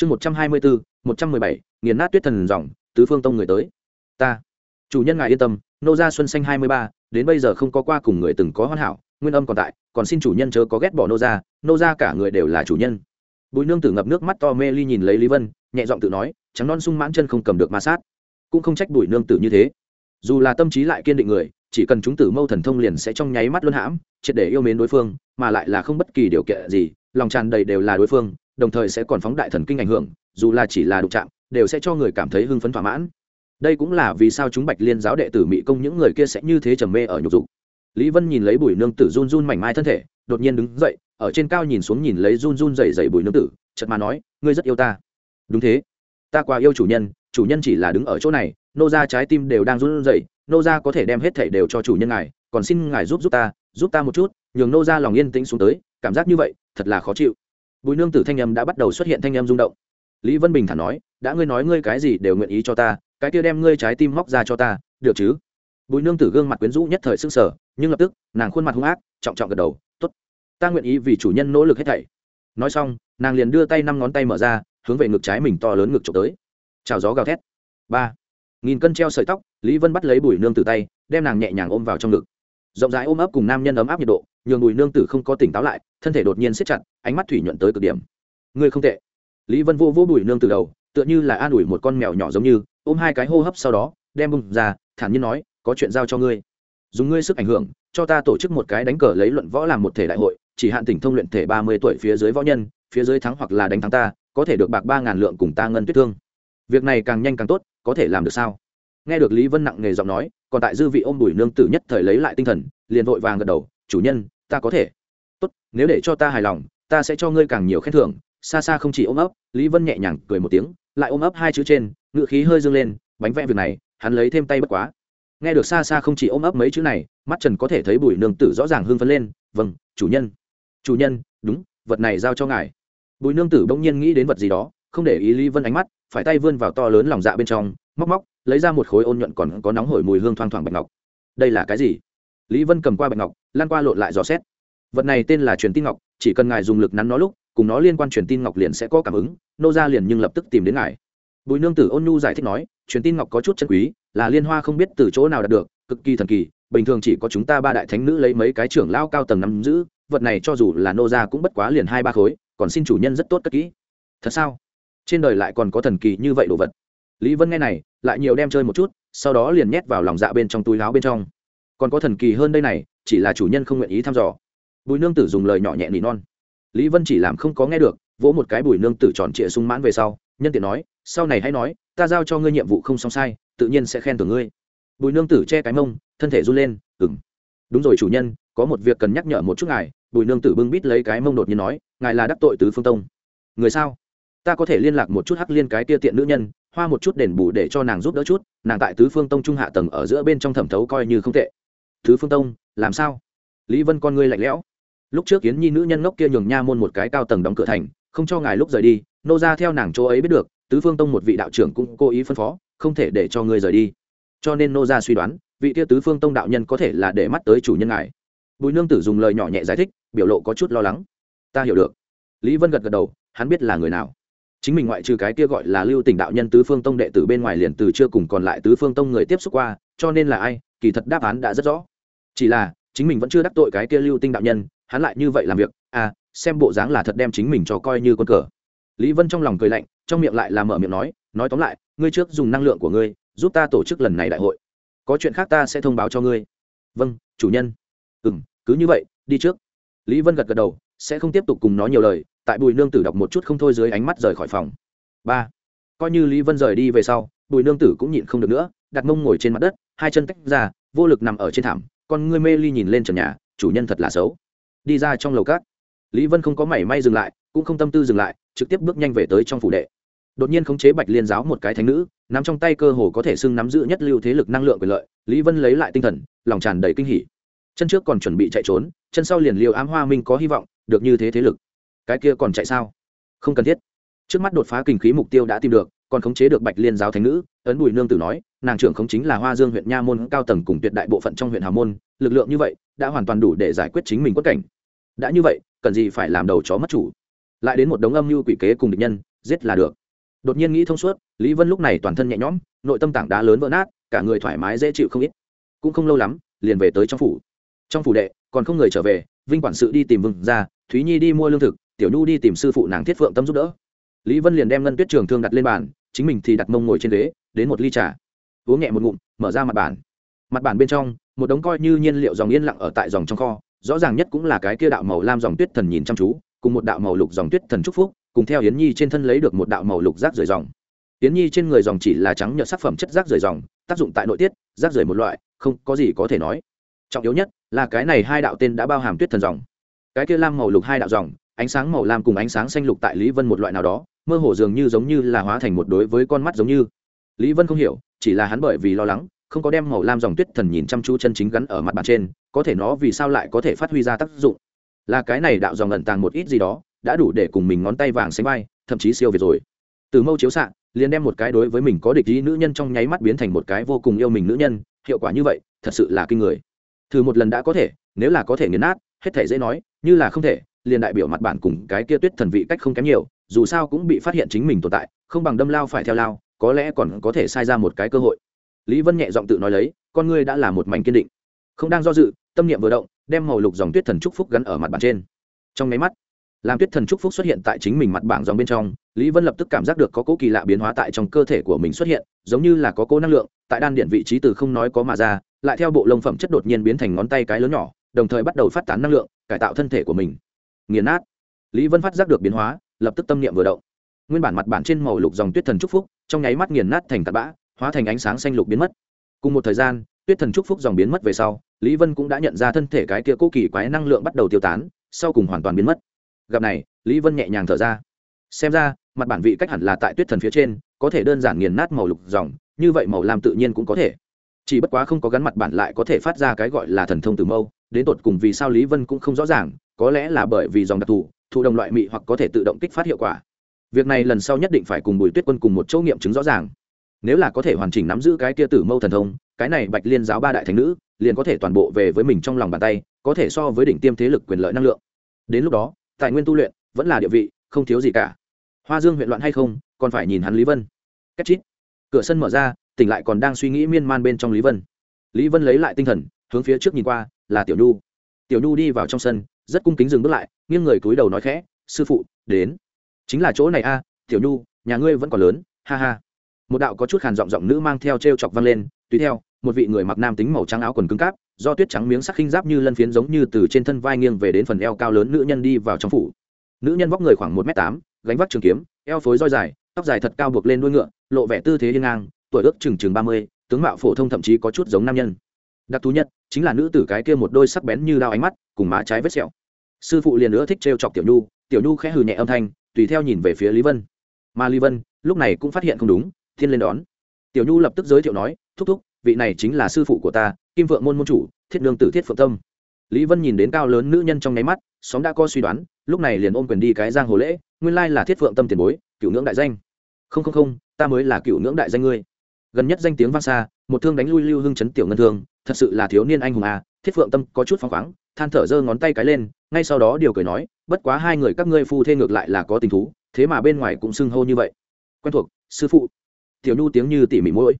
chương một trăm hai mươi bốn một trăm mười bảy, nghiền nát tuyết thần dòng, tứ phương tông người tới. Ta. Chủ nhân ngài yên tâm, nô gia xuân xanh hai mươi ba, đến bây giờ không có qua cùng người từng có hoàn hảo, nguyên âm còn tại, còn xin chủ nhân chớ có ghét bỏ nô gia nô gia cả người đều là chủ nhân. Bùi nương tử ngập nước mắt to mê ly nhìn lấy lý vân, nhẹ giọng tự nói, trắng non sung mãn chân không cầm được ma sát. Cũng không trách bùi nương tử như thế. Dù là tâm trí lại kiên định người, chỉ cần chúng tử mâu thần thông liền sẽ trong nháy mắt luân hãm, triệt để yêu mến đối phương, mà lại là không bất kỳ điều kiện gì, lòng tràn đầy đều là đối phương đồng thời sẽ còn phóng đại thần kinh ảnh hưởng, dù là chỉ là đụng chạm, đều sẽ cho người cảm thấy hưng phấn thỏa mãn. Đây cũng là vì sao chúng bạch liên giáo đệ tử mỹ công những người kia sẽ như thế trầm mê ở nhục dục. Lý vân nhìn lấy bùi nương tử run run mảnh mai thân thể, đột nhiên đứng dậy, ở trên cao nhìn xuống nhìn lấy run run dày dày bùi nương tử chật mà nói, ngươi rất yêu ta. Đúng thế. Ta quá yêu chủ nhân chủ nhân chỉ là đứng ở chỗ này, nô ra trái tim đều đang run rẩy, nô ra có thể đem hết thảy đều cho chủ nhân ngài, còn xin ngài giúp giúp ta giúp ta một chút, nhường nô ra lòng yên tĩnh xuống tới. Cảm giác như vậy, thật là khó chịu bùi nương tử thanh âm đã bắt đầu xuất hiện thanh âm rung động. Lý vân bình thản nói, đã ngươi nói ngươi cái gì đều nguyện ý cho ta, cái kia đem ngươi trái tim móc ra cho ta, được chứ? Bùi nương tử gương mặt quyến rũ nhất thời s ư n g sở nhưng lập tức, nàng khuôn mặt hung ác, trọng trọng gật đầu t ố t ta nguyện ý vì chủ nhân nỗ lực hết thảy. Nói xong, nàng liền đưa tay năm ngón tay mở ra, hướng về ngực trái mình to lớn ngực trộm tới. Chào gió gào thét. Ba. Nghìn cân treo sợi tóc, lý vân bắt lấy bùi nương tử tay, đem nàng nhẹ nhàng ôm vào trong ngực. Rộng rãi ôm ấp cùng nam nhân ấm áp nhiệt độ, nhường bùi nương tử không có tỉnh táo lại thân thể đột nhiên siết chặt, ánh mắt thủy nhuận tới cực điểm. Ngươi không tệ. Lý vân vô vô bùi nương từ đầu, tựa như là an ủi một con mèo nhỏ giống như, ôm hai cái hô hấp sau đó, đem bùng ra, thản nhiên nói, có chuyện giao cho ngươi. Dùng ngươi sức ảnh hưởng, cho ta tổ chức một cái đánh cờ lấy luận võ làm một thể đại hội, chỉ hạn tỉnh thông luyện thể ba mươi tuổi phía dưới võ nhân, phía dưới thắng hoặc là đánh thắng ta, có thể được bạc ba ngàn lượng cùng ta ngân tuyết thương. Việc này càng nhanh càng tốt, có thể làm được sao? Nghe được lý vân nặng nghề giọng nói, còn tại dư vị ôm bùi nương tử nhất thời lấy lại tinh thần, liền vội vàng gật đầu, chủ nhân, ta có thể tốt, nếu để cho ta hài lòng, ta sẽ cho ngươi càng nhiều khen thưởng. Xa xa không chỉ ôm ấp, lý vân nhẹ nhàng cười một tiếng, lại ôm ấp hai chữ trên ngự khí hơi dâng lên, bánh vẽ việc này, hắn lấy thêm tay bất quá. Nghe được xa xa không chỉ ôm ấp mấy chữ này, mắt trần có thể thấy bùi nương tử rõ ràng hưng phấn lên vâng chủ nhân. Chủ nhân, đúng, vật này giao cho ngài. Bùi nương tử bỗng nhiên nghĩ đến vật gì đó, không để ý lý vân ánh mắt, phải tay vươn vào to lớn lòng dạ bên trong, móc móc, lấy ra một khối ôn nhuận còn có nóng hổi mùi hương thoang thoảng bạch ngọc. Đây là cái gì? Lý vân cầm qua bạch ngọc lan qua lộn lại dò xét vật này tên là truyền tin ngọc, chỉ cần ngài dùng lực nắn nó lúc, cùng nó liên quan truyền tin ngọc liền sẽ có cảm ứng, nô ra liền nhưng lập tức tìm đến ngài. Bùi nương tử ôn nhu giải thích nói, truyền tin ngọc có chút chân quý, là liên hoa không biết từ chỗ nào đạt được, cực kỳ thần kỳ, bình thường chỉ có chúng ta ba đại thánh nữ lấy mấy cái trưởng lao cao tầng nắm giữ, vật này cho dù là nô ra cũng bất quá liền hai ba khối, còn xin chủ nhân rất tốt cất kỹ. Thật sao? Trên đời lại còn có thần kỳ như vậy đồ vật. Lý vân nghe này, lại nhiều đem chơi một chút, sau đó liền nhét vào lòng dạ bên trong túi láo bên trong. Còn có thần kỳ hơn đây này, chỉ là chủ nhân không nguyện ý thăm dò bùi nương tử dùng lời nhỏ nhẹ nỉ non. Lý vân chỉ làm không có nghe được, vỗ một cái bùi nương tử tròn trịa sung mãn về sau, nhân tiện nói, sau này hãy nói, ta giao cho ngươi nhiệm vụ không xong sai, tự nhiên sẽ khen thưởng ngươi. Bùi nương tử che cái mông, thân thể run lên ừng đúng rồi chủ nhân, có một việc cần nhắc nhở một chút ngài. Bùi nương tử bưng bít lấy cái mông đột nhiên nói, ngài là đắc tội tứ phương tông. Người sao? Ta có thể liên lạc một chút hắc liên cái tia tiện nữ nhân, hoa một chút đền bù để cho nàng giúp đỡ chút, nàng tại tứ phương tông trung hạ tầng ở giữa bên trong thẩm thấu coi như không tệ. Tứ phương tông, làm sao? Lý vân con ngươi lạnh lẽo lúc trước kiến nhi nữ nhân ngốc kia nhường nha môn một cái cao tầng đóng cửa thành, không cho ngài lúc rời đi, nô ra theo nàng chỗ ấy biết được, tứ phương tông một vị đạo trưởng cũng cố ý phân phó, không thể để cho ngươi rời đi. Cho nên nô ra suy đoán, vị tia tứ phương tông đạo nhân có thể là để mắt tới chủ nhân ngài. Bùi nương tử dùng lời nhỏ nhẹ giải thích, biểu lộ có chút lo lắng. Ta hiểu được. Lý vân gật gật đầu, hắn biết là người nào. Chính mình ngoại trừ cái kia gọi là lưu tỉnh đạo nhân tứ phương tông đệ tử bên ngoài liền từ chưa cùng còn lại tứ phương tông người tiếp xúc qua, cho nên là ai, kỳ thật đáp án đã rất rõ. Chỉ là, chính mình vẫn chưa đắc tội cái kia lưu tinh đạo nhân hắn lại như vậy làm việc à xem bộ dáng là thật đem chính mình cho coi như con cờ. Lý vân trong lòng cười lạnh, trong miệng lại là mở miệng nói nói tóm lại, ngươi trước dùng năng lượng của ngươi, giúp ta tổ chức lần này đại hội. Có chuyện khác ta sẽ thông báo cho ngươi. Vâng chủ nhân. Ừ m cứ như vậy, đi trước. Lý vân gật gật đầu, sẽ không tiếp tục cùng nói nhiều lời, tại bùi nương tử đọc một chút không thôi dưới ánh mắt rời khỏi phòng. Ba. Coi như lý vân rời đi về sau, bùi nương tử cũng nhịn không được nữa, đặt mông ngồi trên mặt đất, hai chân tách ra, vô lực nằm ở trên thảm, con ngươi mê ly nhìn lên trần nhà, chủ nhân thật là xấu đi ra trong lầu cát lý vân không có mảy may dừng lại, cũng không tâm tư dừng lại, trực tiếp bước nhanh về tới trong phủ đệ. Đột nhiên khống chế bạch liên giáo một cái thánh nữ, nắm trong tay cơ hồ có thể xưng nắm giữ nhất lưu thế lực năng lượng quyền lợi, lý vân lấy lại tinh thần, lòng tràn đầy kinh hỉ. Chân trước còn chuẩn bị chạy trốn, chân sau liền liều ám hoa minh có hy vọng, được như thế thế lực. Cái kia còn chạy sao? Không cần thiết. Trước mắt đột phá kinh khí mục tiêu đã tìm được, còn khống chế được bạch liên giáo thánh nữ, ấn bùi nương tử nói, nàng trưởng không chính là hoa dương huyện nha môn cao tầng cùng tuyệt đại bộ phận trong huyện hà môn, lực lượng như vậy, đã hoàn toàn đủ để giải quyết chính mình quất cảnh đã như vậy, cần gì phải làm đầu chó mất chủ. Lại đến một đống âm mưu quỷ kế cùng địch nhân, giết là được. Đột nhiên nghĩ thông suốt, lý vân lúc này toàn thân nhẹ nhõm, nội tâm tảng đá lớn vỡ nát, cả người thoải mái dễ chịu không ít. Cũng không lâu lắm, liền về tới trong phủ. Trong phủ đệ, còn không người trở về, vinh quản sự đi tìm vừng ra thúy nhi đi mua lương thực, tiểu nhu đi tìm sư phụ nàng thiết phượng tâm giúp đỡ. Lý vân liền đem ngân tuyết trường thương đặt lên bàn, chính mình thì đặt mông ngồi trên ghế, đến một ly trà. Uống nhẹ một ngụm, mở ra mặt bàn. Mặt bàn bên trong, một đống coi như nhiên liệu dòng yên lặng ở tại dòng trong kho rõ ràng nhất cũng là cái kia đạo màu lam dòng tuyết thần nhìn chăm chú, cùng một đạo màu lục dòng tuyết thần chúc phúc, cùng theo yến nhi trên thân lấy được một đạo màu lục rác rời dòng. Yến nhi trên người dòng chỉ là trắng nhợt sắc phẩm chất rác rời dòng, tác dụng tại nội tiết, rác rời một loại, không có gì có thể nói. Trọng yếu nhất là cái này hai đạo tên đã bao hàm tuyết thần dòng. Cái kia lam màu lục hai đạo dòng, ánh sáng màu lam cùng ánh sáng xanh lục tại lý vân một loại nào đó, mơ hồ dường như giống như là hóa thành một đối với con mắt giống như. Lý vân không hiểu, chỉ là hắn bởi vì lo lắng không có đem màu lam dòng tuyết thần nhìn chăm chú chân chính gắn ở mặt bàn trên, có thể nó vì sao lại có thể phát huy ra tác dụng? Là cái này đạo dòng ẩn tàng một ít gì đó, đã đủ để cùng mình ngón tay vàng sánh vai, thậm chí siêu việt rồi. Từ mâu chiếu xạ, liền đem một cái đối với mình có địch ý nữ nhân trong nháy mắt biến thành một cái vô cùng yêu mình nữ nhân, hiệu quả như vậy, thật sự là kinh người. Thử một lần đã có thể, nếu là có thể nghiền nát, hết thể dễ nói, như là không thể, liền đại biểu mặt bản cùng cái kia tuyết thần vị cách không kém nhiều, dù sao cũng bị phát hiện chính mình tồn tại, không bằng đâm lao phải theo lao, có lẽ còn có thể sai ra một cái cơ hội lý vân nhẹ giọng tự nói lấy, con ngươi đã là một mảnh kiên định. Không đang do dự, tâm niệm vừa động, đem màu lục dòng tuyết thần trúc phúc gắn ở mặt bàn trên. Trong nháy mắt, làm tuyết thần trúc phúc xuất hiện tại chính mình mặt bảng dòng bên trong, lý vân lập tức cảm giác được có cố kỳ lạ biến hóa tại trong cơ thể của mình xuất hiện, giống như là có cố năng lượng, tại đan điện vị trí từ không nói có mà ra, lại theo bộ lông phẩm chất đột nhiên biến thành ngón tay cái lớn nhỏ, đồng thời bắt đầu phát tán năng lượng, cải tạo thân thể của mình. Nghiền nát. Lý vân phát giác được biến hóa, lập tức tâm niệm vừa động. Nguyên bản mặt bản trên màu lục dòng tuyết thần trúc phúc, trong nháy mắt nghiền nát thành tạt bã hóa thành ánh sáng xanh lục biến mất. Cùng một thời gian, tuyết thần trúc phúc dòng biến mất về sau, lý vân cũng đã nhận ra thân thể cái kia cố kỳ quái năng lượng bắt đầu tiêu tán, sau cùng hoàn toàn biến mất. Gặp này, lý vân nhẹ nhàng thở ra. Xem ra, mặt bản vị cách hẳn là tại tuyết thần phía trên, có thể đơn giản nghiền nát màu lục dòng, như vậy màu lam tự nhiên cũng có thể. Chỉ bất quá không có gắn mặt bản lại có thể phát ra cái gọi là thần thông từ mâu, đến tột cùng vì sao lý vân cũng không rõ ràng, có lẽ là bởi vì dòng đặc thù, thụ đồng loại mị hoặc có thể tự động kích phát hiệu quả. Việc này lần sau nhất định phải cùng bùi tuyết quân cùng một chỗ nghiệm chứng rõ ràng nếu là có thể hoàn chỉnh nắm giữ cái kia tử mâu thần thông, cái này bạch liên giáo ba đại thánh nữ, liền có thể toàn bộ về với mình trong lòng bàn tay, có thể so với đỉnh tiêm thế lực quyền lợi năng lượng. Đến lúc đó, tài nguyên tu luyện vẫn là địa vị, không thiếu gì cả. Hoa dương huyện loạn hay không, còn phải nhìn hắn lý vân. Cách chít. Cửa sân mở ra, tỉnh lại còn đang suy nghĩ miên man bên trong lý vân. Lý vân lấy lại tinh thần, hướng phía trước nhìn qua, là tiểu nhu. Tiểu nhu đi vào trong sân, rất cung kính dừng bước lại, nghiêng người cúi đầu nói khẽ, sư phụ, đến. Chính là chỗ này a, tiểu nhu, nhà ngươi vẫn còn lớn, ha ha một đạo có chút khàn giọng giọng nữ mang theo t r e o chọc vang lên, tùy theo, một vị người mặc nam tính màu trắng áo quần cứng cáp, do tuyết trắng miếng sắc khinh giáp như lân phiến giống như từ trên thân vai nghiêng về đến phần eo cao lớn nữ nhân đi vào trong phủ. Nữ nhân vóc người khoảng một m tám, gánh vác trường kiếm, eo phối roi dài, tóc dài thật cao buộc lên đuôi ngựa, lộ vẻ tư thế hiên ngang, tuổi ước chừng chừng ba mươi, tướng mạo phổ thông thậm chí có chút giống nam nhân. Đặc thú nhất, chính là nữ tử cái kia một đôi sắc bén như đao ánh mắt, cùng má trái vết sẹo. Sư phụ liền nữa thích trêu chọc tiểu nhu tiểu nhu khẽ hừ nhẹ âm thanh, tùy theo nhìn về phía lý vân. Mà lý vân, lúc này cũng phát hiện không đúng thiên lên đón. Tiểu nhu lập tức giới thiệu nói, thúc thúc, vị này chính là sư phụ của ta, kim vượng môn môn chủ, thiết nương tử thiết phượng tâm. Lý vân nhìn đến cao lớn nữ nhân trong nháy mắt xóm đã có suy đoán, lúc này liền ôm quyền đi cái giang hồ lễ, nguyên lai là thiết phượng tâm tiền bối, cựu ngưỡng đại danh. Không không không, ta mới là cựu ngưỡng đại danh ngươi. Gần nhất danh tiếng vang xa, một thương đánh lui lưu hưng chấn tiểu ngân thương, thật sự là thiếu niên anh hùng à thiết phượng tâm có chút phăng khoáng, than thở giơ ngón tay cái lên, ngay sau đó điều cười nói, bất quá hai người các ngươi phu thê ngược lại là có tình thú, thế mà bên ngoài cũng xưng hô như vậy. Quen thuộc, sư phụ tiểu nhu tiếng như tỉ mỉ mũi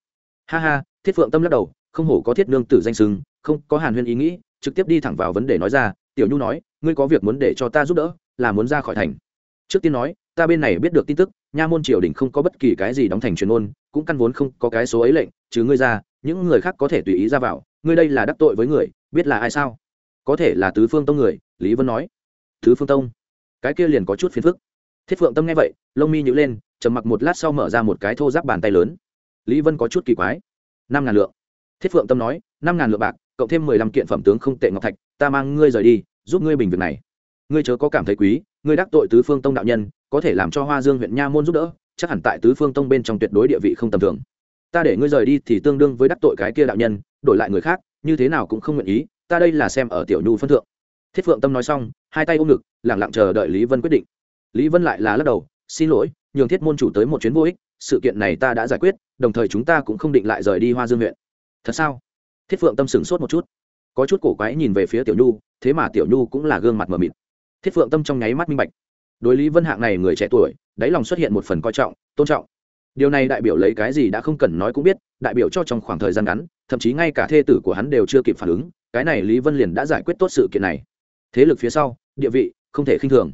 ha ha, thiết phượng tâm lắc đầu, không hổ có thiết nương tử danh sưng, không, có hàn huyên ý nghĩ, trực tiếp đi thẳng vào vấn đề nói ra, tiểu nhu nói, ngươi có việc muốn để cho ta giúp đỡ, là muốn ra khỏi thành. Trước tiên nói, ta bên này biết được tin tức, nha môn triều đình không có bất kỳ cái gì đóng thành truyền môn, cũng căn vốn không có cái số ấy lệnh chứ ngươi ra, những người khác có thể tùy ý ra vào, ngươi đây là đắc tội với người, biết là ai sao? Có thể là tứ phương tông người, lý vân nói. Tứ phương tông? Cái kia liền có chút phiền phức thiết phượng tâm nghe vậy, lông mi nhữ lên, trầm mặc một lát sau mở ra một cái thô giáp bàn tay lớn. Lý vân có chút kỳ quái. Năm ngàn lượng. Thiết phượng tâm nói, năm ngàn lượng bạc, cộng thêm mười lăm kiện phẩm tướng không tệ ngọc thạch, ta mang ngươi rời đi, giúp ngươi bình việc này. Ngươi chớ có cảm thấy quý, ngươi đắc tội tứ phương tông đạo nhân, có thể làm cho hoa dương huyện nha môn giúp đỡ, chắc hẳn tại tứ phương tông bên trong tuyệt đối địa vị không tầm thường. Ta để ngươi rời đi thì tương đương với đắc tội cái kia đạo nhân, đổi lại người khác, như thế nào cũng không nguyện ý, ta đây là xem ở tiểu nhu phân thượng. Thiết phượng tâm nói xong, hai tay ôm ngực lẳng lặng chờ đợi lý vân quyết định lý vân lại là lắc đầu, xin lỗi, nhường thiết môn chủ tới một chuyến vô ích, sự kiện này ta đã giải quyết, đồng thời chúng ta cũng không định lại rời đi hoa dương huyện. Thật sao? Thiết phượng tâm sửng sốt một chút. Có chút cổ quái nhìn về phía tiểu nhu, thế mà tiểu nhu cũng là gương mặt mờ mịt. Thiết phượng tâm trong nháy mắt minh bạch. Đối lý vân hạng này người trẻ tuổi, đáy lòng xuất hiện một phần coi trọng, tôn trọng. Điều này đại biểu lấy cái gì đã không cần nói cũng biết, đại biểu cho trong khoảng thời gian ngắn, thậm chí ngay cả thê tử của hắn đều chưa kịp phản ứng, cái này lý vân liền đã giải quyết tốt sự kiện này. Thế lực phía sau, địa vị, không thể khinh thường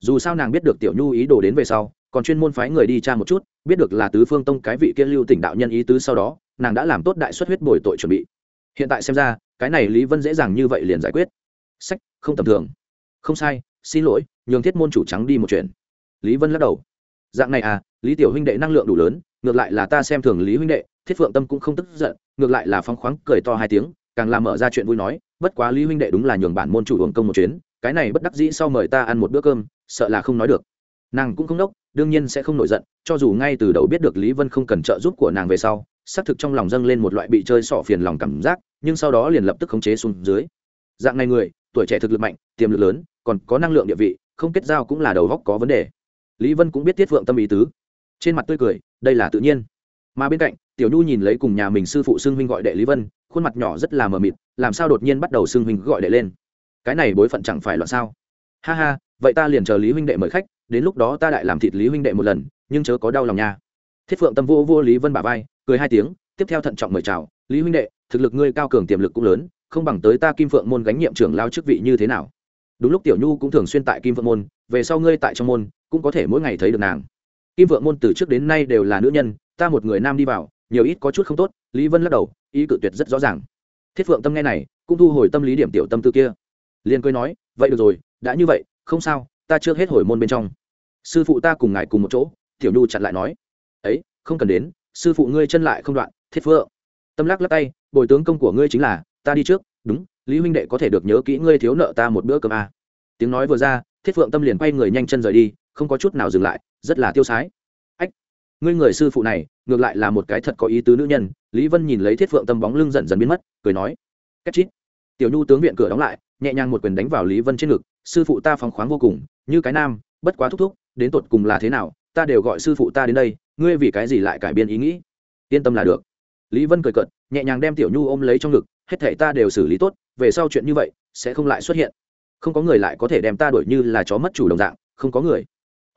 dù sao nàng biết được tiểu nhu ý đồ đến về sau, còn chuyên môn phái người đi tra một chút, biết được là tứ phương tông cái vị kia lưu tỉnh đạo nhân ý tứ sau đó, nàng đã làm tốt đại xuất huyết bồi tội chuẩn bị. Hiện tại xem ra, cái này lý vân dễ dàng như vậy liền giải quyết. Sách, không tầm thường. Không sai, xin lỗi, nhường thiết môn chủ trắng đi một chuyện. Lý vân lắc đầu. Dạng này à lý tiểu huynh đệ năng lượng đủ lớn, ngược lại là ta xem thường lý huynh đệ, thiết phượng tâm cũng không tức giận, ngược lại là phong khoáng cười to hai tiếng, càng làm mở ra chuyện vui nói, bất quá lý huynh đệ đúng là nhường bản môn chủ hưởng công một chuyến cái này bất đắc dĩ sau mời ta ăn một bữa cơm, sợ là không nói được. Nàng cũng không đốc, đương nhiên sẽ không nổi giận, cho dù ngay từ đầu biết được lý vân không cần trợ giúp của nàng về sau, xác thực trong lòng dâng lên một loại bị chơi sỏ phiền lòng cảm giác, nhưng sau đó liền lập tức khống chế xuống dưới. Dạng này người, tuổi trẻ thực lực mạnh, tiềm lực lớn, còn có năng lượng địa vị, không kết giao cũng là đầu góc có vấn đề. Lý vân cũng biết tiết vượng tâm ý tứ. Trên mặt tươi cười, đây là tự nhiên. Mà bên cạnh, tiểu nhu nhìn lấy cùng nhà mình sư phụ xưng huynh gọi đệ lý vân, khuôn mặt nhỏ rất là mờ mịt, làm sao đột nhiên bắt đầu xưng huynh gọi đệ lên? Cái này bối phận chẳng phải loạn sao? Ha ha, vậy ta liền chờ lý huynh đệ mời khách, đến lúc đó ta đại làm thịt lý huynh đệ một lần, nhưng chớ có đau lòng nha. Thiết phượng tâm vô vô lý vân bà vai, cười hai tiếng, tiếp theo thận trọng mời chào, lý huynh đệ, thực lực ngươi cao cường tiềm lực cũng lớn, không bằng tới ta kim phượng môn gánh nhiệm trưởng lao chức vị như thế nào? Đúng lúc tiểu nhu cũng thường xuyên tại kim phượng môn, về sau ngươi tại trong môn, cũng có thể mỗi ngày thấy được nàng. Kim phượng môn từ trước đến nay đều là nữ nhân, ta một người nam đi vào, nhiều ít có chút không tốt, lý vân lắc đầu, ý cự tuyệt rất rõ ràng. Thiết phượng tâm nghe này, cũng thu hồi tâm lý điểm tiểu tâm tư kia liền cười nói, vậy được rồi, đã như vậy, không sao, ta chưa hết hồi môn bên trong. Sư phụ ta cùng ngài cùng một chỗ. Tiểu nhu chặn lại nói, ấy, không cần đến, sư phụ ngươi chân lại không đoạn, thiết phượng. Tâm lắc lắc tay, bồi tướng công của ngươi chính là, ta đi trước, đúng, lý huynh đệ có thể được nhớ kỹ ngươi thiếu nợ ta một bữa cơm à. tiếng nói vừa ra, thiết phượng tâm liền quay người nhanh chân rời đi, không có chút nào dừng lại, rất là tiêu sái. Ách, ngươi người sư phụ này, ngược lại là một cái thật có ý tứ nữ nhân. Lý vân nhìn lấy thiết phượng tâm bóng lưng dần dần biến mất, cười nói, cách chít tiểu nhu tướng viện cửa đóng lại, nhẹ nhàng một quyền đánh vào lý vân trên ngực, sư phụ ta phóng khoáng vô cùng, như cái nam, bất quá thúc thúc, đến tột cùng là thế nào, ta đều gọi sư phụ ta đến đây, ngươi vì cái gì lại cải biên ý nghĩ? Yên tâm là được. Lý vân cười cợt, nhẹ nhàng đem tiểu nhu ôm lấy trong ngực, hết thể ta đều xử lý tốt, về sau chuyện như vậy, sẽ không lại xuất hiện. Không có người lại có thể đem ta đuổi như là chó mất chủ đồng dạng, không có người.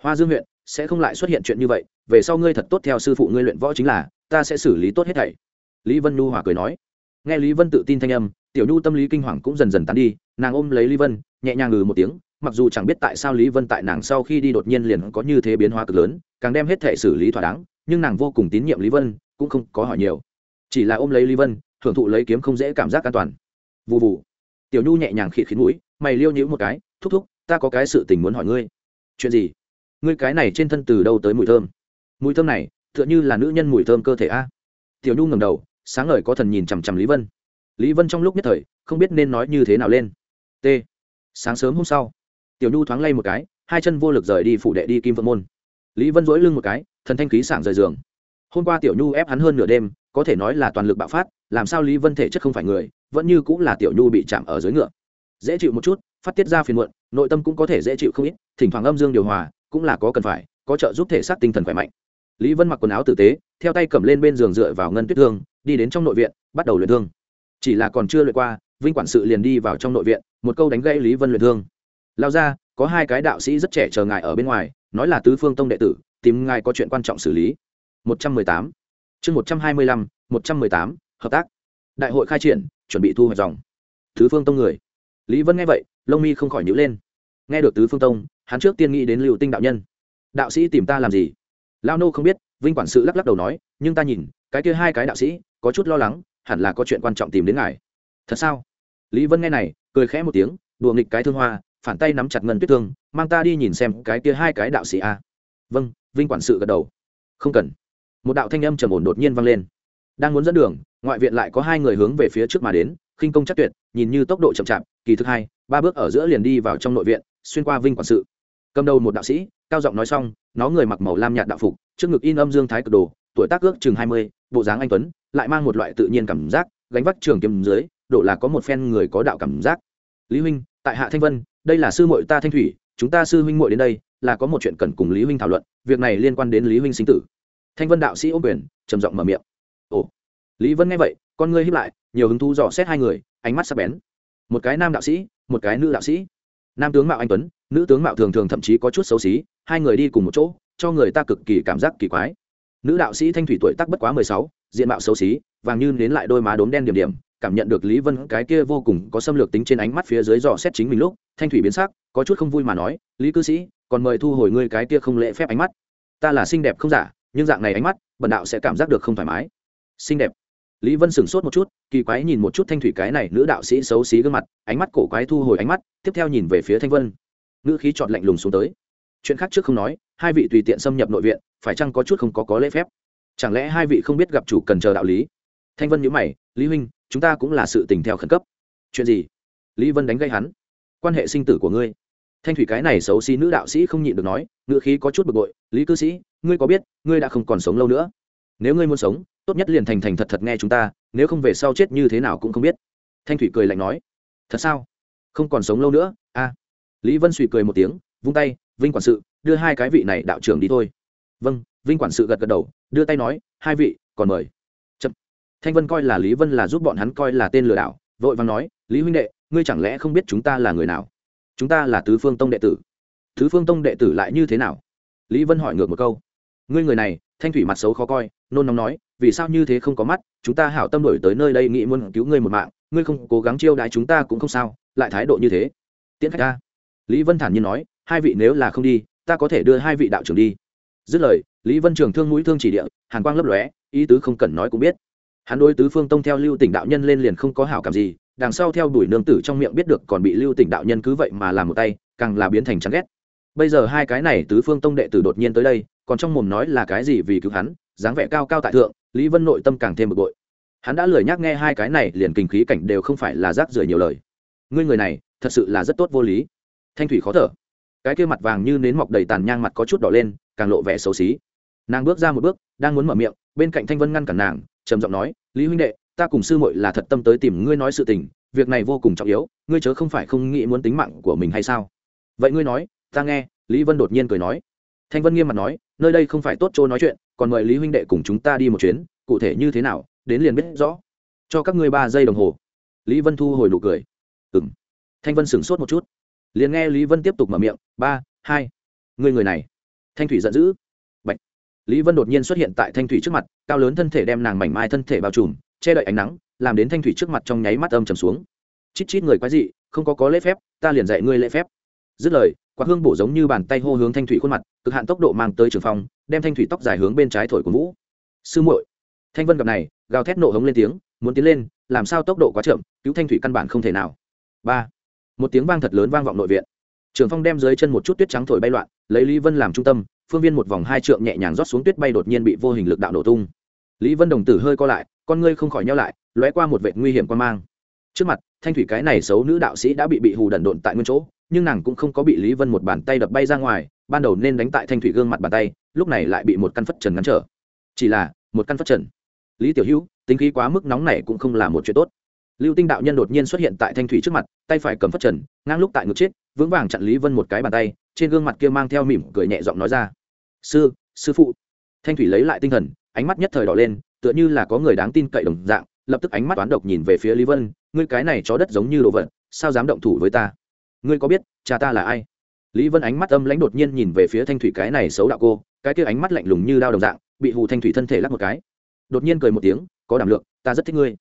Hoa dương huyện, sẽ không lại xuất hiện chuyện như vậy, về sau ngươi thật tốt theo sư phụ ngươi luyện võ chính là, ta sẽ xử lý tốt hết thảy. Lý vân nhu hòa cười nói. Nghe lý vân tự tin thanh âm tiểu nhu tâm lý kinh hoàng cũng dần dần tán đi, nàng ôm lấy lý vân, nhẹ nhàng ngừ một tiếng, mặc dù chẳng biết tại sao lý vân tại nàng sau khi đi đột nhiên liền có như thế biến hóa cực lớn, càng đem hết thể xử lý thỏa đáng, nhưng nàng vô cùng tín nhiệm lý vân, cũng không có hỏi nhiều. Chỉ là ôm lấy lý vân, thưởng thụ lấy kiếm không dễ cảm giác an toàn. Vụ vụ tiểu nhu nhẹ nhàng khịt khít mũi, mày liêu nhữ một cái, thúc thúc, ta có cái sự tình muốn hỏi ngươi. Chuyện gì? Ngươi cái này trên thân từ đâu tới mùi thơm? Mùi thơm này, tựa như là nữ nhân mùi thơm cơ thể a. Tiểu nhu ngầm đầu, sáng ngời có thần nhìn chằm chằm lý vân lý vân trong lúc nhất thời, không biết nên nói như thế nào lên. T. Sáng sớm hôm sau, tiểu nhu thoáng lay một cái, hai chân vô lực rời đi phụ đệ đi kim vợ môn. Lý vân dỗi lưng một cái, thần thanh khí sảng rời giường. Hôm qua tiểu nhu ép hắn hơn nửa đêm, có thể nói là toàn lực bạo phát, làm sao lý vân thể chất không phải người, vẫn như cũng là tiểu nhu bị chạm ở dưới ngựa. Dễ chịu một chút, phát tiết ra phiền muộn, nội tâm cũng có thể dễ chịu không ít, thỉnh thoảng âm dương điều hòa, cũng là có cần phải, có trợ giúp thể xác tinh thần khỏe mạnh. Lý vân mặc quần áo tử tế, theo tay cầm lên bên giường dựa vào ngân tuyết thương, đi đến trong nội viện, bắt đầu luyện thương chỉ là còn chưa luyện qua, vinh quản sự liền đi vào trong nội viện, một câu đánh gãy lý vân luyện thương. Lao ra, có hai cái đạo sĩ rất trẻ chờ ngài ở bên ngoài, nói là tứ phương tông đệ tử, tìm ngài có chuyện quan trọng xử lý. Một trăm mười tám. Chương một trăm hai mươi lăm, một trăm mười tám, hợp tác. Đại hội khai triển, chuẩn bị thu hoạch dòng. Tứ phương tông người. Lý vân nghe vậy, lông mi không khỏi nhữ lên. Nghe được tứ phương tông, hắn trước tiên nghĩ đến liệu tinh đạo nhân. Đạo sĩ tìm ta làm gì? Lao nô không biết, vinh quản sự lắc lắc đầu nói, nhưng ta nhìn, cái kia hai cái đạo sĩ, có chút lo lắng hẳn là có chuyện quan trọng tìm đến ngài. Thật sao? Lý vân nghe này, cười khẽ một tiếng, đùa nghịch cái thương hoa, phản tay nắm chặt ngân tuyết thương, mang ta đi nhìn xem cái kia hai cái đạo sĩ a. Vâng vinh quản sự gật đầu. Không cần. Một đạo thanh âm trầm ổn đột nhiên vang lên. Đang muốn dẫn đường, ngoại viện lại có hai người hướng về phía trước mà đến, khinh công chắc tuyệt, nhìn như tốc độ chậm chạp, kỳ thực hai, ba bước ở giữa liền đi vào trong nội viện, xuyên qua vinh quản sự. Cầm đầu một đạo sĩ, cao giọng nói xong, nó người mặc màu lam nhạt đạo phục, trước ngực in âm dương thái cực đồ, tuổi tác ước chừng hai mươi, bộ dáng anh tuấn lại mang một loại tự nhiên cảm giác, gánh vác trường kiếm dưới độ là có một phen người có đạo cảm giác. Lý huynh, tại hạ thanh vân, đây là sư muội ta thanh thủy, chúng ta sư huynh muội đến đây, là có một chuyện cần cùng lý huynh thảo luận, việc này liên quan đến lý huynh sinh tử. Thanh vân đạo sĩ ôm quyền, trầm giọng mở miệng. Ồ, lý vân nghe vậy, con ngươi hiếp lại, nhiều hứng thú dò xét hai người, ánh mắt sắc bén. Một cái nam đạo sĩ, một cái nữ đạo sĩ. Nam tướng mạo anh tuấn, nữ tướng mạo thường thường thậm chí có chút xấu xí, hai người đi cùng một chỗ, cho người ta cực kỳ cảm giác kỳ quái nữ đạo sĩ thanh thủy tuổi tác bất quá mười sáu, diện mạo xấu xí, vàng như đến lại đôi má đốm đen điểm điểm, cảm nhận được lý vân cái kia vô cùng có xâm lược tính trên ánh mắt phía dưới dò xét chính mình lúc, thanh thủy biến sắc, có chút không vui mà nói, lý cư sĩ, còn mời thu hồi ngươi cái kia không lễ phép ánh mắt. Ta là xinh đẹp không giả, nhưng dạng này ánh mắt, bần đạo sẽ cảm giác được không thoải mái. Xinh đẹp. Lý vân sửng sốt một chút, kỳ quái nhìn một chút thanh thủy cái này nữ đạo sĩ xấu xí gương mặt, ánh mắt cổ quái thu hồi ánh mắt, tiếp theo nhìn về phía thanh vân. Ngữ khí chọt lạnh lùng xuống tới. Chuyện khác trước không nói hai vị tùy tiện xâm nhập nội viện, phải chăng có chút không có có lễ phép? Chẳng lẽ hai vị không biết gặp chủ cần chờ đạo lý? Thanh vân nhữ mày, lý huynh, chúng ta cũng là sự tình theo khẩn cấp. Chuyện gì? Lý vân đánh gây hắn. Quan hệ sinh tử của ngươi. Thanh thủy cái này xấu xí nữ đạo sĩ không nhịn được nói, ngựa khí có chút bực bội, lý cư sĩ, ngươi có biết, ngươi đã không còn sống lâu nữa? Nếu ngươi muốn sống, tốt nhất liền thành thành thật thật nghe chúng ta, nếu không về sau chết như thế nào cũng không biết. Thanh thủy cười lạnh nói, thật sao? Không còn sống lâu nữa? A lý vân suy cười một tiếng, vung tay, vinh quản sự đưa hai cái vị này đạo trưởng đi thôi. Vâng vinh quản sự gật gật đầu, đưa tay nói, hai vị, còn mời. Chậm. thanh vân coi là lý vân là giúp bọn hắn coi là tên lừa đảo, vội vàng nói, lý huynh đệ, ngươi chẳng lẽ không biết chúng ta là người nào? Chúng ta là tứ phương tông đệ tử. Tứ phương tông đệ tử lại như thế nào? Lý vân hỏi ngược một câu. Ngươi người này, thanh thủy mặt xấu khó coi, nôn nóng nói, vì sao như thế không có mắt, chúng ta hảo tâm đổi tới nơi đây nghĩ muốn cứu ngươi một mạng, ngươi không cố gắng chiêu đãi chúng ta cũng không sao, lại thái độ như thế. Tiễn khách ta lý vân thản nhiên nói, hai vị nếu là không đi ta có thể đưa hai vị đạo trưởng đi. Dứt lời, lý vân trường thương mũi thương chỉ địa, hàn quang lấp lóe, ý tứ không cần nói cũng biết. Hắn đối tứ phương tông theo lưu tỉnh đạo nhân lên liền không có hảo cảm gì, đằng sau theo đuổi nương tử trong miệng biết được còn bị lưu tỉnh đạo nhân cứ vậy mà làm một tay, càng là biến thành chán ghét. Bây giờ hai cái này tứ phương tông đệ tử đột nhiên tới đây, còn trong mồm nói là cái gì vì cứu hắn, dáng vẻ cao cao tại thượng, lý vân nội tâm càng thêm bực bội. Hắn đã lười nhắc nghe hai cái này, liền kinh khí cảnh đều không phải là rác rưởi nhiều lời. Ngươi người này, thật sự là rất tốt vô lý. Thanh thủy khó thở cái kia mặt vàng như nến mọc đầy tàn nhang mặt có chút đỏ lên, càng lộ vẻ xấu xí. Nàng bước ra một bước, đang muốn mở miệng, bên cạnh thanh vân ngăn cản nàng, trầm giọng nói, lý huynh đệ, ta cùng sư muội là thật tâm tới tìm ngươi nói sự tình, việc này vô cùng trọng yếu, ngươi chớ không phải không nghĩ muốn tính mạng của mình hay sao? Vậy ngươi nói, ta nghe, lý vân đột nhiên cười nói. Thanh vân nghiêm mặt nói, nơi đây không phải tốt chỗ nói chuyện, còn mời lý huynh đệ cùng chúng ta đi một chuyến, cụ thể như thế nào, đến liền biết rõ. Cho các ngươi ba giây đồng hồ. Lý vân thu hồi nụ cười. Ừng thanh vân sửng sốt một chút liền nghe lý vân tiếp tục mở miệng, ba, hai người người này. Thanh thủy giận dữ. Bạch. lý vân đột nhiên xuất hiện tại thanh thủy trước mặt, cao lớn thân thể đem nàng mảnh mai thân thể bao trùm, che đậy ánh nắng, làm đến thanh thủy trước mặt trong nháy mắt âm trầm xuống. Chít chít người quái dị, không có có lễ phép, ta liền dạy ngươi lễ phép. Dứt lời, quạt hương bổ giống như bàn tay hô hướng thanh thủy khuôn mặt, cực hạn tốc độ mang tới trường phòng đem thanh thủy tóc dài hướng bên trái thổi của vũ sư muội. Thanh vân gặp này, gào thét nộ hống lên tiếng, muốn tiến lên, làm sao tốc độ quá chậm, cứu thanh thủy căn bản không thể nào. Ba một tiếng vang thật lớn vang vọng nội viện. Trường phong đem dưới chân một chút tuyết trắng thổi bay loạn, lấy lý vân làm trung tâm, phương viên một vòng hai trượng nhẹ nhàng rót xuống tuyết bay đột nhiên bị vô hình lực đạo nổ tung. Lý vân đồng tử hơi co lại, con ngươi không khỏi nhau lại, lóe qua một vệ nguy hiểm quan mang. Trước mặt, thanh thủy cái này xấu nữ đạo sĩ đã bị bị hù đần độn tại nguyên chỗ, nhưng nàng cũng không có bị lý vân một bàn tay đập bay ra ngoài, ban đầu nên đánh tại thanh thủy gương mặt bàn tay, lúc này lại bị một căn phất trần ngăn trở. Chỉ là, một căn phất trần. Lý tiểu hữu, tính khí quá mức nóng này cũng không là một chuyện tốt lưu tinh đạo nhân đột nhiên xuất hiện tại thanh thủy trước mặt, tay phải cầm phất trần, ngang lúc tại ngực chết, vững vàng chặn lý vân một cái bàn tay, trên gương mặt kia mang theo mỉm cười nhẹ giọng nói ra. Sư sư phụ. Thanh thủy lấy lại tinh thần, ánh mắt nhất thời đỏ lên, tựa như là có người đáng tin cậy đồng dạng, lập tức ánh mắt toán độc nhìn về phía lý vân, ngươi cái này chó đất giống như đồ vật, sao dám động thủ với ta? Ngươi có biết, cha ta là ai? Lý vân ánh mắt âm lãnh đột nhiên nhìn về phía thanh thủy cái này xấu đạo cô, cái kia ánh mắt lạnh lùng như đao đồng dạng, bị hù thanh thủy thân thể lắc một cái. Đột nhiên cười một tiếng, có đảm lượng, ta rất thích ngươi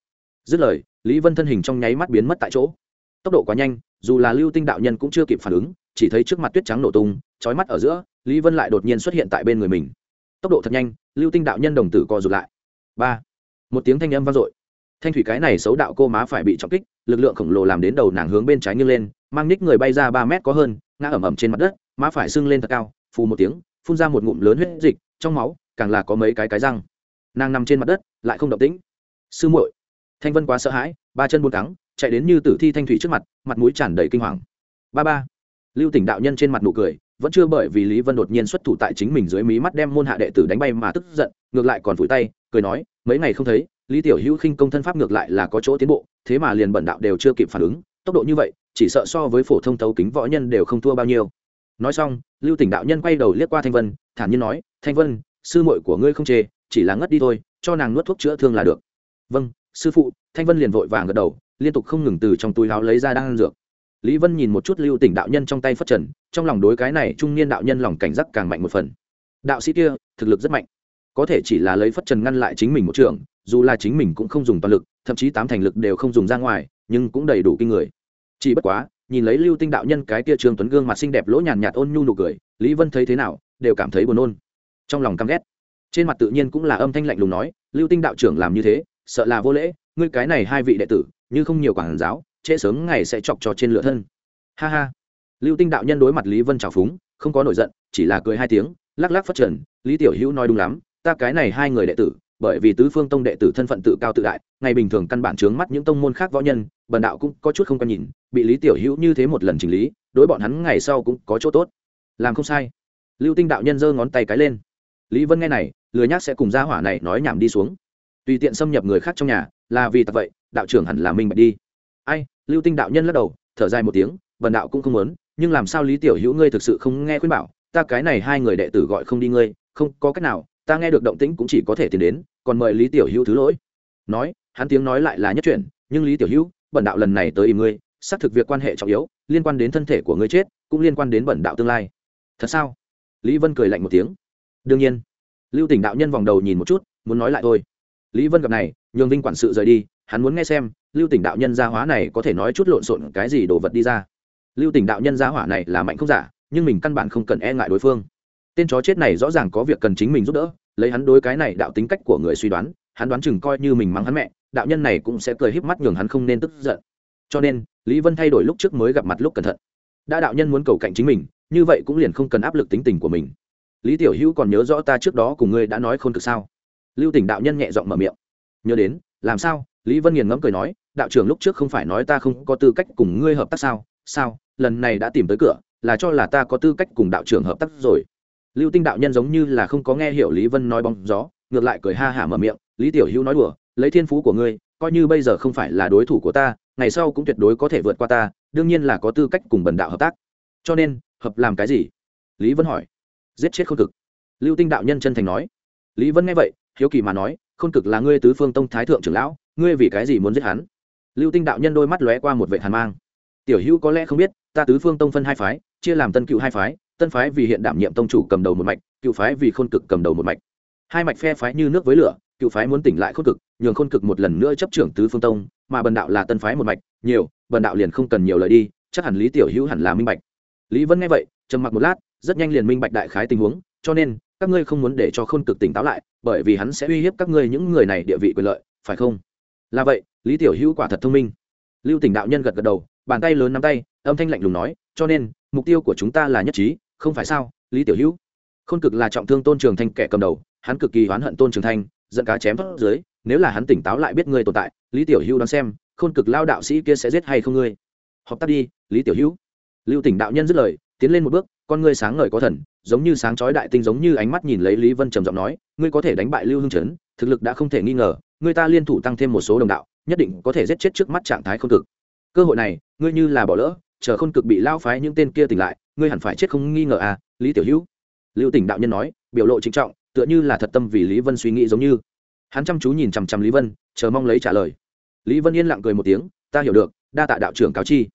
dứt lời, lý vân thân hình trong nháy mắt biến mất tại chỗ. Tốc độ quá nhanh, dù là lưu tinh đạo nhân cũng chưa kịp phản ứng, chỉ thấy trước mặt tuyết trắng nổ tung trói mắt ở giữa, lý vân lại đột nhiên xuất hiện tại bên người mình. Tốc độ thật nhanh, lưu tinh đạo nhân đồng tử co rụt lại. Ba. Một tiếng thanh âm vang dội. Thanh thủy cái này xấu đạo cô má phải bị trọng kích, lực lượng khổng lồ làm đến đầu nàng hướng bên trái nghiêng lên, mang ních người bay ra ba mét có hơn, ngã ẩm ẩm trên mặt đất, má phải sưng lên thật cao, phù một tiếng, phun ra một ngụm lớn huyết dịch, trong máu, càng là có mấy cái cái răng. Nàng nằm trên mặt đất, lại không động tĩnh. Sư muội thanh vân quá sợ hãi, ba chân buôn cắng chạy đến như tử thi thanh thủy trước mặt mặt mũi tràn đầy kinh hoàng. Ba ba. Lưu tỉnh đạo nhân trên mặt nụ cười, vẫn chưa bởi vì lý vân đột nhiên xuất thủ tại chính mình dưới mí mắt đem môn hạ đệ tử đánh bay mà tức giận, ngược lại còn vùi tay, cười nói, mấy ngày không thấy, lý tiểu hữu khinh công thân pháp ngược lại là có chỗ tiến bộ, thế mà liền bẩn đạo đều chưa kịp phản ứng, tốc độ như vậy, chỉ sợ so với phổ thông tấu kính võ nhân đều không thua bao nhiêu. Nói xong, lưu tỉnh đạo nhân quay đầu liếc qua thanh vân, thản nhiên nói, thanh vân, sư muội của ngươi không chê, chỉ là ngất đi thôi, cho nàng nuốt thuốc chữa thương là được. Vâng sư phụ, thanh vân liền vội vàng gật đầu, liên tục không ngừng từ trong túi láo lấy ra đang ăn dược. Lý vân nhìn một chút lưu tỉnh đạo nhân trong tay phất trần, trong lòng đối cái này trung niên đạo nhân lòng cảnh giác càng mạnh một phần. Đạo sĩ kia, thực lực rất mạnh. Có thể chỉ là lấy phất trần ngăn lại chính mình một trường, dù là chính mình cũng không dùng toàn lực, thậm chí tám thành lực đều không dùng ra ngoài, nhưng cũng đầy đủ kinh người. Chỉ bất quá, nhìn lấy lưu tinh đạo nhân cái tia trương tuấn gương mặt xinh đẹp lỗ nhàn nhạt ôn nhu nụ cười, lý vân thấy thế nào, đều cảm thấy buồn nôn. Trong lòng căm ghét. Trên mặt tự nhiên cũng là âm thanh lạnh lùng nói, lưu tinh đạo trưởng làm như thế sợ là vô lễ, ngươi cái này hai vị đệ tử, như không nhiều quảng giáo, trễ sớm ngày sẽ chọc trò trên lửa thân. Ha ha. Lưu tinh đạo nhân đối mặt lý vân trào phúng, không có nổi giận, chỉ là cười hai tiếng, lắc lắc phất trần, lý tiểu hữu nói đúng lắm, ta cái này hai người đệ tử, bởi vì tứ phương tông đệ tử thân phận tự cao tự đại, ngày bình thường căn bản trướng mắt những tông môn khác võ nhân, bần đạo cũng có chút không quan nhìn, bị lý tiểu hữu như thế một lần chỉnh lý, đối bọn hắn ngày sau cũng có chỗ tốt. Làm không sai. Lưu tinh đạo nhân giơ ngón tay cái lên. Lý vân nghe này, lười nhác sẽ cùng gia hỏa này nói nhảm đi xuống tùy tiện xâm nhập người khác trong nhà, là vì thật vậy, đạo trưởng hẳn là minh bạch đi. Ai, lưu tinh đạo nhân lắc đầu, thở dài một tiếng vần đạo cũng không muốn, nhưng làm sao lý tiểu hữu ngươi thực sự không nghe khuyên bảo, ta cái này hai người đệ tử gọi không đi ngươi, không có cách nào, ta nghe được động tĩnh cũng chỉ có thể tìm đến, còn mời lý tiểu hữu thứ lỗi. Nói, hắn tiếng nói lại là nhất chuyển, nhưng lý tiểu hữu bần đạo lần này tới ìm ngươi, xác thực việc quan hệ trọng yếu, liên quan đến thân thể của ngươi chết, cũng liên quan đến bẩn đạo tương lai. Thật sao? Lý vân cười lạnh một tiếng. Đương nhiên. Lưu tỉnh đạo nhân vòng đầu nhìn một chút, muốn nói lại thôi lý vân gặp này, nhường vinh quản sự rời đi, hắn muốn nghe xem, lưu tỉnh đạo nhân gia hóa này có thể nói chút lộn xộn cái gì đồ vật đi ra. Lưu tỉnh đạo nhân gia hỏa này là mạnh không giả, nhưng mình căn bản không cần e ngại đối phương. Tên chó chết này rõ ràng có việc cần chính mình giúp đỡ, lấy hắn đối cái này đạo tính cách của người suy đoán, hắn đoán chừng coi như mình mắng hắn mẹ, đạo nhân này cũng sẽ cười híp mắt nhường hắn không nên tức giận. Cho nên, lý vân thay đổi lúc trước mới gặp mặt lúc cẩn thận. Đã đạo nhân muốn cầu cạnh chính mình, như vậy cũng liền không cần áp lực tính tình của mình. Lý tiểu hữu còn nhớ rõ ta trước đó cùng ngươi đã nói khôn cực sao? Lưu tỉnh đạo nhân nhẹ giọng mở miệng. Nhớ đến, làm sao? Lý vân nghiền ngẫm cười nói, đạo trưởng lúc trước không phải nói ta không có tư cách cùng ngươi hợp tác sao? Sao? Lần này đã tìm tới cửa, là cho là ta có tư cách cùng đạo trưởng hợp tác rồi. Lưu tinh đạo nhân giống như là không có nghe hiểu lý vân nói bóng gió, ngược lại cười ha hả mở miệng, lý tiểu hữu nói đùa, lấy thiên phú của ngươi, coi như bây giờ không phải là đối thủ của ta, ngày sau cũng tuyệt đối có thể vượt qua ta, đương nhiên là có tư cách cùng bần đạo hợp tác. Cho nên, hợp làm cái gì? Lý vân hỏi. Giết chết khôn cực. Lưu tinh đạo nhân chân thành nói. Lý vân nghe vậy hiếu kỳ mà nói, khôn cực là ngươi tứ phương tông thái thượng trưởng lão, ngươi vì cái gì muốn giết hắn? Lưu tinh đạo nhân đôi mắt lóe qua một vệ hàn mang. Tiểu hữu có lẽ không biết, ta tứ phương tông phân hai phái, chia làm tân cựu hai phái, tân phái vì hiện đảm nhiệm tông chủ cầm đầu một mạch, cựu phái vì khôn cực cầm đầu một mạch. Hai mạch phe phái như nước với lửa, cựu phái muốn tỉnh lại khôn cực, nhường khôn cực một lần nữa chấp trưởng tứ phương tông, mà bần đạo là tân phái một mạch, nhiều, bần đạo liền không cần nhiều lời đi, chắc hẳn lý tiểu hữu hẳn là minh bạch. Lý vân nghe vậy, trầm mặc một lát, rất nhanh liền minh bạch đại khái tình huống, cho nên các ngươi không muốn để cho khôn cực tỉnh táo lại, bởi vì hắn sẽ uy hiếp các ngươi những người này địa vị quyền lợi, phải không? Là vậy, lý tiểu hữu quả thật thông minh. Lưu tỉnh đạo nhân gật gật đầu, bàn tay lớn nắm tay, âm thanh lạnh lùng nói, cho nên, mục tiêu của chúng ta là nhất trí, không phải sao, lý tiểu hữu? Khôn cực là trọng thương tôn trường thanh kẻ cầm đầu, hắn cực kỳ oán hận tôn trường thanh dẫn cá chém thoát dưới, nếu là hắn tỉnh táo lại biết ngươi tồn tại, lý tiểu hữu đoán xem, khôn cực lao đạo sĩ kia sẽ giết hay không ngươi? Họp tắt đi, lý tiểu hữu. Lưu tỉnh đạo nhân dứt lời, tiến lên một bước con ngươi sáng ngời có thần, giống như sáng chói đại tinh giống như ánh mắt nhìn lấy lý vân trầm giọng nói, ngươi có thể đánh bại lưu hưng trấn thực lực đã không thể nghi ngờ, ngươi ta liên thủ tăng thêm một số đồng đạo, nhất định có thể giết chết trước mắt trạng thái khôn cực. Cơ hội này, ngươi như là bỏ lỡ, chờ khôn cực bị lao phái những tên kia tỉnh lại, ngươi hẳn phải chết không nghi ngờ à lý tiểu hữu. Lưu tỉnh đạo nhân nói, biểu lộ trịnh trọng, tựa như là thật tâm vì lý vân suy nghĩ giống như. Hắn chăm chú nhìn chằm chằm lý vân, chờ mong lấy trả lời. Lý vân yên lặng cười một tiếng, ta hiểu được, đa tạ đạo trưởng cáo chi.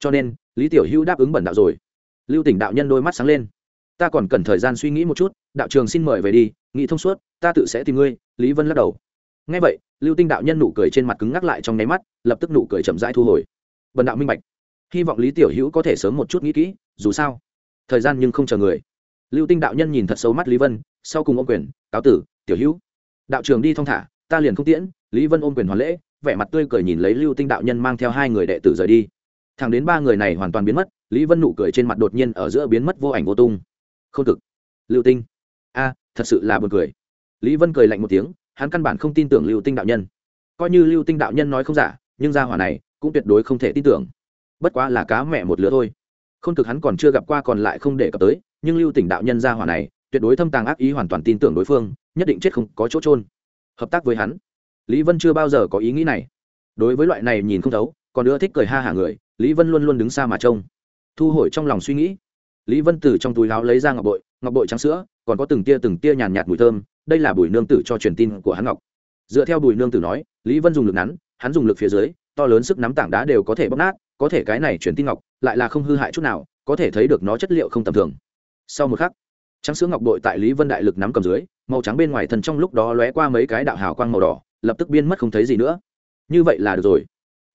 Cho nên, lý tiểu hữu đáp ứng bẩn đạo rồi lưu tỉnh đạo nhân đôi mắt sáng lên. Ta còn cần thời gian suy nghĩ một chút, đạo trường xin mời về đi, nghĩ thông suốt, ta tự sẽ tìm ngươi, lý vân lắc đầu. Ngay vậy, lưu tinh đạo nhân nụ cười trên mặt cứng ngắc lại trong nháy mắt, lập tức nụ cười chậm rãi thu hồi. Bần đạo minh bạch. Hy vọng lý tiểu hữu có thể sớm một chút nghĩ kỹ, dù sao, thời gian nhưng không chờ người. Lưu tinh đạo nhân nhìn thật sâu mắt lý vân, sau cùng ôm quyền, cáo tử, tiểu hữu. Đạo trường đi thong thả, ta liền không tiễn. Lý vân ôm quyền hoàn lễ, vẻ mặt tươi cười nhìn lấy lưu tinh đạo nhân mang theo hai người đệ tử rời đi. Thẳng đến ba người này hoàn toàn biến mất lý vân nụ cười trên mặt đột nhiên ở giữa biến mất vô ảnh vô tung. Không cực. Lưu tinh. A, thật sự là buồn cười. Lý vân cười lạnh một tiếng, hắn căn bản không tin tưởng lưu tinh đạo nhân. Coi như lưu tinh đạo nhân nói không giả, nhưng gia hỏa này cũng tuyệt đối không thể tin tưởng. Bất quá là cá mẹ một lứa thôi. Không thực hắn còn chưa gặp qua còn lại không để cập tới, nhưng lưu tỉnh đạo nhân gia hỏa này tuyệt đối thâm tàng ác ý hoàn toàn tin tưởng đối phương, nhất định chết không có chỗ trôn hợp tác với hắn. Lý vân chưa bao giờ có ý nghĩ này. Đối với loại này nhìn không thấu, còn nữa thích cười ha hả người, lý vân luôn luôn đứng xa mà trông thu hồi trong lòng suy nghĩ. Lý vân từ trong túi láo lấy ra ngọc bội ngọc bội trắng sữa, còn có từng tia từng tia nhàn nhạt mùi thơm, đây là bùi nương tử cho truyền tin của hắn ngọc. Dựa theo bùi nương tử nói, lý vân dùng lực nắn hắn dùng lực phía dưới, to lớn sức nắm tảng đá đều có thể bóc nát, có thể cái này truyền tin ngọc, lại là không hư hại chút nào, có thể thấy được nó chất liệu không tầm thường. Sau một khắc, trắng sữa ngọc bội tại lý vân đại lực nắm cầm dưới, màu trắng bên ngoài thần trong lúc đó lóe qua mấy cái đạo hào quang màu đỏ, lập tức biên mất không thấy gì nữa. Như vậy là được rồi.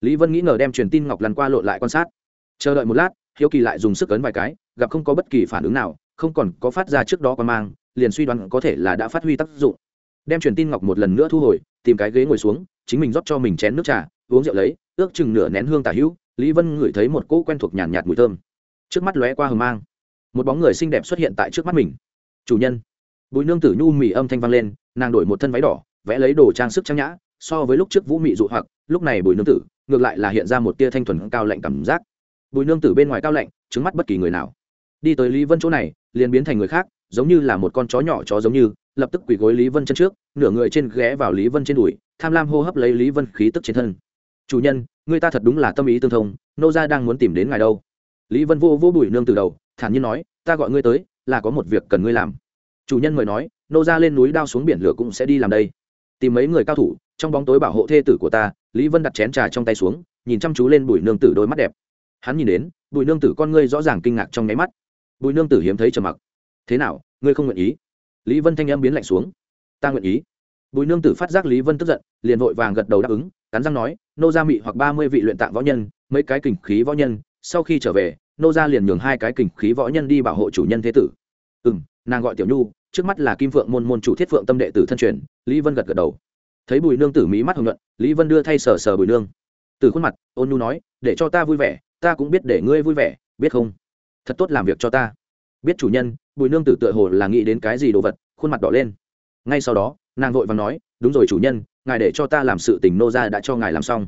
Lý vân nghĩ ngờ đem truyền tin ngọc lăn qua lộn lại quan sát. Chờ đợi một lát hiếu kỳ lại dùng sức ấn vài cái gặp không có bất kỳ phản ứng nào không còn có phát ra trước đó qua mang liền suy đoán có thể là đã phát huy tác dụng. Đem truyền tin ngọc một lần nữa thu hồi tìm cái ghế ngồi xuống chính mình rót cho mình chén nước trà uống rượu lấy ước chừng nửa nén hương tả hữu lý vân ngửi thấy một cỗ quen thuộc nhàn nhạt, nhạt mùi thơm. Trước mắt lóe qua hờ mang. Một bóng người xinh đẹp xuất hiện tại trước mắt mình. Chủ nhân. Bùi nương tử nhu mì âm thanh vang lên nàng đổi một thân váy đỏ vẽ lấy đồ trang sức trang nhã so với lúc trước vũ mị dụ hoặc lúc này bùi nương tử ngược lại là hiện ra một tia thanh thuần cao lạnh cảm giác bùi nương tử bên ngoài cao lạnh, trứng mắt bất kỳ người nào. Đi tới lý vân chỗ này, liền biến thành người khác, giống như là một con chó nhỏ chó giống như, lập tức quỳ gối lý vân chân trước, nửa người trên ghé vào lý vân trên đùi, tham lam hô hấp lấy lý vân khí tức trên thân. Chủ nhân, người ta thật đúng là tâm ý tương thông, nô gia đang muốn tìm đến ngài đâu. Lý vân vô vô bùi nương từ đầu, thản nhiên nói, ta gọi ngươi tới, là có một việc cần ngươi làm. Chủ nhân mời nói, nô gia lên núi đao xuống biển lửa cũng sẽ đi làm đây. Tìm mấy người cao thủ, trong bóng tối bảo hộ thê tử của ta, lý vân đặt chén trà trong tay xuống, nhìn chăm chú lên bùi nương tử đôi mắt đẹp hắn nhìn đến, bùi nương tử con ngươi rõ ràng kinh ngạc trong nháy mắt. Bùi nương tử hiếm thấy trầm mặc. Thế nào, ngươi không nguyện ý? Lý vân thanh em biến lạnh xuống. Ta nguyện ý. Bùi nương tử phát giác lý vân tức giận, liền vội vàng gật đầu đáp ứng, cắn răng nói, nô gia mị hoặc ba mươi vị luyện tạng võ nhân, mấy cái kình khí võ nhân, sau khi trở về, nô gia liền nhường hai cái kình khí võ nhân đi bảo hộ chủ nhân thế tử. Ừ m nàng gọi tiểu nhu, trước mắt là kim phượng môn môn chủ thiết phượng tâm đệ tử thân truyền. Lý vân gật gật đầu. Thấy bùi nương tử mỹ mắt hồng luận lý vân đưa thay sờ sờ bùi nương. Từ khuôn mặt, ôn nhu nói, để cho ta vui vẻ ta cũng biết để ngươi vui vẻ, biết không? Thật tốt làm việc cho ta. Biết chủ nhân, bùi nương tử tựa hồ là nghĩ đến cái gì đồ vật, khuôn mặt đỏ lên. Ngay sau đó, nàng vội và nói, đúng rồi chủ nhân, ngài để cho ta làm sự tình nô gia đã cho ngài làm xong.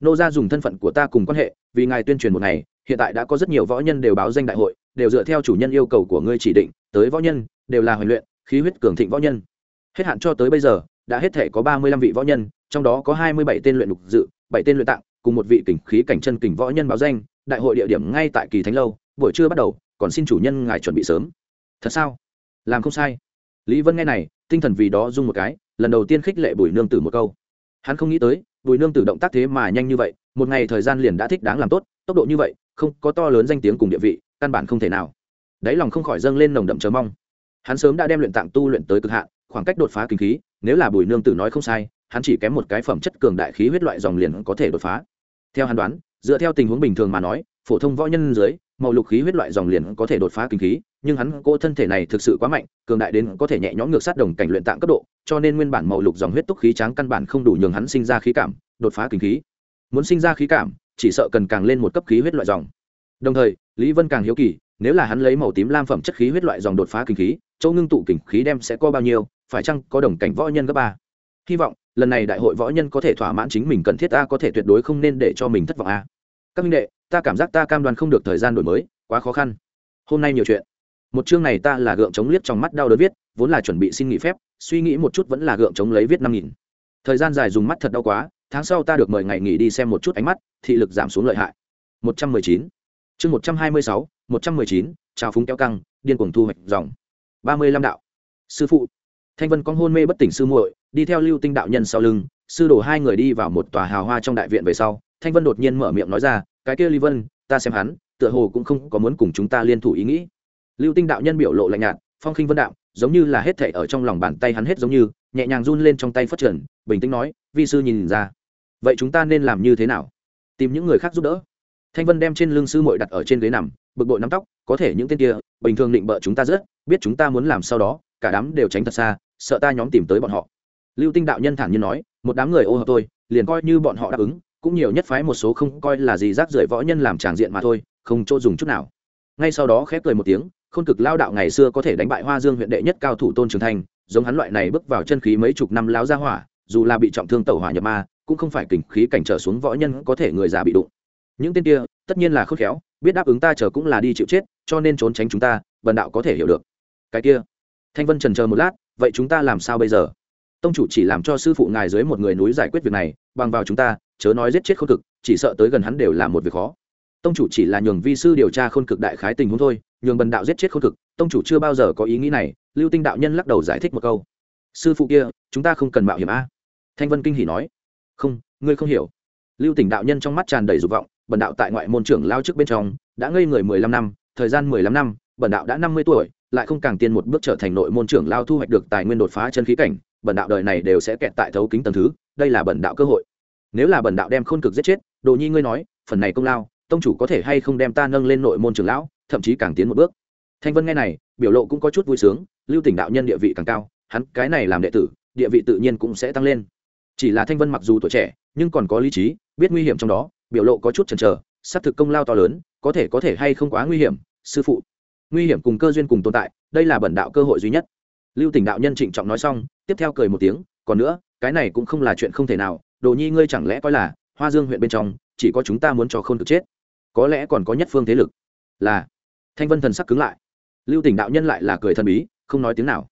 Nô gia dùng thân phận của ta cùng quan hệ, vì ngài tuyên truyền một ngày, hiện tại đã có rất nhiều võ nhân đều báo danh đại hội, đều dựa theo chủ nhân yêu cầu của ngươi chỉ định, tới võ nhân, đều là huấn luyện, khí huyết cường thịnh võ nhân. Hết hạn cho tới bây giờ, đã hết thể có ba mươi lăm vị võ nhân, trong đó có hai mươi bảy tên luyện lục dự, bảy tên luyện tạng, cùng một vị kình khí cảnh chân kình võ nhân báo danh đại hội địa điểm ngay tại kỳ thánh lâu, buổi trưa bắt đầu, còn xin chủ nhân ngài chuẩn bị sớm. Thật sao? Làm không sai. Lý vân nghe này, tinh thần vì đó dung một cái, lần đầu tiên khích lệ bùi nương tử một câu. Hắn không nghĩ tới, bùi nương tử động tác thế mà nhanh như vậy, một ngày thời gian liền đã thích đáng làm tốt, tốc độ như vậy, không có to lớn danh tiếng cùng địa vị, căn bản không thể nào. Đáy lòng không khỏi dâng lên nồng đậm chờ mong. Hắn sớm đã đem luyện tạng tu luyện tới cực hạn, khoảng cách đột phá kinh khí, nếu là bùi nương tử nói không sai, hắn chỉ kém một cái phẩm chất cường đại khí huyết loại dòng liền có thể đột phá. Theo hắn đoán dựa theo tình huống bình thường mà nói, phổ thông võ nhân dưới, màu lục khí huyết loại dòng liền có thể đột phá kinh khí, nhưng hắn cô thân thể này thực sự quá mạnh, cường đại đến có thể nhẹ nhõm ngược sát đồng cảnh luyện tạng cấp độ, cho nên nguyên bản màu lục dòng huyết túc khí tráng căn bản không đủ nhường hắn sinh ra khí cảm, đột phá kinh khí. Muốn sinh ra khí cảm, chỉ sợ cần càng lên một cấp khí huyết loại dòng. Đồng thời, lý vân càng hiếu kỳ, nếu là hắn lấy màu tím lam phẩm chất khí huyết loại dòng đột phá kinh khí châu ngưng tụ kinh khí đem sẽ có bao nhiêu, phải chăng có đồng cảnh võ nhân cấp ba? Hy vọng lần này đại hội võ nhân có thể thỏa mãn chính mình cần thiết ta có thể tuyệt đối không nên để cho mình thất vọng a các minh đệ, ta cảm giác ta cam đoan không được thời gian đổi mới, quá khó khăn. Hôm nay nhiều chuyện. Một chương này ta là gượng chống liếc trong mắt đau đớn viết, vốn là chuẩn bị xin nghỉ phép, suy nghĩ một chút vẫn là gượng chống lấy viết năm nghìn. Thời gian dài dùng mắt thật đau quá, tháng sau ta được mời ngày nghỉ đi xem một chút ánh mắt, thị lực giảm xuống lợi hại. Một trăm mười chín. Chương một trăm hai mươi sáu, một trăm mười chín, trào phúng kéo căng, điên cuồng thu hoạch dòng. ba mươi lăm đạo. Sư phụ thanh vân con hôn mê bất tỉnh sư muội, đi theo lưu tinh đạo nhân sau lưng, sư đổ hai người đi vào một tòa hào hoa trong đại viện về sau, thanh vân đột nhiên mở miệng nói ra, cái kia ly vân, ta xem hắn, tựa hồ cũng không có muốn cùng chúng ta liên thủ ý nghĩ. Lưu tinh đạo nhân biểu lộ lạnh nhạt, phong khinh vân đạo, giống như là hết thể ở trong lòng bàn tay hắn hết giống như, nhẹ nhàng run lên trong tay phất trần, bình tĩnh nói, vi sư nhìn ra, vậy chúng ta nên làm như thế nào? Tìm những người khác giúp đỡ. Thanh vân đem trên lưng sư mội đặt ở trên ghế nằm, bực bội nắm tóc, có thể những tên kia, bình thường định bợ chúng ta rất, biết chúng ta muốn làm sau đó, cả đám đều tránh thật xa sợ ta nhóm tìm tới bọn họ. Lưu tinh đạo nhân thản nhiên nói, một đám người ô hợp tôi liền coi như bọn họ đáp ứng, cũng nhiều nhất phái một số không coi là gì rác rưởi võ nhân làm tràng diện mà thôi, không chỗ dùng chút nào. Ngay sau đó khép cười một tiếng, khôn cực lao đạo ngày xưa có thể đánh bại hoa dương huyện đệ nhất cao thủ tôn trường thành, giống hắn loại này bước vào chân khí mấy chục năm láo ra hỏa, dù là bị trọng thương tẩu hỏa nhập ma, cũng không phải kình khí cảnh trở xuống võ nhân có thể người già bị đụng. Những tên kia, tất nhiên là khôn khéo, biết đáp ứng ta chờ cũng là đi chịu chết, cho nên trốn tránh chúng ta, bần đạo có thể hiểu được. Cái kia thanh vân trần chờ một lát, vậy chúng ta làm sao bây giờ? Tông chủ chỉ làm cho sư phụ ngài dưới một người núi giải quyết việc này, bằng vào chúng ta, chớ nói giết chết khôn cực, chỉ sợ tới gần hắn đều là một việc khó. Tông chủ chỉ là nhường vi sư điều tra khôn cực đại khái tình huống thôi, nhường bần đạo giết chết khôn cực, tông chủ chưa bao giờ có ý nghĩ này, lưu tinh đạo nhân lắc đầu giải thích một câu. Sư phụ kia, chúng ta không cần mạo hiểm a. Thanh vân kinh hỉ nói. Không, ngươi không hiểu. Lưu tỉnh đạo nhân trong mắt tràn đầy dục vọng, bần đạo tại ngoại môn trưởng lao trước bên trong, đã ngây người mười lăm năm, thời gian mười lăm năm, bần đạo đã năm mươi tuổi lại không càng tiên một bước trở thành nội môn trưởng lao thu hoạch được tài nguyên đột phá chân khí cảnh, bẩn đạo đời này đều sẽ kẹt tại thấu kính tầng thứ, đây là bẩn đạo cơ hội. Nếu là bẩn đạo đem khôn cực giết chết, đồ nhi ngươi nói, phần này công lao, tông chủ có thể hay không đem ta nâng lên nội môn trưởng lão, thậm chí càng tiến một bước. Thanh vân nghe này, biểu lộ cũng có chút vui sướng, lưu tỉnh đạo nhân địa vị càng cao, hắn cái này làm đệ tử, địa vị tự nhiên cũng sẽ tăng lên. Chỉ là thanh vân mặc dù tuổi trẻ, nhưng còn có lý trí, biết nguy hiểm trong đó, biểu lộ có chút chần chờ, xác thực công lao to lớn, có thể có thể hay không quá nguy hiểm, sư phụ nguy hiểm cùng cơ duyên cùng tồn tại, đây là bẩn đạo cơ hội duy nhất. Lưu tỉnh đạo nhân trịnh trọng nói xong, tiếp theo cười một tiếng, còn nữa, cái này cũng không là chuyện không thể nào, đồ nhi ngươi chẳng lẽ coi là hoa dương huyện bên trong, chỉ có chúng ta muốn cho k h ô n chết? Có lẽ còn có nhất phương thế lực. Là. Thanh vân thần sắc cứng lại. Lưu tỉnh đạo nhân lại là cười thần bí, không nói tiếng nào.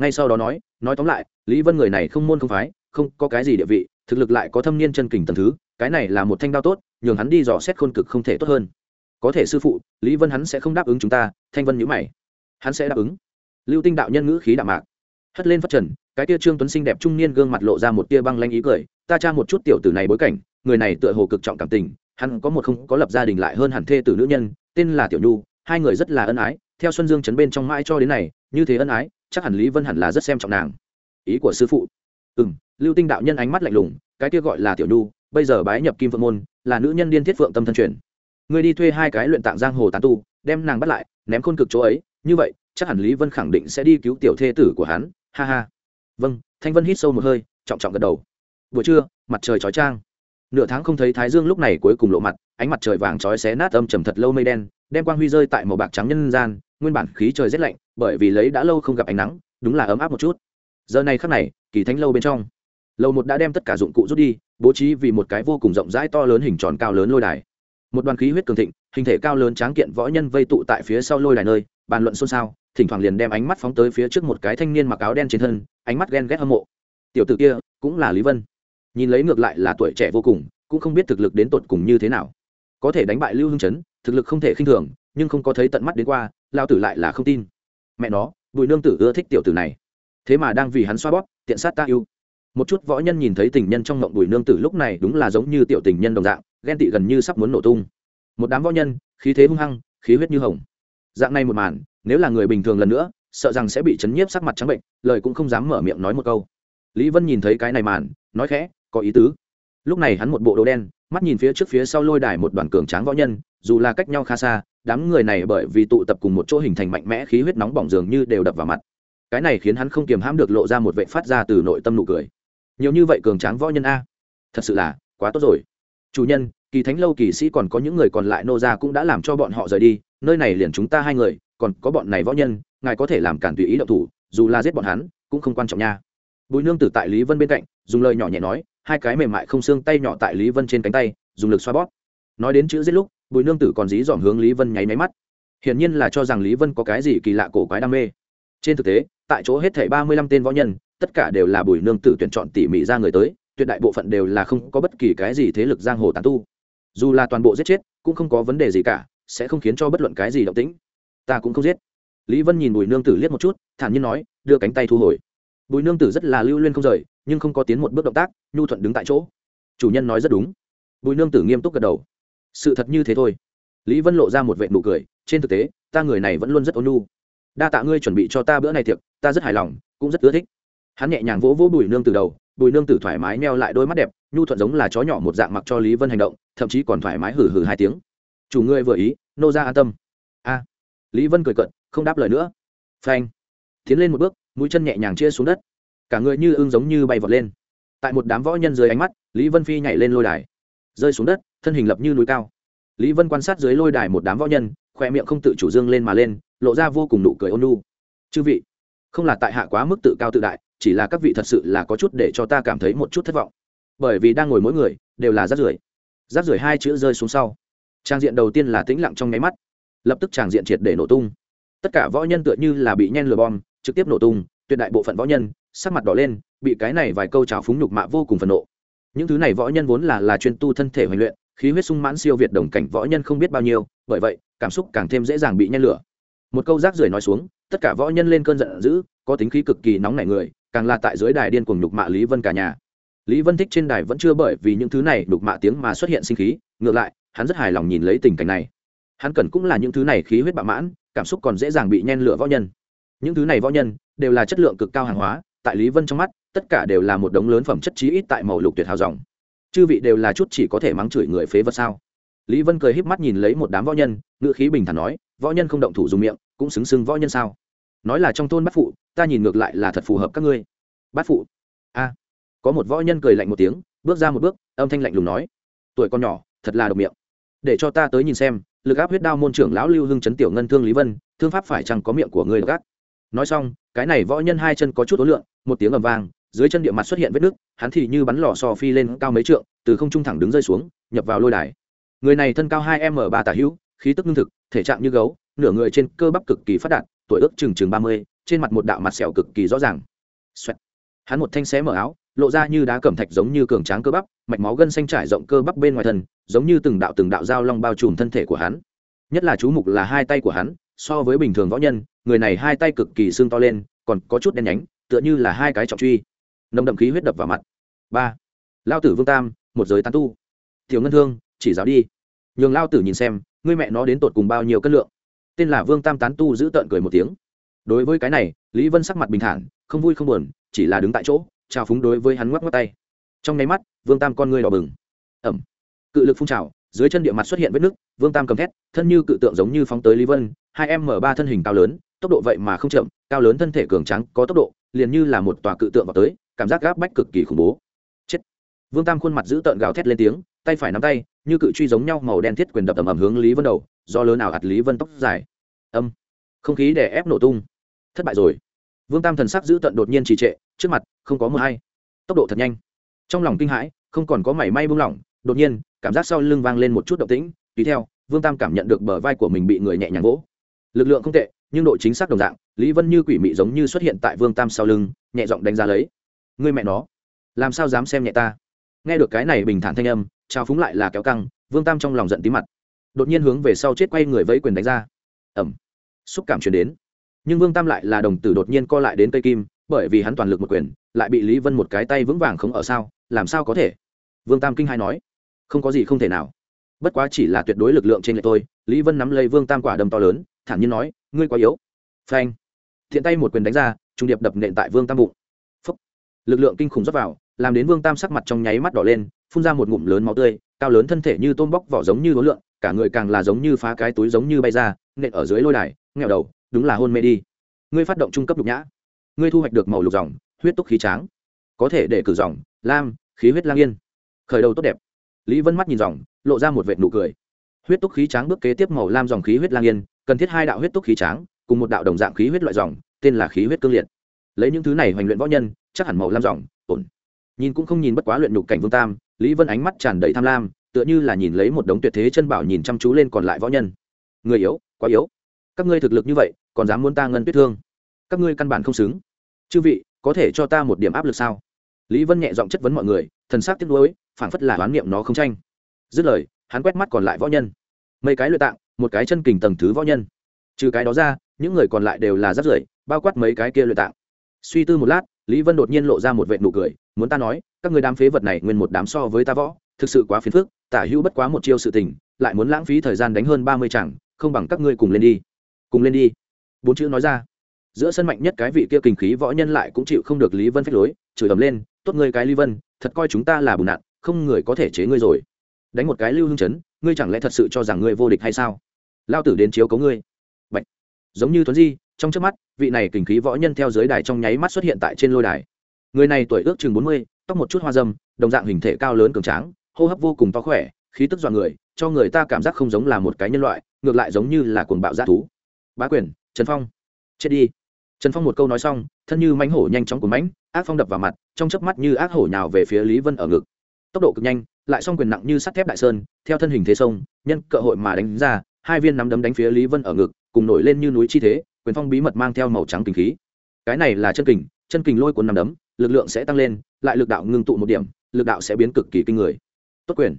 Ngay sau đó nói nói tóm lại, lý vân người này không môn không phái, không có cái gì địa vị, thực lực lại có thâm niên chân kình tầm thứ, cái này là một thanh đao tốt, nhường hắn đi dò xét khôn cực không thể tốt hơn có thể sư phụ, lý vân hắn sẽ không đáp ứng chúng ta, thanh vân nhữ mày. Hắn sẽ đáp ứng. Lưu tinh đạo nhân ngữ khí đạm mạc. Hất lên phát trần, cái tia trương tuấn sinh đẹp trung niên gương mặt lộ ra một tia băng lanh ý cười, ta tra một chút tiểu tử này bối cảnh, người này tựa hồ cực trọng cảm tình, hắn có một không có lập gia đình lại hơn hẳn thê tử nữ nhân, tên là tiểu nhu, hai người rất là ân ái, theo xuân dương chấn bên trong mãi cho đến này, như thế ân ái, chắc hẳn lý vân hẳn là rất xem trọng nàng. Ý của sư phụ? Ừ m lưu tinh đạo nhân ánh mắt lạnh lùng, cái kia gọi là tiểu nhu, bây giờ bái nhập kim phượng môn, là nữ nhân điên thiết phượng tâm thân truyền ngươi đi thuê hai cái luyện tạng giang hồ tán tu, đem nàng bắt lại, ném khôn cực chỗ ấy, như vậy, chắc hẳn lý vân khẳng định sẽ đi cứu tiểu thê tử của hắn, ha ha. Vâng thanh vân hít sâu một hơi, trọng trọng gật đầu. Buổi trưa, mặt trời chói trang nửa tháng không thấy thái dương lúc này cuối cùng lộ mặt, ánh mặt trời vàng chói xé nát âm trầm thật lâu mây đen, đem quang huy rơi tại màu bạc trắng nhân gian, nguyên bản khí trời rét lạnh, bởi vì lấy đã lâu không gặp ánh nắng, đúng là ấm áp một chút. Giờ này khắc này, kỳ thánh lâu bên trong lâu một đã đem tất cả dụng cụ rút đi, bố trí vì một cái vô cùng rộng rãi to lớn hình tròn cao lớn lôi đài một đoàn khí huyết cường thịnh, hình thể cao lớn tráng kiện võ nhân vây tụ tại phía sau lôi đài nơi, bàn luận xôn xao, thỉnh thoảng liền đem ánh mắt phóng tới phía trước một cái thanh niên mặc áo đen trên thân, ánh mắt ghen ghét hâm mộ. Tiểu tử kia cũng là lý vân. Nhìn lấy ngược lại là tuổi trẻ vô cùng, cũng không biết thực lực đến tột cùng như thế nào. Có thể đánh bại lưu hưng chấn, thực lực không thể khinh thường, nhưng không có thấy tận mắt đến qua lao tử lại là không tin. Mẹ nó, bùi nương tử ưa thích tiểu tử này. Thế mà đang vì hắn xoa bóp, tiện sát ta yêu. Một chút võ nhân nhìn thấy tình nhân trong ngộng bùi nương tử lúc này đúng là giống như tiểu tình nhân đồng dạng ghen tị gần như sắp muốn nổ tung. Một đám võ nhân, khí thế hung hăng, khí huyết như hồng. Dạng này một màn, nếu là người bình thường lần nữa, sợ rằng sẽ bị chấn nhiếp sắc mặt trắng bệnh, lời cũng không dám mở miệng nói một câu. Lý vân nhìn thấy cái này màn, nói khẽ, có ý tứ. Lúc này hắn một bộ đồ đen, mắt nhìn phía trước phía sau lôi đài một đoàn cường tráng võ nhân, dù là cách nhau khá xa, đám người này bởi vì tụ tập cùng một chỗ hình thành mạnh mẽ khí huyết nóng bỏng dường như đều đập vào mặt. Cái này khiến hắn không kiềm hãm được lộ ra một vệ phát ra từ nội tâm nụ cười. Nhiều như vậy cường tráng võ nhân a, thật sự là quá tốt rồi chủ nhân, kỳ thánh lâu kỳ sĩ còn có những người còn lại nô ra cũng đã làm cho bọn họ rời đi, nơi này liền chúng ta hai người, còn có bọn này võ nhân, ngài có thể làm cản tùy ý động thủ, dù là giết bọn hắn, cũng không quan trọng nha. Bùi nương tử tại lý vân bên cạnh, dùng lời nhỏ nhẹ nói, hai cái mềm mại không xương tay nhỏ tại lý vân trên cánh tay, dùng lực xoa bóp. Nói đến chữ giết lúc, bùi nương tử còn dí dỏm hướng lý vân nháy máy mắt. Hiển nhiên là cho rằng lý vân có cái gì kỳ lạ cổ quái đam mê. Trên thực tế, tại chỗ hết thảy ba mươi lăm tên võ nhân, tất cả đều là bùi nương tử tuyển chọn tỉ mỉ ra người tới tuyệt đại bộ phận đều là không có bất kỳ cái gì thế lực giang hồ tán tu. Dù là toàn bộ giết chết, cũng không có vấn đề gì cả, sẽ không khiến cho bất luận cái gì động tĩnh. Ta cũng không giết. Lý vân nhìn bùi nương tử liếc một chút, thản nhiên nói, đưa cánh tay thu hồi. Bùi nương tử rất là lưu luyên không rời, nhưng không có tiến một bước động tác, nhu thuận đứng tại chỗ. Chủ nhân nói rất đúng. Bùi nương tử nghiêm túc gật đầu. Sự thật như thế thôi. Lý vân lộ ra một vệ nụ cười, trên thực tế, ta người này vẫn luôn rất ôn nhu. Đa tạ ngươi chuẩn bị cho ta bữa này tiệc, ta rất hài lòng, cũng rất ưa thích. Hắn nhẹ nhàng vỗ vỗ bùi nương từ đầu bùi nương tử thoải mái neo lại đôi mắt đẹp, nhu thuận giống là chó nhỏ một dạng mặc cho lý vân hành động, thậm chí còn thoải mái hử hử hai tiếng. Chủ ngươi vừa ý, nô ra an tâm. A. Lý vân cười cận không đáp lời nữa. Phanh. Tiến lên một bước, mũi chân nhẹ nhàng chia xuống đất. Cả người như ưng giống như bay vọt lên. Tại một đám võ nhân dưới ánh mắt, lý vân phi nhảy lên lôi đài. Rơi xuống đất, thân hình lập như núi cao. Lý vân quan sát dưới lôi đài một đám võ nhân khoe miệng không tự chủ dương lên mà lên, lộ ra vô cùng nụ cười ôn nu chư vị, không là tại hạ quá mức tự cao tự đại chỉ là các vị thật sự là có chút để cho ta cảm thấy một chút thất vọng. Bởi vì đang ngồi mỗi người, đều là rác rưởi. Rác rưởi hai chữ rơi xuống sau. Trang diện đầu tiên là tĩnh lặng trong nháy mắt. Lập tức tràng diện triệt để nổ tung. Tất cả võ nhân tựa như là bị nhen lửa bom, trực tiếp nổ tung, tuyệt đại bộ phận võ nhân, sắc mặt đỏ lên, bị cái này vài câu trào phúng nhục mạ vô cùng phần nộ. Những thứ này võ nhân vốn là là chuyên tu thân thể huấn luyện, khí huyết sung mãn siêu việt đồng cảnh võ nhân không biết bao nhiêu, bởi vậy, cảm xúc càng thêm dễ dàng bị nhen lửa. Một câu rác rưởi nói xuống, tất cả võ nhân lên cơn giận dữ, có tính khí cực kỳ nóng nảy người càng là tại dưới đài điên cuồng nhục mạ lý vân cả nhà. Lý vân thích trên đài vẫn chưa bởi vì những thứ này nhục mạ tiếng mà xuất hiện sinh khí, ngược lại, hắn rất hài lòng nhìn lấy tình cảnh này. Hắn cần cũng là những thứ này khí huyết bạo mãn, cảm xúc còn dễ dàng bị nhen lửa võ nhân. Những thứ này võ nhân đều là chất lượng cực cao hàng hóa, tại lý vân trong mắt, tất cả đều là một đống lớn phẩm chất chí ít tại màu lục tuyệt hào dòng. Chư vị đều là chút chỉ có thể mắng chửi người phế vật sao? Lý vân cười híp mắt nhìn lấy một đám võ nhân, ngữ khí bình thản nói, võ nhân không động thủ dùng miệng, cũng xứng xưng võ nhân sao? Nói là trong thôn bát phụ, ta nhìn ngược lại là thật phù hợp các ngươi. Bát phụ? A. Có một võ nhân cười lạnh một tiếng, bước ra một bước, âm thanh lạnh lùng nói. Tuổi con nhỏ, thật là độc miệng. Để cho ta tới nhìn xem, lực áp huyết đao môn trưởng lão lưu hưng chấn tiểu ngân thương lý vân, thương pháp phải chăng có miệng của ngươi gác? Nói xong, cái này võ nhân hai chân có chút ối lượng một tiếng ầm vang, dưới chân địa mặt xuất hiện vết nước hắn thì như bắn lò sò phi lên cao mấy trượng, từ không trung thẳng đứng rơi xuống, nhập vào lôi đài. Người này thân cao hai m ba tả hữu, khí tức ngưng thực, thể trạng như gấu, nửa người trên cơ bắp cực kỳ phát đạt tuổi ước chừng chừng ba mươi, trên mặt một đạo mặt sẹo cực kỳ rõ ràng. Xoẹt. hắn một thanh xé mở áo, lộ ra như đá cẩm thạch giống như cường tráng cơ bắp, mạch máu gân xanh trải rộng cơ bắp bên ngoài thân, giống như từng đạo từng đạo dao long bao trùm thân thể của hắn. Nhất là chú mục là hai tay của hắn, so với bình thường võ nhân, người này hai tay cực kỳ xương to lên, còn có chút đen nhánh, tựa như là hai cái trọng truy. Nồng đậm khí huyết đập vào mặt. Ba. Lao tử vương tam, một giới tán tu. Tiểu ngân thương, chỉ giáo đi. Nhường lao tử nhìn xem, ngươi mẹ nó đến tột cùng bao nhiêu cân lượng? Tên là vương tam tán tu giữ tợn cười một tiếng. Đối với cái này, lý vân sắc mặt bình thản, không vui không buồn, chỉ là đứng tại chỗ, trào phúng đối với hắn ngoắc ngoắc tay. Trong nháy mắt, vương tam con ngươi đỏ bừng. Ẩm. Cự lực phun trào, dưới chân địa mặt xuất hiện vết nứt, vương tam cầm thét, thân như cự tượng giống như phóng tới lý vân, hai em mở ba thân hình cao lớn, tốc độ vậy mà không chậm, cao lớn thân thể cường trắng có tốc độ, liền như là một tòa cự tượng vào tới, cảm giác gáp bách cực kỳ khủng bố. Chết. Vương tam khuôn mặt giữ tợn gào thét lên tiếng, tay phải nắm tay như cự truy giống nhau màu đen thiết quyền đập ầm ầm hướng lý vân đầu, do lớn nào ạt lý vân tóc dài. Âm. Không khí để ép nổ tung. Thất bại rồi. Vương tam thần sắc giữ tận đột nhiên trì trệ, trước mặt, không có mưa hay tốc độ thật nhanh. Trong lòng kinh hãi, không còn có mảy may buông lỏng, đột nhiên, cảm giác sau lưng vang lên một chút động tĩnh, tùy theo, vương tam cảm nhận được bờ vai của mình bị người nhẹ nhàng vỗ. Lực lượng không tệ, nhưng độ chính xác đồng dạng, lý vân như quỷ mị giống như xuất hiện tại vương tam sau lưng, nhẹ giọng đánh giá lấy. Người mẹ nó, làm sao dám xem nhẹ ta? Nghe được cái này bình thản thanh âm, trao phúng lại là kéo căng, vương tam trong lòng giận tí mặt. Đột nhiên hướng về sau chết quay người vẫy quyền đánh ra. Ẩm xúc cảm chuyển đến. Nhưng vương tam lại là đồng tử đột nhiên co lại đến cây kim, bởi vì hắn toàn lực một quyền, lại bị lý vân một cái tay vững vàng không ở sao, làm sao có thể? Vương tam kinh hai nói. Không có gì không thể nào. Bất quá chỉ là tuyệt đối lực lượng trên lệ tôi lý vân nắm lấy vương tam quả đầm to lớn, thản nhiên nói, ngươi quá yếu. Phanh. Thiện tay một quyền đánh ra, trung điệp đập nện tại vương tam bụng. Phúc. lực lượng kinh khủng dốc vào làm đến vương tam sắc mặt trong nháy mắt đỏ lên phun ra một ngụm lớn máu tươi cao lớn thân thể như tôm bóc vỏ giống như hối lượn, cả người càng là giống như phá cái túi giống như bay ra nện ở dưới lôi đài nghèo đầu đúng là hôn mê đi. Ngươi phát động trung cấp lục nhã. Ngươi thu hoạch được màu lục dòng huyết túc khí tráng. Có thể để cử dòng lam khí huyết lang yên. Khởi đầu tốt đẹp. Lý vân mắt nhìn dòng lộ ra một vệt nụ cười. Huyết túc khí tráng bước kế tiếp màu lam dòng khí huyết lang yên cần thiết hai đạo huyết túc khí tráng cùng một đạo đồng dạng khí huyết loại dòng tên là khí huyết cương liệt. Lấy những thứ này hoành luyện võ nhân chắc hẳn màu lam dòng ổn nhìn cũng không nhìn bất quá luyện nhục cảnh vương tam, lý vân ánh mắt tràn đầy tham lam, tựa như là nhìn lấy một đống tuyệt thế chân bảo nhìn chăm chú lên còn lại võ nhân. Người yếu, quá yếu. Các ngươi thực lực như vậy, còn dám muốn ta ngân tuyết thương? Các ngươi căn bản không xứng. Chư vị, có thể cho ta một điểm áp lực sao? Lý vân nhẹ giọng chất vấn mọi người, thần sắc tiếc nuối, phảng phất là đoán niệm nó không tranh. Dứt lời, hắn quét mắt còn lại võ nhân. Mấy cái luyện tạng, một cái chân kình tầng thứ võ nhân. Trừ cái đó ra, những người còn lại đều là rất rưởi, bao quát mấy cái kia luyện tạng. Suy tư một lát lý vân đột nhiên lộ ra một vệ nụ cười, muốn ta nói, các người đám phế vật này nguyên một đám so với ta võ, thực sự quá phiền phức, tả hữu bất quá một chiêu sự tình, lại muốn lãng phí thời gian đánh hơn ba mươi chẳng không bằng các ngươi cùng lên đi. Cùng lên đi? Bốn chữ nói ra. Giữa sân mạnh nhất cái vị kia kinh khí võ nhân lại cũng chịu không được lý vân phách lối, chửi ầm lên, tốt ngươi cái lý vân, thật coi chúng ta là bùn nạn không người có thể chế ngươi rồi. Đánh một cái lưu hưng chấn, ngươi chẳng lẽ thật sự cho rằng ngươi vô địch hay sao? Lao tử đến chiếu cấu ngươi. Bạch. giống như thuấn di trong trước mắt, vị này kình khí võ nhân theo dưới đài trong nháy mắt xuất hiện tại trên lôi đài. Người này tuổi ước chừng bốn mươi, tóc một chút hoa dâm, đồng dạng hình thể cao lớn cường tráng, hô hấp vô cùng to khỏe, khí tức dọa người, cho người ta cảm giác không giống là một cái nhân loại, ngược lại giống như là cuồng bạo giác thú. Bá quyền, trần phong. Chết đi. Trần phong một câu nói xong, thân như mánh hổ nhanh chóng của mánh ác phong đập vào mặt, trong chớp mắt như ác hổ nhào về phía lý vân ở ngực. Tốc độ cực nhanh, lại song quyền nặng như sắt thép đại sơn, theo thân hình thế sông, nhân cơ hội mà đánh ra, hai viên nắm đấm đánh phía lý vân ở ngực, cùng nổi lên như núi chi thế quyền phong bí mật mang theo màu trắng kinh khí. Cái này là chân kình chân kình lôi cuốn nằm đấm, lực lượng sẽ tăng lên, lại lực đạo ngưng tụ một điểm, lực đạo sẽ biến cực kỳ kinh người. Tốt quyền.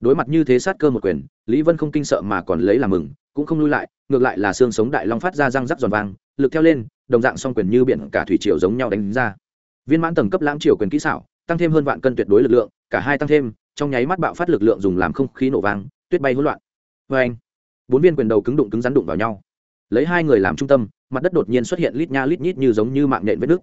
Đối mặt như thế sát cơ một quyền, lý vân không kinh sợ mà còn lấy làm mừng, cũng không lui lại, ngược lại là xương sống đại long phát ra răng rắc giòn vang, lực theo lên, đồng dạng song quyền như biển cả thủy triều giống nhau đánh ra. Viên mãn tầng cấp lãng triều quyền kỹ xảo, tăng thêm hơn vạn cân tuyệt đối lực lượng, cả hai tăng thêm, trong nháy mắt bạo phát lực lượng dùng làm không khí nổ vang, tuyết bay hỗn loạn. Vê anh bốn viên quyền đầu cứng đụng cứng rắn đụng vào nhau lấy hai người làm trung tâm, mặt đất đột nhiên xuất hiện lít nha lít nhít như giống như mạng nhện vết nước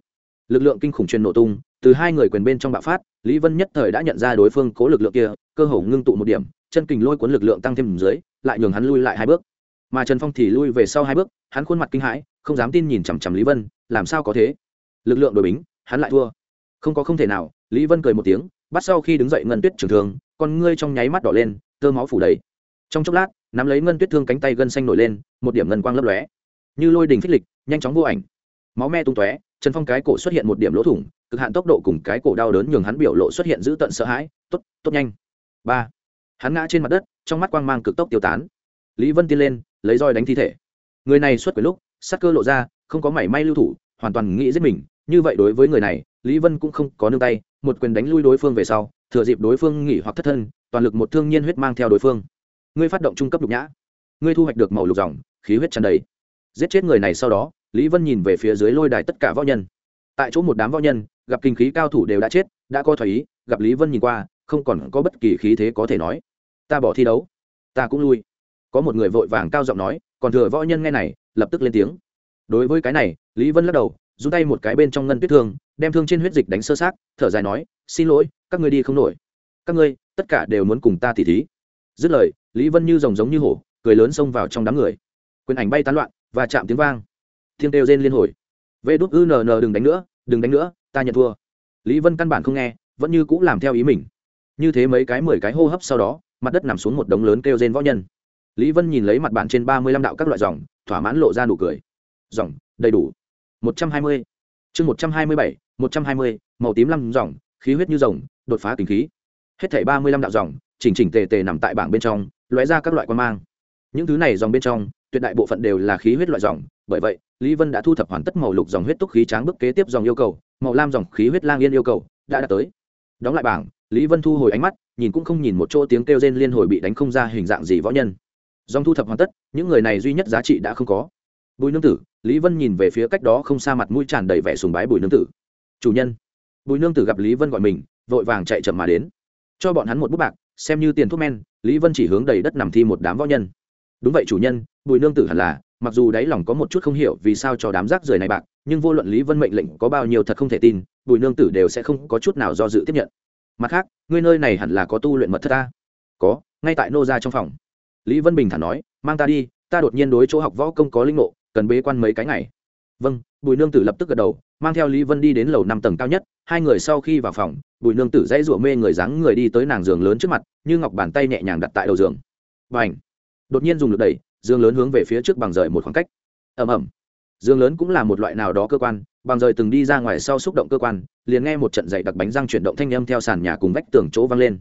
lực lượng kinh khủng truyền nổ tung, từ hai người quyền bên trong bạo phát, lý vân nhất thời đã nhận ra đối phương cố lực lượng kia, cơ hồ ngưng tụ một điểm, chân kình lôi cuốn lực lượng tăng thêm dưới, lại nhường hắn lui lại hai bước. Mà trần phong thì lui về sau hai bước, hắn khuôn mặt kinh hãi, không dám tin nhìn chằm chằm lý vân, làm sao có thế? Lực lượng đội bính, hắn lại thua. Không có không thể nào, lý vân cười một tiếng, bắt sau khi đứng dậy ngân tuyết trường thường con ngươi trong nháy mắt đỏ lên, tơ máu phủ đầy. Trong chốc lát nắm lấy ngân tuyết thương cánh tay gân xanh nổi lên, một điểm ngân quang lấp lóe. Như lôi đình phích lịch, nhanh chóng vô ảnh. Máu me tung tóe, trần phong cái cổ xuất hiện một điểm lỗ thủng, cực hạn tốc độ cùng cái cổ đau đớn nhường hắn biểu lộ xuất hiện giữ tận sợ hãi, tốt tốt nhanh. Ba. Hắn ngã trên mặt đất, trong mắt quang mang cực tốc tiêu tán. Lý vân tiên lên, lấy roi đánh thi thể. Người này xuất quyền lúc, sắc cơ lộ ra, không có mảy may lưu thủ, hoàn toàn nghĩ giết mình. Như vậy đối với người này, lý vân cũng không có nương tay, một quyền đánh lui đối phương về sau, thừa dịp đối phương nghỉ hoặc thất thân, toàn lực một thương nhiên huyết mang theo đối phương ngươi phát động trung cấp lục nhã. Ngươi thu hoạch được màu lục dòng, khí huyết tràn đầy. Giết chết người này sau đó, lý vân nhìn về phía dưới lôi đài tất cả võ nhân. Tại chỗ một đám võ nhân, gặp kinh khí cao thủ đều đã chết, đã coi thoải ý, gặp lý vân nhìn qua, không còn có bất kỳ khí thế có thể nói. Ta bỏ thi đấu. Ta cũng lui. Có một người vội vàng cao giọng nói, còn thừa võ nhân nghe này, lập tức lên tiếng. Đối với cái này, lý vân lắc đầu, rút tay một cái bên trong ngân tuyết thương, đem thương trên huyết dịch đánh sơ sát thở dài nói, xin lỗi, các ngươi đi không nổi. Các ngươi, tất cả đều muốn cùng ta tỉ thí dứt lời, lý vân như rồng giống như hổ, cười lớn xông vào trong đám người. Quyền ảnh bay tán loạn và chạm tiếng vang. Thiên kêu rên liên hồi. Vê đút ư nn đừng đánh nữa, đừng đánh nữa, ta nhận thua. Lý vân căn bản không nghe, vẫn như cũng làm theo ý mình. Như thế mấy cái mười cái hô hấp sau đó, mặt đất nằm xuống một đống lớn kêu rên võ nhân. Lý vân nhìn lấy mặt bạn trên ba mươi lăm đạo các loại dòng, thỏa mãn lộ ra nụ cười. Dòng, đầy đủ. Một trăm hai mươi. Chương một trăm hai mươi bảy, một trăm hai mươi, màu tím lăm dòng, khí huyết như rồng, đột phá kinh khí. Hết thảy ba mươi lăm đạo dòng chỉnh chỉnh tề tề nằm tại bảng bên trong, lóe ra các loại quan mang. Những thứ này dòng bên trong, tuyệt đại bộ phận đều là khí huyết loại dòng, bởi vậy, lý vân đã thu thập hoàn tất màu lục dòng huyết túc khí tráng bước kế tiếp dòng yêu cầu, màu lam dòng khí huyết lang yên yêu cầu, đã đạt tới. Đóng lại bảng, lý vân thu hồi ánh mắt, nhìn cũng không nhìn một chỗ tiếng kêu rên liên hồi bị đánh không ra hình dạng gì võ nhân. Dòng thu thập hoàn tất, những người này duy nhất giá trị đã không có. Bùi nương tử, lý vân nhìn về phía cách đó không xa mặt mũi tràn đầy vẻ sùng bái bùi nương tử. Chủ nhân. Bùi nương tử gặp lý vân gọi mình, vội vàng chạy chậm mà đến. Cho bọn hắn một bút bạc xem như tiền thuốc men, lý vân chỉ hướng đầy đất nằm thi một đám võ nhân. Đúng vậy chủ nhân, bùi nương tử hẳn là, mặc dù đáy lòng có một chút không hiểu vì sao cho đám rác rưởi này bạc, nhưng vô luận lý vân mệnh lệnh có bao nhiêu thật không thể tin, bùi nương tử đều sẽ không có chút nào do dự tiếp nhận. Mặt khác, ngươi nơi này hẳn là có tu luyện mật thất ta? Có, ngay tại nô ra trong phòng. Lý vân bình thản nói, mang ta đi, ta đột nhiên đối chỗ học võ công có linh ngộ, cần bế quan mấy cái ngày. Vâng bùi nương tử lập tức gật đầu mang theo lý vân đi đến lầu năm tầng cao nhất, hai người sau khi vào phòng, bùi nương tử dãy rủa mê người dáng người đi tới nàng giường lớn trước mặt, như ngọc bàn tay nhẹ nhàng đặt tại đầu giường. B à n h đột nhiên dùng lực đẩy, giường lớn hướng về phía trước bằng rời một khoảng cách. Ẩm ẩm giường lớn cũng là một loại nào đó cơ quan, bằng rời từng đi ra ngoài sau xúc động cơ quan, liền nghe một trận dậy đặc bánh răng chuyển động thanh â m theo sàn nhà cùng vách tường chỗ văng lên.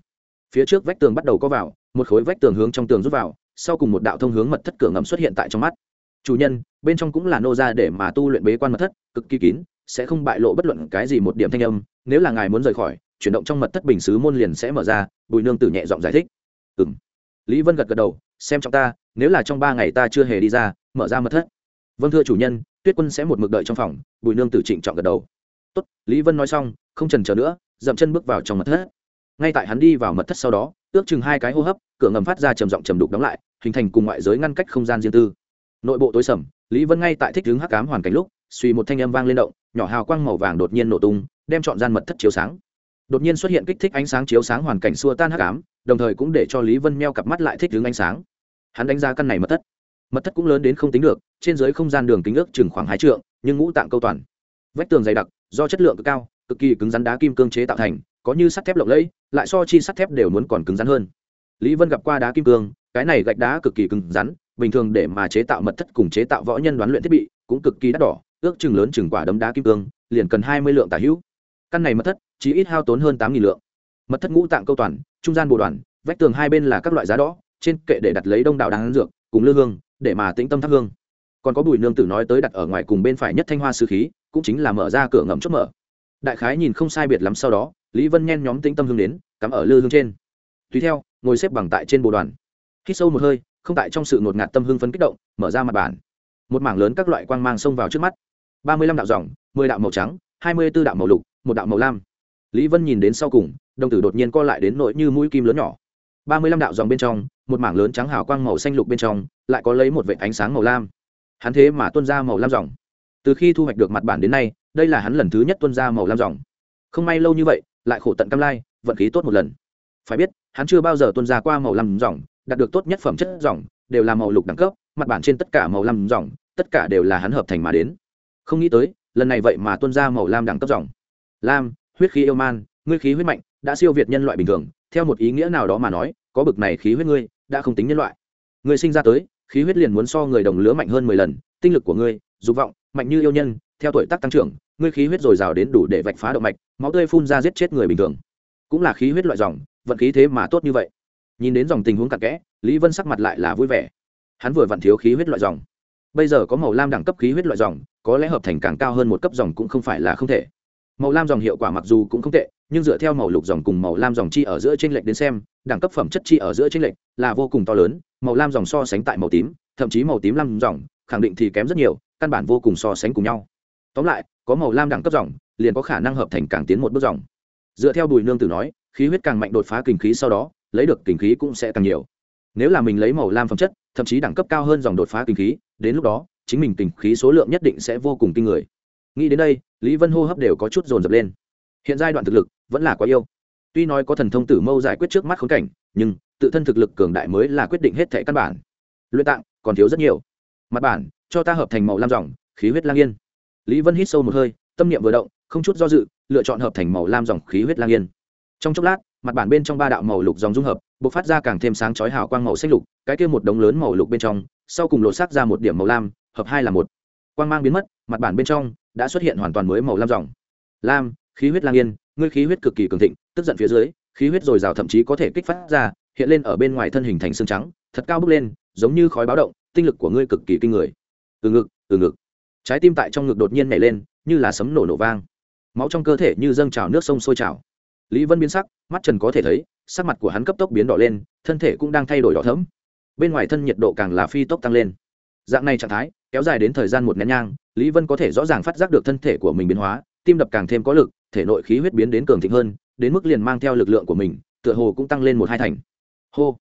Phía trước vách tường bắt đầu có vào, một khối vách tường hướng trong tường rút vào, sau cùng một đạo thông hướng mật thất cửa ngầm xuất hiện tại trong mắt. Chủ nhân, bên trong cũng là nô ra để mà tu luyện bế quan mật thất, cực kỳ kín sẽ không bại lộ bất luận cái gì một điểm thanh âm, nếu là ngài muốn rời khỏi, chuyển động trong mật thất bình xứ môn liền sẽ mở ra, bùi nương tử nhẹ giọng giải thích. Ừ m lý vân gật gật đầu, xem trong ta, nếu là trong ba ngày ta chưa hề đi ra, mở ra mật thất. Vâng thưa chủ nhân, tuyết quân sẽ một mực đợi trong phòng, bùi nương tử trịnh chọn gật đầu. Tốt, lý vân nói xong, không trần chờ nữa, dậm chân bước vào trong mật thất. Ngay tại hắn đi vào mật thất sau đó, ước chừng hai cái hô hấp, cửa ngầm phát ra trầm giọng trầm đục đóng lại, hình thành cùng ngoại giới ngăn cách không gian riêng tư. Nội bộ tối sầm, lý vân ngay tại thích hướng hắc cám hoàn cảnh lúc suy một thanh âm vang lên động, nhỏ hào quang màu vàng đột nhiên nổ tung, đem chọn gian mật thất chiếu sáng. Đột nhiên xuất hiện kích thích ánh sáng chiếu sáng hoàn cảnh xua tan hắc ám, đồng thời cũng để cho lý vân meo cặp mắt lại thích đứng ánh sáng. Hắn đánh giá căn này mật thất. Mật thất cũng lớn đến không tính được, trên dưới không gian đường kính ước chừng khoảng hai trượng, nhưng ngũ tạng câu toàn. Vách tường dày đặc, do chất lượng cực cao, cực kỳ cứng rắn đá kim cương chế tạo thành, có như sắt thép lộng lẫy, lại so chi sắt thép đều muốn còn cứng rắn hơn. Lý vân gặp qua đá kim cương, cái này gạch đá cực kỳ cứng rắn, bình thường để mà chế tạo mật thất cùng chế tạo võ nhân đoán luyện thiết bị cũng cực kỳ đắt đỏ ước chừng lớn chừng quả đấm đá kim cương, liền cần hai mươi lượng tả hữu. Căn này mật thất chỉ ít hao tốn hơn tám nghìn lượng. Mật thất ngũ tạng câu toàn, trung gian bồ đoàn, vách tường hai bên là các loại giá đỏ, trên kệ để đặt lấy đông đảo đáng dược, cùng lư hương, để mà tĩnh tâm thắp hương. Còn có bùi nương tử nói tới đặt ở ngoài cùng bên phải nhất thanh hoa sư khí, cũng chính là mở ra cửa ngầm chốt mở. Đại khái nhìn không sai biệt lắm sau đó, lý vân nhen nhóm tĩnh tâm hương đến, cắm ở lư hương trên. Tùy theo, ngồi xếp bằng tại trên bồ đoàn. Hít sâu một hơi, không tại trong sự ngột ngạt tâm hương phấn kích động, mở ra mặt bàn. Một mảng lớn các loại quang mang xông vào trước mắt ba mươi lăm đạo dòng, mười đạo màu trắng, hai mươi b ố đạo màu lục, một đạo màu lam. Lý vân nhìn đến sau cùng, đồng tử đột nhiên co lại đến nỗi như mũi kim lớn nhỏ. Ba mươi lăm đạo dòng bên trong, một mảng lớn trắng hào quang màu xanh lục bên trong, lại có lấy một vệ ánh sáng màu lam. Hắn thế mà tuân ra màu lam dòng. Từ khi thu hoạch được mặt bản đến nay, đây là hắn lần thứ nhất tuân ra màu lam dòng. Không may lâu như vậy, lại khổ tận cam lai, vận khí tốt một lần. Phải biết, hắn chưa bao giờ tuân ra qua màu lam dòng, đạt được tốt nhất phẩm chất dòng, đều là màu lục đẳng cấp, mặt bản trên tất cả màu lam dòng, tất cả đều là hắn hợp thành mà đến không nghĩ tới, lần này vậy mà tuân ra màu lam đẳng cấp dòng. Lam, huyết khí yêu man, ngươi khí huyết mạnh, đã siêu việt nhân loại bình thường, theo một ý nghĩa nào đó mà nói, có bực này khí huyết ngươi, đã không tính nhân loại. Ngươi sinh ra tới, khí huyết liền muốn so người đồng lứa mạnh hơn mười lần, tinh lực của ngươi, dục vọng, mạnh như yêu nhân, theo tuổi tác tăng trưởng, ngươi khí huyết dồi dào đến đủ để vạch phá động mạch, máu tươi phun ra giết chết người bình thường. Cũng là khí huyết loại dòng, vận khí thế mà tốt như vậy. Nhìn đến dòng tình huống cặn kẽ, lý vân sắc mặt lại là vui vẻ. Hắn vừa vặn thiếu khí huyết loại dòng bây giờ có màu lam đẳng cấp khí huyết loại dòng, có lẽ hợp thành càng cao hơn một cấp dòng cũng không phải là không thể. Màu lam dòng hiệu quả mặc dù cũng không tệ, nhưng dựa theo màu lục dòng cùng màu lam dòng chi ở giữa trên lệch đến xem, đẳng cấp phẩm chất chi ở giữa trên lệch là vô cùng to lớn, màu lam dòng so sánh tại màu tím, thậm chí màu tím lam dòng, khẳng định thì kém rất nhiều, căn bản vô cùng so sánh cùng nhau. Tóm lại, có màu lam đẳng cấp dòng, liền có khả năng hợp thành càng tiến một bước dòng. Dựa theo bùi nương tử nói, khí huyết càng mạnh đột phá kinh khí sau đó, lấy được kinh khí cũng sẽ càng nhiều. Nếu là mình lấy màu lam phẩm chất, thậm chí đẳng cấp cao hơn dòng đột phá kinh khí đến lúc đó, chính mình tình khí số lượng nhất định sẽ vô cùng kinh người. Nghĩ đến đây, lý vân hô hấp đều có chút dồn dập lên. Hiện giai đoạn thực lực vẫn là quá yêu tuy nói có thần thông tử mâu giải quyết trước mắt khốn cảnh, nhưng tự thân thực lực cường đại mới là quyết định hết thẻ căn bản. Luyện tạng còn thiếu rất nhiều. Mặt bản, cho ta hợp thành màu lam dòng, khí huyết lang yên. Lý vân hít sâu một hơi, tâm niệm vừa động, không chút do dự, lựa chọn hợp thành màu lam dòng, khí huyết lang yên. Trong chốc lát, mặt bản bên trong ba đạo màu lục dòng dung hợp b ộ c phát ra càng thêm sáng chói hào quang màu xanh lục, cái kia một đống lớn màu lục bên trong sau cùng lột xác ra một điểm màu lam, hợp hai là một. Quang mang biến mất, mặt bản bên trong đã xuất hiện hoàn toàn mới màu lam dòng. Lam, khí huyết lang yên, ngươi khí huyết cực kỳ cường thịnh, tức giận phía dưới, khí huyết dồi dào thậm chí có thể kích phát ra, hiện lên ở bên ngoài thân hình thành xương trắng, thật cao bước lên, giống như khói báo động, tinh lực của ngươi cực kỳ kinh người. Từ ngực từ ngực. Trái tim tại trong ngực đột nhiên nhảy lên, như là sấm nổ nổ vang. Máu trong cơ thể như dâng trào nước sông sôi trào. Lý vân biến sắc, mắt trần có thể thấy, sắc mặt của hắn cấp tốc biến đỏ lên, thân thể cũng đang thay đổi đỏ thấm bên ngoài thân nhiệt độ càng là phi tốc tăng lên. Dạng này trạng thái, kéo dài đến thời gian một nén nhang, lý vân có thể rõ ràng phát giác được thân thể của mình biến hóa, tim đập càng thêm có lực, thể nội khí huyết biến đến cường thịnh hơn, đến mức liền mang theo lực lượng của mình, tựa hồ cũng tăng lên một hai thành. Hô!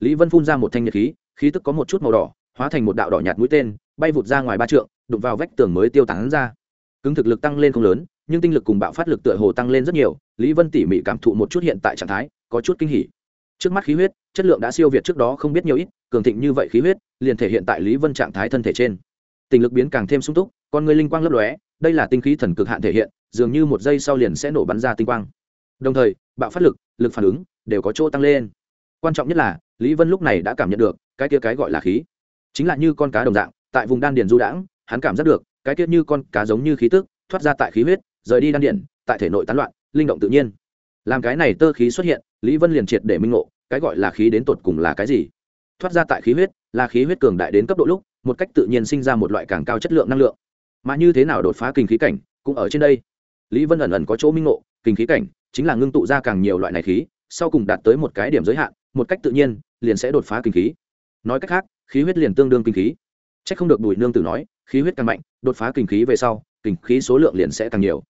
Lý vân phun ra một thanh nhiệt khí khí tức có một chút màu đỏ, hóa thành một đạo đỏ nhạt mũi tên, bay vụt ra ngoài ba trượng, đụng vào vách tường mới tiêu tán ra. Cứng thực lực tăng lên không lớn, nhưng tinh lực cùng bạo phát lực tựa hồ tăng lên rất nhiều, lý vân tỉ mỉ cảm thụ một chút hiện tại trạng thái, có chút kinh hỉ. Trước mắt khí huyết, chất lượng đã siêu việt trước đó không biết nhiều ít cường thịnh như vậy khí huyết, liền thể hiện tại lý vân trạng thái thân thể trên. Tình lực biến càng thêm sung túc, con người linh quang lấp lóe, đây là tinh khí thần cực hạn thể hiện, dường như một giây sau liền sẽ nổ bắn ra tinh quang. Đồng thời, bạo phát lực lực phản ứng đều có chỗ tăng lên. Quan trọng nhất là, lý vân lúc này đã cảm nhận được, cái kia cái gọi là khí, chính là như con cá đồng dạng, tại vùng đan điền du đãng, hắn cảm giác được, cái kia như con cá giống như khí tức, thoát ra tại khí huyết, rời đi đan điền, tại thể nội tán loạn, linh động tự nhiên. Làm cái này tơ khí xuất hiện, lý vân liền triệt để minh ngộ, cái gọi là khí đến tột cùng là cái gì? Thoát ra tại khí huyết, là khí huyết cường đại đến cấp độ lúc, một cách tự nhiên sinh ra một loại càng cao chất lượng năng lượng. Mà như thế nào đột phá kinh khí cảnh, cũng ở trên đây. Lý vân ẩn ẩn có chỗ minh ngộ, kinh khí cảnh chính là ngưng tụ ra càng nhiều loại này khí, sau cùng đạt tới một cái điểm giới hạn, một cách tự nhiên, liền sẽ đột phá kinh khí. Nói cách khác, khí huyết liền tương đương kinh khí. C h ắ c không được bùi nương tử nói, khí huyết càng mạnh, đột phá kinh khí về sau, kinh khí số lượng liền sẽ càng nhiều.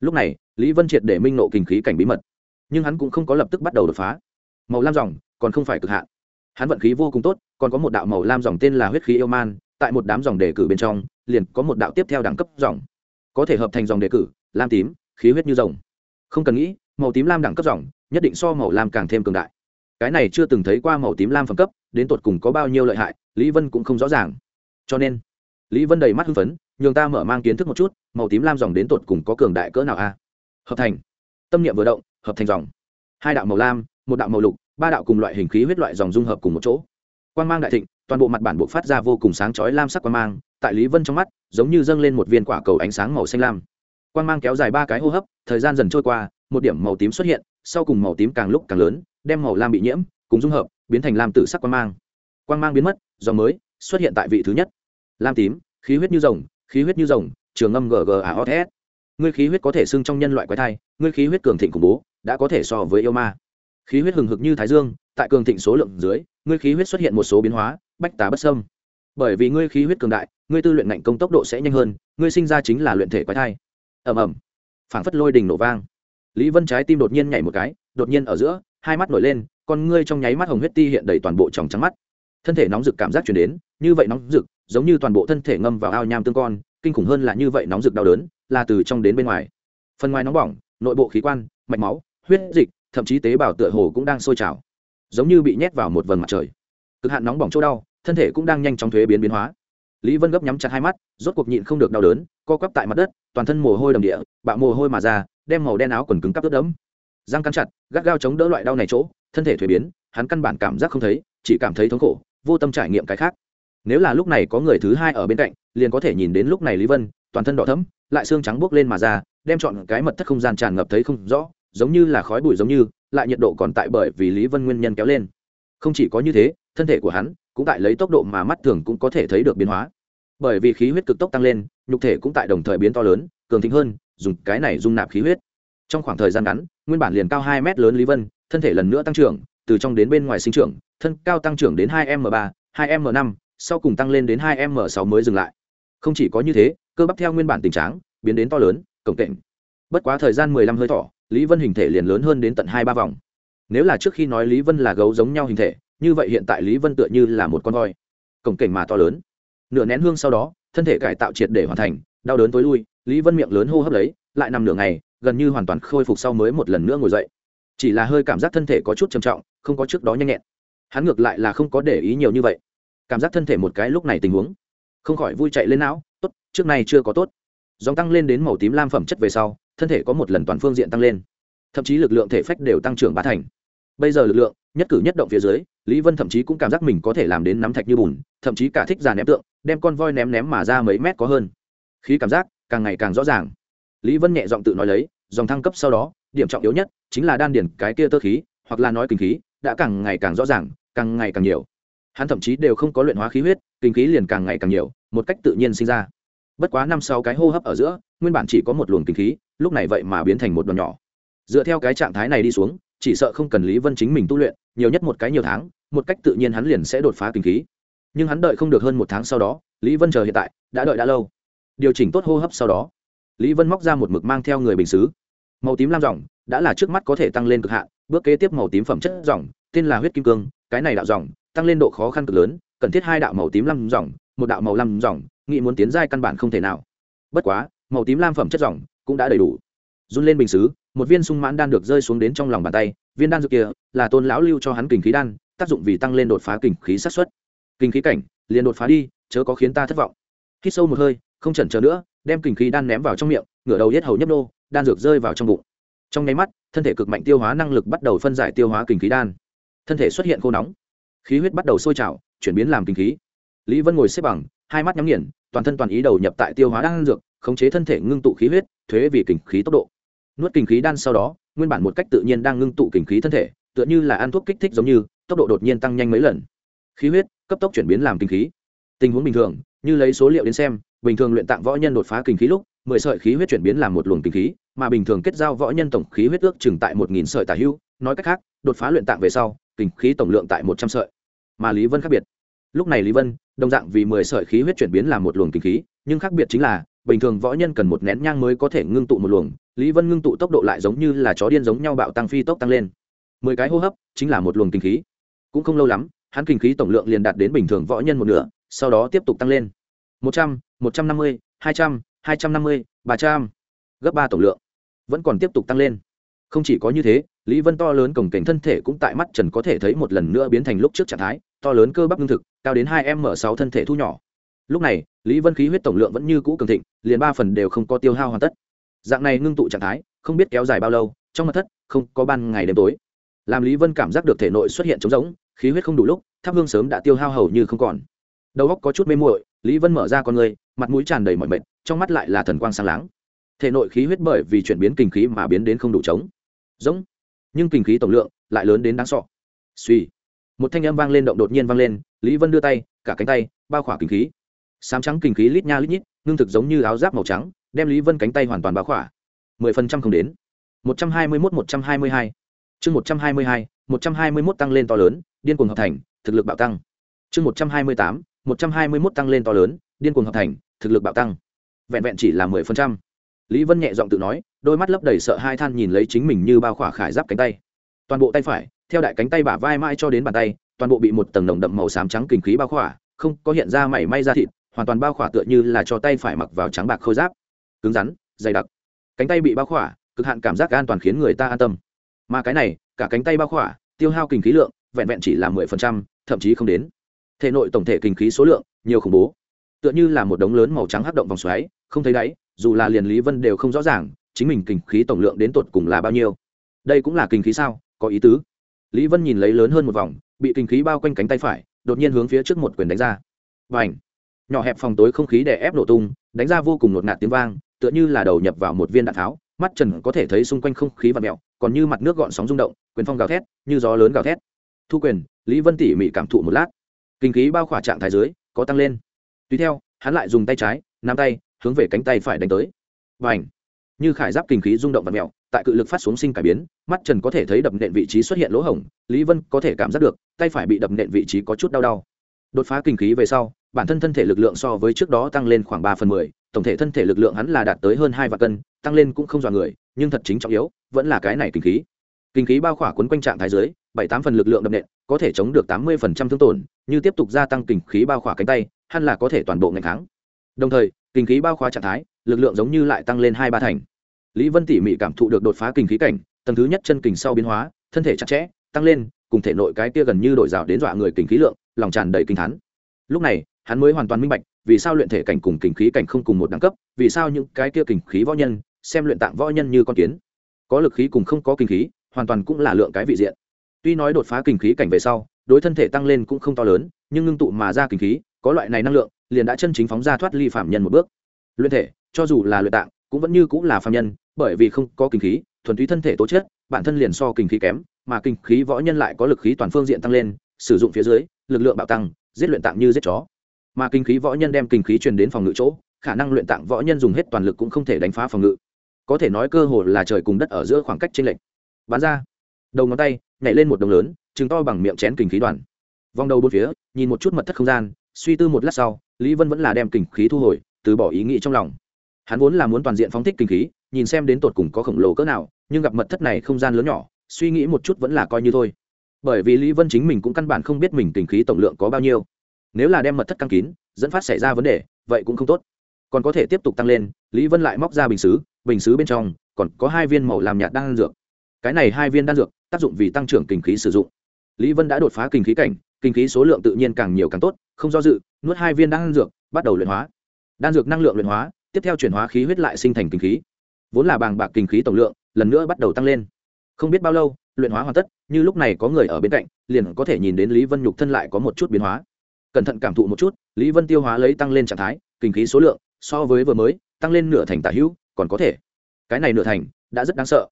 Lúc này, lý vân triệt để minh nộ kinh khí cảnh bí mật. Nhưng hắn cũng không có lập tức bắt đầu đột phá. Màu lam dòng còn không phải cực hạn hắn vận khí vô cùng tốt, còn có một đạo màu lam dòng tên là huyết khí yêu man, tại một đám dòng đề cử bên trong, liền có một đạo tiếp theo đẳng cấp dòng. Có thể hợp thành dòng đề cử, lam tím, khí huyết như rồng. Không cần nghĩ, màu tím lam đẳng cấp dòng, nhất định so màu lam càng thêm cường đại. Cái này chưa từng thấy qua màu tím lam phẩm cấp, đến tột cùng có bao nhiêu lợi hại, lý vân cũng không rõ ràng. Cho nên, lý vân đầy mắt hưng phấn, nhường ta mở mang kiến thức một chút, màu tím lam dòng đến tột cùng có cường đại cỡ nào a? Hợp thành. Tâm niệm vừa động, hợp thành dòng. Hai đạo màu lam, một đạo màu lục ba đạo cùng loại hình khí huyết loại dòng dung hợp cùng một chỗ quan mang đại thịnh toàn bộ mặt bản bộ phát ra vô cùng sáng chói lam sắc quan mang tại lý vân trong mắt giống như dâng lên một viên quả cầu ánh sáng màu xanh lam quan mang kéo dài ba cái hô hấp thời gian dần trôi qua một điểm màu tím xuất hiện sau cùng màu tím càng lúc càng lớn đem màu lam bị nhiễm cùng dung hợp biến thành lam tử sắc quan mang quan mang biến mất dòng mới xuất hiện tại vị thứ nhất lam tím khí huyết như rồng khí huyết như rồng trường âm ggAOS. Ngươi khí huyết có thể xưng trong nhân loại quái thai, ngươi khí huyết cường thịnh khủng bố, đã có thể so với yêu ma. Khí huyết hừng hực như thái dương, tại cường thịnh số lượng dưới, ngươi khí huyết xuất hiện một số biến hóa, bách tá bất sâm. Bởi vì ngươi khí huyết cường đại, ngươi tư luyện ngạnh công tốc độ sẽ nhanh hơn, ngươi sinh ra chính là luyện thể quái thai. Ầm ầm. Phảng phất lôi đình nổ vang. Lý Vân trái tim đột nhiên nhảy một cái, đột nhiên ở giữa, hai mắt nổi lên, con ngươi trong nháy mắt hồng huyết ti hiện đầy toàn bộ tròng trắng mắt thân thể nóng rực cảm giác chuyển đến như vậy nóng rực giống như toàn bộ thân thể ngâm vào ao nham tương con kinh khủng hơn là như vậy nóng rực đau đớn là từ trong đến bên ngoài phần ngoài nóng bỏng nội bộ khí quan mạch máu huyết dịch thậm chí tế bào tựa hồ cũng đang sôi trào, giống như bị nhét vào một vầng mặt trời. Cực hạn nóng bỏng chỗ đau, thân thể cũng đang nhanh chóng thuế biến biến hóa. Lý vân gấp nhắm chặt hai mắt, rốt cuộc nhịn không được đau đớn, co quắp tại mặt đất, toàn thân mồ hôi đầm địa, bạo mồ hôi mà ra, đem màu đen áo quần cứng cắp ướt đẫm. Răng cắn chặt, gắt gao chống đỡ loại đau này chỗ, thân thể thuế biến, hắn căn bản cảm giác không thấy, chỉ cảm thấy thống khổ, vô tâm trải nghiệm cái khác. Nếu là lúc này có người thứ hai ở bên cạnh, liền có thể nhìn đến lúc này lý vân, toàn thân đỏ thấm lại xương trắng buốc lên mà ra, đem chọn cái mật thất không gian tràn ngập thấy không rõ giống như là khói bụi giống như, lại nhiệt độ còn tại bởi vì lý vân nguyên nhân kéo lên. Không chỉ có như thế, thân thể của hắn cũng tại lấy tốc độ mà mắt thường cũng có thể thấy được biến hóa. Bởi vì khí huyết cực tốc tăng lên, nhục thể cũng tại đồng thời biến to lớn, cường thịnh hơn, dùng cái này dung nạp khí huyết. Trong khoảng thời gian ngắn, nguyên bản liền cao hai mét lớn lý vân, thân thể lần nữa tăng trưởng, từ trong đến bên ngoài sinh trưởng, thân cao tăng trưởng đến hai m ba, hai m năm, sau cùng tăng lên đến hai m sáu mới dừng lại. Không chỉ có như thế, cơ bắp theo nguyên bản tình trạng, biến đến to lớn cổng kệnh bất quá thời gian mười lăm hơi thỏ lý vân hình thể liền lớn hơn đến tận hai ba vòng. Nếu là trước khi nói lý vân là gấu giống nhau hình thể, như vậy hiện tại lý vân tựa như là một con voi. Cổng cảnh mà to lớn. Nửa nén hương sau đó, thân thể cải tạo triệt để hoàn thành, đau đớn tối lui, lý vân miệng lớn hô hấp lấy, lại nằm nửa ngày, gần như hoàn toàn khôi phục sau mới một lần nữa ngồi dậy. Chỉ là hơi cảm giác thân thể có chút trầm trọng, không có trước đó nhanh nhẹn. Hắn ngược lại là không có để ý nhiều như vậy. Cảm giác thân thể một cái lúc này tình huống. Không khỏi vui chạy lên não, tốt, trước này chưa có tốt dòng tăng lên đến màu tím lam phẩm chất về sau, thân thể có một lần toàn phương diện tăng lên. Thậm chí lực lượng thể phách đều tăng trưởng bá thành. Bây giờ lực lượng, nhất cử nhất động phía dưới, lý vân thậm chí cũng cảm giác mình có thể làm đến nắm thạch như bùn, thậm chí cả thích già ném tượng, đem con voi ném ném mà ra mấy mét có hơn. Khí cảm giác càng ngày càng rõ ràng. Lý vân nhẹ giọng tự nói lấy, dòng thăng cấp sau đó, điểm trọng yếu nhất chính là đan điển cái kia tơ khí, hoặc là nói kinh khí, đã càng ngày càng rõ ràng, càng ngày càng nhiều. Hắn thậm chí đều không có luyện hóa khí huyết, kinh khí liền càng ngày càng nhiều, một cách tự nhiên sinh ra bất quá năm sáu cái hô hấp ở giữa, nguyên bản chỉ có một luồng kinh khí, lúc này vậy mà biến thành một đoàn nhỏ. Dựa theo cái trạng thái này đi xuống, chỉ sợ không cần lý vân chính mình tu luyện, nhiều nhất một cái nhiều tháng, một cách tự nhiên hắn liền sẽ đột phá kinh khí. Nhưng hắn đợi không được hơn một tháng sau đó, lý vân chờ hiện tại, đã đợi đã lâu. Điều chỉnh tốt hô hấp sau đó, lý vân móc ra một mực mang theo người bình xứ. Màu tím lam dòng đã là trước mắt có thể tăng lên cực hạn, bước kế tiếp màu tím phẩm chất dòng tên là huyết kim cương, cái này đạo dòng tăng lên độ khó khăn cực lớn, cần thiết hai đạo màu tím lam dòng một đạo màu lam dòng nghĩ muốn tiến giai căn bản không thể nào. Bất quá, màu tím lam phẩm chất dòng cũng đã đầy đủ. Run lên bình xứ, một viên sung mãn đan được rơi xuống đến trong lòng bàn tay, viên đan dược kia là tôn lão lưu cho hắn kình khí đan, tác dụng vì tăng lên đột phá kình khí sát xuất kình khí cảnh, liền đột phá đi, chớ có khiến ta thất vọng. Hít sâu một hơi, không chần chờ nữa, đem kình khí đan ném vào trong miệng, ngửa đầu yết hầu nhấp nô, đan dược rơi vào trong bụng. Trong nháy mắt, thân thể cực mạnh tiêu hóa năng lực bắt đầu phân giải tiêu hóa kình khí đan. Thân thể xuất hiện khô nóng. Khí huyết bắt đầu sôi trào, chuyển biến làm kinh khí. Lý vân ngồi xếp bằng, hai mắt nhắm nghiền toàn thân toàn ý đầu nhập tại tiêu hóa đan dược, khống chế thân thể ngưng tụ khí huyết, thuế vì kình khí tốc độ. Nuốt kinh khí đan sau đó, nguyên bản một cách tự nhiên đang ngưng tụ kinh khí thân thể, tựa như là ăn thuốc kích thích giống như, tốc độ đột nhiên tăng nhanh mấy lần. Khí huyết, cấp tốc chuyển biến làm kinh khí. Tình huống bình thường, như lấy số liệu đến xem, bình thường luyện tạng võ nhân đột phá kinh khí lúc, mười sợi khí huyết chuyển biến làm một luồng kinh khí, mà bình thường kết giao võ nhân tổng khí huyết ước chừng tại một nghìn sợi tả hưu. Nói cách khác, đột phá luyện tạng về sau kinh khí tổng lượng tại một trăm sợi. Mà lý vân khác biệt lúc này lý vân, đồng dạng vì mười sợi khí huyết chuyển biến làm một luồng kinh khí, nhưng khác biệt chính là, bình thường võ nhân cần một nén nhang mới có thể ngưng tụ một luồng. Lý vân ngưng tụ tốc độ lại giống như là chó điên giống nhau bạo tăng phi tốc tăng lên. Mười cái hô hấp chính là một luồng kinh khí. Cũng không lâu lắm, hắn kinh khí tổng lượng liền đạt đến bình thường võ nhân một nửa, sau đó tiếp tục tăng lên. Một trăm một trăm năm mươi, hai trăm hai trăm năm mươi, ba trăm, gấp ba tổng lượng. Vẫn còn tiếp tục tăng lên. Không chỉ có như thế, lý vân to lớn cổng cảnh thân thể cũng tại mắt trần có thể thấy một lần nữa biến thành lúc trước trạng thái to lớn cơ bắp lương thực, cao đến hai m sáu thân thể thu nhỏ. Lúc này, lý vân khí huyết tổng lượng vẫn như cũ cường thịnh, liền ba phần đều không có tiêu hao hoàn tất. Dạng này ngưng tụ trạng thái, không biết kéo dài bao lâu, trong mặt thất, không có ban ngày đêm tối. Làm lý vân cảm giác được thể nội xuất hiện trống rỗng, khí huyết không đủ lúc tháp hương sớm đã tiêu hao hầu như không còn. Đầu óc có chút mê muội, lý vân mở ra con người, mặt mũi tràn đầy mọi mệt, trong mắt lại là thần quang sáng láng. Thể nội khí huyết bởi vì chuyển biến kinh khí mà biến đến không đủ trống. Rỗng. nhưng kinh khí tổng lượng lại lớn đến đáng sọ suy một thanh âm vang lên động đột nhiên vang lên, lý vân đưa tay, cả cánh tay, bao khỏa kinh khí. Sám trắng kinh khí lít nha lít nhít, ngưng thực giống như áo giáp màu trắng, đem lý vân cánh tay hoàn toàn bao khỏa. Mười phần trăm không đến. Một trăm hai mươi mốt, một trăm hai mươi hai. Chương một trăm hai mươi hai, một trăm hai mươi mốt tăng lên to lớn, điên cuồng hợp thành, thực lực bạo tăng. Chương một trăm hai mươi tám, một trăm hai mươi mốt tăng lên to lớn, điên cuồng hợp thành, thực lực bạo tăng. Vẹn vẹn chỉ là mười phần trăm. Lý vân nhẹ giọng tự nói, đôi mắt lấp đầy sợ hai than nhìn lấy chính mình như bao khỏa khải giáp cánh tay. Toàn bộ tay phải theo đại cánh tay bả vai mãi cho đến bàn tay, toàn bộ bị một tầng nồng đậm màu xám trắng kinh khí bao khỏa, không có hiện ra mảy may ra thịt, hoàn toàn bao khỏa tựa như là cho tay phải mặc vào trắng bạc khôi giáp. Cứng rắn, dày đặc. Cánh tay bị bao khỏa, cực hạn cảm giác an toàn khiến người ta an tâm. Mà cái này, cả cánh tay bao khỏa, tiêu hao kinh khí lượng, vẹn vẹn chỉ là mười phần trăm, thậm chí không đến. Thể nội tổng thể kinh khí số lượng, nhiều khủng bố. Tựa như là một đống lớn màu trắng hấp động vòng xoáy, không thấy đáy, dù là liền lý vân đều không rõ ràng, chính mình kinh khí tổng lượng đến tột cùng là bao nhiêu. Đây cũng là kinh khí sao? Có ý tứ lý vân nhìn lấy lớn hơn một vòng, bị kinh khí bao quanh cánh tay phải, đột nhiên hướng phía trước một quyền đánh ra. Và ảnh nhỏ hẹp phòng tối không khí để ép nổ tung, đánh ra vô cùng ngột ngạt tiếng vang, tựa như là đầu nhập vào một viên đạn tháo, mắt trần có thể thấy xung quanh không khí và mẹo còn như mặt nước gọn sóng rung động, quyền phong gào thét, như gió lớn gào thét. Thu quyền, lý vân tỉ mỉ cảm thụ một lát. Kinh khí bao khỏa trạng thái dưới, có tăng lên. Tùy theo, hắn lại dùng tay trái, nắm tay, hướng về cánh tay phải đánh tới. Và ảnh như khải giáp kinh khí rung động và mèo tại cự lực phát xuống sinh cải biến, mắt trần có thể thấy đập nện vị trí xuất hiện lỗ hổng, lý vân có thể cảm giác được, tay phải bị đập nện vị trí có chút đau đau. Đột phá kinh khí về sau, bản thân thân thể lực lượng so với trước đó tăng lên khoảng ba phần mười, tổng thể thân thể lực lượng hắn là đạt tới hơn hai vạn cân, tăng lên cũng không dọa người, nhưng thật chính trọng yếu, vẫn là cái này kinh khí. Kinh khí bao khỏa quấn quanh trạng thái dưới, bảy tám phần lực lượng đập nện, có thể chống được tám mươi phần trăm thương tổn, như tiếp tục gia tăng kinh khí bao khỏa cánh tay, hắn là có thể toàn bộ ngành kháng. Đồng thời, kinh khí bao khỏa trạng thái, lực lượng giống như lại tăng lên hai ba thành lý vân tỉ mỉ cảm thụ được đột phá kinh khí cảnh, tầng thứ nhất chân kình sau biến hóa, thân thể chặt chẽ, tăng lên, cùng thể nội cái kia gần như đổi rào đến dọa người kinh khí lượng, lòng tràn đầy kinh thán. Lúc này, hắn mới hoàn toàn minh bạch, vì sao luyện thể cảnh cùng kinh khí cảnh không cùng một đẳng cấp, vì sao những cái kia kinh khí võ nhân, xem luyện tạng võ nhân như con kiến. Có lực khí cùng không có kinh khí, hoàn toàn cũng là lượng cái vị diện. Tuy nói đột phá kinh khí cảnh về sau, đối thân thể tăng lên cũng không to lớn, nhưng ngưng tụ mà ra kinh khí, có loại này năng lượng, liền đã chân chính phóng ra thoát ly phạm nhân một bước. Luyện thể, cho dù là luyện tạng cũng vẫn như cũng là phạm nhân, bởi vì không có kinh khí, thuần túy thân thể tố chất, bản thân liền so kinh khí kém, mà kinh khí võ nhân lại có lực khí toàn phương diện tăng lên, sử dụng phía dưới, lực lượng bạo tăng, giết luyện tạng như giết chó. Mà kinh khí võ nhân đem kinh khí truyền đến phòng ngự chỗ, khả năng luyện tạng võ nhân dùng hết toàn lực cũng không thể đánh phá phòng ngự. Có thể nói cơ hồ là trời cùng đất ở giữa khoảng cách trên lệch. Bán ra. Đầu ngón tay, nhảy lên một đồng lớn chứng to bằng miệng chén kinh khí đoàn. Vòng đầu bốn phía, nhìn một chút mật thất không gian, suy tư một lát sau, lý vân vẫn là đem kinh khí thu hồi, từ bỏ ý nghĩ trong lòng hắn vốn là muốn toàn diện phóng thích kinh khí, nhìn xem đến tột cùng có khổng lồ cỡ nào, nhưng gặp mật thất này không gian lớn nhỏ, suy nghĩ một chút vẫn là coi như thôi. Bởi vì lý vân chính mình cũng căn bản không biết mình kinh khí tổng lượng có bao nhiêu. Nếu là đem mật thất căng kín, dẫn phát xảy ra vấn đề, vậy cũng không tốt. Còn có thể tiếp tục tăng lên, lý vân lại móc ra bình xứ bình xứ bên trong còn có hai viên màu làm nhạt đan dược. Cái này hai viên đan dược, tác dụng vì tăng trưởng kinh khí sử dụng. Lý vân đã đột phá kinh khí cảnh, kinh khí số lượng tự nhiên càng nhiều càng tốt, không do dự, nuốt hai viên đan dược, bắt đầu luyện hóa. Đan dược năng lượng luyện hóa tiếp theo chuyển hóa khí huyết lại sinh thành kinh khí. Vốn là bàng bạc kinh khí tổng lượng, lần nữa bắt đầu tăng lên. Không biết bao lâu, luyện hóa hoàn tất, như lúc này có người ở bên cạnh, liền có thể nhìn đến lý vân nhục thân lại có một chút biến hóa. Cẩn thận cảm thụ một chút, lý vân tiêu hóa lấy tăng lên trạng thái, kinh khí số lượng, so với vừa mới, tăng lên nửa thành tả hữu, còn có thể. Cái này nửa thành, đã rất đáng sợ.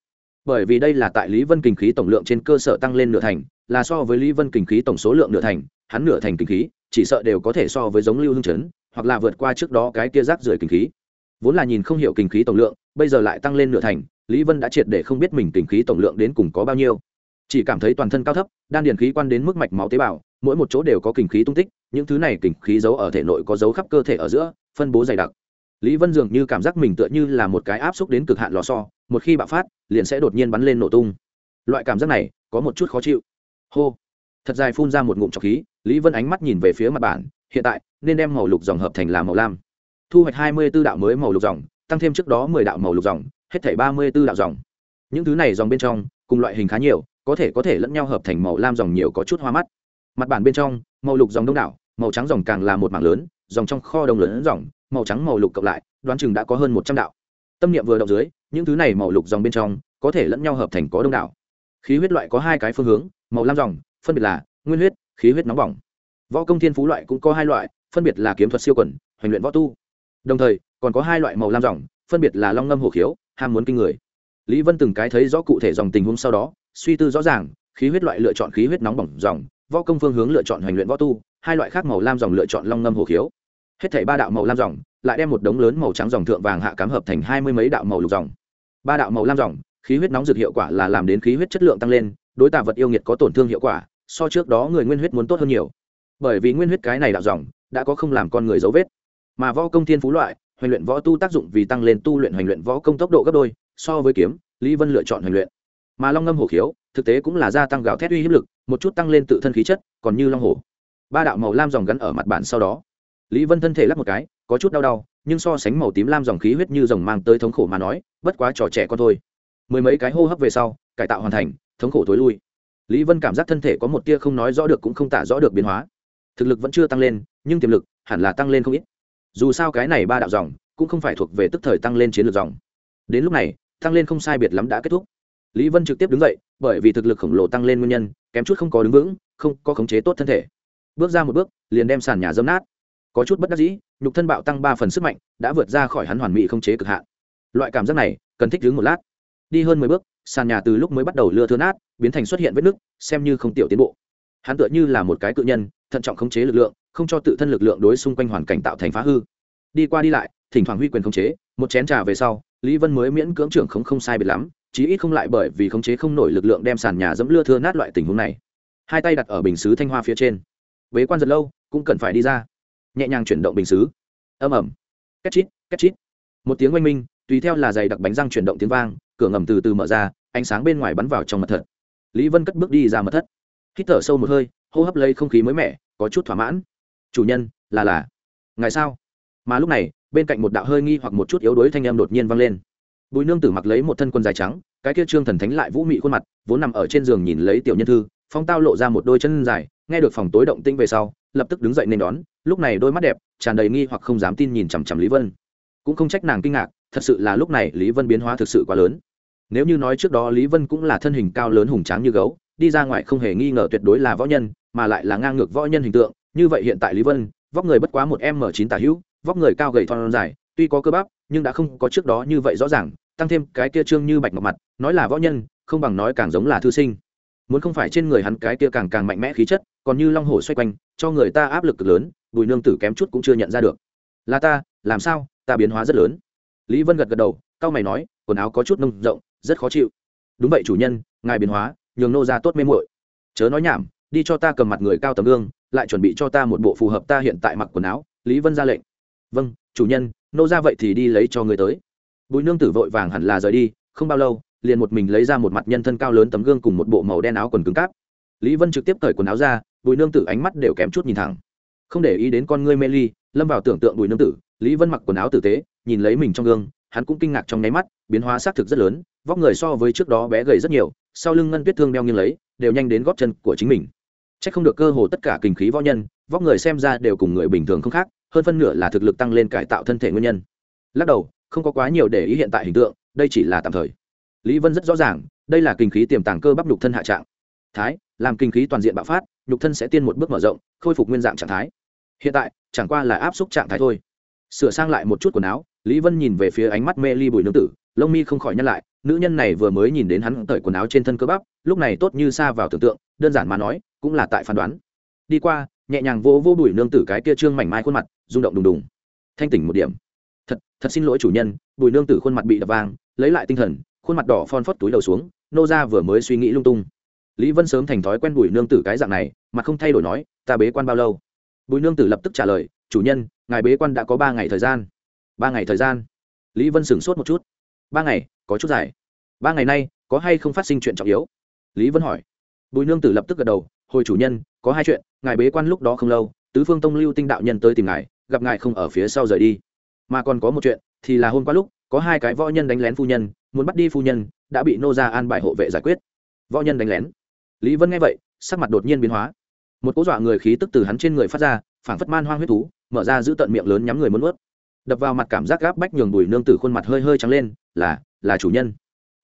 Bởi vì đây là tại lý vân kinh khí tổng lượng trên cơ sở tăng lên nửa thành, là so với lý vân kinh khí tổng số lượng nửa thành, hắn nửa thành kinh khí, chỉ sợ đều có thể so với giống lưu hương chấn, hoặc là vượt qua trước đó cái kia rác rưởi kinh khí vốn là nhìn không hiểu kinh khí tổng lượng, bây giờ lại tăng lên nửa thành, lý vân đã triệt để không biết mình kinh khí tổng lượng đến cùng có bao nhiêu. Chỉ cảm thấy toàn thân cao thấp, đan điền khí quan đến mức mạch máu tế bào, mỗi một chỗ đều có kinh khí tung tích, những thứ này kinh khí giấu ở thể nội có dấu khắp cơ thể ở giữa, phân bố dày đặc. Lý vân dường như cảm giác mình tựa như là một cái áp xúc đến cực hạn lò so một khi bạo phát, liền sẽ đột nhiên bắn lên nổ tung. Loại cảm giác này có một chút khó chịu. Hô! Thật dài phun ra một ngụm trọc khí, lý vân ánh mắt nhìn về phía mặt bản hiện tại, nên đem màu lục dòng hợp thành là màu lam thu hoạch hai mươi b ố đạo mới màu lục dòng, tăng thêm trước đó mười đạo màu lục dòng, hết thảy ba mươi b ố đạo dòng. Những thứ này dòng bên trong, cùng loại hình khá nhiều, có thể có thể lẫn nhau hợp thành màu lam dòng nhiều có chút hoa mắt. Mặt bản bên trong, màu lục dòng đông đảo, màu trắng dòng càng là một mảng lớn, dòng trong kho đông lớn dòng, màu trắng màu lục cộng lại, đoán chừng đã có hơn một trăm đạo. Tâm niệm vừa động dưới, những thứ này màu lục dòng bên trong, có thể lẫn nhau hợp thành có đông đảo. Khí huyết loại có hai cái phương hướng, màu lam dòng, phân biệt là nguyên huyết, khí huyết nóng bỏng. Võ công thiên phú loại cũng có hai loại, phân biệt là kiếm thuật siêu quẩn hoành luyện võ tu đồng thời, còn có hai loại màu lam dòng, phân biệt là long ngâm hồ khiếu, ham muốn kinh người. Lý vân từng cái thấy rõ cụ thể dòng tình huống sau đó, suy tư rõ ràng, khí huyết loại lựa chọn khí huyết nóng bỏng dòng, võ công phương hướng lựa chọn hoành luyện võ tu, hai loại khác màu lam dòng lựa chọn long ngâm hồ khiếu. Hết thảy ba đạo màu lam dòng, lại đem một đống lớn màu trắng dòng thượng vàng hạ cám hợp thành hai mươi mấy đạo màu lục dòng. Ba đạo màu lam dòng, khí huyết nóng dược hiệu quả là làm đến khí huyết chất lượng tăng lên, đối tạ vật yêu nghiệt có tổn thương hiệu quả, so trước đó người nguyên huyết muốn tốt hơn nhiều. Bởi vì nguyên huyết cái này đạo dòng, đã có không làm con người dấu vết mà võ công thiên phú loại hoành luyện võ tu tác dụng vì tăng lên tu luyện hoành luyện võ công tốc độ gấp đôi so với kiếm, lý vân lựa chọn hoành luyện. Mà long ngâm hổ khiếu, thực tế cũng là gia tăng gạo thét uy hiếp lực, một chút tăng lên tự thân khí chất, còn như long hổ. Ba đạo màu lam dòng gắn ở mặt bản sau đó. Lý vân thân thể lắp một cái, có chút đau đau, nhưng so sánh màu tím lam dòng khí huyết như dòng mang tới thống khổ mà nói, bất quá trò trẻ con thôi. Mười mấy cái hô hấp về sau, cải tạo hoàn thành, thống khổ thối lui. Lý vân cảm giác thân thể có một tia không nói rõ được cũng không tả rõ được biến hóa. Thực lực vẫn chưa tăng lên, nhưng tiềm lực hẳn là tăng lên không ít dù sao cái này ba đạo dòng cũng không phải thuộc về tức thời tăng lên chiến lược dòng. Đến lúc này, tăng lên không sai biệt lắm đã kết thúc. Lý vân trực tiếp đứng dậy, bởi vì thực lực khổng lồ tăng lên nguyên nhân, kém chút không có đứng vững, không có khống chế tốt thân thể. Bước ra một bước, liền đem sàn nhà dâm nát. Có chút bất đắc dĩ, nhục thân bạo tăng ba phần sức mạnh, đã vượt ra khỏi hắn hoàn mỹ không chế cực hạn. Loại cảm giác này, cần thích đứng một lát. Đi hơn mười bước, sàn nhà từ lúc mới bắt đầu lưa thưa nát, biến thành xuất hiện vết nứt, xem như không tiểu tiến bộ. Hắn tựa như là một cái cự nhân, thận trọng khống chế lực lượng không cho tự thân lực lượng đối xung quanh hoàn cảnh tạo thành phá hư. Đi qua đi lại, thỉnh thoảng huy quyền khống chế, một chén trà về sau, lý vân mới miễn cưỡng trưởng không không sai biệt lắm, chí ít không lại bởi vì khống chế không nổi lực lượng đem sàn nhà dẫm lưa thưa nát loại tình huống này. Hai tay đặt ở bình xứ thanh hoa phía trên. Bế quan giật lâu, cũng cần phải đi ra. Nhẹ nhàng chuyển động bình xứ. Âm ẩm két chít két chít. Một tiếng oanh minh, tùy theo là giày đặc bánh răng chuyển động tiếng vang, cửa ngầm từ từ mở ra, ánh sáng bên ngoài bắn vào trong mật thất lý vân cất bước đi ra mật thất. Hít thở sâu một hơi, hô hấp lấy không khí mới mẻ, có chút thỏa mãn chủ nhân, là là. Ngài sao? Mà lúc này, bên cạnh một đạo hơi nghi hoặc một chút yếu đuối thanh em đột nhiên vang lên. Bùi nương tử mặc lấy một thân quần dài trắng, cái kia trương thần thánh lại vũ mị khuôn mặt, vốn nằm ở trên giường nhìn lấy tiểu nhân thư, phong tao lộ ra một đôi chân dài, nghe được phòng tối động tinh về sau, lập tức đứng dậy nên đón, lúc này đôi mắt đẹp, tràn đầy nghi hoặc không dám tin nhìn chằm chằm lý vân. Cũng không trách nàng kinh ngạc, thật sự là lúc này lý vân biến hóa thực sự quá lớn. Nếu như nói trước đó lý vân cũng là thân hình cao lớn hùng tráng như gấu, đi ra ngoài không hề nghi ngờ tuyệt đối là võ nhân, mà lại là ngang ngược võ nhân hình tượng như vậy hiện tại lý vân, vóc người bất quá một m chín tả hữu, vóc người cao gầy thon dài, tuy có cơ bắp, nhưng đã không có trước đó như vậy rõ ràng, tăng thêm cái kia trương như bạch ngọc mặt, nói là võ nhân, không bằng nói càng giống là thư sinh. Muốn không phải trên người hắn cái kia càng càng mạnh mẽ khí chất, còn như long hổ xoay quanh, cho người ta áp lực cực lớn, bùi nương tử kém chút cũng chưa nhận ra được. Là ta, làm sao, ta biến hóa rất lớn. Lý vân gật gật đầu cao mày nói, quần áo có chút nông rộng, rất khó chịu. Đúng vậy chủ nhân, ngài biến hóa, nhường nô ra tốt mê muội. Chớ nói nhảm, đi cho ta cầm mặt người cao tầm gương lại chuẩn bị cho ta một bộ phù hợp ta hiện tại mặc quần áo, lý vân ra lệnh. Vâng chủ nhân, nô ra vậy thì đi lấy cho người tới. Bùi nương tử vội vàng hẳn là rời đi, không bao lâu, liền một mình lấy ra một mặt nhân thân cao lớn tấm gương cùng một bộ màu đen áo quần cứng cáp. Lý vân trực tiếp cởi quần áo ra, bùi nương tử ánh mắt đều kém chút nhìn thẳng. Không để ý đến con ngươi mê ly, lâm vào tưởng tượng bùi nương tử, lý vân mặc quần áo tử tế, nhìn lấy mình trong gương, hắn cũng kinh ngạc trong nháy mắt, biến hóa xác thực rất lớn, vóc người so với trước đó bé gầy rất nhiều, sau lưng ngân tuyết thương đeo nghiêng lấy, đều nhanh đến góp chân của chính mình chắc không được cơ hồ tất cả kinh khí võ nhân, vóc người xem ra đều cùng người bình thường không khác, hơn phân nửa là thực lực tăng lên cải tạo thân thể nguyên nhân. Lắc đầu, không có quá nhiều để ý hiện tại hình tượng, đây chỉ là tạm thời. Lý vân rất rõ ràng, đây là kinh khí tiềm tàng cơ bắp nhục thân hạ trạng. Thái, làm kinh khí toàn diện bạo phát, nhục thân sẽ tiên một bước mở rộng, khôi phục nguyên dạng trạng thái. Hiện tại, chẳng qua là áp xúc trạng thái thôi. Sửa sang lại một chút quần áo, lý vân nhìn về phía ánh mắt mê ly bùi nương tử, lông mi không khỏi nhăn lại, nữ nhân này vừa mới nhìn đến hắn cởi quần áo trên thân cơ bắp, lúc này tốt như xa vào tưởng tượng, đơn giản mà nói cũng là tại phán đoán. Đi qua, nhẹ nhàng vô vô bùi nương tử cái kia trương mảnh mai khuôn mặt, rung động đùng đùng. Thanh tỉnh một điểm. Thật thật xin lỗi chủ nhân, bùi nương tử khuôn mặt bị đập vang lấy lại tinh thần, khuôn mặt đỏ phon phót túi đầu xuống, nô ra vừa mới suy nghĩ lung tung. Lý vân sớm thành thói quen bùi nương tử cái dạng này, mà không thay đổi nói, ta bế quan bao lâu? Bùi nương tử lập tức trả lời, chủ nhân, ngài bế quan đã có ba ngày thời gian. Ba ngày thời gian? Lý vân sửng sốt một chút. Ba ngày, có chút dài. Ba ngày nay, có hay không phát sinh chuyện trọng yếu? Lý vân hỏi. Bùi nương tử lập tức gật đầu hồi chủ nhân, có hai chuyện, ngài bế quan lúc đó không lâu, tứ phương tông lưu tinh đạo nhân tới tìm ngài, gặp ngài không ở phía sau rời đi. Mà còn có một chuyện, thì là hôm qua lúc, có hai cái võ nhân đánh lén phu nhân, muốn bắt đi phu nhân, đã bị nô ra an bài hộ vệ giải quyết. Võ nhân đánh lén. Lý vân nghe vậy, sắc mặt đột nhiên biến hóa. Một cỗ dọa người khí tức từ hắn trên người phát ra, phảng phất man hoang huyết thú, mở ra giữ tận miệng lớn nhắm người muốn ướt đập vào mặt cảm giác gáp bách nhường bùi nương tử khuôn mặt hơi hơi trắng lên, là là chủ nhân.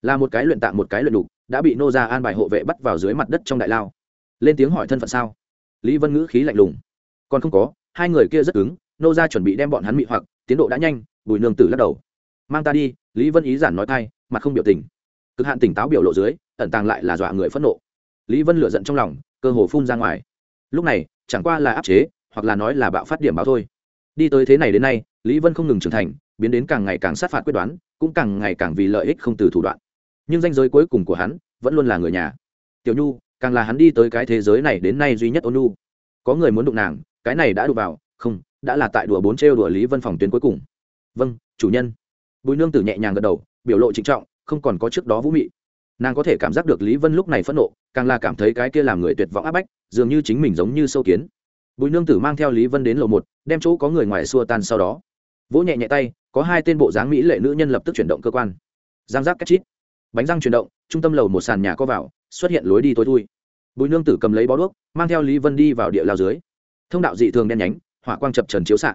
Là một cái luyện tạng một cái luyện đục, đã bị nô ra an bài hộ vệ bắt vào dưới mặt đất trong đại lao lên tiếng hỏi thân phận sao? Lý vân ngữ khí lạnh lùng. Còn không có, hai người kia rất cứng, nô ra chuẩn bị đem bọn hắn mị hoặc, tiến độ đã nhanh, bùi nương tử lắc đầu. Mang ta đi, lý vân ý giản nói thay mặt không biểu tình. Cực hạn tỉnh táo biểu lộ dưới, ẩn tàng lại là dọa người phẫn nộ. Lý vân lựa giận trong lòng, cơ hồ phun ra ngoài. Lúc này, chẳng qua là áp chế, hoặc là nói là bạo phát điểm báo thôi. Đi tới thế này đến nay, lý vân không ngừng trưởng thành, biến đến càng ngày càng sát phạt quyết đoán, cũng càng ngày càng vì lợi ích không từ thủ đoạn. Nhưng danh giới cuối cùng của hắn, vẫn luôn là người nhà. Tiểu nhu càng là hắn đi tới cái thế giới này đến nay duy nhất ôn nhu có người muốn đụng nàng, cái này đã đụng vào, không, đã là tại đùa bốn trêu đùa lý vân phòng tuyến cuối cùng. Vâng chủ nhân. Bùi nương tử nhẹ nhàng gật đầu, biểu lộ trịnh trọng, không còn có trước đó vũ mị. Nàng có thể cảm giác được lý vân lúc này phẫn nộ, càng là cảm thấy cái kia làm người tuyệt vọng áp bách, dường như chính mình giống như sâu kiến. Bùi nương tử mang theo lý vân đến lầu một, đem chỗ có người ngoài xua tan sau đó. Vỗ nhẹ nhẹ tay, có hai tên bộ dáng mỹ lệ nữ nhân lập tức chuyển động cơ quan. Giang giác cách chít. Bánh răng chuyển động trung tâm lầu một sàn nhà có vào, xuất hiện lối đi tối thui. Bùi nương tử cầm lấy bó đuốc, mang theo lý vân đi vào địa lao dưới. Thông đạo dị thường đen nhánh, hỏa quang chập trần chiếu s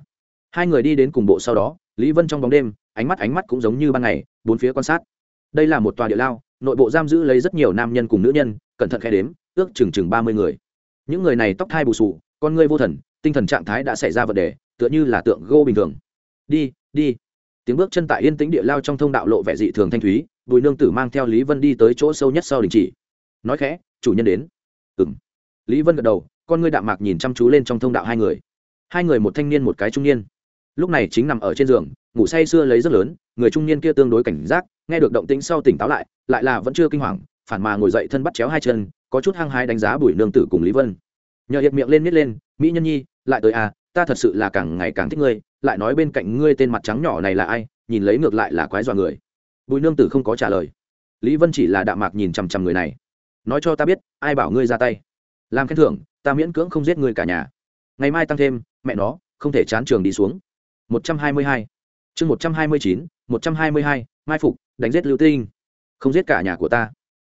hai người đi đến cùng bộ sau đó, lý vân trong bóng đêm, ánh mắt ánh mắt cũng giống như ban ngày, bốn phía quan sát. Đây là một tòa địa lao, nội bộ giam giữ lấy rất nhiều nam nhân cùng nữ nhân, cẩn thận khe đếm, ước chừng chừng ba mươi người. Những người này tóc thai bù sù, con ngươi vô thần, tinh thần trạng thái đã xảy ra vấn đề, tựa như là tượng gô bình thường. Đi đi tiếng bước chân tại yên tĩnh địa lao trong thông đạo lộ vẻ dị thường thanh thúy, bùi nương tử mang theo lý vân đi tới chỗ sâu nhất sau đình chỉ. Nói khẽ, chủ nhân đến. Ừ m lý vân gật đầu, con ngươi đạm mạc nhìn chăm chú lên trong thông đạo hai người. Hai người một thanh niên một cái trung niên. Lúc này chính nằm ở trên giường, ngủ say sưa lấy rất lớn, người trung niên kia tương đối cảnh giác, nghe được động tĩnh sau tỉnh táo lại lại là vẫn chưa kinh hoàng, phản mà ngồi dậy thân bắt chéo hai chân, có chút hăng hái đánh giá bùi nương tử cùng lý vân. Nhờ hiệp miệng lên miết lên, mỹ nhân nhi, lại tới à ta thật sự là càng ngày càng thích ngươi, lại nói bên cạnh ngươi tên mặt trắng nhỏ này là ai, nhìn lấy ngược lại là quái dọa người. Bùi nương tử không có trả lời. Lý vân chỉ là đạm mạc nhìn chằm chằm người này. Nói cho ta biết, ai bảo ngươi ra tay? Làm khen thưởng, ta miễn cưỡng không giết ngươi cả nhà. Ngày mai tăng thêm, mẹ nó, không thể chán trường đi xuống. Một trăm hai mươi hai. Chương một trăm hai mươi chín, một trăm hai mươi hai, mai phục, đánh giết lưu tinh. Không giết cả nhà của ta.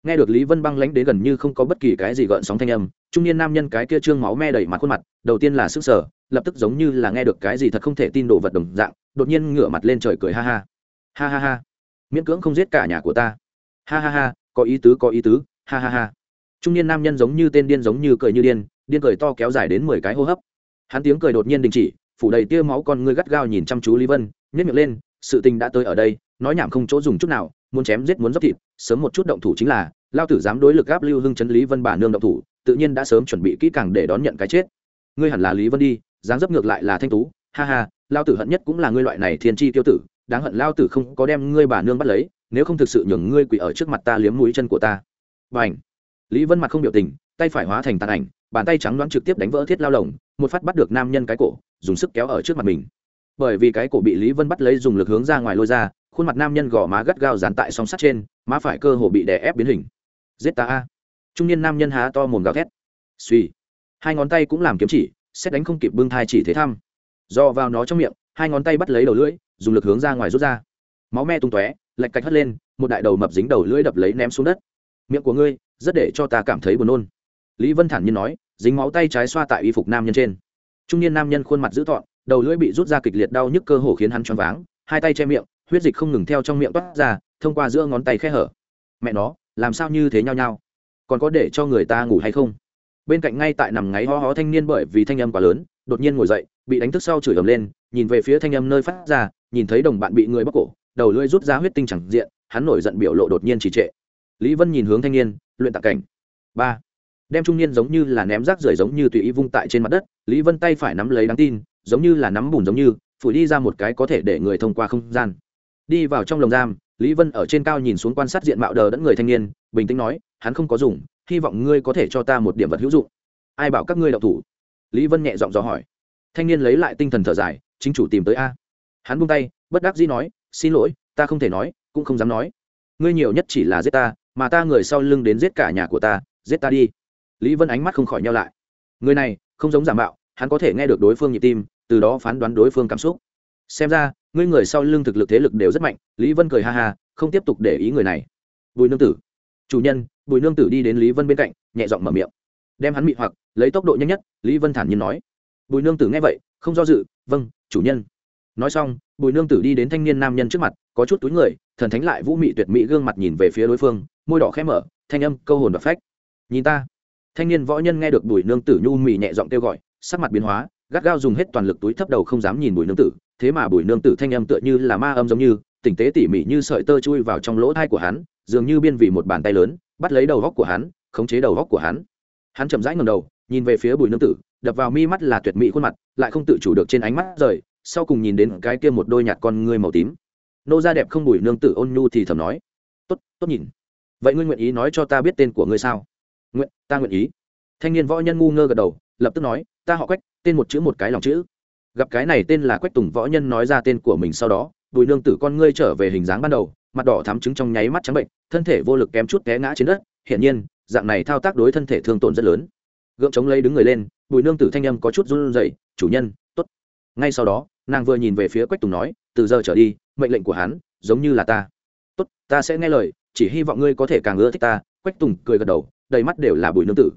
Nghe được lý vân băng lánh đến gần như không có bất kỳ cái gì gợn sóng thanh âm, trung niên nam nhân cái kia trương máu me đẩy mặt khuôn mặt, đầu tiên là sức sở lập tức giống như là nghe được cái gì thật không thể tin đồ vật đồng dạng, đột nhiên ngửa mặt lên trời cười ha ha. Ha ha ha. Miễn cưỡng không giết cả nhà của ta. Ha ha ha, có ý tứ, có ý tứ. Ha ha ha. Trung niên nam nhân giống như tên điên giống như cười như điên điên cười to kéo dài đến mười cái hô hấp. Hắn tiếng cười đột nhiên đình chỉ, phủ đầy tia máu con ngươi gắt gao nhìn chăm chú lý vân nhét miệng lên, sự tình đã tới ở đây, nói nhảm không chỗ dùng chút nào, muốn chém giết muốn dốc thịt, sớm một chút động thủ chính là, lao tử dám đối lực gáp lưu hưng chấn lý vân bà nương động thủ, tự nhiên đã sớm chuẩn bị kỹ càng để đón nhận cái chết. Ngươi hẳn là lý vân đi dáng dấp ngược lại là thanh tú, ha ha, lao tử hận nhất cũng là ngươi loại này thiên chi tiêu tử, đáng hận lao tử không có đem ngươi bà nương bắt lấy, nếu không thực sự nhường ngươi quỷ ở trước mặt ta liếm mũi chân của ta. Và ảnh lý vân mặt không biểu tình, tay phải hóa thành tàn ảnh, bàn tay trắng đoán trực tiếp đánh vỡ thiết lao lồng, một phát bắt được nam nhân cái cổ, dùng sức kéo ở trước mặt mình. Bởi vì cái cổ bị lý vân bắt lấy dùng lực hướng ra ngoài lôi ra, khuôn mặt nam nhân gò má gắt gao dán tại song sắt trên, má phải cơ hồ bị đè ép biến hình. Giết ta a! Trung niên nam nhân há to mồm gào thét. Suy hai ngón tay cũng làm kiếm chỉ xét đánh không kịp bưng thai chỉ thế thăm. Do vào nó trong miệng, hai ngón tay bắt lấy đầu lưỡi, dùng lực hướng ra ngoài rút ra. Máu me tung tóe, lạch cạch hất lên, một đại đầu mập dính đầu lưỡi đập lấy ném xuống đất. Miệng của ngươi, rất để cho ta cảm thấy buồn nôn. Lý vân thản nhiên nói, dính máu tay trái xoa tại y phục nam nhân trên. Trung niên nam nhân khuôn mặt dữ tọn đầu lưỡi bị rút ra kịch liệt đau nhức cơ hồ khiến hắn choáng váng, hai tay che miệng, huyết dịch không ngừng theo trong miệng toát ra, thông qua giữa ngón tay khe hở. Mẹ nó, làm sao như thế nhau nhau? Còn có để cho người ta ngủ hay không? Bên cạnh ngay tại nằm ngáy ho ho thanh niên bởi vì thanh âm quá lớn, đột nhiên ngồi dậy, bị đánh thức sau chửi ầm lên, nhìn về phía thanh âm nơi phát ra, nhìn thấy đồng bạn bị người bóc cổ, đầu lưỡi rút ra huyết tinh chẳng diện, hắn nổi giận biểu lộ đột nhiên trì trệ. Lý vân nhìn hướng thanh niên, luyện tạc cảnh. Ba. Đem trung niên giống như là ném rác rưởi giống như tùy ý vung tại trên mặt đất, lý vân tay phải nắm lấy đáng tin, giống như là nắm bùn giống như, phủi đi ra một cái có thể để người thông qua không gian. Đi vào trong lồng giam, lý vân ở trên cao nhìn xuống quan sát diện mạo đờ đẫn người thanh niên, bình tĩnh nói, hắn không có dùng hy vọng ngươi có thể cho ta một điểm vật hữu dụng. Ai bảo các ngươi đậu thủ? Lý vân nhẹ giọng dò hỏi. Thanh niên lấy lại tinh thần thở dài, chính chủ tìm tới a. Hắn buông tay, bất đắc dĩ nói, xin lỗi, ta không thể nói, cũng không dám nói. Ngươi nhiều nhất chỉ là giết ta, mà ta người sau lưng đến giết cả nhà của ta, giết ta đi. Lý vân ánh mắt không khỏi nhau lại. Người này, không giống giả mạo, hắn có thể nghe được đối phương nhịp tim, từ đó phán đoán đối phương cảm xúc. Xem ra, ngươi người sau lưng thực lực thế lực đều rất mạnh, lý vân cười ha ha, không tiếp tục để ý người này. Bùi nương tử, chủ nhân bùi nương tử đi đến lý vân bên cạnh, nhẹ giọng mở miệng. Đem hắn mị hoặc, lấy tốc độ nhanh nhất, lý vân thản nhiên nói. Bùi nương tử nghe vậy, không do dự vâng chủ nhân. Nói xong, bùi nương tử đi đến thanh niên nam nhân trước mặt, có chút túi người, thần thánh lại vũ mị tuyệt mỹ gương mặt nhìn về phía đối phương, môi đỏ khẽ mở, thanh âm câu hồn và phách. Nhìn ta. Thanh niên võ nhân nghe được bùi nương tử nhu mị nhẹ giọng kêu gọi, sắc mặt biến hóa, gắt gao dùng hết toàn lực túi thấp đầu không dám nhìn bùi nương tử, thế mà bùi nương tử thanh âm tựa như là ma âm giống như tỉnh tế tỉ mỉ như sợi tơ chui vào trong lỗ thai của hắn, dường như biên vì một bàn tay lớn bắt lấy đầu góc của hắn, khống chế đầu góc của hắn. Hắn chậm rãi ngầm đầu, nhìn về phía bùi nương tử, đập vào mi mắt là tuyệt mỹ khuôn mặt, lại không tự chủ được trên ánh mắt rời, sau cùng nhìn đến cái kia một đôi nhạt con ngươi màu tím. Nô ra đẹp không bùi nương tử ôn nhu thì thầm nói, tốt tốt nhìn. Vậy ngươi nguyện ý nói cho ta biết tên của ngươi sao? Nguyện, ta nguyện ý. Thanh niên võ nhân ngu ngơ gật đầu, lập tức nói, ta họ quách, tên một chữ một cái lòng chữ. Gặp cái này tên là quách tùng võ nhân nói ra tên của mình sau đó, bùi nương tử con ngươi trở về hình dáng ban đầu mặt đỏ thắm trứng trong nháy mắt trắng bệnh, thân thể vô lực kém chút té ngã trên đất, hiển nhiên, dạng này thao tác đối thân thể thương tổn rất lớn. Gượng chống lấy đứng người lên, bùi nương tử thanh âm có chút run rẩy, chủ nhân t ố t ngay sau đó, nàng vừa nhìn về phía quách tùng nói, từ giờ trở đi, mệnh lệnh của hắn giống như là ta. Tốt, ta sẽ nghe lời, chỉ hy vọng ngươi có thể càng ưa thích ta. Quách tùng cười gật đầu, đầy mắt đều là bùi nương tử.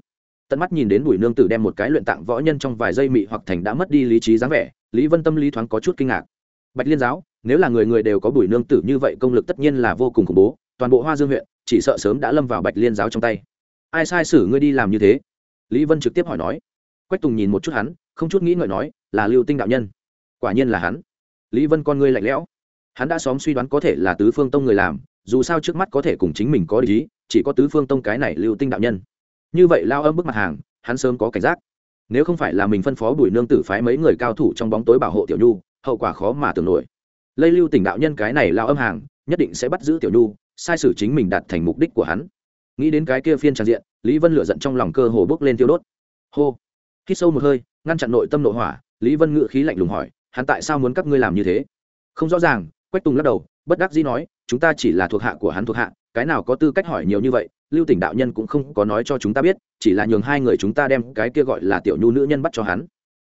Tận mắt nhìn đến bùi nương tử đem một cái luyện tạng võ nhân trong vài giây mị hoặc thành đã mất đi lý trí dáng vẻ, lý vân tâm lý thoáng có chút kinh ngạc. Bạch liên giáo nếu là người người đều có bùi nương tử như vậy công lực tất nhiên là vô cùng khủng bố, toàn bộ hoa dương huyện, chỉ sợ sớm đã lâm vào bạch liên giáo trong tay. Ai sai sử ngươi đi làm như thế? Lý vân trực tiếp hỏi nói. Quách tùng nhìn một chút hắn, không chút nghĩ ngợi nói, là lưu tinh đạo nhân. Quả nhiên là hắn. Lý vân con ngươi lạnh lẽo. Hắn đã xóm suy đoán có thể là tứ phương tông người làm, dù sao trước mắt có thể cùng chính mình có lý, chỉ có tứ phương tông cái này lưu tinh đạo nhân. Như vậy lao âm bức mặt hàng, hắn sớm có cảnh giác. Nếu không phải là mình phân phó bùi nương tử phái mấy người cao thủ trong bóng tối bảo hộ tiểu nhu, hậu quả khó mà tưởng nổi lây lưu tỉnh đạo nhân cái này lao âm hàng, nhất định sẽ bắt giữ tiểu nhu, sai sử chính mình đạt thành mục đích của hắn. Nghĩ đến cái kia phiên tràn diện, lý vân lựa giận trong lòng cơ hồ bước lên tiêu đốt. Hô! Hít sâu một hơi, ngăn chặn nội tâm nội hỏa, lý vân ngự khí lạnh lùng hỏi, hắn tại sao muốn các ngươi làm như thế? Không rõ ràng, quách tùng lắc đầu, bất đắc dĩ nói, chúng ta chỉ là thuộc hạ của hắn thuộc hạ, cái nào có tư cách hỏi nhiều như vậy, lưu tỉnh đạo nhân cũng không có nói cho chúng ta biết, chỉ là nhường hai người chúng ta đem cái kia gọi là tiểu nhu nữ nhân bắt cho hắn.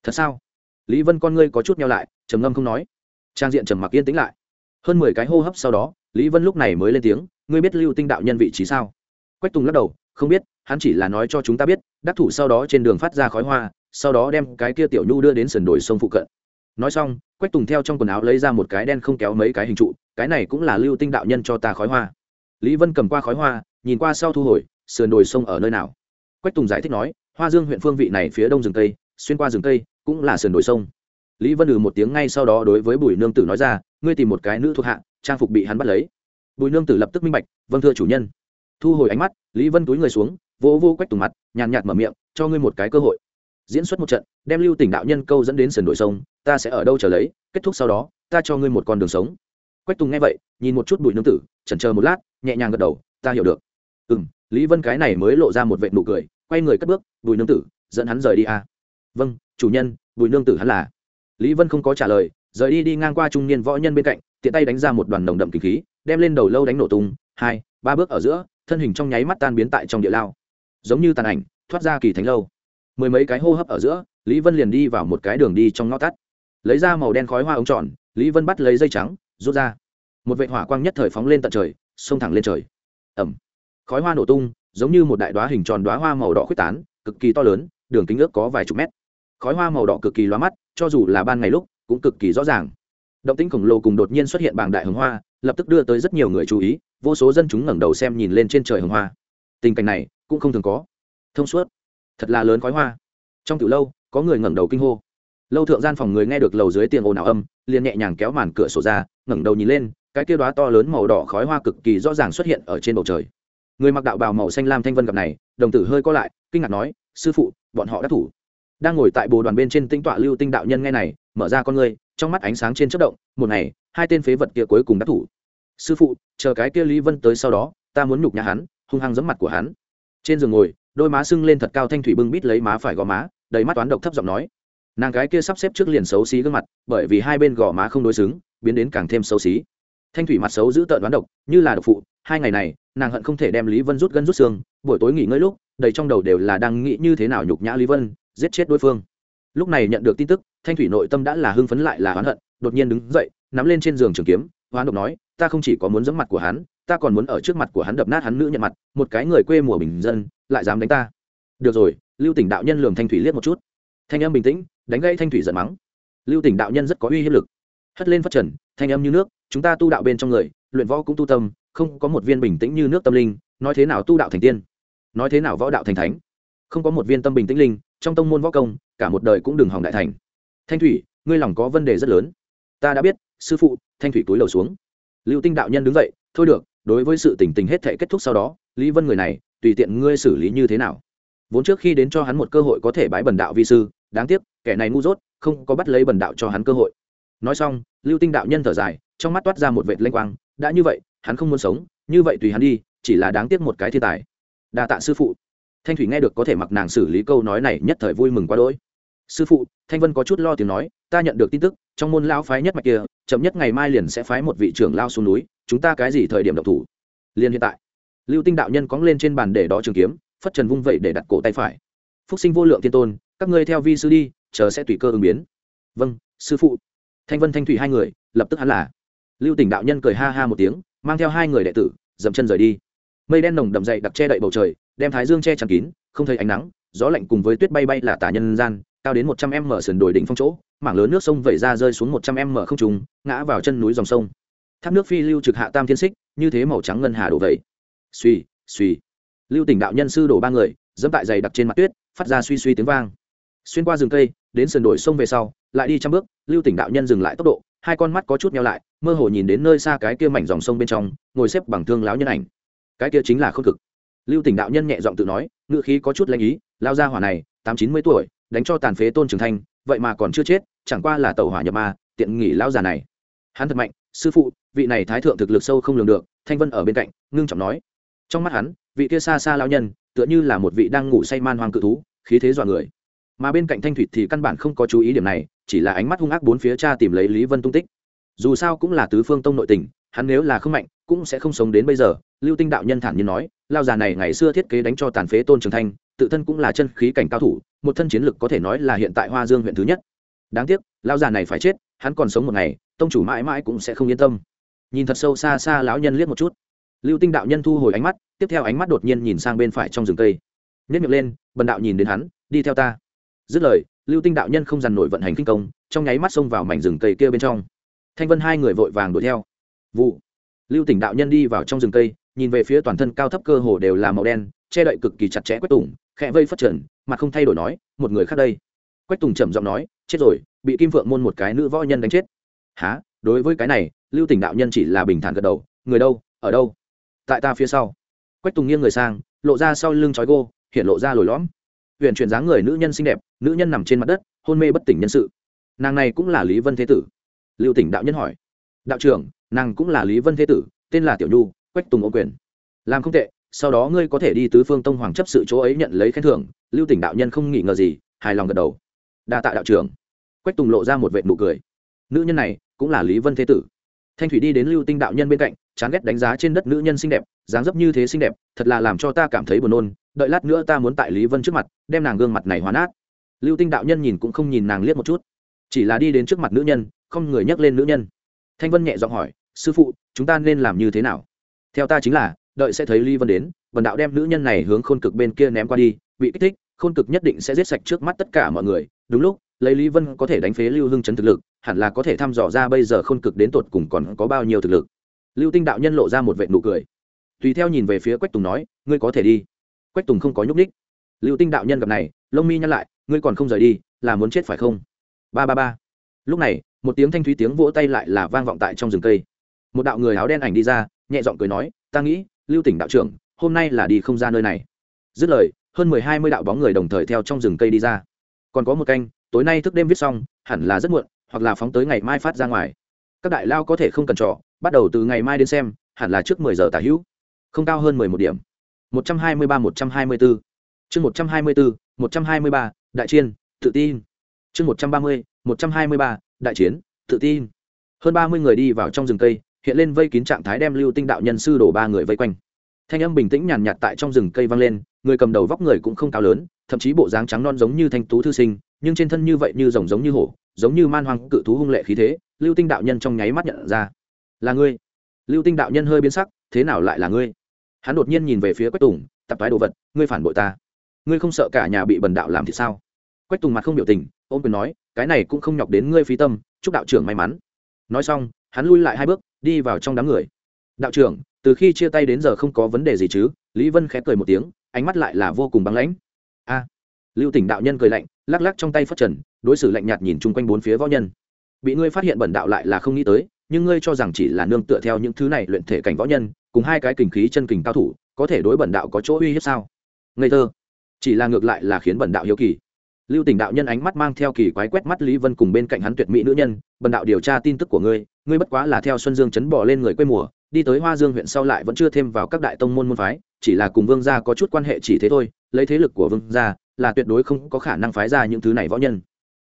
Thật sao? Lý vân con ngươi có chút nhau lại, trầm ngâm không nói trang diện trầm mặc yên tĩnh lại. Hơn mười cái hô hấp sau đó, lý vân lúc này mới lên tiếng, ngươi biết lưu tinh đạo nhân vị trí sao? Quách tùng lắc đầu, không biết, hắn chỉ là nói cho chúng ta biết, đắc thủ sau đó trên đường phát ra khói hoa, sau đó đem cái kia tiểu nhu đưa đến sườn đồi sông phụ cận. Nói xong, quách tùng theo trong quần áo lấy ra một cái đen không kéo mấy cái hình trụ, cái này cũng là lưu tinh đạo nhân cho ta khói hoa. Lý vân cầm qua khói hoa, nhìn qua sau thu hồi, sườn đồi sông ở nơi nào? Quách tùng giải thích nói, hoa dương huyện phương vị này phía đông rừng tây xuyên qua rừng tây cũng là sườn đồi sông lý vân ừ một tiếng ngay sau đó đối với bùi nương tử nói ra, ngươi tìm một cái nữ thuộc hạ, trang phục bị hắn bắt lấy. Bùi nương tử lập tức minh bạch vâng thưa chủ nhân. Thu hồi ánh mắt, lý vân túi người xuống, vỗ vô quách tùng mặt, nhàn nhạt mở miệng, cho ngươi một cái cơ hội. Diễn xuất một trận, đem lưu tỉnh đạo nhân câu dẫn đến sườn đồi sông, ta sẽ ở đâu trở lấy, kết thúc sau đó, ta cho ngươi một con đường sống. Quách tùng nghe vậy, nhìn một chút bùi nương tử, chần chờ một lát, nhẹ nhàng gật đầu, ta hiểu được. Ừ m lý vân cái này mới lộ ra một vệ nụ cười, quay người cất bước, bùi nương tử, dẫn hắn rời đi à. vâng chủ nhân, bùi nương tử hắn là lý vân không có trả lời, rời đi đi ngang qua trung niên võ nhân bên cạnh, tiện tay đánh ra một đoàn nồng đậm kinh khí, đem lên đầu lâu đánh nổ tung, hai, ba bước ở giữa, thân hình trong nháy mắt tan biến tại trong địa lao. Giống như tàn ảnh, thoát ra kỳ thánh lâu. Mười mấy cái hô hấp ở giữa, lý vân liền đi vào một cái đường đi trong ngõ tắt. Lấy ra màu đen khói hoa ống tròn, lý vân bắt lấy dây trắng, rút ra. Một vệ hỏa quang nhất thời phóng lên tận trời, xông thẳng lên trời. Ẩm khói hoa nổ tung, giống như một đại đoá hình tròn đoá hoa màu đỏ khuyết tán, cực kỳ to lớn, đường kính ước có vài chục mét. Khói hoa màu đỏ cực kỳ loa mắt cho dù là ban ngày lúc, cũng cực kỳ rõ ràng. Động tĩnh khổng lồ cùng đột nhiên xuất hiện bảng đại hồng hoa, lập tức đưa tới rất nhiều người chú ý, vô số dân chúng ngẩng đầu xem nhìn lên trên trời hồng hoa. Tình cảnh này cũng không thường có. Thông suốt. Thật là lớn khói hoa. Trong từ lâu, có người ngẩng đầu kinh hô. Lâu thượng gian phòng người nghe được lầu dưới tiền ồn ào âm, liền nhẹ nhàng kéo màn cửa sổ ra, ngẩng đầu nhìn lên, cái kia đóa to lớn màu đỏ khói hoa cực kỳ rõ ràng xuất hiện ở trên bầu trời. Người mặc đạo bào màu xanh lam thanh vân gặp này, đồng tử hơi co lại, kinh ngạc nói, sư phụ, bọn họ đã thủ đang ngồi tại bồ đoàn bên trên tinh tọa lưu tinh đạo nhân nghe này, mở ra con ngươi, trong mắt ánh sáng trên chất động, một ngày, hai tên phế vật kia cuối cùng đã thủ. Sư phụ, chờ cái kia lý vân tới sau đó, ta muốn nhục nhà hắn, hung hăng giấm mặt của hắn. Trên giường ngồi, đôi má sưng lên thật cao thanh thủy bưng bít lấy má phải gò má, đầy mắt toán độc thấp giọng nói. Nàng gái kia sắp xếp trước liền xấu xí gương mặt, bởi vì hai bên gò má không đối xứng, biến đến càng thêm xấu xí. Thanh thủy mặt xấu giữ tợn đoán độc, như là độc phụ, hai ngày này, nàng hận không thể đem lý vân rút gân rút xương, buổi tối nghỉ ngơi lúc, đầy trong đầu đều là đang nghĩ như thế nào nhục nhã lý vân giết chết đối phương. Lúc này nhận được tin tức, thanh thủy nội tâm đã là hưng phấn lại là oán hận, đột nhiên đứng dậy, nắm lên trên giường trường kiếm, hoán độc nói, ta không chỉ có muốn giẫm mặt của hắn, ta còn muốn ở trước mặt của hắn đập nát hắn nữ nhận mặt, một cái người quê mùa bình dân, lại dám đánh ta. Được rồi, lưu tỉnh đạo nhân lường thanh thủy liếc một chút. Thanh âm bình tĩnh, đánh gãy thanh thủy giận mắng. Lưu tỉnh đạo nhân rất có uy hiếp lực. Hất lên phát trần, thanh âm như nước, chúng ta tu đạo bên trong người, luyện võ cũng tu tâm, không có một viên bình tĩnh như nước tâm linh, nói thế nào tu đạo thành tiên? Nói thế nào võ đạo thành thánh? Không có một viên tâm bình tĩnh linh trong tông môn võ công, cả một đời cũng đừng hỏng đại thành. Thanh thủy, ngươi lòng có vấn đề rất lớn. Ta đã biết, sư phụ, thanh thủy túi lầu xuống. Lưu tinh đạo nhân đứng dậy, thôi được, đối với sự tình tình hết thể kết thúc sau đó, lý vân người này, tùy tiện ngươi xử lý như thế nào. Vốn trước khi đến cho hắn một cơ hội có thể bái bần đạo vi sư, đáng tiếc, kẻ này ngu dốt, không có bắt lấy bần đạo cho hắn cơ hội. Nói xong, lưu tinh đạo nhân thở dài, trong mắt toát ra một vệt lanh quang, đã như vậy, hắn không muốn sống, như vậy tùy hắn đi, chỉ là đáng tiếc một cái thiên tài. Đa tạ sư phụ thanh thủy nghe được có thể mặc nàng xử lý câu nói này nhất thời vui mừng quá đỗi. Sư phụ, thanh vân có chút lo tiếng nói, ta nhận được tin tức, trong môn lao phái nhất mạch kia, chậm nhất ngày mai liền sẽ phái một vị trưởng lao xuống núi, chúng ta cái gì thời điểm độc thủ? Liền hiện tại, lưu tinh đạo nhân cóng lên trên bàn để đó trường kiếm, phất trần vung vậy để đặt cổ tay phải. Phúc sinh vô lượng tiên tôn, các ngươi theo vi sư đi, chờ sẽ tùy cơ ứng biến. Vâng sư phụ. Thanh vân thanh thủy hai người, lập tức hắn là. Lưu tỉnh đạo nhân cười ha ha một tiếng, mang theo hai người đệ tử, dậm chân rời đi. Mây đen nồng đậm dậy đặc che đậy bầu trời đem thái dương che chắn kín, không thấy ánh nắng, gió lạnh cùng với tuyết bay bay là tả nhân gian, cao đến một trăm m sườn đồi đỉnh phong chỗ, mảng lớn nước sông vẩy ra rơi xuống một trăm m không trùng ngã vào chân núi dòng sông. Thác nước phi lưu trực hạ tam thiên xích, như thế màu trắng ngân hà đổ vẩy. Suy suy lưu tỉnh đạo nhân sư đổ ba người, dẫm tại dày đặc trên mặt tuyết, phát ra suy suy tiếng vang. Xuyên qua rừng cây, đến sườn đồi sông về sau, lại đi trăm bước, lưu tỉnh đạo nhân dừng lại tốc độ, hai con mắt có chút nhau lại, mơ hồ nhìn đến nơi xa cái kia mảnh dòng sông bên trong, ngồi xếp bằng thương láo nhân ảnh. Cái kia chính là khôn cực lưu tỉnh đạo nhân nhẹ giọng tự nói ngự khí có chút lãnh ý, lao ra hỏa này, tám chín mươi tuổi, đánh cho tàn phế tôn trường thanh, vậy mà còn chưa chết, chẳng qua là tàu hỏa nhập ma, tiện nghỉ lao già này. Hắn thật mạnh, sư phụ, vị này thái thượng thực lực sâu không lường được, thanh vân ở bên cạnh, ngưng trọng nói. Trong mắt hắn, vị kia xa xa lao nhân, tựa như là một vị đang ngủ say man hoang cự thú, khí thế dọa người. Mà bên cạnh thanh thủy thì căn bản không có chú ý điểm này, chỉ là ánh mắt hung ác bốn phía cha tìm lấy lý vân tung tích. Dù sao cũng là tứ phương tông nội tình, hắn nếu là không mạnh cũng sẽ không sống đến bây giờ, lưu tinh đạo nhân thản nhiên nói, lao già này ngày xưa thiết kế đánh cho tàn phế tôn trường thanh, tự thân cũng là chân khí cảnh cao thủ, một thân chiến lực có thể nói là hiện tại hoa dương huyện thứ nhất. Đáng tiếc, lao già này phải chết, hắn còn sống một ngày, tông chủ mãi mãi cũng sẽ không yên tâm. Nhìn thật sâu xa xa lão nhân liếc một chút. Lưu tinh đạo nhân thu hồi ánh mắt, tiếp theo ánh mắt đột nhiên nhìn sang bên phải trong rừng cây. Nhét miệng lên, bần đạo nhìn đến hắn, đi theo ta. Dứt lời, lưu tinh đạo nhân không dằn nổi vận hành kinh công, trong nháy mắt xông vào mảnh rừng cây kia bên trong. Thanh vân hai người vội vàng đuổi theo. Vụ lưu tỉnh đạo nhân đi vào trong rừng cây, nhìn về phía toàn thân cao thấp cơ hồ đều là màu đen, che đậy cực kỳ chặt chẽ quách tùng, khẽ vây phất trần, mặt không thay đổi nói, một người khác đây. Quách tùng trầm giọng nói, chết rồi, bị kim phượng môn một cái nữ võ nhân đánh chết. Há đối với cái này, lưu tỉnh đạo nhân chỉ là bình thản gật đầu, người đâu, ở đâu? Tại ta phía sau. Quách tùng nghiêng người sang, lộ ra sau lưng trói gô, hiện lộ ra lồi lõm. Huyện chuyển dáng người nữ nhân xinh đẹp, nữ nhân nằm trên mặt đất, hôn mê bất tỉnh nhân sự. Nàng này cũng là lý vân thế tử. Lưu tỉnh đạo nhân hỏi, đạo trưởng nàng cũng là lý vân thế tử, tên là tiểu nhu, quách tùng ô quyền. Làm không tệ, sau đó ngươi có thể đi tứ phương tông hoàng chấp sự chỗ ấy nhận lấy khen thưởng, lưu tỉnh đạo nhân không nghĩ ngờ gì, hài lòng gật đầu. Đa tạ đạo trưởng. Quách tùng lộ ra một vệ nụ cười. Nữ nhân này cũng là lý vân thế tử. Thanh thủy đi đến lưu tinh đạo nhân bên cạnh, chán ghét đánh giá trên đất nữ nhân xinh đẹp, dáng dấp như thế xinh đẹp, thật là làm cho ta cảm thấy buồn nôn, đợi lát nữa ta muốn tại lý vân trước mặt, đem nàng gương mặt này hóa nát lưu tinh đạo nhân nhìn cũng không nhìn nàng liếc một chút, chỉ là đi đến trước mặt nữ nhân, không người nhắc lên nữ nhân. Thanh vân nhẹ giọng hỏi sư phụ, chúng ta nên làm như thế nào? Theo ta chính là, đợi sẽ thấy lý vân đến vần đạo đem nữ nhân này hướng khôn cực bên kia ném qua đi, bị kích thích, khôn cực nhất định sẽ giết sạch trước mắt tất cả mọi người. Đúng lúc, lấy lý vân có thể đánh phế lưu hưng chấn thực lực, hẳn là có thể thăm dò ra bây giờ khôn cực đến tột cùng còn có bao nhiêu thực lực. Lưu tinh đạo nhân lộ ra một vệ nụ cười. Tùy theo nhìn về phía quách tùng nói, ngươi có thể đi. Quách tùng không có nhúc ních lưu tinh đạo nhân gặp này, lông mi nhăn lại, ngươi còn không rời đi, là muốn chết phải không? Ba ba ba. Lúc này, một tiếng thanh thúy tiếng vỗ tay lại là vang vọng tại trong rừng cây một đạo người áo đen ảnh đi ra, nhẹ giọng cười nói, ta nghĩ, lưu tỉnh đạo trưởng, hôm nay là đi không ra nơi này. Dứt lời, hơn mười hai mươi đạo bóng người đồng thời theo trong rừng cây đi ra. Còn có một canh, tối nay thức đêm viết xong, hẳn là rất muộn, hoặc là phóng tới ngày mai phát ra ngoài. Các đại lao có thể không cần trọ bắt đầu từ ngày mai đến xem, hẳn là trước mười giờ tả hữu. Không cao hơn mười một điểm. Một trăm hai mươi ba, một trăm hai mươi bốn. Chương một trăm hai mươi bốn, một trăm hai mươi ba, đại chiên tự tin. Chương một trăm ba mươi, một trăm hai mươi ba, đại chiến, tự tin. Hơn ba mươi người đi vào trong rừng cây hiện lên vây kín trạng thái đem lưu tinh đạo nhân sư đổ ba người vây quanh. Thanh âm bình tĩnh nhàn nhạt tại trong rừng cây vang lên, người cầm đầu vóc người cũng không cao lớn, thậm chí bộ dáng trắng non giống như thanh tú thư sinh, nhưng trên thân như vậy như rồng giống như hổ, giống như man hoang cự thú hung lệ khí thế, lưu tinh đạo nhân trong nháy mắt nhận ra. Là ngươi. Lưu tinh đạo nhân hơi biến sắc, thế nào lại là ngươi? Hắn đột nhiên nhìn về phía quách tùng tập thái đồ vật, ngươi phản bội ta. Ngươi không sợ cả nhà bị bần đạo làm thì sao? Quách tùng mặt không biểu tình ôm quyền nói, cái này cũng không nhọc đến ngươi phí tâm, chúc đạo trưởng may mắn. Nói xong, hắn lui lại hai bước đi vào trong đám người. Đạo trưởng, từ khi chia tay đến giờ không có vấn đề gì chứ? Lý vân khẽ cười một tiếng, ánh mắt lại là vô cùng băng lãnh. A. Lưu tỉnh đạo nhân cười lạnh, lắc lắc trong tay phất trần, đối xử lạnh nhạt nhìn chung quanh bốn phía võ nhân. Bị ngươi phát hiện bẩn đạo lại là không nghĩ tới, nhưng ngươi cho rằng chỉ là nương tựa theo những thứ này luyện thể cảnh võ nhân, cùng hai cái kình khí chân kình cao thủ, có thể đối bẩn đạo có chỗ uy hiếp sao? Ngây thơ. Chỉ là ngược lại là khiến bẩn đạo hiếu kỳ. Lưu tỉnh đạo nhân ánh mắt mang theo kỳ quái quét mắt lý vân cùng bên cạnh hắn tuyệt mỹ nữ nhân bần đạo điều tra tin tức của ngươi ngươi bất quá là theo xuân dương chấn bỏ lên người quê mùa, đi tới hoa dương huyện sau lại vẫn chưa thêm vào các đại tông môn môn phái, chỉ là cùng vương gia có chút quan hệ chỉ thế thôi, lấy thế lực của vương gia là tuyệt đối không có khả năng phái ra những thứ này võ nhân.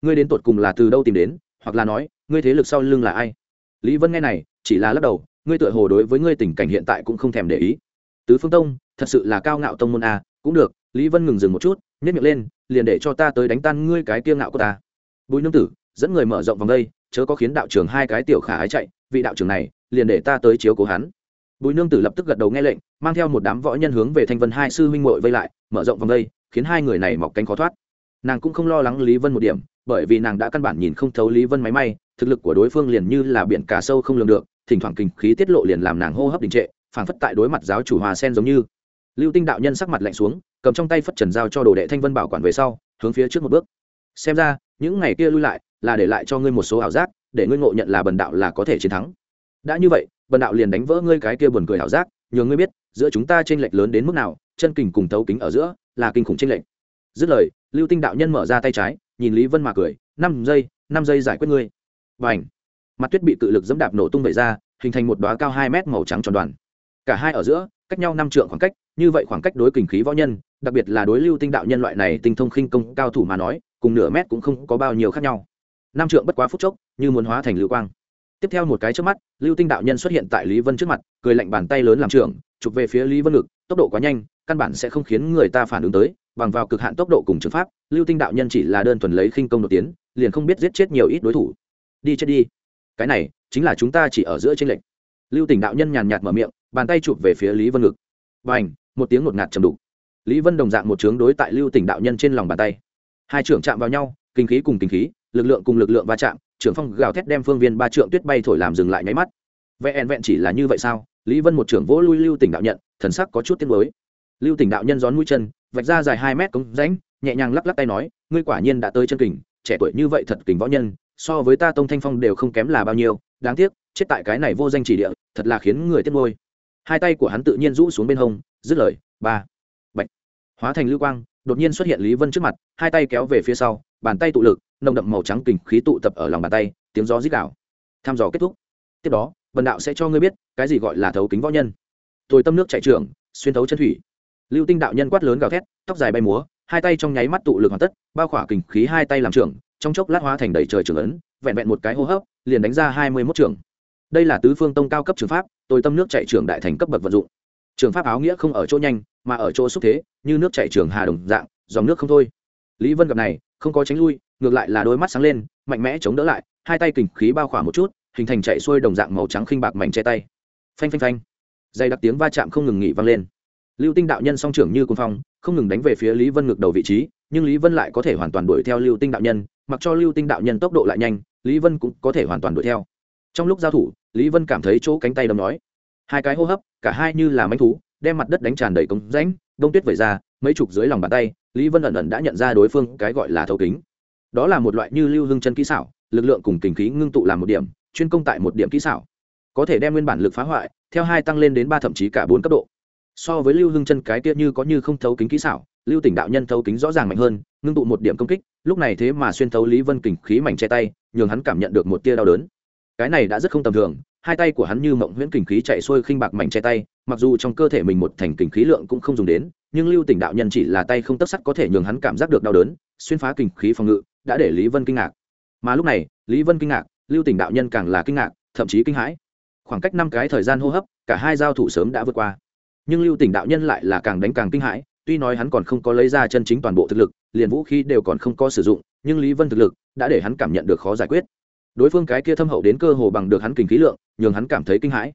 Ngươi đến tột cùng là từ đâu tìm đến, hoặc là nói, ngươi thế lực sau lưng là ai? Lý vân nghe này, chỉ là lắc đầu, ngươi tựa hồ đối với ngươi tình cảnh hiện tại cũng không thèm để ý. Tứ phương tông, thật sự là cao ngạo tông môn a, cũng được, lý vân ngừng dừng một chút nhét miệng lên, liền để cho ta tới đánh tan ngươi cái kiêng ngạo của ta. Bùi nương tử dẫn người mở rộng vòng đây, chớ có khiến đạo trưởng hai cái tiểu khả ái chạy, vị đạo trưởng này, liền để ta tới chiếu cố hắn. Bùi nương tử lập tức gật đầu nghe lệnh, mang theo một đám võ nhân hướng về thanh vân hai sư huynh muội vây lại, mở rộng vòng đây, khiến hai người này mọc cánh khó thoát. Nàng cũng không lo lắng lý vân một điểm, bởi vì nàng đã căn bản nhìn không thấu lý vân máy may, thực lực của đối phương liền như là biển cả sâu không lường được, thỉnh thoảng kinh khí tiết lộ liền làm nàng hô hấp đình trệ, phảng phất tại đối mặt giáo chủ hòa sen giống như. Lưu tinh đạo nhân sắc mặt lạnh xuống, cầm trong tay phất trần giao cho đồ đệ thanh vân bảo quản về sau, hướng phía trước một bước. Xem ra, những ngày kia lui lại là để lại cho ngươi một số ảo giác, để ngươi ngộ nhận là bần đạo là có thể chiến thắng. Đã như vậy, bần đạo liền đánh vỡ ngươi cái kia buồn cười ảo giác, nhờ ngươi biết, giữa chúng ta t lệch lớn đến mức nào, chân kình cùng thấu kính ở giữa, là kinh khủng t lệch. Dứt lời, lưu tinh đạo nhân mở ra tay trái, nhìn lý vân mà cười, năm giây năm giây giải quyết ngươi. Và ảnh mặt tuyết bị cự lực dẫm đạp nổ tung vẩy ra, hình thành một đoá cao hai mét màu trắng tròn đoàn. Cả hai ở giữa, cách nhau năm trượng khoảng cách, như vậy khoảng cách đối kình khí võ nhân, đặc biệt là đối lưu tinh đạo nhân loại này tinh thông khinh công cao thủ mà nói, cùng nửa mét cũng không có bao nhiêu khác nhau năm trượng bất quá phút chốc, như muốn hóa thành lưu quang. Tiếp theo một cái trước mắt, lưu tinh đạo nhân xuất hiện tại lý vân trước mặt, cười lạnh bàn tay lớn làm trưởng, chụp về phía lý vân ngực, tốc độ quá nhanh, căn bản sẽ không khiến người ta phản ứng tới, bằng vào cực hạn tốc độ cùng trường pháp, lưu tinh đạo nhân chỉ là đơn thuần lấy khinh công đột tiến, liền không biết giết chết nhiều ít đối thủ. Đi chết đi. Cái này, chính là chúng ta chỉ ở giữa trên lệnh lưu tỉnh đạo nhân nhàn nhạt mở miệng, bàn tay chụp về phía lý vân ngực. Và một tiếng ngột ngạt chầm đục. Lý vân đồng dạng một chướng đối tại lưu tỉnh đạo nhân trên lòng bàn tay. Hai trưởng chạm vào nhau, kinh khí cùng kinh khí lực lượng cùng lực lượng va chạm, trưởng phong gào thét đem phương viên ba trượng tuyết bay thổi làm dừng lại nháy mắt. Vẹn vẹn chỉ là như vậy sao? Lý vân một trưởng vỗ lui lưu tỉnh đạo nhận, thần sắc có chút tiếc mới lưu tỉnh đạo nhân gión mũi chân, vạch ra dài hai mét cống rãnh, nhẹ nhàng lắc lắc tay nói, ngươi quả nhiên đã tới chân kình, trẻ tuổi như vậy thật kình võ nhân, so với ta tông thanh phong đều không kém là bao nhiêu, đáng tiếc, chết tại cái này vô danh chỉ địa, thật là khiến người tiếc ngôi hai tay của hắn tự nhiên rũ xuống bên hông, dứt lời, ba, bạch. Hóa thành lưu quang, đột nhiên xuất hiện lý vân trước mặt, hai tay kéo về phía sau, bàn tay tụ lực nồng đậm màu trắng kình khí tụ tập ở lòng bàn tay, tiếng gió rít đảo tham dò kết thúc. Tiếp đó vần đạo sẽ cho ngươi biết, cái gì gọi là thấu kính võ nhân. Tôi tâm nước chạy trường, xuyên thấu chân thủy. Lưu tinh đạo nhân quát lớn gào thét, tóc dài bay múa, hai tay trong nháy mắt tụ lực hoàn tất, bao khỏa kình khí hai tay làm trưởng trong chốc lát hóa thành đầy trời trường ấn, vẹn vẹn một cái hô hấp, liền đánh ra hai mươi mốt trường. Đây là tứ phương tông cao cấp trường pháp, tôi tâm nước chạy trường đại thành cấp bậc vận dụng. Trường pháp áo nghĩa không ở chỗ nhanh, mà ở chỗ xúc thế, như nước chạy trường hà đồng dạng, dòng nước không thôi. Lý vân gặp này, không có tránh lui ngược lại là đôi mắt sáng lên, mạnh mẽ chống đỡ lại, hai tay kình khí bao khỏa một chút, hình thành chạy xuôi đồng dạng màu trắng khinh bạc mảnh che tay. Phanh phanh phanh. Dày đặc tiếng va chạm không ngừng nghỉ vang lên. Lưu tinh đạo nhân song trưởng như côn phong, không ngừng đánh về phía lý vân ngược đầu vị trí, nhưng lý vân lại có thể hoàn toàn đuổi theo lưu tinh đạo nhân, mặc cho lưu tinh đạo nhân tốc độ lại nhanh, lý vân cũng có thể hoàn toàn đuổi theo. Trong lúc giao thủ, lý vân cảm thấy chỗ cánh tay đâm nói. Hai cái hô hấp, cả hai như là manh thú, đem mặt đất đánh tràn đầy cống rãnh, đông tuyết vẩy ra, mấy chục dưới lòng bàn tay, lý vân ẩn ẩn đã nhận ra đối phương cái gọi là thấu kính đó là một loại như lưu hương chân kỹ xảo, lực lượng cùng kinh khí ngưng tụ làm một điểm, chuyên công tại một điểm kỹ xảo. Có thể đem nguyên bản lực phá hoại, theo hai tăng lên đến ba thậm chí cả bốn cấp độ. So với lưu hương chân cái kia như có như không thấu kính kỹ xảo, lưu tỉnh đạo nhân thấu kính rõ ràng mạnh hơn, ngưng tụ một điểm công kích, lúc này thế mà xuyên thấu lý vân kình khí mảnh che tay, nhường hắn cảm nhận được một tia đau đớn. Cái này đã rất không tầm thường, hai tay của hắn như mộng huyễn kình khí chạy xuôi khinh bạc mảnh che tay, mặc dù trong cơ thể mình một thành kình khí lượng cũng không dùng đến, nhưng lưu tỉnh đạo nhân chỉ là tay không tất sắt có thể nhường hắn cảm giác được đau đớn, xuyên phá kình khí phòng ngự đã để lý vân kinh ngạc. Mà lúc này, lý vân kinh ngạc, lưu tỉnh đạo nhân càng là kinh ngạc, thậm chí kinh hãi. Khoảng cách năm cái thời gian hô hấp, cả hai giao thủ sớm đã vượt qua. Nhưng lưu tỉnh đạo nhân lại là càng đánh càng kinh hãi, tuy nói hắn còn không có lấy ra chân chính toàn bộ thực lực, liền vũ khí đều còn không có sử dụng, nhưng lý vân thực lực đã để hắn cảm nhận được khó giải quyết. Đối phương cái kia thâm hậu đến cơ hồ bằng được hắn kinh khí lượng, nhường hắn cảm thấy kinh hãi.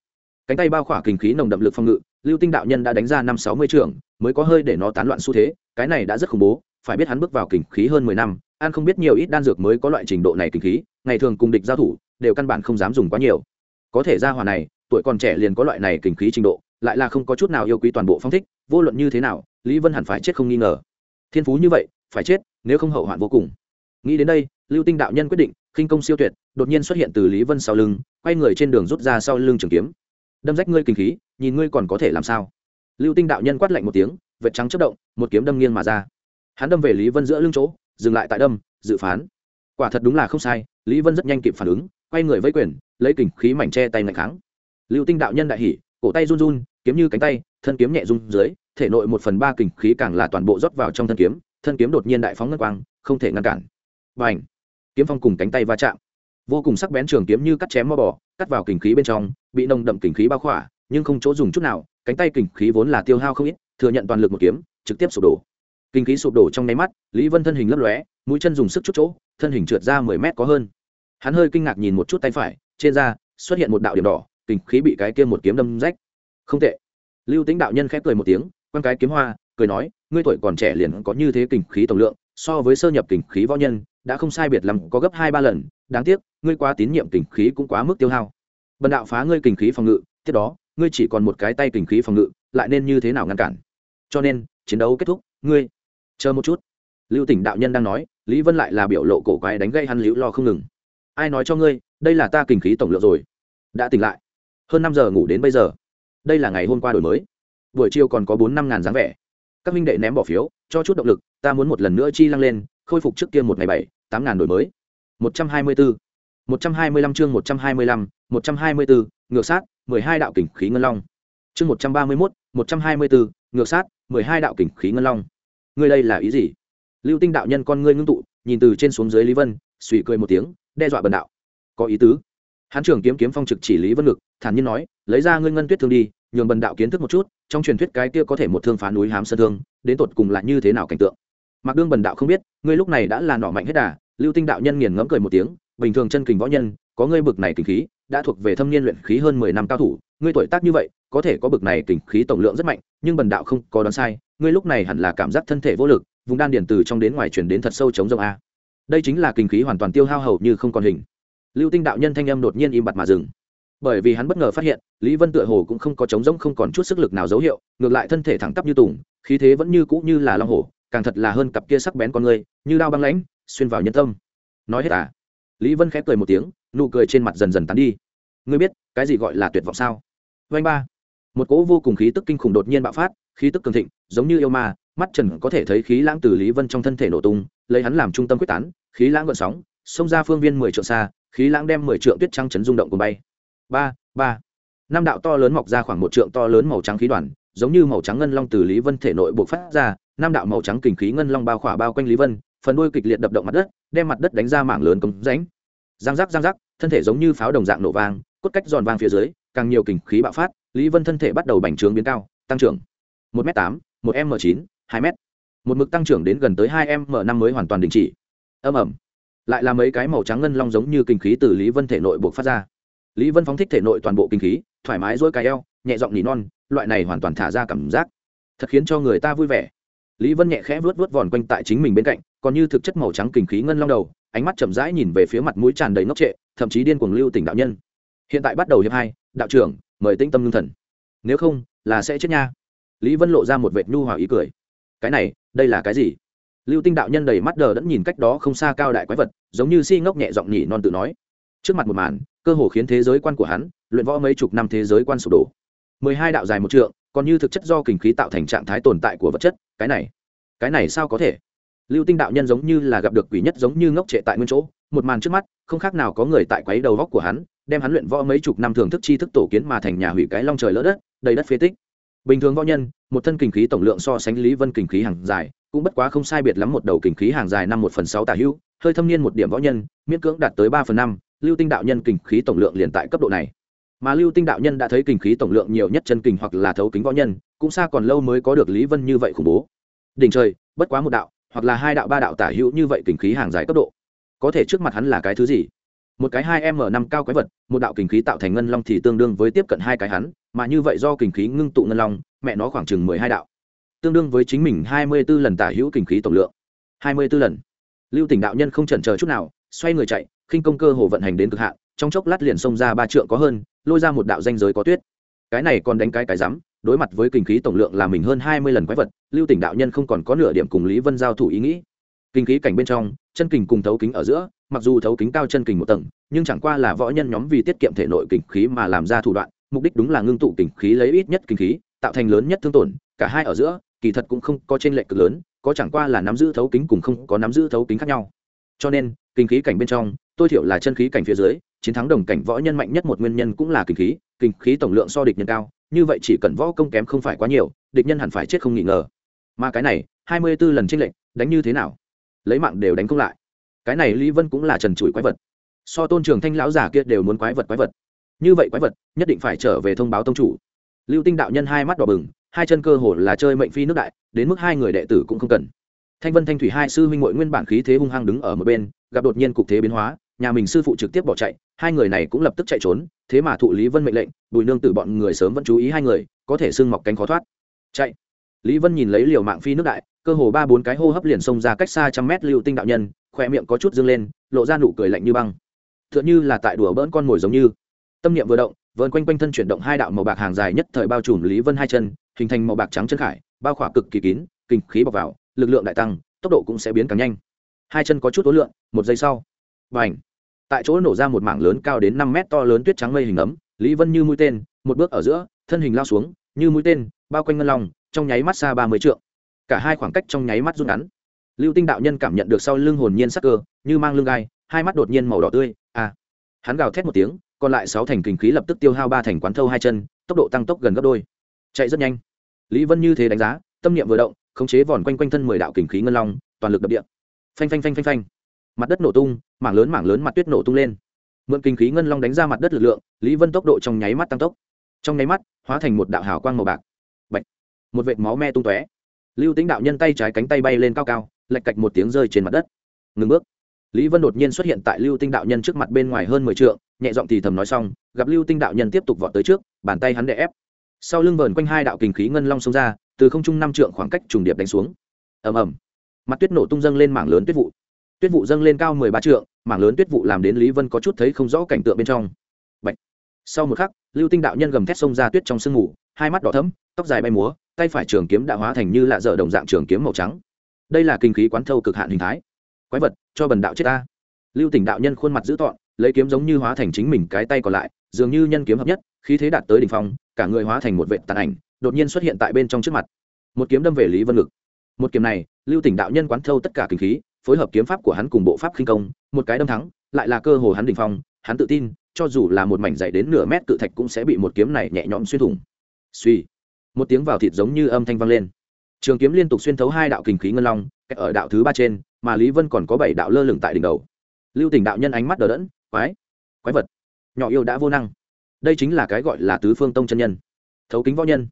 Cánh tay bao khỏa kinh khí nồng đậm lực phòng ngự, lưu tinh đạo nhân đã đánh ra năm sáu mươi trường mới có hơi để nó tán loạn xu thế, cái này đã rất khủng bố, phải biết hắn bước vào kinh khí hơn mười năm an không biết nhiều ít đan dược mới có loại trình độ này kinh khí, ngày thường cùng địch giao thủ, đều căn bản không dám dùng quá nhiều. Có thể ra hòa này, tuổi còn trẻ liền có loại này kinh khí trình độ, lại là không có chút nào yêu quý toàn bộ phong thích, vô luận như thế nào, lý vân hẳn phải chết không nghi ngờ. Thiên phú như vậy, phải chết, nếu không hậu hoạn vô cùng. Nghĩ đến đây, lưu tinh đạo nhân quyết định, khinh công siêu tuyệt, đột nhiên xuất hiện từ lý vân sau lưng, quay người trên đường rút ra sau lưng trường kiếm. Đâm rách ngươi kinh khí, nhìn ngươi còn có thể làm sao? Lưu tinh đạo nhân quát lạnh một tiếng, vệt trắng chất động, một kiếm đâm nghiêng mà ra. Hắn đâm về lý vân giữa lưng chỗ dừng lại tại đâm, dự phán. Quả thật đúng là không sai, lý vân rất nhanh kịp phản ứng, quay người vây quyền, lấy kình khí mảnh che tay ngày kháng. Lưu tinh đạo nhân đại hỉ, cổ tay run run, kiếm như cánh tay, thân kiếm nhẹ run dưới, thể nội một phần ba kình khí càng là toàn bộ rót vào trong thân kiếm thân kiếm đột nhiên đại phóng ngân quang, không thể ngăn cản. B à n h kiếm phong cùng cánh tay va chạm. Vô cùng sắc bén trường kiếm như cắt chém mò bò, cắt vào kình khí bên trong, bị nồng đậm kình khí bao khỏa, nhưng không chỗ dùng chút nào, cánh tay kình khí vốn là tiêu hao không ít, thừa nhận toàn lực một kiếm, trực tiếp sụp đổ kinh khí sụp đổ trong nháy mắt, lý vân thân hình lấp lóe, mũi chân dùng sức chút chỗ, thân hình trượt ra mười mét có hơn. Hắn hơi kinh ngạc nhìn một chút tay phải, trên da xuất hiện một đạo điểm đỏ, kinh khí bị cái kia một kiếm đâm rách. Không tệ. Lưu tính đạo nhân khép cười một tiếng quan cái kiếm hoa, cười nói, ngươi tuổi còn trẻ liền có như thế kinh khí tổng lượng, so với sơ nhập kinh khí võ nhân, đã không sai biệt lắm, có gấp hai ba lần, đáng tiếc, ngươi quá tín nhiệm kinh khí cũng quá mức tiêu hao. Bần đạo phá ngươi kinh khí phòng ngự, tiếp đó, ngươi chỉ còn một cái tay kinh khí phòng ngự, lại nên như thế nào ngăn cản? Cho nên, chiến đấu kết thúc, ngươi chờ một chút. Lưu tỉnh đạo nhân đang nói, lý vân lại là biểu lộ cổ quái đánh gây hắn liễu lo không ngừng. Ai nói cho ngươi, đây là ta kinh khí tổng lượng rồi. Đã tỉnh lại. Hơn năm giờ ngủ đến bây giờ. Đây là ngày hôm qua đổi mới. Buổi chiều còn có bốn năm ngàn dáng vẻ. Các minh đệ ném bỏ phiếu, cho chút động lực, ta muốn một lần nữa chi lăng lên, khôi phục trước kia một ngày bảy, tám ngàn đổi mới. Một trăm hai mươi bốn một trăm hai mươi lăm chương một trăm hai mươi lăm, một trăm hai mươi bốn ngược sát, mười hai đạo kình khí ngân long. Chương một trăm ba mươi mốt, một trăm hai mươi bốn ngược sát, mười hai đạo kình khí ngân long ngươi đây là ý gì? Lưu tinh đạo nhân con ngươi ngưng tụ, nhìn từ trên xuống dưới lý vân, suy cười một tiếng, đe dọa bần đạo. Có ý tứ. Hán trưởng kiếm kiếm phong trực chỉ lý vân ngực, thản nhiên nói, lấy ra ngươi ngân tuyết thương đi, nhường bần đạo kiến thức một chút, trong truyền thuyết cái kia có thể một thương phá núi hám sơn thương, đến tột cùng là như thế nào cảnh tượng? Mặc đương bần đạo không biết, ngươi lúc này đã là nỏ mạnh hết đà, lưu tinh đạo nhân nghiền ngẫm cười một tiếng, bình thường chân kình võ nhân, có ngươi bực này kình khí, đã thuộc về thâm niên luyện khí hơn mười năm cao thủ, ngươi tuổi tác như vậy có thể có bực này kình khí tổng lượng rất mạnh, nhưng bần đạo không có đoán sai, ngươi lúc này hẳn là cảm giác thân thể vô lực, vùng đan điền từ trong đến ngoài chuyển đến thật sâu chống rộng a. Đây chính là kình khí hoàn toàn tiêu hao hầu như không còn hình. Lưu tinh đạo nhân thanh âm đột nhiên im bặt mà dừng. Bởi vì hắn bất ngờ phát hiện, lý vân tựa hồ cũng không có chống rỗng không còn chút sức lực nào dấu hiệu, ngược lại thân thể thẳng tắp như tùng, khí thế vẫn như cũ như là long hổ, càng thật là hơn cặp kia sắc bén con người, như đao băng lãnh, xuyên vào nhân tâm. Nói hết à? Lý vân khép cười một tiếng, nụ cười trên mặt dần dần tán đi. Ngươi biết, cái gì gọi là tuyệt vọng sao? Vanh ba một cỗ vô cùng khí tức kinh khủng đột nhiên bạo phát, khí tức cường thịnh, giống như yêu ma, mắt trần có thể thấy khí lãng từ lý vân trong thân thể nổ tung, lấy hắn làm trung tâm quyết tán, khí lãng gợn sóng, xông ra phương viên mười trượng xa, khí lãng đem mười trượng tuyết trăng chấn rung động cùng bay. Ba ba. Năm đạo to lớn mọc ra khoảng một trượng to lớn màu trắng khí đoàn, giống như màu trắng ngân long từ lý vân thể nội buộc phát ra, năm đạo màu trắng kình khí ngân long bao khỏa bao quanh lý vân, phần đuôi kịch liệt đập động mặt đất, đem mặt đất đánh ra mảng lớn cống ránh giang giác giang giác, thân thể giống như pháo đồng dạng nổ vang, cốt cách giòn vang phía dưới, càng nhiều kình khí bạo phát lý vân thân thể bắt đầu bành trướng biến cao, tăng trưởng một m tám, một m chín, hai m. Một mực tăng trưởng đến gần tới hai m năm mới hoàn toàn đình chỉ. Âm ẩm lại là mấy cái màu trắng ngân long giống như kinh khí từ lý vân thể nội buộc phát ra. Lý vân phóng thích thể nội toàn bộ kinh khí, thoải mái dỗi cái eo, nhẹ giọng nỉ non, loại này hoàn toàn thả ra cảm giác. Thật khiến cho người ta vui vẻ. Lý vân nhẹ khẽ vuốt vuốt vòn quanh tại chính mình bên cạnh, còn như thực chất màu trắng kinh khí ngân long đầu, ánh mắt chậm rãi nhìn về phía mặt mũi tràn đầy ngốc trệ, thậm chí điên cuồng lưu tỉnh đạo nhân. Hiện tại bắt đầu hiệp hai đạo trưởng, mời tĩnh tâm ngưng thần. Nếu không, là sẽ chết nha. Lý vân lộ ra một vệt nhu hòa ý cười. Cái này, đây là cái gì? Lưu tinh đạo nhân đầy mắt đờ đẫn nhìn cách đó không xa cao đại quái vật, giống như si ngốc nhẹ giọng nhỉ non tự nói. Trước mặt một màn, cơ hồ khiến thế giới quan của hắn luyện võ mấy chục năm thế giới quan sụp đổ. Mười hai đạo dài một trượng, còn như thực chất do kinh khí tạo thành trạng thái tồn tại của vật chất, cái này cái này sao có thể? Lưu tinh đạo nhân giống như là gặp được quỷ nhất giống như ngốc trệ tại nguyên chỗ, một màn trước mắt, không khác nào có người tại quấy đầu góc của hắn đem hắn luyện võ mấy chục năm thưởng thức chi thức tổ kiến mà thành nhà hủy cái long trời lỡ đất, đầy đất phế tích. Bình thường võ nhân, một thân kinh khí tổng lượng so sánh lý vân kinh khí hàng dài, cũng bất quá không sai biệt lắm một đầu kinh khí hàng dài năm một phần sáu tả hữu, hơi thâm niên một điểm võ nhân, miễn cưỡng đạt tới ba phần năm, lưu tinh đạo nhân kinh khí tổng lượng liền tại cấp độ này. Mà lưu tinh đạo nhân đã thấy kinh khí tổng lượng nhiều nhất chân kình hoặc là thấu kính võ nhân, cũng xa còn lâu mới có được lý vân như vậy khủng bố. Đỉnh trời, bất quá một đạo, hoặc là hai đạo ba đạo tả hữu như vậy kinh khí hàng dài cấp độ. Có thể trước mặt hắn là cái thứ gì? Một cái hai m năm cao quái vật, một đạo kinh khí tạo thành ngân long thì tương đương với tiếp cận hai cái hắn, mà như vậy do kinh khí ngưng tụ ngân long, mẹ nó khoảng chừng mười hai đạo. Tương đương với chính mình hai mươi b ố lần tả hữu kinh khí tổng lượng. hai mươi b ố lần. Lưu tỉnh đạo nhân không chần chờ chút nào, xoay người chạy, khinh công cơ hồ vận hành đến cực hạn, trong chốc lát liền xông ra ba trượng có hơn, lôi ra một đạo danh giới có tuyết. Cái này còn đánh cái cái rắm, đối mặt với kinh khí tổng lượng là mình hơn hai mươi lần quái vật, lưu tỉnh đạo nhân không còn có nửa điểm cùng lý vân giao thủ ý nghĩ. Kinh khí cảnh bên trong, chân kình cùng thấu kính ở giữa mặc dù thấu kính cao chân kình một tầng, nhưng chẳng qua là võ nhân nhóm vì tiết kiệm thể nội kình khí mà làm ra thủ đoạn, mục đích đúng là ngưng tụ kình khí lấy ít nhất kình khí, tạo thành lớn nhất thương tổn, cả hai ở giữa, kỳ thật cũng không có t r ê n lệch cực lớn, có chẳng qua là nắm giữ thấu kính cùng không có nắm giữ thấu kính khác nhau. Cho nên kinh khí cảnh bên trong, tôi thiểu là chân khí cảnh phía dưới, chiến thắng đồng cảnh võ nhân mạnh nhất một nguyên nhân cũng là kinh khí kinh khí tổng lượng so địch nhân cao, như vậy chỉ cần võ công kém không phải quá nhiều, địch nhân hẳn phải chết không nghỉ ngờ. Mà cái này, hai mươi b ố lần tranh lệch, đánh như thế nào? Lấy mạng đều đánh không lại cái này lý vân cũng là trần trụi quái vật. So tôn trường thanh lão giả kia đều muốn quái vật quái vật. Như vậy quái vật, nhất định phải trở về thông báo tông chủ. Lưu tinh đạo nhân hai mắt đỏ bừng, hai chân cơ hồ là chơi mệnh phi nước đại, đến mức hai người đệ tử cũng không cần. Thanh vân thanh thủy hai sư huynh muội nguyên bản khí thế hung hăng đứng ở một bên, gặp đột nhiên cục thế biến hóa, nhà mình sư phụ trực tiếp bỏ chạy, hai người này cũng lập tức chạy trốn, thế mà thụ lý vân mệnh lệnh, bùi nương tử bọn người sớm vẫn chú ý hai người, có thể xương mọc cánh khó thoát. Chạy. Lý vân nhìn lấy liều mạng phi nước đại, cơ hồ ba bốn cái hô hấp liền xông ra cách xa trăm mét lưu tinh đạo nhân khoe miệng có chút dâng lên, lộ ra nụ cười lạnh như băng. T h ư ợ n h ư là tại đùa bỡn con mồi giống như. Tâm niệm vừa động vợn quanh quanh thân chuyển động hai đạo màu bạc hàng dài nhất thời bao trùm lý vân hai chân, hình thành màu bạc trắng chân khải, bao khỏa cực kỳ kín, kinh khí bọc vào, lực lượng đại tăng, tốc độ cũng sẽ biến càng nhanh. Hai chân có chút tối lượng một giây sau và ảnh tại chỗ nổ ra một mảng lớn cao đến năm mét to lớn tuyết trắng mây hình ấm, lý vân như mũi tên, một bước ở giữa, thân hình lao xuống, như mũi tên, bao quanh ngân lòng trong nháy mắt xa ba mươi trượng. Cả hai khoảng cách trong nháy mắt rút ngắn lưu tinh đạo nhân cảm nhận được sau lưng hồn nhiên sắc cơ, như mang lưng gai, hai mắt đột nhiên màu đỏ tươi à. Hắn gào thét một tiếng, còn lại sáu thành kinh khí lập tức tiêu hao ba thành quán thâu hai chân, tốc độ tăng tốc gần gấp đôi. Chạy rất nhanh. Lý vân như thế đánh giá, tâm niệm vừa động, khống chế vòn quanh quanh thân mười đạo kinh khí ngân long, toàn lực đập địa. Phanh phanh phanh phanh phanh. Mặt đất nổ tung, mảng lớn mảng lớn mặt tuyết nổ tung lên. Mượn kinh khí ngân long đánh ra mặt đất lực lượng, lý vân tốc độ trong nháy mắt tăng tốc. Trong nháy mắt, hóa thành một đạo hào quang màu bạc. Bạch. một vệt máu me tung tóe. Lưu tính đạo nhân tay trái cánh tay bay lên cao cao lạch cạch một tiếng rơi trên mặt đất. Ngừng bước. Lý vân đột nhiên xuất hiện tại lưu tinh đạo nhân trước mặt bên ngoài hơn mười t nhẹ giọng thì thầm nói xong, gặp lưu tinh đạo nhân tiếp tục vọt tới trước, bàn tay hắn đè ép. Sau lưng vờn quanh hai đạo kình khí ngân long xông ra, từ không trung năm trượng khoảng cách trùng điệp đánh xuống. Ầm ầm. Mặt tuyết nổ tung dâng lên mảng lớn tuyết vụ. Tuyết vụ dâng lên cao mười ba trượng, mảng lớn tuyết vụ làm đến lý vân có chút thấy không rõ cảnh tượng bên trong. Bạch. sau một khắc, lưu tinh đạo nhân gầm thét xông ra tuyết trong sương mù, hai mắt đỏ thấm tóc dài bay múa, tay phải trường kiếm đã hóa thành như lạ dở đồng dạng trường kiếm màu trắng đây là kinh khí quán thâu cực hạn hình thái. Quái vật, cho bần đạo chết ta. Lưu tỉnh đạo nhân khuôn mặt dữ tọn lấy kiếm giống như hóa thành chính mình cái tay còn lại, dường như nhân kiếm hợp nhất, khí thế đạt tới đỉnh phong, cả người hóa thành một vệ tàn ảnh, đột nhiên xuất hiện tại bên trong trước mặt. Một kiếm đâm về lý vân ngực. Một kiếm này, lưu tỉnh đạo nhân quán thâu tất cả kinh khí, phối hợp kiếm pháp của hắn cùng bộ pháp khinh công, một cái đâm thắng, lại là cơ hồ hắn đỉnh phong, hắn tự tin, cho dù là một mảnh dày đến nửa mét cự thạch cũng sẽ bị một kiếm này nhẹ nhõm xuyên thủng. Suy một tiếng vào thịt giống như âm thanh vang lên trường kiếm liên tục xuyên thấu hai đạo kình khí ngân long ở đạo thứ ba trên, mà lý vân còn có bảy đạo lơ lửng tại đỉnh đầu. Lưu tỉnh đạo nhân ánh mắt đờ đẫn, quái quái vật, nhỏ yêu đã vô năng. Đây chính là cái gọi là tứ phương tông chân nhân. Thấu kính võ nhân.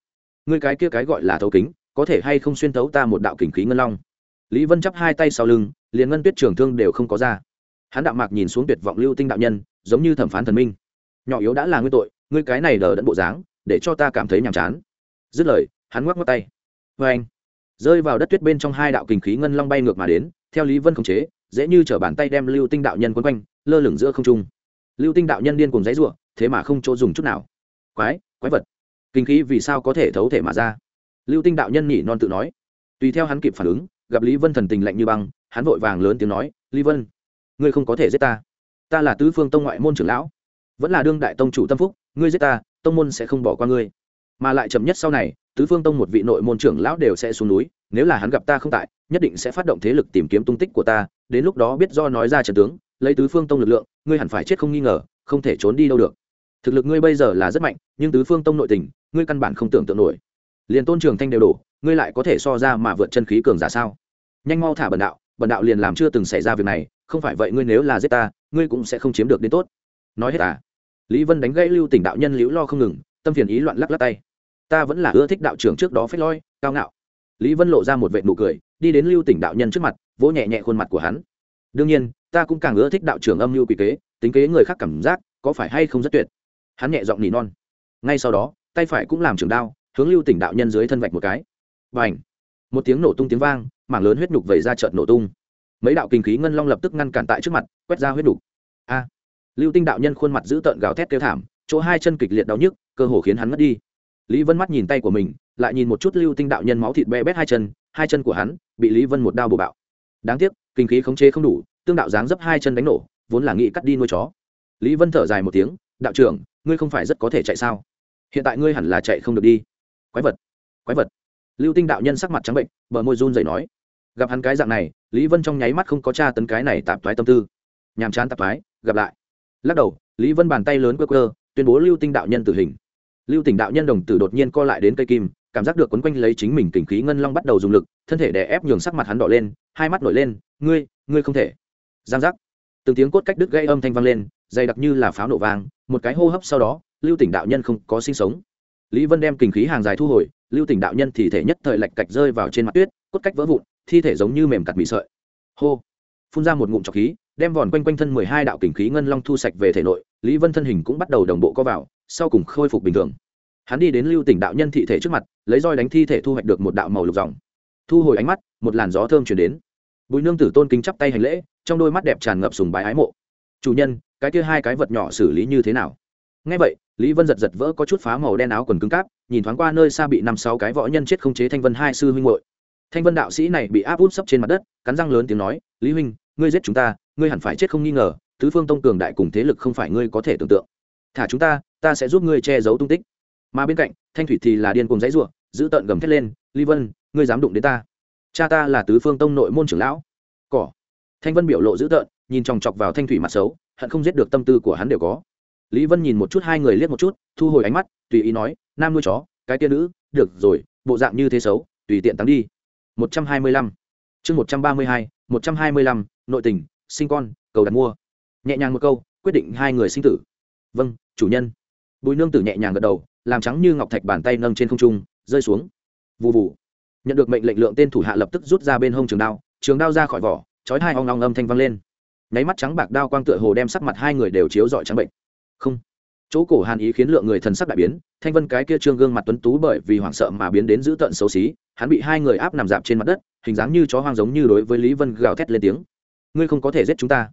Người cái kia cái gọi là thấu kính, có thể hay không xuyên thấu ta một đạo kình khí ngân long? Lý vân chắp hai tay sau lưng, liền ngân tuyết trường thương đều không có ra. Hắn đạo mạc nhìn xuống tuyệt vọng lưu tinh đạo nhân, giống như thẩm phán thần minh. Nhỏ yếu đã là nguyên tội, ngươi cái này đờ đẫn bộ dáng, để cho ta cảm thấy nhàm chán. Dứt lời, hắn ngoắc ngoắc tay. Vê anh rơi vào đất tuyết bên trong hai đạo kình khí ngân long bay ngược mà đến, theo lý vân khống chế, dễ như t bàn tay đem lưu tinh đạo nhân quấn quanh, lơ lửng giữa không trung. Lưu tinh đạo nhân điên cùng dãy r u ộ thế mà không chỗ dùng chút nào. Quái quái vật. Kinh khí vì sao có thể thấu thể mà ra? Lưu tinh đạo nhân nhỉ non tự nói. Tùy theo hắn kịp phản ứng, gặp lý vân thần tình lạnh như băng, hắn vội vàng lớn tiếng nói, lý vân, ngươi không có thể giết ta. Ta là tứ phương tông ngoại môn trưởng lão. Vẫn là đương đại tông chủ tâm phúc, ngươi giết ta, tông môn sẽ không bỏ qua ngươi. Mà lại chậm nhất sau này tứ phương tông một vị nội môn trưởng lão đều sẽ xuống núi, nếu là hắn gặp ta không tại, nhất định sẽ phát động thế lực tìm kiếm tung tích của ta, đến lúc đó biết do nói ra trận tướng, lấy tứ phương tông lực lượng, ngươi hẳn phải chết không nghi ngờ, không thể trốn đi đâu được. Thực lực ngươi bây giờ là rất mạnh, nhưng tứ phương tông nội tình, ngươi căn bản không tưởng tượng nổi. Liền tôn trường thanh đều đổ, ngươi lại có thể so ra mà vượt chân khí cường giả sao? Nhanh mau thả bần đạo bần đạo liền làm chưa từng xảy ra việc này, không phải vậy ngươi nếu là giết ta, ngươi cũng sẽ không chiếm được đến tốt. Nói hết à? Lý vân đánh gãy lưu tỉnh đạo nhân liễu lo không ngừng, tâm phiền ý loạn lắc lắc tay ta vẫn là ưa thích đạo trưởng trước đó phết loi, cao ngạo. Lý vân lộ ra một vệ nụ cười, đi đến lưu tỉnh đạo nhân trước mặt, vỗ nhẹ nhẹ khuôn mặt của hắn. Đương nhiên, ta cũng càng ưa thích đạo trưởng âm lưu quỷ kế, tính kế người khác cảm giác, có phải hay không rất tuyệt. Hắn nhẹ giọng nỉ non. Ngay sau đó, tay phải cũng làm trường đao, hướng lưu tỉnh đạo nhân dưới thân vạch một cái. Và ảnh một tiếng nổ tung tiếng vang, mảng lớn huyết nhục vẩy ra trận nổ tung. Mấy đạo kinh khí ngân long lập tức ngăn cản tại trước mặt, quét ra huyết nhục. A! Lưu tinh đạo nhân khuôn mặt giữ tợn gào thét kêu thảm, chỗ hai chân kịch liệt đau nhức, cơ hồ khiến hắn mất đi lý vân mắt nhìn tay của mình, lại nhìn một chút lưu tinh đạo nhân máu thịt be bét hai chân hai chân của hắn bị lý vân một đao bổ bạo. Đáng tiếc, kinh khí khống chế không đủ, tương đạo dáng dấp hai chân đánh nổ, vốn là nghị cắt đi nuôi chó. Lý vân thở dài một tiếng, đạo trưởng, ngươi không phải rất có thể chạy sao? Hiện tại ngươi hẳn là chạy không được đi. Quái vật quái vật. Lưu tinh đạo nhân sắc mặt trắng bệnh, bờ môi run dậy nói. Gặp hắn cái dạng này, lý vân trong nháy mắt không có tra tấn cái này tạp thoái tâm tư. Nhàm chán tạp thoái gặp lại. Lắc đầu, lý vân bàn tay lớn cơ cơ tuyên bố lưu tinh đạo nhân tử hình lưu tỉnh đạo nhân đồng tử đột nhiên co lại đến cây kim, cảm giác được quấn quanh lấy chính mình tình khí ngân long bắt đầu dùng lực, thân thể đè ép nhường sắc mặt hắn đỏ lên, hai mắt nổi lên, ngươi ngươi không thể. Giang giác. Từng tiếng cốt cách đứt gây âm thanh vang lên, dày đặc như là pháo nổ vang, một cái hô hấp sau đó, lưu tỉnh đạo nhân không có sinh sống. Lý vân đem kình khí hàng dài thu hồi, lưu tỉnh đạo nhân thì thể nhất thời lạch cạch rơi vào trên mặt tuyết, cốt cách vỡ vụn, thi thể giống như mềm cặt bị sợi. Hô. Phun ra một ngụm trọc khí, đem vòn quanh quanh thân mười hai đạo kình khí ngân long thu sạch về thể nội, lý vân thân hình cũng bắt đầu đồng bộ co vào sau cùng khôi phục bình thường. Hắn đi đến lưu tỉnh đạo nhân thị thể trước mặt, lấy roi đánh thi thể thu hoạch được một đạo màu lục dòng. Thu hồi ánh mắt, một làn gió thơm chuyển đến. Bùi nương tử tôn kính chắp tay hành lễ, trong đôi mắt đẹp tràn ngập sùng bái ái mộ. Chủ nhân, cái kia hai cái vật nhỏ xử lý như thế nào? Ngay vậy, lý vân giật giật vỡ có chút phá màu đen áo quần cứng cáp, nhìn thoáng qua nơi xa bị năm sáu cái võ nhân chết không chế thanh vân hai sư huynh hội thanh vân đạo sĩ này bị áp út sấp trên mặt đất, cắn răng lớn tiếng nói, lý huynh, ngươi giết chúng ta, ngươi hẳn phải chết không nghi ngờ, tứ phương tông cường đại cùng thế lực không phải ngươi có thể tưởng tượng. Thả chúng ta ta sẽ giúp ngươi che giấu tung tích. Mà bên cạnh, thanh thủy thì là điên cùng dãy ruộng giữ tợn gầm thét lên lý vân, ngươi dám đụng đến ta? Cha ta là tứ phương tông nội môn trưởng lão. Cỏ. Thanh vân biểu lộ dữ tợn, nhìn chòng chọc vào thanh thủy mặt xấu, hận không giết được tâm tư của hắn đều có. Lý vân nhìn một chút hai người liếc một chút, thu hồi ánh mắt, tùy ý nói, nam nuôi chó, cái tia nữ, được rồi, bộ dạng như thế xấu, tùy tiện tắm đi. Một trăm hai mươi lăm. Chương một trăm ba mươi hai, một trăm hai mươi lăm, nội tình, sinh con, cầu đặt mua. Nhẹ nhàng một câu, quyết định hai người sinh tử. Vâng chủ nhân bùi nương tử nhẹ nhàng gật đầu, làm trắng như ngọc thạch bàn tay nâng trên không trung, rơi xuống. Vụ vụ nhận được mệnh lệnh lượng tên thủ hạ lập tức rút ra bên hông trường đao trường đao ra khỏi vỏ, chói hai ong ong âm thanh vang lên. Nháy mắt trắng bạc đao quang tựa hồ đem sắc mặt hai người đều chiếu rọi trắng bệnh. Không. Chỗ cổ hàn ý khiến lượng người thần sắc đại biến, thanh vân cái kia trương gương mặt tuấn tú bởi vì hoảng sợ mà biến đến dữ tợn xấu xí, hắn bị hai người áp nằm dạp trên mặt đất, hình dáng như chó hoang giống như đối với lý vân gào thét lên tiếng. Ngươi không có thể giết chúng ta.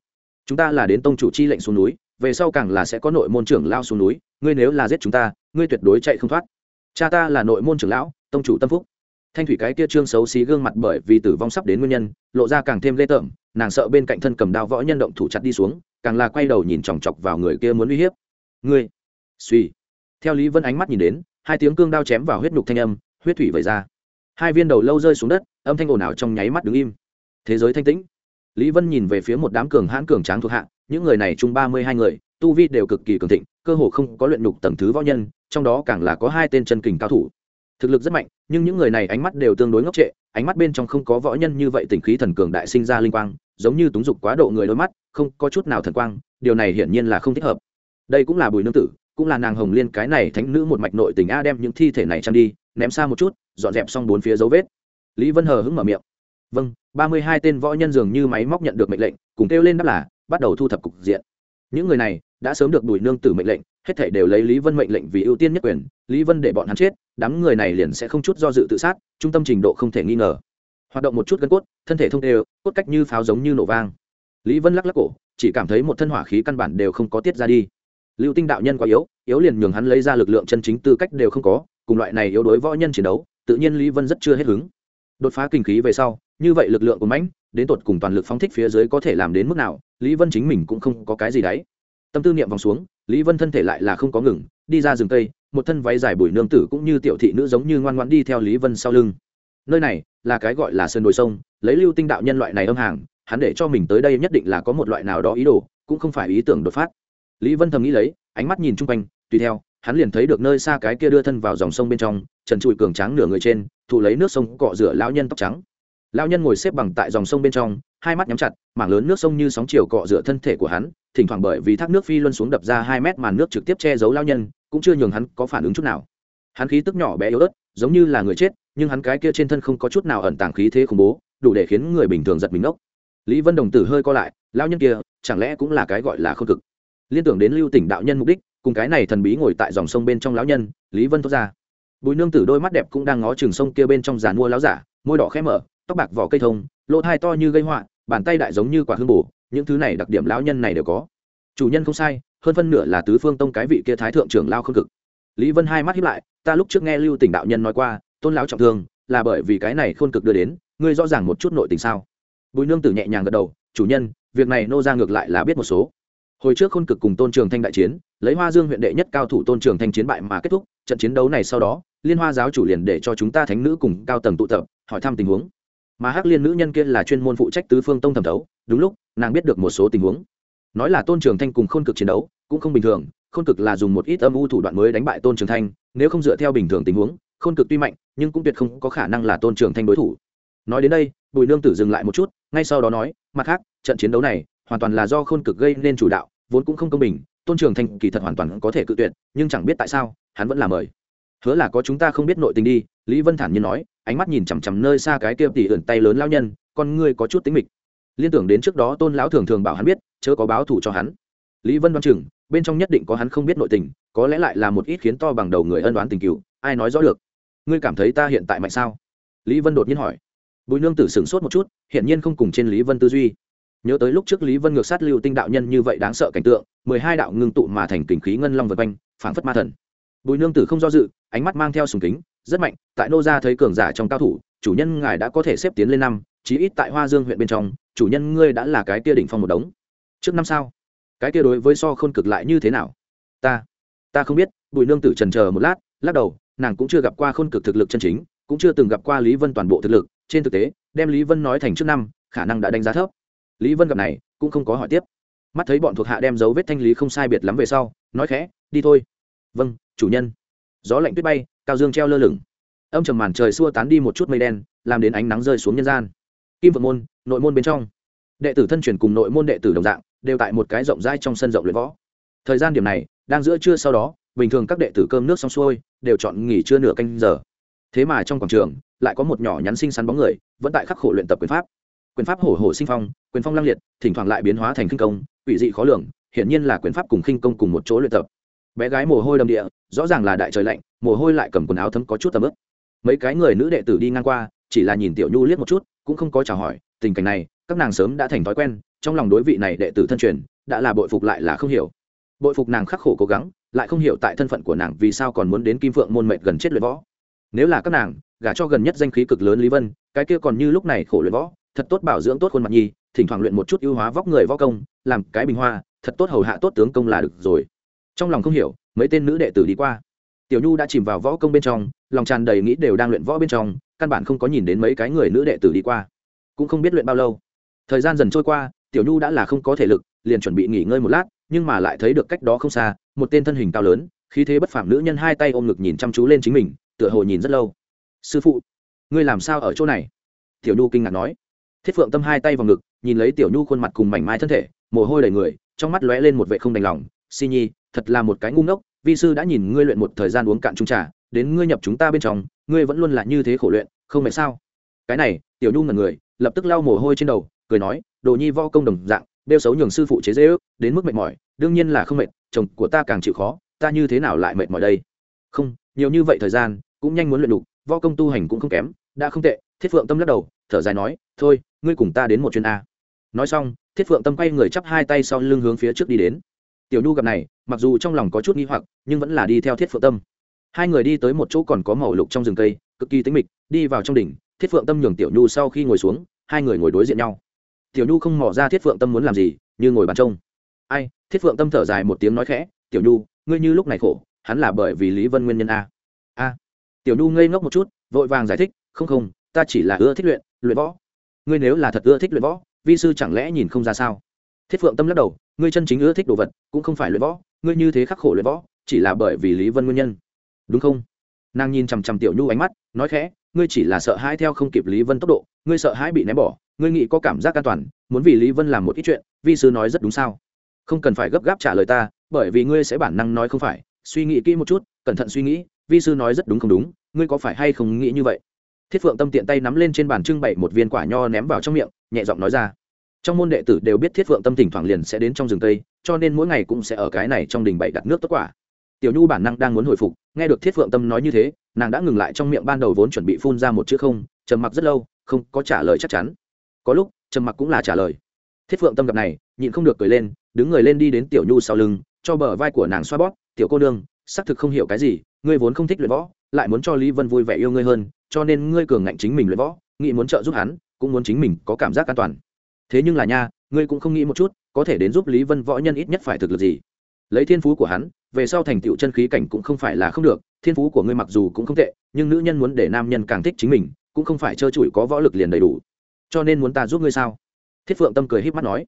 Chúng ta là đến tông chủ chi lệnh xuống núi về sau càng là sẽ có nội môn trưởng lao xuống núi, ngươi nếu là giết chúng ta, ngươi tuyệt đối chạy không thoát. Cha ta là nội môn trưởng lão, tông chủ tâm phúc. Thanh thủy cái kia trương xấu xí gương mặt bởi vì tử vong sắp đến nguyên nhân, lộ ra càng thêm lê tởm, nàng sợ bên cạnh thân cầm đao võ nhân động thủ chặt đi xuống, càng là quay đầu nhìn chòng chọc vào người kia muốn uy hiếp. Ngươi! Suy! Theo lý vân ánh mắt nhìn đến, hai tiếng cương đao chém vào huyết nhục thanh âm, huyết thủy vẩy ra. Hai viên đầu lâu rơi xuống đất, âm thanh ồn ào trong nháy mắt đứng im. Thế giới thanh tĩnh. Lý vân nhìn về phía một đám cường hãn cường tráng thuộc hạ những người này chung ba mươi hai người, tu vi đều cực kỳ cường thịnh, cơ hồ không có luyện nhục tầng thứ võ nhân, trong đó càng là có hai tên chân kình cao thủ. Thực lực rất mạnh, nhưng những người này ánh mắt đều tương đối ngốc trệ, ánh mắt bên trong không có võ nhân như vậy tình khí thần cường đại sinh ra linh quang, giống như túng dục quá độ người đôi mắt, không có chút nào thần quang, điều này hiển nhiên là không thích hợp. Đây cũng là bùi nương tử, cũng là nàng hồng liên cái này thánh nữ một mạch nội tình a đem những thi thể này chăm đi, ném xa một chút, dọn dẹp xong bốn phía dấu vết. Lý vân hờ hững mở miệng. Vâng ba mươi hai tên võ nhân dường như máy móc nhận được mệnh lệnh, cùng kêu lên đáp là bắt đầu thu thập cục diện. Những người này đã sớm được bùi nương tử mệnh lệnh, hết thể đều lấy lý vân mệnh lệnh vì ưu tiên nhất quyền. Lý vân để bọn hắn chết, đám người này liền sẽ không chút do dự tự sát, trung tâm trình độ không thể nghi ngờ. Hoạt động một chút gân cốt, thân thể thông đều, cốt cách như pháo giống như nổ vang. Lý vân lắc lắc cổ, chỉ cảm thấy một thân hỏa khí căn bản đều không có tiết ra đi. Lưu tinh đạo nhân quá yếu yếu liền nhường hắn lấy ra lực lượng chân chính tư cách đều không có, cùng loại này yếu đối võ nhân chiến đấu, tự nhiên lý vân rất chưa hết hứng. Đột phá kinh khí về sau, như vậy lực lượng của mãnh đến tột cùng toàn lực phóng thích phía dưới có thể làm đến mức nào, lý vân chính mình cũng không có cái gì đấy. Tâm tư niệm vòng xuống, lý vân thân thể lại là không có ngừng, đi ra rừng cây, một thân váy dài bùi nương tử cũng như tiểu thị nữ giống như ngoan ngoãn đi theo lý vân sau lưng. Nơi này là cái gọi là sơn đồi sông, lấy lưu tinh đạo nhân loại này âm hàng, hắn để cho mình tới đây nhất định là có một loại nào đó ý đồ, cũng không phải ý tưởng đột phát. Lý vân thầm nghĩ lấy, ánh mắt nhìn chung quanh, tùy theo, hắn liền thấy được nơi xa cái kia đưa thân vào dòng sông bên trong, trần trụi cường tráng nửa người trên, thụ lấy nước sông cọ rửa lão nhân tóc trắng lão nhân ngồi xếp bằng tại dòng sông bên trong, hai mắt nhắm chặt, mảng lớn nước sông như sóng chiều cọ rửa thân thể của hắn, thỉnh thoảng bởi vì thác nước phi luân xuống đập ra hai mét màn nước trực tiếp che giấu lão nhân, cũng chưa nhường hắn có phản ứng chút nào. Hắn khí tức nhỏ bé yếu ớt, giống như là người chết, nhưng hắn cái kia trên thân không có chút nào ẩn tàng khí thế khủng bố, đủ để khiến người bình thường giật mình ngốc. Lý vân đồng tử hơi co lại, lão nhân kia, chẳng lẽ cũng là cái gọi là không cực? Liên tưởng đến lưu tỉnh đạo nhân mục đích, cùng cái này thần bí ngồi tại dòng sông bên trong lão nhân, lý vân thốt ra. Bùi nương tử đôi mắt đẹp cũng đang ngó chừng sông kia bên trong giàn mua láo giả, môi đỏ khẽ mở tóc bạc vỏ cây thông lỗ thai to như gây họa bàn tay đại giống như quả hương bổ, những thứ này đặc điểm lão nhân này đều có. Chủ nhân không sai hơn phân nửa là tứ phương tông cái vị kia thái thượng trưởng lao không cực. Lý vân hai mắt hiếp lại ta lúc trước nghe lưu tỉnh đạo nhân nói qua tôn lão trọng thương là bởi vì cái này khôn cực đưa đến ngươi rõ ràng một chút nội tình sao? Bùi nương tử nhẹ nhàng gật đầu chủ nhân việc này nô ra ngược lại là biết một số. Hồi trước khôn cực cùng tôn trường thanh đại chiến lấy hoa dương huyện đệ nhất cao thủ tôn trường thanh chiến bại mà kết thúc trận chiến đấu này sau đó liên hoa giáo chủ liền để cho chúng ta thánh nữ cùng cao tầng tụ tập hỏi thăm tình huống mà hắc liên nữ nhân kia là chuyên môn phụ trách tứ phương tông thẩm thấu, đúng lúc, nàng biết được một số tình huống. Nói là tôn trường thanh cùng khôn cực chiến đấu, cũng không bình thường, khôn cực là dùng một ít âm u thủ đoạn mới đánh bại tôn trường thanh, nếu không dựa theo bình thường tình huống, khôn cực tuy mạnh, nhưng cũng tuyệt không có khả năng là tôn trường thanh đối thủ. Nói đến đây, bùi nương tử dừng lại một chút, ngay sau đó nói, mặt khác, trận chiến đấu này hoàn toàn là do khôn cực gây nên chủ đạo, vốn cũng không công bình, tôn trường thanh kỳ thật hoàn toàn có thể cự tuyệt, nhưng chẳng biết tại sao, hắn vẫn làm mời hứa là có chúng ta không biết nội tình đi, lý vân thản nhiên nói, ánh mắt nhìn chằm chằm nơi xa cái kia tỉ ẩn tay lớn lao nhân, con ngươi có chút tính mịch. Liên tưởng đến trước đó tôn lão thường thường bảo hắn biết, chớ có báo thù cho hắn. Lý vân đoán chừng, bên trong nhất định có hắn không biết nội tình, có lẽ lại là một ít khiến to bằng đầu người ân đoán tình cựu, ai nói rõ được? Ngươi cảm thấy ta hiện tại mạnh sao? Lý vân đột nhiên hỏi. Bùi nương tử sửng sốt một chút hiện nhiên không cùng trên lý vân tư duy. Nhớ tới lúc trước lý vân ngược sát lưu tinh đạo nhân như vậy đáng sợ cảnh tượng, mười hai đạo ngưng tụ mà thành kình khí ngân long vật quanh, phảng phất ma thần bùi nương tử không do dự, ánh mắt mang theo sùng kính, rất mạnh, tại nô gia thấy cường giả trong cao thủ, chủ nhân ngài đã có thể xếp tiến lên năm, chí ít tại hoa dương huyện bên trong, chủ nhân ngươi đã là cái kia đỉnh phong một đống. Trước năm sao? Cái kia đối với so khôn cực lại như thế nào? Ta ta không biết, bùi nương tử trần chờ một lát, lắc đầu, nàng cũng chưa gặp qua khôn cực thực lực chân chính, cũng chưa từng gặp qua lý vân toàn bộ thực lực, trên thực tế, đem lý vân nói thành trước năm, khả năng đã đánh giá thấp. Lý vân gặp này, cũng không có hỏi tiếp. Mắt thấy bọn thuộc hạ đem dấu vết thanh lý không sai biệt lắm về sau, nói khẽ, đi thôi. Vâng chủ nhân. Gió lạnh tuyết bay, cao dương treo lơ lửng. Âm trầm màn trời xua tán đi một chút mây đen, làm đến ánh nắng rơi xuống nhân gian. Kim vượng môn, nội môn bên trong. Đệ tử thân truyền cùng nội môn đệ tử đồng dạng, đều tại một cái rộng rãi trong sân rộng luyện võ. Thời gian điểm này, đang giữa trưa sau đó, bình thường các đệ tử cơm nước xong xuôi, đều chọn nghỉ trưa nửa canh giờ. Thế mà trong quảng trường, lại có một nhỏ nhắn xinh xắn bóng người, vẫn tại khắc khổ luyện tập quyền pháp. Quyền pháp hổ hổ sinh phong, quyền phong lăng liệt, thỉnh thoảng lại biến hóa thành khinh công ủy dị khó lường, hiển nhiên là quyền pháp cùng khinh công cùng một chỗ luyện tập bé gái mồ hôi đầm địa, rõ ràng là đại trời lạnh, mồ hôi lại cầm quần áo thấm có chút tầm ướp mấy cái người nữ đệ tử đi ngang qua, chỉ là nhìn tiểu nhu liếc một chút, cũng không có chào hỏi, tình cảnh này, các nàng sớm đã thành thói quen, trong lòng đối vị này đệ tử thân truyền, đã là bội phục lại là không hiểu. Bội phục nàng khắc khổ cố gắng, lại không hiểu tại thân phận của nàng vì sao còn muốn đến kim phượng môn mệnh gần chết luyện võ. Nếu là các nàng, gả cho gần nhất danh khí cực lớn lý vân, cái kia còn như lúc này khổ luyện võ, thật tốt bảo dưỡng tốt khuôn mặt nhi, thỉnh thoảng luyện một chút ưu hóa vóc người võ công, làm cái bình hoa, thật tốt hầu hạ tốt tướng công là được rồi trong lòng không hiểu, mấy tên nữ đệ tử đi qua. Tiểu nhu đã chìm vào võ công bên trong, lòng tràn đầy nghĩ đều đang luyện võ bên trong, căn bản không có nhìn đến mấy cái người nữ đệ tử đi qua. Cũng không biết luyện bao lâu. Thời gian dần trôi qua, tiểu nhu đã là không có thể lực, liền chuẩn bị nghỉ ngơi một lát, nhưng mà lại thấy được cách đó không xa, một tên thân hình cao lớn, khí thế bất phàm nữ nhân hai tay ôm ngực nhìn chăm chú lên chính mình, tựa hồ nhìn rất lâu. Sư phụ, ngươi làm sao ở chỗ này? Tiểu nhu kinh ngạc nói. Thiết phượng tâm hai tay vào ngực, nhìn lấy tiểu nhu khuôn mặt cùng mảnh mai thân thể, mồ hôi đầy người, trong mắt lóe lên một vệ không đành lòng si nhi, thật là một cái ngu ngốc, vi sư đã nhìn ngươi luyện một thời gian uống cạn trung trà, đến ngươi nhập chúng ta bên trong, ngươi vẫn luôn là như thế khổ luyện, không mệt sao? Cái này, tiểu nhu ngần người, lập tức lau mồ hôi trên đầu, cười nói, đồ nhi vo công đồng dạng, đeo xấu nhường sư phụ chế dễ ước, đến mức mệt mỏi, đương nhiên là không mệt, chồng của ta càng chịu khó, ta như thế nào lại mệt mỏi đây? Không, nhiều như vậy thời gian, cũng nhanh muốn luyện đục vo công tu hành cũng không kém, đã không tệ, thiết phượng tâm lắc đầu, thở dài nói, thôi, ngươi cùng ta đến một chuyến a. Nói xong, thiết phượng tâm quay người chắp hai tay sau lưng hướng phía trước đi đến tiểu nhu gặp này, mặc dù trong lòng có chút nghi hoặc, nhưng vẫn là đi theo thiết phượng tâm. Hai người đi tới một chỗ còn có màu lục trong rừng cây, cực kỳ tính mịch, đi vào trong đỉnh, thiết phượng tâm nhường tiểu nhu sau khi ngồi xuống, hai người ngồi đối diện nhau. Tiểu nhu không mỏ ra thiết phượng tâm muốn làm gì, như ngồi bàn trông. Ai, thiết phượng tâm thở dài một tiếng nói khẽ, tiểu nhu, ngươi như lúc này khổ, hắn là bởi vì lý vân nguyên nhân a. A? Tiểu nhu ngây ngốc một chút, vội vàng giải thích, không không, ta chỉ là ưa thích luyện luyện võ. Ngươi nếu là thật ưa thích luyện võ, vi sư chẳng lẽ nhìn không ra sao? Thiết phượng tâm lắc đầu, ngươi chân chính ưa thích đồ vật, cũng không phải luyện võ, ngươi như thế khắc khổ luyện võ, chỉ là bởi vì lý vân nguyên nhân. Đúng không? Nàng nhìn chằm chằm tiểu nhu ánh mắt, nói khẽ, ngươi chỉ là sợ hãi theo không kịp lý vân tốc độ, ngươi sợ hãi bị ném bỏ, ngươi nghĩ có cảm giác an toàn, muốn vì lý vân làm một ít chuyện, vi sư nói rất đúng sao? Không cần phải gấp gáp trả lời ta, bởi vì ngươi sẽ bản năng nói không phải, suy nghĩ kỹ một chút, cẩn thận suy nghĩ, vi sư nói rất đúng không đúng, ngươi có phải hay không nghĩ như vậy? Thiết phượng tâm tiện tay nắm lên trên bàn trưng bày một viên quả nho ném vào trong miệng, nhẹ giọng nói ra trong môn đệ tử đều biết thiết phượng tâm thỉnh thoảng liền sẽ đến trong rừng tây cho nên mỗi ngày cũng sẽ ở cái này trong đình bậy đặt nước tốt quả. Tiểu nhu bản năng đang muốn hồi phục, nghe được thiết phượng tâm nói như thế, nàng đã ngừng lại trong miệng ban đầu vốn chuẩn bị phun ra một chữ không, trầm mặc rất lâu, không có trả lời chắc chắn. Có lúc, trầm mặc cũng là trả lời. Thiết phượng tâm gặp này, nhịn không được cười lên, đứng người lên đi đến tiểu nhu sau lưng, cho bờ vai của nàng xoa bóp, tiểu cô nương, xác thực không hiểu cái gì, ngươi vốn không thích luyện võ, lại muốn cho lý vân vui vẻ yêu ngươi hơn, cho nên ngươi cường ngạnh chính mình luyện võ, nghĩ muốn trợ giúp hắn, cũng muốn chính mình có cảm giác an toàn thế nhưng là nha, ngươi cũng không nghĩ một chút, có thể đến giúp lý vân võ nhân ít nhất phải thực lực gì. Lấy thiên phú của hắn, về sau thành tựu chân khí cảnh cũng không phải là không được, thiên phú của ngươi mặc dù cũng không tệ, nhưng nữ nhân muốn để nam nhân càng thích chính mình, cũng không phải trơ trụi có võ lực liền đầy đủ. Cho nên muốn ta giúp ngươi sao? Thiết phượng tâm cười h í p mắt nói.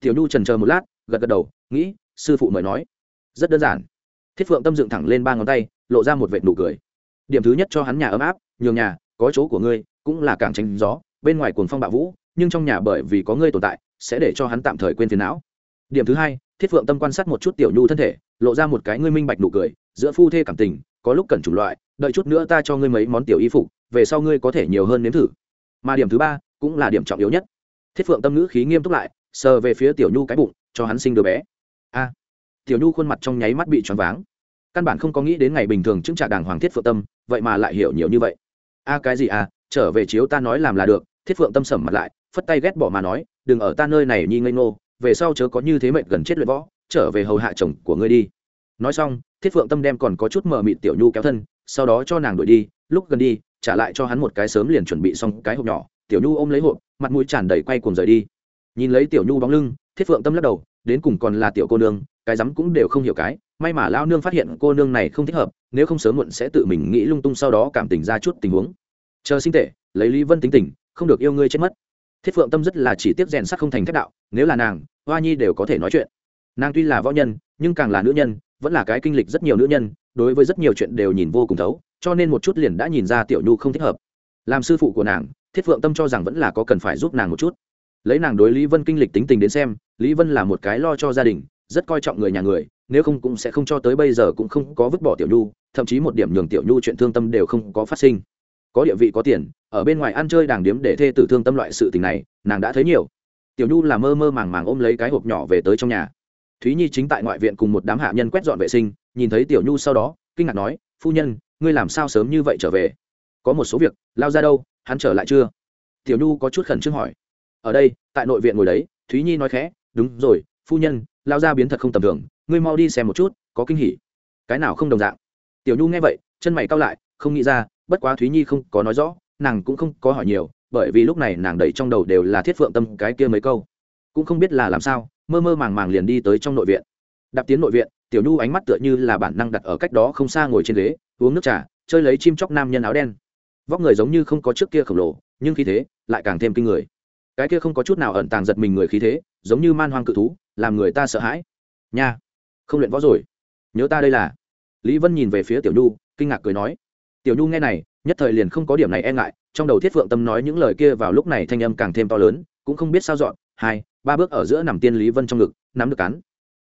Tiểu nhu trần chờ một lát, gật gật đầu, nghĩ, sư phụ mời nói. Rất đơn giản. Thiết phượng tâm dựng thẳng lên ba ngón tay, lộ ra một vệt nụ cười. Điểm thứ nhất cho hắn nhà ấm áp, nhường nhà, có chỗ của ngươi, cũng là càng tránh gió, bên ngoài cuồng phong bạo vũ nhưng trong nhà bởi vì có ngươi tồn tại, sẽ để cho hắn tạm thời quên phiền não. Điểm thứ hai, thiết phượng tâm quan sát một chút tiểu nhu thân thể, lộ ra một cái ngươi minh bạch nụ cười, giữa phu thê cảm tình, có lúc cần chủng loại, đợi chút nữa ta cho ngươi mấy món tiểu y phục, về sau ngươi có thể nhiều hơn nếm thử. Mà điểm thứ ba, cũng là điểm trọng yếu nhất. Thiết phượng tâm ngữ khí nghiêm túc lại, sờ về phía tiểu nhu cái bụng, cho hắn sinh đứa bé. A. Tiểu nhu khuôn mặt trong nháy mắt bị choáng váng. Căn bản không có nghĩ đến ngày bình thường chứng trả đàng hoàng thiết phượng tâm, vậy mà lại hiểu nhiều như vậy. A, cái gì à trở về chiếu ta nói làm là được. Thiết phượng tâm sầm mặt lại phất tay ghét bỏ mà nói, đừng ở ta nơi này nhi ngây ngô, về sau chớ có như thế mệnh gần chết luyện võ, trở về hầu hạ chồng của ngươi đi. Nói xong, thiết phượng tâm đem còn có chút mờ mịt tiểu nhu kéo thân, sau đó cho nàng đuổi đi. Lúc gần đi, trả lại cho hắn một cái sớm liền chuẩn bị xong cái hộp nhỏ. Tiểu nhu ôm lấy hộp, mặt mũi tràn đầy quay cuồng rời đi. Nhìn lấy tiểu nhu bóng lưng, thiết phượng tâm lắc đầu, đến cùng còn là tiểu cô nương, cái rắm cũng đều không hiểu cái. May mà lao nương phát hiện cô nương này không thích hợp, nếu không sớm muộn sẽ tự mình nghĩ lung tung sau đó cảm tình ra chút tình huống. Chờ sinh tệ, lấy lý vân tính tình, không được yêu ngươi chết mất thiết phượng tâm rất là chỉ tiếp rèn sắc không thành thép đạo, nếu là nàng, hoa nhi đều có thể nói chuyện. Nàng tuy là võ nhân, nhưng càng là nữ nhân, vẫn là cái kinh lịch rất nhiều nữ nhân, đối với rất nhiều chuyện đều nhìn vô cùng thấu, cho nên một chút liền đã nhìn ra tiểu nhu không thích hợp. Làm sư phụ của nàng, thiết phượng tâm cho rằng vẫn là có cần phải giúp nàng một chút. Lấy nàng đối lý vân kinh lịch tính tình đến xem, lý vân là một cái lo cho gia đình, rất coi trọng người nhà người, nếu không cũng sẽ không cho tới bây giờ cũng không có vứt bỏ tiểu nhu, thậm chí một điểm nhường tiểu nhu chuyện thương tâm đều không có phát sinh có địa vị có tiền, ở bên ngoài ăn chơi đàng điếm để thê tử thương tâm loại sự tình này, nàng đã thấy nhiều. Tiểu nhu là mơ mơ màng màng ôm lấy cái hộp nhỏ về tới trong nhà. Thúy nhi chính tại ngoại viện cùng một đám hạ nhân quét dọn vệ sinh, nhìn thấy tiểu nhu sau đó, kinh ngạc nói, phu nhân, ngươi làm sao sớm như vậy trở về? Có một số việc, lao ra đâu, hắn trở lại chưa? Tiểu nhu có chút khẩn trương hỏi. Ở đây, tại nội viện ngồi đấy. Thúy nhi nói khẽ, đúng rồi, phu nhân, lao ra biến thật không tầm thường, ngươi mau đi xem một chút, có kinh hỉ. Cái nào không đồng dạng? Tiểu nhu nghe vậy, chân mày cao lại, không nghĩ ra bất quá thúy nhi không có nói rõ, nàng cũng không có hỏi nhiều, bởi vì lúc này nàng đẩy trong đầu đều là thiết phượng tâm cái kia mấy câu. Cũng không biết là làm sao, mơ mơ màng màng liền đi tới trong nội viện. Đạp tiến nội viện, tiểu nhu ánh mắt tựa như là bản năng đặt ở cách đó không xa ngồi trên ghế, uống nước trà, chơi lấy chim chóc nam nhân áo đen. Vóc người giống như không có trước kia khổng lồ, nhưng khí thế lại càng thêm kinh người. Cái kia không có chút nào ẩn tàng giật mình người khí thế, giống như man hoang cự thú, làm người ta sợ hãi. Nha, không luyện võ rồi. Nhớ ta đây là. Lý vân nhìn về phía tiểu nhu, kinh ngạc cười nói tiểu nhu nghe này, nhất thời liền không có điểm này e ngại, trong đầu thiết phượng tâm nói những lời kia vào lúc này thanh âm càng thêm to lớn, cũng không biết sao dọn, hai, ba bước ở giữa nằm tiên lý vân trong ngực, nắm được cắn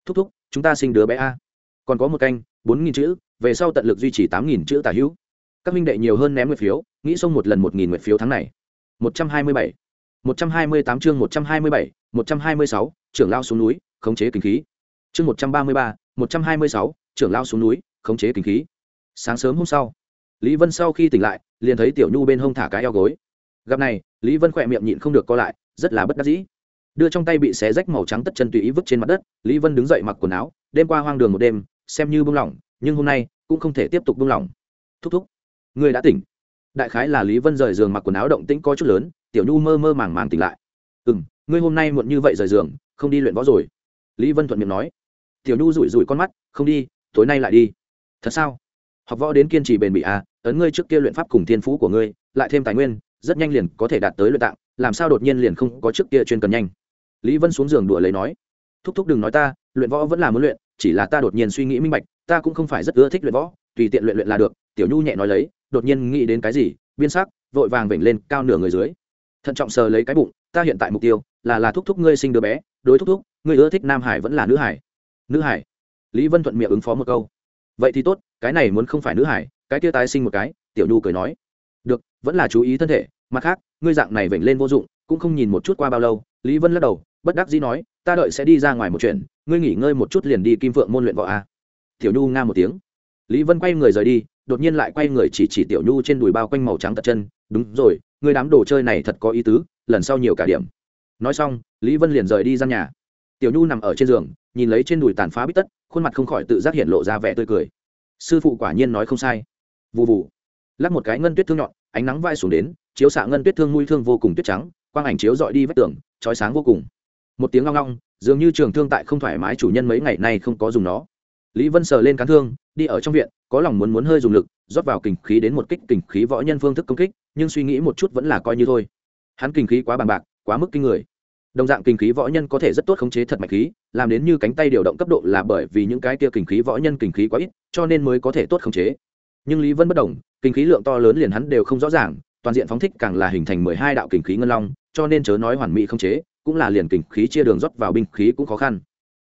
thúc thúc, chúng ta sinh đứa bé a. Còn có một canh, bốn nghìn chữ, về sau tận lực duy trì tám nghìn chữ tả hữu. Các minh đệ nhiều hơn ném nguyệt phiếu, nghĩ xong một lần một nghìn nguyệt phiếu tháng này. một trăm hai mươi bảy, một trăm hai mươi tám chương một trăm hai mươi bảy, một trăm hai mươi sáu, trưởng lao xuống núi, khống chế kinh khí. Chương một trăm ba mươi ba, một trăm hai mươi sáu, trưởng lao xuống núi, khống chế kinh khí. Sáng sớm hôm sau lý vân sau khi tỉnh lại, liền thấy tiểu nhu bên hông thả cái eo gối. Gặp này, lý vân khỏe miệng nhịn không được co lại, rất là bất đắc dĩ. Đưa trong tay bị xé rách màu trắng tất chân tùy ý vứt trên mặt đất, lý vân đứng dậy mặc quần áo, đêm qua hoang đường một đêm, xem như bung lỏng, nhưng hôm nay cũng không thể tiếp tục bung lỏng. Thúc thúc, người đã tỉnh. Đại khái là lý vân rời giường mặc quần áo động tĩnh có chút lớn, tiểu nhu mơ mơ màng màng tỉnh lại. Ừ m ngươi hôm nay muộn như vậy rời giường, không đi luyện võ rồi. Lý vân thuận miệng nói. Tiểu nhu rủi rủi con mắt, không đi, tối nay lại đi. Thật sao? Học võ đến kiên trì bền bỉ à? Ấn ngươi trước kia luyện pháp cùng thiên phú của ngươi, lại thêm tài nguyên, rất nhanh liền có thể đạt tới luyện tạng, làm sao đột nhiên liền không có trước kia chuyên cần nhanh? Lý vân xuống giường đùa lấy nói, thúc thúc đừng nói ta, luyện võ vẫn là muốn luyện, chỉ là ta đột nhiên suy nghĩ minh bạch, ta cũng không phải rất ưa thích luyện võ, tùy tiện luyện luyện là được. Tiểu nhu nhẹ nói lấy, đột nhiên nghĩ đến cái gì, biên sắc, vội vàng vểnh lên cao nửa người dưới. Thận trọng sờ lấy cái bụng, ta hiện tại mục tiêu là là thúc thúc ngươi sinh đứa bé, đối thúc thúc, ngươi ưa thích nam hải vẫn là nữ hải? Nữ hải? Lý vân thuận miệng ứng phó một câu. Vậy thì tốt, cái này muốn không phải nữ hải cái kia tái sinh một cái, tiểu nhu cười nói, được, vẫn là chú ý thân thể, mặt khác, ngươi dạng này vểnh lên vô dụng, cũng không nhìn một chút qua bao lâu. Lý vân lắc đầu, bất đắc dĩ nói, ta đợi sẽ đi ra ngoài một chuyện, ngươi nghỉ ngơi một chút liền đi kim phượng môn luyện võ a. À. tiểu nhu nga một tiếng. Lý vân quay người rời đi, đột nhiên lại quay người chỉ chỉ tiểu nhu trên đùi bao quanh màu trắng tật chân, đúng rồi, ngươi đám đồ chơi này thật có ý tứ, lần sau nhiều cả điểm. Nói xong, lý vân liền rời đi ra nhà. Tiểu nhu nằm ở trên giường, nhìn lấy trên đùi tàn phá bít tất, khuôn mặt không khỏi tự giác hiện lộ ra vẻ tươi cười. Sư phụ quả nhiên nói không sai vụ vụ lắc một cái ngân tuyết thương nhọn, ánh nắng vai xuống đến, chiếu xạ ngân tuyết thương mũi thương vô cùng tuyết trắng, quang ảnh chiếu dọi đi vách tường trói sáng vô cùng. Một tiếng ngong ngong dường như trường thương tại không thoải mái chủ nhân mấy ngày nay không có dùng nó. Lý vân sờ lên cán thương, đi ở trong viện, có lòng muốn muốn hơi dùng lực, rót vào kình khí đến một kích kình khí võ nhân phương thức công kích, nhưng suy nghĩ một chút vẫn là coi như thôi. Hắn kình khí quá bằng bạc, quá mức kinh người. Đồng dạng kình khí võ nhân có thể rất tốt khống chế thật mạch khí, làm đến như cánh tay điều động cấp độ là bởi vì những cái kia kình khí võ nhân kình khí quá ít, cho nên mới có thể tốt khống chế nhưng lý vân bất đồng, kinh khí lượng to lớn liền hắn đều không rõ ràng, toàn diện phóng thích càng là hình thành mười hai đạo kình khí ngân long, cho nên chớ nói hoàn mỹ không chế, cũng là liền kình khí chia đường rót vào binh khí cũng khó khăn.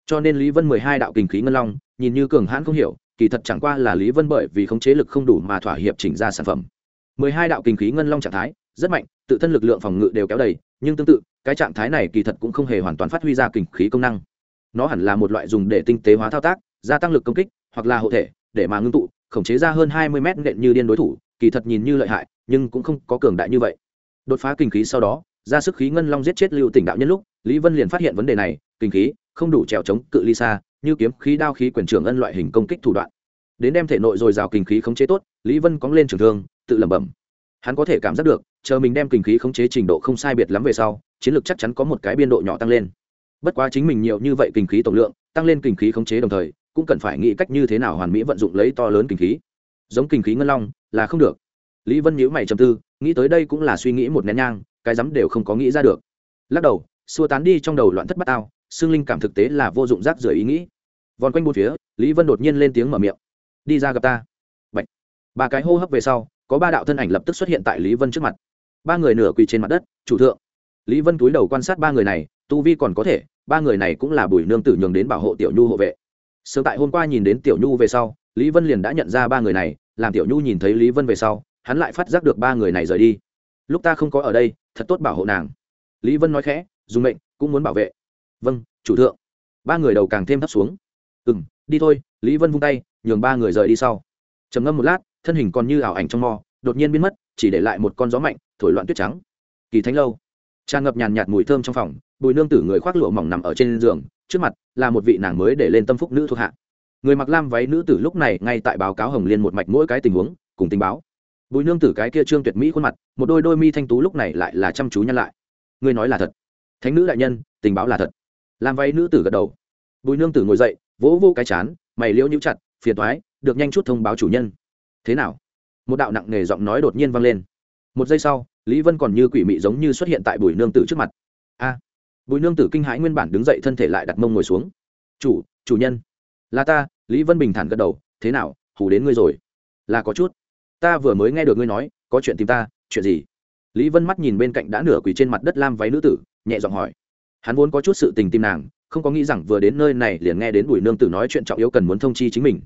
Cho nên lý vân mười hai đạo kình khí ngân long, nhìn như cường hãn không hiểu, kỳ thật chẳng qua là lý vân bởi vì khống chế lực không đủ mà thỏa hiệp chỉnh ra sản phẩm. Mười hai đạo kinh khí ngân long trạng thái, rất mạnh, tự thân lực lượng phòng ngự đều kéo đầy, nhưng tương tự, cái trạng thái này kỳ thật cũng không hề hoàn toàn phát huy ra kinh khí công năng. Nó hẳn là một loại dùng để tinh tế hóa thao tác, gia tăng lực công kích, hoặc là hộ thể, để mà ngưng tụ khống chế ra hơn hai mươi mét nện như điên đối thủ, kỳ thật nhìn như lợi hại, nhưng cũng không có cường đại như vậy. Đột phá kinh khí sau đó, ra sức khí ngân long giết chết lưu tỉnh đạo nhân lúc, lý vân liền phát hiện vấn đề này, kinh khí, không đủ trèo chống cự ly xa, như kiếm khí đao khí quyền trưởng ân loại hình công kích thủ đoạn. Đến đem thể nội rồi rào kinh khí khống chế tốt, lý vân cóng lên trường thương, tự lẩm bẩm. Hắn có thể cảm giác được, chờ mình đem kinh khí khống chế trình độ không sai biệt lắm về sau, chiến lược chắc chắn có một cái biên độ nhỏ tăng lên. Bất quá chính mình nhiều như vậy kinh khí tổng lượng, tăng lên kinh khí khống chế đồng thời cũng cần phải nghĩ cách như thế nào hoàn mỹ vận dụng lấy to lớn kinh khí. Giống kinh khí ngân long, là không được. Lý vân nhíu mày trầm tư, nghĩ tới đây cũng là suy nghĩ một nén nhang, cái rắm đều không có nghĩ ra được. Lắc đầu, xua tán đi trong đầu loạn thất bát ao xương linh cảm thực tế là vô dụng rác rưởi ý nghĩ. Vòn quanh bốn phía, lý vân đột nhiên lên tiếng mở miệng. Đi ra gặp ta. Bạch. ba cái hô hấp về sau, có ba đạo thân ảnh lập tức xuất hiện tại lý vân trước mặt. Ba người nửa quỳ trên mặt đất, chủ thượng. Lý vân túi đầu quan sát ba người này, tu vi còn có thể, ba người này cũng là bùi nương tử nhường đến bảo hộ tiểu nhu hộ vệ sớm tại hôm qua nhìn đến tiểu nhu về sau, lý vân liền đã nhận ra ba người này, làm tiểu nhu nhìn thấy lý vân về sau, hắn lại phát giác được ba người này rời đi. Lúc ta không có ở đây, thật tốt bảo hộ nàng. Lý vân nói khẽ, dùng mệnh, cũng muốn bảo vệ. Vâng chủ thượng. Ba người đầu càng thêm thấp xuống. Ừ m đi thôi, lý vân vung tay, nhường ba người rời đi sau. Trầm ngâm một lát, thân hình còn như ảo ảnh trong mò, đột nhiên biến mất, chỉ để lại một con gió mạnh, thổi loạn tuyết trắng. Kỳ thánh lâu. Tràn ngập nhàn nhạt mùi thơm trong phòng, bùi nương tử người khoác lụa mỏng nằm ở trên giường trước mặt là một vị nàng mới để lên tâm phúc nữ thuộc hạ. Người mặc lam váy nữ tử lúc này ngay tại báo cáo hồng liên một mạch mỗi cái tình huống, cùng tình báo. Bùi nương tử cái kia trương tuyệt mỹ khuôn mặt, một đôi đôi mi thanh tú lúc này lại là chăm chú nhăn lại. Ngươi nói là thật. Thánh nữ đại nhân, tình báo là thật. Lam váy nữ tử gật đầu. Bùi nương tử ngồi dậy, vỗ vô cái chán, mày liễu nhũ chặt, phiền thoái được nhanh chút thông báo chủ nhân. Thế nào? Một đạo nặng nề giọng nói đột nhiên vang lên. Một giây sau, lý vân còn như quỷ mị giống như xuất hiện tại bùi nương tử trước mặt bùi nương tử kinh hãi nguyên bản đứng dậy thân thể lại đặt mông ngồi xuống. Chủ chủ nhân. Là ta. Lý vân bình thản gật đầu. Thế nào? Hù đến ngươi rồi. Là có chút. Ta vừa mới nghe được ngươi nói, có chuyện tìm ta, chuyện gì? Lý vân mắt nhìn bên cạnh đã nửa quỳ trên mặt đất lam váy nữ tử, nhẹ giọng hỏi. Hắn vốn có chút sự tình tìm nàng, không có nghĩ rằng vừa đến nơi này liền nghe đến bùi nương tử nói chuyện trọng yếu cần muốn thông chi chính mình.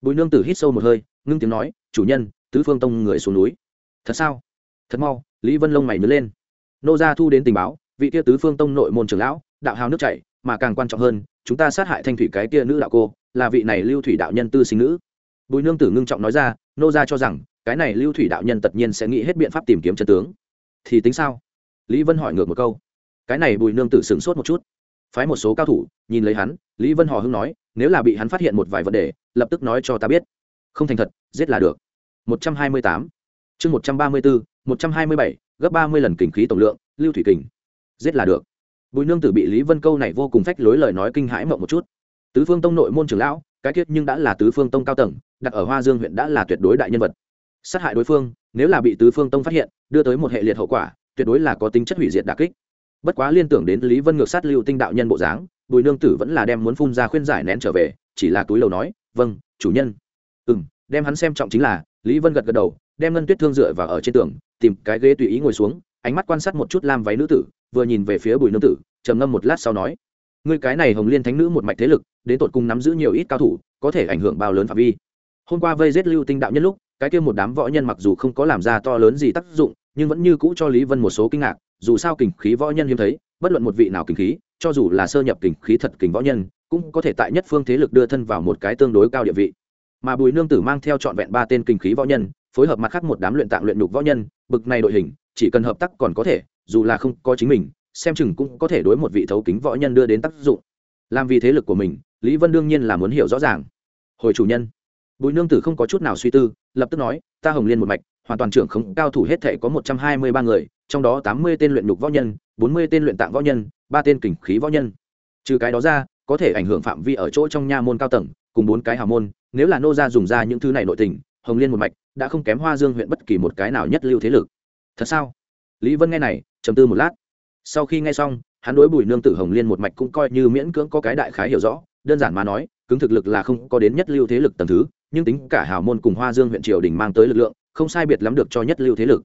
Bùi nương tử hít sâu một hơi, ngưng tiếng nói, chủ nhân, tứ phương tông người xuống núi. Thật sao? Thật mau. Lý vân lông mày mới lên. Nô gia thu đến tình báo vị kia tứ phương tông nội môn trưởng lão, đạo hào nước chảy, mà càng quan trọng hơn, chúng ta sát hại thanh thủy cái kia nữ đạo cô, là vị này lưu thủy đạo nhân tư sinh nữ. Bùi nương tử ngưng trọng nói ra, nô gia cho rằng, cái này lưu thủy đạo nhân tất nhiên sẽ nghĩ hết biện pháp tìm kiếm chân tướng. Thì tính sao? Lý vân hỏi ngược một câu. Cái này bùi nương tử sửng sốt một chút. Phái một số cao thủ, nhìn lấy hắn, lý vân hò hưng nói, nếu là bị hắn phát hiện một vài vấn đề, lập tức nói cho ta biết. Không thành thật, giết là được. Một trăm hai mươi tám. Chương một trăm ba mươi bốn một trăm hai mươi bảy, gấp ba mươi lần kình khí tổng lượng, lưu thủy kình giết là được. Bùi nương tử bị lý vân câu này vô cùng phách lối lời nói kinh hãi mộng một chút. Tứ phương tông nội môn trưởng lão, cái kiết nhưng đã là tứ phương tông cao tầng, đặt ở hoa dương huyện đã là tuyệt đối đại nhân vật. Sát hại đối phương, nếu là bị tứ phương tông phát hiện, đưa tới một hệ liệt hậu quả, tuyệt đối là có tính chất hủy diệt đà kích. Bất quá liên tưởng đến lý vân ngược sát lưu tinh đạo nhân bộ dáng, bùi nương tử vẫn là đem muốn phun ra khuyên giải nén trở về, chỉ là túi lầu nói vâng chủ nhân. Ừ m đem hắn xem trọng chính là, lý vân gật gật đầu, đem ngân tuyết thương dựa vào ở trên tường, tìm cái ghế tùy ý ngồi xuống, ánh mắt quan sát một chút lam váy nữ tử vừa nhìn về phía bùi nương tử, trầm ngâm một lát sau nói, ngươi cái này hồng liên thánh nữ một mạch thế lực, đến tột cùng nắm giữ nhiều ít cao thủ, có thể ảnh hưởng bao lớn phạm vi? Hôm qua vây giết lưu tinh đạo nhân lúc, cái kia một đám võ nhân mặc dù không có làm ra to lớn gì tác dụng, nhưng vẫn như cũ cho lý vân một số kinh ngạc, dù sao kình khí võ nhân hiếm thấy, bất luận một vị nào kình khí, cho dù là sơ nhập kình khí thật kình võ nhân, cũng có thể tại nhất phương thế lực đưa thân vào một cái tương đối cao địa vị. Mà bùi nương tử mang theo trọn vẹn ba tên kình khí võ nhân, phối hợp mặt khác một đám luyện tạng luyện nhục võ nhân, bực này đội hình, chỉ cần hợp tác còn có thể dù là không có chính mình, xem chừng cũng có thể đối một vị thấu kính võ nhân đưa đến tác dụng. Làm vì thế lực của mình, lý vân đương nhiên là muốn hiểu rõ ràng. Hồi chủ nhân, bùi nương tử không có chút nào suy tư, lập tức nói, ta hồng liên một mạch, hoàn toàn trưởng không, cao thủ hết thể có một trăm hai mươi ba người, trong đó tám mươi tên luyện nhục võ nhân, bốn mươi tên luyện tạng võ nhân, ba tên kình khí võ nhân. Trừ cái đó ra, có thể ảnh hưởng phạm vi ở chỗ trong nha môn cao tầng, cùng bốn cái hào môn, nếu là nô gia dùng ra những thứ này nội tình, hồng liên một mạch đã không kém hoa dương huyện bất kỳ một cái nào nhất lưu thế lực. Thật sao? Lý vân nghe này trầm tư một lát. Sau khi nghe xong, hắn đối bùi nương tử hồng liên một mạch cũng coi như miễn cưỡng có cái đại khái hiểu rõ, đơn giản mà nói, cứng thực lực là không có đến nhất lưu thế lực tầng thứ, nhưng tính cả hào môn cùng hoa dương huyện triều đình mang tới lực lượng, không sai biệt lắm được cho nhất lưu thế lực.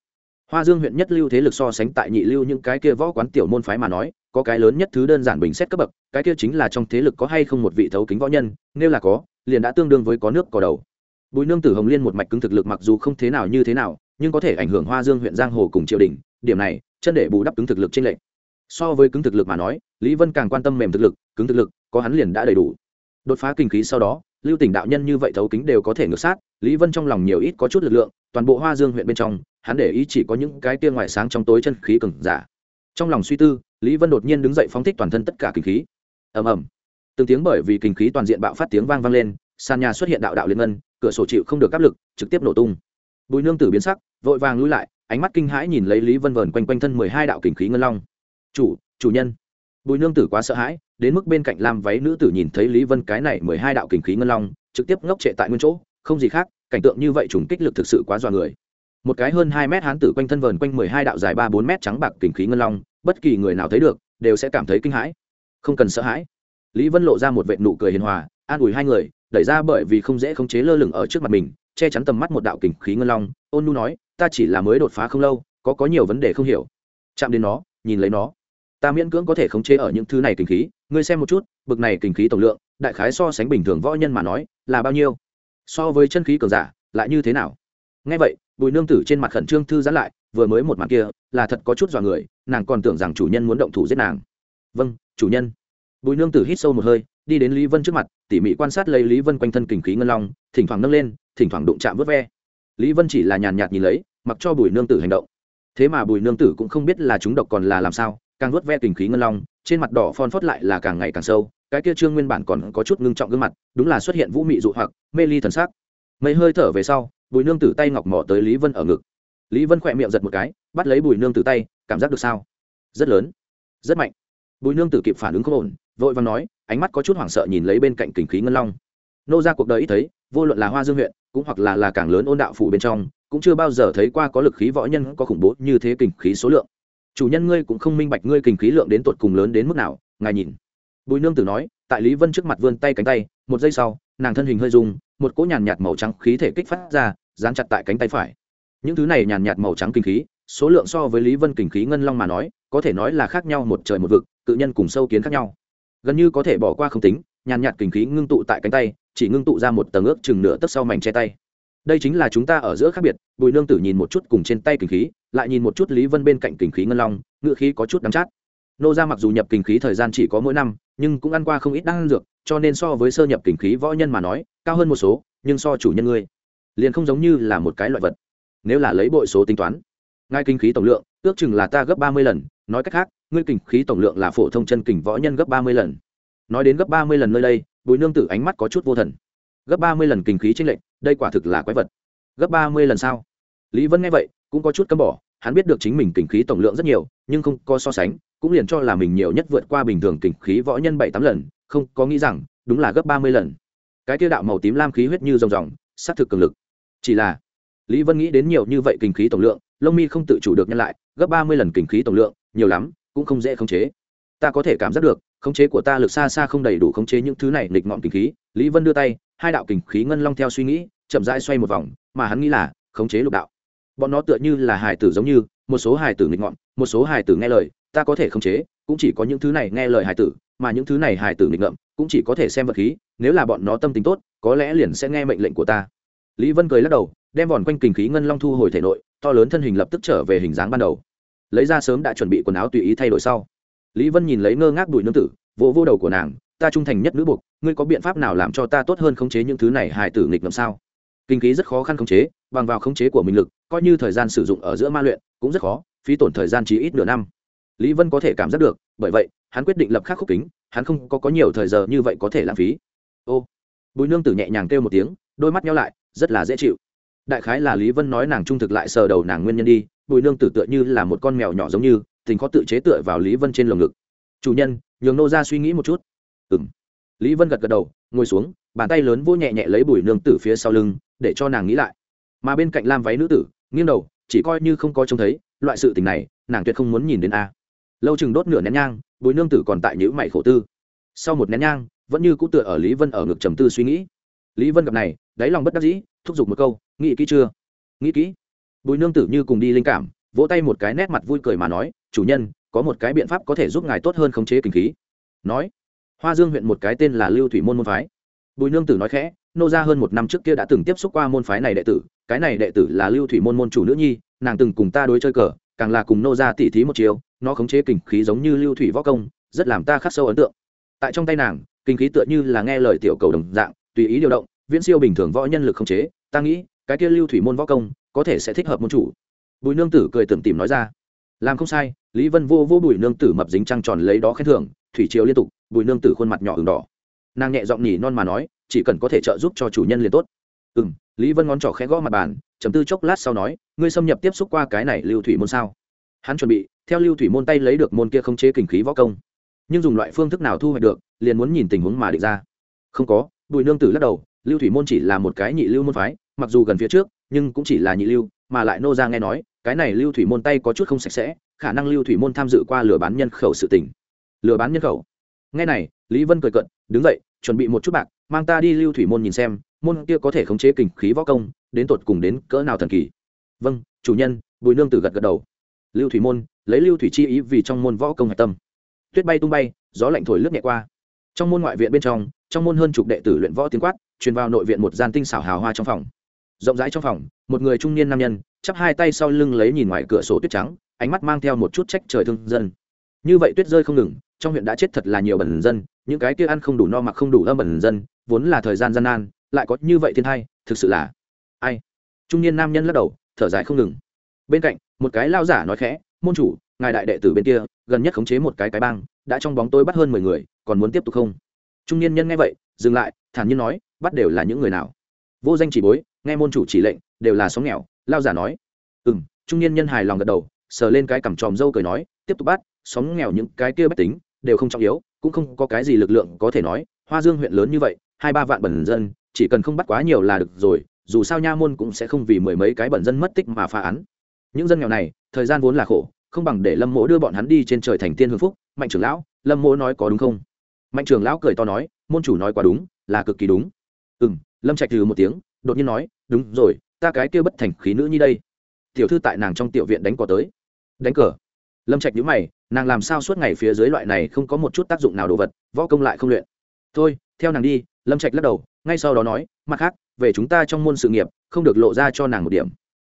Hoa dương huyện nhất lưu thế lực so sánh tại nhị lưu những cái kia võ quán tiểu môn phái mà nói, có cái lớn nhất thứ đơn giản bình xét cấp bậc, cái kia chính là trong thế lực có hay không một vị thấu kính võ nhân, nếu là có, liền đã tương đương với có nước có đầu. Bùi nương tử hồng liên một mạch cứng thực lực mặc dù không thế nào như thế nào, nhưng có thể ảnh hưởng hoa dương huyện giang hồ cùng triều đình, điểm này chân để bù đắp cứng thực lực trên lệnh so với cứng thực lực mà nói, lý vân càng quan tâm mềm thực lực, cứng thực lực, có hắn liền đã đầy đủ. Đột phá kinh khí sau đó, lưu tỉnh đạo nhân như vậy thấu kính đều có thể ngược sát, lý vân trong lòng nhiều ít có chút lực lượng, toàn bộ hoa dương huyện bên trong, hắn để ý chỉ có những cái tia ngoài sáng trong tối chân khí cừng giả. Trong lòng suy tư, lý vân đột nhiên đứng dậy phóng thích toàn thân tất cả kinh khí. Ầm ầm. Từng tiếng bởi vì kinh khí toàn diện bạo phát tiếng vang vang lên, sàn nhà xuất hiện đạo đạo liên ngân, cửa sổ chịu không được áp lực, trực tiếp nổ tung. Bùi nương tử biến sắc, vội vàng lui lại ánh mắt kinh hãi nhìn lấy lý vân vờn quanh quanh thân mười hai đạo kình khí ngân long. Chủ chủ nhân. Bùi nương tử quá sợ hãi, đến mức bên cạnh làm váy nữ tử nhìn thấy lý vân cái này mười hai đạo kình khí ngân long, trực tiếp ngốc trệ tại nguyên chỗ, không gì khác, cảnh tượng như vậy trùng kích lực thực sự quá dọa người. Một cái hơn hai mét hán tử quanh thân vờn quanh mười hai đạo dài ba bốn mét trắng bạc kình khí ngân long, bất kỳ người nào thấy được, đều sẽ cảm thấy kinh hãi. Không cần sợ hãi. Lý vân lộ ra một vệ nụ cười hiền hòa, an ủi hai người, đẩy ra bởi vì không dễ khống chế lơ lửng ở trước mặt mình che chắn tầm mắt một đạo kình khí ngân long, ôn nu nói, ta chỉ là mới đột phá không lâu, có có nhiều vấn đề không hiểu. Chạm đến nó, nhìn lấy nó. Ta miễn cưỡng có thể khống chế ở những thứ này kình khí, ngươi xem một chút, bực này kình khí tổng lượng, đại khái so sánh bình thường võ nhân mà nói, là bao nhiêu? So với chân khí cường giả, lại như thế nào? Ngay vậy, bùi nương tử trên mặt khẩn trương thư giãn lại, vừa mới một màn kia, là thật có chút dọa người, nàng còn tưởng rằng chủ nhân muốn động thủ giết nàng. Vâng chủ nhân. Bùi nương tử hít sâu một hơi, đi đến lý vân trước mặt, tỉ mỉ quan sát lấy lý vân quanh thân kình khí ngân long, thỉnh thoảng nâng lên thỉnh thoảng đụng chạm vớt ve. Lý vân chỉ là nhàn nhạt nhìn lấy, mặc cho bùi nương tử hành động. Thế mà bùi nương tử cũng không biết là chúng độc còn là làm sao, càng vớt ve kình khí ngân long, trên mặt đỏ phon phót lại là càng ngày càng sâu, cái kia trương nguyên bản còn có chút ngưng trọng gương mặt, đúng là xuất hiện vũ mị dụ hoặc, mê ly thần sắc. Mấy hơi thở về sau, bùi nương tử tay ngọc mỏ tới lý vân ở ngực. Lý vân khỏe miệng giật một cái, bắt lấy bùi nương tử tay, cảm giác được sao? Rất lớn, rất mạnh. Bùi nương tử kịp phản ứng không ổn, vội và nói, ánh mắt có chút hoảng sợ nhìn lấy bên cạnh kình khí ngân long. Nô ra cuộc đời ít thấy, vô luận là hoa dương huyện cũng hoặc là là càng lớn ôn đạo phủ bên trong, cũng chưa bao giờ thấy qua có lực khí võ nhân có khủng bố như thế kình khí số lượng. Chủ nhân ngươi cũng không minh bạch ngươi kình khí lượng đến tột cùng lớn đến mức nào, ngài nhìn. Bùi nương tử nói, tại lý vân trước mặt vươn tay cánh tay, một giây sau, nàng thân hình hơi rung, một cỗ nhàn nhạt màu trắng khí thể kích phát ra, dán chặt tại cánh tay phải. Những thứ này nhàn nhạt màu trắng kinh khí, số lượng so với lý vân kinh khí ngân long mà nói, có thể nói là khác nhau một trời một vực tự nhân cùng sâu kiến khác nhau. Gần như có thể bỏ qua không tính, nhàn nhạt kinh khí ngưng tụ tại cánh tay chỉ ngưng tụ ra một tầng ước chừng nửa tấc sau mảnh che tay. Đây chính là chúng ta ở giữa khác biệt, bùi nương tử nhìn một chút cùng trên tay kinh khí, lại nhìn một chút lý vân bên cạnh kinh khí ngân long ngựa khí có chút đắm chát. Nô ra mặc dù nhập kinh khí thời gian chỉ có mỗi năm, nhưng cũng ăn qua không ít đan dược, cho nên so với sơ nhập kinh khí võ nhân mà nói, cao hơn một số, nhưng so chủ nhân ngươi, liền không giống như là một cái loại vật. Nếu là lấy bội số tính toán ngay kinh khí tổng lượng, ước chừng là ta gấp ba mươi lần, nói cách khác, ngươi kinh khí tổng lượng là phổ thông chân kình võ nhân gấp ba mươi lần. Nói đến gấp ba mươi lần nơi đây bùi nương tử ánh mắt có chút vô thần. Gấp ba mươi lần kinh khí tranh lệch, đây quả thực là quái vật. Gấp ba mươi lần sao? Lý vân nghe vậy, cũng có chút cấm bỏ, hắn biết được chính mình kinh khí tổng lượng rất nhiều, nhưng không có so sánh, cũng liền cho là mình nhiều nhất vượt qua bình thường kinh khí võ nhân bảy tám lần, không có nghĩ rằng, đúng là gấp ba mươi lần. Cái tiêu đạo màu tím lam khí huyết như rồng ròng s á t thực cường lực. Chỉ là, lý vân nghĩ đến nhiều như vậy kinh khí tổng lượng, lông mi không tự chủ được nhân lại, gấp ba mươi lần kinh khí tổng lượng, nhiều lắm, cũng không dễ khống chế. Ta có thể cảm giác được khống chế của ta lực xa xa không đầy đủ khống chế những thứ này, nghịch ngọn kinh khí. Lý vân đưa tay, hai đạo kinh khí ngân long theo suy nghĩ, chậm rãi xoay một vòng, mà hắn nghĩ là khống chế lục đạo. Bọn nó tựa như là hài tử giống như, một số hài tử nghịch ngọn một số hài tử nghe lời, ta có thể khống chế, cũng chỉ có những thứ này nghe lời hài tử, mà những thứ này hài tử nghịch ngợm, cũng chỉ có thể xem vật khí, nếu là bọn nó tâm tính tốt, có lẽ liền sẽ nghe mệnh lệnh của ta. Lý vân cười lắc đầu, đem vòn quanh kinh khí ngân long thu hồi thể nội, to lớn thân hình lập tức trở về hình dáng ban đầu. Lấy ra sớm đã chuẩn bị quần áo tùy ý thay đổi sau lý vân nhìn lấy ngơ ngác đùi nương tử vỗ vô đầu của nàng ta trung thành nhất nữ buộc ngươi có biện pháp nào làm cho ta tốt hơn khống chế những thứ này hài tử nghịch làm sao? Kinh khí rất khó khăn khống chế bằng vào khống chế của mình lực coi như thời gian sử dụng ở giữa ma luyện cũng rất khó phí tổn thời gian chỉ ít nửa năm. Lý vân có thể cảm giác được bởi vậy hắn quyết định lập khắc khúc kính hắn không có, có nhiều thời giờ như vậy có thể lãng phí. Ô! Bùi nương tử nhẹ nhàng kêu một tiếng đôi mắt nhau lại rất là dễ chịu. Đại khái là lý vân nói nàng trung thực lại sờ đầu nàng nguyên nhân đi bùi nương tử tựa như là một con mèo nhỏ giống như tình khó tự chế tựa vào lý vân trên lồng ngực. Chủ nhân, nhường nô ra suy nghĩ một chút. Ừ m lý vân gật gật đầu, ngồi xuống, bàn tay lớn vô nhẹ nhẹ lấy bùi nương tử phía sau lưng, để cho nàng nghĩ lại. Mà bên cạnh lam váy nữ tử, nghiêng đầu, chỉ coi như không có trông thấy, loại sự tình này, nàng tuyệt không muốn nhìn đến a. Lâu chừng đốt nửa nén nhang, bùi nương tử còn tại nhữ mày khổ tư. Sau một nén nhang, vẫn như cũ tựa ở lý vân ở ngực trầm tư suy nghĩ. Lý vân gặp này, đáy lòng bất đắc dĩ, thúc giục một câu, nghĩ kỹ chưa? Nghĩ kỹ. Bùi nương tử như cùng đi linh cảm, vỗ tay một cái nét mặt vui cười mà nói chủ nhân, có một cái biện pháp có thể giúp ngài tốt hơn khống chế kinh khí. Nói, hoa dương huyện một cái tên là lưu thủy môn môn phái. Bùi nương tử nói khẽ, nô ra hơn một năm trước kia đã từng tiếp xúc qua môn phái này đệ tử, cái này đệ tử là lưu thủy môn môn chủ nữ nhi, nàng từng cùng ta đối chơi cờ, càng là cùng nô ra tỉ thí một chiều, nó khống chế kinh khí giống như lưu thủy võ công, rất làm ta khắc sâu ấn tượng. Tại trong tay nàng, kinh khí tựa như là nghe lời tiểu cầu đồng dạng, tùy ý điều động, viễn siêu bình thường võ nhân lực khống chế, ta nghĩ, cái kia lưu thủy môn võ công, có thể sẽ thích hợp môn chủ. Bùi nương tử cười tưởng tìm nói ra làm không sai, lý vân vô vô bùi nương tử mập dính trăng tròn lấy đó khen thưởng, thủy chiều liên tục, bùi nương tử khuôn mặt nhỏ ửng đỏ. Nàng nhẹ giọng nhỉ non mà nói, chỉ cần có thể trợ giúp cho chủ nhân liền tốt. Ừ m lý vân ngón trỏ khẽ gõ mặt bàn chấm tư chốc lát sau nói, ngươi xâm nhập tiếp xúc qua cái này lưu thủy môn sao? Hắn chuẩn bị, theo lưu thủy môn tay lấy được môn kia không chế kình khí võ công. Nhưng dùng loại phương thức nào thu hoạch được, liền muốn nhìn tình huống mà định ra. Không có, bùi nương tử lắc đầu, lưu thủy môn chỉ là một cái nhị lưu môn phái, mặc dù gần phía trước, nhưng cũng chỉ là nhị lưu, mà lại nô ra nghe nói cái này lưu thủy môn tay có chút không sạch sẽ, khả năng lưu thủy môn tham dự qua lừa bán nhân khẩu sự tình. Lừa bán nhân khẩu? Nghe này, lý vân cười cận đứng dậy, chuẩn bị một chút bạc, mang ta đi lưu thủy môn nhìn xem, môn kia có thể khống chế kình khí võ công, đến tột cùng đến cỡ nào thần kỳ. Vâng chủ nhân, bùi nương tử gật gật đầu. Lưu thủy môn, lấy lưu thủy chi ý vì trong môn võ công hạch tâm. Tuyết bay tung bay, gió lạnh thổi lướt nhẹ qua. Trong môn ngoại viện bên trong trong môn hơn chục đệ tử luyện võ tiếng quát, truyền vào nội viện một gian tinh xảo hào hoa trong phòng. Rộng rãi trong phòng, một người trung niên nam nhân chắp hai tay sau lưng lấy nhìn ngoài cửa sổ tuyết trắng, ánh mắt mang theo một chút trách trời thương dân. Như vậy tuyết rơi không ngừng, trong huyện đã chết thật là nhiều bẩn dân, những cái kia ăn không đủ no mặc không đủ âm bẩn dân, vốn là thời gian gian nan, lại có như vậy thiên hai, thực sự là ai? Trung niên nam nhân lắc đầu, thở dài không ngừng. Bên cạnh, một cái lao giả nói khẽ, môn chủ, ngài đại đệ tử bên kia, gần nhất khống chế một cái cái bang, đã trong bóng tối bắt hơn mười người, còn muốn tiếp tục không? Trung niên nhân nghe vậy, dừng lại, thản nhiên nói, bắt đều là những người nào? Vô danh chỉ bối, nghe môn chủ chỉ lệnh, đều là sóng nghèo lao giả nói ừ m trung niên nhân hài lòng gật đầu, sờ lên cái cằm tròm râu cười nói, tiếp tục bắt sóng nghèo những cái kia bách tính đều không trọng yếu, cũng không có cái gì lực lượng có thể nói. Hoa dương huyện lớn như vậy, hai ba vạn bẩn dân, chỉ cần không bắt quá nhiều là được rồi, dù sao nha môn cũng sẽ không vì mười mấy cái bẩn dân mất tích mà phá án. Những dân nghèo này, thời gian vốn là khổ, không bằng để lâm mỗ đưa bọn hắn đi trên trời thành tiên hưng phúc. Mạnh trưởng lão, lâm mỗ nói có đúng không? Mạnh trưởng lão cười to nói, môn chủ nói quá đúng, là cực kỳ đúng. Ừ m lâm trạch từ một tiếng, đột nhiên nói, đúng rồi ta cái kia bất thành khí nữ như đây. Tiểu thư tại nàng trong tiểu viện đánh cỏ tới. Đánh cờ? Lâm trạch nhữ mày, nàng làm sao suốt ngày phía dưới loại này không có một chút tác dụng nào đồ vật, võ công lại không luyện. Thôi, theo nàng đi, lâm trạch lắc đầu, ngay sau đó nói, mặt khác, về chúng ta trong môn sự nghiệp, không được lộ ra cho nàng một điểm.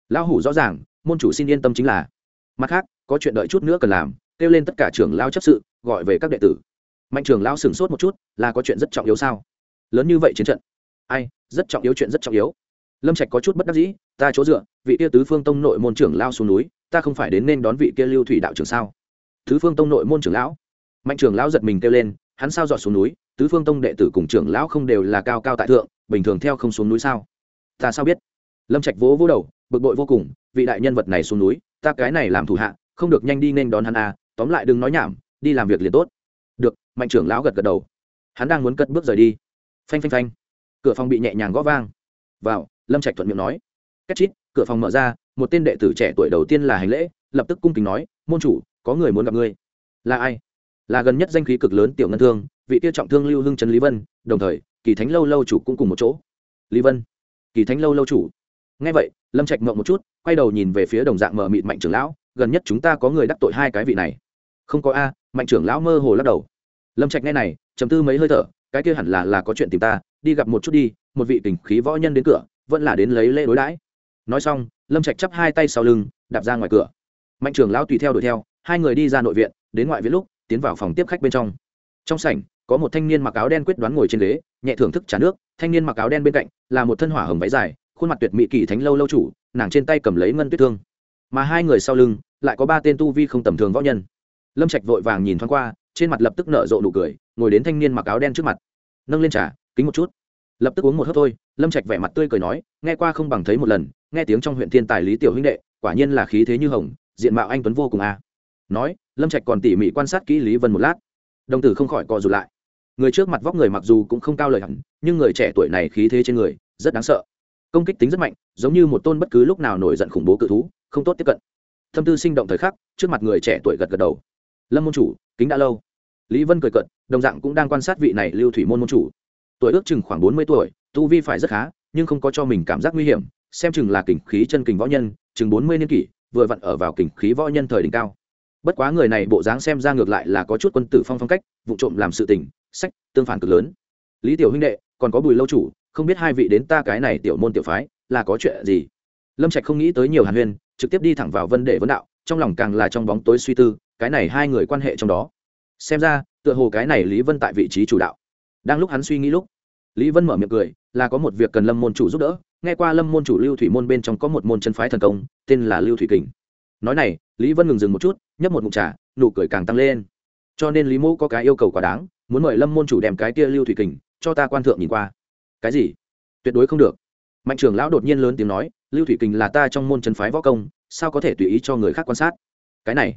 Lão hủ rõ ràng, môn chủ xin yên tâm chính là. Mặt khác, có chuyện đợi chút nữa cần làm, kêu lên tất cả trưởng lao chấp sự, gọi về các đệ tử. Mạnh trưởng lao sửng sốt một chút, là có chuyện rất trọng yếu sao? Lớn như vậy chiến trận. Ai, rất trọng yếu chuyện rất trọng yếu lâm trạch có chút bất đắc dĩ, ta chỗ dựa, vị kia tứ phương tông nội môn trưởng lao xuống núi, ta không phải đến nên đón vị kia lưu thủy đạo trưởng sao? Tứ phương tông nội môn trưởng lão? Mạnh trưởng lão giật mình kêu lên, hắn sao dọn xuống núi, tứ phương tông đệ tử cùng trưởng lão không đều là cao cao tại thượng, bình thường theo không xuống núi sao? Ta sao biết? Lâm trạch vỗ vỗ đầu, bực bội vô cùng, vị đại nhân vật này xuống núi, ta cái này làm thủ hạ, không được nhanh đi nên đón hắn à tóm lại đừng nói nhảm, đi làm việc liền tốt. Được, mạnh trưởng lão gật gật đầu. Hắn đang muốn cất bước rời đi. Phanh phanh phanh. Cửa phòng bị nhẹ nhàng gõ vang. Vào lâm trạch thuận miệng nói. Cách chít, cửa phòng mở ra, một tên đệ tử trẻ tuổi đầu tiên là hành lễ, lập tức cung kính nói, môn chủ, có người muốn gặp ngươi. Là ai? Là gần nhất danh khí cực lớn tiểu ngân thương, vị tiêu trọng thương lưu hưng trấn lý vân, đồng thời, kỳ thánh lâu lâu chủ cũng cùng một chỗ. Lý vân? Kỳ thánh lâu lâu chủ? Ngay vậy, lâm trạch mộng một chút, quay đầu nhìn về phía đồng dạng mờ mịt mạnh trưởng lão, gần nhất chúng ta có người đắc tội hai cái vị này. Không có a, mạnh trưởng lão mơ hồ lắc đầu. Lâm trạch nghe này chấm tư mấy hơi thở, cái kia hẳn là là có chuyện tìm ta, đi gặp một chút đi, một vị tình khí võ nhân đến cửa vẫn là đến lấy lễ đối đãi. Nói xong, lâm trạch chắp hai tay sau lưng, đạp ra ngoài cửa. Mạnh trưởng lão tùy theo đuổi theo, hai người đi ra nội viện, đến ngoại viện lúc, tiến vào phòng tiếp khách bên trong. Trong sảnh, có một thanh niên mặc áo đen quyết đoán ngồi trên ghế, nhẹ thưởng thức trà nước. Thanh niên mặc áo đen bên cạnh, là một thân hỏa hồng váy dài, khuôn mặt tuyệt mỹ kỳ thánh lâu lâu chủ, nàng trên tay cầm lấy ngân tuyết thương. Mà hai người sau lưng, lại có ba tên tu vi không tầm thường võ nhân. Lâm trạch vội vàng nhìn thoáng qua, trên mặt lập tức nở rộ nụ cười, ngồi đến thanh niên mặc áo đen trước mặt. Nâng lên trà, kính một chút lập tức uống một hớp thôi, lâm trạch vẻ mặt tươi cười nói, nghe qua không bằng thấy một lần, nghe tiếng trong huyện thiên tài lý tiểu huynh đệ, quả nhiên là khí thế như hồng, diện mạo anh tuấn vô cùng a. À. nói, lâm trạch còn tỉ mỉ quan sát kỹ lý vân một lát. Đồng tử không khỏi co rụt lại. Người trước mặt vóc người mặc dù cũng không cao lời hẳn, nhưng người trẻ tuổi này khí thế trên người, rất đáng sợ. Công kích tính rất mạnh, giống như một tôn bất cứ lúc nào nổi giận khủng bố cự thú, không tốt tiếp cận. Thâm tư sinh động thời khắc, trước mặt người trẻ tuổi gật gật đầu. Lâm môn chủ, kính đã lâu. Lý vân cười cận đồng dạng cũng đang quan sát vị này lưu thủy môn môn chủ tuổi ước chừng khoảng bốn mươi tuổi, tu vi phải rất khá, nhưng không có cho mình cảm giác nguy hiểm, xem chừng là kình khí chân kình võ nhân, chừng bốn mươi niên kỷ, vừa vặn ở vào kình khí võ nhân thời đỉnh cao. Bất quá người này bộ dáng xem ra ngược lại là có chút quân tử phong phong cách, vụ trộm làm sự tình, sách, tương phản cực lớn. Lý tiểu huynh đệ, còn có bùi lâu chủ, không biết hai vị đến ta cái này tiểu môn tiểu phái, là có chuyện gì? Lâm trạch không nghĩ tới nhiều hàn huyên, trực tiếp đi thẳng vào vấn đề vấn đạo, trong lòng càng là trong bóng tối suy tư, cái này hai người quan hệ trong đó. Xem ra, tựa hồ cái này lý vân tại vị trí chủ đạo đang lúc hắn suy nghĩ lúc, lý vân mở miệng cười, là có một việc cần lâm môn chủ giúp đỡ. Nghe qua lâm môn chủ lưu thủy môn bên trong có một môn chân phái thần công, tên là lưu thủy kình. Nói này, lý vân ngừng dừng một chút, nhấp một mụn trà, nụ cười càng tăng lên. Cho nên lý mô có cái yêu cầu quá đáng, muốn mời lâm môn chủ đem cái kia lưu thủy kình cho ta quan thượng nhìn qua. Cái gì? Tuyệt đối không được. Mạnh trưởng lão đột nhiên lớn tiếng nói, lưu thủy kình là ta trong môn chân phái võ công, sao có thể tùy ý cho người khác quan sát? Cái này.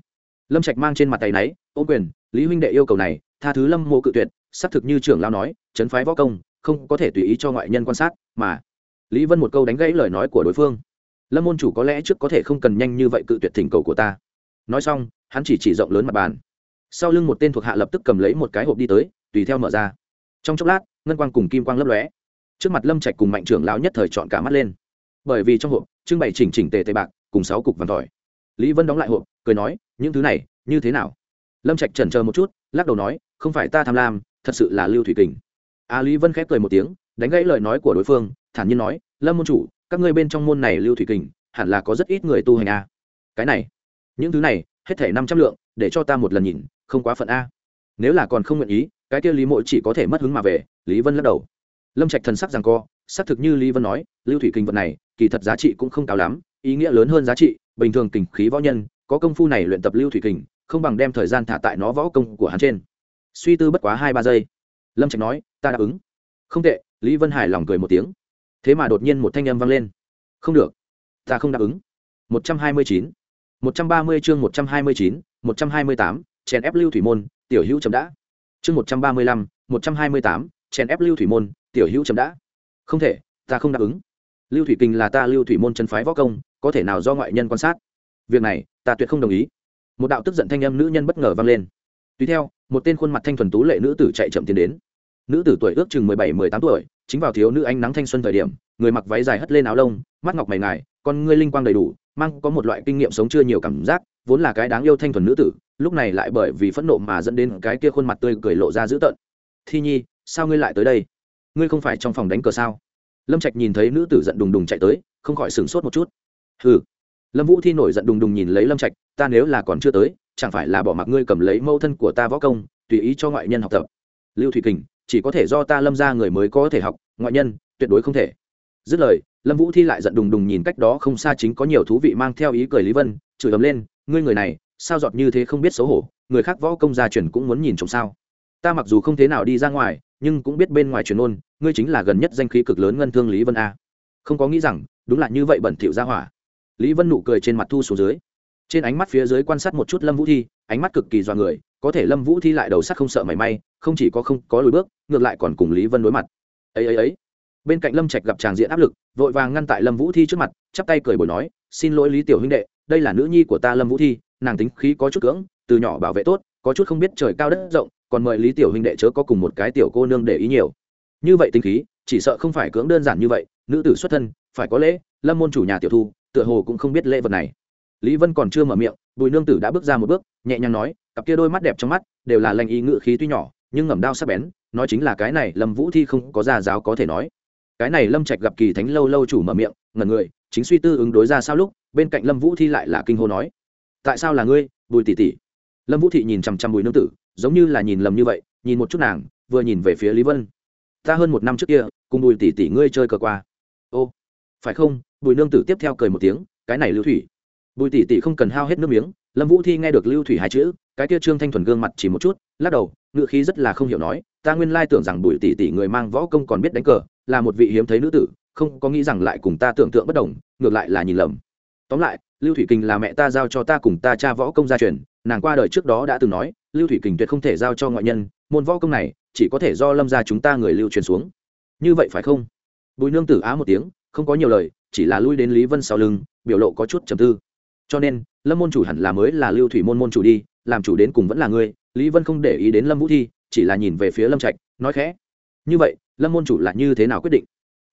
Lâm trạch mang trên mặt tay náy ô quyền, lý huynh đệ yêu cầu này, tha thứ lâm mô cự tuyệt xác thực như trưởng lão nói, chấn phái võ công, không có thể tùy ý cho ngoại nhân quan sát, mà lý vân một câu đánh gãy lời nói của đối phương. Lâm môn chủ có lẽ trước có thể không cần nhanh như vậy cự tuyệt thỉnh cầu của ta. Nói xong, hắn chỉ chỉ rộng lớn mặt bàn. Sau lưng một tên thuộc hạ lập tức cầm lấy một cái hộp đi tới, tùy theo mở ra. Trong chốc lát, ngân quang cùng kim quang lấp lóe. Trước mặt lâm trạch cùng mạnh trưởng lão nhất thời chọn cả mắt lên. Bởi vì trong hộp, trưng bày chỉnh chỉnh tề tề bạc, cùng sáu cục vàng tỏi. Lý vân đóng lại hộp, cười nói, những thứ này, như thế nào? Lâm trạch chần chờ một chút, lắc đầu nói, không phải ta tham lam thật sự là lưu thủy kình. A lý vân khép cười một tiếng, đánh gãy lời nói của đối phương, thản nhiên nói, lâm môn chủ, các ngươi bên trong môn này lưu thủy kình, hẳn là có rất ít người tu hành a. Cái này, những thứ này, hết thể năm trăm lượng, để cho ta một lần nhìn, không quá phận a. Nếu là còn không nguyện ý, cái kia lý mộ chỉ có thể mất hứng mà về, lý vân lắc đầu. Lâm trạch thần sắc rằng co, xác thực như lý vân nói, lưu thủy kinh vật này, kỳ thật giá trị cũng không cao lắm, ý nghĩa lớn hơn giá trị, bình thường kình khí võ nhân, có công phu này luyện tập lưu thủy kình, không bằng đem thời gian thả tại nó võ công của hắn trên suy tư bất quá hai ba giây. Lâm trạch nói, ta đáp ứng. Không tệ. Lý vân hải lòng cười một tiếng. Thế mà đột nhiên một thanh âm vang lên. Không được, ta không đáp ứng. Một trăm hai mươi chín. Một trăm ba mươi chương một trăm hai mươi chín, một trăm hai mươi tám, chèn ép lưu thủy môn, tiểu hữu chấm đã. Chương một trăm ba mươi lăm, một trăm hai mươi tám, chèn ép lưu thủy môn, tiểu hữu chấm đã. Không thể, ta không đáp ứng. Lưu thủy kinh là ta, lưu thủy môn chân phái võ công, có thể nào do ngoại nhân quan sát? Việc này, ta tuyệt không đồng ý. Một đạo tức giận thanh âm nữ nhân bất ngờ vang lên tùy theo, một tên khuôn mặt thanh thuần tú lệ nữ tử chạy chậm tiến đến. Nữ tử tuổi ước chừng mười bảy, mười tám tuổi, chính vào thiếu nữ ánh nắng thanh xuân thời điểm, người mặc váy dài hất lên áo lông, mắt ngọc mày ngài, con ngươi linh quang đầy đủ, mang có một loại kinh nghiệm sống chưa nhiều cảm giác, vốn là cái đáng yêu thanh thuần nữ tử, lúc này lại bởi vì phẫn nộ mà dẫn đến cái kia khuôn mặt tươi cười lộ ra dữ tợn. Thi nhi, sao ngươi lại tới đây? Ngươi không phải trong phòng đánh cờ sao? Lâm trạch nhìn thấy nữ tử giận đùng đùng chạy tới, không khỏi sửng sốt một chút. Hừ. Lâm vũ thi nổi giận đùng đùng nhìn lấy lâm trạch, ta nếu là còn chưa tới chẳng phải là bỏ mặc ngươi cầm lấy mâu thân của ta võ công, tùy ý cho ngoại nhân học tập. Lưu thủy kình, chỉ có thể do ta lâm ra người mới có thể học, ngoại nhân, tuyệt đối không thể. Dứt lời, lâm vũ thi lại giận đùng đùng nhìn cách đó không xa chính có nhiều thú vị mang theo ý cười lý vân, chửi ấm lên, ngươi người này, sao giọt như thế không biết xấu hổ, người khác võ công gia truyền cũng muốn nhìn trộm sao? Ta mặc dù không thế nào đi ra ngoài, nhưng cũng biết bên ngoài truyền ôn ngươi chính là gần nhất danh khí cực lớn ngân thương lý vân a. Không có nghĩ rằng, đúng là như vậy bẩn thỉu ra hỏa. Lý vân nụ cười trên mặt thu xuống dưới trên ánh mắt phía dưới quan sát một chút lâm vũ thi, ánh mắt cực kỳ dọa người, có thể lâm vũ thi lại đầu sắt không sợ mảy may, không chỉ có không có lùi bước, ngược lại còn cùng lý vân đối mặt. Ấy ấy ấy. Bên cạnh lâm trạch gặp tràng diện áp lực, vội vàng ngăn tại lâm vũ thi trước mặt, chắp tay cười bồi nói, xin lỗi lý tiểu huynh đệ, đây là nữ nhi của ta lâm vũ thi, nàng tính khí có chút cưỡng, từ nhỏ bảo vệ tốt, có chút không biết trời cao đất rộng, còn mời lý tiểu huynh đệ chớ có cùng một cái tiểu cô nương để ý nhiều. Như vậy tính khí, chỉ sợ không phải cưỡng đơn giản như vậy, nữ tử xuất thân, phải có lễ, lâm môn chủ nhà tiểu thu, tựa hồ cũng không biết lễ vật này lý vân còn chưa mở miệng, bùi nương tử đã bước ra một bước, nhẹ nhàng nói, cặp kia đôi mắt đẹp trong mắt đều là lành ý ngự khí tuy nhỏ, nhưng ngầm đao sắc bén, nói chính là cái này lâm vũ thi không có gia giáo có thể nói. Cái này lâm trạch gặp kỳ thánh lâu lâu chủ mở miệng, ngẩn người, chính suy tư ứng đối ra sao lúc, bên cạnh lâm vũ thi lại là kinh hô nói, tại sao là ngươi, bùi tỷ tỷ? Lâm vũ thị nhìn chằm chằm bùi nương tử, giống như là nhìn lầm như vậy, nhìn một chút nàng, vừa nhìn về phía lý vân. Ta hơn một năm trước kia, cùng bùi tỷ tỷ ngươi chơi cờ qua. Ô, phải không? Bùi nương tử tiếp theo cười một tiếng, cái này lưu thủy bùi tỷ tỷ không cần hao hết nước miếng, lâm vũ thi nghe được lưu thủy hai chữ, cái kia trương thanh thuần gương mặt chỉ một chút, lắc đầu ngựa khí rất là không hiểu nói, ta nguyên lai tưởng rằng bùi tỷ tỷ người mang võ công còn biết đánh cờ, là một vị hiếm thấy nữ tử, không có nghĩ rằng lại cùng ta tưởng tượng bất đồng, ngược lại là nhìn lầm. Tóm lại, lưu thủy kình là mẹ ta giao cho ta cùng ta cha võ công gia truyền, nàng qua đời trước đó đã từng nói, lưu thủy kình tuyệt không thể giao cho ngoại nhân, môn võ công này chỉ có thể do lâm gia chúng ta người lưu truyền xuống. Như vậy phải không? Bùi nương tử á một tiếng, không có nhiều lời, chỉ là lui đến lý vân sau lưng, biểu lộ có chút trầm tư cho nên, lâm môn chủ hẳn là mới là lưu thủy môn môn chủ đi, làm chủ đến cùng vẫn là ngươi. Lý vân không để ý đến lâm vũ thi, chỉ là nhìn về phía lâm trạch, nói khẽ. Như vậy, lâm môn chủ là như thế nào quyết định?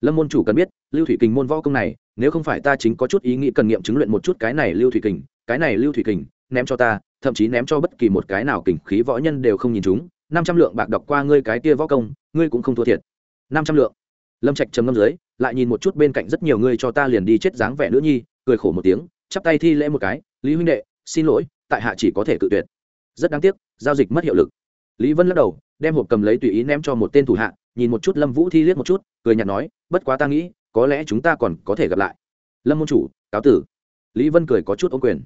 Lâm môn chủ cần biết, lưu thủy kình môn võ công này, nếu không phải ta chính có chút ý nghĩ cần nghiệm chứng luyện một chút cái này lưu thủy kình, cái này lưu thủy kình, ném cho ta, thậm chí ném cho bất kỳ một cái nào kình khí võ nhân đều không nhìn chúng. Năm trăm lượng bạc đọc qua ngươi cái kia võ công, ngươi cũng không thua thiệt. Năm trăm lượng. Lâm trạch trầm ngâm dưới, lại nhìn một chút bên cạnh rất nhiều người cho ta liền đi chết dáng vẻ nữ nhi, cười khổ một tiếng chắp tay thi lễ một cái, lý huynh đệ, xin lỗi, tại hạ chỉ có thể cự tuyệt. Rất đáng tiếc, giao dịch mất hiệu lực. Lý vân lắc đầu, đem hộp cầm lấy tùy ý ném cho một tên thủ hạ, nhìn một chút lâm vũ thi liếc một chút, cười nhạt nói, bất quá ta nghĩ, có lẽ chúng ta còn có thể gặp lại. Lâm môn chủ, cáo tử. Lý vân cười có chút ô quyền.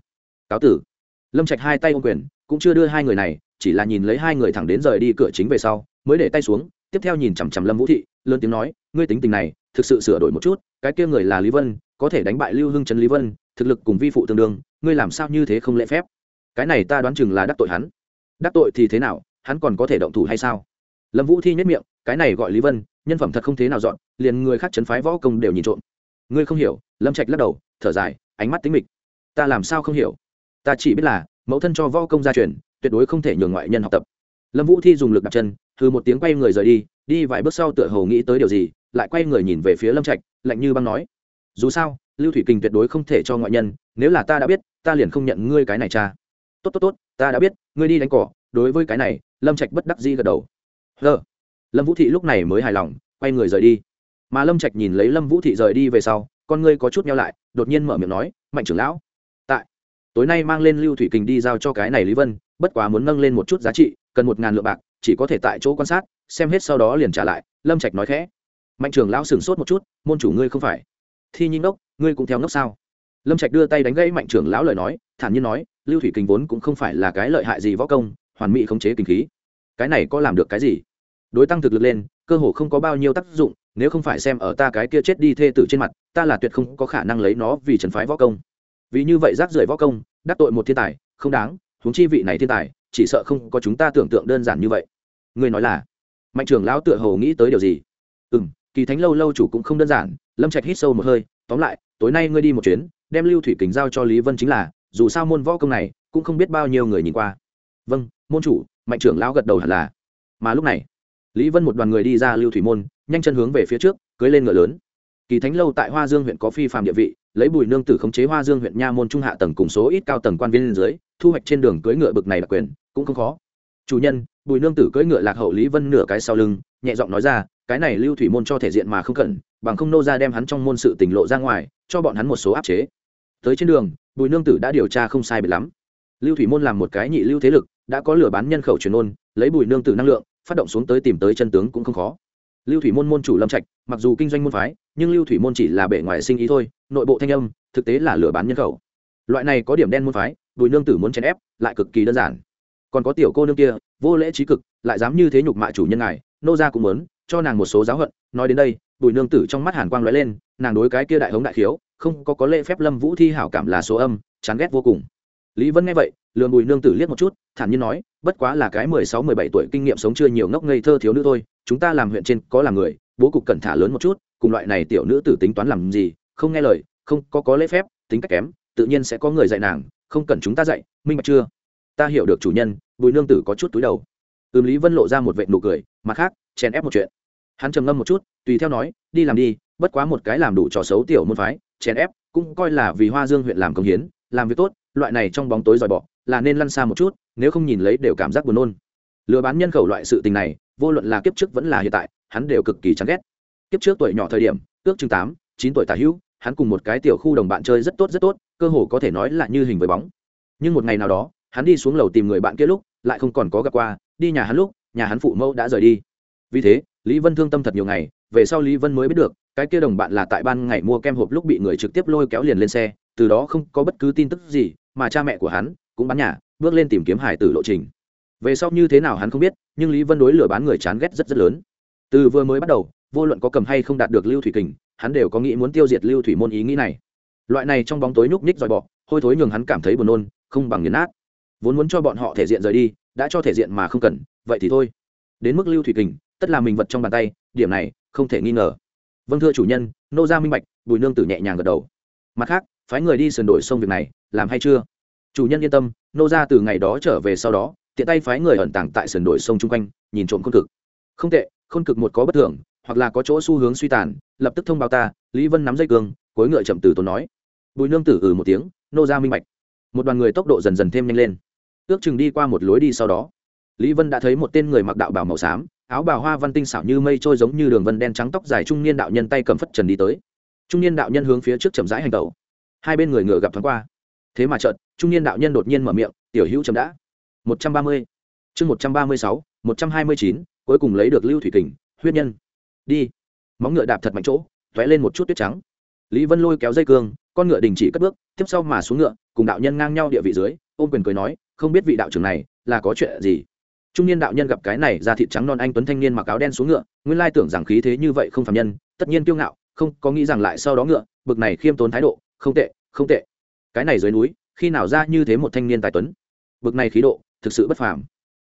Cáo tử. Lâm trạch hai tay ô quyền, cũng chưa đưa hai người này, chỉ là nhìn lấy hai người thẳng đến rời đi cửa chính về sau, mới để tay xuống, tiếp theo nhìn chằm chằm lâm vũ thị, lớn tiếng nói, ngươi tính tình này, thực sự sửa đổi một chút, cái kia người là lý vân, có thể đánh bại lưu hưng trấn lý vân thực lực cùng vi phụ tương đương, ngươi làm sao như thế không lễ phép? Cái này ta đoán chừng là đắc tội hắn. Đắc tội thì thế nào? Hắn còn có thể động thủ hay sao? Lâm vũ thi nhất miệng, cái này gọi lý vân, nhân phẩm thật không thế nào dọn, liền người khác chấn phái võ công đều nhìn trộm. Ngươi không hiểu, lâm trạch lắc đầu, thở dài, ánh mắt tính mịch. Ta làm sao không hiểu? Ta chỉ biết là, mẫu thân cho võ công gia truyền, tuyệt đối không thể nhường ngoại nhân học tập. Lâm vũ thi dùng lực đặt chân thư một tiếng quay người rời đi đi vài bước sau tựa hồ nghĩ tới điều gì, lại quay người nhìn về phía lâm trạch, lạnh như băng nói. Dù sao lưu thủy kinh tuyệt đối không thể cho ngoại nhân, nếu là ta đã biết, ta liền không nhận ngươi cái này cha. Tốt tốt tốt, ta đã biết, ngươi đi đánh cỏ, đối với cái này, lâm trạch bất đắc di gật đầu. Hờ lâm vũ thị lúc này mới hài lòng, quay người rời đi. Mà lâm trạch nhìn lấy lâm vũ thị rời đi về sau, con ngươi có chút nhau lại, đột nhiên mở miệng nói, mạnh trưởng lão. Tại. Tối nay mang lên lưu thủy kình đi giao cho cái này lý vân, bất quá muốn nâng lên một chút giá trị, cần một ngàn lượng bạc, chỉ có thể tại chỗ quan sát, xem hết sau đó liền trả lại. Lâm trạch nói khẽ. Mạnh trưởng lão sửng sốt một chút, môn chủ ngươi không phải. Thi nhinh đốc ngươi cũng theo ngốc sao? Lâm trạch đưa tay đánh gãy mạnh trưởng lão lời nói, thản nhiên nói, lưu thủy kình vốn cũng không phải là cái lợi hại gì võ công, hoàn mỹ khống chế kinh khí. Cái này có làm được cái gì? Đối tăng thực lực lên, cơ hồ không có bao nhiêu tác dụng, nếu không phải xem ở ta cái kia chết đi thê tử trên mặt, ta là tuyệt không có khả năng lấy nó vì trần phái võ công. Vì như vậy rác rưởi võ công, đắc tội một thiên tài, không đáng, huống chi vị này thiên tài, chỉ sợ không có chúng ta tưởng tượng đơn giản như vậy. Ngươi nói là, mạnh trưởng lão tựa hồ nghĩ tới điều gì? Ừ m kỳ thánh lâu lâu chủ cũng không đơn giản, lâm trạch hít sâu một hơi, tóm lại tối nay ngươi đi một chuyến, đem lưu thủy kính giao cho lý vân chính là, dù sao môn võ công này, cũng không biết bao nhiêu người nhìn qua. Vâng môn chủ, mạnh trưởng lão gật đầu hẳn là. Mà lúc này, lý vân một đoàn người đi ra lưu thủy môn, nhanh chân hướng về phía trước, cưới lên ngựa lớn. Kỳ thánh lâu tại hoa dương huyện có phi phạm địa vị, lấy bùi nương tử khống chế hoa dương huyện nha môn trung hạ tầng cùng số ít cao tầng quan viên dưới, thu hoạch trên đường cưới ngựa bực này đặc quyền, cũng không khó. Chủ nhân, bùi nương tử cưỡi ngựa lạc hậu lý vân nửa cái sau lưng, nhẹ giọng nói ra, cái này lưu thủy môn cho thể diện mà không cần bằng không nô ra đem hắn trong môn sự tỉnh lộ ra ngoài, cho bọn hắn một số áp chế. Tới trên đường, bùi nương tử đã điều tra không sai biệt lắm. Lưu thủy môn làm một cái nhị lưu thế lực, đã có lửa bán nhân khẩu truyền ôn, lấy bùi nương tử năng lượng, phát động xuống tới tìm tới chân tướng cũng không khó. Lưu thủy môn môn chủ lâm trạch, mặc dù kinh doanh môn phái, nhưng lưu thủy môn chỉ là bể ngoài sinh ý thôi, nội bộ thanh âm, thực tế là lửa bán nhân khẩu. Loại này có điểm đen môn phái, bùi nương tử muốn chèn ép, lại cực kỳ đơn giản. Còn có tiểu cô nương kia, vô lễ trí cực, lại dám như thế nhục mạ chủ nhân ngài, nô gia cũng muốn, cho nàng một số giáo hận, nói đến đây bùi nương tử trong mắt hàn quang lóe lên, nàng đối cái kia đại hống đại khiếu, không có có lễ phép lâm vũ thi hảo cảm là số âm, chán ghét vô cùng. Lý vân nghe vậy lường bùi nương tử liếc một chút, thản nhiên nói, bất quá là cái mười sáu, mười bảy tuổi kinh nghiệm sống chưa nhiều ngốc ngây thơ thiếu nữ thôi, chúng ta làm huyện trên có là người, bố cục cẩn thả lớn một chút, cùng loại này tiểu nữ tử tính toán làm gì, không nghe lời, không có có lễ phép, tính cách kém, tự nhiên sẽ có người dạy nàng, không cần chúng ta dạy, minh bạch chưa? Ta hiểu được chủ nhân. Bùi nương tử có chút túi đầu. Ừm, lý vân lộ ra một vệ nụ cười, mặt khác, chèn ép một chuyện hắn trầm ngâm một chút, tùy theo nói, đi làm đi, bất quá một cái làm đủ trò xấu tiểu môn phái, chèn ép, cũng coi là vì hoa dương huyện làm công hiến, làm việc tốt, loại này trong bóng tối dòi bọ là nên lăn xa một chút, nếu không nhìn lấy đều cảm giác buồn nôn. Lừa bán nhân khẩu loại sự tình này, vô luận là kiếp trước vẫn là hiện tại, hắn đều cực kỳ chán ghét. Kiếp trước tuổi nhỏ thời điểm, ước chừng tám, chín tuổi tả hữu, hắn cùng một cái tiểu khu đồng bạn chơi rất tốt rất tốt, cơ hồ có thể nói là như hình với bóng. Nhưng một ngày nào đó, hắn đi xuống lầu tìm người bạn kia lúc, lại không còn có gặp qua, đi nhà hắn lúc, nhà hắn phụ mẫu đã rời đi. Vì thế lý vân thương tâm thật nhiều ngày, về sau lý vân mới biết được, cái kia đồng bạn là tại ban ngày mua kem hộp lúc bị người trực tiếp lôi kéo liền lên xe, từ đó không có bất cứ tin tức gì, mà cha mẹ của hắn cũng bán nhà, bước lên tìm kiếm hải tử lộ trình. Về sau như thế nào hắn không biết, nhưng lý vân đối lừa bán người chán ghét rất rất lớn. Từ vừa mới bắt đầu, vô luận có cầm hay không đạt được lưu thủy kình, hắn đều có nghĩ muốn tiêu diệt lưu thủy môn ý nghĩ này. Loại này trong bóng tối nhúc nhích dòi bọ, hôi thối nhường hắn cảm thấy buồn nôn, không bằng nghiền nát. Vốn muốn cho bọn họ thể diện rời đi, đã cho thể diện mà không cần, vậy thì thôi. Đến mức lưu thủy kình tất là mình vật trong bàn tay, điểm này không thể nghi ngờ. Vâng thưa chủ nhân, nô gia minh bạch, bùi nương tử nhẹ nhàng gật đầu. Mặt khác, phái người đi sườn đổi sông việc này, làm hay chưa? Chủ nhân yên tâm, nô gia từ ngày đó trở về sau đó, tiện tay phái người ẩn tàng tại sườn đổi sông chung quanh, nhìn trộm khôn cực. Không tệ, khôn cực một có bất thường, hoặc là có chỗ xu hướng suy tàn, lập tức thông báo ta, lý vân nắm dây cương cuối ngựa chậm từ tốn nói. Bùi nương tử ừ một tiếng, nô gia minh bạch. Một đoàn người tốc độ dần dần thêm nhanh lên. Ước chừng đi qua một lối đi sau đó, lý vân đã thấy một tên người mặc đạo bào màu xám áo bào hoa văn tinh xảo như mây trôi giống như đường vân đen trắng tóc dài trung niên đạo nhân tay cầm phất trần đi tới. Trung niên đạo nhân hướng phía trước chậm rãi hành tẩu. Hai bên người ngựa gặp thoáng qua. Thế mà chợt, trung niên đạo nhân đột nhiên mở miệng, tiểu hữu chậm đã. Một trăm ba mươi. Chương một trăm ba mươi sáu, một trăm hai mươi chín, cuối cùng lấy được lưu thủy kình, huyết nhân. Đi. Móng ngựa đạp thật mạnh chỗ t lên một chút tuyết trắng. Lý vân lôi kéo dây cương, con ngựa đình chỉ cất bước, tiếp sau mà xuống ngựa, cùng đạo nhân ngang nhau địa vị dưới, ôm quyền cười nói, không biết vị đạo trưởng này là có chuyện gì? Trung niên đạo nhân gặp cái này ra thịt trắng non anh tuấn thanh niên mặc áo đen xuống ngựa, nguyên lai tưởng rằng khí thế như vậy không phạm nhân, tất nhiên kiêu ngạo, không có nghĩ rằng lại sau đó ngựa, bực này khiêm tốn thái độ, không tệ không tệ. Cái này dưới núi, khi nào ra như thế một thanh niên tài tuấn? Bực này khí độ, thực sự bất phàm.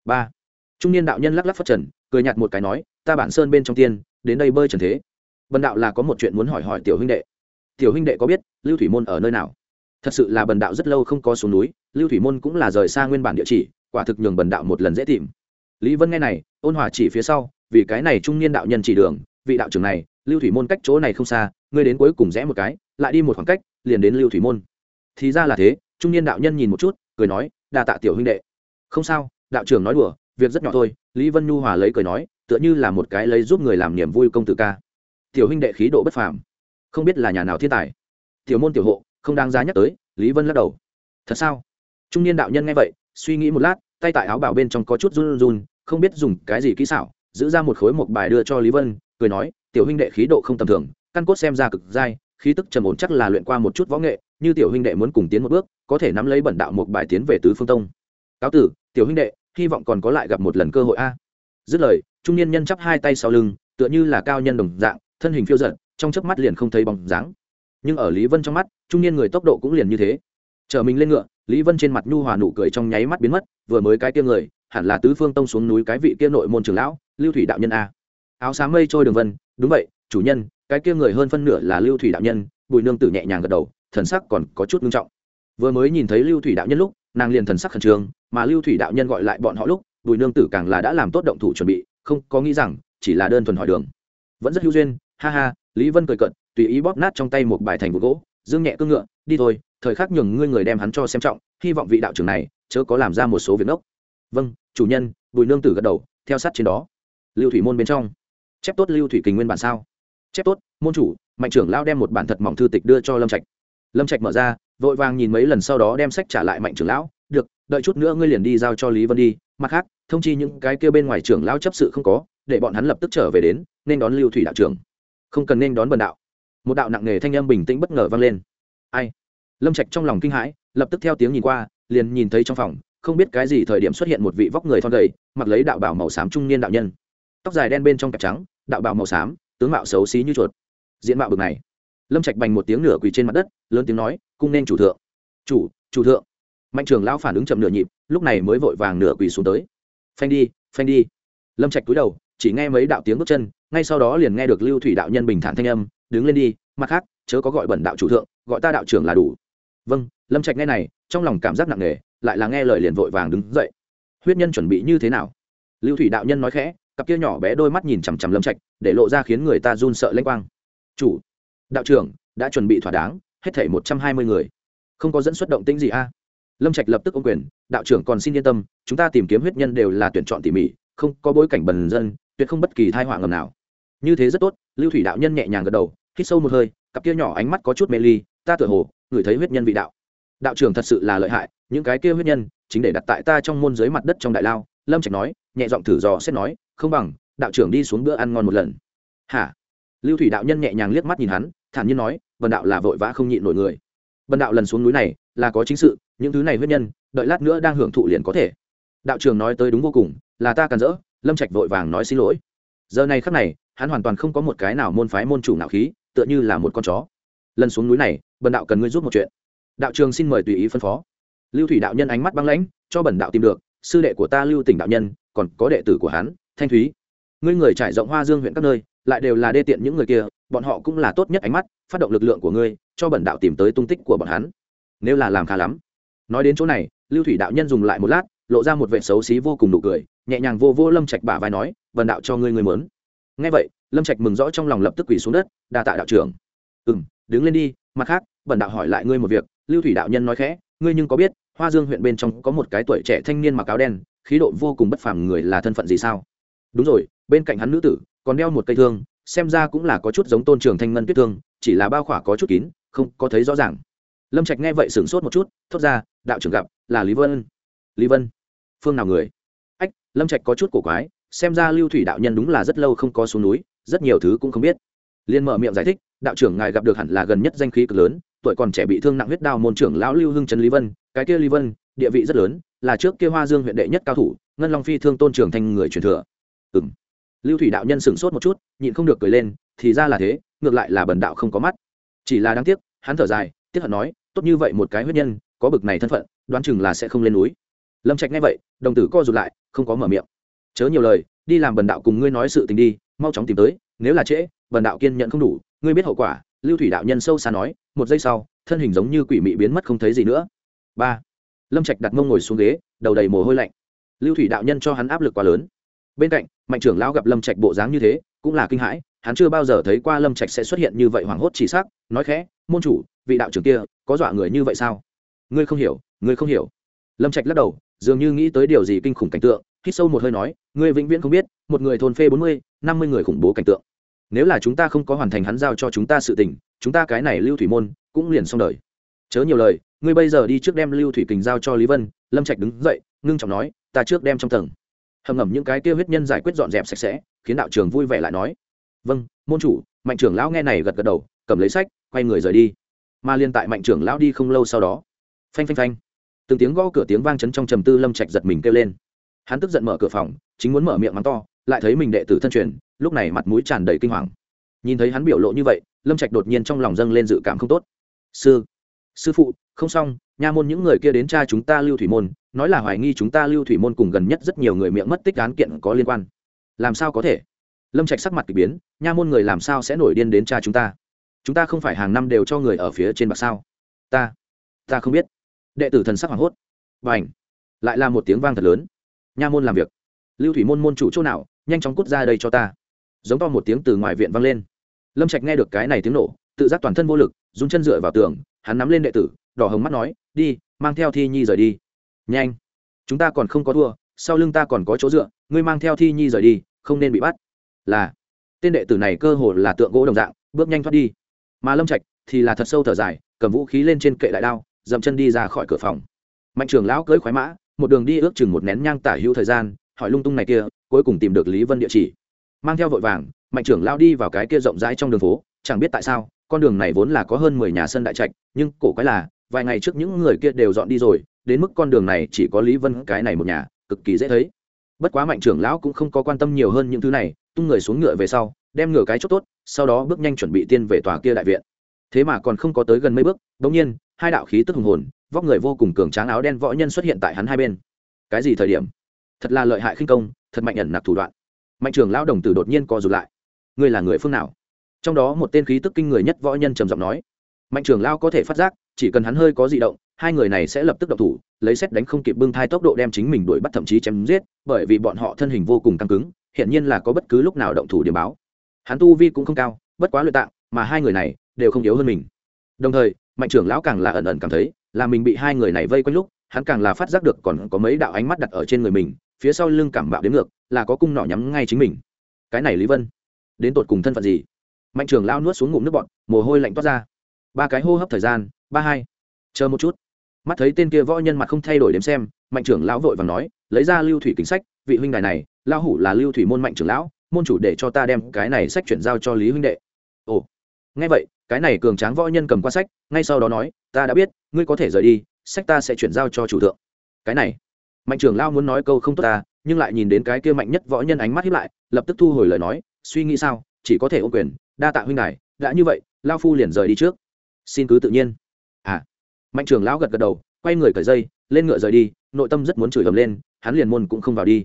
Ba. Trung niên đạo nhân lắc lắc phất trần, cười nhạt một cái nói, ta bản sơn bên trong tiên, đến đây bơi trần thế. Bần đạo là có một chuyện muốn hỏi hỏi tiểu huynh đệ. Tiểu huynh đệ có biết lưu thủy môn ở nơi nào? Thật sự là bần đạo rất lâu không có xuống núi, lưu thủy môn cũng là rời xa nguyên bản địa chỉ quả thực nhường bần đạo một lần dễ tìm. Lý vân nghe này, ôn hòa chỉ phía sau, vì cái này trung niên đạo nhân chỉ đường, vị đạo trưởng này, lưu thủy môn cách chỗ này không xa, ngươi đến cuối cùng rẽ một cái, lại đi một khoảng cách, liền đến lưu thủy môn. Thì ra là thế, trung niên đạo nhân nhìn một chút, cười nói, đa tạ tiểu huynh đệ. Không sao, đạo trưởng nói đùa, việc rất nhỏ thôi, lý vân nhu hòa lấy cười nói, tựa như là một cái lấy giúp người làm niềm vui công tử ca. Tiểu huynh đệ khí độ bất phàm, không biết là nhà nào thiên tài. Tiểu môn tiểu hộ, không đáng giá nhắc tới, lý vân lắc đầu. Thật sao? Trung niên đạo nhân nghe vậy suy nghĩ một lát, tay tại áo bảo bên trong có chút run run không biết dùng cái gì kỹ xảo, giữ ra một khối một bài đưa cho lý vân, cười nói, tiểu huynh đệ khí độ không tầm thường, căn cốt xem ra cực dai, khí tức trầm ổn chắc là luyện qua một chút võ nghệ, như tiểu huynh đệ muốn cùng tiến một bước, có thể nắm lấy bẩn đạo một bài tiến về tứ phương tông. Cáo tử, tiểu huynh đệ, hy vọng còn có lại gặp một lần cơ hội a. Dứt lời, trung niên nhân chắp hai tay sau lưng, tựa như là cao nhân đồng dạng, thân hình phiêu giận trong chớp mắt liền không thấy bóng dáng. Nhưng ở lý vân trong mắt, trung niên người tốc độ cũng liền như thế. Chở mình lên ngựa lý vân trên mặt nhu hòa nụ cười trong nháy mắt biến mất, vừa mới cái kia người, hẳn là tứ phương tông xuống núi cái vị kia nội môn trường lão, lưu thủy đạo nhân a. Áo sáng mây trôi đường vân, đúng vậy, chủ nhân, cái kia người hơn phân nửa là lưu thủy đạo nhân, bùi nương tử nhẹ nhàng gật đầu, thần sắc còn có chút nghiêm trọng. Vừa mới nhìn thấy lưu thủy đạo nhân lúc, nàng liền thần sắc khẩn trương, mà lưu thủy đạo nhân gọi lại bọn họ lúc, bùi nương tử càng là đã làm tốt động thủ chuẩn bị, không có nghĩ rằng, chỉ là đơn thuần hỏi đường. Vẫn rất hữu duyên, ha ha, lý vân cười cận tùy ý bóp nát trong tay một bài thành vụ gỗ, dương nhẹ cương ngựa, đi thôi thời khắc nhường ngươi người đem hắn cho xem trọng, hy vọng vị đạo trưởng này chớ có làm ra một số việc ngốc. Vâng chủ nhân, bùi nương tử gật đầu, theo sát trên đó. Lưu thủy môn bên trong, chép tốt lưu thủy kình nguyên bản sao? Chép tốt, môn chủ, mạnh trưởng lao đem một bản thật mỏng thư tịch đưa cho lâm trạch. Lâm trạch mở ra, vội vàng nhìn mấy lần sau đó đem sách trả lại mạnh trưởng lão, được, đợi chút nữa ngươi liền đi giao cho lý vân đi, mặt khác, thông chi những cái kia bên ngoài trưởng lão chấp sự không có, để bọn hắn lập tức trở về đến, nên đón lưu thủy đạo trưởng. Không cần nên đón bần đạo. Một đạo nặng nề thanh âm bình tĩnh bất ngờ vang lên. Ai? Lâm trạch trong lòng kinh hãi, lập tức theo tiếng nhìn qua, liền nhìn thấy trong phòng, không biết cái gì thời điểm xuất hiện một vị vóc người thon gầy, mặc lấy đạo bảo màu xám trung niên đạo nhân. Tóc dài đen bên trong cặp trắng, đạo bảo màu xám, tướng mạo xấu xí như chuột. Diện mạo bực này. Lâm trạch bành một tiếng nửa quỳ trên mặt đất, lớn tiếng nói, cung nên chủ thượng. Chủ chủ thượng. Mạnh trường lão phản ứng chậm nửa nhịp, lúc này mới vội vàng nửa quỳ xuống tới. Phanh đi phanh đi. Lâm trạch cúi đầu, chỉ nghe mấy đạo tiếng bước chân, ngay sau đó liền nghe được lưu thủy đạo nhân bình thản thanh âm, đứng lên đi, mặt khác, chớ có gọi bẩn đạo chủ thượng, gọi ta đạo trưởng là đủ vâng lâm trạch nghe này, trong lòng cảm giác nặng nề, lại là nghe lời liền vội vàng đứng dậy. Huyết nhân chuẩn bị như thế nào? Lưu thủy đạo nhân nói khẽ, cặp kia nhỏ bé đôi mắt nhìn chằm chằm lâm trạch, để lộ ra khiến người ta run sợ lênh quang. Chủ, đạo trưởng, đã chuẩn bị thỏa đáng, hết thảy một trăm hai mươi người. Không có dẫn xuất động tĩnh gì a? Lâm trạch lập tức ô quyền, đạo trưởng còn xin yên tâm, chúng ta tìm kiếm huyết nhân đều là tuyển chọn tỉ mỉ, không có bối cảnh bần dân, tuyệt không bất kỳ thai họa ngầm nào. Như thế rất tốt, lưu thủy đạo nhân nhẹ nhàng gật đầu, hít sâu một hơi, cặp kia nhỏ ánh mắt có chút mê ly, ta tựa hồ ngửi thấy huyết nhân vị đạo. Đạo trưởng thật sự là lợi hại, những cái kia huyết nhân, chính để đặt tại ta trong môn dưới mặt đất trong đại lao. Lâm trạch nói, nhẹ giọng thử dò xét nói, không bằng, đạo trưởng đi xuống bữa ăn ngon một lần. Hả? Lưu thủy đạo nhân nhẹ nhàng liếc mắt nhìn hắn, thản nhiên nói vần đạo là vội vã không nhịn nổi người. Vần đạo lần xuống núi này, là có chính sự, những thứ này huyết nhân, đợi lát nữa đang hưởng thụ liền có thể. Đạo trưởng nói tới đúng vô cùng, là ta cần dỡ lâm trạch vội vàng nói xin lỗi. Giờ này khắc này, hắn hoàn toàn không có một cái nào môn phái môn chủ nào khí, tựa như là một con chó. Lần xuống núi này bần đạo cần ngươi giúp một chuyện. Đạo trường xin mời tùy ý phân phó. Lưu thủy đạo nhân ánh mắt băng lãnh, cho bần đạo tìm được, sư đệ của ta lưu tỉnh đạo nhân, còn có đệ tử của hắn, thanh thúy. Ngươi người trải rộng hoa dương huyện các nơi, lại đều là đê tiện những người kia, bọn họ cũng là tốt nhất ánh mắt, phát động lực lượng của ngươi, cho bần đạo tìm tới tung tích của bọn hắn. Nếu là làm khá lắm. Nói đến chỗ này, lưu thủy đạo nhân dùng lại một lát, lộ ra một vẻ xấu xí vô cùng nụ cười, nhẹ nhàng vô vô lâm trạch bả vai nói, bần đạo cho ngươi người mớn. Nghe vậy, lâm trạch mừng rõ trong lòng lập tức quỳ xuống đất, đa tạ đạo trưởng. Ừ m đứng lên đi, mặt khác bần đạo hỏi lại ngươi một việc, lưu thủy đạo nhân nói khẽ, ngươi nhưng có biết, hoa dương huyện bên trong có một cái tuổi trẻ thanh niên mặc áo đen, khí độ vô cùng bất phàm người là thân phận gì sao? Đúng rồi, bên cạnh hắn nữ tử, còn đeo một cây thương, xem ra cũng là có chút giống tôn trường thanh ngân tuyết thương, chỉ là bao khỏa có chút kín, không có thấy rõ ràng. Lâm trạch nghe vậy sửng sốt một chút, thốt ra, đạo trưởng gặp, là lý vân. Lý vân? Phương nào người? Ách, lâm trạch có chút cổ quái, xem ra lưu thủy đạo nhân đúng là rất lâu không có xuống núi, rất nhiều thứ cũng không biết. Liên mở miệng giải thích, đạo trưởng ngài gặp được hẳn là gần nhất danh khí cực lớn tuổi còn trẻ bị thương nặng huyết đao môn trưởng lão lưu hưng trần lý vân, cái kia lý vân, địa vị rất lớn, là trước kia hoa dương huyện đệ nhất cao thủ, ngân long phi thương tôn trưởng thành người truyền thừa. Ừ m lưu thủy đạo nhân sửng sốt một chút, nhịn không được cười lên, thì ra là thế, ngược lại là bần đạo không có mắt. Chỉ là đáng tiếc, hắn thở dài, tiếc hận nói, tốt như vậy một cái huyết nhân, có bực này thân phận, đoán chừng là sẽ không lên núi. Lâm trạch nghe vậy, đồng tử co rụt lại, không có mở miệng. Chớ nhiều lời, đi làm bần đạo cùng ngươi nói sự tình đi, mau chóng tìm tới, nếu là trễ, bần đạo kiên nhận không đủ, ngươi biết hậu quả lưu thủy đạo nhân sâu xa nói, một giây sau, thân hình giống như quỷ mị biến mất không thấy gì nữa. Ba. Lâm trạch đặt mông ngồi xuống ghế, đầu đầy mồ hôi lạnh. Lưu thủy đạo nhân cho hắn áp lực quá lớn. Bên cạnh, mạnh trưởng lão gặp lâm trạch bộ dáng như thế, cũng là kinh hãi, hắn chưa bao giờ thấy qua lâm trạch sẽ xuất hiện như vậy hoảng hốt chỉ xác nói khẽ, môn chủ, vị đạo trưởng kia, có dọa người như vậy sao? Ngươi không hiểu, ngươi không hiểu. Lâm trạch lắc đầu, dường như nghĩ tới điều gì kinh khủng cảnh tượng, hít sâu một hơi nói, ngươi vĩnh viễn không biết, một người thôn phê bốn mươi, năm mươi người khủng bố cảnh tượng nếu là chúng ta không có hoàn thành hắn giao cho chúng ta sự tình, chúng ta cái này lưu thủy môn cũng liền xong đời. Chớ nhiều lời, ngươi bây giờ đi trước đem lưu thủy kình giao cho lý vân, lâm trạch đứng dậy, ngưng trọng nói, ta trước đem trong tầng. Hầm ngầm những cái tiêu huyết nhân giải quyết dọn dẹp sạch sẽ, khiến đạo trường vui vẻ lại nói vâng môn chủ, mạnh trưởng lão nghe này gật gật đầu, cầm lấy sách, quay người rời đi. Mà liên tại mạnh trưởng lão đi không lâu sau đó, phanh phanh phanh, từng tiếng gõ cửa tiếng vang chấn trong trầm tư lâm trạch giật mình kêu lên. Hắn tức giận mở cửa phòng, chính muốn mở miệng mắng to lại thấy mình đệ tử thân truyền, lúc này mặt mũi tràn đầy kinh hoàng. Nhìn thấy hắn biểu lộ như vậy, lâm trạch đột nhiên trong lòng dâng lên dự cảm không tốt. Sư sư phụ, không xong, nha môn những người kia đến cha chúng ta lưu thủy môn, nói là hoài nghi chúng ta lưu thủy môn cùng gần nhất rất nhiều người miệng mất tích án kiện có liên quan. Làm sao có thể? Lâm trạch sắc mặt k ỳ biến, nha môn người làm sao sẽ nổi điên đến cha chúng ta? Chúng ta không phải hàng năm đều cho người ở phía trên bạc sao? Ta ta không biết. Đệ tử thần sắc hoảng hốt. Và ảnh lại là một tiếng vang thật lớn. Nha môn làm việc. Lưu thủy môn môn chủ chỗ nào? Nhanh chóng cút ra đây cho ta. Giống to một tiếng từ ngoài viện vang lên. Lâm trạch nghe được cái này tiếng nổ, tự giác toàn thân vô lực dùng chân dựa vào tường, hắn nắm lên đệ tử, đỏ hồng mắt nói, đi, mang theo thi nhi rời đi. Nhanh, chúng ta còn không có thua, sau lưng ta còn có chỗ dựa, ngươi mang theo thi nhi rời đi, không nên bị bắt. Là, tên đệ tử này cơ hồ là tượng gỗ đồng dạng, bước nhanh thoát đi. Mà lâm trạch thì là thật sâu thở dài, cầm vũ khí lên trên kệ đại đao, dậm chân đi ra khỏi cửa phòng. Mạnh trường lão cưỡi khoái mã, một đường đi ước chừng một nén nhang tả hữu thời gian, hỏi lung tung này kia cuối cùng tìm được lý vân địa chỉ. Mang theo vội vàng, mạnh trưởng lao đi vào cái kia rộng rãi trong đường phố, chẳng biết tại sao, con đường này vốn là có hơn mười nhà sân đại trạch, nhưng cổ quái là, vài ngày trước những người kia đều dọn đi rồi, đến mức con đường này chỉ có lý vân cái này một nhà, cực kỳ dễ thấy. Bất quá mạnh trưởng lão cũng không có quan tâm nhiều hơn những thứ này, tung người xuống ngựa về sau, đem ngựa cái chốt tốt, sau đó bước nhanh chuẩn bị tiên về tòa kia đại viện. Thế mà còn không có tới gần mấy bước đ ỗ n g nhiên, hai đạo khí tức hùng hồn, vóc người vô cùng cường tráng áo đen võ nhân xuất hiện tại hắn hai bên. Cái gì thời điểm? Thật là lợi hại khinh công, thật mạnh ẩn nặc thủ đoạn. Mạnh trưởng lão đồng tử đột nhiên co rụt lại. Ngươi là người phương nào? Trong đó một tên khí tức kinh người nhất võ nhân trầm giọng nói. Mạnh trưởng lao có thể phát giác, chỉ cần hắn hơi có di động, hai người này sẽ lập tức động thủ, lấy xét đánh không kịp bưng thai tốc độ đem chính mình đuổi bắt thậm chí chém giết, bởi vì bọn họ thân hình vô cùng căng cứng hiện nhiên là có bất cứ lúc nào động thủ điểm báo. Hắn tu vi cũng không cao, bất quá luyện tạng, mà hai người này đều không yếu hơn mình. Đồng thời, mạnh trưởng lão càng là ẩn ẩn cảm thấy, là mình bị hai người này vây quanh lúc hắn càng là phát giác được còn có mấy đạo ánh mắt đặt ở trên người mình, phía sau lưng cảm bạo đến ngược, là có cung nỏ nhắm ngay chính mình. Cái này lý vân, đến tột cùng thân phận gì? Mạnh trường lao nuốt xuống ngụm nước bọn mồ hôi lạnh toát ra. Ba cái hô hấp thời gian, ba hai. Chờ một chút. Mắt thấy tên kia võ nhân mặt không thay đổi đếm xem, mạnh trưởng lão vội và nói, lấy ra lưu thủy kính sách, vị huynh đài này lao hủ là lưu thủy môn mạnh trưởng lão, môn chủ để cho ta đem cái này sách chuyển giao cho lý huynh đệ. Ồ. Nghe vậy, cái này cường tráng võ nhân cầm qua sách, ngay sau đó nói, ta đã biết, ngươi có thể rời đi sách ta sẽ chuyển giao cho chủ thượng. Cái này, mạnh trưởng lao muốn nói câu không tốt ta, nhưng lại nhìn đến cái kia mạnh nhất võ nhân ánh mắt hiếp lại, lập tức thu hồi lời nói, suy nghĩ sao, chỉ có thể ô quyền, đa tạ huynh đài đã như vậy lao phu liền rời đi trước. Xin cứ tự nhiên. À mạnh trưởng lão gật gật đầu, quay người cởi dây, lên ngựa rời đi, nội tâm rất muốn chửi ầm lên, hắn liền môn cũng không vào đi.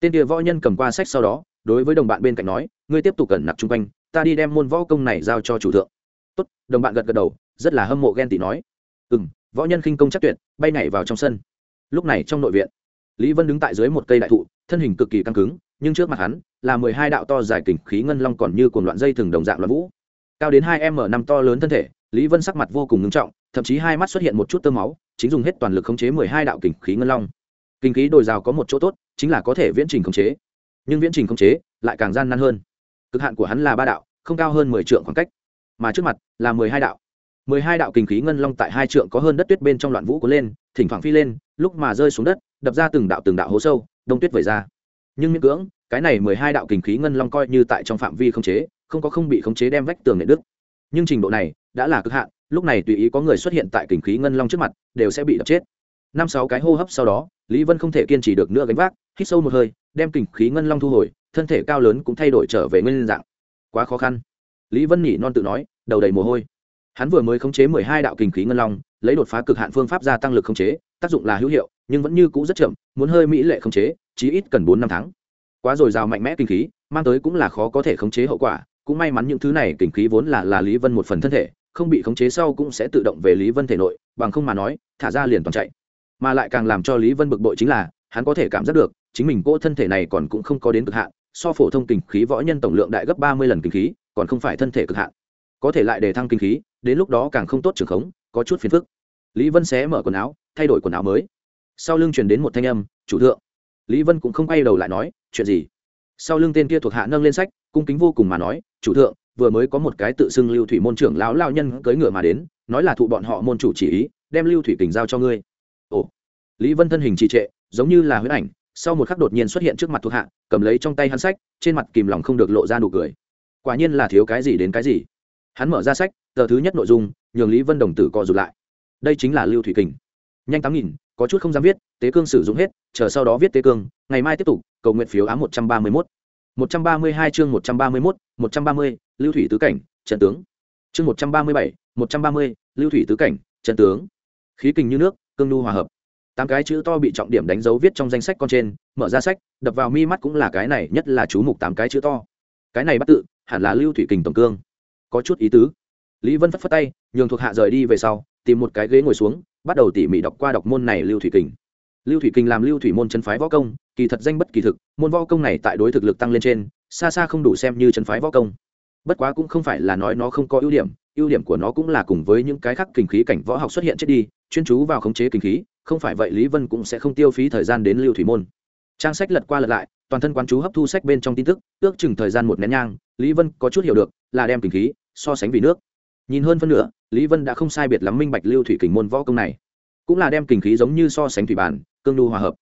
Tên kia võ nhân cầm qua sách sau đó, đối với đồng bạn bên cạnh nói, ngươi tiếp tục cẩn nặc chung quanh, ta đi đem môn võ công này giao cho chủ thượng. Tốt, đồng bạn gật gật đầu, rất là hâm mộ ghen tị nói. Ừ m võ nhân khinh công chắc tuyệt, bay nhảy vào trong sân. Lúc này trong nội viện, lý vân đứng tại dưới một cây đại thụ, thân hình cực kỳ căng cứng, nhưng trước mặt hắn là mười hai đạo to dài kình khí ngân long còn như cuồng loạn dây thường đồng dạng loạn vũ. Cao đến hai m năm to lớn thân thể, lý vân sắc mặt vô cùng ngưng trọng, thậm chí hai mắt xuất hiện một chút tơ máu, chính dùng hết toàn lực khống chế mười hai đạo kình khí ngân long. Kinh khí đồi rào có một chỗ tốt, chính là có thể viễn trình khống chế. Nhưng viễn trình khống chế lại càng gian nan hơn. Cực hạn của hắn là ba đạo, không cao hơn mười trượng khoảng cách. Mà trước mặt là mười hai đạo mười hai đạo kinh khí ngân long tại hai trượng có hơn đất tuyết bên trong loạn vũ cuốn lên, thỉnh thoảng phi lên, lúc mà rơi xuống đất, đập ra từng đạo từng đạo hố sâu, đông tuyết vẩy ra. Nhưng miễn cưỡng, cái này mười hai đạo kinh khí ngân long coi như tại trong phạm vi khống chế, không có không bị khống chế đem vách tường nệ đứt. Nhưng trình độ này đã là cực hạn, lúc này tùy ý có người xuất hiện tại kinh khí ngân long trước mặt, đều sẽ bị đập chết. Năm sáu cái hô hấp sau đó, lý vân không thể kiên trì được nữa gánh vác, hít sâu một hơi, đem kinh khí ngân long thu hồi, thân thể cao lớn cũng thay đổi trở về nguyên dạng. Quá khó khăn. Lý vân nhỉ non tự nói, đầu đầy mồ hôi hắn vừa mới khống chế mười hai đạo kinh khí ngân long, lấy đột phá cực hạn phương pháp gia tăng lực khống chế, tác dụng là hữu hiệu, nhưng vẫn như cũ rất chậm, muốn hơi mỹ lệ khống chế, chí ít cần bốn năm tháng. Quá dồi dào mạnh mẽ kinh khí, mang tới cũng là khó có thể khống chế hậu quả, cũng may mắn những thứ này kinh khí vốn là là lý vân một phần thân thể, không bị khống chế sau cũng sẽ tự động về lý vân thể nội, bằng không mà nói, thả ra liền toàn chạy. Mà lại càng làm cho lý vân bực bội chính là, hắn có thể cảm giác được, chính mình cỗ thân thể này còn cũng không có đến cực hạn, so phổ thông kinh khí võ nhân tổng lượng đại gấp ba mươi lần kinh khí, còn không phải thân thể cực hạn. Có thể lại đề thăng kinh khí đến lúc đó càng không tốt trường khống, có chút phiền phức. Lý vân xé mở quần áo, thay đổi quần áo mới. Sau lưng chuyển đến một thanh âm, chủ thượng. Lý vân cũng không quay đầu lại nói, chuyện gì? Sau lưng tên kia thuộc hạ nâng lên sách, cung kính vô cùng mà nói, chủ thượng, vừa mới có một cái tự xưng lưu thủy môn trưởng lão lao nhân cưỡi ngựa mà đến, nói là thụ bọn họ môn chủ chỉ ý, đem lưu thủy kình giao cho ngươi. Ồ. Lý vân thân hình trì trệ, giống như là huyết ảnh, sau một khắc đột nhiên xuất hiện trước mặt thuộc hạ, cầm lấy trong tay hắn sách, trên mặt kìm lòng không được lộ ra nụ cười. Quả nhiên là thiếu cái gì đến cái gì hắn mở ra sách, tờ thứ nhất nội dung, nhường lý vân đồng tử co rụt lại. Đây chính là lưu thủy kình. Nhanh tám nghìn, có chút không dám viết, tế cương sử dụng hết, chờ sau đó viết tế cương, ngày mai tiếp tục, cầu nguyện phiếu ám một trăm ba mươi mốt. Một trăm ba mươi hai chương một trăm ba mươi mốt, một trăm ba mươi, lưu thủy tứ cảnh trận tướng. Chương một trăm ba mươi bảy, một trăm ba mươi, lưu thủy tứ cảnh trận tướng. Khí kình như nước, cương nu hòa hợp. Tám cái chữ to bị trọng điểm đánh dấu viết trong danh sách con trên, mở ra sách, đập vào mi mắt cũng là cái này, nhất là chú mục tám cái chữ to. Cái này bắt tự, hẳn là lưu thủy kình tổng cương có chút ý tứ. Lý vân phất phất tay, nhường thuộc hạ rời đi về sau, tìm một cái ghế ngồi xuống, bắt đầu tỉ mỉ đọc qua đọc môn này lưu thủy kình. Lưu thủy kình làm lưu thủy môn chân phái võ công, kỳ thật danh bất kỳ thực, môn võ công này tại đối thực lực tăng lên trên, xa xa không đủ xem như chân phái võ công. Bất quá cũng không phải là nói nó không có ưu điểm ưu điểm của nó cũng là cùng với những cái khác kinh khí cảnh võ học xuất hiện chết đi, chuyên chú vào khống chế kinh khí, không phải vậy lý vân cũng sẽ không tiêu phí thời gian đến lưu thủy môn. Trang sách lật qua lật lại, toàn thân quán chú hấp thu sách bên trong tin tức, ước chừng thời gian một nén nhang, lý vân có chút hiểu được, là đem kinh khí so sánh vì nước. Nhìn hơn phân nửa, lý vân đã không sai biệt lắm minh bạch lưu thủy kình môn võ công này. Cũng là đem kình khí giống như so sánh thủy bản, cương đu hòa hợp.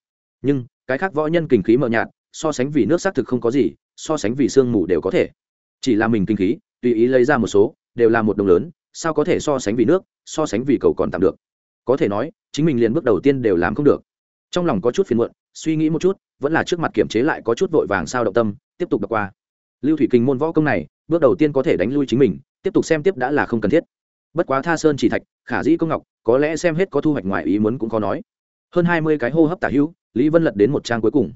Nhưng, cái khác võ nhân kình khí mờ nhạt, so sánh vì nước xác thực không có gì, so sánh vì sương mù đều có thể. Chỉ là mình kinh khí, tùy ý lấy ra một số, đều là một đồng lớn, sao có thể so sánh vì nước, so sánh vì cầu còn tạm được? Có thể nói, chính mình liền bước đầu tiên đều làm không được. Trong lòng có chút phiền muộn, suy nghĩ một chút, vẫn là trước mặt kiểm chế lại có chút vội vàng sao động tâm, tiếp tục đọc qua. Lưu thủy kinh môn võ công này bước đầu tiên có thể đánh lui chính mình, tiếp tục xem tiếp đã là không cần thiết. Bất quá tha sơn chỉ thạch, khả dĩ công ngọc, có lẽ xem hết có thu hoạch ngoài ý muốn cũng khó nói. Hơn hai mươi cái hô hấp tả hữu, lý vân lật đến một trang cuối cùng.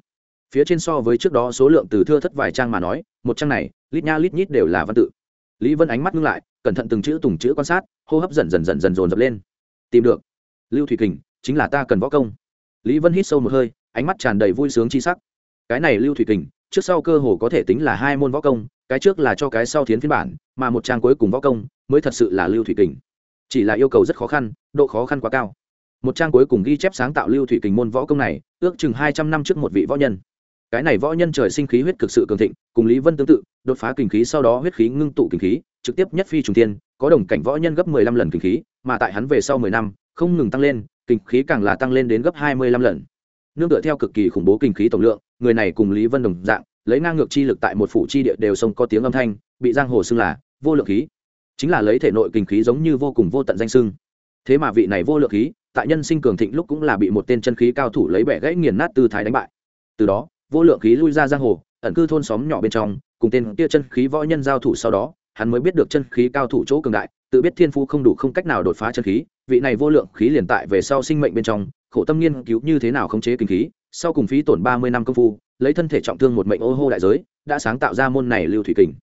Phía trên so với trước đó số lượng từ thưa thất vài trang mà nói, một trang này, lít nha lít nhít đều là văn tự. Lý vân ánh mắt ngưng lại, cẩn thận từng chữ tùng chữ quan sát, hô hấp dần dần dần dần dồn dập lên. Tìm được. Lưu thủy kình, chính là ta cần võ công. Lý vân hít sâu một hơi, ánh mắt tràn đầy vui sướng chi sắc. Cái này lưu thủy kình, trước sau cơ hồ có thể tính là hai môn võ công cái trước là cho cái sau thiến phiên bản, mà một trang cuối cùng võ công mới thật sự là lưu thủy kình. Chỉ là yêu cầu rất khó khăn, độ khó khăn quá cao. Một trang cuối cùng ghi chép sáng tạo lưu thủy kình môn võ công này, ước chừng hai trăm năm trước một vị võ nhân. Cái này võ nhân trời sinh khí huyết cực sự cường thịnh, cùng lý vân tương tự, đột phá kình khí sau đó huyết khí ngưng tụ kình khí, trực tiếp nhất phi trùng tiên có đồng cảnh võ nhân gấp mười lăm lần kình khí, mà tại hắn về sau mười năm, không ngừng tăng lên, kình khí càng là tăng lên đến gấp hai mươi lăm lần. Nương tựa theo cực kỳ khủng bố kình khí tổng lượng, người này cùng lý vân đồng dạng lấy ngang ngược chi lực tại một phủ chi địa đều sông có tiếng âm thanh, bị giang hồ xưng là vô lượng khí. Chính là lấy thể nội kinh khí giống như vô cùng vô tận danh xưng. Thế mà vị này vô lượng khí, tại nhân sinh cường thịnh lúc cũng là bị một tên chân khí cao thủ lấy bẻ gãy nghiền nát tư thái đánh bại. Từ đó, vô lượng khí lui ra giang hồ, ẩn cư thôn xóm nhỏ bên trong, cùng tên kia chân khí võ nhân giao thủ sau đó, hắn mới biết được chân khí cao thủ chỗ cường đại, tự biết thiên phú không đủ không cách nào đột phá chân khí, vị này vô lượng khí liền tại về sau sinh mệnh bên trong, khổ tâm nghiên cứu như thế nào khống chế kinh khí, sau cùng phí tổn ba mươi năm công phu lấy thân thể trọng thương một mệnh ô hô đại giới, đã sáng tạo ra môn này lưu thủy kình.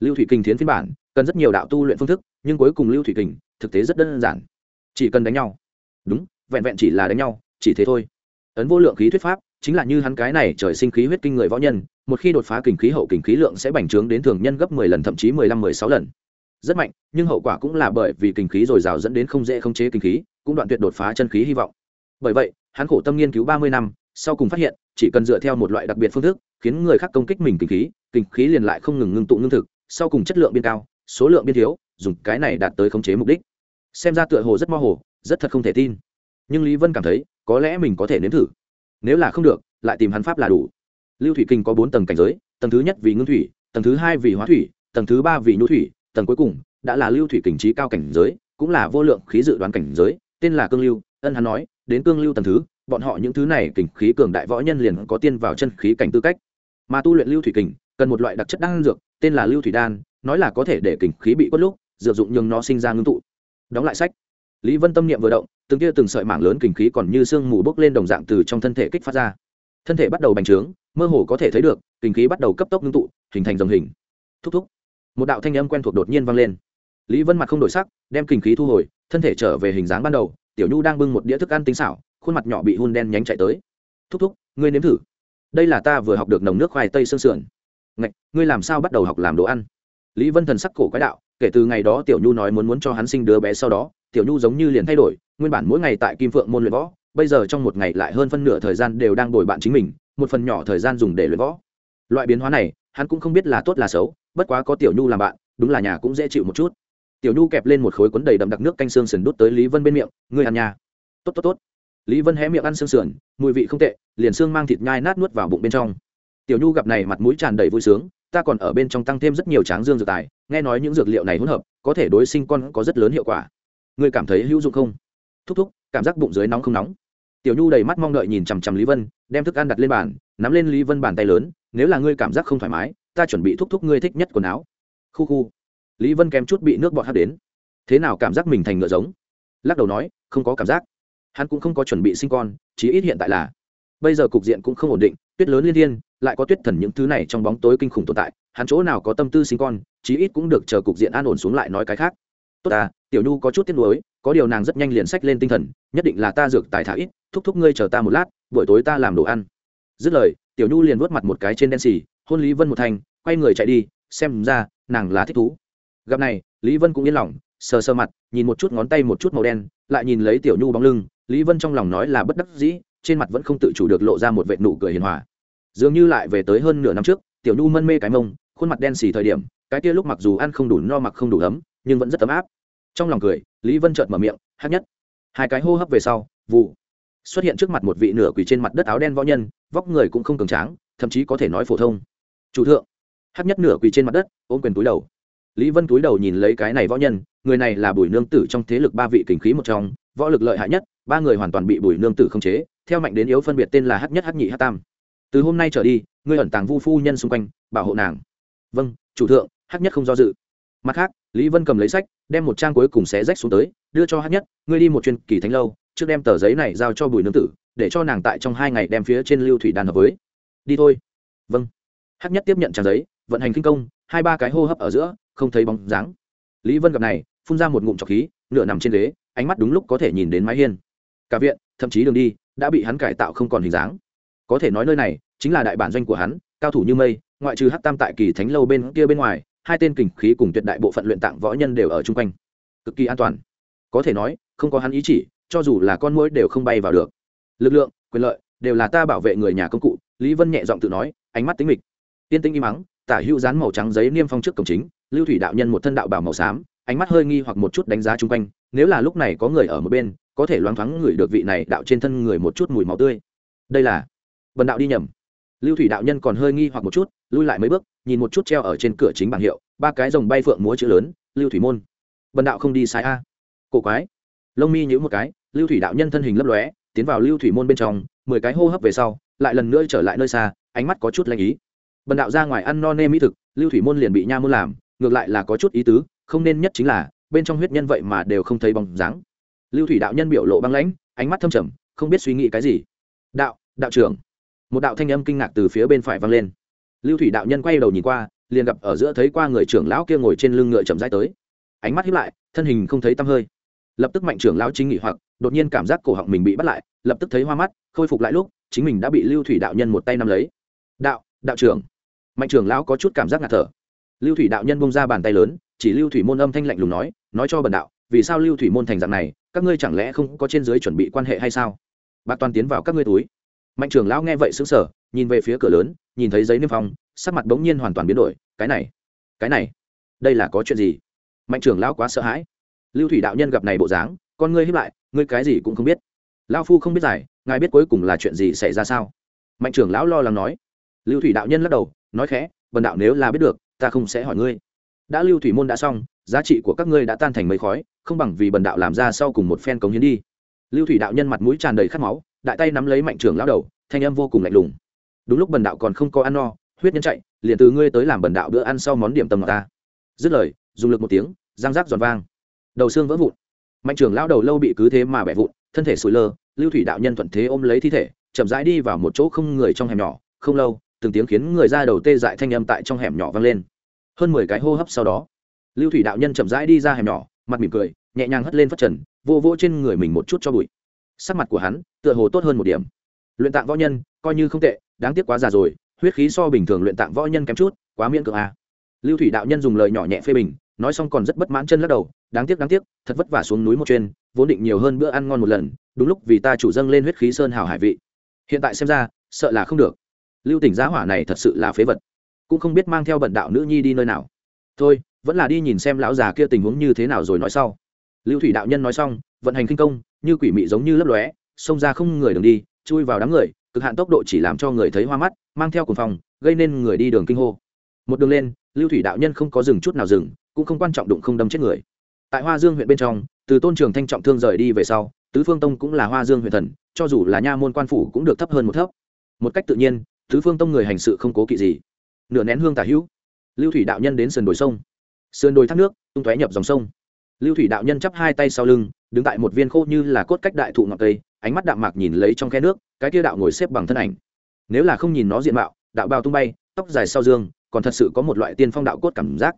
Lưu thủy kình thiến phiên bản, cần rất nhiều đạo tu luyện phương thức, nhưng cuối cùng lưu thủy kình, thực tế rất đơn giản. Chỉ cần đánh nhau. Đúng, vẹn vẹn chỉ là đánh nhau, chỉ thế thôi. Ấn vô lượng khí thuyết pháp, chính là như hắn cái này trời sinh khí huyết kinh người võ nhân, một khi đột phá kình khí hậu kình khí lượng sẽ bành trướng đến thường nhân gấp mười lần, thậm chí mười lăm, mười sáu lần. Rất mạnh, nhưng hậu quả cũng là bởi vì kình khí dồi dào dẫn đến không dễ khống chế kình khí, cũng đoạn tuyệt đột phá chân khí hy vọng. Bởi vậy, hắn khổ tâm nghiên cứu ba mươi năm sau cùng phát hiện, chỉ cần dựa theo một loại đặc biệt phương thức, khiến người khác công kích mình kinh khí kinh khí liền lại không ngừng ngưng tụ ngưng thực, sau cùng chất lượng biên cao, số lượng biên thiếu, dùng cái này đạt tới khống chế mục đích. Xem ra tựa hồ rất mơ hồ, rất thật không thể tin. Nhưng lý vân cảm thấy, có lẽ mình có thể nếm thử. Nếu là không được, lại tìm hắn pháp là đủ. Lưu thủy kinh có bốn tầng cảnh giới, tầng thứ nhất vì ngưng thủy, tầng thứ hai vì hóa thủy, tầng thứ ba vì nhu thủy, tầng cuối cùng đã là lưu thủy Kình trí cao cảnh giới, cũng là vô lượng khí dự đoán cảnh giới, tên là cương lưu, ân hắn nói, đến cương lưu tầng thứ bọn họ những thứ này kình khí cường đại võ nhân liền có tiên vào chân khí cảnh tư cách. Mà tu luyện lưu thủy kình, cần một loại đặc chất đan dược, tên là lưu thủy đan, nói là có thể để kình khí bị quất lúc, dược dụng nhưng nó sinh ra ngưng tụ. Đóng lại sách. Lý vân tâm niệm vừa động, từng kia từng sợi mảng lớn kình khí còn như sương mù bốc lên đồng dạng từ trong thân thể kích phát ra. Thân thể bắt đầu bành trướng, mơ hồ có thể thấy được, kình khí bắt đầu cấp tốc ngưng tụ, hình thành dòng hình. Thúc thúc. Một đạo thanh âm quen thuộc đột nhiên vang lên. Lý vân mặt không đổi sắc, đem kình khí thu hồi, thân thể trở về hình dáng ban đầu, tiểu nhu đang bưng một đĩa thức ăn tinh xảo khuôn mặt nhỏ bị hun đen nhánh chạy tới. Thúc thúc, ngươi nếm thử. Đây là ta vừa học được nồng nước khoai tây sương sườn. Ngạch, ngươi làm sao bắt đầu học làm đồ ăn? Lý vân thần sắc cổ quái đạo, kể từ ngày đó tiểu nhu nói muốn muốn cho hắn sinh đứa bé sau đó, tiểu nhu giống như liền thay đổi, nguyên bản mỗi ngày tại kim phượng môn luyện võ, bây giờ trong một ngày lại hơn phân nửa thời gian đều đang đổi bạn chính mình, một phần nhỏ thời gian dùng để luyện võ. Loại biến hóa này, hắn cũng không biết là tốt là xấu, bất quá có tiểu nhu làm bạn, đúng là nhà cũng dễ chịu một chút. Tiểu nhu kẹp lên một khối cuốn đầy đậm đặc nước canh xương sườn đút tới lý vân bên miệng, ngươi ăn nhà tốt tốt tốt lý vân hé miệng ăn xương sườn, mùi vị không tệ, liền xương mang thịt nhai nát nuốt vào bụng bên trong. Tiểu nhu gặp này mặt mũi tràn đầy vui sướng, ta còn ở bên trong tăng thêm rất nhiều tráng dương dược tài, nghe nói những dược liệu này hỗn hợp, có thể đối sinh con có rất lớn hiệu quả. Ngươi cảm thấy hữu dụng không? Thúc thúc, cảm giác bụng dưới nóng không nóng. Tiểu nhu đầy mắt mong đợi nhìn chằm chằm lý vân, đem thức ăn đặt lên bàn, nắm lên lý vân bàn tay lớn, nếu là ngươi cảm giác không thoải mái, ta chuẩn bị thúc thúc ngươi thích nhất quần áo. Khu khu. Lý vân kém chút bị nước bọt hắt đến. Thế nào cảm giác mình thành ngựa giống? Lắc đầu nói, không có cảm giác hắn cũng không có chuẩn bị sinh con, chí ít hiện tại là. Bây giờ cục diện cũng không ổn định, tuyết lớn liên thiên lại có tuyết thần những thứ này trong bóng tối kinh khủng tồn tại, hắn chỗ nào có tâm tư sinh con, chí ít cũng được chờ cục diện an ổn xuống lại nói cái khác. Tốt ta, tiểu nhu có chút tiếc nuối, có điều nàng rất nhanh liền sách lên tinh thần, nhất định là ta dược tài thả ít, thúc thúc ngươi chờ ta một lát, buổi tối ta làm đồ ăn. Dứt lời, tiểu nhu liền vuốt mặt một cái trên đen xì, hôn lý vân một thành, quay người chạy đi, xem ra, nàng là thích thú. Gặp này, lý vân cũng yên lòng, sờ sờ mặt, nhìn một chút ngón tay một chút màu đen, lại nhìn lấy tiểu nhu bóng lưng lý vân trong lòng nói là bất đắc dĩ, trên mặt vẫn không tự chủ được lộ ra một vệ nụ cười hiền hòa. Dường như lại về tới hơn nửa năm trước, tiểu nhu mân mê cái mông, khuôn mặt đen xì thời điểm, cái kia lúc mặc dù ăn không đủ no mặc không đủ ấm, nhưng vẫn rất ấm áp. Trong lòng cười, lý vân chợt mở miệng hát nhất. Hai cái hô hấp về sau, vụ xuất hiện trước mặt một vị nửa quỳ trên mặt đất áo đen võ nhân, vóc người cũng không cường tráng, thậm chí có thể nói phổ thông. Chủ thượng. Hát nhất nửa quỳ trên mặt đất, ôm quyền túi đầu. Lý vân túi đầu nhìn lấy cái này võ nhân, người này là bùi nương tử trong thế lực ba vị kình khí một trong võ lực lợi hại nhất, ba người hoàn toàn bị bùi nương tử khống chế, theo mạnh đến yếu phân biệt tên là h nhất h nhị h tam. Từ hôm nay trở đi, ngươi ẩn tàng vu phu nhân xung quanh, bảo hộ nàng. Vâng chủ thượng h nhất không do dự. Mặt khác, lý vân cầm lấy sách, đem một trang cuối cùng xé rách xuống tới, đưa cho h nhất, ngươi đi một chuyên kỳ thánh lâu, trước đem tờ giấy này giao cho bùi nương tử, để cho nàng tại trong hai ngày đem phía trên lưu thủy đàn hợp với. Đi thôi. Vâng. H nhất tiếp nhận trang giấy, vận hành kinh công, hai ba cái hô hấp ở giữa, không thấy bóng dáng. Lý vân gặp này, phun ra một ngụm trọc khí, nửa nằm trên ghế ánh mắt đúng lúc có thể nhìn đến mái hiên. Cả viện, thậm chí đường đi, đã bị hắn cải tạo không còn hình dáng. Có thể nói nơi này chính là đại bản doanh của hắn, cao thủ như mây, ngoại trừ hát tam tại kỳ thánh lâu bên kia bên ngoài, hai tên kình khí cùng tuyệt đại bộ phận luyện tạng võ nhân đều ở chung quanh. Cực kỳ an toàn. Có thể nói, không có hắn ý chỉ, cho dù là con mũi đều không bay vào được. Lực lượng, quyền lợi, đều là ta bảo vệ người nhà công cụ, lý vân nhẹ giọng tự nói, ánh mắt tính mịch. Tiên tĩnh im mắng, tả hữu dán màu trắng giấy niêm phong trước cổng chính, lưu thủy đạo nhân một thân đạo bảo màu xám, ánh mắt hơi nghi hoặc một chút đánh giá chung quanh nếu là lúc này có người ở một bên, có thể loáng thoáng ngửi được vị này đạo trên thân người một chút mùi máu tươi. Đây là bần đạo đi nhầm. Lưu thủy đạo nhân còn hơi nghi hoặc một chút, lui lại mấy bước, nhìn một chút treo ở trên cửa chính bảng hiệu, ba cái dòng bay phượng múa chữ lớn, lưu thủy môn. Bần đạo không đi sai a. Cổ quái. Lông mi nhữ một cái, lưu thủy đạo nhân thân hình lấp lóe, tiến vào lưu thủy môn bên trong, mười cái hô hấp về sau, lại lần nữa trở lại nơi xa, ánh mắt có chút lanh ý. Bần đạo ra ngoài ăn no nê mỹ thực, lưu thủy môn liền bị nha môn làm, ngược lại là có chút ý tứ, không nên nhất chính là bên trong huyết nhân vậy mà đều không thấy bóng dáng. Lưu thủy đạo nhân biểu lộ băng lãnh, ánh mắt thâm trầm, không biết suy nghĩ cái gì. Đạo đạo trưởng. Một đạo thanh âm kinh ngạc từ phía bên phải vang lên. Lưu thủy đạo nhân quay đầu nhìn qua, liền gặp ở giữa thấy qua người trưởng lão kia ngồi trên lưng ngựa chậm rãi tới. Ánh mắt hiếp lại, thân hình không thấy tăm hơi. Lập tức mạnh trưởng lão chính nghỉ hoặc, đột nhiên cảm giác cổ họng mình bị bắt lại, lập tức thấy hoa mắt, khôi phục lại lúc, chính mình đã bị lưu thủy đạo nhân một tay nắm lấy. Đạo đạo trưởng. Mạnh trưởng lão có chút cảm giác ngạt thở. Lưu thủy đạo nhân bông ra bàn tay lớn, chỉ lưu thủy môn âm thanh lạnh lùng nói nói cho bần đạo, vì sao lưu thủy môn thành dạng này, các ngươi chẳng lẽ không có trên dưới chuẩn bị quan hệ hay sao? Bạc toàn tiến vào các ngươi túi. Mạnh trưởng lão nghe vậy xứng sở nhìn về phía cửa lớn, nhìn thấy giấy niêm phong, sắc mặt bỗng nhiên hoàn toàn biến đổi, cái này cái này, đây là có chuyện gì? Mạnh trưởng lão quá sợ hãi. Lưu thủy đạo nhân gặp này bộ dáng, con ngươi hiếp lại, ngươi cái gì cũng không biết. Lão phu không biết giải, ngài biết cuối cùng là chuyện gì xảy ra sao? Mạnh trưởng lão lo lắng nói. Lưu thủy đạo nhân lắc đầu, nói khẽ, bần đạo nếu là biết được, ta không sẽ hỏi ngươi. Đã lưu thủy môn đã xong giá trị của các ngươi đã tan thành mấy khói, không bằng vì bần đạo làm ra sau cùng một phen cống hiến đi. Lưu thủy đạo nhân mặt mũi tràn đầy khát máu, đại tay nắm lấy mạnh trưởng lão đầu, thanh âm vô cùng lạnh lùng. Đúng lúc bần đạo còn không có ăn no, huyết nhân chạy, liền từ ngươi tới làm bần đạo bữa ăn sau món điểm tâm ngọt ta. Dứt lời, dùng lực một tiếng, răng rác giòn vang. Đầu xương vỡ vụn. Mạnh trưởng lão đầu lâu bị cứ thế mà bẻ vụn, thân thể sụi lơ, lưu thủy đạo nhân thuận thế ôm lấy thi thể, chậm rãi đi vào một chỗ không người trong hẻm nhỏ, không lâu, từng tiếng khiến người ra đầu tê dại thanh âm tại trong hẻm nhỏ vang lên. Hơn mười cái hô hấp sau đó lưu thủy đạo nhân chậm rãi đi ra hẻm nhỏ, mặt mỉm cười, nhẹ nhàng hất lên phất trần, vô vô trên người mình một chút cho bụi. Sắc mặt của hắn, tựa hồ tốt hơn một điểm. Luyện tạng võ nhân, coi như không tệ, đáng tiếc quá già rồi, huyết khí so bình thường luyện tạng võ nhân kém chút, quá miễn cưỡng à. lưu thủy đạo nhân dùng lời nhỏ nhẹ phê bình, nói xong còn rất bất mãn chân lắc đầu, đáng tiếc đáng tiếc, thật vất vả xuống núi một chuyên, vốn định nhiều hơn bữa ăn ngon một lần, đúng lúc vì ta chủ dâng lên huyết khí sơn hào hải vị. Hiện tại xem ra, sợ là không được. Lưu tỉnh giá hỏa này thật sự là phế vật. Cũng không biết mang theo bận đạo nữ nhi đi nơi nào. Thôi vẫn là đi nhìn xem lão già kia tình huống như thế nào rồi nói sau. Lưu thủy đạo nhân nói xong, vận hành kinh công, như quỷ mị giống như lấp lóe, xông ra không người đường đi, chui vào đám người, cực hạn tốc độ chỉ làm cho người thấy hoa mắt, mang theo cùng phòng gây nên người đi đường kinh hô. Một đường lên, lưu thủy đạo nhân không có dừng chút nào dừng, cũng không quan trọng đụng không đâm chết người. Tại hoa dương huyện bên trong, từ tôn trường thanh trọng thương rời đi về sau, tứ phương tông cũng là hoa dương huyện thần, cho dù là nha môn quan phủ cũng được thấp hơn một thấp. Một cách tự nhiên, tứ phương tông người hành sự không cố kỵ gì. Nửa nén hương tả hữu, lưu thủy đạo nhân đến sườn đồi sông sườn đồi thác nước, tung tóe nhập dòng sông. Lưu thủy đạo nhân chắp hai tay sau lưng, đứng tại một viên khô như là cốt cách đại thụ ngọc cây, ánh mắt đạm mạc nhìn lấy trong khe nước, cái kia đạo ngồi xếp bằng thân ảnh. Nếu là không nhìn nó diện mạo, đạo bao tung bay, tóc dài sau dương, còn thật sự có một loại tiên phong đạo cốt cảm giác.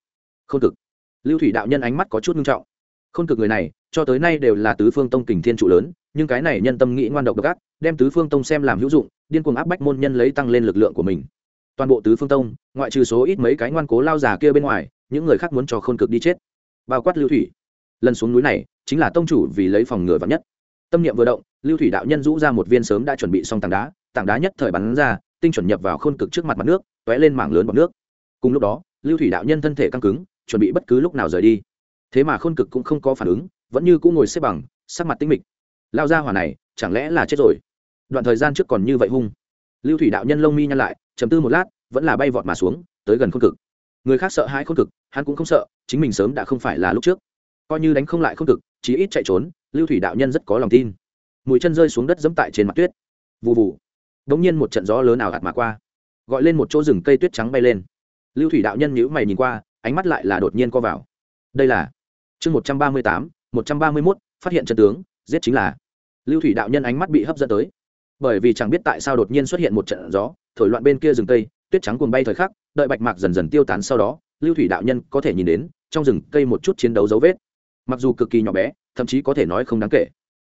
Không cực. Lưu thủy đạo nhân ánh mắt có chút nghiêm trọng. Không cực người này, cho tới nay đều là tứ phương tông kình thiên trụ lớn, nhưng cái này nhân tâm nghĩ ngoan độc độc ác, đem tứ phương tông xem làm hữu dụng, điên cuồng áp bách môn nhân lấy tăng lên lực lượng của mình. Toàn bộ tứ phương tông, ngoại trừ số ít mấy cái ngoan cố lao già kia bên ngoài những người khác muốn cho khôn cực đi chết. Bao quát lưu thủy. Lần xuống núi này, chính là tông chủ vì lấy phòng ngừa vắng nhất. Tâm niệm vừa động, lưu thủy đạo nhân rũ ra một viên sớm đã chuẩn bị xong tảng đá tảng đá nhất thời bắn ra, tinh chuẩn nhập vào khôn cực trước mặt mặt nước t ó é lên mảng lớn bọc nước. Cùng lúc đó, lưu thủy đạo nhân thân thể căng cứng, chuẩn bị bất cứ lúc nào rời đi. Thế mà khôn cực cũng không có phản ứng, vẫn như cũng ngồi xếp bằng, sắc mặt tinh mịch. Lao ra hỏa này, chẳng lẽ là chết rồi? Đoạn thời gian trước còn như vậy hung. Lưu thủy đạo nhân lông mi nhăn lại chấm tư một lát, vẫn là bay vọt mà xuống, tới gần khôn cực người khác sợ hãi khôn cực, hắn cũng không sợ, chính mình sớm đã không phải là lúc trước. Coi như đánh không lại khôn cực, chí ít chạy trốn, lưu thủy đạo nhân rất có lòng tin. Mũi chân rơi xuống đất dẫm tại trên mặt tuyết. Vụ vụ đ ỗ n g nhiên một trận gió lớn ảo hạt mà qua. Gọi lên một chỗ rừng cây tuyết trắng bay lên. Lưu thủy đạo nhân nhữ mày nhìn qua, ánh mắt lại là đột nhiên co vào. Đây là chương một trăm ba mươi tám, một trăm ba mươi mốt, phát hiện chân tướng, giết chính là. Lưu thủy đạo nhân ánh mắt bị hấp dẫn tới. Bởi vì chẳng biết tại sao đột nhiên xuất hiện một trận gió, thổi loạn bên kia rừng cây tuyết trắng cuồng bay thời khắc, đợi bạch mạc dần dần tiêu tán sau đó, lưu thủy đạo nhân có thể nhìn đến, trong rừng cây một chút chiến đấu dấu vết. Mặc dù cực kỳ nhỏ bé, thậm chí có thể nói không đáng kể.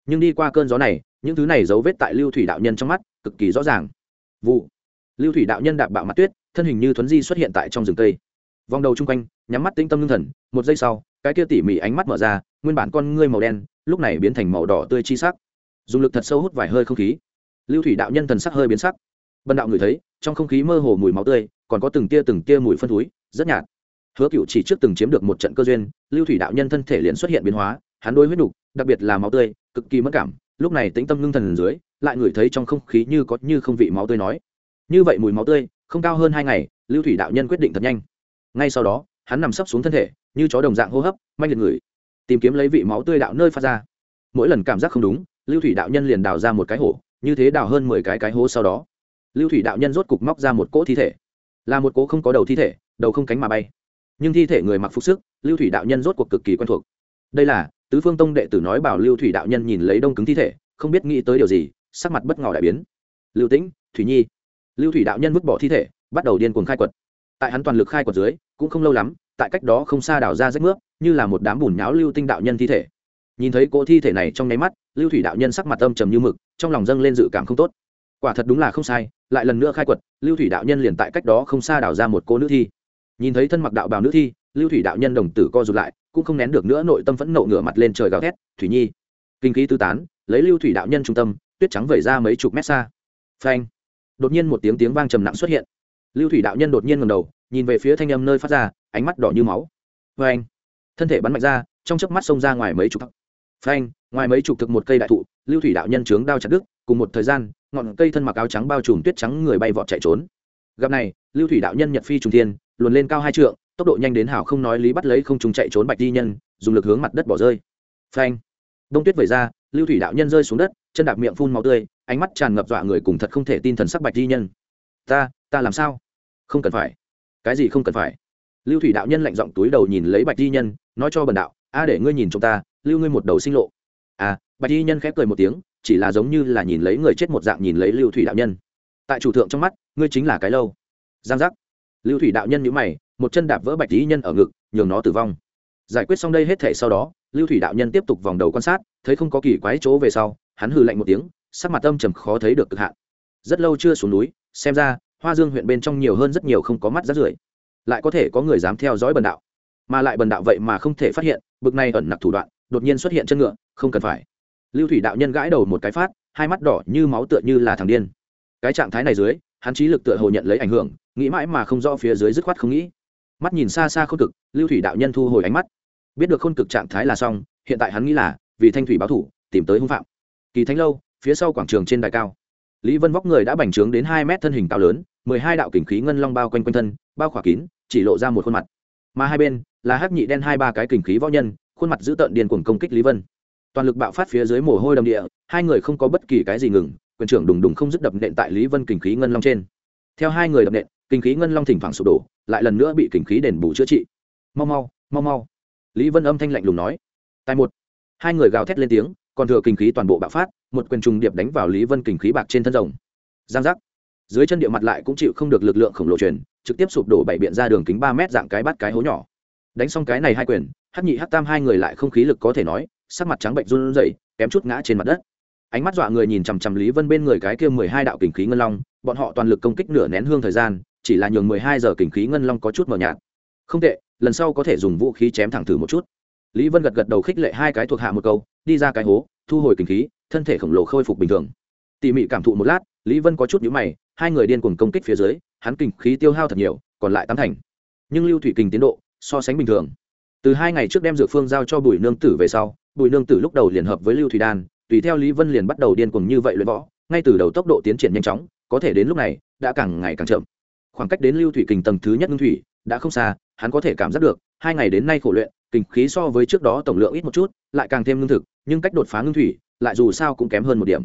Nhưng đi qua cơn gió này, những thứ này dấu vết tại lưu thủy đạo nhân trong mắt, cực kỳ rõ ràng. Vụ. Lưu thủy đạo nhân đạp bạo mặt tuyết, thân hình như thuấn di xuất hiện tại trong rừng cây. Vòng đầu chung quanh, nhắm mắt tĩnh tâm ngưng thần, một giây sau, cái kia tỉ mỉ ánh mắt mở ra, nguyên bản con ngươi màu đen, lúc này biến thành màu đỏ tươi chi sắc. Dùng lực thật sâu hút vài hơi không khí. Lưu thủy đạo nhân thần sắc hơi biến sắc bần đạo ngửi thấy, trong không khí mơ hồ mùi máu tươi, còn có từng tia từng tia mùi phân thúi, rất nhạt. Hứa cựu chỉ trước từng chiếm được một trận cơ duyên, lưu thủy đạo nhân thân thể liền xuất hiện biến hóa, hắn đôi huyết đục đặc biệt là máu tươi, cực kỳ mất cảm, lúc này tĩnh tâm ngưng thần dưới, lại ngửi thấy trong không khí như có như không vị máu tươi nói. Như vậy mùi máu tươi, không cao hơn hai ngày, lưu thủy đạo nhân quyết định thật nhanh. Ngay sau đó, hắn nằm sấp xuống thân thể, như chó đồng dạng hô hấp, manh liệt ngửi, tìm kiếm lấy vị máu tươi đạo nơi phát ra. Mỗi lần cảm giác không đúng, lưu thủy đạo nhân liền đào ra một cái hổ, như thế đào hơn mười cái cái hố sau đó lưu thủy đạo nhân rốt cục móc ra một cỗ thi thể. Là một cỗ không có đầu thi thể, đầu không cánh mà bay. Nhưng thi thể người mặc phục sức, lưu thủy đạo nhân rốt cuộc cực kỳ quen thuộc. Đây là, tứ phương tông đệ tử nói bảo lưu thủy đạo nhân nhìn lấy đông cứng thi thể, không biết nghĩ tới điều gì, sắc mặt bất ngờ đại biến. Lưu tĩnh, thủy nhi. Lưu thủy đạo nhân vứt bỏ thi thể, bắt đầu điên cuồng khai quật. Tại hắn toàn lực khai quật dưới, cũng không lâu lắm, tại cách đó không xa đào ra rách nước như là một đám bùn nháo lưu tinh đạo nhân thi thể. Nhìn thấy cỗ thi thể này trong nháy mắt, lưu thủy đạo nhân sắc mặt âm trầm như mực, trong lòng dâng lên dự cảm không tốt. Quả thật đúng là không sai lại lần nữa khai quật, lưu thủy đạo nhân liền tại cách đó không xa đào ra một cô nữ thi. Nhìn thấy thân mặc đạo bào nữ thi, lưu thủy đạo nhân đồng tử co rụt lại, cũng không nén được nữa nội tâm phẫn nộ ngửa mặt lên trời gào thét, thủy nhi! Kinh khí tư tán, lấy lưu thủy đạo nhân trung tâm, tuyết trắng vẩy ra mấy chục mét xa. Phanh! Đột nhiên một tiếng tiếng vang trầm nặng xuất hiện. Lưu thủy đạo nhân đột nhiên ngầm đầu, nhìn về phía thanh âm nơi phát ra, ánh mắt đỏ như máu. Phanh! Anh thân thể bắn mạnh ra, trong chớp mắt xông ra ngoài mấy chục phanh! Ngoài mấy chục thực một cây đại thụ, lưu thủy đạo nhân trướng đao chặt đứt, cùng một thời gian ngọn cây thân mặc áo trắng bao trùm tuyết trắng người bay vọt chạy trốn. Gặp này, lưu thủy đạo nhân nhật phi trùng thiên, luồn lên cao hai trượng, tốc độ nhanh đến hảo không nói lý bắt lấy không trùng chạy trốn bạch di nhân, dùng lực hướng mặt đất bỏ rơi. Phanh! Đông tuyết vẩy ra, lưu thủy đạo nhân rơi xuống đất, chân đạp miệng phun màu tươi, ánh mắt tràn ngập dọa người cùng thật không thể tin thần sắc bạch di nhân. Ta ta làm sao? Không cần phải. Cái gì không cần phải? Lưu thủy đạo nhân lạnh giọng túi đầu nhìn lấy bạch di nhân, nói cho bần đạo, a để ngươi nhìn chúng ta, lưu ngươi một đầu sinh lộ. À bạch di nhân khép cười một tiếng chỉ là giống như là nhìn lấy người chết một dạng nhìn lấy lưu thủy đạo nhân. Tại chủ thượng trong mắt, ngươi chính là cái lâu. Giang giác. Lưu thủy đạo nhân nhữ mày, một chân đạp vỡ bạch lý nhân ở ngực, nhường nó tử vong. Giải quyết xong đây hết thể sau đó, lưu thủy đạo nhân tiếp tục vòng đầu quan sát, thấy không có kỳ quái chỗ về sau, hắn hừ lạnh một tiếng, sắc mặt âm trầm khó thấy được cực hạn. Rất lâu chưa xuống núi, xem ra, hoa dương huyện bên trong nhiều hơn rất nhiều không có mắt rát rưởi. Lại có thể có người dám theo dõi bần đạo. Mà lại bần đạo vậy mà không thể phát hiện, bực này ẩn nặc thủ đoạn, đột nhiên xuất hiện chân ngựa, không cần phải lưu thủy đạo nhân gãi đầu một cái phát, hai mắt đỏ như máu tựa như là thằng điên. Cái trạng thái này dưới, hắn trí lực tựa hồ nhận lấy ảnh hưởng, nghĩ mãi mà không rõ phía dưới dứt khoát không nghĩ. Mắt nhìn xa xa khôn cực, lưu thủy đạo nhân thu hồi ánh mắt. Biết được khôn cực trạng thái là xong, hiện tại hắn nghĩ là, vì thanh thủy báo thủ, tìm tới hung phạm. Kỳ thánh lâu, phía sau quảng trường trên đài cao. Lý vân vóc người đã bành trướng đến hai mét thân hình cao lớn, mười hai đạo kình khí ngân long bao quanh quanh thân, bao khỏa kín, chỉ lộ ra một khuôn mặt. Mà hai bên, là hắc nhị đen hai ba cái kình khí võ nhân, khuôn mặt giữ tợn điền cuồng công kích lý vân toàn lực bạo phát phía dưới mồ hôi đầm địa, hai người không có bất kỳ cái gì ngừng, quyền trưởng đùng đùng không dứt đập nện tại lý vân kình khí ngân long trên. Theo hai người đập nện, kình khí ngân long thỉnh thoảng sụp đổ, lại lần nữa bị kình khí đền bù chữa trị. Mau mau mau mau. Lý vân âm thanh lạnh lùng nói. Tại một. Hai người gào thét lên tiếng, còn thừa kình khí toàn bộ bạo phát, một quyền trùng điệp đánh vào lý vân kình khí bạc trên thân rồng. Giang giác. Dưới chân địa mặt lại cũng chịu không được lực lượng khổng lồ truyền, trực tiếp sụp đổ bảy biện ra đường kính ba mét dạng cái bắt cái hố nhỏ. Đánh xong cái này hai quyền, hắc nhị hắc tam hai người lại không khí lực có thể nói sắc mặt trắng bệnh run rẩy, kém chút ngã trên mặt đất. Ánh mắt dọa người nhìn chằm chằm lý vân bên người cái kia mười hai đạo kình khí ngân long, bọn họ toàn lực công kích nửa nén hương thời gian, chỉ là nhường mười hai giờ kình khí ngân long có chút mờ nhạt. Không tệ, lần sau có thể dùng vũ khí chém thẳng thử một chút. Lý vân gật gật đầu khích lệ hai cái thuộc hạ một câu, đi ra cái hố, thu hồi kình khí, thân thể khổng lồ khôi phục bình thường. Tỉ mỉ cảm thụ một lát, lý vân có chút nhíu mày, hai người điên cuồng công kích phía dưới, hắn kình khí tiêu hao thật nhiều, còn lại tám thành. Nhưng lưu thủy kình tiến độ, so sánh bình thường. Từ hai ngày trước đem dược phương giao cho bùi nương tử về sau bùi nương tử lúc đầu liền hợp với lưu thủy đan, tùy theo lý vân liền bắt đầu điên cuồng như vậy luyện võ, ngay từ đầu tốc độ tiến triển nhanh chóng, có thể đến lúc này, đã càng ngày càng chậm. Khoảng cách đến lưu thủy kình tầng thứ nhất ngưng thủy, đã không xa, hắn có thể cảm giác được, hai ngày đến nay khổ luyện, kình khí so với trước đó tổng lượng ít một chút, lại càng thêm ngưng thực, nhưng cách đột phá ngưng thủy, lại dù sao cũng kém hơn một điểm.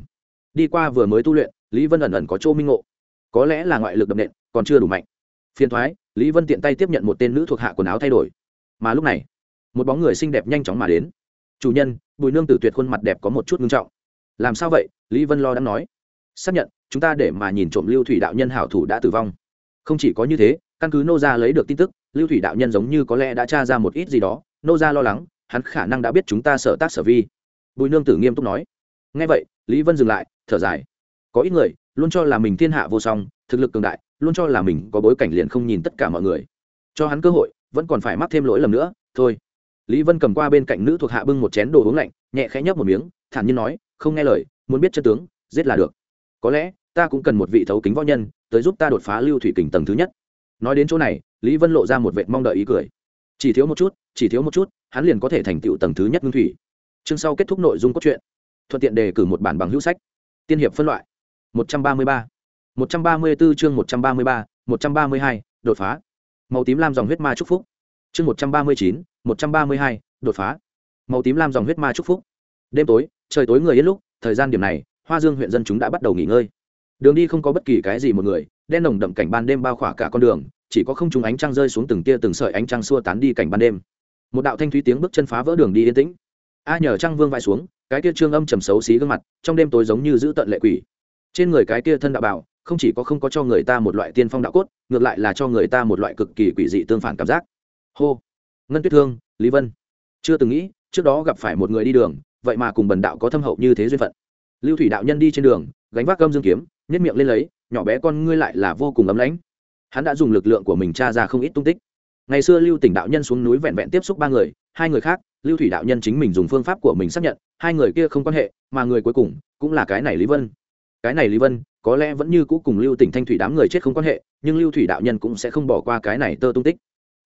Đi qua vừa mới tu luyện, lý vân ẩn ẩn có chỗ minh ngộ. Có lẽ là ngoại lực đậm nện, còn chưa đủ mạnh. Phiền thoái, lý vân tiện tay tiếp nhận một tên nữ thuộc hạ quần áo thay đổi. Mà lúc này, một bóng người xinh đẹp nhanh chóng mà đến chủ nhân, bùi nương tử tuyệt khuôn mặt đẹp có một chút ngưng trọng. Làm sao vậy? Lý vân lo đã nói. Xác nhận, chúng ta để mà nhìn trộm lưu thủy đạo nhân hảo thủ đã tử vong. Không chỉ có như thế, căn cứ nô gia lấy được tin tức, lưu thủy đạo nhân giống như có lẽ đã tra ra một ít gì đó. Nô gia lo lắng, hắn khả năng đã biết chúng ta sợ tác sở vi. Bùi nương tử nghiêm túc nói. Ngay vậy, lý vân dừng lại, thở dài. Có ít người, luôn cho là mình thiên hạ vô song, thực lực cường đại, luôn cho là mình có bối cảnh liền không nhìn tất cả mọi người. Cho hắn cơ hội, vẫn còn phải mắc thêm lỗi lầm nữa, thôi lý vân cầm qua bên cạnh nữ thuộc hạ bưng một chén đồ uống lạnh, nhẹ khẽ nhấp một miếng, thản nhiên nói, không nghe lời, muốn biết chân tướng, giết là được. Có lẽ, ta cũng cần một vị thấu kính võ nhân, tới giúp ta đột phá lưu thủy kình tầng thứ nhất. Nói đến chỗ này, lý vân lộ ra một vệ mong đợi ý cười. Chỉ thiếu một chút, chỉ thiếu một chút, hắn liền có thể thành tựu tầng thứ nhất ngưng thủy. Chương sau kết thúc nội dung cốt truyện. Thuận tiện đề cử một bản bằng hữu sách. Tiên hiệp phân loại. một trăm ba mươi ba. một trăm ba mươi 134 chương một trăm ba mươi ba, một trăm ba mươi hai, đột phá. Màu tím lam dòng huyết ma chúc phúc. Chương một trăm ba mươi chín một trăm ba mươi hai, đột phá. Màu tím lam dòng huyết ma chúc phúc. Đêm tối, trời tối người yên lúc, thời gian điểm này, hoa dương huyện dân chúng đã bắt đầu nghỉ ngơi. Đường đi không có bất kỳ cái gì một người, đen nồng đậm cảnh ban đêm bao khỏa cả con đường, chỉ có không trùng ánh trăng rơi xuống từng tia từng sợi ánh trăng xua tán đi cảnh ban đêm. Một đạo thanh thúy tiếng bước chân phá vỡ đường đi yên tĩnh. A nhờ trăng vương vai xuống, cái kia trương âm trầm xấu xí gương mặt, trong đêm tối giống như giữ tận lệ quỷ. Trên người cái kia thân đạo bảo, không chỉ có không có cho người ta một loại tiên phong đạo cốt, ngược lại là cho người ta một loại cực kỳ quỷ dị tương phản cảm giác. Hô! Ngân tuyết thương, lý vân. Chưa từng nghĩ, trước đó gặp phải một người đi đường, vậy mà cùng bần đạo có thâm hậu như thế duyên phận. Lưu thủy đạo nhân đi trên đường, gánh vác gâm dương kiếm nhất miệng lên lấy, nhỏ bé con, ngươi lại là vô cùng ấm lãnh. Hắn đã dùng lực lượng của mình tra ra không ít tung tích. Ngày xưa lưu tỉnh đạo nhân xuống núi vẹn vẹn tiếp xúc ba người, hai người khác, lưu thủy đạo nhân chính mình dùng phương pháp của mình xác nhận, hai người kia không quan hệ, mà người cuối cùng cũng là cái này lý vân. Cái này lý vân, có lẽ vẫn như cũ cùng lưu tỉnh thanh thủy đám người chết không quan hệ, nhưng lưu thủy đạo nhân cũng sẽ không bỏ qua cái này tơ tung tích.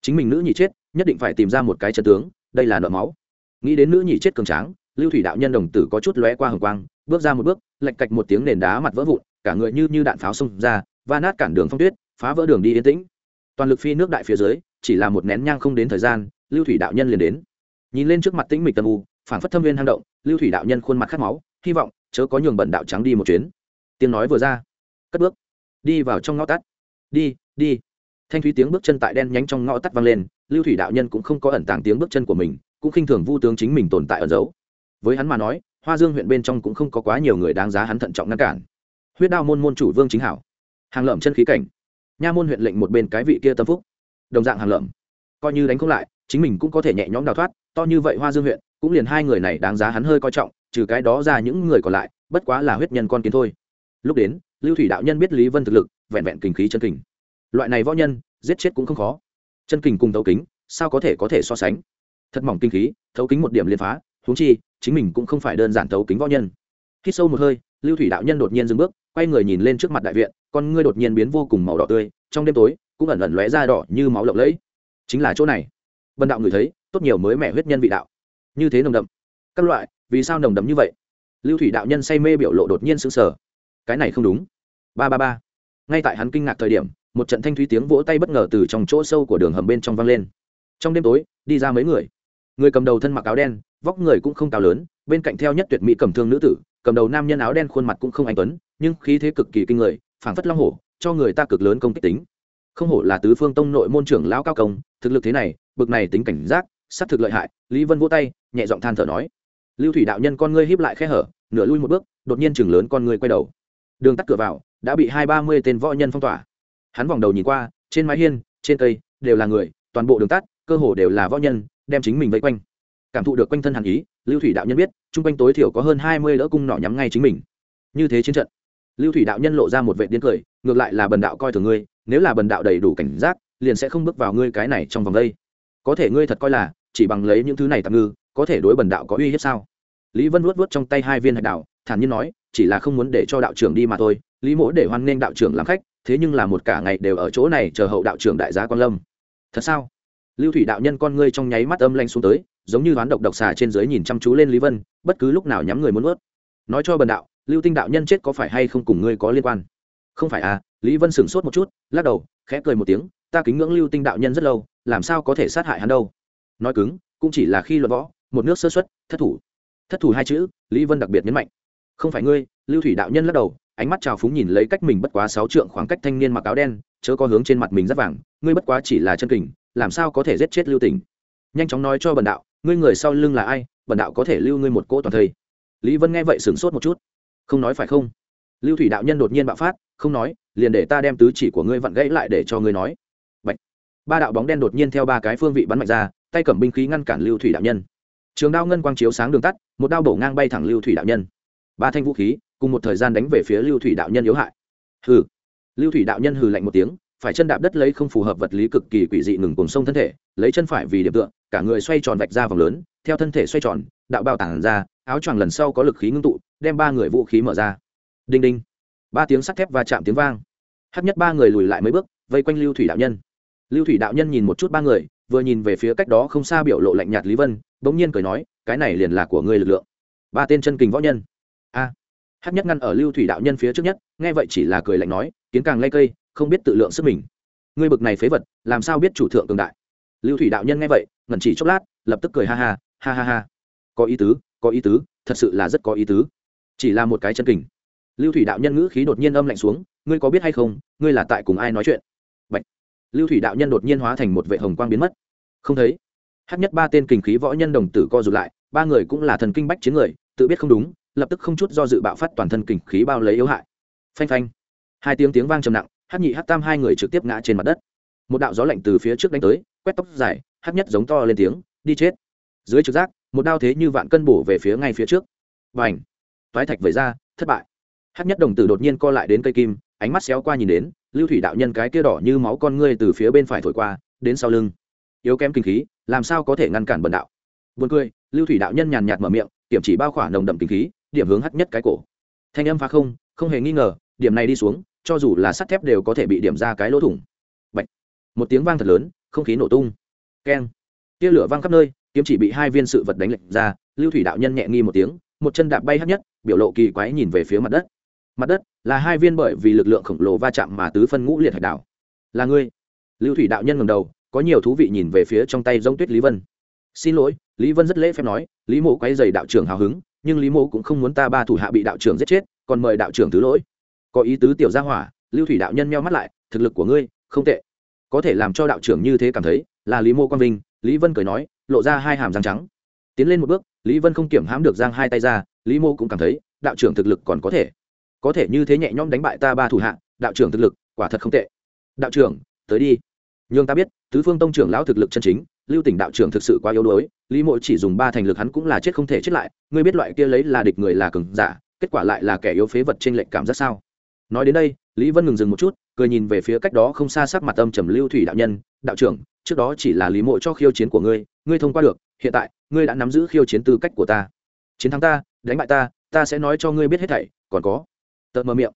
Chính mình nữ nhị chết nhất định phải tìm ra một cái chân tướng, đây là nợ máu. Nghĩ đến nữ nhị chết cường tráng, lưu thủy đạo nhân đồng tử có chút lóe qua hồng quang, bước ra một bước lạch cạch một tiếng nền đá mặt vỡ vụn, cả người như như đạn pháo xông ra, va nát cản đường phong tuyết, phá vỡ đường đi yên tĩnh. Toàn lực phi nước đại phía dưới, chỉ là một nén nhang không đến thời gian, lưu thủy đạo nhân liền đến. Nhìn lên trước mặt tĩnh mịch tầm u, phảng phất thâm viên hang động, lưu thủy đạo nhân khuôn mặt khát máu, hy vọng, chớ có nhường bẩn đạo trắng đi một chuyến. Tiếng nói vừa ra, cất bước, đi vào trong ngõ tắt. Đi đi thanh thúy tiếng bước chân tại đen nhánh trong ngõ tắt vang lên, lưu thủy đạo nhân cũng không có ẩn tàng tiếng bước chân của mình, cũng khinh thường vu tướng chính mình tồn tại ở giấu. với hắn mà nói, hoa dương huyện bên trong cũng không có quá nhiều người đáng giá hắn thận trọng ngăn cản. Huyết đao môn môn chủ vương chính hảo, hàng lợm chân khí cảnh. Nha môn huyện lệnh một bên cái vị kia tâm phúc, đồng dạng hàng lợm. Coi như đánh không lại, chính mình cũng có thể nhẹ nhõm đào thoát, to như vậy hoa dương huyện, cũng liền hai người này đáng giá hắn hơi coi trọng, trừ cái đó ra những người còn lại, bất quá là huyết nhân con kiến thôi. Lúc đến, lưu thủy đạo nhân biết lý vân thực lực, vẹn vẹn kinh khí chân kình loại này võ nhân, giết chết cũng không khó. Chân kình cùng thấu kính, sao có thể có thể so sánh? Thật mỏng kinh khí, thấu kính một điểm liên phá, huống chi, chính mình cũng không phải đơn giản thấu kính võ nhân. Khi sâu một hơi, lưu thủy đạo nhân đột nhiên dừng bước, quay người nhìn lên trước mặt đại viện, con ngươi đột nhiên biến vô cùng màu đỏ tươi, trong đêm tối, cũng ẩn ẩn lóe ra đỏ như máu lộng lẫy. Chính là chỗ này. Vân đạo người thấy, tốt nhiều mới mẹ huyết nhân vị đạo. Như thế nồng đậm. Các loại, vì sao nồng đậm như vậy? Lưu thủy đạo nhân say mê biểu lộ đột nhiên sững sờ. Cái này không đúng. Ba ba ba. Ngay tại hắn kinh ngạc thời điểm một trận thanh thúy tiếng vỗ tay bất ngờ từ trong chỗ sâu của đường hầm bên trong vang lên. Trong đêm tối, đi ra mấy người. Người cầm đầu thân mặc áo đen, vóc người cũng không cao lớn, bên cạnh theo nhất tuyệt mỹ cầm thương nữ tử, cầm đầu nam nhân áo đen khuôn mặt cũng không anh tuấn, nhưng khí thế cực kỳ kinh người, phảng phất long hổ, cho người ta cực lớn công kích tính. Không hổ là tứ phương tông nội môn trưởng lão cao công, thực lực thế này, bực này tính cảnh giác sắc thực lợi hại, lý vân vỗ tay, nhẹ giọng than thở nói. Lưu thủy đạo nhân con ngươi híp lại khe hở, nửa lui một bước, đột nhiên chừng lớn con ngươi quay đầu. Đường tắt cửa vào, đã bị hai ba mươi tên võ nhân phong tỏa hắn vòng đầu nhìn qua, trên mái hiên, trên cây, đều là người, toàn bộ đường tắt, cơ hồ đều là võ nhân, đem chính mình vây quanh. Cảm thụ được quanh thân hàn ý, lưu thủy đạo nhân biết, chung quanh tối thiểu có hơn hai mươi lỡ cung nỏ nhắm ngay chính mình. Như thế chiến trận, lưu thủy đạo nhân lộ ra một vệ điên cười, ngược lại là bần đạo coi thường ngươi, nếu là bần đạo đầy đủ cảnh giác, liền sẽ không bước vào ngươi cái này trong vòng đây. Có thể ngươi thật coi là, chỉ bằng lấy những thứ này tạm ngư, có thể đối bần đạo có uy hiếp sao? Lý vân luốt vớt trong tay hai viên hạch đạo thản nhiên nói, chỉ là không muốn để cho đạo trưởng đi mà thôi, lý mỗ để hoan nghênh đạo trưởng làm khách thế nhưng là một cả ngày đều ở chỗ này chờ hậu đạo trưởng đại gia quan lâm. Thật sao? Lưu thủy đạo nhân con ngươi trong nháy mắt âm lanh xuống tới, giống như đoán độc độc xà trên dưới nhìn chăm chú lên lý vân, bất cứ lúc nào nhắm người muốn ướt nói cho bần đạo, lưu tinh đạo nhân chết có phải hay không cùng ngươi có liên quan? Không phải à lý vân sửng sốt một chút, lắc đầu, khẽ cười một tiếng, ta kính ngưỡng lưu tinh đạo nhân rất lâu, làm sao có thể sát hại hắn đâu? Nói cứng, cũng chỉ là khi luận võ, một nước sơ xuất thất thủ. Thất thủ hai chữ, lý vân đặc biệt nhấn mạnh. Không phải ngươi, lưu thủy đạo nhân lắc đầu ánh mắt trào phúng nhìn lấy cách mình bất quá sáu trượng khoảng cách thanh niên mặc áo đen, chớ có hướng trên mặt mình rất vàng, ngươi bất quá chỉ là chân kình, làm sao có thể giết chết lưu tình nhanh chóng nói cho bần đạo, ngươi người sau lưng là ai? Bần đạo có thể lưu ngươi một cỗ toàn thây. Lý vân nghe vậy sửng sốt một chút. Không nói phải không? Lưu thủy đạo nhân đột nhiên bạo phát, không nói, liền để ta đem tứ chỉ của ngươi vặn gãy lại để cho ngươi nói. Bạch. ba đạo bóng đen đột nhiên theo ba cái phương vị bắn mạnh ra, tay cầm binh khí ngăn cản lưu thủy đạo nhân. Trường đao ngân quang chiếu sáng đường tắt, một đao bổ ngang bay thẳng lưu thủy đạo nhân. Ba thanh vũ khí cùng một thời gian đánh về phía lưu thủy đạo nhân yếu hại. Hừ. Lưu thủy đạo nhân hừ lạnh một tiếng, phải chân đạp đất lấy không phù hợp vật lý cực kỳ quỷ dị ngừng cùng sông thân thể, lấy chân phải vì điểm tựa, cả người xoay tròn vạch ra vòng lớn, theo thân thể xoay tròn, đạo bao tản ra, áo choàng lần sau có lực khí ngưng tụ, đem ba người vũ khí mở ra. Đinh đinh. Ba tiếng sắt thép và chạm tiếng vang. Hắt nhất ba người lùi lại mấy bước, vây quanh lưu thủy đạo nhân. Lưu thủy đạo nhân nhìn một chút ba người, vừa nhìn về phía cách đó không xa biểu lộ lạnh nhạt lý vân, bỗng nhiên cười nói, cái này liền là của ngươi lực lượng. Ba tên chân kình võ nhân. A à hát nhất ngăn ở lưu thủy đạo nhân phía trước nhất, nghe vậy chỉ là cười lạnh nói, kiến càng lây cây, không biết tự lượng sức mình. Ngươi bực này phế vật, làm sao biết chủ thượng cường đại? Lưu thủy đạo nhân nghe vậy, ngẩn chỉ chốc lát, lập tức cười ha ha ha ha ha. Có ý tứ, có ý tứ, thật sự là rất có ý tứ. Chỉ là một cái chân kình. Lưu thủy đạo nhân ngữ khí đột nhiên âm lạnh xuống, ngươi có biết hay không, ngươi là tại cùng ai nói chuyện? Bạch. lưu thủy đạo nhân đột nhiên hóa thành một vệ hồng quang biến mất. Không thấy. Hát nhất ba tên kình khí võ nhân đồng tử co rụt lại, ba người cũng là thần kinh bách chiến người, tự biết không đúng lập tức không chút do dự bạo phát toàn thân kình khí bao lấy yếu hại. Phanh phanh. Hai tiếng tiếng vang trầm nặng hát nhị hát tam hai người trực tiếp ngã trên mặt đất. Một đạo gió lạnh từ phía trước đánh tới quét tóc dài hát nhất giống to lên tiếng đi chết. Dưới trực giác một đao thế như vạn cân bổ về phía ngay phía trước. Và ảnh toái thạch vẩy ra thất bại. Hát nhất đồng tử đột nhiên co lại đến cây kim ánh mắt xéo qua nhìn đến lưu thủy đạo nhân cái kia đỏ như máu con ngươi từ phía bên phải thổi qua đến sau lưng. Yếu kém kinh khí làm sao có thể ngăn cản bần đạo? Buồn cười, Lưu Thủy đạo nhân nhàn nhạt mở miệng, kiểm chỉ bao khỏa nồng đậm kinh khí, điểm hướng hắt nhất cái cổ. Thanh âm phá không, không hề nghi ngờ điểm này đi xuống cho dù là sắt thép đều có thể bị điểm ra cái lỗ thủng. Bạch. một tiếng vang thật lớn không khí nổ tung. Keng. Tia lửa vang khắp nơi kiếm chỉ bị hai viên sự vật đánh lệch ra lưu thủy đạo nhân nhẹ nghi một tiếng một chân đạp bay hắt nhất biểu lộ kỳ quái nhìn về phía mặt đất. Mặt đất là hai viên bởi vì lực lượng khổng lồ va chạm mà tứ phân ngũ liệt hạch đảo. Là ngươi. Lưu thủy đạo nhân ngầm đầu có nhiều thú vị nhìn về phía trong tay giống tuyết lý vân. Xin lỗi lý vân rất lễ phép nói lý mộ quay dày đạo trưởng hào hứng nhưng lý mộ cũng không muốn ta ba thủ hạ bị đạo trưởng giết chết, còn mời đạo trưởng thứ lỗi. Có ý tứ tiểu gia hỏa, lưu thủy đạo nhân meo mắt lại, thực lực của ngươi, không tệ. Có thể làm cho đạo trưởng như thế cảm thấy, là lý mộ quang vinh, lý vân cười nói, lộ ra hai hàm răng trắng. Tiến lên một bước, lý vân không kiểm hãm được giang hai tay ra, lý mô cũng cảm thấy, đạo trưởng thực lực còn có thể. Có thể như thế nhẹ nhõm đánh bại ta ba thủ hạ, đạo trưởng thực lực, quả thật không tệ. Đạo trưởng, tới đi. Nhưng ta biết, tứ phương tông trưởng lão thực lực chân chính lưu tỉnh đạo trưởng thực sự quá yếu đuối, lý mộ chỉ dùng ba thành lực hắn cũng là chết không thể chết lại, ngươi biết loại kia lấy là địch người là cường giả, kết quả lại là kẻ yếu phế vật trên lệnh cảm giác sao? Nói đến đây, lý vân ngừng dừng một chút, cười nhìn về phía cách đó không xa sắc mặt âm trầm lưu thủy đạo nhân, đạo trưởng, trước đó chỉ là lý mộ cho khiêu chiến của ngươi ngươi thông qua được, hiện tại, ngươi đã nắm giữ khiêu chiến tư cách của ta. Chiến thắng ta, đánh bại ta ta sẽ nói cho ngươi biết hết thảy, còn có. Tợt mơ miệng.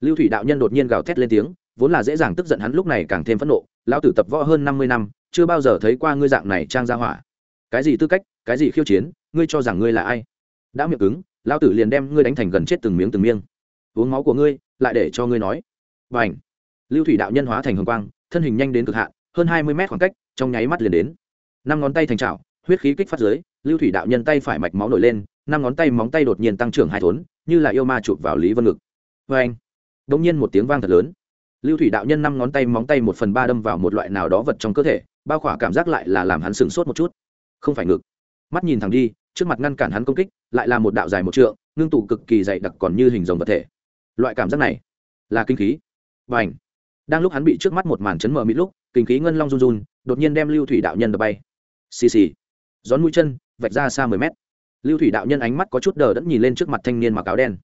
Lưu thủy đạo nhân đột nhiên gào thét lên tiếng, vốn là dễ dàng tức giận hắn lúc này càng thêm phẫn nộ, lão tử tập võ hơn năm mươi năm chưa bao giờ thấy qua ngươi dạng này trang ra hỏa. Cái gì tư cách, cái gì khiêu chiến, ngươi cho rằng ngươi là ai? Đã miệng cứng, lão tử liền đem ngươi đánh thành gần chết từng miếng từng miếng. Uống máu của ngươi, lại để cho ngươi nói. B à n h lưu thủy đạo nhân hóa thành hồng quang, thân hình nhanh đến cực hạn, hơn hai mươi mét khoảng cách, trong nháy mắt liền đến. Năm ngón tay thành trào huyết khí kích phát giới lưu thủy đạo nhân tay phải mạch máu nổi lên, năm ngón tay móng tay đột nhiên tăng trưởng hai thốn, như là yêu ma chụp vào lý vân ngực. Vê anh đ ỗ n g nhiên một tiếng vang thật lớn. Lưu thủy đạo nhân năm ngón tay móng tay một phần ba đâm vào một loại nào đó vật trong cơ thể bao khỏa cảm giác lại là làm hắn sửng sốt một chút. Không phải ngực. Mắt nhìn thẳng đi, trước mặt ngăn cản hắn công kích, lại là một đạo dài một trượng, ngưng tụ cực kỳ dày đặc còn như hình dòng vật thể. Loại cảm giác này là kinh khí. Và ảnh đang lúc hắn bị trước mắt một màn chấn mờ mịt lúc, kinh khí ngân long run run, đột nhiên đem lưu thủy đạo nhân đập bay. Xì xì. Gión mũi chân, vạch ra xa mười mét. Lưu thủy đạo nhân ánh mắt có chút đờ đẫn nhìn lên trước mặt thanh niên mặc áo đen.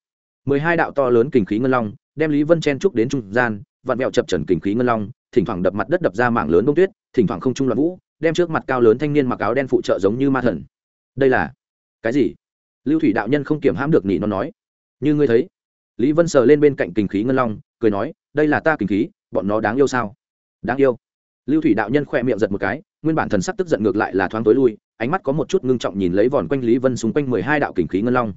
Mười hai đạo to lớn kinh khí ngân long, đem lý vân chen trúc đến trung gian, vặn mẹo chập trần kinh khí ngân long thỉnh thoảng đập mặt đất đập ra mảng lớn bông tuyết, thỉnh thoảng không trung loạn vũ, đem trước mặt cao lớn thanh niên mặc áo đen phụ trợ giống như ma thần. Đây là cái gì? Lưu thủy đạo nhân không kiểm hãm được nỉ nó nói. Như ngươi thấy. Lý vân sờ lên bên cạnh kình khí ngân long, cười nói, đây là ta kình khí, bọn nó đáng yêu sao? Đáng yêu. Lưu thủy đạo nhân khỏe miệng giật một cái, nguyên bản thần sắc tức giận ngược lại là thoáng tối lui, ánh mắt có một chút ngưng trọng nhìn lấy vòn quanh lý vân xung quanh mười hai đạo kình khí ngân long.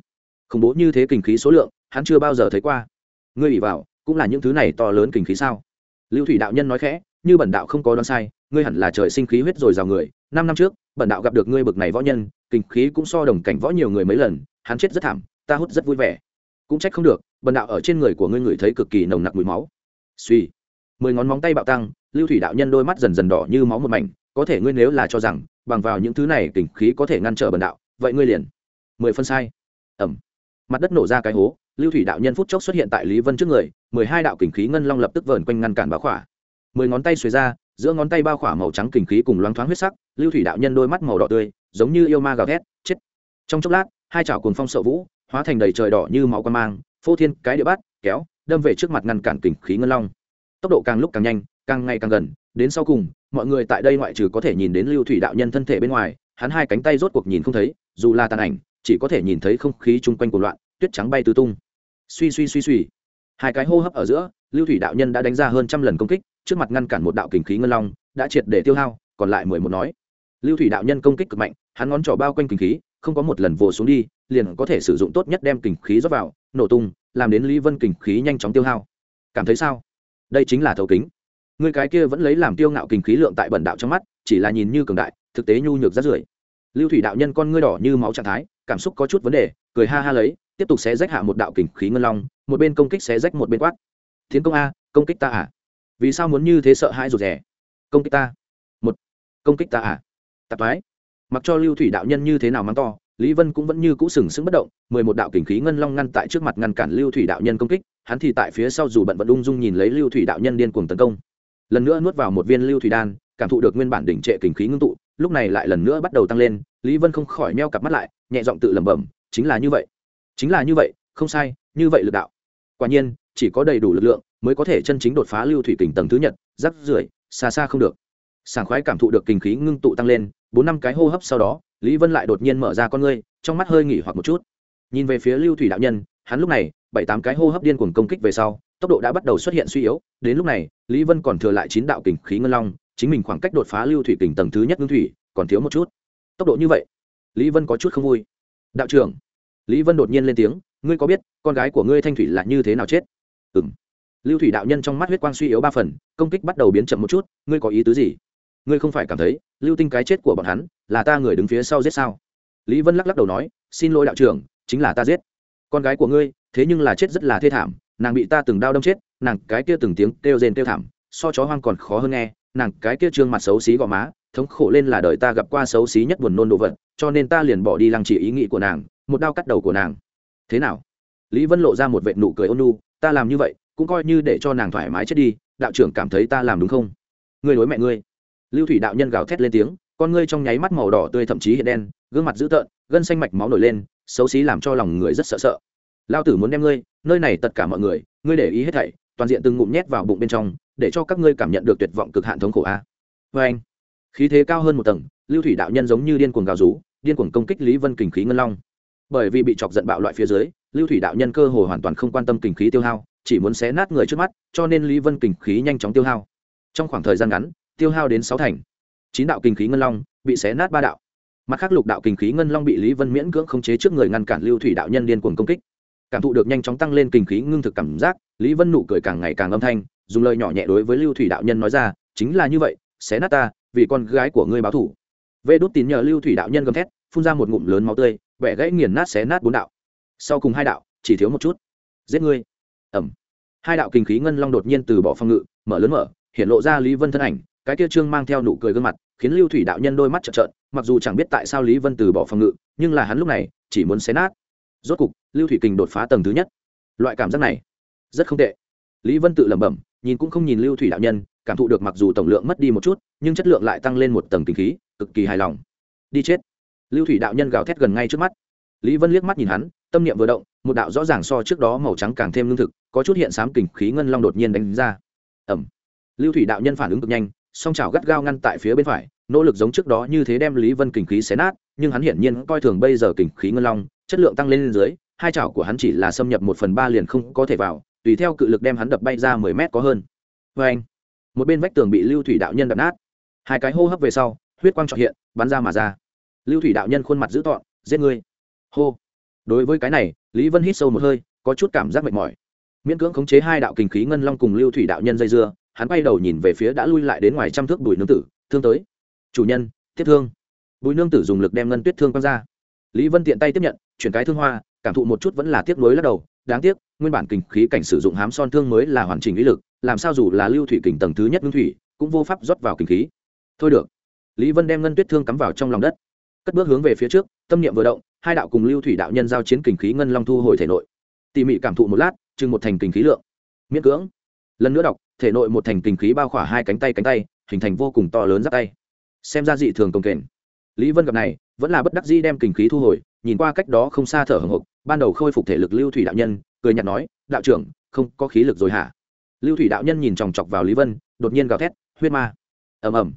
Khủng bố như thế kình khí số lượng, hắn chưa bao giờ thấy qua. Ngươi ủy vào, cũng là những thứ này to lớn kình khí sao? Lưu thủy đạo nhân nói khẽ, như bẩn đạo không có đoán sai, ngươi hẳn là trời sinh khí huyết rồi rào người. Năm năm trước, bẩn đạo gặp được ngươi bực này võ nhân, kinh khí cũng so đồng cảnh võ nhiều người mấy lần, hắn chết rất thảm, ta hút rất vui vẻ. Cũng trách không được bần đạo ở trên người của ngươi ngửi thấy cực kỳ nồng nặc mùi máu. Suy. Mười ngón móng tay bạo tăng, lưu thủy đạo nhân đôi mắt dần dần đỏ như máu một mảnh, có thể ngươi nếu là cho rằng, bằng vào những thứ này kình khí có thể ngăn trở bần đạo, vậy ngươi liền. Mười phân sai. Ẩm. Mặt đất nổ ra cái hố lưu thủy đạo nhân phút chốc xuất hiện tại lý vân trước người, mười hai đạo kình khí ngân long lập tức vờn quanh ngăn cản báo khỏa. Mười ngón tay xuề ra, giữa ngón tay bao khỏa màu trắng kình khí cùng loáng thoáng huyết sắc, lưu thủy đạo nhân đôi mắt màu đỏ tươi, giống như yêu ma gào thét, chết. Trong chốc lát, hai chảo cùng phong sợ vũ, hóa thành đầy trời đỏ như máu quan mang, phô thiên cái địa bát, kéo, đâm về trước mặt ngăn cản kình khí ngân long. Tốc độ càng lúc càng nhanh, càng ngày càng gần, đến sau cùng, mọi người tại đây ngoại trừ có thể nhìn đến lưu thủy đạo nhân thân thể bên ngoài, hắn hai cánh tay rốt cuộc nhìn không thấy, dù là tàn ảnh, chỉ có thể nhìn thấy không khí chung quanh cuộc loạn, tuyết trắng bay tứ tung suy suy suy suy. Hai cái hô hấp ở giữa, lưu thủy đạo nhân đã đánh ra hơn trăm lần công kích, trước mặt ngăn cản một đạo kình khí ngân long, đã triệt để tiêu hao, còn lại mười một nói. Lưu thủy đạo nhân công kích cực mạnh, hắn ngón trỏ bao quanh kình khí, không có một lần vồ xuống đi, liền có thể sử dụng tốt nhất đem kình khí rót vào, nổ tung, làm đến lý vân kình khí nhanh chóng tiêu hao. Cảm thấy sao? Đây chính là thấu kính. Người cái kia vẫn lấy làm tiêu ngạo kình khí lượng tại bẩn đạo trong mắt, chỉ là nhìn như cường đại, thực tế nhu nhược rất rưởi. Lưu thủy đạo nhân con ngươi đỏ như máu trạng thái, cảm xúc có chút vấn đề, cười ha ha lấy tiếp tục xé rách hạ một đạo kình khí ngân long, một bên công kích xé rách một bên quát. Tiến công a, công kích ta à? Vì sao muốn như thế sợ hãi rụt rè? Công kích ta. Một, công kích ta à? Tạp thoái. Mặc cho lưu thủy đạo nhân như thế nào mắng to, lý vân cũng vẫn như cũ sừng sững bất động, mười một đạo kình khí ngân long ngăn tại trước mặt ngăn cản lưu thủy đạo nhân công kích, hắn thì tại phía sau dù bận vẫn ung dung nhìn lấy lưu thủy đạo nhân điên cuồng tấn công. Lần nữa nuốt vào một viên lưu thủy đan, cảm thụ được nguyên bản đỉnh trệ kình khí ngưng tụ, lúc này lại lần nữa bắt đầu tăng lên, lý vân không khỏi meo cặp mắt lại, nhẹ giọng tự lẩm bẩm, chính là như vậy chính là như vậy, không sai, như vậy lực đạo. Quả nhiên, chỉ có đầy đủ lực lượng mới có thể chân chính đột phá lưu thủy kình tầng thứ nhật, rắc rưởi, xa xa không được. Sảng khoái cảm thụ được kinh khí ngưng tụ tăng lên, bốn năm cái hô hấp sau đó, lý vân lại đột nhiên mở ra con ngươi, trong mắt hơi nghỉ hoặc một chút. Nhìn về phía lưu thủy đạo nhân, hắn lúc này, bảy tám cái hô hấp điên cuồng công kích về sau, tốc độ đã bắt đầu xuất hiện suy yếu. Đến lúc này, lý vân còn thừa lại chín đạo kình khí ngân long, chính mình khoảng cách đột phá lưu thủy kình tầng thứ nhất ngưng thủy còn thiếu một chút. Tốc độ như vậy, lý vân có chút không vui. Đạo trưởng lý vân đột nhiên lên tiếng, ngươi có biết, con gái của ngươi thanh thủy là như thế nào chết? Ừ m lưu thủy đạo nhân trong mắt huyết quang suy yếu ba phần, công kích bắt đầu biến chậm một chút, ngươi có ý tứ gì? Ngươi không phải cảm thấy, lưu tinh cái chết của bọn hắn, là ta người đứng phía sau giết sao? Lý vân lắc lắc đầu nói, xin lỗi đạo trưởng, chính là ta giết. Con gái của ngươi, thế nhưng là chết rất là thê thảm, nàng bị ta từng đau đâm chết, nàng cái kia từng tiếng kêu rền kêu thảm, so chó hoang còn khó hơn nghe, nàng cái kia trương mặt xấu xí gò má, thống khổ lên là đời ta gặp qua xấu xí nhất buồn nôn đồ vật, cho nên ta liền bỏ đi lăng trì ý nghĩ của nàng một đao cắt đầu của nàng. Thế nào? Lý vân lộ ra một vệ nụ cười ôn nu ta làm như vậy, cũng coi như để cho nàng thoải mái chết đi, đạo trưởng cảm thấy ta làm đúng không? Ngươi đối mẹ ngươi. Lưu thủy đạo nhân gào thét lên tiếng, con ngươi trong nháy mắt màu đỏ tươi thậm chí hiện đen, gương mặt dữ tợn, gân xanh mạch máu nổi lên, xấu xí làm cho lòng người rất sợ sợ. Lao tử muốn đem ngươi, nơi này tất cả mọi người, ngươi để ý hết thảy, toàn diện từng ngụm nhét vào bụng bên trong, để cho các ngươi cảm nhận được tuyệt vọng cực hạn thống khổ a. Vê anh, khí thế cao hơn một tầng, lưu thủy đạo nhân giống như điên cuồng gào rú, điên cuồng công kích lý vân kình khí ngân long bởi vì bị chọc giận bạo loại phía dưới, lưu thủy đạo nhân cơ hồ hoàn toàn không quan tâm kình khí tiêu hao, chỉ muốn xé nát người trước mắt, cho nên lý vân kình khí nhanh chóng tiêu hao. Trong khoảng thời gian ngắn, tiêu hao đến sáu thành. Chín đạo kình khí ngân long bị xé nát ba đạo. Mặt khác lục đạo kình khí ngân long bị lý vân miễn cưỡng khống chế trước người ngăn cản lưu thủy đạo nhân điên cuồng công kích. Cảm thụ được nhanh chóng tăng lên kình khí ngưng thực cảm giác, lý vân nụ cười càng ngày càng âm thanh, dùng lời nhỏ nhẹ đối với lưu thủy đạo nhân nói ra, chính là như vậy, xé nát ta, vì con gái của ngươi báo thủ vê đốt tín nhờ lưu thủy đạo nhân gầm thét, phun ra một ngụm lớn máu tươi vẻ gãy nghiền nát xé nát bốn đạo. Sau cùng hai đạo, chỉ thiếu một chút. Giết ngươi. Ẩm hai đạo kinh khí ngân long đột nhiên từ bỏ phòng ngự, mở lớn mở, hiện lộ ra lý vân thân ảnh, cái kia trương mang theo nụ cười gương mặt, khiến lưu thủy đạo nhân đôi mắt trợn trợn, mặc dù chẳng biết tại sao lý vân từ bỏ phòng ngự, nhưng là hắn lúc này chỉ muốn xé nát. Rốt cục, lưu thủy kình đột phá tầng thứ nhất. Loại cảm giác này, rất không tệ. Lý vân tự lẩm bẩm, nhìn cũng không nhìn lưu thủy đạo nhân, cảm thụ được mặc dù tổng lượng mất đi một chút, nhưng chất lượng lại tăng lên một tầng kinh khí, cực kỳ hài lòng. Đi chết lưu thủy đạo nhân gào thét gần ngay trước mắt. Lý vân liếc mắt nhìn hắn, tâm niệm vừa động, một đạo rõ ràng so trước đó màu trắng càng thêm lương thực, có chút hiện sám kình khí ngân long đột nhiên đánh ra. Ẩm lưu thủy đạo nhân phản ứng cực nhanh, song chảo gắt gao ngăn tại phía bên phải, nỗ lực giống trước đó như thế đem lý vân kình khí xé nát, nhưng hắn hiển nhiên coi thường bây giờ kình khí ngân long, chất lượng tăng lên dưới, hai chảo của hắn chỉ là xâm nhập một phần ba liền không có thể vào, tùy theo cự lực đem hắn đập bay ra mười mét có hơn. Vê anh, một bên vách tường bị lưu thủy đạo nhân đập nát. Hai cái hô hấp về sau, huyết quang trọn hiện, bắn ra mà ra lưu thủy đạo nhân khuôn mặt dữ tọn giết ngươi. Hô. Đối với cái này, lý vân hít sâu một hơi, có chút cảm giác mệt mỏi. Miễn cưỡng khống chế hai đạo kinh khí ngân long cùng lưu thủy đạo nhân dây dưa, hắn bay đầu nhìn về phía đã lui lại đến ngoài trăm thước bùi nương tử, thương tới. Chủ nhân, tiếp thương. Bùi nương tử dùng lực đem ngân tuyết thương quăng ra. Lý vân tiện tay tiếp nhận, chuyển cái thương hoa, cảm thụ một chút vẫn là tiếc nuối lắc đầu, đáng tiếc, nguyên bản kinh khí cảnh sử dụng hám son thương mới là hoàn chỉnh lý lực, làm sao dù là lưu thủy kình tầng thứ nhất ngưng thủy, cũng vô pháp rót vào kinh khí. Thôi được. Lý vân đem ngân tuyết thương cắm vào trong lòng đất cất bước hướng về phía trước, tâm niệm vừa động, hai đạo cùng lưu thủy đạo nhân giao chiến kình khí ngân long thu hồi thể nội. Tỉ mỉ cảm thụ một lát, chừng một thành kình khí lượng. Miễn cưỡng. Lần nữa đọc, thể nội một thành kình khí bao khỏa hai cánh tay cánh tay, hình thành vô cùng to lớn giáp tay. Xem ra dị thường công kềnh lý vân gặp này, vẫn là bất đắc dĩ đem kình khí thu hồi, nhìn qua cách đó không xa thở hồng hộc, ban đầu khôi phục thể lực lưu thủy đạo nhân, cười nhạt nói, đạo trưởng, không có khí lực rồi hả? Lưu thủy đạo nhân nhìn chòng chọc vào lý vân, đột nhiên gào thét, huyết ma. Ầm ầm.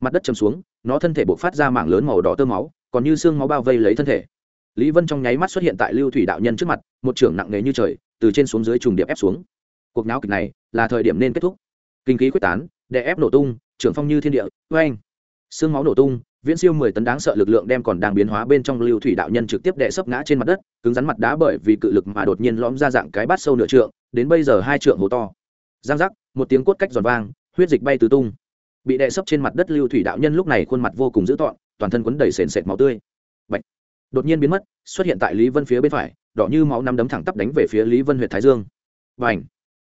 Mặt đất chầm xuống nó thân thể buộc phát ra mảng lớn màu đỏ tơ máu, còn như xương máu bao vây lấy thân thể. Lý vân trong nháy mắt xuất hiện tại lưu thủy đạo nhân trước mặt, một trưởng nặng nề như trời, từ trên xuống dưới trùng điệp ép xuống. Cuộc náo kịch này là thời điểm nên kết thúc. Kinh khí quyết tán, đè ép nổ tung, trưởng phong như thiên địa vê anh xương máu nổ tung, viễn siêu mười tấn đáng sợ lực lượng đem còn đang biến hóa bên trong lưu thủy đạo nhân trực tiếp đè sấp ngã trên mặt đất, cứng rắn mặt đá bởi vì cự lực mà đột nhiên lõm ra dạng cái bát sâu nửa trượng, đến bây giờ hai trượng hố to. Giang giác, một tiếng cốt cách giòn vang, huyết dịch bay tứ tung bị đè sấp trên mặt đất lưu thủy đạo nhân lúc này khuôn mặt vô cùng dữ tợn, toàn thân quấn đầy sền sệt máu tươi. Bạch. đột nhiên biến mất, xuất hiện tại lý vân phía bên phải, đỏ như máu năm đấm thẳng tắp đánh về phía lý vân huyện thái dương. Và ảnh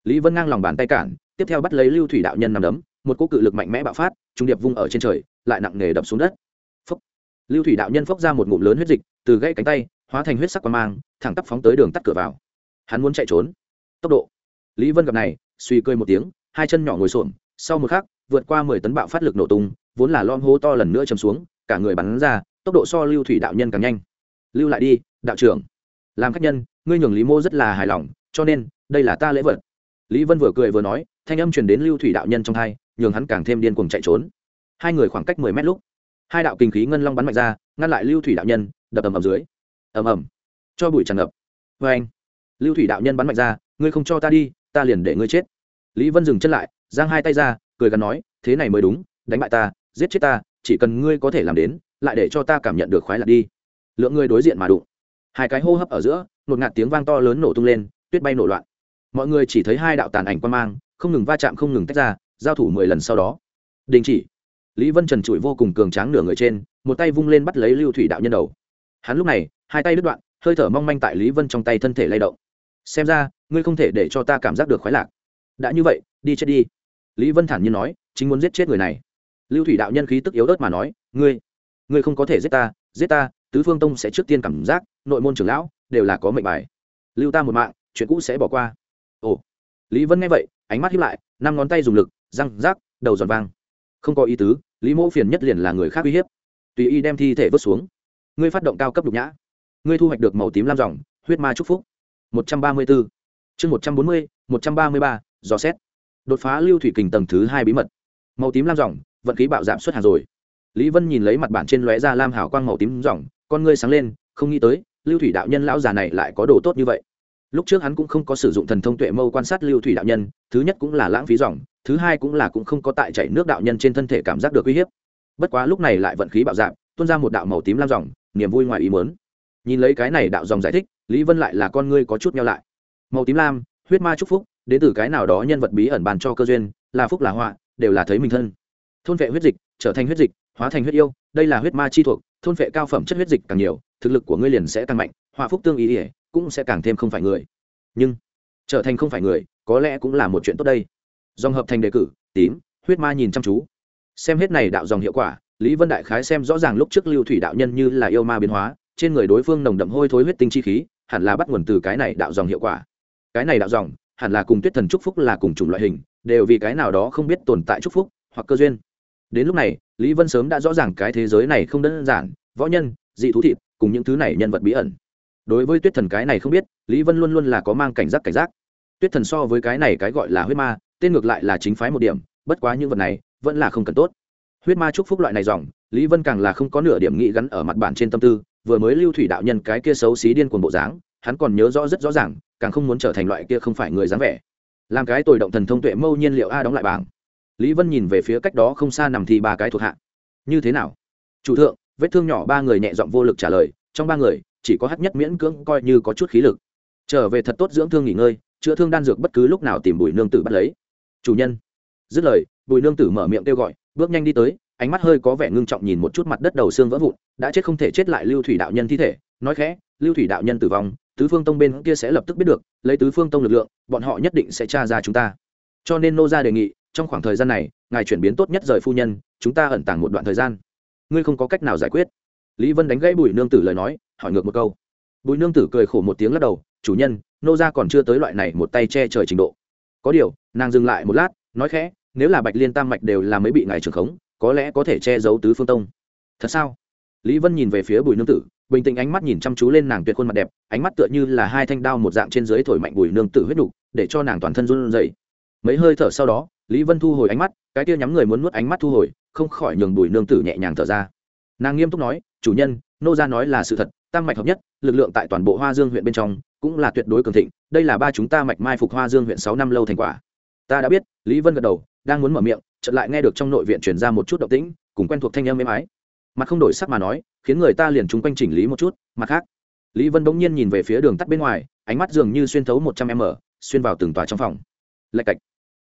lý vân ngang lòng bàn tay cản, tiếp theo bắt lấy lưu thủy đạo nhân nằm đấm, một cỗ cự lực mạnh mẽ bạo phát, trung điệp vung ở trên trời, lại nặng nề đập xuống đất. Phốc. lưu thủy đạo nhân phốc ra một ngụm lớn huyết dịch, từ gãy cánh tay, hóa thành huyết sắc quang mang, thẳng tắp phóng tới đường tắt cửa vào. Hắn muốn chạy trốn. Tốc độ. Lý vân gặp này, suy cười một tiếng, hai chân nhỏ ngồi xổm, sau một khắc vượt qua mười tấn bạo phát lực nổ tung, vốn là lom hố to lần nữa chầm xuống, cả người bắn ra, tốc độ so lưu thủy đạo nhân càng nhanh. Lưu lại đi, đạo trưởng. Làm khách nhân, ngươi nhường lý mô rất là hài lòng, cho nên, đây là ta lễ vật. Lý vân vừa cười vừa nói, thanh âm truyền đến lưu thủy đạo nhân trong hai, nhường hắn càng thêm điên cuồng chạy trốn. Hai người khoảng cách mười mét lúc, hai đạo kinh khí ngân long bắn mạnh ra, ngăn lại lưu thủy đạo nhân, đập ầm ầm dưới. Ầm ầm. Cho bụi tràn ngập. Vê anh, lưu thủy đạo nhân bắn mạnh ra, ngươi không cho ta đi, ta liền để ngươi chết. Lý vân dừng chân lại, giang hai tay ra cười gắn nói, thế này mới đúng, đánh bại ta, giết chết ta, chỉ cần ngươi có thể làm đến, lại để cho ta cảm nhận được khoái lạc đi. Lượng ngươi đối diện mà đụng. Hai cái hô hấp ở giữa, một ngạt tiếng vang to lớn nổ tung lên, tuyết bay nổ loạn. Mọi người chỉ thấy hai đạo tàn ảnh quan mang, không ngừng va chạm, không ngừng tách ra, giao thủ mười lần sau đó. Đình chỉ. Lý vân trần trụi vô cùng cường tráng nửa người trên, một tay vung lên bắt lấy lưu thủy đạo nhân đầu. Hắn lúc này, hai tay đứt đoạn, hơi thở mong manh tại lý vân trong tay thân thể lay động. Xem ra, ngươi không thể để cho ta cảm giác được khoái lạc. Đã như vậy, đi chết đi lý vân thản nhiên nói, chính muốn giết chết người này. Lưu thủy đạo nhân khí tức yếu ớt mà nói, ngươi ngươi không có thể giết ta giết ta, tứ phương tông sẽ trước tiên cảm giác, nội môn trưởng lão đều là có mệnh bài. Lưu ta một mạng, chuyện cũ sẽ bỏ qua. Ồ. Lý vân nghe vậy, ánh mắt hiếp lại, năm ngón tay dùng lực, răng rác, đầu giòn vang không có ý tứ, lý mẫu phiền nhất liền là người khác uy hiếp. Tùy y đem thi thể vứt xuống. Ngươi phát động cao cấp đục nhã. Ngươi thu hoạch được màu tím lam dòng, huyết ma chúc phúc. Một trăm ba mươi bốn chương một trăm bốn mươi, một trăm ba mươi ba, dò xét đột phá lưu thủy kình tầng thứ hai bí mật. Màu tím lam dòng, vận khí bạo giảm xuất hàng rồi. Lý vân nhìn lấy mặt bản trên lóe ra lam hảo quang màu tím dòng, con ngươi sáng lên, không nghĩ tới, lưu thủy đạo nhân lão già này lại có đồ tốt như vậy. Lúc trước hắn cũng không có sử dụng thần thông tuệ mâu quan sát lưu thủy đạo nhân, thứ nhất cũng là lãng phí dòng, thứ hai cũng là cũng không có tại chảy nước đạo nhân trên thân thể cảm giác được uy hiếp. Bất quá lúc này lại vận khí bạo giảm, tuôn ra một đạo màu tím lam dòng, niềm vui ngoài ý mớn nhìn lấy cái này đạo dòng giải thích, lý vân lại là con ngươi có chút nhau lại. Màu tím lam, huyết ma chúc phúc đến từ cái nào đó nhân vật bí ẩn bàn cho cơ duyên, là phúc, là họa, đều là thấy mình thân. Thôn vệ huyết dịch, trở thành huyết dịch, hóa thành huyết yêu, đây là huyết ma chi thuộc, thôn vệ cao phẩm chất huyết dịch càng nhiều, thực lực của ngươi liền sẽ tăng mạnh, họa phúc tương ý ỉa, cũng sẽ càng thêm không phải người. Nhưng, trở thành không phải người, có lẽ cũng là một chuyện tốt đây. Dòng hợp thành đề cử, tím, huyết ma nhìn chăm chú. Xem hết này đạo dòng hiệu quả, lý vân đại khái xem rõ ràng lúc trước lưu thủy đạo nhân như là yêu ma biến hóa, trên người đối phương nồng đậm hôi thối huyết tinh chi khí, hẳn là bắt nguồn từ cái này đạo dòng hiệu quả. Cái này đạo dòng hẳn là cùng tuyết thần trúc phúc là cùng chủng loại hình, đều vì cái nào đó không biết tồn tại trúc phúc, hoặc cơ duyên. Đến lúc này, lý vân sớm đã rõ ràng cái thế giới này không đơn giản, võ nhân, dị thú thịt, cùng những thứ này nhân vật bí ẩn. Đối với tuyết thần cái này không biết, lý vân luôn luôn là có mang cảnh giác cảnh giác. Tuyết thần so với cái này cái gọi là huyết ma, tên ngược lại là chính phái một điểm, bất quá những vật này vẫn là không cần tốt. Huyết ma chúc phúc loại này dòng, lý vân càng là không có nửa điểm nghĩ gắn ở mặt bản trên tâm tư, vừa mới lưu thủy đạo nhân cái kia xấu xí điên cuồng bộ dáng, hắn còn nhớ rõ rất rõ ràng càng không muốn trở thành loại kia không phải người dáng vẻ. Làm cái tồi động thần thông tuệ mâu nhiên liệu a đóng lại bảng. Lý vân nhìn về phía cách đó không xa nằm thì ba cái thuộc hạ. Như thế nào? Chủ thượng, vết thương nhỏ ba người nhẹ giọng vô lực trả lời, trong ba người, chỉ có hát nhất miễn cưỡng coi như có chút khí lực. Trở về thật tốt dưỡng thương nghỉ ngơi, chữa thương đan dược bất cứ lúc nào tìm bùi nương tử bắt lấy. Chủ nhân. Dứt lời, bùi nương tử mở miệng kêu gọi, bước nhanh đi tới, ánh mắt hơi có vẻ ngưng trọng nhìn một chút mặt đất đầu xương vỡ vụn, đã chết không thể chết lại lưu thủy đạo nhân thi thể. Nói khẽ, lưu thủy đạo nhân tử vong tứ phương tông bên kia sẽ lập tức biết được, lấy tứ phương tông lực lượng, bọn họ nhất định sẽ tra ra chúng ta. Cho nên nô ra đề nghị, trong khoảng thời gian này, ngài chuyển biến tốt nhất rời phu nhân, chúng ta ẩn tàng một đoạn thời gian. Ngươi không có cách nào giải quyết. Lý vân đánh gãy bùi nương tử lời nói, hỏi ngược một câu. Bùi nương tử cười khổ một tiếng lắc đầu, chủ nhân, nô ra còn chưa tới loại này một tay che trời trình độ. Có điều, nàng dừng lại một lát, nói khẽ, nếu là bạch liên tam mạch đều là mới bị ngài trưởng khống, có lẽ có thể che giấu tứ phương tông. Thật sao? Lý vân nhìn về phía bùi nương tử bình tĩnh ánh mắt nhìn chăm chú lên nàng tuyệt khuôn mặt đẹp, ánh mắt tựa như là hai thanh đao một dạng trên dưới thổi mạnh bùi nương tử huyết đục, để cho nàng toàn thân run rẩy. Mấy hơi thở sau đó, lý vân thu hồi ánh mắt, cái tia nhắm người muốn nuốt ánh mắt thu hồi, không khỏi nhường bùi nương tử nhẹ nhàng thở ra. Nàng nghiêm túc nói, chủ nhân, nô gia nói là sự thật tăng mạch hợp nhất, lực lượng tại toàn bộ hoa dương huyện bên trong cũng là tuyệt đối cường thịnh, đây là ba chúng ta mạch mai phục hoa dương huyện sáu năm lâu thành quả. Ta đã biết, lý vân gật đầu, đang muốn mở miệng, chợt lại nghe được trong nội viện truyền ra một chút động tĩnh, cùng quen thuộc thanh âm êm ái mặt không đổi sắc mà nói, khiến người ta liền chúng quanh chỉnh lý một chút, mặt khác. Lý vân bỗng nhiên nhìn về phía đường tắt bên ngoài, ánh mắt dường như xuyên thấu một trăm m, xuyên vào từng tòa trong phòng. Lạch cạch.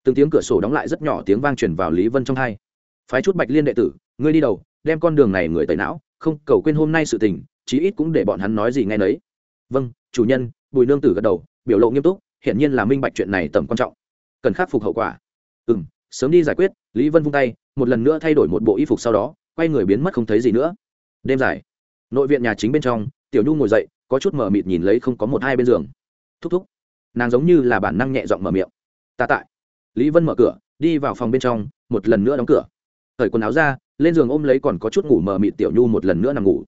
Từng tiếng cửa sổ đóng lại rất nhỏ tiếng vang truyền vào lý vân trong hai. Phái chút bạch liên đệ tử, ngươi đi đầu, đem con đường này người tẩy não, không, cầu quên hôm nay sự tình, chí ít cũng để bọn hắn nói gì nghe nấy. Vâng chủ nhân, bùi nương tử gật đầu, biểu lộ nghiêm túc, hiển nhiên là minh bạch chuyện này tầm quan trọng. Cần khắc phục hậu quả. Ừ m sớm đi giải quyết, lý vân vung tay, một lần nữa thay đổi một bộ y phục sau đó quay người biến mất không thấy gì nữa. Đêm dài, nội viện nhà chính bên trong, tiểu nhu ngồi dậy, có chút mở mịt nhìn lấy không có một hai bên giường. Thúc thúc, nàng giống như là bản năng nhẹ giọng mở miệng. Ta tại. Lý vân mở cửa, đi vào phòng bên trong, một lần nữa đóng cửa. Thời quần áo ra, lên giường ôm lấy còn có chút ngủ mờ mịt tiểu nhu một lần nữa nằm ngủ.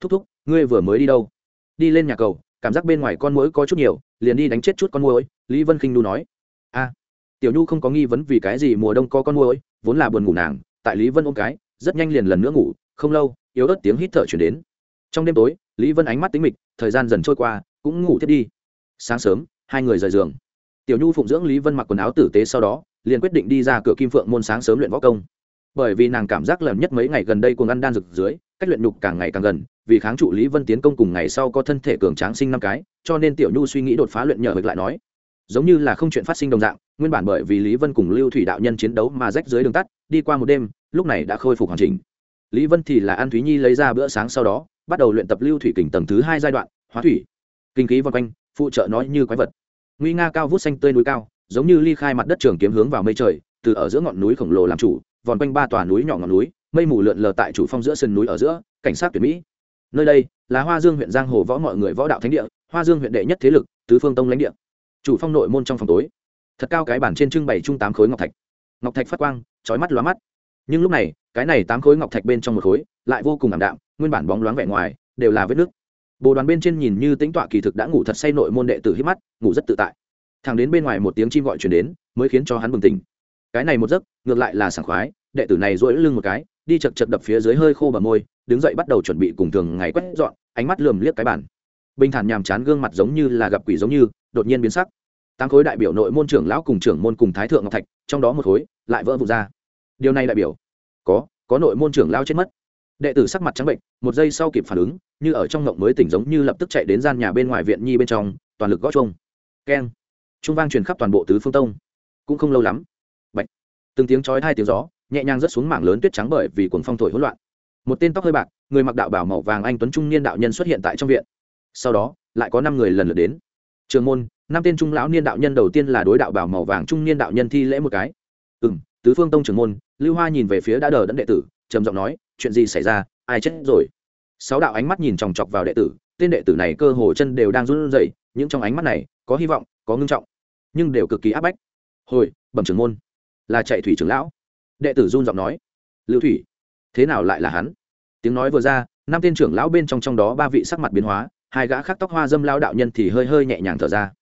Thúc thúc, ngươi vừa mới đi đâu? Đi lên nhà cầu, cảm giác bên ngoài con mũi có chút nhiều, liền đi đánh chết chút con mũi lý vân khinh nu nói. A. Tiểu nhu không có nghi vấn vì cái gì mùa đông có con mũi vốn là buồn ngủ nàng, tại lý vân ôm cái rất nhanh liền lần nữa ngủ, không lâu, yếu ớt tiếng hít thở chuyển đến. Trong đêm tối, lý vân ánh mắt tính mịch, thời gian dần trôi qua, cũng ngủ thiết đi. Sáng sớm, hai người rời giường. Tiểu nhu phụng dưỡng lý vân mặc quần áo tử tế sau đó, liền quyết định đi ra cửa kim phượng môn sáng sớm luyện võ công. Bởi vì nàng cảm giác lần nhất mấy ngày gần đây cuồng ăn đan rực dưới, cách luyện nhục càng ngày càng gần, vì kháng trụ lý vân tiến công cùng ngày sau có thân thể cường tráng sinh năm cái, cho nên tiểu nhu suy nghĩ đột phá luyện nhờ ngược lại nói. Giống như là không chuyện phát sinh đồng dạng nguyên bản bởi vì lý vân cùng lưu thủy đạo nhân chiến đấu mà rách dưới đường tắt, đi qua một đêm, lúc này đã khôi phục hoàn chỉnh. Lý vân thì là an thúy nhi lấy ra bữa sáng sau đó, bắt đầu luyện tập lưu thủy kình tầng thứ hai giai đoạn, hóa thủy. Kinh khí vân quanh, phụ trợ nói như quái vật. Nguy nga cao vút xanh tươi núi cao, giống như ly khai mặt đất trường kiếm hướng vào mây trời, từ ở giữa ngọn núi khổng lồ làm chủ, vòn quanh ba tòa núi nhỏ ngọn núi, mây mù lượn lờ tại chủ phong giữa sườn núi ở giữa, cảnh sát tuyển mỹ. Nơi đây là hoa dương huyện giang hồ võ mọi người võ đạo thánh địa, hoa dương huyện đệ nhất thế lực, tứ phương tông lãnh địa. Chủ phong nội môn trong phòng tối thật cao cái bản trên trưng bày chung tám khối ngọc thạch. Ngọc thạch phát quang trói mắt lóa mắt. Nhưng lúc này, cái này tám khối ngọc thạch bên trong một khối lại vô cùng ảm đạm, nguyên bản bóng loáng vẻ ngoài đều là vết nước bồ đoàn bên trên nhìn như tính tọa kỳ thực đã ngủ thật say nội môn đệ tử hít mắt, ngủ rất tự tại. Thằng đến bên ngoài một tiếng chim gọi chuyển đến, mới khiến cho hắn bừng tỉnh. Cái này một giấc, ngược lại là sảng khoái, đệ tử này dỗi lưng một cái, đi chật chật đập phía dưới hơi khô bờ môi, đứng dậy bắt đầu chuẩn bị cùng thường ngày quét dọn, ánh mắt lườm liếc cái bản bình thản nhàm chán gương mặt giống như là gặp quỷ giống như, đột nhiên biến sắc tám khối đại biểu nội môn trưởng lão cùng trưởng môn cùng thái thượng ngọc thạch, trong đó một khối lại vỡ vụt ra. Điều này đại biểu, có có nội môn trưởng lão chết mất. Đệ tử sắc mặt trắng bệnh, một giây sau kịp phản ứng, như ở trong ngộng mới tỉnh giống như lập tức chạy đến gian nhà bên ngoài viện nhi bên trong, toàn lực gõ chuông. Keng. Trung vang truyền khắp toàn bộ tứ phương tông. Cũng không lâu lắm bệnh từng tiếng chói hai tiếng gió, nhẹ nhàng rớt xuống mảng lớn tuyết trắng bởi vì cuồng phong thổi hỗn loạn. Một tên tóc hơi bạc, người mặc đạo bảo màu vàng anh tuấn trung niên đạo nhân xuất hiện tại trong viện. Sau đó, lại có năm người lần lượt đến. Trường môn năm tên trung lão niên đạo nhân đầu tiên là đối đạo bảo màu vàng trung niên đạo nhân thi lễ một cái. Ừ m tứ phương tông trưởng môn, lưu hoa nhìn về phía đã đờ đẫn đệ tử, trầm giọng nói, chuyện gì xảy ra? Ai chết rồi? Sáu đạo ánh mắt nhìn chòng chọc vào đệ tử, tên đệ tử này cơ hồ chân đều đang run rẩy, những trong ánh mắt này có hy vọng, có ngưng trọng, nhưng đều cực kỳ áp bách. Hồi, bẩm trưởng môn. Là chạy thủy trưởng lão. Đệ tử run giọng nói. Lưu thủy, thế nào lại là hắn? Tiếng nói vừa ra, năm tên trưởng lão bên trong trong đó ba vị sắc mặt biến hóa, hai gã khác tóc hoa dâm lao đạo nhân thì hơi hơi nhẹ nhàng thở ra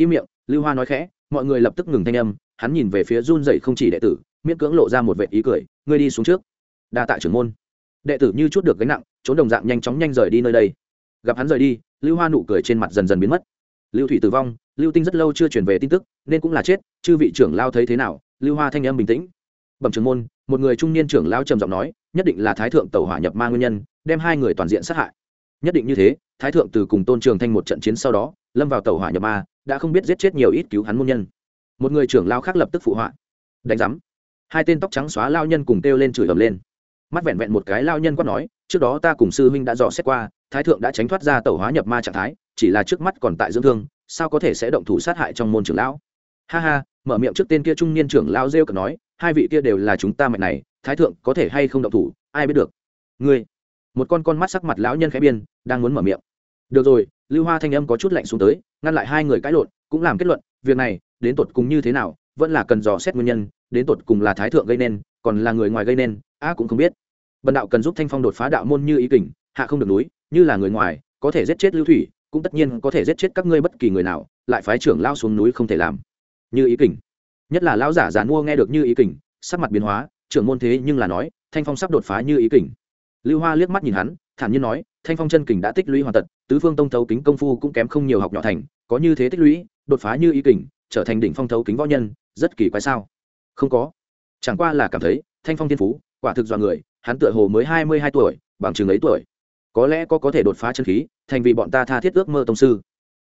im miệng, lưu hoa nói khẽ, mọi người lập tức ngừng thanh âm, hắn nhìn về phía run dậy không chỉ đệ tử, miễn cưỡng lộ ra một vệ ý cười, ngươi đi xuống trước. Đa tạ trưởng môn. Đệ tử như chút được gánh nặng, trốn đồng dạng nhanh chóng nhanh rời đi nơi đây. Gặp hắn rời đi, lưu hoa nụ cười trên mặt dần dần biến mất. Lưu thủy tử vong, lưu tinh rất lâu chưa chuyển về tin tức, nên cũng là chết, chư vị trưởng lao thấy thế nào? Lưu hoa thanh âm bình tĩnh. Bẩm trưởng môn, một người trung niên trưởng lao trầm giọng nói, nhất định là thái thượng tẩu hỏa nhập ma nguyên nhân, đem hai người toàn diện sát hại. Nhất định như thế. Thái thượng từ cùng tôn trường thanh một trận chiến sau đó, lâm vào tàu hỏa nhập ma đã không biết giết chết nhiều ít cứu hắn môn nhân. Một người trưởng lao khác lập tức phụ họa. Đánh giám. Hai tên tóc trắng xóa lao nhân cùng kêu lên chửi ầm lên. Mắt vẹn vẹn một cái lao nhân quát nói, trước đó ta cùng sư huynh đã dò xét qua, thái thượng đã tránh thoát ra tẩu hóa nhập ma trạng thái, chỉ là trước mắt còn tại dưỡng thương, sao có thể sẽ động thủ sát hại trong môn trưởng lão? Ha ha, mở miệng trước tên kia trung niên trưởng lao rêu cờ nói, hai vị kia đều là chúng ta mạnh này, thái thượng có thể hay không động thủ, ai biết được. Ngươi. Một con con mắt sắc mặt lão nhân khẽ biên đang muốn mở miệng. Được rồi, lưu hoa thanh âm có chút lạnh xuống tới ngăn lại hai người cãi lộn, cũng làm kết luận, việc này, đến tột cùng như thế nào, vẫn là cần dò xét nguyên nhân, đến tột cùng là thái thượng gây nên, còn là người ngoài gây nên, a cũng không biết. Bần đạo cần giúp thanh phong đột phá đạo môn như ý kình, hạ không được núi, như là người ngoài, có thể giết chết lưu thủy, cũng tất nhiên có thể giết chết các ngươi bất kỳ người nào, lại phái trưởng lao xuống núi không thể làm. Như ý kình. Nhất là lão giả giàn mua nghe được như ý kình, sắc mặt biến hóa, trưởng môn thế nhưng là nói, thanh phong sắp đột phá như ý kình. Lưu hoa liếc mắt nhìn hắn thản nhiên nói thanh phong chân kình đã tích lũy hoàn tật tứ phương tông thấu kính công phu cũng kém không nhiều học nhỏ thành có như thế tích lũy đột phá như ý kình trở thành đỉnh phong thấu kính võ nhân rất kỳ quái sao? Không có. Chẳng qua là cảm thấy thanh phong thiên phú quả thực do người hắn tựa hồ mới hai mươi hai tuổi bằng chừng ấy tuổi. Có lẽ có có thể đột phá chân khí thành vì bọn ta tha thiết ước mơ tông sư.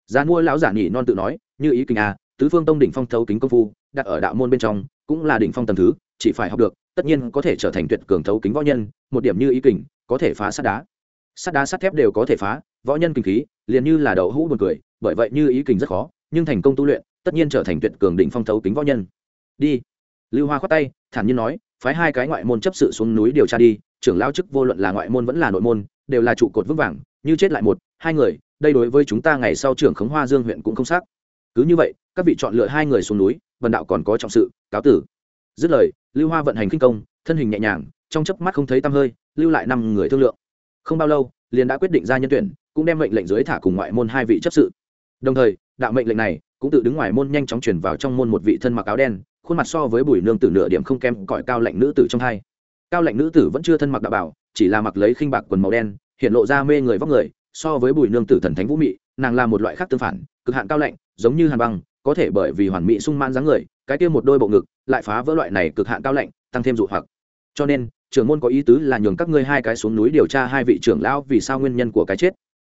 Giá mua lão giả nhị non tự nói như ý kình a à, tứ phương tông đỉnh phong thấu kính công phu đặt ở đạo môn bên trong cũng là đỉnh phong tầm thứ chỉ phải học được tất nhiên có thể trở thành tuyệt cường thấu kính võ nhân một điểm như ý kình có thể phá sát đá sắt đá sắt thép đều có thể phá, võ nhân kinh khí, liền như là đậu hũ buồn cười, bởi vậy như ý kình rất khó, nhưng thành công tu luyện, tất nhiên trở thành tuyệt cường đỉnh phong thấu kính võ nhân. Đi. Lưu hoa khoát tay, thản nhiên nói, phái hai cái ngoại môn chấp sự xuống núi điều tra đi, trưởng lao chức vô luận là ngoại môn vẫn là nội môn, đều là trụ cột vững vàng, như chết lại một, hai người, đây đối với chúng ta ngày sau trưởng khống hoa dương huyện cũng không xác. Cứ như vậy, các vị chọn lựa hai người xuống núi, vần đạo còn có trọng sự, cáo tử. Dứt lời, lưu hoa vận hành kinh công, thân hình nhẹ nhàng, trong chớp mắt không thấy tăm hơi, lưu lại năm người thương lượng không bao lâu, liền đã quyết định ra nhân tuyển, cũng đem mệnh lệnh dưới thả cùng ngoại môn hai vị chấp sự. Đồng thời, đạo mệnh lệnh này cũng tự đứng ngoài môn nhanh chóng chuyển vào trong môn một vị thân mặc áo đen, khuôn mặt so với bùi nương tử nửa điểm không kém cõi cao lạnh nữ tử trong hai. Cao lạnh nữ tử vẫn chưa thân mặc đạo bảo, chỉ là mặc lấy khinh bạc quần màu đen, hiện lộ ra mê người vóc người, so với bùi nương tử thần thánh vũ mị, nàng là một loại khác tương phản, cực hạn cao lạnh, giống như hàn băng, có thể bởi vì hoàn mỹ sung mãn dáng người, cái kia một đôi bộ ngực, lại phá vỡ loại này cực hạn cao lạnh, tăng thêm dụ hoặc. Cho nên trưởng môn có ý tứ là nhường các ngươi hai cái xuống núi điều tra hai vị trưởng lão vì sao nguyên nhân của cái chết.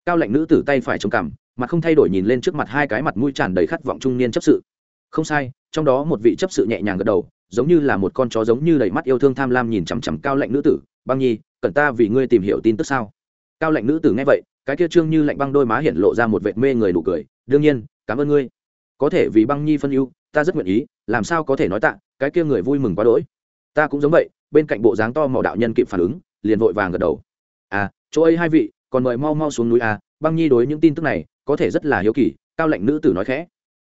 Cao lãnh nữ tử tay phải trông cằm, mặt không thay đổi nhìn lên trước mặt hai cái mặt mũi tràn đầy khát vọng trung niên chấp sự. Không sai, trong đó một vị chấp sự nhẹ nhàng gật đầu, giống như là một con chó giống như đầy mắt yêu thương tham lam nhìn chằm chằm cao lãnh nữ tử. Băng nhi, cần ta vì ngươi tìm hiểu tin tức sao? Cao lãnh nữ tử nghe vậy, cái kia trương như lạnh băng đôi má hiện lộ ra một vệt mê người nụ cười. Đương nhiên, cảm ơn ngươi. Có thể vì băng nhi phân ưu, ta rất nguyện ý, làm sao có thể nói tạ, cái kia người vui mừng quá đỗi. Ta cũng giống vậy bên cạnh bộ dáng to màu đạo nhân kịp phản ứng, liền vội vàng gật đầu. À chỗ ấy hai vị, còn mời mau mau xuống núi à băng nhi đối những tin tức này, có thể rất là hiếu kỳ, cao lệnh nữ tử nói khẽ.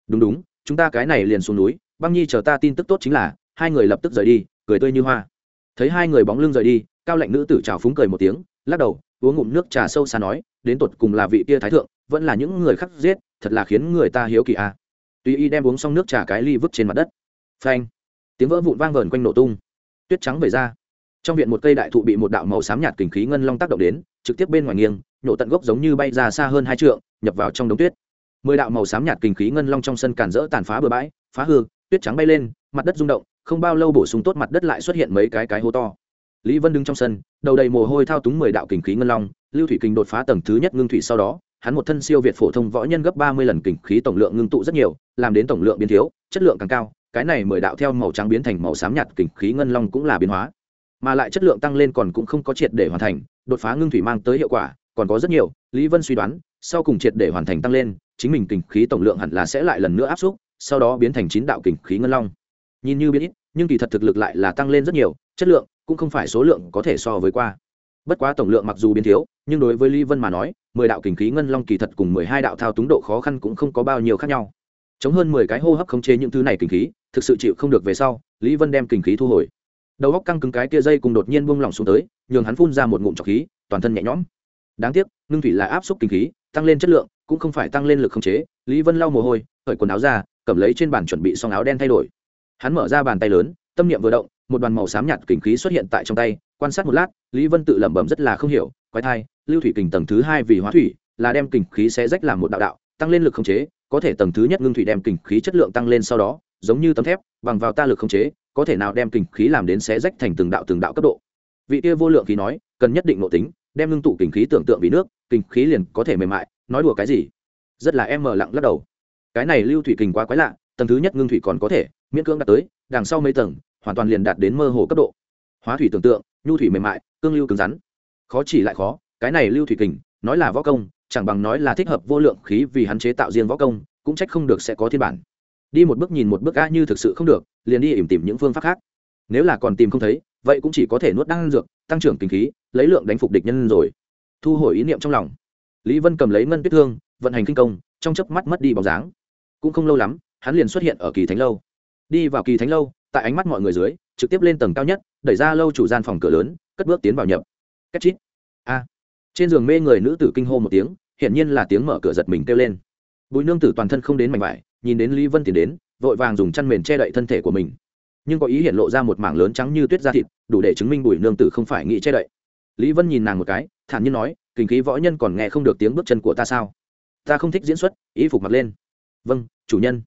Đúng đúng, chúng ta cái này liền xuống núi, băng nhi chờ ta tin tức tốt chính là, hai người lập tức rời đi, cười tươi như hoa. Thấy hai người bóng lưng rời đi, cao lệnh nữ tử trào phúng cười một tiếng, lắc đầu, uống ngụm nước trà sâu xa nói, đến tột cùng là vị kia thái thượng, vẫn là những người khắc giết, thật là khiến người ta hiếu kỳ à. tuy y đem uống xong nước trà cái ly vứt trên mặt đất. Phanh. Tiếng vỡ vụn vang vờn quanh nổ tung tuyết trắng về ra trong viện một cây đại thụ bị một đạo màu xám nhạt kình khí ngân long tác động đến, trực tiếp bên ngoài nghiêng nhổ tận gốc giống như bay ra xa hơn hai trượng, nhập vào trong đống tuyết. Mười đạo màu xám nhạt kình khí ngân long trong sân càn rỡ tàn phá bừa bãi, phá hư, tuyết trắng bay lên, mặt đất rung động, không bao lâu bổ sung tốt mặt đất lại xuất hiện mấy cái cái hố to. Lý vân đứng trong sân, đầu đầy mồ hôi thao túng mười đạo kình khí ngân long, lưu thủy Kình đột phá tầng thứ nhất ngưng thủy sau đó, hắn một thân siêu việt phổ thông võ nhân gấp ba mươi lần kình khí tổng lượng ngưng tụ rất nhiều, làm đến tổng lượng biến thiếu, chất lượng càng cao cái này mười đạo theo màu trắng biến thành màu xám nhạt kình khí ngân long cũng là biến hóa. Mà lại chất lượng tăng lên còn cũng không có triệt để hoàn thành, đột phá ngưng thủy mang tới hiệu quả, còn có rất nhiều, lý vân suy đoán, sau cùng triệt để hoàn thành tăng lên, chính mình kình khí tổng lượng hẳn là sẽ lại lần nữa áp xúc sau đó biến thành chín đạo kình khí ngân long. Nhìn như biết ít, nhưng kỳ thật thực lực lại là tăng lên rất nhiều, chất lượng cũng không phải số lượng có thể so với qua. Bất quá tổng lượng mặc dù biến thiếu, nhưng đối với lý vân mà nói, mười đạo kình khí ngân long kỳ thật cùng mười hai đạo thao túng độ khó khăn cũng không có bao nhiêu khác nhau chống hơn mười cái hô hấp khống chế những thứ này kình khí, thực sự chịu không được về sau, lý vân đem kình khí thu hồi. Đầu góc căng cứng cái kia dây cùng đột nhiên buông lỏng xuống tới, nhường hắn phun ra một ngụm trọc khí, toàn thân nhẹ nhõm. Đáng tiếc, ngưng thủy là áp suất kinh khí, tăng lên chất lượng, cũng không phải tăng lên lực khống chế. Lý vân lau mồ hôi khởi quần áo ra, cầm lấy trên bàn chuẩn bị xong áo đen thay đổi. Hắn mở ra bàn tay lớn, tâm niệm vừa động, một đoàn màu xám nhạt kinh khí xuất hiện tại trong tay, quan sát một lát, lý vân tự lẩm bẩm rất là không hiểu, quái thai, lưu thủy kình tầng thứ hai vì hóa thủy, là đem kình khí sẽ rách làm một đạo đạo, tăng lên lực khống chế có thể tầng thứ nhất ngưng thủy đem kình khí chất lượng tăng lên sau đó, giống như tấm thép, bằng vào ta lực khống chế, có thể nào đem kình khí làm đến xé rách thành từng đạo từng đạo cấp độ. Vị kia vô lượng khí nói, cần nhất định nội tính, đem ngưng tụ kình khí tưởng tượng vì nước, kình khí liền có thể mềm mại, nói đùa cái gì? Rất là em mờ lặng lắc đầu. Cái này lưu thủy kình quá quái lạ, tầng thứ nhất ngưng thủy còn có thể, miễn cưỡng đạt tới, đằng sau mấy tầng, hoàn toàn liền đạt đến mơ hồ cấp độ. Hóa thủy tưởng tượng, nhu thủy mềm mại, cương lưu cứng rắn. Khó chỉ lại khó, cái này lưu thủy kình, nói là võ công chẳng bằng nói là thích hợp vô lượng khí vì hắn chế tạo riêng võ công, cũng trách không được sẽ có thiên bản. Đi một bước nhìn một bước a như thực sự không được, liền đi ỉm tìm những phương pháp khác. Nếu là còn tìm không thấy, vậy cũng chỉ có thể nuốt đan dược, tăng trưởng kinh khí, lấy lượng đánh phục địch nhân rồi. Thu hồi ý niệm trong lòng. Lý vân cầm lấy ngân tuyết thương, vận hành kinh công, trong chớp mắt mất đi bóng dáng. Cũng không lâu lắm, hắn liền xuất hiện ở kỳ thánh lâu. Đi vào kỳ thánh lâu, tại ánh mắt mọi người dưới, trực tiếp lên tầng cao nhất, đẩy ra lâu chủ gian phòng cửa lớn, cất bước tiến vào nhập. Cách chít. A trên giường mê người nữ tử kinh hô một tiếng, hiển nhiên là tiếng mở cửa giật mình kêu lên. Bùi nương tử toàn thân không đến mảnh vải, nhìn đến lý vân tiến đến, vội vàng dùng chăn mền che đậy thân thể của mình. Nhưng có ý hiện lộ ra một mảng lớn trắng như tuyết da thịt, đủ để chứng minh bùi nương tử không phải nghĩ che đậy. Lý vân nhìn nàng một cái, thản nhiên nói, kinh khí võ nhân còn nghe không được tiếng bước chân của ta sao? Ta không thích diễn xuất ý phục mặc lên. Vâng chủ nhân.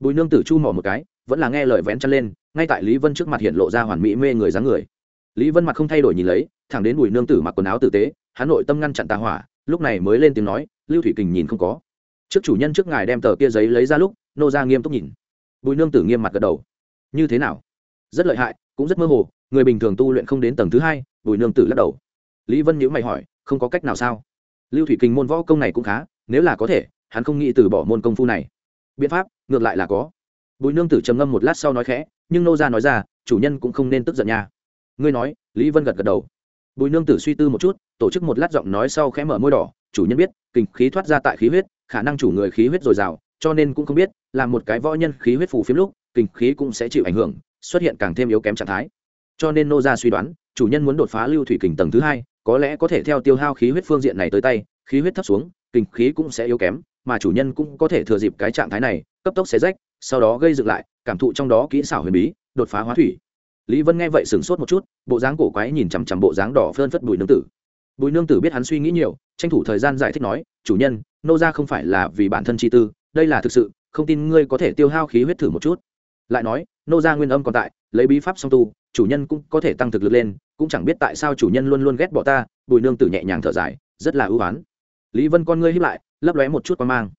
Bùi nương tử chu mỏ một cái, vẫn là nghe lời vén chân lên, ngay tại lý vân trước mặt hiện lộ ra hoàn mỹ mê người dáng người. Lý vân mặt không thay đổi nhìn lấy, thẳng đến bùi nương tử mặc quần áo tử tế hắn nội tâm ngăn chặn tà hỏa, lúc này mới lên tiếng nói, lưu thủy kình nhìn không có. Trước chủ nhân trước ngài đem tờ kia giấy lấy ra lúc, nô ra nghiêm túc nhìn. Bùi nương tử nghiêm mặt gật đầu. Như thế nào? Rất lợi hại, cũng rất mơ hồ, người bình thường tu luyện không đến tầng thứ hai, bùi nương tử lắc đầu. Lý vân nhữ mày hỏi, không có cách nào sao? Lưu thủy kình môn võ công này cũng khá, nếu là có thể, hắn không nghĩ từ bỏ môn công phu này. Biện pháp, ngược lại là có. Bùi nương tử trầm ngâm một lát sau nói khẽ, nhưng nô ra nói ra, chủ nhân cũng không nên tức giận nha. Ngươi nói, lý vân gật gật đầu. Bùi nương tử suy tư một chút tổ chức một lát giọng nói sau khẽ mở môi đỏ, chủ nhân biết, kinh khí thoát ra tại khí huyết, khả năng chủ người khí huyết dồi dào, cho nên cũng không biết là một cái võ nhân khí huyết phù phiếm lúc, kinh khí cũng sẽ chịu ảnh hưởng, xuất hiện càng thêm yếu kém trạng thái. Cho nên nô ra suy đoán, chủ nhân muốn đột phá lưu thủy kình tầng thứ hai, có lẽ có thể theo tiêu hao khí huyết phương diện này tới tay, khí huyết thấp xuống, kinh khí cũng sẽ yếu kém, mà chủ nhân cũng có thể thừa dịp cái trạng thái này, cấp tốc xé rách, sau đó gây dựng lại, cảm thụ trong đó kỹ xảo huyền bí, đột phá hóa thủy. Lý vân nghe vậy sửng sốt một chút, bộ dáng cổ quái nhìn chằm chằm bộ dáng đỏ phơn phất bùi nương tử bùi nương tử biết hắn suy nghĩ nhiều, tranh thủ thời gian giải thích nói, chủ nhân, nô ra không phải là vì bản thân chi tư, đây là thực sự, không tin ngươi có thể tiêu hao khí huyết thử một chút. Lại nói, nô gia nguyên âm còn tại, lấy bí pháp song tu, chủ nhân cũng có thể tăng thực lực lên, cũng chẳng biết tại sao chủ nhân luôn luôn ghét bỏ ta. Bùi nương tử nhẹ nhàng thở dài, rất là ưu ái. lý vân con ngươi hiếp lại, lấp lóe một chút qua mang.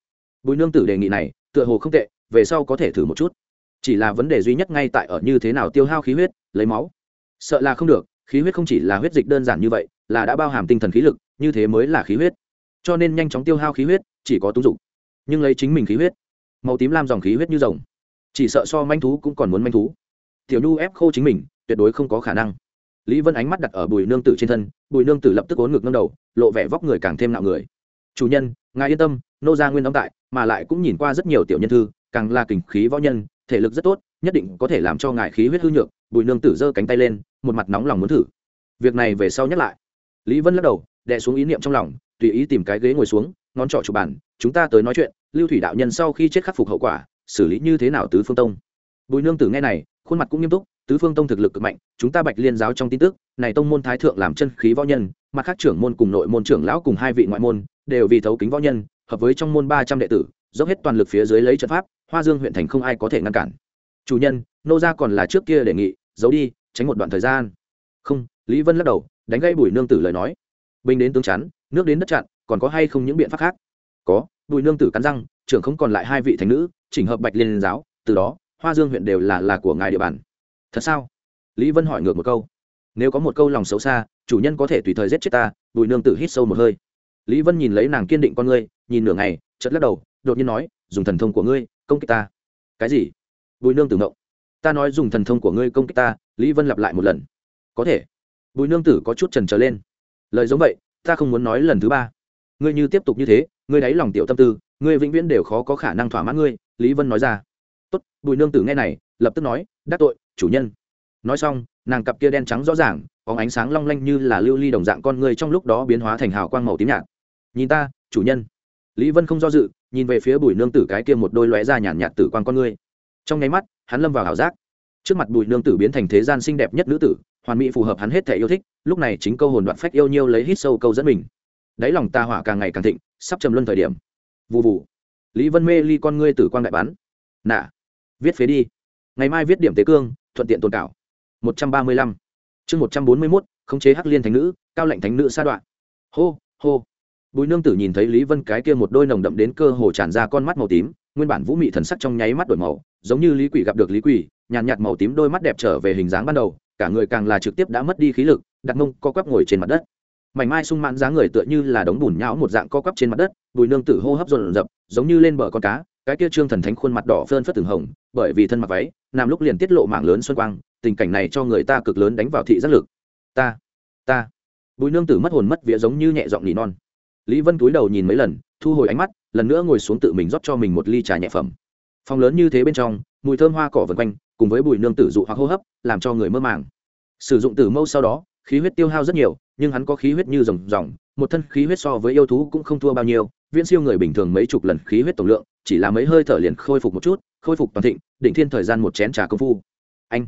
Bùi nương tử đề nghị này, tựa hồ không tệ, về sau có thể thử một chút. Chỉ là vấn đề duy nhất ngay tại ở như thế nào tiêu hao khí huyết, lấy máu. Sợ là không được, khí huyết không chỉ là huyết dịch đơn giản như vậy là đã bao hàm tinh thần khí lực, như thế mới là khí huyết. Cho nên nhanh chóng tiêu hao khí huyết, chỉ có túng dụng nhưng lấy chính mình khí huyết, màu tím lam dòng khí huyết như rồng. Chỉ sợ so manh thú cũng còn muốn manh thú. Tiểu nhu ép khô chính mình, tuyệt đối không có khả năng. Lý vân ánh mắt đặt ở bùi nương tử trên thân, bùi nương tử lập tức ốn ngực nâng đầu, lộ vẻ vóc người càng thêm nạo người. Chủ nhân, ngài yên tâm, nô gia nguyên đóng tại, mà lại cũng nhìn qua rất nhiều tiểu nhân thư, càng là kình khí võ nhân, thể lực rất tốt, nhất định có thể làm cho ngài khí huyết hư nhược. Bùi nương tử giơ cánh tay lên, một mặt nóng lòng muốn thử. Việc này về sau nhắc lại lý vân lắc đầu, đè xuống ý niệm trong lòng, tùy ý tìm cái ghế ngồi xuống, ngón trỏ chụp bàn, chúng ta tới nói chuyện, lưu thủy đạo nhân sau khi chết khắc phục hậu quả, xử lý như thế nào tứ phương tông? Bùi nương tử nghe này, khuôn mặt cũng nghiêm túc, tứ phương tông thực lực cực mạnh, chúng ta bạch liên giáo trong tin tức, này tông môn thái thượng làm chân khí võ nhân, mặt khác trưởng môn cùng nội môn trưởng lão cùng hai vị ngoại môn, đều vì thấu kính võ nhân, hợp với trong môn ba trăm đệ tử, dốc hết toàn lực phía dưới lấy trận pháp, hoa dương huyện thành không ai có thể ngăn cản. Chủ nhân, nô gia còn là trước kia đề nghị, giấu đi, tránh một đoạn thời gian. Không, lý vân lắc đầu đánh gây bùi nương tử lời nói. Binh đến tướng chắn, nước đến đất chặn, còn có hay không những biện pháp khác? Có, bùi nương tử cắn răng, trưởng không còn lại hai vị thành nữ, chỉnh hợp bạch liên giáo, từ đó, hoa dương huyện đều là là của ngài địa bàn. Thật sao? Lý vân hỏi ngược một câu. Nếu có một câu lòng xấu xa, chủ nhân có thể tùy thời giết chết ta, bùi nương tử hít sâu một hơi. Lý vân nhìn lấy nàng kiên định con ngươi, nhìn nửa ngày chật lắc đầu, đột nhiên nói, dùng thần thông của ngươi, công kích ta. Cái gì? Bùi nương tử ngộng. Ta nói dùng thần thông của ngươi công kích ta, lý vân lặp lại một lần. Có thể bùi nương tử có chút trần trở lên. Lời giống vậy, ta không muốn nói lần thứ ba. Ngươi như tiếp tục như thế, ngươi đáy lòng tiểu tâm tư, ngươi vĩnh viễn đều khó có khả năng thỏa mãn ngươi, lý vân nói ra. Tốt, bùi nương tử nghe này, lập tức nói, đắc tội, chủ nhân. Nói xong, nàng cặp kia đen trắng rõ ràng có ánh sáng long lanh như là lưu ly đồng dạng con người trong lúc đó biến hóa thành hào quang màu tím nhạt. Nhìn ta, chủ nhân. Lý vân không do dự, nhìn về phía bùi nương tử cái kia một đôi lóe ra nhàn nhạt tử quang con ngươi trong nháy mắt, hắn lâm vào ảo giác. Trước mặt bùi nương tử biến thành thế gian xinh đẹp nhất nữ tử hoàn mỹ phù hợp hắn hết thể yêu thích, lúc này chính câu hồn đoạn phách yêu nhiêu lấy hít sâu câu dẫn mình. Đáy lòng ta hỏa càng ngày càng thịnh, sắp trầm luân thời điểm. Vụ vụ lý vân mê ly con ngươi tử quang đại bắn. Nạ. Viết phế đi. Ngày mai viết điểm tế cương, thuận tiện tồn cảo. Một trăm ba mươi lăm. Chương một trăm bốn mươi mốt, khống chế hắc liên thánh nữ, cao lệnh thánh nữ sa đoạn. Hô hô. Bùi nương tử nhìn thấy lý vân cái kia một đôi nồng đậm đến cơ hồ tràn ra con mắt màu tím, nguyên bản vũ mị thần sắc trong nháy mắt đổi màu, giống như lý quỷ gặp được lý quỷ, nhàn nhạt màu tím đôi mắt đẹp trở về hình dáng ban đầu cả người càng là trực tiếp đã mất đi khí lực đặt mông co quắp ngồi trên mặt đất. Mảnh mai sung mãn dáng người tựa như là đống bùn nhão một dạng co quắp trên mặt đất, bùi nương tử hô hấp dồn dập, giống như lên bờ con cá, cái kia trương thần thánh khuôn mặt đỏ phơn phất từng hồng, bởi vì thân mặc váy, nam lúc liền tiết lộ mảng lớn xuân quang, tình cảnh này cho người ta cực lớn đánh vào thị giác lực. Ta ta. Bùi nương tử mất hồn mất vía giống như nhẹ giọng nỉ non. Lý vân túi đầu nhìn mấy lần, thu hồi ánh mắt, lần nữa ngồi xuống tự mình rót cho mình một ly trà nhẹ phẩm. Phòng lớn như thế bên trong, mùi thơm hoa cỏ vần quanh cùng với bùi nương tử dụ hoặc hô hấp, làm cho người mơ màng. Sử dụng tử mâu sau đó, khí huyết tiêu hao rất nhiều, nhưng hắn có khí huyết như rồng, ròng, một thân khí huyết so với yêu thú cũng không thua bao nhiêu. Viễn siêu người bình thường mấy chục lần khí huyết tổng lượng, chỉ là mấy hơi thở liền khôi phục một chút, khôi phục toàn thịnh định thiên thời gian một chén trà công phu. Anh,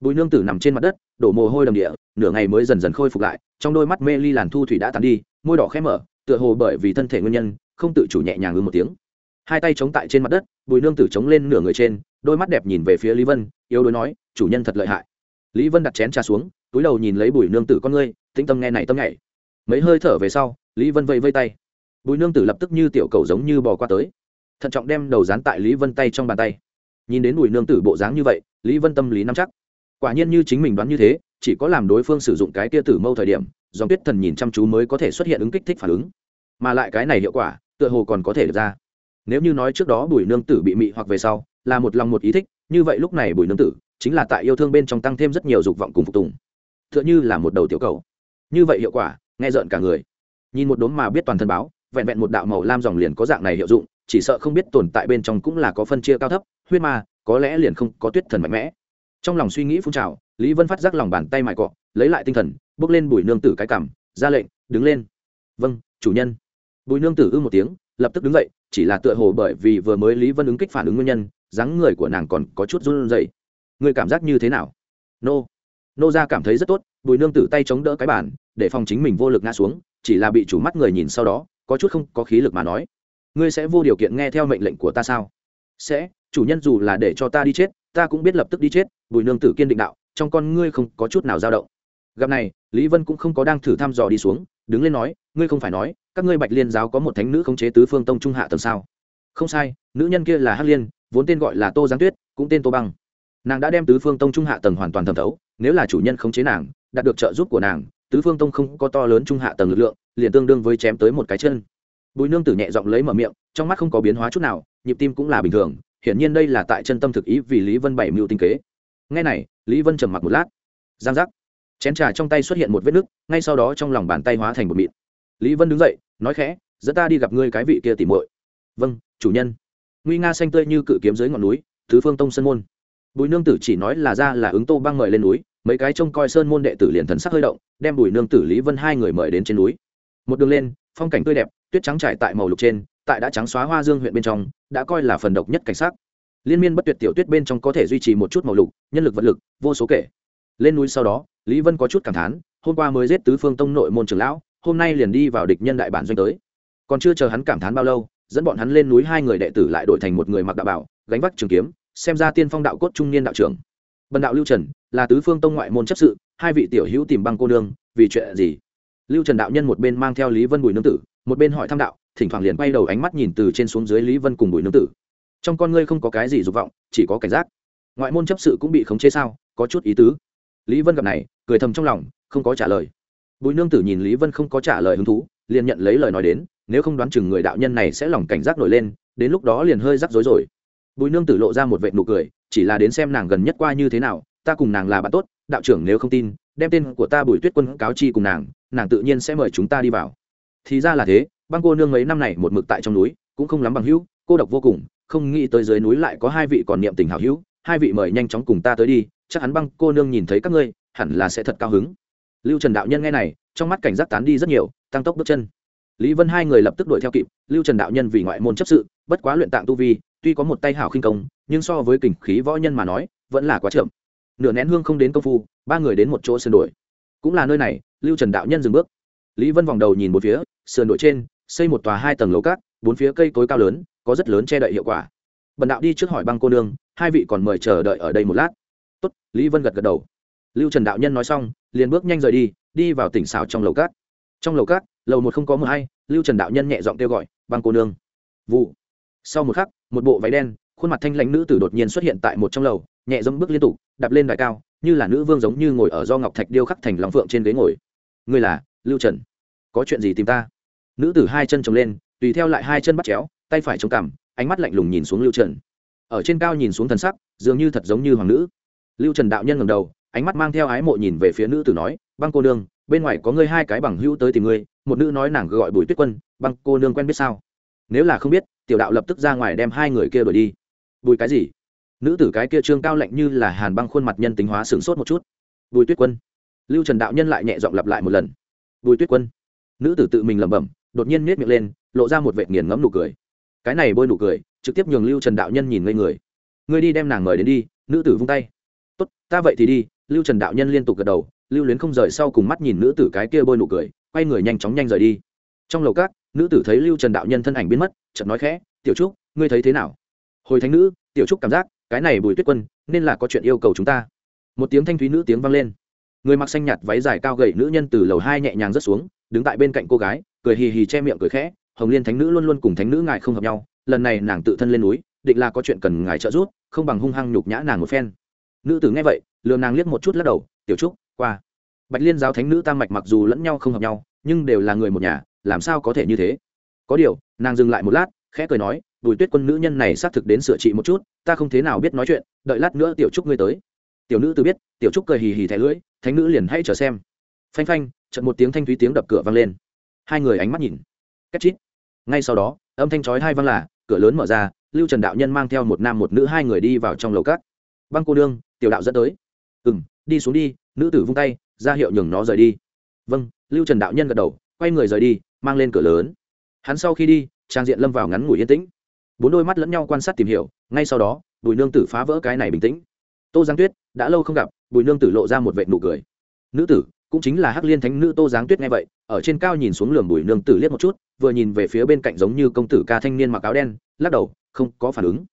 bùi nương tử nằm trên mặt đất, đổ mồ hôi đầm địa, nửa ngày mới dần dần khôi phục lại, trong đôi mắt mê ly làn thu thủy đã tàn đi, môi đỏ khẽ mở, tựa hồ bởi vì thân thể nguyên nhân, không tự chủ nhẹ nhàng ư một tiếng hai tay chống tại trên mặt đất, bùi nương tử chống lên nửa người trên, đôi mắt đẹp nhìn về phía lý vân, yếu đuối nói, chủ nhân thật lợi hại. Lý vân đặt chén trà xuống, túi đầu nhìn lấy bùi nương tử con ngươi, tĩnh tâm nghe này tâm nhảy. Mấy hơi thở về sau, lý vân vây vây tay. Bùi nương tử lập tức như tiểu cầu giống như bò qua tới, thận trọng đem đầu dán tại lý vân tay trong bàn tay. Nhìn đến bùi nương tử bộ dáng như vậy, lý vân tâm lý nắm chắc. Quả nhiên như chính mình đoán như thế, chỉ có làm đối phương sử dụng cái tia tử mâu thời điểm, dòng tuyết thần nhìn chăm chú mới có thể xuất hiện ứng kích thích phản ứng. Mà lại cái này hiệu quả, tựa hồ còn có thể được ra nếu như nói trước đó bùi nương tử bị mị hoặc về sau, là một lòng một ý thích, như vậy lúc này bùi nương tử chính là tại yêu thương bên trong tăng thêm rất nhiều dục vọng cùng phục tùng. T h ư ợ n h ư là một đầu tiểu cầu. Như vậy hiệu quả, nghe rợn cả người. Nhìn một đốm mà biết toàn thân báo, vẹn vẹn một đạo màu lam dòng liền có dạng này hiệu dụng, chỉ sợ không biết tồn tại bên trong cũng là có phân chia cao thấp, huyết ma, có lẽ liền không có tuyết thần mạnh mẽ. Trong lòng suy nghĩ phun trào, lý vân phát giác lòng bàn tay mài cọ, lấy lại tinh thần, bước lên bùi nương tử cái cảm ra lệnh, đứng lên. Vâng chủ nhân. Bùi nương tử ư một tiếng lập tức đứng dậy, chỉ là tựa hồ bởi vì vừa mới lý vân ứng kích phản ứng nguyên nhân, dáng người của nàng còn có chút run rẩy. Người cảm giác như thế nào? Nô. Nô ra cảm thấy rất tốt, bùi nương tử tay chống đỡ cái bàn, để phòng chính mình vô lực ngã xuống, chỉ là bị chủ mắt người nhìn sau đó, có chút không có khí lực mà nói. Ngươi sẽ vô điều kiện nghe theo mệnh lệnh của ta sao? Sẽ, chủ nhân dù là để cho ta đi chết, ta cũng biết lập tức đi chết, bùi nương tử kiên định đạo, trong con ngươi không có chút nào dao động. Gặp này, lý vân cũng không có đang thử thăm dò đi xuống, đứng lên nói, ngươi không phải nói các ngươi bạch liên giáo có một thánh nữ khống chế tứ phương tông trung hạ tầng sao? Không sai, nữ nhân kia là hắc liên, vốn tên gọi là tô giáng tuyết, cũng tên tô băng. Nàng đã đem tứ phương tông trung hạ tầng hoàn toàn thẩm thấu, nếu là chủ nhân khống chế nàng, đạt được trợ giúp của nàng, tứ phương tông không có to lớn trung hạ tầng lực lượng, liền tương đương với chém tới một cái chân. Bùi nương tử nhẹ giọng lấy mở miệng, trong mắt không có biến hóa chút nào, nhịp tim cũng là bình thường, hiển nhiên đây là tại chân tâm thực ý vì lý vân bảy mưu tinh kế. Ngay này, lý vân trầm mặc một lát. Giang giác. Chén trà trong tay xuất hiện một vết nứt, ngay sau đó trong lòng bàn tay hóa thành một mịn. Lý vân đứng dậy nói khẽ, dẫn ta đi gặp ngươi cái vị kia tỉ muội. Vâng chủ nhân. Nguy nga xanh tươi như cự kiếm dưới ngọn núi thứ phương tông sơn môn. Bùi nương tử chỉ nói là ra là ứng tô băng mời lên núi, mấy cái trông coi sơn môn đệ tử liền thần sắc hơi động, đem bùi nương tử lý vân hai người mời đến trên núi. Một đường lên, phong cảnh tươi đẹp, tuyết trắng trải tại màu lục trên, tại đã trắng xóa hoa dương huyện bên trong, đã coi là phần độc nhất cảnh sắc. Liên miên bất tuyệt tiểu tuyết bên trong có thể duy trì một chút màu lục, nhân lực vật lực, vô số kể. Lên núi sau đó, lý vân có chút cảm thán, hôm qua mới giết tứ phương tông nội môn trưởng lão hôm nay liền đi vào địch nhân đại bản doanh tới. Còn chưa chờ hắn cảm thán bao lâu, dẫn bọn hắn lên núi hai người đệ tử lại đổi thành một người mặc đạo bảo, gánh vác trường kiếm, xem ra tiên phong đạo cốt trung niên đạo trưởng. Bần đạo lưu trần, là tứ phương tông ngoại môn chấp sự, hai vị tiểu hữu tìm băng cô nương, vì chuyện gì? Lưu trần đạo nhân một bên mang theo lý vân bùi nương tử, một bên hỏi thăm đạo, thỉnh thoảng liền quay đầu ánh mắt nhìn từ trên xuống dưới lý vân cùng bùi nương tử. Trong con ngươi không có cái gì dục vọng, chỉ có cảnh giác. Ngoại môn chấp sự cũng bị khống chế sao? Có chút ý tứ. Lý vân gặp này, cười thầm trong lòng, không có trả lời bùi nương tử nhìn lý vân không có trả lời hứng thú, liền nhận lấy lời nói đến, nếu không đoán chừng người đạo nhân này sẽ lòng cảnh giác nổi lên, đến lúc đó liền hơi rắc rối rồi. Bùi nương tử lộ ra một vệ nụ cười, chỉ là đến xem nàng gần nhất qua như thế nào, ta cùng nàng là bạn tốt, đạo trưởng nếu không tin, đem tên của ta bùi tuyết quân cáo chi cùng nàng nàng tự nhiên sẽ mời chúng ta đi vào. Thì ra là thế, băng cô nương mấy năm này một mực tại trong núi, cũng không lắm bằng hữu, cô độc vô cùng, không nghĩ tới dưới núi lại có hai vị còn niệm tình hảo hữu, hai vị mời nhanh chóng cùng ta tới đi, chắc hắn băng cô nương nhìn thấy các ngươi, hẳn là sẽ thật cao hứng lưu trần đạo nhân nghe này, trong mắt cảnh giác tán đi rất nhiều, tăng tốc bước chân. Lý vân hai người lập tức đuổi theo kịp, lưu trần đạo nhân vì ngoại môn chấp sự, bất quá luyện tạng tu vi, tuy có một tay hảo khinh công, nhưng so với kình khí võ nhân mà nói, vẫn là quá chậm. Nửa nén hương không đến công phu, ba người đến một chỗ sườn đổi cũng là nơi này, lưu trần đạo nhân dừng bước. Lý vân vòng đầu nhìn một phía, sườn đổi trên, xây một tòa hai tầng lầu cát, bốn phía cây cối cao lớn, có rất lớn che đậy hiệu quả. Bần đạo đi trước hỏi băng cô nương, hai vị còn mời chờ đợi ở đây một lát. Tốt, lý vân gật gật đầu lưu trần đạo nhân nói xong, liền bước nhanh rời đi đi vào tỉnh xào trong lầu cát. Trong lầu cát, lầu một không có mờ hay lưu trần đạo nhân nhẹ giọng kêu gọi, băng cô nương. Vụ. Sau một khắc, một bộ váy đen, khuôn mặt thanh lãnh nữ tử đột nhiên xuất hiện tại một trong lầu, nhẹ dẫm bước liên tục, đạp lên đài cao, như là nữ vương giống như ngồi ở do ngọc thạch điêu khắc thành lòng phượng trên ghế ngồi. Ngươi là lưu trần? Có chuyện gì tìm ta? Nữ tử hai chân trồng lên, tùy theo lại hai chân bắt chéo, tay phải chống cằm, ánh mắt lạnh lùng nhìn xuống lưu trần. Ở trên cao nhìn xuống thần sắc, dường như thật giống như hoàng nữ. Lưu trần đạo nhân ngầm đầu ánh mắt mang theo ái mộ nhìn về phía nữ tử nói, băng cô nương, bên ngoài có ngươi hai cái bằng hữu tới tìm ngươi, một nữ nói nàng gọi bùi tuyết quân, băng cô nương quen biết sao? Nếu là không biết, tiểu đạo lập tức ra ngoài đem hai người kia đuổi đi. Bùi cái gì? Nữ tử cái kia trương cao lạnh như là hàn băng khuôn mặt nhân tính hóa sửng sốt một chút. Bùi tuyết quân. Lưu trần đạo nhân lại nhẹ giọng lặp lại một lần. Bùi tuyết quân. Nữ tử tự mình lẩm bẩm, đột nhiên miết miệng lên, lộ ra một vệt nghiền ngẫm nụ cười. Cái này bôi nụ cười, trực tiếp nhường lưu trần đạo nhân nhìn ngây người. Ngươi đi đem nàng mời đến đi. Nữ tử vung tay. Tốt, ta vậy thì đi lưu trần đạo nhân liên tục gật đầu, lưu luyến không rời sau cùng mắt nhìn nữ tử cái kia bôi nụ cười, quay người nhanh chóng nhanh rời đi. Trong lầu cát nữ tử thấy lưu trần đạo nhân thân ảnh biến mất, chợt nói khẽ, tiểu trúc, ngươi thấy thế nào? Hồi thánh nữ, tiểu trúc cảm giác, cái này bùi tuyết quân, nên là có chuyện yêu cầu chúng ta. Một tiếng thanh thúy nữ tiếng vang lên. Người mặc xanh nhạt váy dài cao gầy nữ nhân từ lầu hai nhẹ nhàng rớt xuống, đứng tại bên cạnh cô gái, cười hì hì che miệng cười khẽ, hồng liên thánh nữ luôn luôn cùng thánh nữ ngài không hợp nhau, lần này nàng tự thân lên núi, định là có chuyện cần ngài trợ giúp, không bằng hung hăng nhục nhã nàng một phen. Nữ tử nghe vậy lừa nàng liếc một chút lắc đầu, tiểu trúc, qua. Bạch liên giáo thánh nữ tam mạch mặc dù lẫn nhau không hợp nhau, nhưng đều là người một nhà, làm sao có thể như thế? Có điều, nàng dừng lại một lát, khẽ cười nói, bùi tuyết quân nữ nhân này xác thực đến sửa trị một chút, ta không thế nào biết nói chuyện, đợi lát nữa tiểu trúc ngươi tới. Tiểu nữ tự biết, tiểu trúc cười hì hì thẻ lưỡi, thánh nữ liền hãy chờ xem. Phanh phanh trận một tiếng thanh thúy tiếng đập cửa vang lên. Hai người ánh mắt nhìn. Cách chít. Ngay sau đó, âm thanh chói hai vang là, cửa lớn mở ra, lưu trần đạo nhân mang theo một nam một nữ hai người đi vào trong lầu cát băng cô đương tiểu đạo dẫn tới ừ m đi xuống đi, nữ tử vung tay, ra hiệu nhường nó rời đi. Vâng lưu trần đạo nhân gật đầu, quay người rời đi, mang lên cửa lớn. Hắn sau khi đi, trang diện lâm vào ngắn ngủi yên tĩnh. Bốn đôi mắt lẫn nhau quan sát tìm hiểu, ngay sau đó, bùi nương tử phá vỡ cái này bình tĩnh. Tô giang tuyết, đã lâu không gặp, bùi nương tử lộ ra một vệ nụ cười. Nữ tử, cũng chính là hắc liên thánh nữ tô giáng tuyết nghe vậy, ở trên cao nhìn xuống lường bùi nương tử liếc một chút, vừa nhìn về phía bên cạnh giống như công tử ca thanh niên mặc áo đen, lắc đầu, không có phản ứng.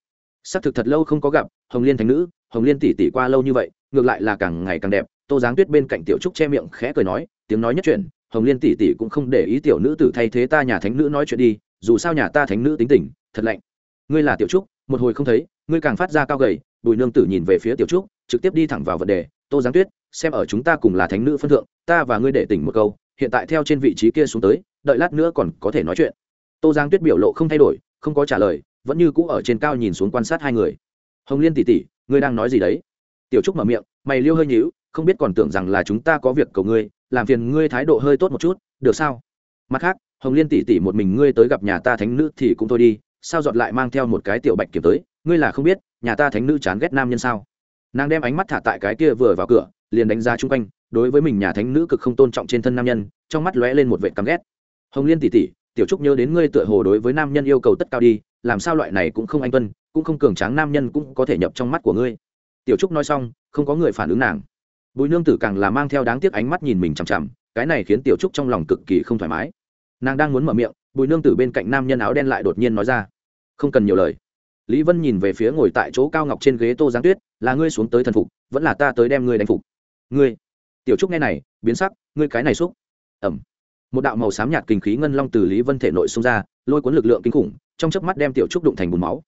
Xác thực thật lâu không có gặp, hồng liên Thánh nữ, hồng liên tỷ tỷ qua lâu như vậy ngược lại là càng ngày càng đẹp. Tô giáng tuyết bên cạnh tiểu trúc che miệng khẽ cười nói, tiếng nói nhất chuyện hồng liên tỷ tỷ cũng không để ý tiểu nữ tử thay thế ta nhà thánh nữ nói chuyện đi, dù sao nhà ta thánh nữ tính tình, thật lạnh. Ngươi là tiểu trúc, một hồi không thấy, ngươi càng phát ra cao gầy, bùi nương tử nhìn về phía tiểu trúc, trực tiếp đi thẳng vào vấn đề, tô giáng tuyết, xem ở chúng ta cùng là thánh nữ phân thượng, ta và ngươi để tỉnh một câu, hiện tại theo trên vị trí kia xuống tới, đợi lát nữa còn có thể nói chuyện. Tô giáng tuyết biểu lộ không thay đổi, không có trả lời, vẫn như cũ ở trên cao nhìn xuống quan sát hai người. Hồng liên tỷ tỷ, ngươi đang nói gì đấy? Tiểu trúc mở miệng, mày liêu hơi nhíu, không biết còn tưởng rằng là chúng ta có việc cầu ngươi, làm phiền ngươi thái độ hơi tốt một chút, được sao? Mặt khác, hồng liên tỷ tỷ một mình ngươi tới gặp nhà ta thánh nữ thì cũng thôi đi, sao dọn lại mang theo một cái tiểu bạch kiểm tới, ngươi là không biết, nhà ta thánh nữ chán ghét nam nhân sao? Nàng đem ánh mắt thả tại cái kia vừa vào cửa, liền đánh ra chung quanh, đối với mình nhà thánh nữ cực không tôn trọng trên thân nam nhân, trong mắt lóe lên một vệ căm ghét. Hồng liên tỷ tỷ, tiểu trúc nhớ đến ngươi tựa hồ đối với nam nhân yêu cầu tất cao đi, làm sao loại này cũng không anh tuân, cũng không cường tráng nam nhân cũng có thể nhập trong mắt của ngươi tiểu trúc nói xong, không có người phản ứng nàng. Bùi nương tử càng là mang theo đáng tiếc ánh mắt nhìn mình chằm chằm, cái này khiến tiểu trúc trong lòng cực kỳ không thoải mái. Nàng đang muốn mở miệng, bùi nương tử bên cạnh nam nhân áo đen lại đột nhiên nói ra, không cần nhiều lời. Lý vân nhìn về phía ngồi tại chỗ cao ngọc trên ghế tô giáng tuyết, là ngươi xuống tới thần phục, vẫn là ta tới đem ngươi đánh phục? Ngươi? Tiểu trúc nghe này, biến sắc, ngươi cái này xúc. Ẩm. Một đạo màu xám nhạt kinh khí ngân long từ lý vân thể nội xông ra, lôi cuốn lực lượng kinh khủng, trong chớp mắt đem tiểu trúc đụng thành bùn máu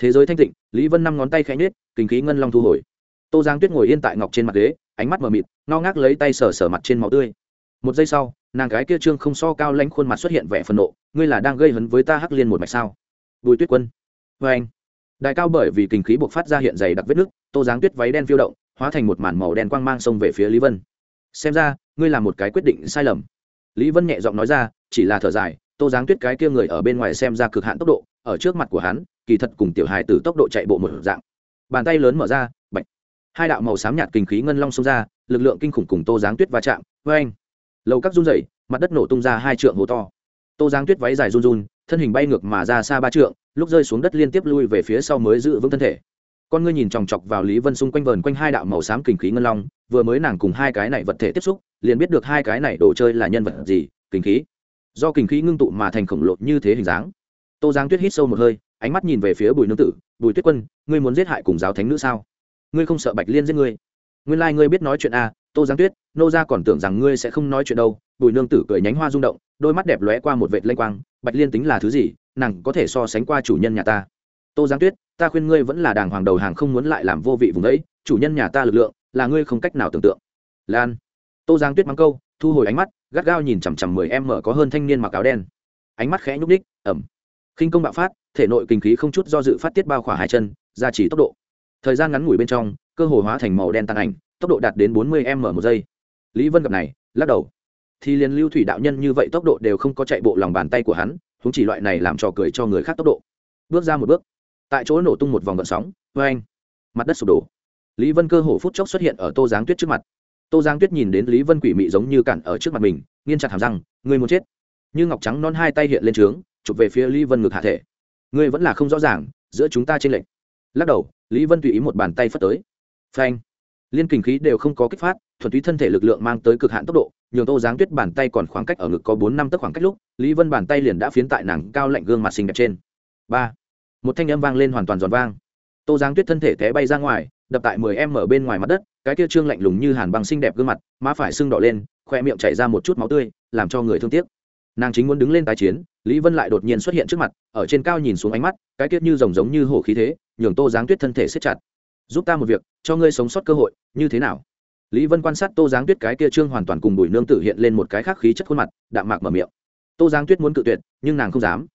thế giới thanh tịnh, lý vân năm ngón tay khẽ nhết kinh khí ngân long thu hồi. Tô giang tuyết ngồi yên tại ngọc trên mặt ghế, ánh mắt mờ mịt no ngác lấy tay sờ sờ mặt trên máu tươi. Một giây sau, nàng gái kia trương không so cao lãnh khuôn mặt xuất hiện vẻ phần nộ, ngươi là đang gây hấn với ta hắc liên một mạch sao? Bùi tuyết quân. Vê anh. Đại cao bởi vì kinh khí buộc phát ra hiện dày đặc vết nước tô giáng tuyết váy đen phiêu động, hóa thành một màn màu đen quang mang xông về phía lý vân. Xem ra, ngươi làm một cái quyết định sai lầm. Lý vân nhẹ giọng nói ra, chỉ là thở dài, tô giáng tuyết cái kia người ở bên ngoài xem ra cực hạn tốc độ ở trước mặt của hắn, kỳ thật cùng tiểu hài từ tốc độ chạy bộ một dạng. Bàn tay lớn mở ra, bạch. Hai đạo màu xám nhạt kinh khí ngân long xông ra, lực lượng kinh khủng cùng tô giáng tuyết va chạm vê anh lầu các run rẩy, mặt đất nổ tung ra hai trượng hố to. Tô giáng tuyết váy dài run run, thân hình bay ngược mà ra xa ba trượng, lúc rơi xuống đất liên tiếp lui về phía sau mới giữ vững thân thể. Con ngươi nhìn chòng chọc vào lý vân xung quanh vờn quanh hai đạo màu xám kinh khí ngân long, vừa mới nàng cùng hai cái này vật thể tiếp xúc, liền biết được hai cái này đồ chơi là nhân vật gì, kinh khí. Do kinh khí ngưng tụ mà thành khổng lồ như thế hình dáng tô giáng tuyết hít sâu một hơi ánh mắt nhìn về phía bùi nương tử bùi tuyết quân ngươi muốn giết hại cùng giáo thánh nữ sao? Ngươi không sợ bạch liên giết ngươi? Nguyên lai、like、ngươi biết nói chuyện à, tô giáng tuyết nô ra còn tưởng rằng ngươi sẽ không nói chuyện đâu. Bùi nương tử cười nhánh hoa rung động đôi mắt đẹp lóe qua một vệt lanh quang bạch liên tính là thứ gì nàng có thể so sánh qua chủ nhân nhà ta? Tô giáng tuyết ta khuyên ngươi vẫn là đàng hoàng đầu hàng không muốn lại làm vô vị vùng ấy chủ nhân nhà ta lực lượng là ngươi không cách nào tưởng tượng. Lan tô giáng tuyết mắng câu thu hồi ánh mắt gắt gao nhìn chằm chằm mười em mở có hơn thanh niên mặc áo đen. Ánh mắt khẽ nhúc ních ẩm khinh công bạo phát, thể nội kinh khí không chút do dự phát tiết bao khỏa hai chân, gia trì tốc độ. Thời gian ngắn ngủi bên trong, cơ hồ hóa thành màu đen tàn ảnh, tốc độ đạt đến bốn mươi m một giây. Lý vân gặp này, lắc đầu. Thì liền lưu thủy đạo nhân như vậy tốc độ đều không có chạy bộ lòng bàn tay của hắn húng chỉ loại này làm trò cười cho người khác tốc độ. Bước ra một bước. Tại chỗ nổ tung một vòng gợn sóng vê anh mặt đất sụp đổ. Lý vân cơ hồ phút chốc xuất hiện ở tô giáng tuyết trước mặt. Tô giáng tuyết nhìn đến lý vân quỷ mị giống như cản ở trước mặt mình nghiên chặt hàm răng người muốn chết? Như ngọc trắng non hai tay hiện lên trướng chụp về phía lý vân ngực hạ thể. Ngươi vẫn là không rõ ràng, giữa chúng ta trên lệnh lắc đầu, lý vân tùy ý một bàn tay phất tới. Phanh. Liên kình khí đều không có kích phát, thuần túy thân thể lực lượng mang tới cực hạn tốc độ, nhường tô giáng tuyết bàn tay còn khoảng cách ở ngực có bốn năm tấc khoảng cách lúc, lý vân bàn tay liền đã phiến tại nàng cao lạnh gương mặt xinh đẹp trên. Ba. Một thanh âm vang lên hoàn toàn giòn vang. Tô giáng tuyết thân thể té bay ra ngoài, đập tại mười em ở bên ngoài mặt đất, cái kia trương lạnh lùng như hàn băng xinh đẹp gương mặt, má phải sưng đỏ lên, khoe miệng chảy ra một chút máu tươi, làm cho người thương tiếc. Nàng chính muốn đứng lên tái chiến lý vân lại đột nhiên xuất hiện trước mặt, ở trên cao nhìn xuống ánh mắt, cái tiết như rồng giống như hổ khí thế, nhường tô giáng tuyết thân thể xếp chặt. Giúp ta một việc, cho ngươi sống sót cơ hội, như thế nào? Lý vân quan sát tô giáng tuyết cái kia trương hoàn toàn cùng bùi nương tử hiện lên một cái khác khí chất khuôn mặt, đạm mạc mở miệng. Tô giáng tuyết muốn cự tuyệt, nhưng nàng không dám.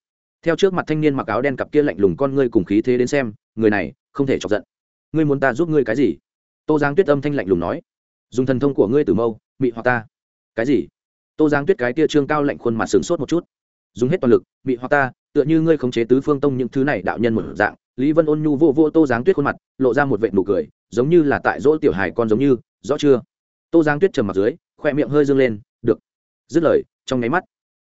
Theo trước mặt thanh niên mặc áo đen cặp kia lạnh lùng con ngươi cùng khí thế đến xem, người này không thể chọc giận. Ngươi muốn ta giúp ngươi cái gì? Tô giáng tuyết âm thanh lạnh lùng nói. Dùng thần thông của ngươi từ mâu, mị hoặc ta. Cái gì? Tô giáng tuyết cái kia trương cao lạnh khuôn mặt sửng sốt một chút dùng hết toàn lực, bị hoặc ta, tựa như ngươi khống chế tứ phương tông những thứ này đạo nhân một dạng. Lý vân ôn nhu vô vô tô giáng tuyết khuôn mặt, lộ ra một vệ nụ cười, giống như là tại dỗ tiểu hài con giống như, rõ chưa? Tô giáng tuyết trầm mặt dưới, khoe miệng hơi dâng lên, được. Dứt lời, trong nháy mắt,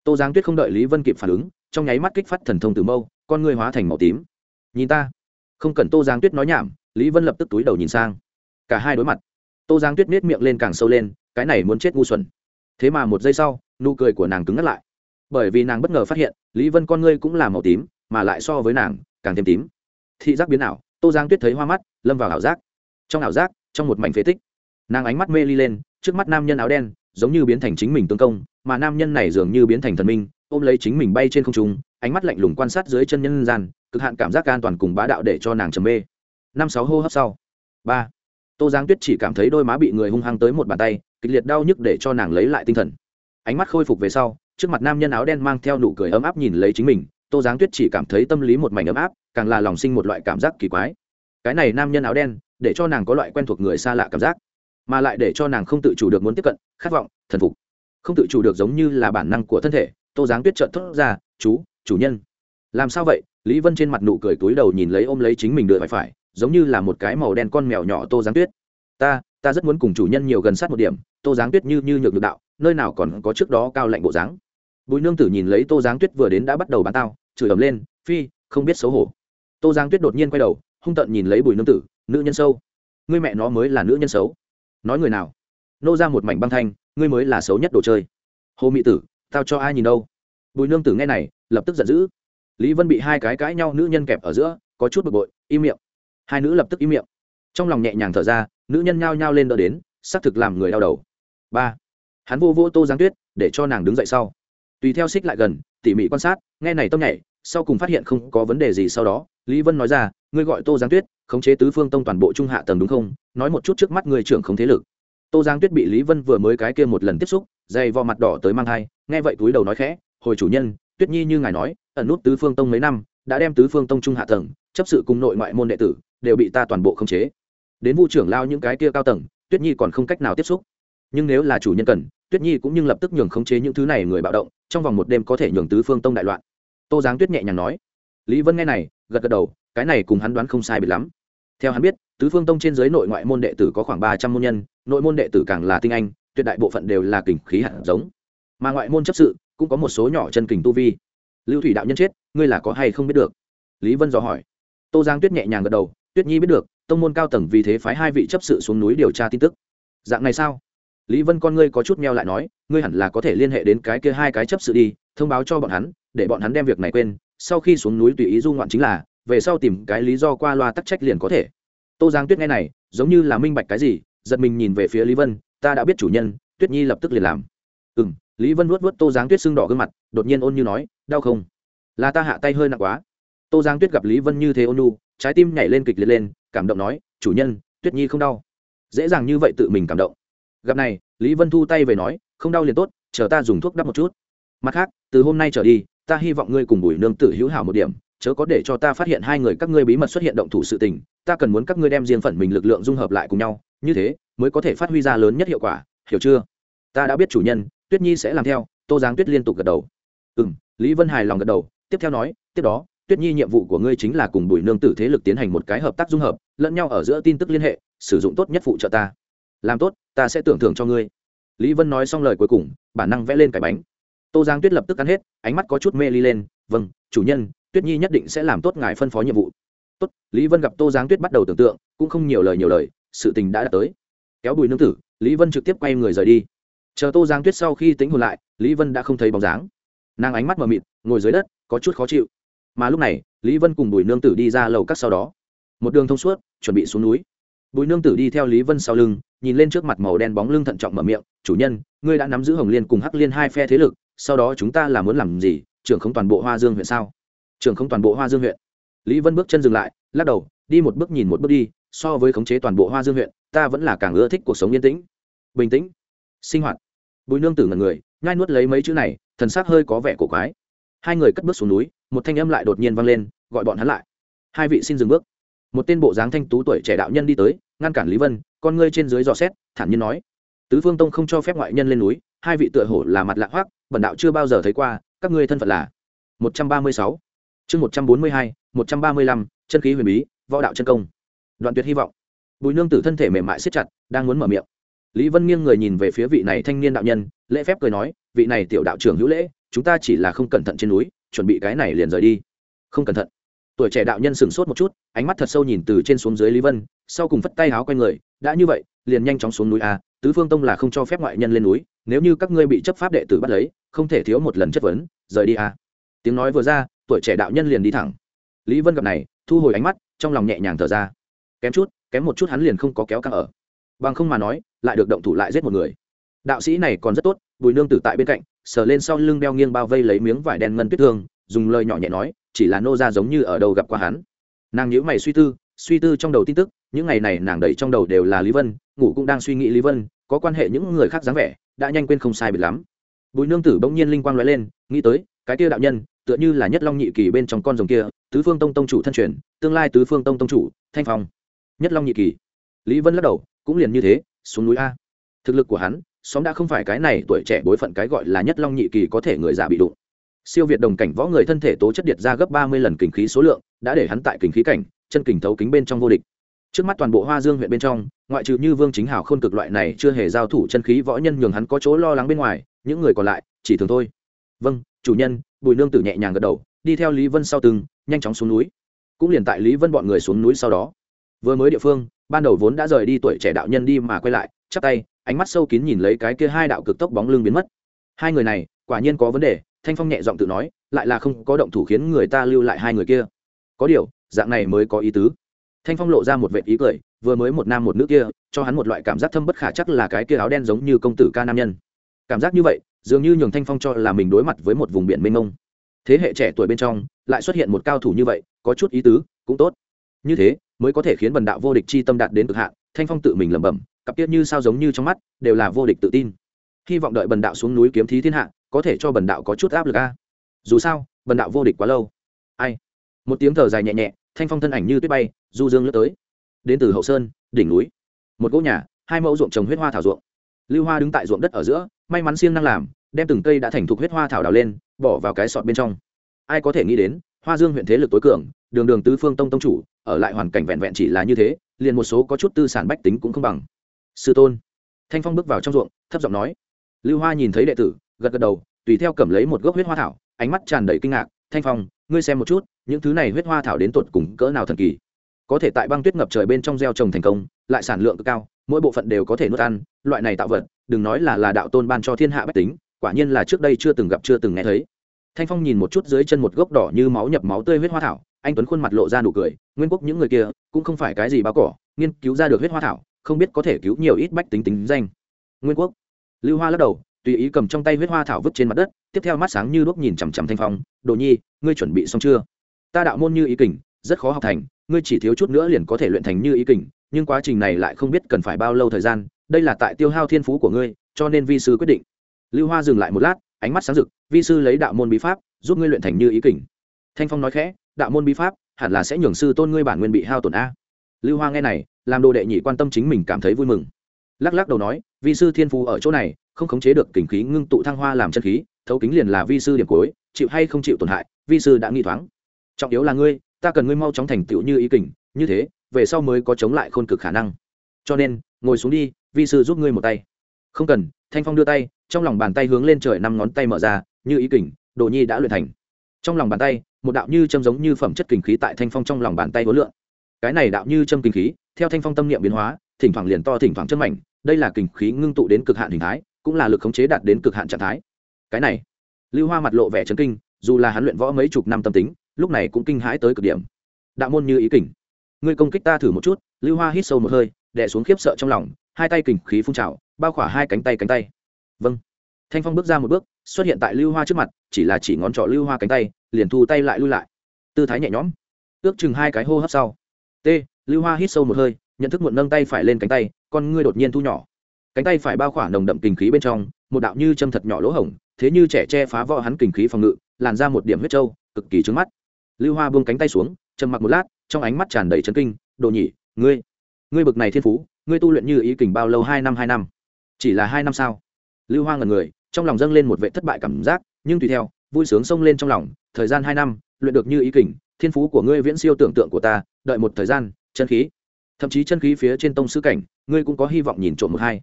tô giáng tuyết không đợi lý vân kịp phản ứng, trong nháy mắt kích phát thần thông từ mâu, con ngươi hóa thành màu tím. Nhìn ta. Không cần tô giáng tuyết nói nhảm, lý vân lập tức túi đầu nhìn sang. Cả hai đối mặt, tô giáng tuyết nết miệng lên càng sâu lên, cái này muốn chết ngu xuẩn. Thế mà một giây sau, nụ cười của nàng cứng ngắt lại bởi vì nàng bất ngờ phát hiện, lý vân con ngươi cũng là màu tím, mà lại so với nàng, càng thêm tím. Thị giác biến ảo, tô giang tuyết thấy hoa mắt, lâm vào ảo giác. Trong ảo giác, trong một mảnh phế tích, nàng ánh mắt mê ly lên, trước mắt nam nhân áo đen, giống như biến thành chính mình tương công, mà nam nhân này dường như biến thành thần minh, ôm lấy chính mình bay trên không trung, ánh mắt lạnh lùng quan sát dưới chân nhân gian, cực hạn cảm giác an toàn cùng bá đạo để cho nàng trầm mê. Năm sáu hô hấp sau. Ba. Tô giang tuyết chỉ cảm thấy đôi má bị người hung hăng tới một bàn tay, kịch liệt đau nhức để cho nàng lấy lại tinh thần. Ánh mắt khôi phục về sau trước mặt nam nhân áo đen mang theo nụ cười ấm áp nhìn lấy chính mình, tô giáng tuyết chỉ cảm thấy tâm lý một mảnh ấm áp, càng là lòng sinh một loại cảm giác kỳ quái. Cái này nam nhân áo đen, để cho nàng có loại quen thuộc người xa lạ cảm giác, mà lại để cho nàng không tự chủ được muốn tiếp cận, khát vọng, thần phục. Không tự chủ được giống như là bản năng của thân thể, tô giáng tuyết trợn thốt ra, chú, chủ nhân. Làm sao vậy? Lý vân trên mặt nụ cười túi đầu nhìn lấy ôm lấy chính mình đợi phải phải, giống như là một cái màu đen con mèo nhỏ tô giáng tuyết. Ta ta rất muốn cùng chủ nhân nhiều gần sát một điểm, tô giáng tuyết như như nhược được đạo, nơi nào còn có trước đó cao lạnh bộ dáng bùi nương tử nhìn lấy tô giáng tuyết vừa đến đã bắt đầu bán tao, chửi ầm lên, phi, không biết xấu hổ. Tô giáng tuyết đột nhiên quay đầu, hung tợn nhìn lấy bùi nương tử, nữ nhân sâu, ngươi mẹ nó mới là nữ nhân xấu. Nói người nào? Nô ra một mảnh băng thanh, ngươi mới là xấu nhất đồ chơi. Hồ mị tử, tao cho ai nhìn đâu? Bùi nương tử nghe này, lập tức giận dữ. Lý vân bị hai cái cãi nhau nữ nhân kẹp ở giữa, có chút bực bội, im miệng. Hai nữ lập tức im miệng. Trong lòng nhẹ nhàng thở ra, nữ nhân nhao nhao lên đỡ đến, xác thực làm người đau đầu. Ba, hắn vô vô tô giáng tuyết, để cho nàng đứng dậy sau tùy theo xích lại gần, tỉ mỉ quan sát, nghe này tâm nhảy, sau cùng phát hiện không có vấn đề gì sau đó, lý vân nói ra, ngươi gọi tô giáng tuyết, khống chế tứ phương tông toàn bộ trung hạ tầng đúng không? Nói một chút trước mắt người trưởng không thế lực. Tô giáng tuyết bị lý vân vừa mới cái kia một lần tiếp xúc, dày vò mặt đỏ tới mang thai, nghe vậy túi đầu nói khẽ, hồi chủ nhân, tuyết nhi như ngài nói, ẩn nút tứ phương tông mấy năm, đã đem tứ phương tông trung hạ tầng, chấp sự cùng nội ngoại môn đệ tử, đều bị ta toàn bộ khống chế. Đến Vu trưởng lao những cái kia cao tầng, tuyết nhi còn không cách nào tiếp xúc. Nhưng nếu là chủ nhân cần tuyết nhi cũng nhưng lập tức nhường khống chế những thứ này người bạo động, trong vòng một đêm có thể nhường tứ phương tông đại loạn. Tô giáng tuyết nhẹ nhàng nói. Lý vân nghe này, gật gật đầu, cái này cùng hắn đoán không sai biệt lắm. Theo hắn biết, tứ phương tông trên giới nội ngoại môn đệ tử có khoảng ba trăm môn nhân, nội môn đệ tử càng là tinh anh, tuyệt đại bộ phận đều là kình khí hạt giống. Mà ngoại môn chấp sự, cũng có một số nhỏ chân kình tu vi. Lưu thủy đạo nhân chết, ngươi là có hay không biết được? Lý vân dò hỏi. Tô giang tuyết nhẹ nhàng gật đầu, tuyết nhi biết được, tông môn cao tầng vì thế phái hai vị chấp sự xuống núi điều tra tin tức. Dạng này sao? Lý vân con ngươi có chút meo lại nói, ngươi hẳn là có thể liên hệ đến cái kia hai cái chấp sự đi, thông báo cho bọn hắn, để bọn hắn đem việc này quên, sau khi xuống núi tùy ý du ngoạn chính là, về sau tìm cái lý do qua loa tắc trách liền có thể. Tô giang tuyết nghe này, giống như là minh bạch cái gì, giật mình nhìn về phía lý vân, ta đã biết chủ nhân, tuyết nhi lập tức liền làm. Ừ m lý vân vuốt vuốt tô giang tuyết sưng đỏ gương mặt, đột nhiên ôn như nói, đau không? Là ta hạ tay hơi nặng quá. Tô giang tuyết gặp lý vân như thế ôn nu trái tim nhảy lên kịch liệt lên, cảm động nói, chủ nhân, tuyết nhi không đau. Dễ dàng như vậy tự mình cảm động gặp này, lý vân thu tay về nói, không đau liền tốt, chờ ta dùng thuốc đắp một chút. Mặt khác, từ hôm nay trở đi, ta hy vọng ngươi cùng bùi nương tử hữu hảo một điểm, chớ có để cho ta phát hiện hai người các ngươi bí mật xuất hiện động thủ sự tình, ta cần muốn các ngươi đem riêng phần mình lực lượng dung hợp lại cùng nhau, như thế mới có thể phát huy ra lớn nhất hiệu quả, hiểu chưa? Ta đã biết chủ nhân, tuyết nhi sẽ làm theo. Tô giáng tuyết liên tục gật đầu. Ừ m lý vân hài lòng gật đầu, tiếp theo nói, tiếp đó, tuyết nhi nhiệm vụ của ngươi chính là cùng bùi nương tử thế lực tiến hành một cái hợp tác dung hợp, lẫn nhau ở giữa tin tức liên hệ, sử dụng tốt nhất phụ trợ ta làm tốt, ta sẽ tưởng thưởng cho ngươi. Lý vân nói xong lời cuối cùng, bản năng vẽ lên cái bánh. Tô giang tuyết lập tức ăn hết, ánh mắt có chút mê ly lên vâng chủ nhân, tuyết nhi nhất định sẽ làm tốt ngài phân phó nhiệm vụ. Tốt. Lý vân gặp tô giang tuyết bắt đầu tưởng tượng, cũng không nhiều lời nhiều lời, sự tình đã đạt tới. Kéo bùi nương tử, lý vân trực tiếp quay người rời đi. Chờ tô giang tuyết sau khi tính hồn lại, lý vân đã không thấy bóng dáng. Nàng ánh mắt mờ mịt, ngồi dưới đất, có chút khó chịu. Mà lúc này, lý vân cùng bùi nương tử đi ra lầu các sau đó. Một đường thông suốt, chuẩn bị xuống núi bùi nương tử đi theo lý vân sau lưng, nhìn lên trước mặt màu đen bóng lưng thận trọng mở miệng, chủ nhân, ngươi đã nắm giữ hồng liên cùng hắc liên hai phe thế lực, sau đó chúng ta là muốn làm gì? Trưởng không toàn bộ hoa dương huyện sao? Trưởng không toàn bộ hoa dương huyện. Lý vân bước chân dừng lại, lắc đầu, đi một bước nhìn một bước đi, so với khống chế toàn bộ hoa dương huyện, ta vẫn là càng ưa thích cuộc sống yên tĩnh, bình tĩnh, sinh hoạt. Bùi nương tử ngần người, nhai nuốt lấy mấy chữ này, thần sắc hơi có vẻ cổ quái. Hai người cất bước xuống núi, một thanh âm lại đột nhiên vang lên, gọi bọn hắn lại. Hai vị xin dừng bước. Một tên bộ dáng thanh tú tuổi trẻ đạo nhân đi tới ngăn cản lý vân con ngươi trên dưới dò xét thản nhiên nói tứ phương tông không cho phép ngoại nhân lên núi hai vị tựa hổ là mặt lạ hoác bần đạo chưa bao giờ thấy qua các ngươi thân phận là một trăm ba mươi sáu chương một trăm bốn mươi hai một trăm ba mươi lăm chân khí huyền bí võ đạo chân công đoạn tuyệt hy vọng bùi nương tử thân thể mềm mại siết chặt đang muốn mở miệng lý vân nghiêng người nhìn về phía vị này thanh niên đạo nhân lễ phép cười nói vị này tiểu đạo trưởng hữu lễ chúng ta chỉ là không cẩn thận trên núi chuẩn bị cái này liền rời đi không cẩn thận tuổi trẻ đạo nhân sửng sốt một chút, ánh mắt thật sâu nhìn từ trên xuống dưới lý vân, sau cùng phất tay háo q u a n người, đã như vậy, liền nhanh chóng xuống núi a tứ phương tông là không cho phép ngoại nhân lên núi, nếu như các ngươi bị chấp pháp đệ tử bắt lấy, không thể thiếu một lần chất vấn, rời đi a tiếng nói vừa ra, tuổi trẻ đạo nhân liền đi thẳng. Lý vân gặp này, thu hồi ánh mắt, trong lòng nhẹ nhàng thở ra. Kém chút, kém một chút hắn liền không có kéo căng ở. Bằng không mà nói, lại được động thủ lại giết một người. Đạo sĩ này còn rất tốt, bùi nương tử tại bên cạnh, sờ lên sau lưng đeo nghiêng bao vây lấy miếng vải đen ngân tuyết thương, dùng lời nhỏ nhẹ nói chỉ là nô ra giống như ở đâu gặp qua hắn. Nàng nhíu mày suy tư suy tư trong đầu tin tức, những ngày này nàng đầy trong đầu đều là lý vân, ngủ cũng đang suy nghĩ lý vân, có quan hệ những người khác dáng vẻ, đã nhanh quên không sai biệt lắm. Bùi nương tử bỗng nhiên linh quang lóe lên, nghĩ tới, cái kia đạo nhân, tựa như là nhất long nhị kỳ bên trong con rồng kia, tứ phương tông tông chủ thân truyền, tương lai tứ phương tông tông chủ, thanh phong. Nhất long nhị kỳ. Lý vân lắc đầu, cũng liền như thế, xuống núi a. Thực lực của hắn, xóm đã không phải cái này tuổi trẻ bối phận cái gọi là nhất long nhị kỳ có thể người già bị đụng siêu việt đồng cảnh võ người thân thể tố chất điệt ra gấp ba mươi lần kình khí số lượng, đã để hắn tại kình khí cảnh, chân kình thấu kính bên trong vô địch. Trước mắt toàn bộ hoa dương huyện bên trong, ngoại trừ như vương chính hảo khôn cực loại này chưa hề giao thủ chân khí võ nhân nhường hắn có chỗ lo lắng bên ngoài, những người còn lại, chỉ thường thôi. Vâng chủ nhân, bùi nương tử nhẹ nhàng gật đầu, đi theo lý vân sau từng, nhanh chóng xuống núi. Cũng liền tại lý vân bọn người xuống núi sau đó. Vừa mới địa phương, ban đầu vốn đã rời đi tuổi trẻ đạo nhân đi mà quay lại, chắp tay, ánh mắt sâu kín nhìn lấy cái kia hai đạo cực tốc bóng lưng biến mất. Hai người này, quả nhiên có vấn đề thanh phong nhẹ giọng tự nói, lại là không có động thủ khiến người ta lưu lại hai người kia. Có điều, dạng này mới có ý tứ. Thanh phong lộ ra một vệ ý cười, vừa mới một nam một nữ kia, cho hắn một loại cảm giác thâm bất khả chắc là cái kia áo đen giống như công tử ca nam nhân. Cảm giác như vậy, dường như nhường thanh phong cho là mình đối mặt với một vùng biển mênh mông. Thế hệ trẻ tuổi bên trong, lại xuất hiện một cao thủ như vậy, có chút ý tứ, cũng tốt. Như thế, mới có thể khiến bần đạo vô địch chi tâm đạt đến cực hạn, thanh phong tự mình lẩm bẩm, cặp tiết như sao giống như trong mắt, đều là vô địch tự tin. Hy vọng đợi bần đạo xuống núi kiếm thí thiên hạ có thể cho bần đạo có chút áp lực a. Dù sao, bần đạo vô địch quá lâu. Ai? Một tiếng thở dài nhẹ nhẹ, thanh phong thân ảnh như tuyết bay, du dương lướt tới. Đến từ hậu sơn, đỉnh núi. Một gỗ nhà, hai mẫu ruộng trồng huyết hoa thảo ruộng. Lưu hoa đứng tại ruộng đất ở giữa, may mắn siêng năng làm, đem từng cây đã thành thục huyết hoa thảo đào lên, bỏ vào cái sọt bên trong. Ai có thể nghĩ đến, hoa dương huyện thế lực tối cường, đường đường tứ phương tông tông chủ, ở lại hoàn cảnh vẹn vẹn chỉ là như thế, liền một số có chút tư sản bách tính cũng không bằng. Sư tôn. Thanh phong bước vào trong ruộng, thấp giọng nói. Lưu hoa nhìn thấy đệ tử gật gật đầu, tùy theo cầm lấy một gốc huyết hoa thảo, ánh mắt tràn đầy kinh ngạc, thanh phong, ngươi xem một chút, những thứ này huyết hoa thảo đến tột cùng cỡ nào thần kỳ? Có thể tại băng tuyết ngập trời bên trong gieo trồng thành công, lại sản lượng cực cao, mỗi bộ phận đều có thể nuốt ăn, loại này tạo vật, đừng nói là là đạo tôn ban cho thiên hạ bách tính, quả nhiên là trước đây chưa từng gặp chưa từng nghe thấy. Thanh phong nhìn một chút dưới chân một gốc đỏ như máu nhập máu tươi huyết hoa thảo, anh tuấn khuôn mặt lộ ra nụ cười, nguyên quốc những người kia cũng không phải cái gì báo cỏ, nghiên cứu ra được huyết hoa thảo, không biết có thể cứu nhiều ít bách tính tính danh. Nguyên quốc? Lưu hoa lắc đầu tùy ý cầm trong tay huyết hoa thảo vứt trên mặt đất, tiếp theo mắt sáng như đuốc nhìn chằm chằm thanh phong, đồ nhi, ngươi chuẩn bị xong chưa? Ta đạo môn như ý kình, rất khó học thành, ngươi chỉ thiếu chút nữa liền có thể luyện thành như ý kình, nhưng quá trình này lại không biết cần phải bao lâu thời gian, đây là tại tiêu hao thiên phú của ngươi, cho nên vi sư quyết định. Lưu hoa dừng lại một lát, ánh mắt sáng rực, vi sư lấy đạo môn bí pháp, giúp ngươi luyện thành như ý kình. Thanh phong nói khẽ, đạo môn bí pháp, hẳn là sẽ nhường sư tôn ngươi bản nguyên bị hao tổn a. Lưu hoa nghe này, làm đồ đệ nhị quan tâm chính mình cảm thấy vui mừng. Lắc lắc đầu nói, vi sư thiên phú ở chỗ này không khống chế được kình khí ngưng tụ thăng hoa làm chân khí, thấu kính liền là vi sư điểm cuối, chịu hay không chịu tổn hại, vi sư đã nghi thoáng. Trọng yếu là ngươi, ta cần ngươi mau chóng thành tựu như ý kình, như thế, về sau mới có chống lại khôn cực khả năng. Cho nên, ngồi xuống đi, vi sư giúp ngươi một tay. Không cần, thanh phong đưa tay, trong lòng bàn tay hướng lên trời năm ngón tay mở ra, như ý kình, đồ nhi đã luyện thành. Trong lòng bàn tay, một đạo như châm giống như phẩm chất kình khí tại thanh phong trong lòng bàn tay hối lượng cái này đạo như châm kình khí, theo thanh phong tâm niệm biến hóa, thỉnh thoảng liền to thỉnh thoảng chân mảnh đây là kình khí ngưng tụ đến cực hạn hình thái cũng là lực khống chế đạt đến cực hạn trạng thái. Cái này, lưu hoa mặt lộ vẻ chấn kinh, dù là hắn luyện võ mấy chục năm tâm tính, lúc này cũng kinh hãi tới cực điểm. Đạo môn như ý kình. Ngươi công kích ta thử một chút, lưu hoa hít sâu một hơi, đè xuống khiếp sợ trong lòng, hai tay kình khí phun trào, bao khỏa hai cánh tay cánh tay. Vâng. Thanh phong bước ra một bước, xuất hiện tại lưu hoa trước mặt, chỉ là chỉ ngón trỏ lưu hoa cánh tay, liền thu tay lại lui lại. Tư thái nhẹ nhõm. Ước chừng hai cái hô hấp sau. T, lưu hoa hít sâu một hơi, nhận thức muộn nâng tay phải lên cánh tay, con ngươi đột nhiên thu nhỏ cánh tay phải bao khỏa nồng đậm kình khí bên trong, một đạo như châm thật nhỏ lỗ hổng, thế như trẻ che phá vỡ hắn kình khí phòng ngự, làn ra một điểm huyết trâu, cực kỳ trứng mắt. Lưu hoa buông cánh tay xuống, trầm mặc một lát, trong ánh mắt tràn đầy chấn kinh, đồ nhỉ, ngươi ngươi bực này thiên phú, ngươi tu luyện như ý kình bao lâu hai năm hai năm? Chỉ là hai năm sao? Lưu hoa ngần người, trong lòng dâng lên một vệ thất bại cảm giác, nhưng tùy theo, vui sướng xông lên trong lòng, thời gian hai năm, luyện được như ý kình, thiên phú của ngươi viễn siêu tưởng tượng của ta, đợi một thời gian, chân khí. Thậm chí chân khí phía trên tông sư cảnh, ngươi cũng có hy vọng nhìn trộm một hai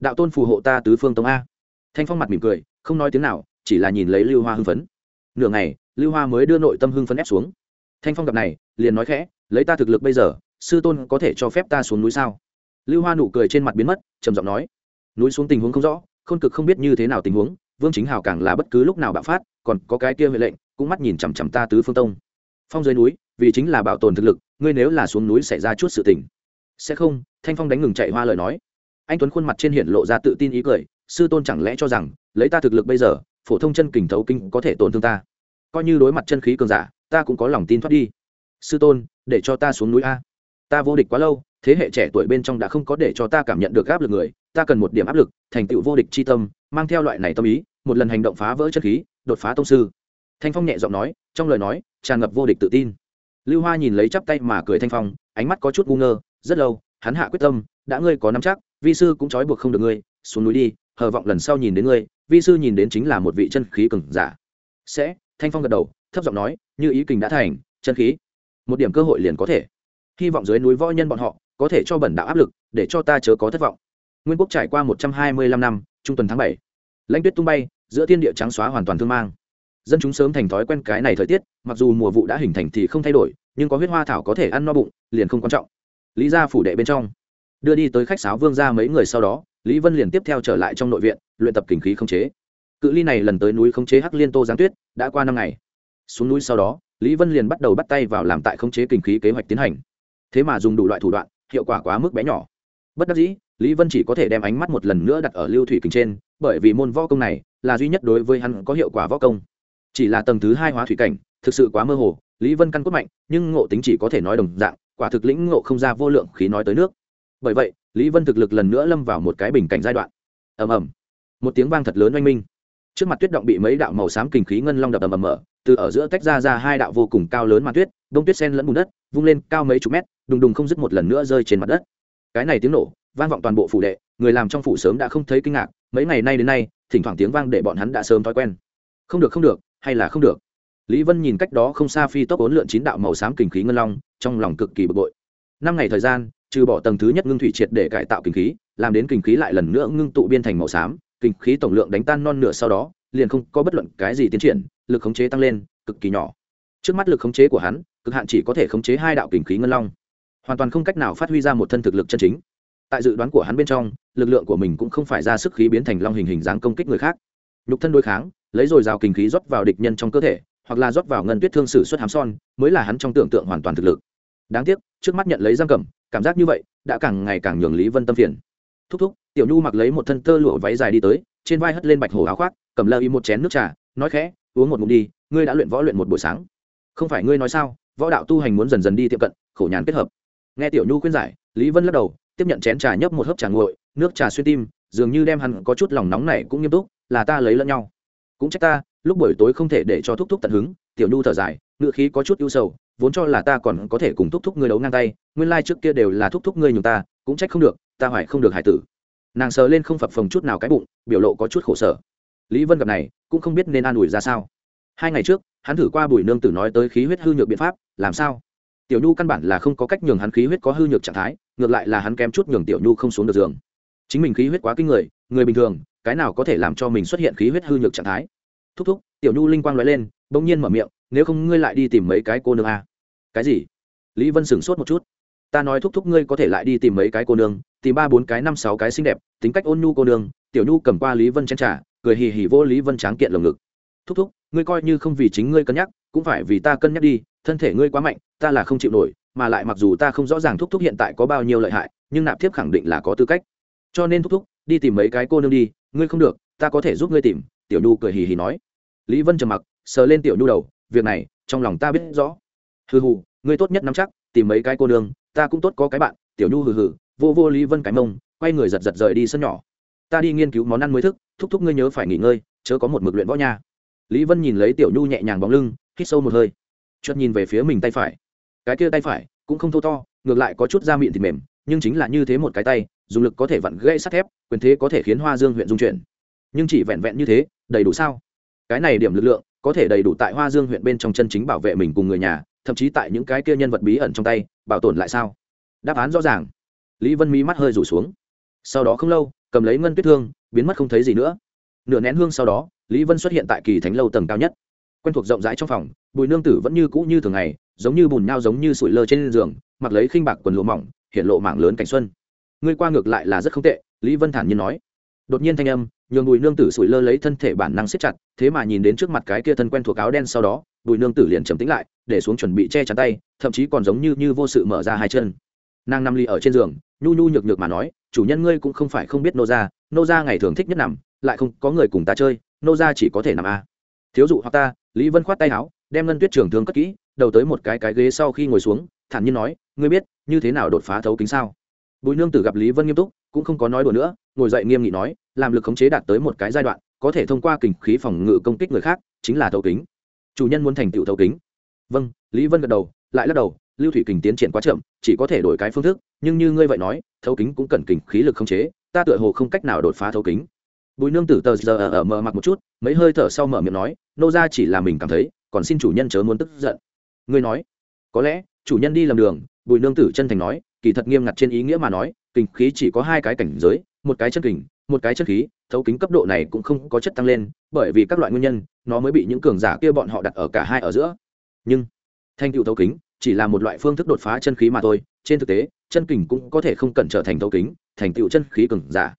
đạo tôn phù hộ ta tứ phương tông a. Thanh phong mặt mỉm cười, không nói tiếng nào, chỉ là nhìn lấy lưu hoa hưng phấn. Nửa ngày, lưu hoa mới đưa nội tâm hưng phấn ép xuống. Thanh phong gặp này, liền nói khẽ, lấy ta thực lực bây giờ, sư tôn có thể cho phép ta xuống núi sao? Lưu hoa nụ cười trên mặt biến mất, trầm giọng nói. Núi xuống tình huống không rõ, khôn cực không biết như thế nào tình huống, vương chính hào càng là bất cứ lúc nào bạo phát, còn có cái kia huệ lệnh, cũng mắt nhìn chằm chằm ta tứ phương tông. Phong dưới núi, vì chính là bảo tồn thực lực, ngươi nếu là xuống núi xảy ra chút sự tình. Sẽ không, thanh phong đánh ngừng chạy hoa lời nói anh tuấn khuôn mặt trên hiện lộ ra tự tin ý cười, sư tôn chẳng lẽ cho rằng, lấy ta thực lực bây giờ, phổ thông chân kình thấu kinh có thể tổn thương ta? Coi như đối mặt chân khí cường giả, ta cũng có lòng tin thoát đi. Sư tôn, để cho ta xuống núi a. Ta vô địch quá lâu, thế hệ trẻ tuổi bên trong đã không có để cho ta cảm nhận được áp lực người, ta cần một điểm áp lực, thành tựu vô địch c h i tâm, mang theo loại này tâm ý, một lần hành động phá vỡ chân khí, đột phá tông sư. Thanh phong nhẹ giọng nói, trong lời nói, tràn ngập vô địch tự tin. Lưu hoa nhìn lấy chắp tay mà cười thanh phong, ánh mắt có chút ngu ngơ, rất lâu, hắn hạ quyết tâm, đã ngươi có nắm chắc vi sư cũng trói buộc không được ngươi, xuống núi đi, hờ vọng lần sau nhìn đến ngươi, vi sư nhìn đến chính là một vị chân khí cừng giả. Sẽ, thanh phong gật đầu, thấp giọng nói, như ý kình đã thành, chân khí. Một điểm cơ hội liền có thể. Hy vọng dưới núi võ nhân bọn họ có thể cho bẩn đạo áp lực, để cho ta chớ có thất vọng. Nguyên quốc trải qua một trăm hai mươi lăm năm, trung tuần tháng bảy. Lãnh tuyết tung bay, giữa thiên địa trắng xóa hoàn toàn thương mang. Dân chúng sớm thành thói quen cái này thời tiết, mặc dù mùa vụ đã hình thành thì không thay đổi, nhưng có huyết hoa thảo có thể ăn no bụng, liền không quan trọng. Lý gia phủ đệ bên trong đưa đi tới khách sáo vương ra mấy người sau đó, lý vân liền tiếp theo trở lại trong nội viện, luyện tập kinh khí không chế. Cự ly này lần tới núi khống chế hắc liên tô giáng tuyết, đã qua năm ngày. Xuống núi sau đó, lý vân liền bắt đầu bắt tay vào làm tại khống chế kinh khí kế hoạch tiến hành. Thế mà dùng đủ loại thủ đoạn, hiệu quả quá mức bé nhỏ. Bất đắc dĩ, lý vân chỉ có thể đem ánh mắt một lần nữa đặt ở lưu thủy kình trên, bởi vì môn võ công này là duy nhất đối với hắn có hiệu quả võ công. Chỉ là tầng thứ hai hóa thủy cảnh, thực sự quá mơ hồ, lý vân căn cốt mạnh, nhưng ngộ tính chỉ có thể nói đồng dạng, quả thực lĩnh ngộ không ra vô lượng khí nói tới nước bởi vậy, lý vân thực lực lần nữa lâm vào một cái bình cảnh giai đoạn. Ầm ầm. Một tiếng vang thật lớn oanh minh. Trước mặt tuyết động bị mấy đạo màu xám kinh khí ngân long đập ầm ầm mở, từ ở giữa tách ra ra hai đạo vô cùng cao lớn mặt tuyết đông tuyết sen lẫn bùn đất, vung lên cao mấy chục mét, đùng đùng không dứt một lần nữa rơi trên mặt đất. Cái này tiếng nổ, vang vọng toàn bộ phủ đệ, người làm trong phủ sớm đã không thấy kinh ngạc, mấy ngày nay đến nay, thỉnh thoảng tiếng vang để bọn hắn đã sớm thói quen. Không được không được, hay là không được? Lý vân nhìn cách đó không xa phi tốc ốn lượn chín đạo màu xám kinh khí ngân long, trong lòng cực kỳ bực bội. Năm ngày thời gian trừ bỏ tầng thứ nhất ngưng thủy triệt để cải tạo kinh khí, làm đến kinh khí lại lần nữa ngưng tụ biên thành màu xám, kinh khí tổng lượng đánh tan non nửa sau đó, liền không có bất luận cái gì tiến triển, lực khống chế tăng lên, cực kỳ nhỏ. Trước mắt lực khống chế của hắn, cực hạn chỉ có thể khống chế hai đạo kinh khí ngân long. Hoàn toàn không cách nào phát huy ra một thân thực lực chân chính. Tại dự đoán của hắn bên trong, lực lượng của mình cũng không phải ra sức khí biến thành long hình hình dáng công kích người khác. Nhục thân đối kháng, lấy rồi dào kinh khí rót vào địch nhân trong cơ thể, hoặc là rót vào ngân tuyết thương sử xuất hám son, mới là hắn trong tưởng tượng hoàn toàn thực lực đáng tiếc, trước mắt nhận lấy giam cầm, cảm giác như vậy, đã càng ngày càng nhường lý vân tâm phiền. Thúc thúc, tiểu nhu mặc lấy một thân tơ lụa váy dài đi tới, trên vai hất lên bạch hồ áo khoác, cầm lơ y một chén nước trà, nói khẽ, uống một ngụm đi, ngươi đã luyện võ luyện một buổi sáng. Không phải ngươi nói sao, võ đạo tu hành muốn dần dần đi tiệm cận, khổ nhàn kết hợp. Nghe tiểu nhu khuyên giải, lý vân lắc đầu, tiếp nhận chén trà nhấp một hớp trà nguội, nước trà xuyên tim, dường như đem hắn có chút lòng nóng này cũng nghiêm túc, là ta lấy lẫn nhau. Cũng trách ta, lúc buổi tối không thể để cho thúc thúc tận hứng. Tiểu nhu thở dài ngựa khí có chút ưu sầu vốn cho là ta còn có thể cùng thúc thúc ngươi đấu ngang tay, nguyên lai trước kia đều là thúc thúc ngươi nhường ta, cũng trách không được, ta hoài không được hải tử. Nàng sờ lên không phập phồng chút nào cái bụng, biểu lộ có chút khổ sở. Lý vân gặp này, cũng không biết nên an ủi ra sao. Hai ngày trước, hắn thử qua bùi nương tử nói tới khí huyết hư nhược biện pháp, làm sao? Tiểu nhu căn bản là không có cách nhường hắn khí huyết có hư nhược trạng thái, ngược lại là hắn kém chút nhường tiểu nhu không xuống được giường. Chính mình khí huyết quá kinh người người bình thường, cái nào có thể làm cho mình xuất hiện khí huyết hư nhược trạng thái? Thúc thúc, tiểu nhu linh quang nói lên, bỗng nhiên mở miệng nếu không ngươi lại đi tìm mấy cái cô nương a cái gì? Lý vân sửng sốt một chút. Ta nói thúc thúc ngươi có thể lại đi tìm mấy cái cô nương, tìm ba bốn cái năm sáu cái xinh đẹp, tính cách ôn nhu cô nương, tiểu nhu cầm qua lý vân chen trả cười hì hì vô lý vân tráng kiện lồng ngực. Thúc thúc, ngươi coi như không vì chính ngươi cân nhắc, cũng phải vì ta cân nhắc đi, thân thể ngươi quá mạnh, ta là không chịu nổi, mà lại mặc dù ta không rõ ràng thúc thúc hiện tại có bao nhiêu lợi hại, nhưng nạp thiếp khẳng định là có tư cách. Cho nên thúc thúc, đi tìm mấy cái cô nương đi, ngươi không được, ta có thể giúp ngươi tìm, tiểu nhu cười hì hì nói. Lý vân trầm mặc, sờ lên tiểu nhu đầu việc này trong lòng ta biết rõ. Hừ hừ ngươi tốt nhất nắm chắc tìm mấy cái cô đường, ta cũng tốt có cái bạn tiểu nhu hừ hừ vô vô lý vân cái mông quay người giật giật rời đi sân nhỏ. Ta đi nghiên cứu món ăn mới thức thúc thúc ngươi nhớ phải nghỉ ngơi chớ có một mực luyện võ nha. Lý vân nhìn lấy tiểu nhu nhẹ nhàng bóng lưng hít sâu một hơi. Chợt nhìn về phía mình tay phải. Cái kia tay phải cũng không thô to ngược lại có chút da miệng thịt mềm nhưng chính là như thế một cái tay dùng lực có thể vặn gãy sắt thép quyền thế có thể khiến hoa dương huyện dung chuyển. Nhưng chỉ vẹn vẹn như thế đầy đủ sao? Cái này điểm lực lượng có thể đầy đủ tại hoa dương huyện bên trong chân chính bảo vệ mình cùng người nhà, thậm chí tại những cái kia nhân vật bí ẩn trong tay, bảo tồn lại sao? Đáp án rõ ràng. Lý vân mỹ mắt hơi rủ xuống. Sau đó không lâu, cầm lấy ngân tuyết thương, biến mất không thấy gì nữa. Nửa nén hương sau đó, lý vân xuất hiện tại kỳ thánh lâu tầng cao nhất. Quen thuộc rộng rãi trong phòng, bùi nương tử vẫn như cũ như thường ngày, giống như bùn nhau giống như sủi lơ trên giường, mặc lấy khinh bạc quần lụa mỏng, hiện lộ mảng lớn cảnh xuân. Ngươi qua ngược lại là rất không tệ, lý vân thản nhiên nói. Đột nhiên thanh âm nhường bùi nương tử sủi lơ lấy thân thể bản năng siết chặt, thế mà nhìn đến trước mặt cái kia thân quen thuộc áo đen sau đó, bùi nương tử liền trầm tĩnh lại, để xuống chuẩn bị che chắn tay, thậm chí còn giống như như vô sự mở ra hai chân. Nàng nằm ly ở trên giường, nhu nhu nhược nhược mà nói, chủ nhân ngươi cũng không phải không biết nô ra nô ra ngày thường thích nhất nằm, lại không có người cùng ta chơi, nô ra chỉ có thể nằm a. Thiếu dụ hoặc ta. Lý vân khoát tay áo, đem ngân tuyết trường thương cất kỹ, đầu tới một cái cái ghế sau khi ngồi xuống, thản nhiên nói, ngươi biết, như thế nào đột phá thấu kính sao? Bùi nương tử gặp lý vân nghiêm túc cũng không có nói đùa nữa ngồi dậy nghiêm nghị nói làm lực khống chế đạt tới một cái giai đoạn có thể thông qua kình khí phòng ngự công kích người khác chính là thấu kính. Chủ nhân muốn thành tựu thấu kính. Vâng lý vân gật đầu lại lắc đầu lưu thủy kình tiến triển quá chậm chỉ có thể đổi cái phương thức nhưng như ngươi vậy nói thấu kính cũng cần kình khí lực khống chế ta tựa hồ không cách nào đột phá thấu kính. Bùi nương tử tờ giờ ở, mở mờ một chút mấy hơi thở sau mở miệng nói nô ra chỉ là mình cảm thấy còn xin chủ nhân chớ muốn tức giận. Ngươi nói có lẽ chủ nhân đi làm đường bùi nương tử chân thành nói kỳ thật nghiêm ngặt trên ý nghĩa mà nói, kình khí chỉ có hai cái cảnh giới, một cái chân kình, một cái chân khí, thấu kính cấp độ này cũng không có chất tăng lên, bởi vì các loại nguyên nhân, nó mới bị những cường giả kia bọn họ đặt ở cả hai ở giữa. Nhưng, thanh tựu thấu kính chỉ là một loại phương thức đột phá chân khí mà thôi, trên thực tế, chân kình cũng có thể không cần trở thành thấu kính, thành tựu chân khí cường giả.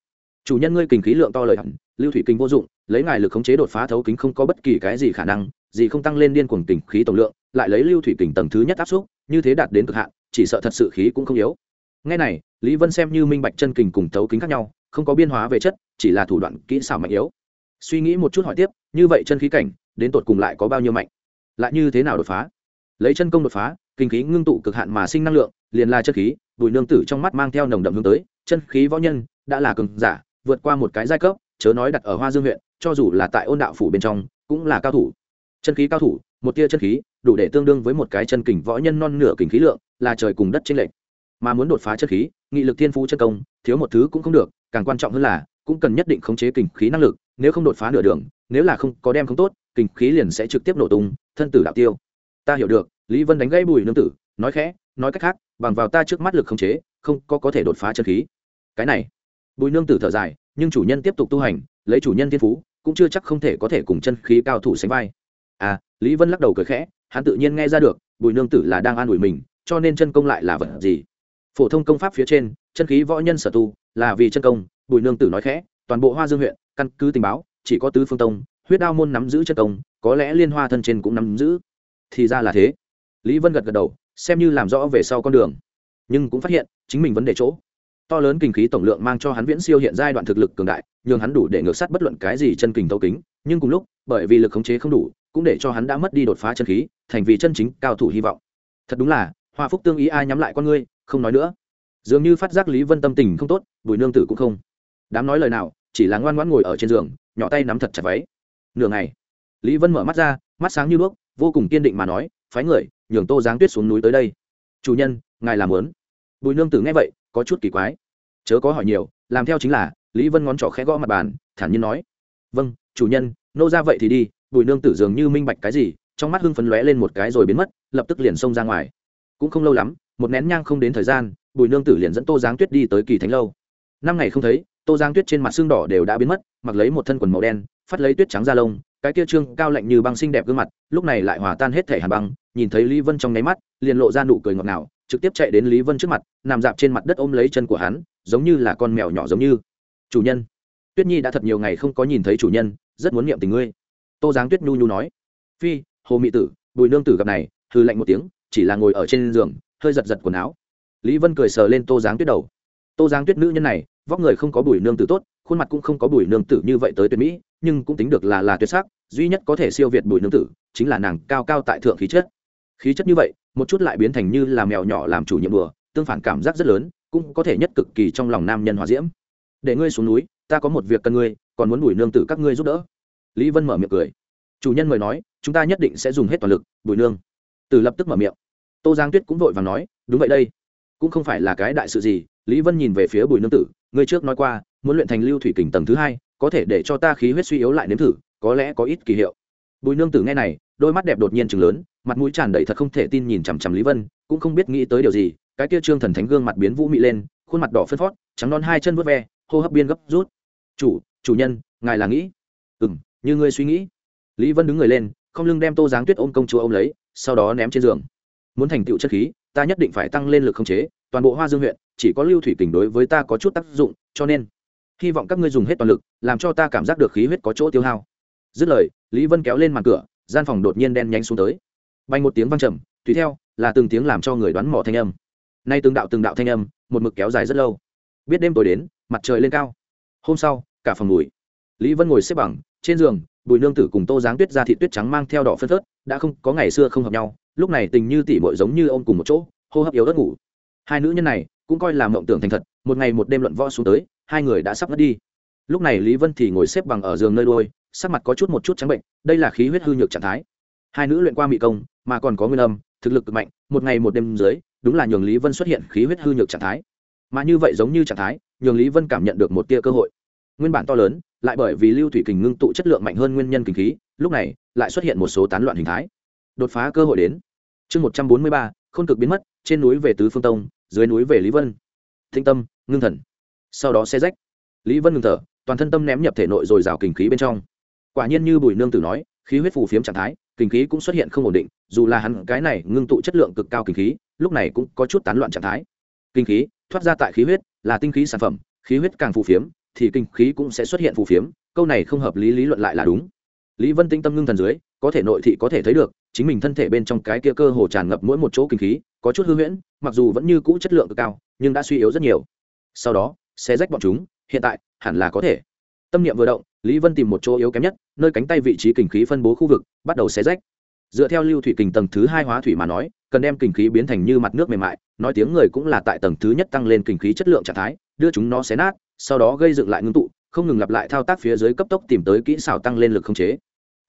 Chủ nhân ngươi kình khí lượng to lợi hẳn, lưu thủy kinh vô dụng, lấy ngài lực khống chế đột phá thấu kính không có bất kỳ cái gì khả năng, gì không tăng lên điên cuồng kình khí tổng lượng, lại lấy lưu thủy kình tầng thứ nhất áp xúc như thế đạt đến cực hạn chỉ sợ thật sự khí cũng không yếu. Ngay này, lý vân xem như minh bạch chân kình cùng thấu kính khác nhau, không có biên hóa về chất, chỉ là thủ đoạn kỹ xảo mạnh yếu. Suy nghĩ một chút hỏi tiếp, như vậy chân khí cảnh, đến tột cùng lại có bao nhiêu mạnh? Lại như thế nào đột phá? Lấy chân công đột phá, kinh khí ngưng tụ cực hạn mà sinh năng lượng, liền là chân khí, bùi nương tử trong mắt mang theo nồng đậm hướng tới, chân khí võ nhân, đã là cường giả, vượt qua một cái giai cấp, chớ nói đặt ở hoa dương huyện, cho dù là tại ôn đạo phủ bên trong, cũng là cao thủ. Chân khí cao thủ, một tia chân khí, đủ để tương đương với một cái chân kình võ nhân non nửa kình khí lượng là trời cùng đất trên lệch. Mà muốn đột phá chân khí, nghị lực thiên phú chân công, thiếu một thứ cũng không được, càng quan trọng hơn là, cũng cần nhất định khống chế kình khí năng lực, nếu không đột phá nửa đường, nếu là không có đem không tốt, kình khí liền sẽ trực tiếp nổ tung, thân tử đạo tiêu. Ta hiểu được, lý vân đánh gãy bùi nương tử, nói khẽ, nói cách khác, bằng vào ta trước mắt lực khống chế, không có có thể đột phá chân khí. Cái này. Bùi nương tử thở dài, nhưng chủ nhân tiếp tục tu hành, lấy chủ nhân thiên phú, cũng chưa chắc không thể có thể cùng chân khí cao thủ sánh vai. À lý vân lắc đầu cười khẽ, hắn tự nhiên nghe ra được, bùi nương tử là đang an ủi mình cho nên chân công lại là vật gì? Phổ thông công pháp phía trên, chân khí võ nhân sở tu, là vì chân công, bùi nương tử nói khẽ, toàn bộ hoa dương huyện, căn cứ tình báo, chỉ có tứ phương tông, huyết đao môn nắm giữ chân công, có lẽ liên hoa thân trên cũng nắm giữ. Thì ra là thế. Lý vân gật gật đầu, xem như làm rõ về sau con đường. Nhưng cũng phát hiện, chính mình vấn đề chỗ. To lớn kinh khí tổng lượng mang cho hắn viễn siêu hiện giai đoạn thực lực cường đại, nhường hắn đủ để ngược sát bất luận cái gì chân kình tấu kính. Nhưng cùng lúc, bởi vì lực khống chế không đủ, cũng để cho hắn đã mất đi đột phá chân khí, thành vì chân chính cao thủ hy vọng. Thật đúng là hoa phúc tương ý ai nhắm lại con ngươi, không nói nữa. Dường như phát giác lý vân tâm tình không tốt, bùi nương tử cũng không Đám nói lời nào, chỉ là ngoan ngoãn ngồi ở trên giường, nhỏ tay nắm thật chặt váy. Nửa ngày, lý vân mở mắt ra, mắt sáng như đuốc, vô cùng kiên định mà nói, phái người, nhường tô giáng tuyết xuống núi tới đây. Chủ nhân, ngài làm lớn. Bùi nương tử nghe vậy, có chút kỳ quái. Chớ có hỏi nhiều, làm theo chính là, lý vân ngón trỏ khẽ gõ mặt bàn, thản nhiên nói vâng chủ nhân, nô ra vậy thì đi. Bùi nương tử dường như minh bạch cái gì, trong mắt hưng phấn lóe lên một cái rồi biến mất, lập tức liền xông ra ngoài cũng không lâu lắm, một nén nhang không đến thời gian, bùi nương tử liền dẫn tô giáng tuyết đi tới kỳ thánh lâu. Năm ngày không thấy, tô giáng tuyết trên mặt xương đỏ đều đã biến mất, mặc lấy một thân quần màu đen, phát lấy tuyết trắng da lông, cái kia trương cao lạnh như băng xinh đẹp gương mặt, lúc này lại hòa tan hết thể hàn băng, nhìn thấy lý vân trong nháy mắt, liền lộ ra nụ cười ngọt ngào, trực tiếp chạy đến lý vân trước mặt, nằm dạp trên mặt đất ôm lấy chân của hắn, giống như là con mèo nhỏ giống như. Chủ nhân. Tuyết nhi đã thật nhiều ngày không có nhìn thấy chủ nhân, rất muốn niệm tình ngươi. Tô giáng tuyết nhu nhu nói. Phi, hồ mị tử, bùi nương tử gặp này thư lạnh một tiếng chỉ là ngồi ở trên giường, hơi giật giật quần áo. Lý vân cười sờ lên tô giáng tuyết đầu. Tô giáng tuyết nữ nhân này, vóc người không có bùi nương tử tốt, khuôn mặt cũng không có bùi nương tử như vậy tới tuyệt mỹ, nhưng cũng tính được là là tuyệt sắc, duy nhất có thể siêu việt bùi nương tử, chính là nàng cao cao tại thượng khí chất. Khí chất như vậy, một chút lại biến thành như là mèo nhỏ làm chủ nhiệm bừa tương phản cảm giác rất lớn, cũng có thể nhất cực kỳ trong lòng nam nhân hòa diễm. Để ngươi xuống núi, ta có một việc cần ngươi, còn muốn bùi nương tử các ngươi giúp đỡ. Lý vân mở miệng cười. Chủ nhân mời nói, chúng ta nhất định sẽ dùng hết toàn lực, bùi nương từ lập tức mở miệng. Tô giang tuyết cũng vội và nói, đúng vậy đây. Cũng không phải là cái đại sự gì. Lý vân nhìn về phía bùi nương tử, ngươi trước nói qua, muốn luyện thành lưu thủy kình tầng thứ hai, có thể để cho ta khí huyết suy yếu lại nếm thử, có lẽ có ít kỳ hiệu. Bùi nương tử nghe này, đôi mắt đẹp đột nhiên chừng lớn, mặt mũi tràn đầy thật không thể tin nhìn chằm chằm lý vân, cũng không biết nghĩ tới điều gì, cái kia trương thần thánh gương mặt biến vũ mị lên, khuôn mặt đỏ phân phót trắng non hai chân vớt ve, hô hấp biên gấp rút. Chủ chủ nhân, ngài là nghĩ? Ừ m như ngươi suy nghĩ. Lý vân đứng người lên, không lưng đem tô giáng tuyết ôm công chúa ôm lấy sau đó ném trên giường. Muốn thành tựu chất khí, ta nhất định phải tăng lên lực khống chế, toàn bộ hoa dương huyện, chỉ có lưu thủy kình đối với ta có chút tác dụng, cho nên hy vọng các ngươi dùng hết toàn lực, làm cho ta cảm giác được khí huyết có chỗ tiêu hao. Dứt lời, lý vân kéo lên màn cửa, gian phòng đột nhiên đen nhanh xuống tới. Bay một tiếng văng trầm, tùy theo, là từng tiếng làm cho người đoán mò thanh âm. Nay từng đạo từng đạo thanh âm, một mực kéo dài rất lâu. Biết đêm tối đến, mặt trời lên cao. Hôm sau, cả phòng ngủi lý vân ngồi xếp bằng, trên giường bùi nương tử cùng tô giáng tuyết ra thị tuyết trắng mang theo đỏ phân phớt, đã không, có ngày xưa không hợp nhau, lúc này tình như tỉ bội giống như ô m cùng một chỗ, hô hấp yếu đất ngủ. Hai nữ nhân này cũng coi là mộng tưởng thành thật, một ngày một đêm luận võ xuống tới, hai người đã sắp mất đi. Lúc này lý vân thì ngồi xếp bằng ở giường nơi đôi sắc mặt có chút một chút trắng bệnh, đây là khí huyết hư nhược trạng thái. Hai nữ luyện qua mỹ công, mà còn có nguyên âm, thực lực cực mạnh, một ngày một đêm dưới, đúng là nhường lý vân xuất hiện khí huyết hư nhược trạng thái. Mà như vậy giống như trạng thái, nhường lý vân cảm nhận được một tia cơ hội. Nguyên bản to lớn lại bởi vì lưu thủy kình ngưng tụ chất lượng mạnh hơn nguyên nhân kinh khí, lúc này, lại xuất hiện một số tán loạn hình thái. Đột phá cơ hội đến. Chương một trăm bốn mươi ba, khôn cực biến mất, trên núi về tứ phương tông, dưới núi về lý vân. Thinh tâm, ngưng thần. Sau đó xe rách. Lý vân ngừng thở, toàn thân tâm ném nhập thể nội rồi rào kinh khí bên trong. Quả nhiên như bùi nương tử nói, khí huyết phù phiếm trạng thái kinh khí cũng xuất hiện không ổn định, dù là hắn cái này ngưng tụ chất lượng cực cao kinh khí, lúc này cũng có chút tán loạn trạng thái. Kinh khí, thoát ra tại khí huyết, là tinh khí sản phẩm, khí huyết càng phù phiếm thì kinh khí cũng sẽ xuất hiện phù phiếm, câu này không hợp lý lý luận lại là đúng. Lý vân tinh tâm ngưng thần dưới, có thể nội thị có thể thấy được, chính mình thân thể bên trong cái kia cơ hồ tràn ngập mỗi một chỗ kinh khí, có chút hư huyễn, mặc dù vẫn như cũ chất lượng cực cao, nhưng đã suy yếu rất nhiều. Sau đó sẽ rách bọn chúng, hiện tại, hẳn là có thể. Tâm niệm vừa động, lý vân tìm một chỗ yếu kém nhất, nơi cánh tay vị trí kinh khí phân bố khu vực, bắt đầu xé rách. Dựa theo lưu thủy kình tầng thứ hai hóa thủy mà nói, cần đem kinh khí biến thành như mặt nước mềm mại, nói tiếng người cũng là tại tầng thứ nhất tăng lên kinh khí chất lượng trạng thái, đưa chúng nó xé nát sau đó gây dựng lại ngưng tụ, không ngừng lặp lại thao tác phía dưới cấp tốc tìm tới kỹ xảo tăng lên lực khống chế.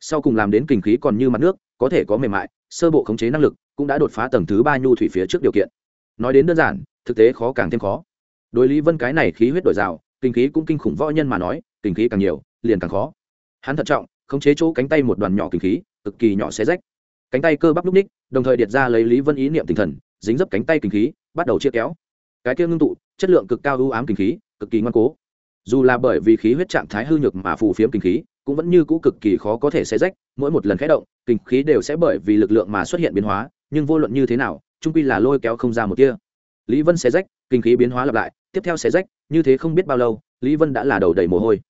Sau cùng làm đến kinh khí còn như mặt nước, có thể có mềm mại, sơ bộ khống chế năng lực, cũng đã đột phá tầng thứ ba nhu thủy phía trước điều kiện. Nói đến đơn giản, thực tế khó càng thêm khó. Đối lý vân cái này khí huyết đổi rào kinh khí cũng kinh khủng võ nhân mà nói kinh khí càng nhiều, liền càng khó. Hắn thận trọng, khống chế chỗ cánh tay một đoàn nhỏ kinh khí, cực kỳ nhỏ xé rách. Cánh tay cơ bắp lúc ních, đồng thời điệt ra lấy lý vân ý niệm tinh thần, dính dấp cánh tay kinh khí, bắt đầu chia kéo. Cái kia ngưng tụ, chất lượng cực cao ưu ám kinh khí cực kỳ ngoan cố. Dù là bởi vì khí huyết trạng thái hư nhược mà phù phiếm kinh khí, cũng vẫn như cũ cực kỳ khó có thể xé rách, mỗi một lần khẽ động, kinh khí đều sẽ bởi vì lực lượng mà xuất hiện biến hóa, nhưng vô luận như thế nào trung quy là lôi kéo không ra một kia lý vân xé rách, kinh khí biến hóa lặp lại, tiếp theo xé rách, như thế không biết bao lâu, lý vân đã là đầu đầy mồ hôi.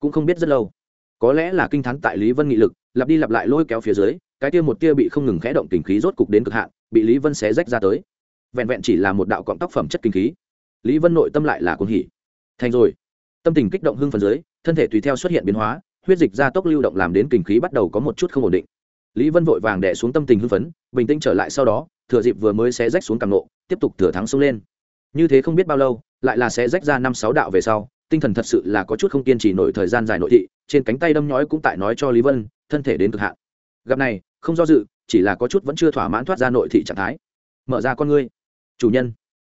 Cũng không biết rất lâu. Có lẽ là kinh thắng tại lý vân nghị lực, lặp đi lặp lại lôi kéo phía dưới, cái tia một tia bị không ngừng khẽ động kinh khí rốt cục đến cực hạn, bị lý vân xé rách ra tới. Vẹn vẹn chỉ là một đạo cọng tóc phẩm chất kinh khí. Lý vân nội tâm lại là cuồng hỉ thành rồi. Tâm tình kích động hưng phần dưới, thân thể tùy theo xuất hiện biến hóa, huyết dịch gia tốc lưu động làm đến kinh khí bắt đầu có một chút không ổn định. Lý vân vội vàng đẻ xuống tâm tình hưng phấn, bình tĩnh trở lại sau đó, thừa dịp vừa mới xé rách xuống càng nộ tiếp tục thừa thắng xông lên. Như thế không biết bao lâu, lại là xé rách ra năm sáu đạo về sau, tinh thần thật sự là có chút không kiên trì nổi thời gian dài nội thị, trên cánh tay đâm nhói cũng tại nói cho lý vân, thân thể đến cực hạn. Gặp này, không do dự, chỉ là có chút vẫn chưa thỏa mãn thoát ra nội thị trạng thái. Mở ra con ngươi. Chủ nhân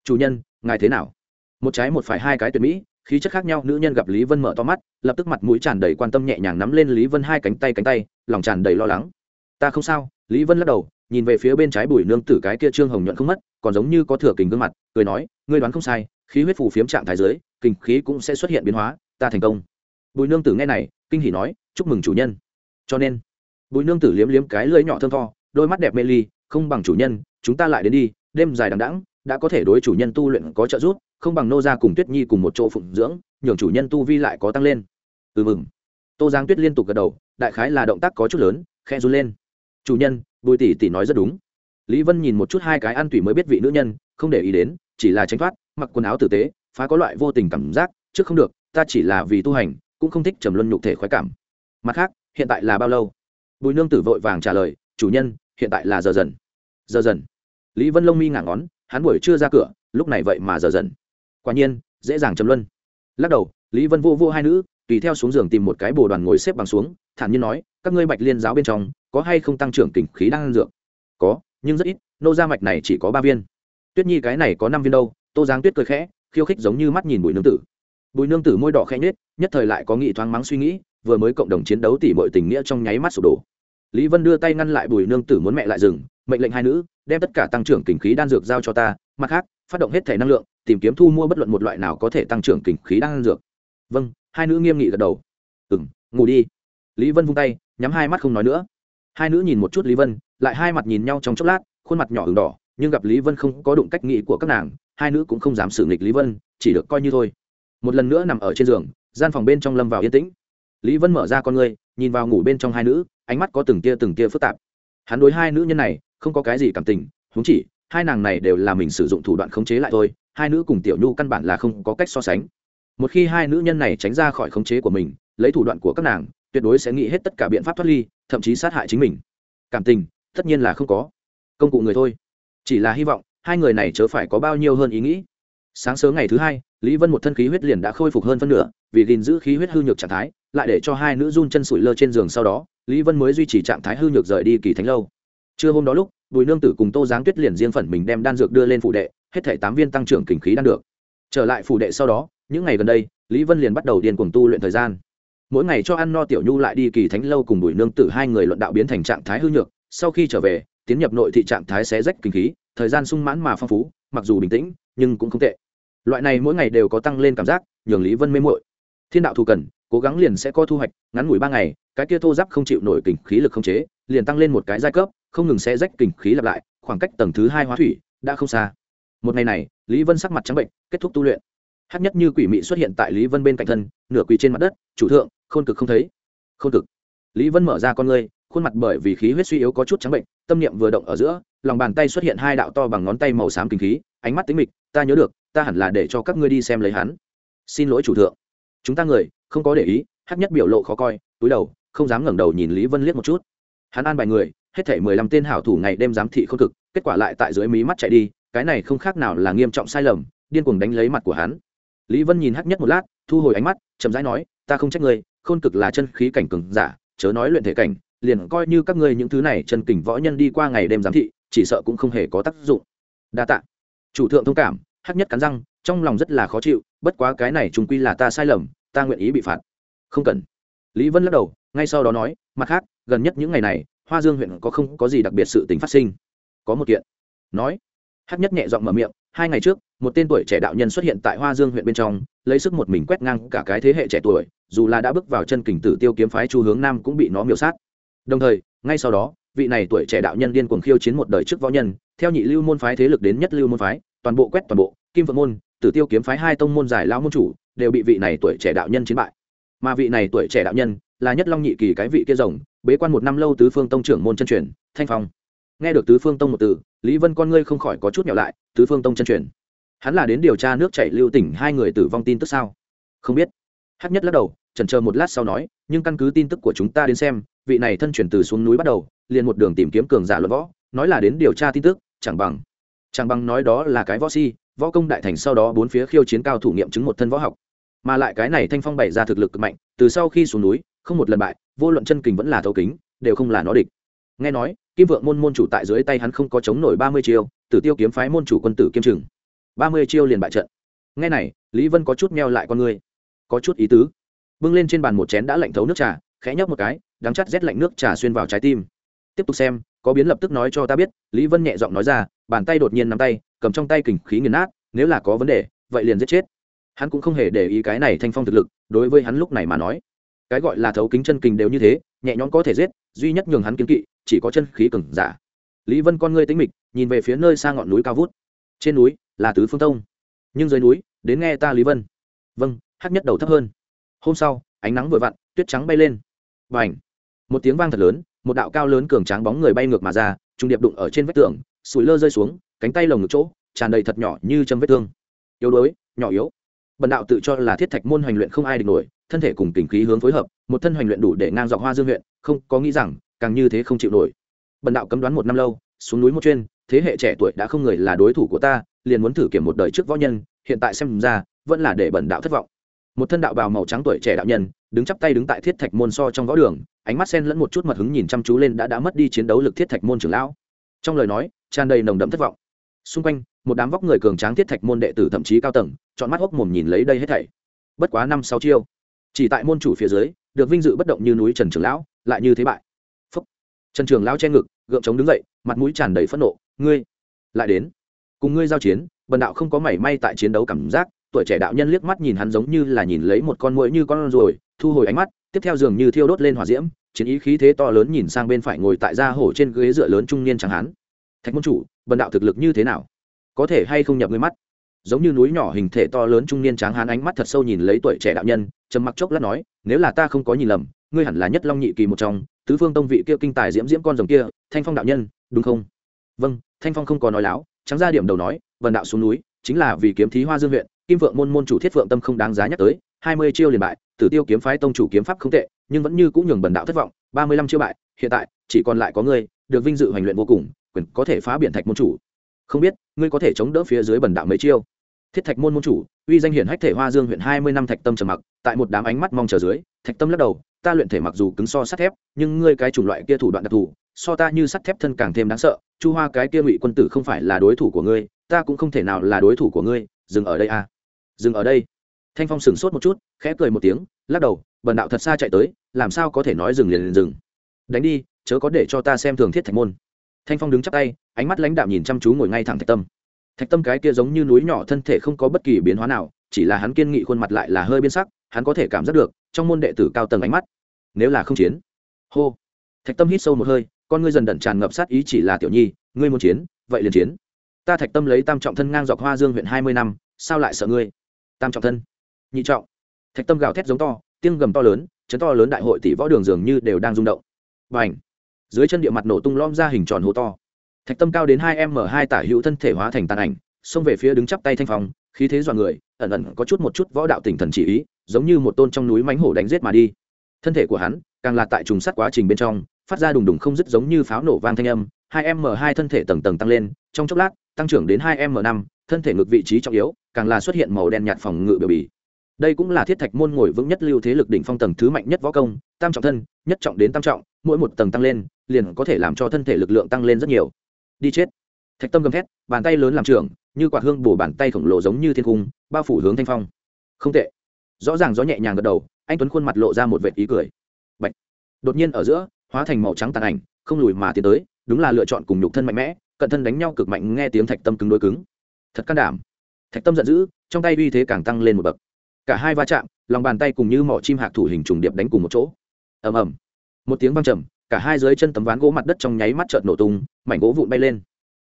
chủ nhân, ngài thế nào? Một trái một phải hai cái tuyệt mỹ khí chất khác nhau, nữ nhân gặp lý vân mở to mắt, lập tức mặt mũi tràn đầy quan tâm nhẹ nhàng nắm lên lý vân hai cánh tay cánh tay, lòng tràn đầy lo lắng. Ta không sao, lý vân lắc đầu, nhìn về phía bên trái bùi nương tử cái kia trương hồng nhuận không mất, còn giống như có thừa kình gương mặt, cười nói, ngươi đoán không sai, khí huyết phù phiếm trạng thái dưới kinh khí cũng sẽ xuất hiện biến hóa, ta thành công. Bùi nương tử nghe này, kinh hỉ nói, chúc mừng chủ nhân. Cho nên, bùi nương tử liếm liếm cái lưỡi nhỏ thơm tho, đôi mắt đẹp mê ly, không bằng chủ nhân, chúng ta lại đến đi, đêm dài đằng đẵng đã có thể đối chủ nhân tu luyện có trợ giúp, không bằng nô ra cùng tuyết nhi cùng một chỗ phụng dưỡng, nhường chủ nhân tu vi lại có tăng lên. Ừ mừng. Tô giang tuyết liên tục gật đầu, đại khái là động tác có chút lớn khe run lên. Chủ nhân, bùi tỷ tỷ nói rất đúng. Lý vân nhìn một chút hai cái ăn tủy mới biết vị nữ nhân, không để ý đến, chỉ là tránh thoát, mặc quần áo tử tế, phá có loại vô tình cảm giác, trước không được, ta chỉ là vì tu hành, cũng không thích trầm luân nhục thể khoái cảm. Mặt khác, hiện tại là bao lâu? Bùi nương tử vội vàng trả lời, chủ nhân, hiện tại là giờ dần. Giờ dần. Lý vân lông mi ngả ngón hắn buổi chưa ra cửa, lúc này vậy mà giờ dần. Quả nhiên, dễ dàng chấm luân. Lắc đầu, lý vân vô vô hai nữ, tùy theo xuống giường tìm một cái bồ đoàn ngồi xếp bằng xuống, thản nhiên nói, các ngươi bạch liên giáo bên trong, có hay không tăng trưởng kình khí đang ăn dược? Có, nhưng rất ít, nô gia mạch này chỉ có ba viên. Tuyết nhi cái này có năm viên đâu. Tô giáng tuyết cười khẽ, khiêu khích giống như mắt nhìn bùi nương tử. Bùi nương tử môi đỏ khẽ nhết nhất thời lại có nghị thoáng mắng suy nghĩ, vừa mới cộng đồng chiến đấu tỉ mọi tình nghĩa trong nháy mắt sụp đổ. Lý vân đưa tay ngăn lại bùi nương tử muốn mẹ lại dừng mệnh lệnh hai nữ, đem tất cả tăng trưởng kinh khí đan dược giao cho ta, mặt khác, phát động hết thể năng lượng, tìm kiếm thu mua bất luận một loại nào có thể tăng trưởng kinh khí đan dược. Vâng. Hai nữ nghiêm nghị gật đầu. Ừ m ngủ đi. Lý vân vung tay, nhắm hai mắt không nói nữa. Hai nữ nhìn một chút lý vân, lại hai mặt nhìn nhau trong chốc lát, khuôn mặt nhỏ h đỏ, nhưng gặp lý vân không có đụng cách nghĩ của các nàng, hai nữ cũng không dám xử nghịch lý vân, chỉ được coi như thôi. Một lần nữa nằm ở trên giường, gian phòng bên trong lâm vào yên tĩnh. Lý vân mở ra con ngươi, nhìn vào ngủ bên trong hai nữ, ánh mắt có từng tia từng tia phức tạp. Hắn đối hai nữ nhân này không có cái gì cảm tình húng chỉ, hai nàng này đều là mình sử dụng thủ đoạn khống chế lại thôi, hai nữ cùng tiểu nhu căn bản là không có cách so sánh. Một khi hai nữ nhân này tránh ra khỏi khống chế của mình, lấy thủ đoạn của các nàng, tuyệt đối sẽ nghĩ hết tất cả biện pháp thoát ly, thậm chí sát hại chính mình. Cảm tình, tất nhiên là không có. Công cụ người thôi. Chỉ là hy vọng, hai người này chớ phải có bao nhiêu hơn ý nghĩ. Sáng sớm ngày thứ hai, lý vân một thân khí huyết liền đã khôi phục hơn phân nửa, vì gìn giữ khí huyết hư nhược trạng thái, lại để cho hai nữ run chân sủi lơ trên giường sau đó, lý vân mới duy trì trạng thái hư nhược rời đi kỳ thánh lâu trưa hôm đó lúc, bùi nương tử cùng tô giáng tuyết liền riêng phần mình đem đan dược đưa lên phủ đệ, hết thể tám viên tăng trưởng kinh khí đan được. Trở lại phủ đệ sau đó, những ngày gần đây, lý vân liền bắt đầu điên cuồng tu luyện thời gian. Mỗi ngày cho ăn no tiểu nhu lại đi kỳ thánh lâu cùng bùi nương tử hai người luận đạo biến thành trạng thái hư nhược, sau khi trở về, tiến nhập nội thị trạng thái xé rách kinh khí, thời gian sung mãn mà phong phú, mặc dù bình tĩnh, nhưng cũng không tệ. Loại này mỗi ngày đều có tăng lên cảm giác, nhường lý vân mê mội thiên đạo thù cần, cố gắng liền sẽ có thu hoạch, ngắn ngủi ba ngày, cái kia thô giáp không chịu nổi kinh khí lực không chế, liền tăng lên một cái giai cấp không ngừng xé rách kình khí lặp lại, khoảng cách tầng thứ hai hóa thủy đã không xa. Một ngày này, lý vân sắc mặt trắng bệnh, kết thúc tu luyện. Hát nhất như quỷ mị xuất hiện tại lý vân bên cạnh thân, nửa quỳ trên mặt đất, chủ thượng, khôn cực không thấy. Khôn cực? Lý vân mở ra con ngươi, khuôn mặt bởi vì khí huyết suy yếu có chút trắng bệnh, tâm niệm vừa động ở giữa, lòng bàn tay xuất hiện hai đạo to bằng ngón tay màu xám kinh khí, ánh mắt tính mịch, ta nhớ được, ta hẳn là để cho các ngươi đi xem lấy hắn. Xin lỗi chủ thượng. Chúng ta người, không có để ý. Hát nhất biểu lộ khó coi, túi đầu, không dám ngẩng đầu nhìn lý vân liếc một chút. Hắn an bài người hết thể mười lăm tên hảo thủ ngày đêm giám thị không cực, kết quả lại tại dưới mí mắt chạy đi, cái này không khác nào là nghiêm trọng sai lầm, điên cuồng đánh lấy mặt của hắn. Lý vân nhìn hắc nhất một lát, thu hồi ánh mắt, chậm rãi nói, ta không trách ngươi, khôn cực là chân khí cảnh cường giả, chớ nói luyện thể cảnh, liền coi như các ngươi những thứ này chân kình võ nhân đi qua ngày đêm giám thị, chỉ sợ cũng không hề có tác dụng. Đa tạ. Chủ thượng thông cảm, hắc nhất cắn răng, trong lòng rất là khó chịu, bất quá cái này chúng quy là ta sai lầm, ta nguyện ý bị phạt. Không cần. Lý vân lắc đầu, ngay sau đó nói, mặt khác, gần nhất những ngày này hoa dương huyện có không có gì đặc biệt sự tình phát sinh. Có một kiện. Nói. Hát nhất nhẹ giọng mở miệng, hai ngày trước, một tên tuổi trẻ đạo nhân xuất hiện tại hoa dương huyện bên trong, lấy sức một mình quét ngang cả cái thế hệ trẻ tuổi, dù là đã bước vào chân kình tử tiêu kiếm phái chu hướng nam cũng bị nó miêu sát. Đồng thời, ngay sau đó, vị này tuổi trẻ đạo nhân điên cuồng khiêu chiến một đời trước võ nhân, theo nhị lưu môn phái thế lực đến nhất lưu môn phái, toàn bộ quét toàn bộ, kim phật môn, tử tiêu kiếm phái hai tông môn giải lao môn chủ, đều bị vị này tuổi trẻ đạo nhân chiến bại. Mà vị này tuổi trẻ đạo nhân là nhất long nhị kỳ cái vị kia rồng bế quan một năm lâu tứ phương tông trưởng môn chân truyền, thanh phong. Nghe được tứ phương tông một từ, lý vân con ngươi không khỏi có chút nhỏ lại, tứ phương tông chân truyền. Hắn là đến điều tra nước chảy lưu tỉnh hai người tử vong tin tức sao? Không biết. Hát nhất lắc đầu trần chờ một lát sau nói, nhưng căn cứ tin tức của chúng ta đến xem, vị này thân chuyển từ xuống núi bắt đầu, liền một đường tìm kiếm cường giả luận võ, nói là đến điều tra tin tức, chẳng bằng. Chẳng bằng nói đó là cái võ si, võ công đại thành sau đó bốn phía khiêu chiến cao thủ nghiệm chứng một thân võ học. Mà lại cái này thanh phong bày ra thực lực cực mạnh, từ sau khi xuống núi không một lần bại, vô luận chân kình vẫn là thấu kính, đều không là nó địch. Nghe nói, kim vượng môn môn chủ tại dưới tay hắn không có chống nổi ba mươi chiêu, tử tiêu kiếm phái môn chủ quân tử kiêm trừng. Ba mươi chiêu liền bại trận. Nghe này, lý vân có chút meo lại con người. Có chút ý tứ. Bưng lên trên bàn một chén đã lạnh thấu nước trà, khẽ nhấp một cái, đắng chắt rét lạnh nước trà xuyên vào trái tim. Tiếp tục xem, có biến lập tức nói cho ta biết, lý vân nhẹ giọng nói ra, bàn tay đột nhiên nắm tay, cầm trong tay kình khí nghiền nát, nếu là có vấn đề, vậy liền giết chết. Hắn cũng không hề để ý cái này thanh phong thực lực, đối với hắn lúc này mà nói cái gọi là thấu kính chân kình đều như thế, nhẹ nhõm có thể giết, duy nhất nhường hắn kiến kỵ, chỉ có chân khí cừng giả. Lý vân con ngươi tính mịch, nhìn về phía nơi xa ngọn núi cao vút. Trên núi là tứ phương tông. Nhưng dưới núi, đến nghe ta lý vân. Vâng hát nhất đầu thấp hơn. Hôm sau, ánh nắng vội vặn, tuyết trắng bay lên. B à n h một tiếng vang thật lớn, một đạo cao lớn cường tráng bóng người bay ngược mà ra, trung điệp đụng ở trên vách tường, sủi lơ rơi xuống, cánh tay lồng ngực chỗ, tràn đầy thật nhỏ như châm vết thương. Yếu đuối, nhỏ yếu. Bần đạo tự cho là thiết thạch môn hoành luyện không ai địch nổi thân thể cùng tình khí hướng phối hợp, một thân hoành luyện đủ để ngang dọc hoa dương huyện, không có nghĩ rằng, càng như thế không chịu nổi. Bần đạo cấm đoán một năm lâu, xuống núi một chuyên, thế hệ trẻ tuổi đã không người là đối thủ của ta, liền muốn thử kiểm một đời trước võ nhân, hiện tại xem ra, vẫn là để bần đạo thất vọng. Một thân đạo bào màu trắng tuổi trẻ đạo nhân, đứng chắp tay đứng tại thiết thạch môn so trong võ đường, ánh mắt sen lẫn một chút mật hứng nhìn chăm chú lên đã đã mất đi chiến đấu lực thiết thạch môn trưởng lão. Trong lời nói, tràn đầy nồng đậm thất vọng. Xung quanh, một đám vóc người cường tráng thiết thạch môn đệ tử thậm chí cao tầng chọn mắt hốc mồm nhìn lấy đây hết thảy. Bất quá năm sáu chiêu chỉ tại môn chủ phía dưới, được vinh dự bất động như núi trần trường lão, lại như thế bại. Phúc. trần trường lão che ngực, gượng chống đứng dậy, mặt mũi tràn đầy phẫn nộ. Ngươi lại đến. Cùng ngươi giao chiến, bần đạo không có mảy may tại chiến đấu cảm giác. Tuổi trẻ đạo nhân liếc mắt nhìn hắn giống như là nhìn lấy một con mũi như con ruồi, thu hồi ánh mắt, tiếp theo dường như thiêu đốt lên hỏa diễm. Chiến ý khí thế to lớn nhìn sang bên phải ngồi tại gia hổ trên ghế dựa lớn trung niên chẳng hắn. Thạch môn chủ, bần đạo thực lực như thế nào? Có thể hay không nhập ngươi mắt? Giống như núi nhỏ hình thể to lớn trung niên tráng hán ánh mắt thật sâu nhìn lấy tuổi trẻ đạo nhân, trầm mặc chốc lát nói, nếu là ta không có nhìn lầm, ngươi hẳn là nhất long nhị kỳ một trong, tứ phương tông vị kia kinh tài diễm diễm con rồng kia, thanh phong đạo nhân, đúng không? Vâng. Thanh phong không có nói láo, trắng ra điểm đầu nói vần đạo xuống núi, chính là vì kiếm thí hoa dương huyện, kim vượng môn môn chủ thiết phượng tâm không đáng giá nhắc tới, hai mươi chiêu liền bại, tử tiêu kiếm phái tông chủ kiếm pháp không tệ, nhưng vẫn như cũng nhường bần đạo thất vọng, ba mươi lăm chiêu bại, hiện tại chỉ còn lại có ngươi, được vinh dự hành luyện vô cùng, quyền có thể phá biển thạch môn chủ. Không biết ngươi có thể chống đỡ phía dưới bần đạo mấy chiêu. Thiết thạch môn môn chủ, uy danh hiển hách thể hoa dương huyện hai mươi năm thạch tâm trầm mặc, tại một đám ánh mắt mong chờ dưới, thạch tâm lắc đầu, ta luyện thể mặc dù cứng so sắt thép, nhưng ngươi cái chủng loại kia thủ đoạn đặc thù, so ta như sắt thép thân càng thêm đáng sợ, chu hoa cái kia ngụy quân tử không phải là đối thủ của ngươi, ta cũng không thể nào là đối thủ của ngươi, dừng ở đây à. Dừng ở đây. Thanh phong sửng sốt một chút, khẽ cười một tiếng, lắc đầu, bần đạo thật xa chạy tới, làm sao có thể nói dừng liền liền dừng. Đánh đi, chớ có để cho ta xem thường thiết thạch môn. Thanh phong đứng chắp tay ánh mắt lãnh đạm nhìn chăm chú ngồi ngay thẳng thạch tâm. Thạch tâm cái kia giống như núi nhỏ thân thể không có bất kỳ biến hóa nào, chỉ là hắn kiên nghị khuôn mặt lại là hơi biến sắc, hắn có thể cảm giác được, trong môn đệ tử cao tầng ánh mắt, nếu là không chiến. Hô. Thạch tâm hít sâu một hơi, con ngươi dần đẩn tràn ngập sát ý chỉ là tiểu nhi, ngươi muốn chiến, vậy liền chiến. Ta thạch tâm lấy tam trọng thân ngang dọc hoa dương huyện hai mươi năm, sao lại sợ ngươi? Tam trọng thân. Nhị trọng. Thạch tâm gào thét giống to, tiếng gầm to lớn, chấn to lớn đại hội tỷ võ đường dường như đều đang rung động. Và h dưới chân địa mặt nổ tung lom ra hình tròn hố to thạch tâm cao đến hai m hai tả hữu thân thể hóa thành tàn ảnh, xông về phía đứng chắp tay thanh phong, khí thế dọa người, ẩn ẩn có chút một chút võ đạo tỉnh thần chỉ ý, giống như một tôn trong núi mánh hổ đánh giết mà đi. Thân thể của hắn càng là tại trùng sắt quá trình bên trong, phát ra đùng đùng không dứt giống như pháo nổ vang thanh âm, hai m hai thân thể tầng tầng tăng lên, trong chốc lát, tăng trưởng đến hai m năm, thân thể ngược vị trí trọng yếu, càng là xuất hiện màu đen nhạt phòng ngự biểu bì. Đây cũng là thiết thạch môn ngồi vững nhất lưu thế lực đỉnh phong tầng thứ mạnh nhất võ công, tam trọng thân, nhất trọng đến tam trọng, mỗi một tầng tăng lên, liền có thể làm cho thân thể lực lượng tăng lên rất nhiều đi chết. Thạch tâm gầm thét, bàn tay lớn làm trưởng, như quạt hương bổ bàn tay khổng lồ giống như thiên cung, bao phủ hướng thanh phong. Không tệ. Rõ ràng gió nhẹ nhàng gật đầu, anh tuấn khuôn mặt lộ ra một vệt ý cười. Bạch. đột nhiên ở giữa, hóa thành màu trắng tàn ảnh, không lùi mà tiến tới, đúng là lựa chọn cùng nhục thân mạnh mẽ, cận thân đánh nhau cực mạnh nghe tiếng thạch tâm cứng đối cứng. Thật can đảm. Thạch tâm giận dữ, trong tay uy thế càng tăng lên một bậc. Cả hai va chạm, lòng bàn tay cùng như mỏ chim hạc thủ hình trùng điệp đánh cùng một chỗ. Ầm ầm. Một tiếng vang trầm cả hai dưới chân tấm ván gỗ mặt đất trong nháy mắt trợn nổ tung, mảnh gỗ vụn bay lên.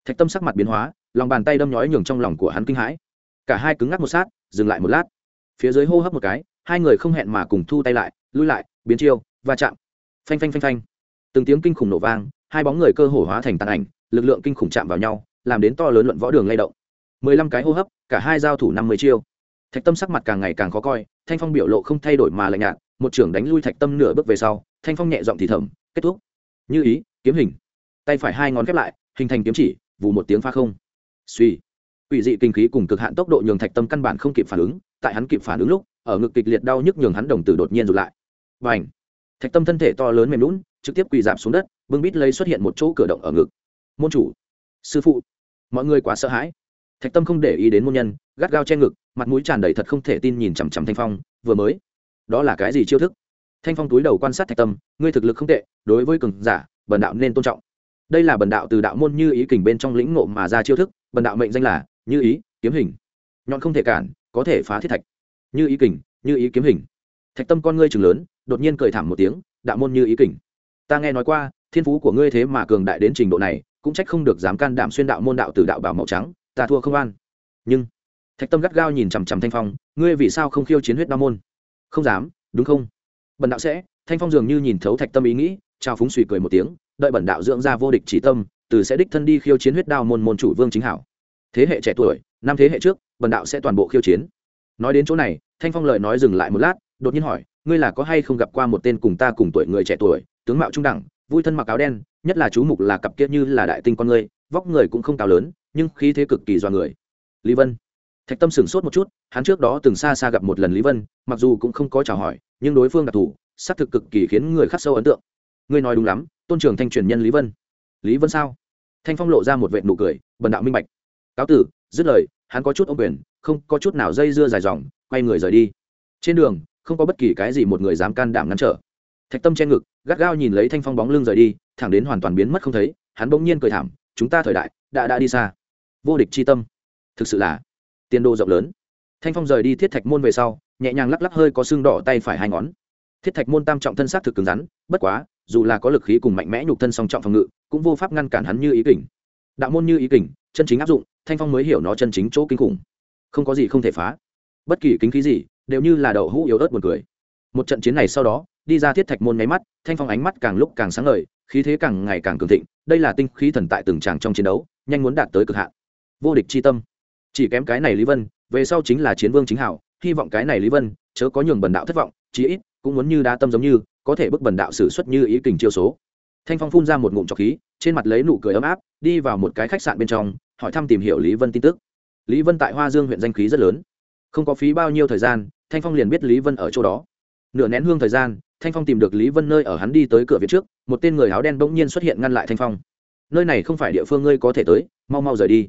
Thạch tâm sắc mặt biến hóa, lòng bàn tay đâm nhói nhường trong lòng của hắn kinh hãi. Cả hai cứng ngắc một sát, dừng lại một lát. Phía dưới hô hấp một cái, hai người không hẹn mà cùng thu tay lại, lui lại, biến chiêu, va chạm. Phanh phanh phanh phanh. Từng tiếng kinh khủng nổ vang, hai bóng người cơ hồ hóa thành tàn ảnh, lực lượng kinh khủng chạm vào nhau, làm đến to lớn luận võ đường lay động. Mười lăm cái hô hấp, cả hai giao thủ năm mươi chiêu. Thạch tâm sắc mặt càng ngày càng khó coi, thanh phong biểu lộ không thay đổi mà lạnh nhạt, một trưởng đánh lui thạch tâm nửa bước về sau, thanh phong nhẹ giọng thì thầm kết thúc. Như ý, kiếm hình. Tay phải hai ngón khép lại, hình thành kiếm chỉ, vù một tiếng pha không. Suy. Ủy dị kinh khí cùng cực hạn tốc độ nhường thạch tâm căn bản không kịp phản ứng, tại hắn kịp phản ứng lúc, ở ngực kịch liệt đau nhức nhường hắn đồng tử đột nhiên rụt lại. Và ảnh thạch tâm thân thể to lớn mềm lún trực tiếp quỳ giảm xuống đất, bưng bít lấy xuất hiện một chỗ cửa động ở ngực. Môn chủ. Sư phụ. Mọi người quá sợ hãi. Thạch tâm không để ý đến môn nhân, gắt gao che ngực, mặt mũi tràn đầy thật không thể tin nhìn chằm chằm thanh phong, vừa mới. Đó là cái gì chiêu thức? Thanh phong túi đầu quan sát thạch tâm, ngươi thực lực không tệ, đối với cường giả, bần đạo nên tôn trọng. Đây là bần đạo từ đạo môn như ý kình bên trong lĩnh ngộ mà ra chiêu thức, bần đạo mệnh danh là như ý kiếm hình. Nhọn không thể cản, có thể phá thiết thạch. Như ý kình, như ý kiếm hình. Thạch tâm con ngươi trường lớn, đột nhiên cười thảm một tiếng, đạo môn như ý kình, ta nghe nói qua, thiên phú của ngươi thế mà cường đại đến trình độ này, cũng trách không được dám can đảm xuyên đạo môn đạo từ đạo bảo màu trắng, ta thua không an. Nhưng, thạch tâm gắt gao nhìn chằm chằm thanh phong, ngươi vì sao không khiêu chiến huyết đao môn? Không dám, đúng không? Bần đạo sẽ, thanh phong dường như nhìn thấu thạch tâm ý nghĩ, trao phúng suy cười một tiếng, đợi bần đạo dưỡng ra vô địch chỉ tâm, từ sẽ đích thân đi khiêu chiến huyết đao môn môn chủ vương chính hảo. Thế hệ trẻ tuổi, năm thế hệ trước, bần đạo sẽ toàn bộ khiêu chiến. Nói đến chỗ này, thanh phong lời nói dừng lại một lát, đột nhiên hỏi, ngươi là có hay không gặp qua một tên cùng ta cùng tuổi người trẻ tuổi, tướng mạo trung đẳng, vui thân mặc áo đen, nhất là chú mục là cặp kia như là đại tinh con ngươi, vóc người cũng không cao lớn, nhưng khí thế cực kỳ do người. Lý vân thạch tâm sửng sốt một chút, hắn trước đó từng xa xa gặp một lần lý vân, mặc dù cũng không có chào hỏi, nhưng đối phương đặc thù, xác thực cực kỳ khiến người khắc sâu ấn tượng. Ngươi nói đúng lắm, tôn trưởng thanh truyền nhân lý vân. Lý vân sao? Thanh phong lộ ra một vệ nụ cười, bần đạo minh bạch. Cáo tử, dứt lời, hắn có chút ô quyền, không có chút nào dây dưa dài dòng, quay người rời đi. Trên đường, không có bất kỳ cái gì một người dám can đảm ngăn trở. Thạch tâm che ngực, gắt gao nhìn lấy thanh phong bóng lưng rời đi, thẳng đến hoàn toàn biến mất không thấy, hắn bỗng nhiên cười thảm, chúng ta thời đại, đã đã đi xa. Vô địch chi tâm. Thực sự là tiền đồ rộng lớn. Thanh phong rời đi thiết thạch môn về sau, nhẹ nhàng lắc lắc hơi có xương đỏ tay phải hai ngón. Thiết thạch môn tam trọng thân xác thực cứng rắn, bất quá, dù là có lực khí cùng mạnh mẽ nhục thân song trọng phòng ngự, cũng vô pháp ngăn cản hắn như ý kỉnh đạo môn như ý kỉnh chân chính áp dụng, thanh phong mới hiểu nó chân chính chỗ kinh khủng. Không có gì không thể phá. Bất kỳ kính khí gì, đều như là đậu hũ yếu ớt buồn cười. Một trận chiến này sau đó, đi ra thiết thạch môn nháy mắt, thanh phong ánh mắt càng lúc càng sáng ngời, khí thế càng ngày càng cường thịnh, đây là tinh khí thần tại từng tràng trong chiến đấu, nhanh muốn đạt tới cực hạn. Vô địch chi tâm chỉ kém cái này lý vân, về sau chính là chiến vương chính hảo, hy vọng cái này lý vân, chớ có nhường bần đạo thất vọng, chí ít, cũng muốn như đa tâm giống như, có thể bức bần đạo xử suất như ý kình chiêu số. Thanh phong phun ra một ngụm trọc khí, trên mặt lấy nụ cười ấm áp, đi vào một cái khách sạn bên trong, hỏi thăm tìm hiểu lý vân tin tức. Lý vân tại hoa dương huyện danh khí rất lớn. Không có phí bao nhiêu thời gian, thanh phong liền biết lý vân ở chỗ đó. Nửa nén hương thời gian, thanh phong tìm được lý vân nơi ở hắn đi tới cửa viện trước, một tên người áo đen bỗng nhiên xuất hiện ngăn lại thanh phong. Nơi này không phải địa phương ngươi có thể tới, mau mau rời đi.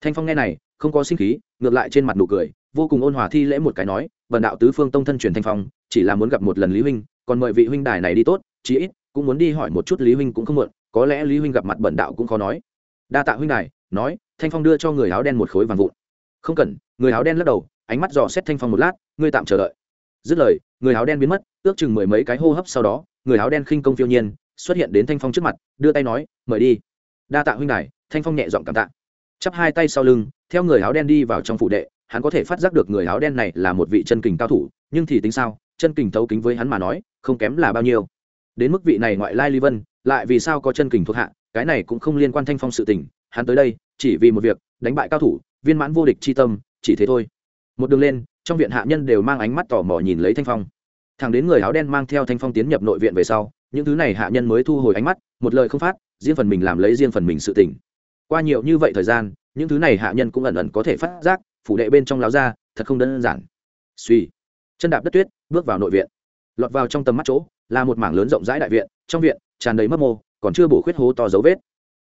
Thanh phong nghe này không có sinh khí, ngược lại trên mặt nụ cười, vô cùng ôn hòa thi lễ một cái nói vần đạo tứ phương tông thân truyền thanh phong, chỉ là muốn gặp một lần lý huynh, còn mời vị huynh đài này đi tốt, chí ít cũng muốn đi hỏi một chút lý huynh cũng không muộn, có lẽ lý huynh gặp mặt bần đạo cũng khó nói. Đa tạ huynh đài, nói, thanh phong đưa cho người áo đen một khối vàng vụn. Không cần. Người áo đen lắc đầu, ánh mắt dò xét thanh phong một lát, ngươi tạm chờ đợi. Dứt lời, người áo đen biến mất, ước chừng mười mấy cái hô hấp sau đó, người áo đen khinh công phiêu nhiên, xuất hiện đến thanh phong trước mặt, đưa tay nói, mời đi. Đa tạ huynh đài, thanh phong nhẹ giọng cảm tạ. Chắp hai tay sau lưng theo người áo đen đi vào trong phụ đệ, hắn có thể phát giác được người áo đen này là một vị chân kình cao thủ, nhưng thì tính sao, chân kình thấu kính với hắn mà nói, không kém là bao nhiêu. Đến mức vị này ngoại lai ly vân, lại vì sao có chân kình thuộc hạ, cái này cũng không liên quan thanh phong sự tình, hắn tới đây, chỉ vì một việc, đánh bại cao thủ, viên mãn vô địch chi tâm, chỉ thế thôi. Một đường lên, trong viện hạ nhân đều mang ánh mắt tò mò nhìn lấy thanh phong. Thằng đến người áo đen mang theo thanh phong tiến nhập nội viện về sau, những thứ này hạ nhân mới thu hồi ánh mắt, một lời không phát, riêng phần mình làm lấy riêng phần mình sự tỉnh qua nhiều như vậy thời gian những thứ này hạ nhân cũng ẩn ẩn có thể phát giác, phủ đệ bên trong láo ra, thật không đơn giản. Suy chân đạp đất tuyết, bước vào nội viện. Lọt vào trong tầm mắt chỗ, là một mảng lớn rộng rãi đại viện, trong viện, tràn đầy mấp mô, còn chưa bổ khuyết hố to dấu vết.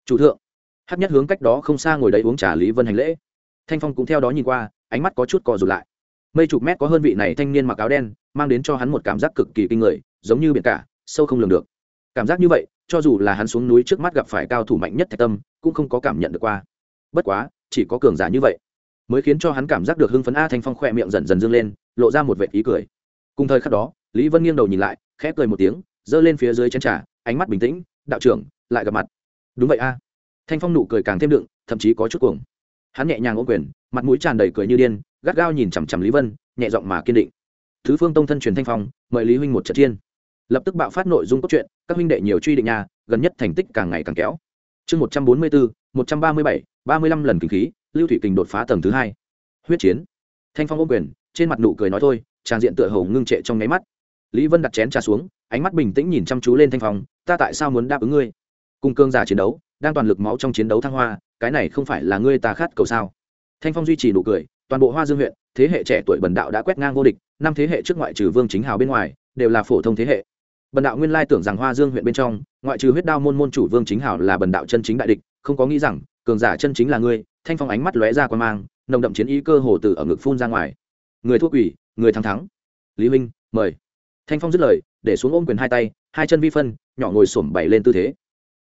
Chủ thượng. Hát nhất hướng cách đó không xa ngồi đấy uống trà lý vân hành lễ. Thanh phong cũng theo đó nhìn qua, ánh mắt có chút cò rụt lại. Mây chục mét có hơn vị này thanh niên mặc áo đen, mang đến cho hắn một cảm giác cực kỳ kinh người, giống như biển cả, sâu không lường được. Cảm giác như vậy, cho dù là hắn xuống núi trước mắt gặp phải cao thủ mạnh nhất thạch tâm, cũng không có cảm nhận được qua bất quá, chỉ có cường giả như vậy mới khiến cho hắn cảm giác được hưng phấn a thanh phong khỏe miệng dần dần dâng lên, lộ ra một vệ ý cười. Cùng thời khắc đó, lý vân nghiêng đầu nhìn lại, khẽ cười một tiếng, giơ lên phía dưới chân trà, ánh mắt bình tĩnh, đạo trưởng, lại gặp mặt. Đúng vậy a. Thanh phong nụ cười càng thêm đựng, thậm chí có chút cuồng. Hắn nhẹ nhàng ô quyền, mặt mũi tràn đầy cười như điên, gắt gao nhìn chằm chằm lý vân, nhẹ giọng mà kiên định. Thứ phương tông thân truyền thanh phong, mời lý huynh một trận chiên. Lập tức bạo phát nội dung cốt truyện, các huynh đệ nhiều truy định nhà gần nhất thành tích càng ngày càng kéo. Chương một trăm bốn mươi bốn một trăm ba mươi bảy, ba mươi lăm lần kinh khí, lưu thủy kình đột phá tầng thứ hai. Huyết chiến. Thanh phong ôm quyền, trên mặt nụ cười nói thôi tràng diện tựa hầu ngưng trệ trong nháy mắt. Lý vân đặt chén trà xuống, ánh mắt bình tĩnh nhìn chăm chú lên thanh phong, ta tại sao muốn đáp ứng ngươi? Cung cương giả chiến đấu, đang toàn lực máu trong chiến đấu thăng hoa, cái này không phải là ngươi ta khát cầu sao? Thanh phong duy trì nụ cười, toàn bộ hoa dương huyện, thế hệ trẻ tuổi bần đạo đã quét ngang vô địch, năm thế hệ trước ngoại trừ vương chính hào bên ngoài, đều là phổ thông thế hệ. Bần đạo nguyên lai tưởng rằng hoa dương huyện bên trong, ngoại trừ huyết đao môn môn chủ vương chính hào là bần đạo chân chính đại địch không có nghĩ rằng cường giả chân chính là ngươi thanh phong ánh mắt lóe ra quan mang nồng đậm chiến ý cơ hồ từ ở ngực phun ra ngoài. Người thuốc ủy người thắng thắng. Lý huynh mời. Thanh phong dứt lời để xuống ôm quyền hai tay hai chân vi phân nhỏ ngồi xổm bày lên tư thế.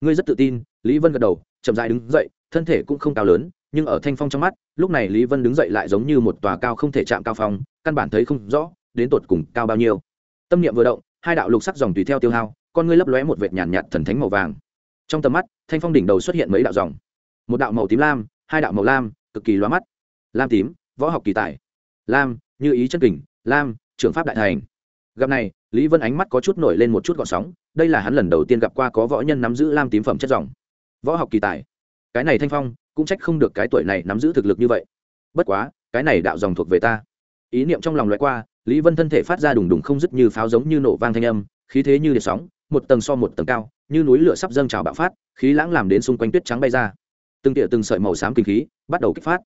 Ngươi rất tự tin lý vân gật đầu chậm dại đứng dậy thân thể cũng không cao lớn nhưng ở thanh phong trong mắt lúc này lý vân đứng dậy lại giống như một tòa cao không thể chạm cao phong căn bản thấy không rõ đến tột cùng cao bao nhiêu. Tâm niệm vừa động hai đạo lục sắc dòng tùy theo tiêu hao con ngươi lấp lóe một vệt nhàn nhạt, nhạt thần thánh màu vàng trong tầm mắt, thanh phong đỉnh đầu xuất hiện mấy đạo dòng. Một đạo màu tím lam, hai đạo màu lam, cực kỳ loa mắt. Lam tím, võ học kỳ tài. Lam, như ý chân kình. Lam trưởng pháp đại thành. Gặp này, lý vân ánh mắt có chút nổi lên một chút gọn sóng. Đây là hắn lần đầu tiên gặp qua có võ nhân nắm giữ lam tím phẩm chất dòng. Võ học kỳ tài. Cái này thanh phong, cũng trách không được cái tuổi này nắm giữ thực lực như vậy. Bất quá, cái này đạo dòng thuộc về ta. Ý niệm trong lòng loại qua, lý vân thân thể phát ra đùng đùng không dứt như pháo giống như nổ vang thanh âm, khí thế như điện sóng một tầng so một tầng cao, như núi lửa sắp dâng trào bạo phát, khí lãng làm đến xung quanh tuyết trắng bay ra. Từng tỉa từng sợi màu xám kinh khí bắt đầu kích phát.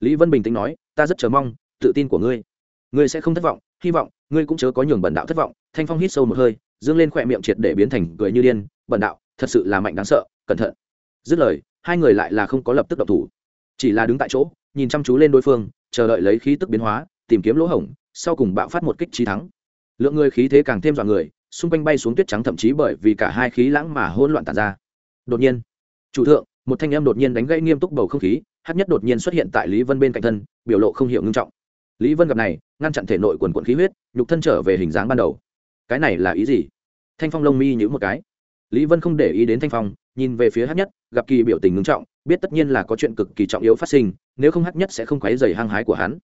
Lý vân bình tĩnh nói, ta rất chờ mong, tự tin của ngươi. Ngươi sẽ không thất vọng, hy vọng, ngươi cũng chớ có nhường bẩn đạo thất vọng. Thanh phong hít sâu một hơi, dương lên khỏe miệng triệt để biến thành cười như điên bẩn đạo, thật sự là mạnh đáng sợ, cẩn thận. Dứt lời, hai người lại là không có lập tức độc thủ. Chỉ là đứng tại chỗ, nhìn chăm chú lên đối phương, chờ đợi lấy khí tức biến hóa, tìm kiếm lỗ hổng, sau cùng bạo phát một kích trí thắng. Lượng người khí thế càng thêm dọa người xung quanh bay xuống tuyết trắng thậm chí bởi vì cả hai khí lãng mà hỗn loạn tàn ra. Đột nhiên, chủ thượng, một thanh em đột nhiên đánh gãy nghiêm túc bầu không khí hát nhất đột nhiên xuất hiện tại lý vân bên cạnh thân, biểu lộ không hiểu ngưng trọng. Lý vân gặp này, ngăn chặn thể nội quần quận khí huyết, nhục thân trở về hình dáng ban đầu. Cái này là ý gì? Thanh phong lông mi nhữ một cái. Lý vân không để ý đến thanh phong, nhìn về phía hát nhất, gặp kỳ biểu tình ngưng trọng, biết tất nhiên là có chuyện cực kỳ trọng yếu phát sinh, nếu không hát nhất sẽ không quấy dày hăng hái của hắn.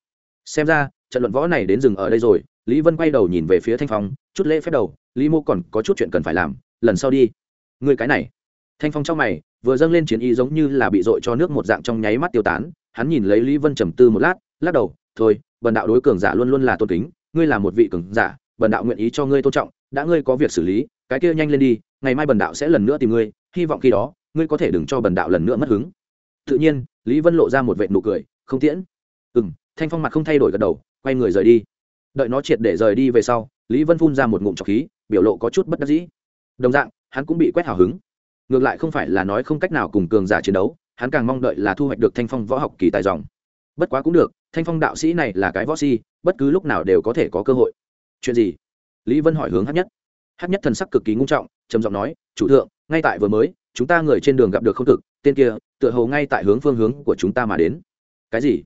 Xem ra, trận luận võ này đến dừng ở đây rồi lý vân quay đầu nhìn về phía thanh phong, chút lễ phép đầu, lý mô còn có chút chuyện cần phải làm, lần sau đi. Người cái này. Thanh phong trong mày, vừa dâng lên chiến ý giống như là bị dội cho nước một dạng trong nháy mắt tiêu tán, hắn nhìn lấy lý vân trầm tư một lát, lắc đầu, thôi, bần đạo đối cường giả luôn luôn là tôn kính, ngươi là một vị cường giả, bần đạo nguyện ý cho ngươi tôn trọng, đã ngươi có việc xử lý, cái kia nhanh lên đi, ngày mai bần đạo sẽ lần nữa tìm ngươi, hy vọng khi đó, ngươi có thể đừng cho bần đạo lần nữa mất hứng. Tự nhiên, lý vân lộ ra một vệ nụ cười, không tiễn. Ừ m thanh phong mặt không thay đổi gật đầu, quay người rời đi đợi nó triệt để rời đi về sau, lý vân phun ra một ngụm trọc khí, biểu lộ có chút bất đắc dĩ. Đồng dạng, hắn cũng bị quét hào hứng. Ngược lại không phải là nói không cách nào cùng cường giả chiến đấu, hắn càng mong đợi là thu hoạch được thanh phong võ học kỳ tài dòng. Bất quá cũng được, thanh phong đạo sĩ này là cái võ si, bất cứ lúc nào đều có thể có cơ hội. Chuyện gì? Lý vân hỏi hướng hát nhất. Hát nhất thần sắc cực kỳ ngung trọng, trầm giọng nói, chủ thượng, ngay tại vừa mới, chúng ta người trên đường gặp được không thực, tên kia, tựa hồ ngay tại hướng phương hướng của chúng ta mà đến. Cái gì?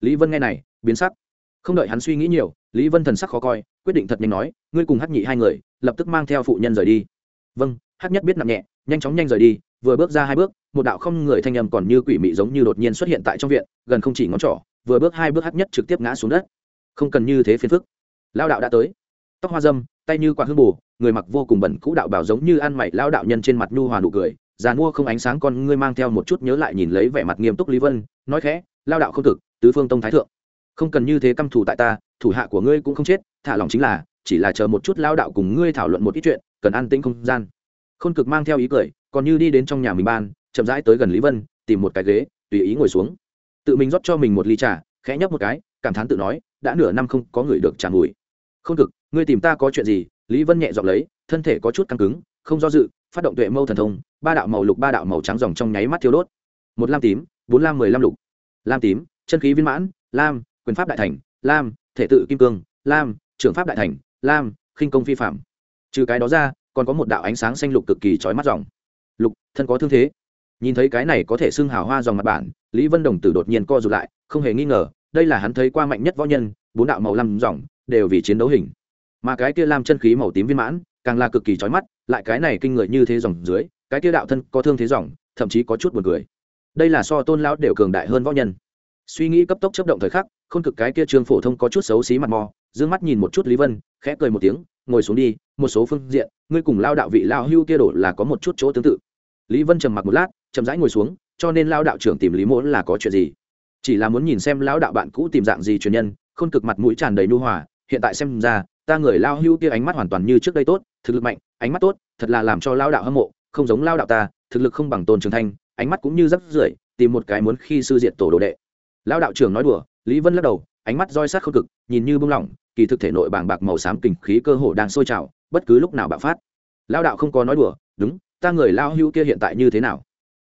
Lý vân nghe này, biến sắc không đợi hắn suy nghĩ nhiều, lý vân thần sắc khó coi, quyết định thật nhanh nói, ngươi cùng hát nhị hai người, lập tức mang theo phụ nhân rời đi. Vâng. Hát nhất biết nặng nhẹ, nhanh chóng nhanh rời đi, vừa bước ra hai bước, một đạo không người thanh âm còn như quỷ mị giống như đột nhiên xuất hiện tại trong viện, gần không chỉ ngón trỏ, vừa bước hai bước hát nhất trực tiếp ngã xuống đất. Không cần như thế phiền phức. Lao đạo đã tới. Tóc hoa dâm, tay như quạt hương bù, người mặc vô cùng bẩn cũ đạo bảo giống như ăn mày lao đạo nhân trên mặt nhu hòa nụ cười, già mua không ánh sáng con ngươi mang theo một chút nhớ lại nhìn lấy vẻ mặt nghiêm túc lý vân, nói khẽ lao đạo không thực, tứ phương tông thái thượng không cần như thế căm thù tại ta, thủ hạ của ngươi cũng không chết, thả lòng chính là, chỉ là chờ một chút lao đạo cùng ngươi thảo luận một ít chuyện, cần an tĩnh không gian. Khôn cực mang theo ý cười, còn như đi đến trong nhà mình ban, chậm rãi tới gần lý vân, tìm một cái ghế, tùy ý ngồi xuống. Tự mình rót cho mình một ly trà, khẽ nhấp một cái, cảm thán tự nói, đã nửa năm không có người được trà ngủi. Khôn cực, ngươi tìm ta có chuyện gì? Lý vân nhẹ giọng lấy, thân thể có chút căng cứng, không do dự, phát động tuệ mâu thần thông, ba đạo màu lục, ba đạo màu trắng dòng trong nháy mắt thiếu đốt. Một lam tím, bốn lam mười lam lục. Lam tím, chân khí viên mãn, lam quyền pháp đại thành, lam, thể tự kim cương, lam, trưởng pháp đại thành, lam, khinh công phi phạm. Trừ cái đó ra, còn có một đạo ánh sáng xanh lục cực kỳ trói mắt dòng. Lục, thân có thương thế. Nhìn thấy cái này có thể xưng hào hoa dòng mặt bản, lý vân đồng tử đột nhiên co rụt lại, không hề nghi ngờ, đây là hắn thấy qua mạnh nhất võ nhân, bốn đạo màu lam dòng, đều vì chiến đấu hình. Mà cái kia lam chân khí màu tím viên mãn, càng là cực kỳ trói mắt, lại cái này kinh người như thế dòng dưới, cái kia đạo thân có thương thế dòng, thậm chí có chút buồn cười. Đây là so tôn lão đều cường đại hơn võ nhân. Suy nghĩ cấp tốc chấp động thời khắc khôn cực cái kia trương phổ thông có chút xấu xí mặt mò d mắt nhìn một chút lý vân, khẽ cười một tiếng, ngồi xuống đi, một số phương diện, ngươi cùng lao đạo vị lao hưu kia đổ là có một chút chỗ tương tự. Lý vân trầm mặc một lát, chậm rãi ngồi xuống, cho nên lao đạo trưởng tìm lý mỗ là có chuyện gì? Chỉ là muốn nhìn xem lão đạo bạn cũ tìm dạng gì truyền nhân, khôn cực mặt mũi tràn đầy nu hòa, hiện tại xem ra, ta người lao hưu kia ánh mắt hoàn toàn như trước đây tốt, thực lực mạnh, ánh mắt tốt, thật là làm cho lao đạo hâm mộ, không giống lao đạo ta, thực lực không bằng tôn trường thanh, ánh mắt cũng như rắc rưởi, tìm một cái muốn khi sư diện tổ đồ đệ. Lao đạo trưởng nói đùa lý vân lắc đầu ánh mắt roi sát khôn cực nhìn như bung lỏng kỳ thực thể nội bàng bạc màu xám kình khí cơ hồ đang sôi trào bất cứ lúc nào bạo phát. Lao đạo không có nói đùa đúng ta người lao hưu kia hiện tại như thế nào?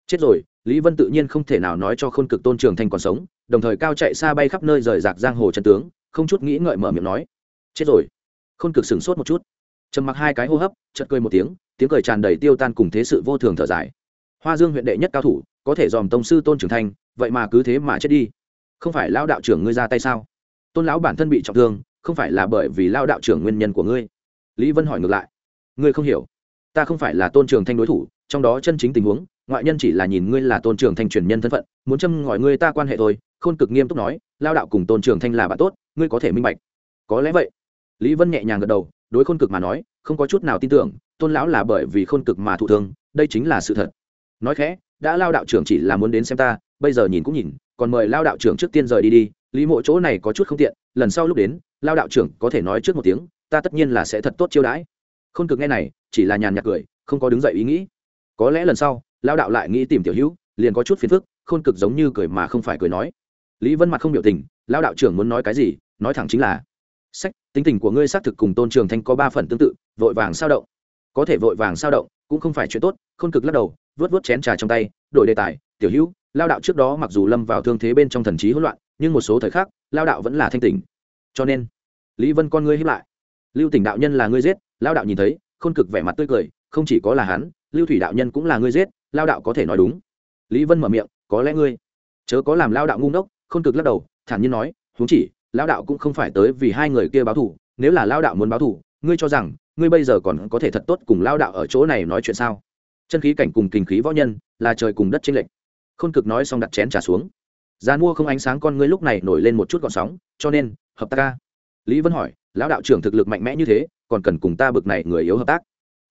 Chết rồi lý vân tự nhiên không thể nào nói cho khôn cực tôn trường thanh còn sống đồng thời cao chạy xa bay khắp nơi rời rạc giang hồ trần tướng không chút nghĩ ngợi mở miệng nói chết rồi. Khôn cực sửng sốt một chút. Trầm mặc hai cái hô hấp chật cười một tiếng tiếng cười tràn đầy tiêu tan cùng thế sự vô thường thở dài. Hoa dương huyện đệ nhất cao thủ có thể dòm tông sư tôn Trường Thanh, vậy mà cứ thế mà chết đi không phải lao đạo trưởng ngươi ra tay sao? Tôn lão bản thân bị trọng thương, không phải là bởi vì lao đạo trưởng nguyên nhân của ngươi? Lý vân hỏi ngược lại. Ngươi không hiểu. Ta không phải là tôn trường thanh đối thủ, trong đó chân chính tình huống, ngoại nhân chỉ là nhìn ngươi là tôn trường thanh truyền nhân thân phận, muốn châm ngòi ngươi ta quan hệ thôi. Khôn cực nghiêm túc nói lao đạo cùng tôn trường thanh là bạn tốt, ngươi có thể minh bạch. Có lẽ vậy. Lý vân nhẹ nhàng gật đầu, đối khôn cực mà nói, không có chút nào tin tưởng, tôn lão là bởi vì khôn cực mà thụ thương, đây chính là sự thật. Nói khẽ, đã lao đạo trưởng chỉ là muốn đến xem ta, bây giờ nhìn cũng nhìn còn mời lao đạo trưởng trước tiên rời đi đi, lý mộ chỗ này có chút không tiện, lần sau lúc đến, lao đạo trưởng có thể nói trước một tiếng, ta tất nhiên là sẽ thật tốt chiêu đãi. Khôn cực nghe này, chỉ là nhàn nhạt cười, không có đứng dậy ý nghĩ. Có lẽ lần sau, lao đạo lại nghĩ tìm tiểu hữu, liền có chút phiền phức, khôn cực giống như cười mà không phải cười nói. Lý vân mặt không biểu tình, lao đạo trưởng muốn nói cái gì, nói thẳng chính là, sách, tính tình của ngươi xác thực cùng tôn trường thanh có ba phần tương tự, vội vàng sao động. Có thể vội vàng sao động, cũng không phải chuyện tốt, khôn cực lắc đầu vớt vớt chén trà trong tay, đổi đề tài, tiểu hữu lao đạo trước đó mặc dù lâm vào thương thế bên trong thần trí hỗn loạn, nhưng một số thời khắc, lao đạo vẫn là thanh tỉnh. Cho nên, lý vân con ngươi hiếp lại. Lưu tỉnh đạo nhân là ngươi giết, lao đạo nhìn thấy, khôn cực vẻ mặt tươi cười, không chỉ có là hắn, lưu thủy đạo nhân cũng là ngươi giết, lao đạo có thể nói đúng. Lý vân mở miệng, có lẽ ngươi chớ có làm lao đạo ngu ngốc, khôn cực lắc đầu, thản nhiên nói, huống chỉ, lao đạo cũng không phải tới vì hai người kia báo thù, nếu là lao đạo muốn báo thù, ngươi cho rằng, ngươi bây giờ còn có thể thật tốt cùng lao đạo ở chỗ này nói chuyện sao? Chân khí cảnh cùng kinh khí võ nhân là trời cùng đất chênh lệch khôn cực nói xong đặt chén trà xuống. Gian mua không ánh sáng con ngươi lúc này nổi lên một chút gọn sóng, cho nên, hợp tác ca lý vân hỏi, lão đạo trưởng thực lực mạnh mẽ như thế, còn cần cùng ta bực này người yếu hợp tác?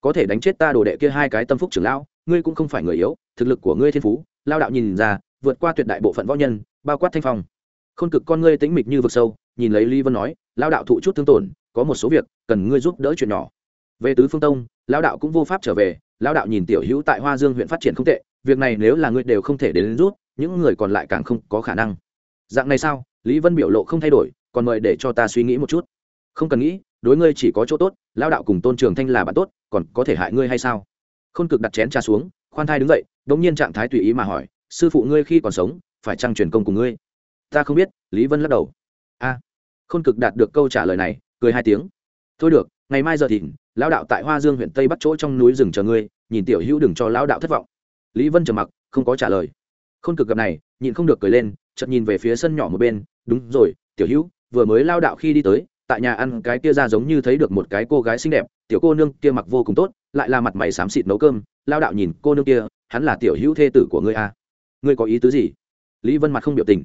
Có thể đánh chết ta đồ đệ kia hai cái tâm phúc trưởng lão, ngươi cũng không phải người yếu, thực lực của ngươi thiên phú lao đạo nhìn ra, vượt qua tuyệt đại bộ phận võ nhân, bao quát thanh phong. Khôn cực con ngươi tĩnh mịch như vực sâu, nhìn lấy lý vân nói lao đạo thụ chút thương tổn, có một số việc, cần ngươi giúp đỡ chuyện nhỏ. Về tứ phương tông lao đạo cũng vô pháp trở về lao đạo nhìn tiểu hữu tại hoa dương huyện phát triển không tệ việc này nếu là ngươi đều không thể đến rút, những người còn lại càng không có khả năng. Dạng này sao? Lý vân biểu lộ không thay đổi, còn mời để cho ta suy nghĩ một chút. Không cần nghĩ, đối ngươi chỉ có chỗ tốt lao đạo cùng tôn trường thanh là bạn tốt, còn có thể hại ngươi hay sao? Khôn cực đặt chén trà xuống, khoan thai đứng dậy đ ỗ n g nhiên trạng thái tùy ý mà hỏi, sư phụ ngươi khi còn sống, phải trăng truyền công cùng ngươi? Ta không biết, lý vân lắc đầu. A. Khôn cực đạt được câu trả lời này, cười hai tiếng. Thôi được, ngày mai giờ thìn, lão đạo tại hoa dương huyện tây bắc chỗ trong núi rừng chờ ngươi, nhìn tiểu hữu đừng cho lão đạo thất vọng lý vân trầm mặc, không có trả lời khôn cực gặp này, nhịn không được cười lên, chợt nhìn về phía sân nhỏ một bên, đúng rồi, tiểu hữu, vừa mới lao đạo khi đi tới, tại nhà ăn cái kia ra giống như thấy được một cái cô gái xinh đẹp, tiểu cô nương kia mặc vô cùng tốt, lại là mặt mày xám xịt nấu cơm, lao đạo nhìn cô nương kia, hắn là tiểu hữu thê tử của ngươi à. ngươi có ý tứ gì lý vân mặt không biểu tình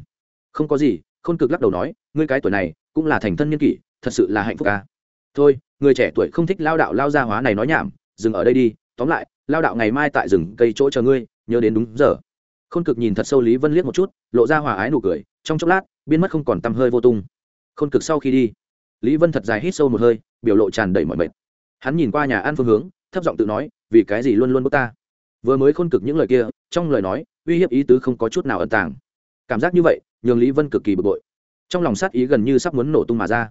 không có gì, khôn cực lắc đầu nói, ngươi cái tuổi này, cũng là thành thân nhân kỷ, thật sự là hạnh phúc à. thôi, người trẻ tuổi không thích lao đạo lao gia hóa này nói nhảm, dừng ở đây đi tóm lại, lao đạo ngày mai tại rừng cây chỗ chờ ngươi, nhớ đến đúng giờ. Khôn cực nhìn thật sâu lý vân liếc một chút, lộ ra hòa ái nụ cười, trong chốc lát, biến mất không còn tăm hơi vô tung. Khôn cực sau khi đi, lý vân thật dài hít sâu một hơi, biểu lộ tràn đầy mọi mệt. Hắn nhìn qua nhà ăn phương hướng, thấp giọng tự nói, vì cái gì luôn luôn bước ta? Vừa mới khôn cực những lời kia, trong lời nói, uy hiếp ý tứ không có chút nào ẩn tàng. Cảm giác như vậy, nhường lý vân cực kỳ bực bội. Trong lòng sát ý gần như sắp muốn nổ tung mà ra.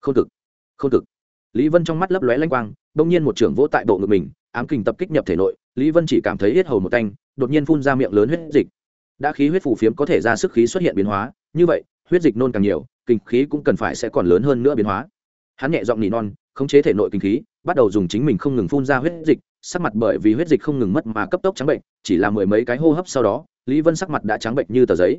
Khôn cực khôn cực. Lý vân trong mắt lấp lóe lanh quang, bỗng nhiên một trưởng vỗ tại bộ ngực mình ám kình tập kích nhập thể nội, lý vân chỉ cảm thấy hết hầu một tanh, đột nhiên phun ra miệng lớn huyết dịch. Đã khí huyết phù phiếm có thể ra sức khí xuất hiện biến hóa, như vậy, huyết dịch nôn càng nhiều kinh khí cũng cần phải sẽ còn lớn hơn nữa biến hóa. Hắn nhẹ giọng nỉ non, khống chế thể nội kinh khí, bắt đầu dùng chính mình không ngừng phun ra huyết dịch, sắc mặt bởi vì huyết dịch không ngừng mất mà cấp tốc trắng bệnh, chỉ là mười mấy cái hô hấp sau đó, lý vân sắc mặt đã trắng bệnh như tờ giấy.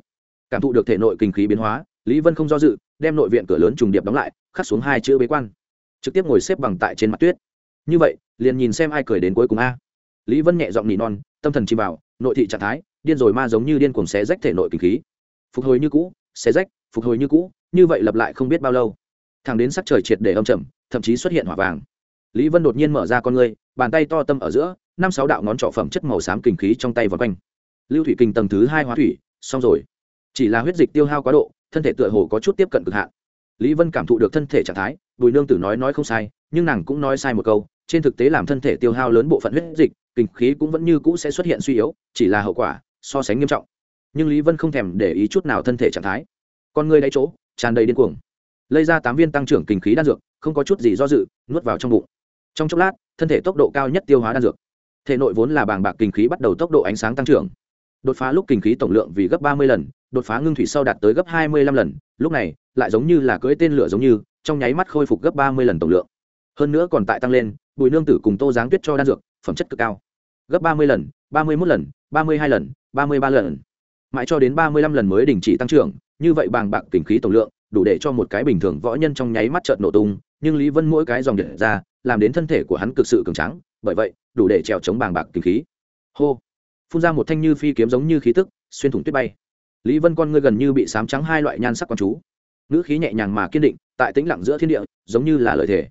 Cảm thụ được thể nội kinh khí biến hóa, lý vân không do dự, đem nội viện cửa lớn trùng điệp đóng lại, khắc xuống hai chữ bế quan. Trực tiếp ngồi xếp bằng tại trên mặt tuyết như vậy, liền nhìn xem ai cười đến cuối cùng a. Lý vân nhẹ giọng nỉ non, tâm thần chìm vào, nội thị trạng thái, điên rồi ma giống như điên cuồng xé rách thể nội kinh khí. Phục hồi như cũ, xé rách, phục hồi như cũ, như vậy lặp lại không biết bao lâu. Thẳng đến sắc trời triệt để âm trầm, thậm chí xuất hiện hỏa vàng. Lý vân đột nhiên mở ra con ngươi, bàn tay to tâm ở giữa, năm sáu đạo ngón trọ phẩm chất màu xám kinh khí trong tay vòng quanh. Lưu thủy kinh tầng thứ hai hóa thủy, xong rồi. Chỉ là huyết dịch tiêu hao quá độ, thân thể tựa hồ có chút tiếp cận cực hạn. Lý vân cảm thụ được thân thể trạng thái, bùi nương tử nói nói không sai, nhưng nàng cũng nói sai một câu trên thực tế làm thân thể tiêu hao lớn bộ phận huyết dịch, kinh khí cũng vẫn như cũ sẽ xuất hiện suy yếu, chỉ là hậu quả, so sánh nghiêm trọng. Nhưng lý vân không thèm để ý chút nào thân thể trạng thái. Con người đáy chỗ, tràn đầy điên cuồng. Lây ra tám viên tăng trưởng kinh khí đan dược, không có chút gì do dự, nuốt vào trong bụng. Trong chốc lát, thân thể tốc độ cao nhất tiêu hóa đan dược. Thể nội vốn là bàng bạc kinh khí bắt đầu tốc độ ánh sáng tăng trưởng. Đột phá lúc kinh khí tổng lượng vì gấp ba mươi lần, đột phá ngưng thủy sau đạt tới gấp hai mươi lăm lần, lúc này, lại giống như là cưỡi tên lửa giống như, trong nháy mắt khôi phục gấp ba mươi lần tổng lượng. Hơn nữa còn tại tăng lên bùi nương tử cùng tô giáng tuyết cho đan dược, phẩm chất cực cao. Gấp ba mươi lần, ba mươi mốt lần, ba mươi hai lần, ba mươi ba lần. Mãi cho đến ba mươi lăm lần mới đình chỉ tăng trưởng, như vậy bàng bạc tình khí tổng lượng, đủ để cho một cái bình thường võ nhân trong nháy mắt trợn nổ tung, nhưng lý vân mỗi cái dòng điện ra, làm đến thân thể của hắn cực sự cường trắng bởi vậy, đủ để trèo chống bàng bạc tình khí. Hô! Phun ra một thanh như phi kiếm giống như khí tức, xuyên thủng tuyết bay. Lý vân con ngươi gần như bị sám trắng hai loại nhan sắc con chú. Ngữ khí nhẹ nhàng mà kiên định, tại tĩnh lặng giữa thiên địa, giống như là lời thề.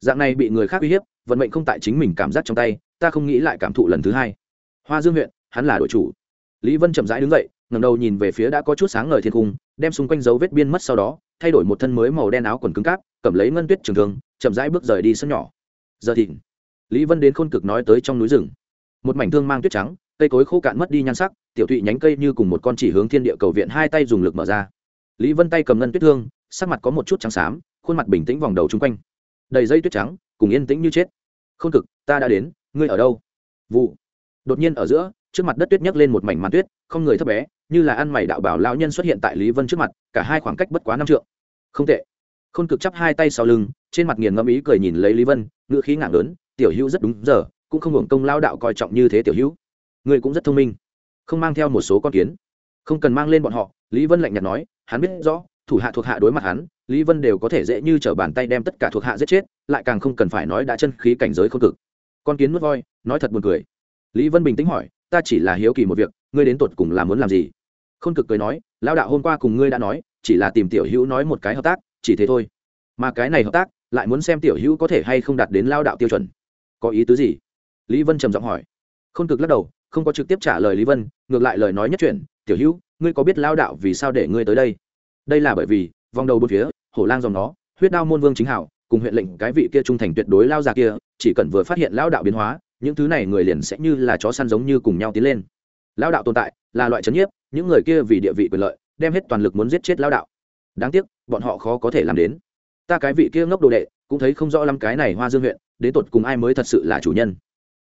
Dạng này bị người khác uy hiếp vận mệnh không tại chính mình cảm giác trong tay, ta không nghĩ lại cảm thụ lần thứ hai. Hoa dương huyện, hắn là đội chủ. Lý vân chậm rãi đứng dậy, ngẩng đầu nhìn về phía đã có chút sáng ngời thiên cung, đem xung quanh dấu vết biên mất sau đó, thay đổi một thân mới màu đen áo quần cứng cáp, cầm lấy ngân tuyết trường thương, chậm rãi bước rời đi sân nhỏ. Giờ thìn, lý vân đến khôn cực nói tới trong núi rừng. Một mảnh thương mang tuyết trắng, cây cối khô cạn mất đi nhan sắc, tiểu thụy nhánh cây như cùng một con chỉ hướng thiên địa cầu viện hai tay dùng lực mở ra. Lý vân tay cầm ngân tuyết thương, sắc mặt có một chút trắng xám, khuôn mặt bình tĩnh vòng đầu chung quanh đầy dây tuyết trắng, cùng yên tĩnh như chết. Không cực, ta đã đến, ngươi ở đâu? Vụ. Đột nhiên ở giữa, trước mặt đất tuyết nhấc lên một mảnh màn tuyết, không người thấp bé, như là ăn mày đạo bảo lao nhân xuất hiện tại lý vân trước mặt, cả hai khoảng cách bất quá năm trượng. Không tệ. Khôn cực chắp hai tay sau lưng, trên mặt nghiền ngẫm ý cười nhìn lấy lý vân, ngữ khí ngạc lớn, tiểu hữu rất đúng giờ, cũng không hưởng công lao đạo coi trọng như thế tiểu hữu. Người cũng rất thông minh, không mang theo một số con kiến. Không cần mang lên bọn họ. Lý vân lạnh nhạt nói, hắn biết rõ thủ hạ thuộc hạ đối mặt hắn, lý vân đều có thể dễ như t r ở bàn tay đem tất cả thuộc hạ giết chết, lại càng không cần phải nói đã chân khí cảnh giới không cực. Con kiến nuốt voi, nói thật buồn cười. Lý vân bình tĩnh hỏi, ta chỉ là hiếu kỳ một việc, ngươi đến tột cùng là muốn làm gì? Khôn cực cười nói, lão đạo hôm qua cùng ngươi đã nói, chỉ là tìm tiểu hữu nói một cái hợp tác, chỉ thế thôi. Mà cái này hợp tác, lại muốn xem tiểu hữu có thể hay không đạt đến lao đạo tiêu chuẩn. Có ý tứ gì? Lý vân trầm giọng hỏi. Khôn cực lắc đầu, không có trực tiếp trả lời lý vân, ngược lại lời nói nhất chuyện tiểu hữu, ngươi có biết lao đạo vì sao để ngươi tới đây? Đây là bởi vì, vòng đầu bốn phía, hổ lang dòng nó, huyết đao môn vương chính hảo, cùng huyện lệnh cái vị kia trung thành tuyệt đối lao già kia, chỉ cần vừa phát hiện lao đạo biến hóa, những thứ này người liền sẽ như là chó săn giống như cùng nhau tiến lên. Lao đạo tồn tại, là loại trấn nhiếp, những người kia vì địa vị quyền lợi, đem hết toàn lực muốn giết chết lao đạo. Đáng tiếc, bọn họ khó có thể làm đến. Ta cái vị kia ngốc đồ đệ, cũng thấy không rõ lắm cái này hoa dương huyện, đến tột cùng ai mới thật sự là chủ nhân.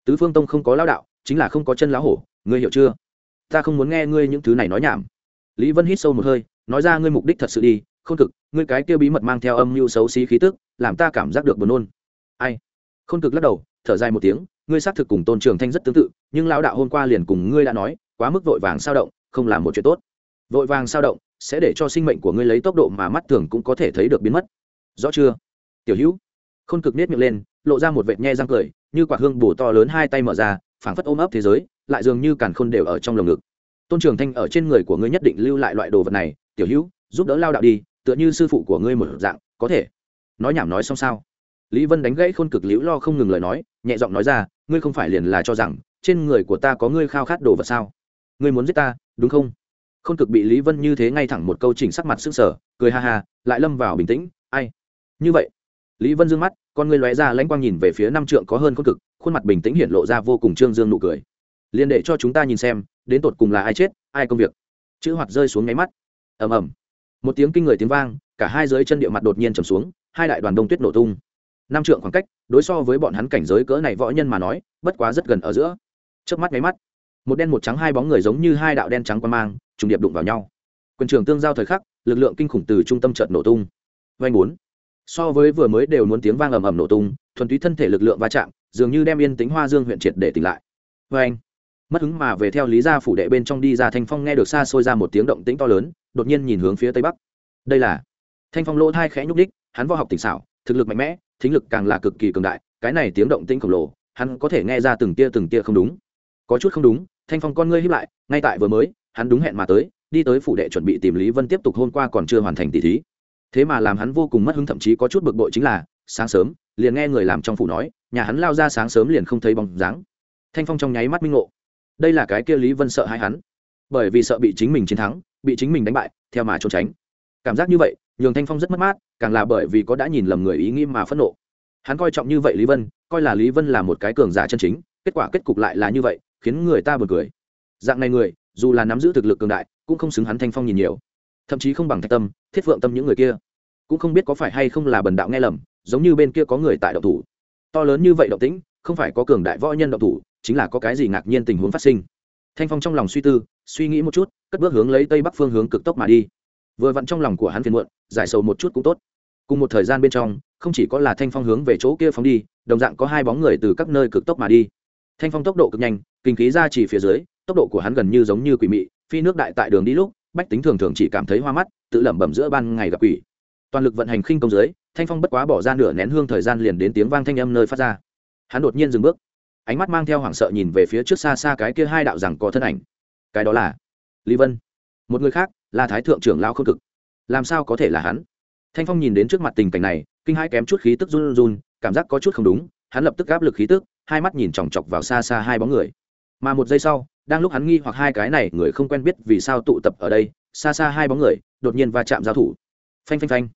Tứ phương tông không có lao đạo, chính là không có chân lão hổ, ngươi hiểu chưa? Ta không muốn nghe ngươi những thứ này nói nhảm. Lý vân hít sâu một hơi nói ra ngươi mục đích thật sự đi không cực, ngươi cái kia bí mật mang theo âm mưu xấu xí khí tức, làm ta cảm giác được buồn nôn. Ai? Không cực lắc đầu, thở dài một tiếng, ngươi xác thực cùng tôn trường thanh rất tương tự, nhưng lão đạo hôm qua liền cùng ngươi đã nói, quá mức vội vàng sao động, không làm một chuyện tốt. Vội vàng sao động, sẽ để cho sinh mệnh của ngươi lấy tốc độ mà mắt thường cũng có thể thấy được biến mất. Rõ chưa? Tiểu hữu. Khôn cực nết miệng lên, lộ ra một vệt nhe răng cười, như quả hương bù to lớn hai tay mở ra, phảng phất ôm ấp thế giới, lại dường như càn khôn đều ở trong lồng ngực. Tôn trường thanh ở trên người của ngươi nhất định lưu lại loại đồ vật này tiểu hữu, giúp đỡ lao đạo đi, tựa như sư phụ của ngươi một dạng, có thể. Nói nhảm nói xong sao? Lý vân đánh gãy khôn cực liễu lo không ngừng lời nói, nhẹ giọng nói ra, ngươi không phải liền là cho rằng, trên người của ta có ngươi khao khát đồ vật sao? Ngươi muốn giết ta, đúng không? Khôn cực bị lý vân như thế ngay thẳng một câu chỉnh sắc mặt s ư n g sở cười ha ha, lại lâm vào bình tĩnh, ai? Như vậy? Lý vân d ư ơ n g mắt, con ngươi lóe ra lãnh quang nhìn về phía năm trượng có hơn khôn cực, khuôn mặt bình tĩnh hiện lộ ra vô cùng trương dương nụ cười. Liền để cho chúng ta nhìn xem, đến tột cùng là ai chết, ai công việc? Chữ hoạt rơi xuống nháy mắt ầm ầm. Một tiếng kinh người tiếng vang, cả hai dưới chân địa mặt đột nhiên trầm xuống, hai đại đoàn đông tuyết nổ tung. Năm trượng khoảng cách, đối so với bọn hắn cảnh giới cỡ này võ nhân mà nói, bất quá rất gần ở giữa. Trước mắt mấy mắt, một đen một trắng hai bóng người giống như hai đạo đen trắng quan mang, trùng điệp đụng vào nhau. Quân trường tương giao thời khắc, lực lượng kinh khủng từ trung tâm trận nổ tung. Vanh bốn. So với vừa mới đều muốn tiếng vang ầm ầm nổ tung, thuần túy thân thể lực lượng va chạm, dường như đem yên tính hoa dương huyện triệt để tỉnh lại. Vanh mất hứng mà về theo lý gia phủ đệ bên trong đi ra thanh phong nghe được xa xôi ra một tiếng động tĩnh to lớn, đột nhiên nhìn hướng phía tây bắc. Đây là thanh phong lỗ thai khẽ nhúc đích hắn võ học tỉnh xảo, thực lực mạnh mẽ, thính lực càng là cực kỳ cường đại, cái này tiếng động tĩnh khổng lồ, hắn có thể nghe ra từng tia từng tia không đúng. Có chút không đúng, thanh phong con ngươi hiếp lại, ngay tại vừa mới, hắn đúng hẹn mà tới, đi tới phủ đệ chuẩn bị tìm lý vân tiếp tục hôm qua còn chưa hoàn thành tỷ thí. Thế mà làm hắn vô cùng mất hứng thậm chí có chút bực bội chính là, sáng sớm, liền nghe người làm trong phủ nói, nhà hắn lao ra sáng sớm liền không thấy bóng dáng. Thanh phong trong nháy mắt minh ngộ đây là cái kia lý vân sợ hãi hắn. Bởi vì sợ bị chính mình chiến thắng, bị chính mình đánh bại, theo mà trốn tránh. Cảm giác như vậy, nhường thanh phong rất mất mát, càng là bởi vì có đã nhìn lầm người ý nghĩ mà phẫn nộ. Hắn coi trọng như vậy lý vân, coi là lý vân là một cái cường giả chân chính, kết quả kết cục lại là như vậy, khiến người ta buồn cười. Dạng này người, dù là nắm giữ thực lực cường đại, cũng không xứng hắn thanh phong nhìn nhiều. Thậm chí không bằng thạch tâm, thiết phượng tâm những người kia. Cũng không biết có phải hay không là bần đạo nghe lầm, giống như bên kia có người tại động thủ. To lớn như vậy động tĩnh, không phải có cường đại võ nhân động thủ chính là có cái gì ngạc nhiên tình huống phát sinh. Thanh phong trong lòng suy tư, suy nghĩ một chút, cất bước hướng lấy tây bắc phương hướng cực tốc mà đi. Vừa vặn trong lòng của hắn phiền muộn, giải sầu một chút cũng tốt. Cùng một thời gian bên trong, không chỉ có là thanh phong hướng về chỗ kia phóng đi, đồng dạng có hai bóng người từ các nơi cực tốc mà đi. Thanh phong tốc độ cực nhanh, kinh khí ra chỉ phía dưới, tốc độ của hắn gần như giống như quỷ mị, phi nước đại tại đường đi lúc, bách tính thường thường chỉ cảm thấy hoa mắt, tự lẩm bẩm giữa ban ngày gặp quỷ. Toàn lực vận hành khinh công dưới, thanh phong bất quá bỏ ra nửa nén hương thời gian liền đến tiếng vang thanh âm nơi phát ra. Hắn đột nhiên dừng bước ánh mắt mang theo hoảng sợ nhìn về phía trước xa xa cái kia hai đạo rằng có thân ảnh. Cái đó là lý vân. Một người khác là thái thượng trưởng lao khôn cực. Làm sao có thể là hắn? Thanh phong nhìn đến trước mặt tình cảnh này, kinh hai kém chút khí tức run run, cảm giác có chút không đúng, hắn lập tức áp lực khí tức, hai mắt nhìn chòng chọc vào xa xa hai bóng người. Mà một giây sau, đang lúc hắn nghi hoặc hai cái này, người không quen biết vì sao tụ tập ở đây, xa xa hai bóng người, đột nhiên va chạm giao thủ. Phanh phanh phanh.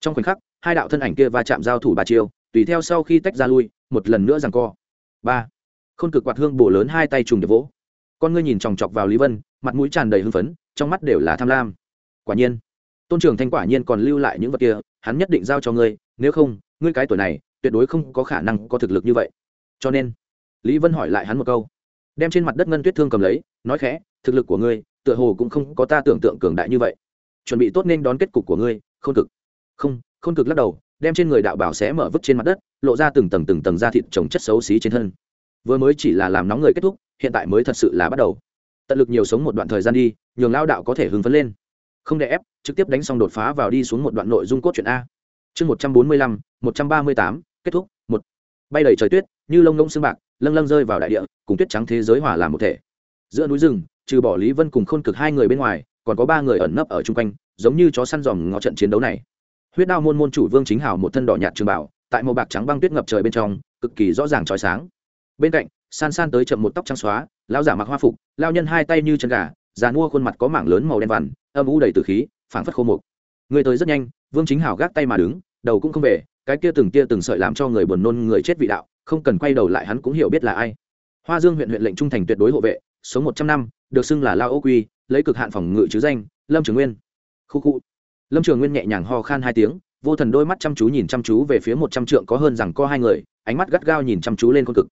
Trong khoảnh khắc, hai đạo thân ảnh kia va chạm giao thủ ba chiêu, tùy theo sau khi tách ra lui, một lần nữa rằng co ba. Khôn cực quạt hương bổ lớn hai tay trùng để vỗ. Con ngươi nhìn chòng chọc vào lý vân, mặt mũi tràn đầy hưng phấn, trong mắt đều là tham lam. Quả nhiên, tôn trưởng thanh quả nhiên còn lưu lại những vật kia, hắn nhất định giao cho ngươi, nếu không, ngươi cái tuổi này, tuyệt đối không có khả năng có thực lực như vậy. Cho nên, lý vân hỏi lại hắn một câu. Đem trên mặt đất ngân tuyết thương cầm lấy, nói khẽ, thực lực của ngươi, tựa hồ cũng không có ta tưởng tượng cường đại như vậy. Chuẩn bị tốt nên đón kết cục của ngươi, khôn cực. Không, khôn cực lắc đầu đem trên người đạo bảo xé mở vứt trên mặt đất, lộ ra từng tầng từng tầng da thịt trồng chất xấu xí trên thân. Vừa mới chỉ là làm nóng người kết thúc, hiện tại mới thật sự là bắt đầu. Tận lực nhiều sống một đoạn thời gian đi, nhường lao đạo có thể hứng phấn lên. Không để ép, trực tiếp đánh xong đột phá vào đi xuống một đoạn nội dung cốt truyện a. Chương một trăm bốn mươi lăm, một trăm ba mươi tám, kết thúc, một. Bay đầy trời tuyết, như lông ngỗng xương bạc, lâng lâng rơi vào đại địa, cùng tuyết trắng thế giới hòa làm một thể. Giữa núi rừng, trừ bỏ lý vân cùng khôn cực hai người bên ngoài, còn có ba người ẩn nấp ở chung quanh, giống như chó săn dòm ngó trận chiến đấu này huyết đao môn môn chủ vương chính hào một thân đỏ nhạt trường bảo tại màu bạc trắng băng tuyết ngập trời bên trong, cực kỳ rõ ràng trói sáng. Bên cạnh, san san tới chậm một tóc trắng xóa lao giả mặc hoa phục lao nhân hai tay như chân gà, già mua khuôn mặt có mảng lớn màu đen vằn, âm u đầy từ khí, phảng phất khô mục. Người tới rất nhanh, vương chính hào gác tay mà đứng, đầu cũng không về, cái kia từng tia từng sợi làm cho người buồn nôn, người chết vị đạo, không cần quay đầu lại hắn cũng hiểu biết là ai. Hoa dương huyện huyện lệnh trung thành tuyệt đối hộ vệ số một trăm năm, được xưng là lao ô quy, lấy cực hạn phòng ngự chứ danh, lâm trường nguyên. Khu khu lâm trường nguyên nhẹ nhàng ho khan hai tiếng, vô thần đôi mắt chăm chú nhìn chăm chú về phía một trăm trượng có hơn rằng có hai người, ánh mắt gắt gao nhìn chăm chú lên khôn cực.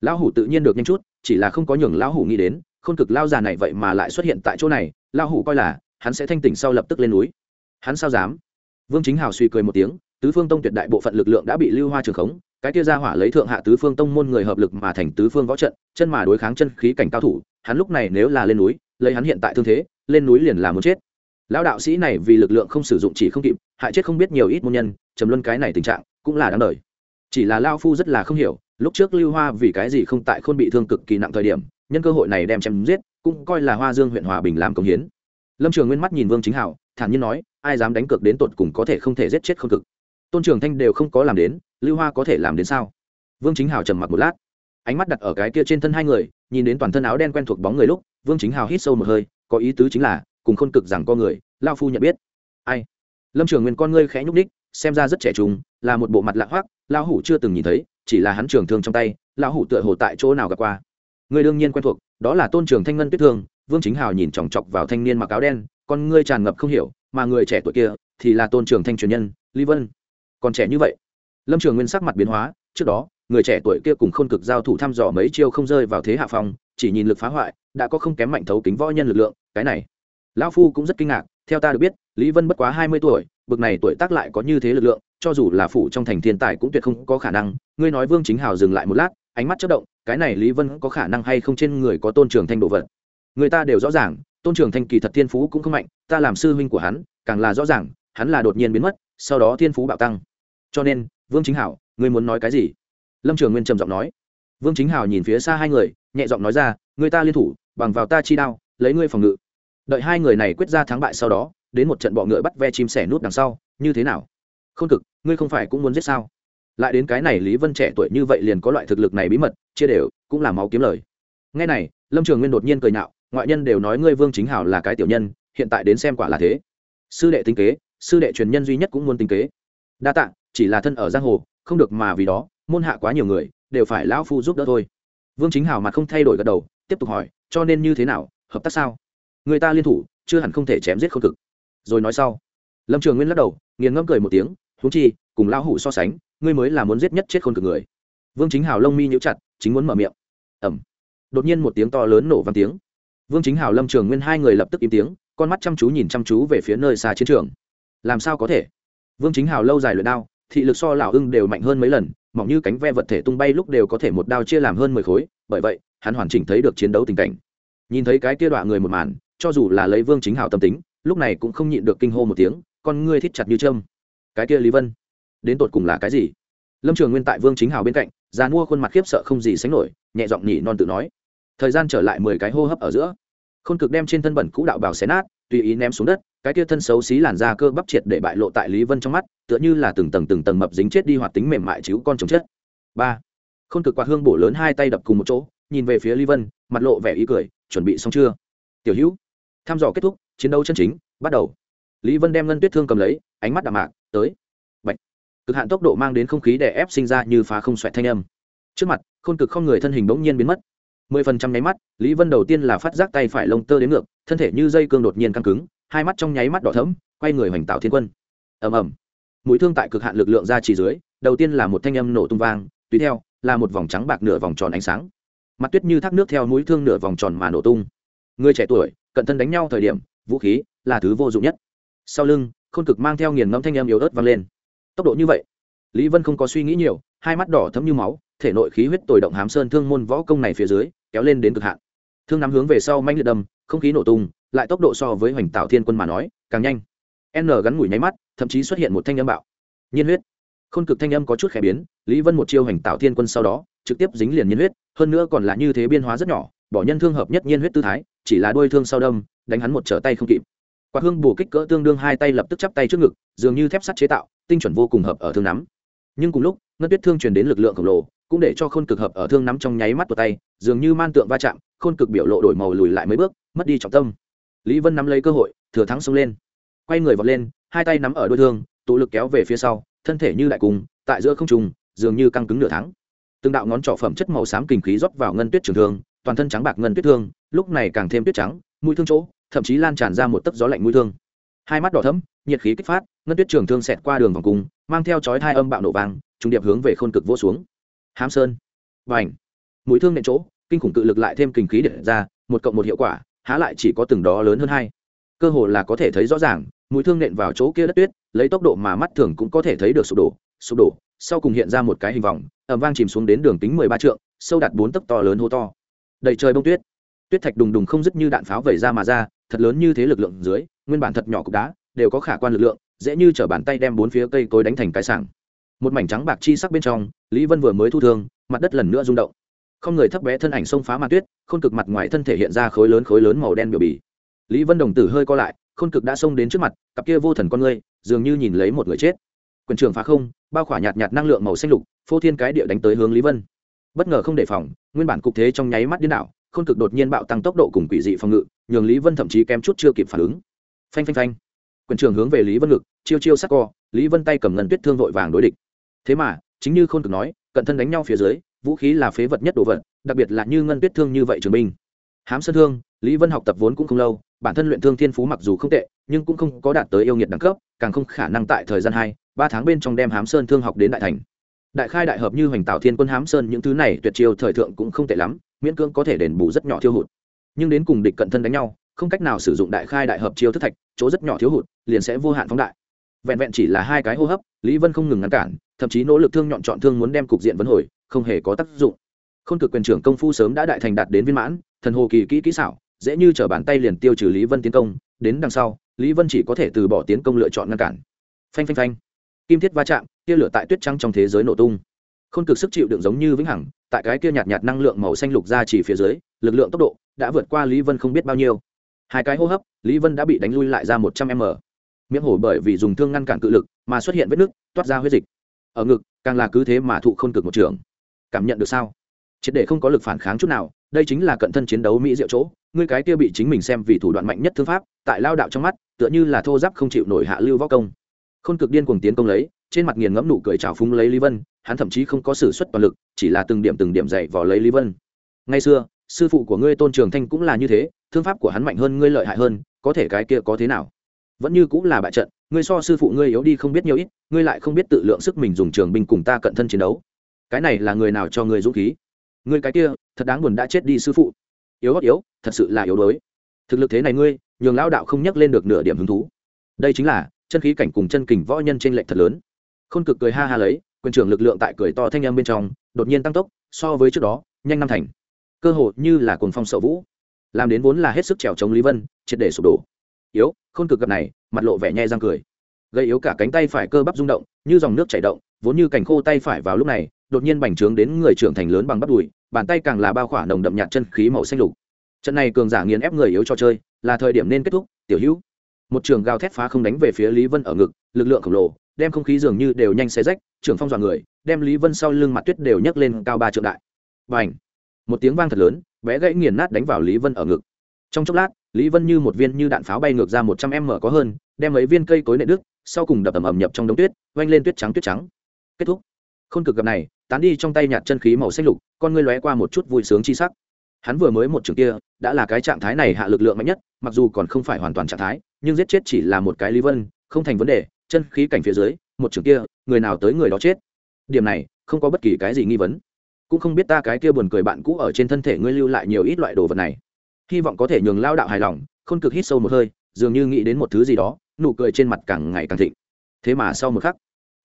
Lão hủ tự nhiên được nhanh chút, chỉ là không có nhường lão hủ nghĩ đến, khôn cực lao già này vậy mà lại xuất hiện tại chỗ này, lão hủ coi là, hắn sẽ thanh tỉnh sau lập tức lên núi. Hắn sao dám? Vương chính hào suy cười một tiếng, tứ phương tông tuyệt đại bộ phận lực lượng đã bị lưu hoa trường khống, cái kia ra hỏa lấy thượng hạ tứ phương tông môn người hợp lực mà thành tứ phương võ trận, chân mà đối kháng chân khí cảnh cao thủ, hắn lúc này nếu là lên núi, lấy hắn hiện tại thương thế, lên núi liền là muốn chết lão đạo sĩ này vì lực lượng không sử dụng chỉ không kịp, hại chết không biết nhiều ít môn nhân, trầm luân cái này tình trạng cũng là đáng đời. Chỉ là lao phu rất là không hiểu, lúc trước lưu hoa vì cái gì không tại khôn bị thương cực kỳ nặng thời điểm, nhân cơ hội này đem chém giết, cũng coi là hoa dương huyện hòa bình làm công hiến. Lâm trường nguyên mắt nhìn vương chính hảo, thản nhiên nói, ai dám đánh cược đến tột cùng có thể không thể giết chết không cực? Tôn trường thanh đều không có làm đến, lưu hoa có thể làm đến sao? Vương chính hào trầm mặc một lát, ánh mắt đặt ở cái kia trên thân hai người, nhìn đến toàn thân áo đen quen thuộc bóng người lúc, vương chính hào hít sâu một hơi, có ý tứ chính là cùng khôn cực rằng con người, lao phu nhận biết. Ai? Lâm trường nguyên con ngươi khẽ nhúc ních xem ra rất trẻ trung, là một bộ mặt lạ hoác lao hủ chưa từng nhìn thấy, chỉ là hắn trường thương trong tay lao hủ tựa hồ tại chỗ nào gặp qua. Người đương nhiên quen thuộc, đó là tôn trường thanh ngân tuyết thương, vương chính hào nhìn chòng chọc vào thanh niên mặc áo đen, con ngươi tràn ngập không hiểu, mà người trẻ tuổi kia thì là tôn trường thanh truyền nhân, lý vân. Còn trẻ như vậy? Lâm trường nguyên sắc mặt biến hóa, trước đó, người trẻ tuổi kia cùng khôn cực giao thủ thăm dò mấy chiêu không rơi vào thế hạ phong, chỉ nhìn lực phá hoại, đã có không kém mạnh thấu kính võ nhân lực lượng, cái này lão phu cũng rất kinh ngạc, theo ta được biết, lý vân bất quá hai mươi tuổi, bực này tuổi tác lại có như thế lực lượng, cho dù là phủ trong thành thiên tài cũng tuyệt không có khả năng. Ngươi nói vương chính hào dừng lại một lát, ánh mắt chất động, cái này lý vân có khả năng hay không trên người có tôn trường thanh đồ vật? Người ta đều rõ ràng, tôn trường thanh kỳ thật thiên phú cũng không mạnh, ta làm sư huynh của hắn, càng là rõ ràng, hắn là đột nhiên biến mất, sau đó thiên phú bạo tăng. Cho nên, vương chính hảo ngươi muốn nói cái gì? Lâm trường nguyên trầm giọng nói. Vương chính hảo nhìn phía xa hai người, nhẹ giọng nói ra, người ta liên thủ, bằng vào ta chi đao, lấy ngươi phòng ngự đợi hai người này quyết ra thắng bại sau đó, đến một trận bọ ngựa bắt ve chim sẻ nút đằng sau, như thế nào? Không cực, ngươi không phải cũng muốn giết sao? Lại đến cái này lý vân trẻ tuổi như vậy liền có loại thực lực này bí mật, chia đều, cũng là máu kiếm lời. Ngay này, lâm trường nguyên đột nhiên cười nhạo, ngoại nhân đều nói ngươi vương chính hảo là cái tiểu nhân, hiện tại đến xem quả là thế. Sư đệ tính kế, sư đệ truyền nhân duy nhất cũng muốn tính kế. Đa tạ, chỉ là thân ở giang hồ, không được mà vì đó, môn hạ quá nhiều người, đều phải lão phu giúp đỡ thôi. Vương chính hào mặt không thay đổi gật đầu, tiếp tục hỏi, cho nên như thế nào, hợp tác sao? Người ta liên thủ, chưa hẳn không thể chém giết không cực. Rồi nói sau. Lâm trường nguyên lắc đầu, nghiền ngẫm cười một tiếng húng chi, cùng lão hủ so sánh, ngươi mới là muốn giết nhất chết khôn cực người. Vương chính hào lông mi nhũ chặt, chính muốn mở miệng. Ẩm đột nhiên một tiếng to lớn nổ vang tiếng. Vương chính hào, lâm trường nguyên hai người lập tức im tiếng, con mắt chăm chú nhìn chăm chú về phía nơi xa chiến trường. Làm sao có thể? Vương chính hào lâu dài luyện đao, thị lực so lão ưng đều mạnh hơn mấy lần, mỏng như cánh ve vật thể tung bay lúc đều có thể một đao chia làm hơn mười khối, bởi vậy, hắn hoàn chỉnh thấy được chiến đấu tình cảnh. Nhìn thấy cái kia đoạn người một màn cho dù là lấy vương chính hào tâm tính, lúc này cũng không nhịn được kinh hô một tiếng, con ngươi thít chặt như trâm cái kia lý vân, đến tột cùng là cái gì? Lâm trường nguyên tại vương chính hào bên cạnh, già mua khuôn mặt khiếp sợ không gì sánh nổi, nhẹ giọng nhỉ non tự nói, thời gian trở lại mười cái hô hấp ở giữa. Khôn cực đem trên thân bẩn cũ đạo bào xé nát, tùy ý ném xuống đất, cái kia thân xấu xí làn da cơ bắp triệt để bại lộ tại lý vân trong mắt, tựa như là từng tầng từng tầng mập dính chết đi hoạt tính mềm mại chiếu con chồng chết ba, khôn cực quạt hương bổ lớn hai tay đập cùng một chỗ, nhìn về phía lý vân, mặt lộ vẻ ý cười, chuẩn bị xong chưa? Tiểu hữu thăm dò kết thúc, chiến đấu chân chính, bắt đầu. Lý vân đem ngân tuyết thương cầm lấy, ánh mắt đạm mạc, tới. Bạch. cực hạn tốc độ mang đến không khí để ép sinh ra như phá không xoẹt thanh âm. Trước mặt, khôn cực không người thân hình bỗng nhiên biến mất. Mười phần trăm nháy mắt, lý vân đầu tiên là phát giác tay phải lông tơ đến ngược, thân thể như dây cương đột nhiên căng cứng, hai mắt trong nháy mắt đỏ thấm quay người hoành tạo thiên quân. Ầm ầm. Mũi thương tại cực hạn lực lượng ra chỉ dưới, đầu tiên là một thanh âm nổ tung vang, tùy theo, là một vòng trắng bạc nửa vòng tròn ánh sáng. Mặt tuyết như thác nước theo mũi thương nửa vòng tròn mà nổ tung. Người trẻ tuổi cận thân đánh nhau thời điểm, vũ khí là thứ vô dụng nhất. Sau lưng, khôn cực mang theo nghiền ngẫm thanh âm yếu ớt vang lên. Tốc độ như vậy, lý vân không có suy nghĩ nhiều, hai mắt đỏ thấm như máu, thể nội khí huyết tồi động hám sơn thương môn võ công này phía dưới, kéo lên đến cực hạn. Thương nắm hướng về sau manh liệt đâm, không khí nổ tung, lại tốc độ so với hoành tạo thiên quân mà nói, càng nhanh. N gắn ngủi nháy mắt, thậm chí xuất hiện một thanh âm bạo. Nhiên huyết. Khôn cực thanh âm có chút khẽ biến, lý vân một chiêu hoành tạo thiên quân sau đó, trực tiếp dính liền nhiên huyết, hơn nữa còn là như thế biên hóa rất nhỏ, bỏ nhân thương hợp nhất nhiên huyết tư thái chỉ là đôi thương sau đâm, đánh hắn một trở tay không kịp. Quạt hương bù kích cỡ tương đương hai tay lập tức chắp tay trước ngực, dường như thép sắt chế tạo, tinh chuẩn vô cùng hợp ở thương nắm. Nhưng cùng lúc, ngân tuyết thương truyền đến lực lượng khổng lồ, cũng để cho khôn cực hợp ở thương nắm trong nháy mắt của tay, dường như man tượng va chạm, khôn cực biểu lộ đổi màu lùi lại mấy bước, mất đi trọng tâm. Lý vân nắm lấy cơ hội, thừa thắng xông lên. Quay người vọt lên, hai tay nắm ở đôi thương, tụ lực kéo về phía sau, thân thể như đại cung, tại giữa không trùng dường như căng cứng nửa tháng. Từng đạo ngón trỏ phẩm chất màu xám kinh khí rót vào ngân tuyết trường thương, toàn thân trắng bạc ngân tuyết thương lúc này càng thêm tuyết trắng, mũi thương chỗ, thậm chí lan tràn ra một tấc gió lạnh mũi thương. Hai mắt đỏ thấm nhiệt khí kích phát, ngân tuyết trường thương xẹt qua đường vòng cung, mang theo chói hai âm bạo nổ vang, trùng điệp hướng về khôn cực vỗ xuống. Hám sơn. Và ảnh mũi thương nện chỗ, kinh khủng cự lực lại thêm kinh khí để ra, một cộng một hiệu quả, há lại chỉ có từng đó lớn hơn hai. Cơ hồ là có thể thấy rõ ràng, mũi thương nện vào chỗ kia đất tuyết, lấy tốc độ mà mắt thường cũng có thể thấy được sụp đổ sụp đổ, sau cùng hiện ra một cái hình vòng ẩm vang chìm xuống đến đường tính mười ba trượng, sâu đạt bốn tấc to lớn hô to. Đầy trời bông tuyết tuyết thạch đùng đùng không dứt như đạn pháo vẩy ra mà ra, thật lớn như thế lực lượng dưới, nguyên bản thật nhỏ cục đá, đều có khả quan lực lượng, dễ như t bàn tay đem bốn phía cây cối đánh thành cái sảng. Một mảnh trắng bạc chi sắc bên trong, lý vân vừa mới thu thương, mặt đất lần nữa rung động. Không người thấp bé thân ảnh xông phá màn tuyết, khôn cực mặt ngoài thân thể hiện ra khối lớn khối lớn màu đen biểu bì. Lý vân đồng tử hơi co lại, khôn cực đã xông đến trước mặt, cặp kia vô thần con ngươi, dường như nhìn lấy một người chết. Quần trường phá không, bao khỏa nhạt nhạt năng lượng màu xanh lục, phô thiên cái địa đánh tới hướng lý vân. Bất ngờ không đề phòng, nguyên bản cục thế trong nháy mắt điên đảo khôn cực đột nhiên bạo tăng tốc độ cùng quỷ dị phòng ngự, nhường lý vân thậm chí kém chút chưa kịp phản ứng. Phanh phanh phanh. Quyền trường hướng về lý vân ngực, chiêu chiêu sắc co, lý vân tay cầm ngân tuyết thương vội vàng đối địch. Thế mà, chính như khôn cực nói, cận thân đánh nhau phía dưới, vũ khí là phế vật nhất đồ vật, đặc biệt là như ngân tuyết thương như vậy trường binh. Hám sơn thương, lý vân học tập vốn cũng không lâu, bản thân luyện thương thiên phú mặc dù không tệ, nhưng cũng không có đạt tới yêu nghiệt đẳng cấp, càng không khả năng tại thời gian hai, ba tháng bên trong đem hám sơn thương học đến đại thành. Đại khai đại hợp như hoành tạo thiên quân hám sơn, những thứ này tuyệt chiêu thời thượng cũng không tệ lắm miễn cưỡng có thể đền bù rất nhỏ thiếu hụt. Nhưng đến cùng địch cận thân đánh nhau, không cách nào sử dụng đại khai đại hợp chiêu thức thạch, chỗ rất nhỏ thiếu hụt, liền sẽ vô hạn phóng đại. Vẹn vẹn chỉ là hai cái hô hấp, lý vân không ngừng ngăn cản, thậm chí nỗ lực thương nhọn chọn thương muốn đem cục diện vấn hồi, không hề có tác dụng. Khôn cực quyền trưởng công phu sớm đã đại thành đạt đến viên mãn, thần hồ kỳ kỹ kỹ xảo, dễ như t bàn tay liền tiêu trừ lý vân tiến công, đến đằng sau, lý vân chỉ có thể từ bỏ tiến công lựa chọn ngăn cản. Phanh phanh phanh. Kim thiết va chạm, tia lửa tại tuyết trắng trong thế giới nổ tung khôn cực sức chịu đựng giống như vĩnh hằng, tại cái kia nhạt nhạt năng lượng màu xanh lục ra chỉ phía dưới, lực lượng tốc độ đã vượt qua lý vân không biết bao nhiêu. Hai cái hô hấp, lý vân đã bị đánh lui lại ra một trăm m. Miệng hổ bởi vì dùng thương ngăn cản cự lực mà xuất hiện vết nứt, toát ra huyết dịch. Ở ngực, càng là cứ thế mà thụ khôn cực một trường. Cảm nhận được sao? Triệt để không có lực phản kháng chút nào, đây chính là cận thân chiến đấu mỹ diệu chỗ. Ngươi cái kia bị chính mình xem vì thủ đoạn mạnh nhất thương pháp, tại lao đạo trong mắt, tựa như là thô giáp không chịu nổi hạ lưu võ công. Khôn cực điên cuồng tiến công lấy trên mặt nghiền ngẫm nụ cười trào phúng lấy lý vân, hắn thậm chí không có sử xuất toàn lực, chỉ là từng điểm từng điểm dạy vò lấy lý vân. Ngay xưa, sư phụ của ngươi tôn trường thanh cũng là như thế, thương pháp của hắn mạnh hơn ngươi lợi hại hơn, có thể cái kia có thế nào? Vẫn như cũng là bại trận, ngươi so sư phụ ngươi yếu đi không biết nhiều ít, ngươi lại không biết tự lượng sức mình dùng trường binh cùng ta cận thân chiến đấu. Cái này là người nào cho ngươi dũng khí? Ngươi cái kia, thật đáng buồn đã chết đi sư phụ. Yếu gót yếu, thật sự là yếu đuối. Thực lực thế này ngươi, nhường lão đạo không nhắc lên được nửa điểm hứng thú. Đây chính là chân khí cảnh cùng chân kình võ nhân trên lệnh thật lớn khôn cực cười ha ha lấy, quyền trưởng lực lượng tại cười to thanh âm bên trong, đột nhiên tăng tốc, so với trước đó, nhanh năm thành. Cơ hội như là cuồng phong sợ vũ. Làm đến vốn là hết sức trèo chống lý vân, triệt để sụp đổ. Yếu, khôn cực gặp này, mặt lộ vẻ nhe răng cười. Gây yếu cả cánh tay phải cơ bắp rung động, như dòng nước chảy động, vốn như cành khô tay phải vào lúc này, đột nhiên bành trướng đến người trưởng thành lớn bằng bắp đùi, bàn tay càng là bao khỏa nồng đậm nhạt chân khí màu xanh lục. Trận này cường giả nghiền ép người yếu cho chơi, là thời điểm nên kết thúc, tiểu hữu. Một trường gào thét phá không đánh về phía lý vân ở ngực, lực lượng khổng lồ đem không khí dường như đều nhanh xé rách, trưởng phong dọa người, đem lý vân sau lưng mặt tuyết đều nhấc lên cao ba trượng đại. Và ảnh một tiếng vang thật lớn, bé gãy nghiền nát đánh vào lý vân ở ngực. Trong chốc lát, lý vân như một viên như đạn pháo bay ngược ra một trăm m có hơn, đem mấy viên cây cối nệ đức sau cùng đập ầm ầm nhập trong đống tuyết oanh lên tuyết trắng tuyết trắng. Kết thúc. Khôn cực gặp này, tán đi trong tay nhạt chân khí màu xanh lục, con ngươi lóe qua một chút vui sướng chi sắc. Hắn vừa mới một trường kia, đã là cái trạng thái này hạ lực lượng mạnh nhất, mặc dù còn không phải hoàn toàn trạng thái, nhưng giết chết chỉ là một cái lý vân, không thành vấn đề chân khí cảnh phía dưới một trường kia người nào tới người đó chết? Điểm này không có bất kỳ cái gì nghi vấn. Cũng không biết ta cái kia buồn cười bạn cũ ở trên thân thể ngươi lưu lại nhiều ít loại đồ vật này. Hy vọng có thể nhường lao đạo hài lòng khôn cực hít sâu một hơi dường như nghĩ đến một thứ gì đó nụ cười trên mặt càng ngày càng thịnh. Thế mà sau một khắc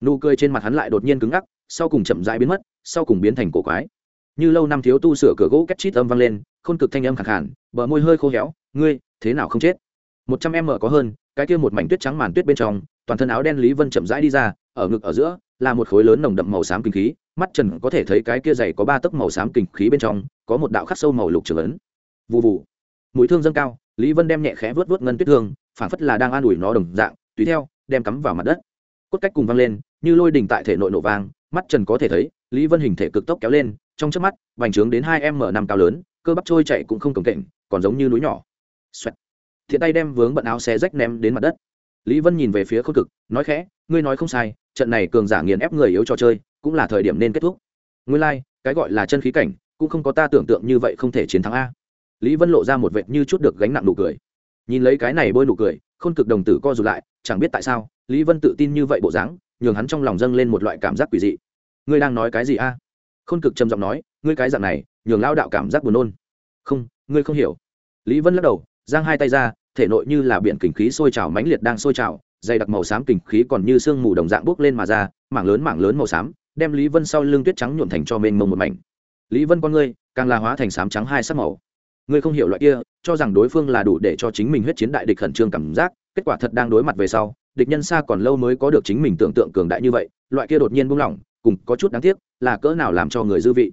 nụ cười trên mặt hắn lại đột nhiên cứng ngắc sau cùng chậm rãi biến mất sau cùng biến thành cổ quái. Như lâu năm thiếu tu sửa cửa gỗ két chít âm vang lên khôn cực thanh âm khẳng hẳn, bờ môi hơi khô héo ngươi thế nào không chết? Một trăm em mở có hơn cái kia một mảnh tuyết trắng màn tuyết bên trong toàn thân áo đen lý vân chậm rãi đi ra, ở ngực ở giữa là một khối lớn nồng đậm màu xám kinh khí, mắt trần có thể thấy cái kia dày có ba tấc màu xám kinh khí bên trong, có một đạo khắc sâu màu lục trưởng ấn. Vụ vụ mũi thương dâng cao, lý vân đem nhẹ khẽ vớt vớt ngân tuyết thương phản phất là đang an ủi nó đồng dạng, tùy theo, đem cắm vào mặt đất. Cốt cách cùng văng lên, như lôi đình tại thể nội nổ vang, mắt trần có thể thấy, lý vân hình thể cực tốc kéo lên, trong trước mắt, vành trướng đến hai m năm cao lớn, cơ bắp trôi chạy cũng không cổng kệnh còn giống như núi nhỏ. Xoẹt. thiện tay đem vướng bận áo xé rách ném đến mặt đất lý vân nhìn về phía khôn cực nói khẽ ngươi nói không sai trận này cường giả nghiền ép người yếu trò chơi cũng là thời điểm nên kết thúc. Nguyên lai、like, cái gọi là chân khí cảnh cũng không có ta tưởng tượng như vậy không thể chiến thắng a. Lý vân lộ ra một vệt như chút được gánh nặng nụ cười. Nhìn lấy cái này bôi nụ cười khôn cực đồng tử co rụt lại chẳng biết tại sao lý vân tự tin như vậy bộ dáng nhường hắn trong lòng dâng lên một loại cảm giác quỷ dị. Ngươi đang nói cái gì a? Khôn cực trầm giọng nói ngươi cái dạng này nhường lao đạo cảm giác buồn nôn. Không ngươi không hiểu. Lý vân lắc đầu giang hai tay ra thể nội như là biển kình khí sôi trào mãnh liệt đang sôi trào, dày đặc màu xám kình khí còn như sương mù đồng dạng bốc lên mà ra, mảng lớn mảng lớn màu xám, đem lý vân sau lưng tuyết trắng nhuộm thành cho mênh mông một mảnh. Lý vân con ngươi càng là hóa thành xám trắng hai sắc màu. Ngươi không hiểu loại kia, cho rằng đối phương là đủ để cho chính mình huyết chiến đại địch khẩn trương cảm giác, kết quả thật đang đối mặt về sau, địch nhân xa còn lâu mới có được chính mình tưởng tượng cường đại như vậy, loại kia đột nhiên buông lỏng, cùng có chút đáng tiếc, là cỡ nào làm cho người dư vị.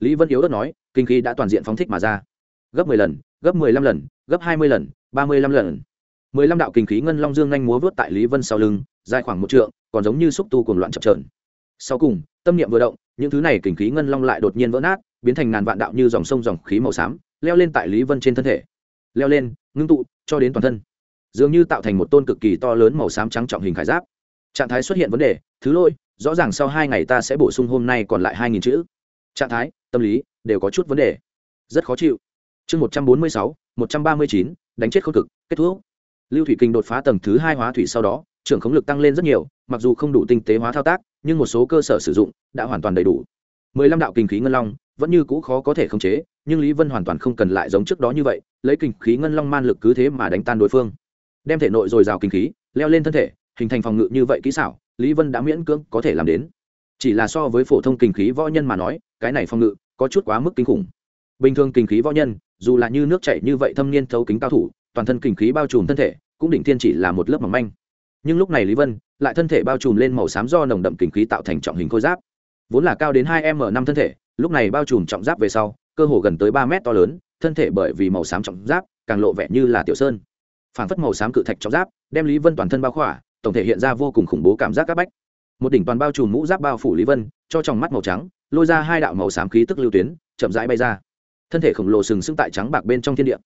Lý vân yếu đất nói kinh khí đã toàn diện phóng thích mà ra. Gấp mười lần, gấp mười lăm lần, gấp hai mươi lần ba mươi lăm lần. mười lăm đạo kinh khí ngân long dương nhanh múa vớt tại lý vân sau lưng, dài khoảng một trượng, còn giống như xúc tu cuồng loạn chập trờn sau cùng, tâm niệm vừa động, những thứ này kinh khí ngân long lại đột nhiên vỡ nát, biến thành ngàn vạn đạo như dòng sông dòng khí màu xám, leo lên tại lý vân trên thân thể. Leo lên, ngưng tụ, cho đến toàn thân. Dường như tạo thành một tôn cực kỳ to lớn màu xám trắng trọng hình khải giáp. Trạng thái xuất hiện vấn đề, thứ lôi rõ ràng sau hai ngày ta sẽ bổ sung hôm nay còn lại hai nghìn chữ. Trạng thái, tâm lý, đều có chút vấn đề. Rất khó chịu. Chương một trăm bốn mươi sáu một trăm ba mươi chín, đánh chết khôi cực, kết thúc. Lưu thủy kinh đột phá tầng thứ hai hóa thủy sau đó, trưởng khống lực tăng lên rất nhiều, mặc dù không đủ tinh tế hóa thao tác, nhưng một số cơ sở sử dụng đã hoàn toàn đầy đủ. mười lăm đạo kinh khí ngân long vẫn như cũ khó có thể khống chế, nhưng lý vân hoàn toàn không cần lại giống trước đó như vậy, lấy kinh khí ngân long man lực cứ thế mà đánh tan đối phương. Đem thể nội dồi dào kinh khí, leo lên thân thể, hình thành phòng ngự như vậy kỹ xảo, lý vân đã miễn cưỡng có thể làm đến. Chỉ là so với phổ thông kinh khí võ nhân mà nói, cái này phòng ngự có chút quá mức kinh khủng. Bình thường kinh khí võ nhân dù là như nước chảy như vậy thâm niên thấu kính cao thủ, toàn thân kinh khí bao trùm thân thể, cũng đỉnh tiên chỉ là một lớp mỏng manh. Nhưng lúc này lý vân, lại thân thể bao trùm lên màu xám do nồng đậm kinh khí tạo thành trọng hình khôi giáp. Vốn là cao đến hai m năm thân thể, lúc này bao trùm trọng giáp về sau, cơ hồ gần tới ba mét to lớn, thân thể bởi vì màu xám trọng giáp, càng lộ vẻ như là tiểu sơn. Phản phất màu xám cự thạch trọng giáp, đem lý vân toàn thân bao khỏa, tổng thể hiện ra vô cùng khủng bố cảm giác các bách. Một đỉnh toàn bao trùm mũ giáp bao phủ lý vân, cho trong mắt màu trắng, lôi ra hai đạo màu xám khí tức lưu tuyến, chậm rãi bay ra thân thể khổng lồ sừng sững tại trắng bạc bên trong thiên địa.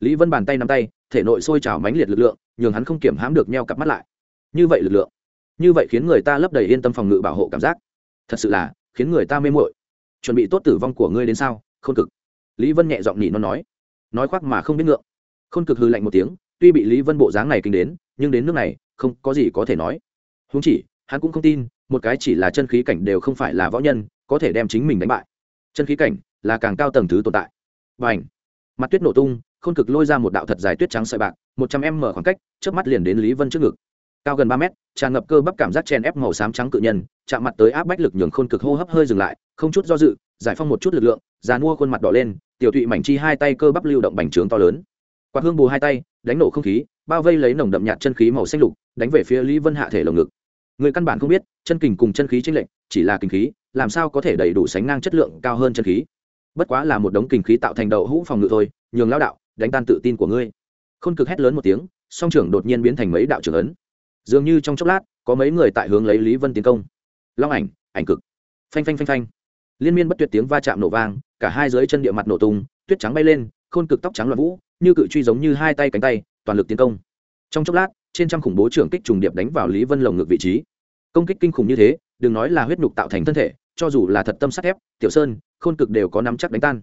Lý vân bàn tay nắm tay, thể nội sôi trào mãnh liệt lực lượng, nhường hắn không kiểm hãm được neo cặp mắt lại. Như vậy lực lượng, như vậy khiến người ta lấp đầy yên tâm phòng ngự bảo hộ cảm giác. Thật sự là, khiến người ta mê mội chuẩn bị tốt tử vong của ngươi đến sao? Không cực. Lý vân nhẹ giọng nhị nó nói. Nói khoác mà không biết ngượng. Không cực hư lạnh một tiếng, tuy bị lý vân bộ dáng này kinh đến, nhưng đến nước này, không có gì có thể nói. Húng chỉ, hắn cũng không tin, một cái chỉ là chân khí cảnh đều không phải là võ nhân, có thể đem chính mình đánh bại. Chân khí cảnh là càng cao tầng thứ tồn tại. Và ảnh mặt tuyết nổ tung, khôn cực lôi ra một đạo thật dài tuyết trắng sợi bạc, một trăm em mở khoảng cách trước mắt liền đến lý vân trước ngực. Cao gần ba mét, tràn ngập cơ bắp cảm giác chen ép màu xám trắng cự nhân, chạm mặt tới áp bách lực nhường khôn cực hô hấp hơi dừng lại, không chút do dự, giải phong một chút lực lượng, già mua khuôn mặt đỏ lên, tiểu thụy mảnh chi hai tay cơ bắp lưu động bành trướng to lớn. Quạt hương bù hai tay, đánh nổ không khí, bao vây lấy nồng đậm nhạt chân khí màu xanh lục, đánh về phía lý vân hạ thể lồng ngực. Người căn bản không biết, chân kình cùng chân khí chênh lệch, chỉ là kinh khí, làm sao có thể đầy đủ sánh ngang chất lượng cao hơn chân khí? Bất quá là một đống kinh khí tạo thành đậu hũ phòng ngự thôi, nhường lao đạo đánh tan tự tin của ngươi. Khôn cực hét lớn một tiếng, song trưởng đột nhiên biến thành mấy đạo trưởng ấn. Dường như trong chốc lát, có mấy người tại hướng lấy lý vân tiến công. Long ảnh ảnh cực. Phanh phanh phanh phanh. Liên miên bất tuyệt tiếng va chạm nổ vang, cả hai dưới chân địa mặt nổ tung, tuyết trắng bay lên, khôn cực tóc trắng loạn vũ, như cự truy giống như hai tay cánh tay, toàn lực tiến công. Trong chốc lát, trên trăm khủng bố trưởng kích trùng điệp đánh vào lý vân lồng ngực vị trí. Công kích kinh khủng như thế, đừng nói là huyết nhục tạo thành thân thể cho dù là thật tâm sắt thép, tiểu sơn, khôn cực đều có nắm chắc đánh tan.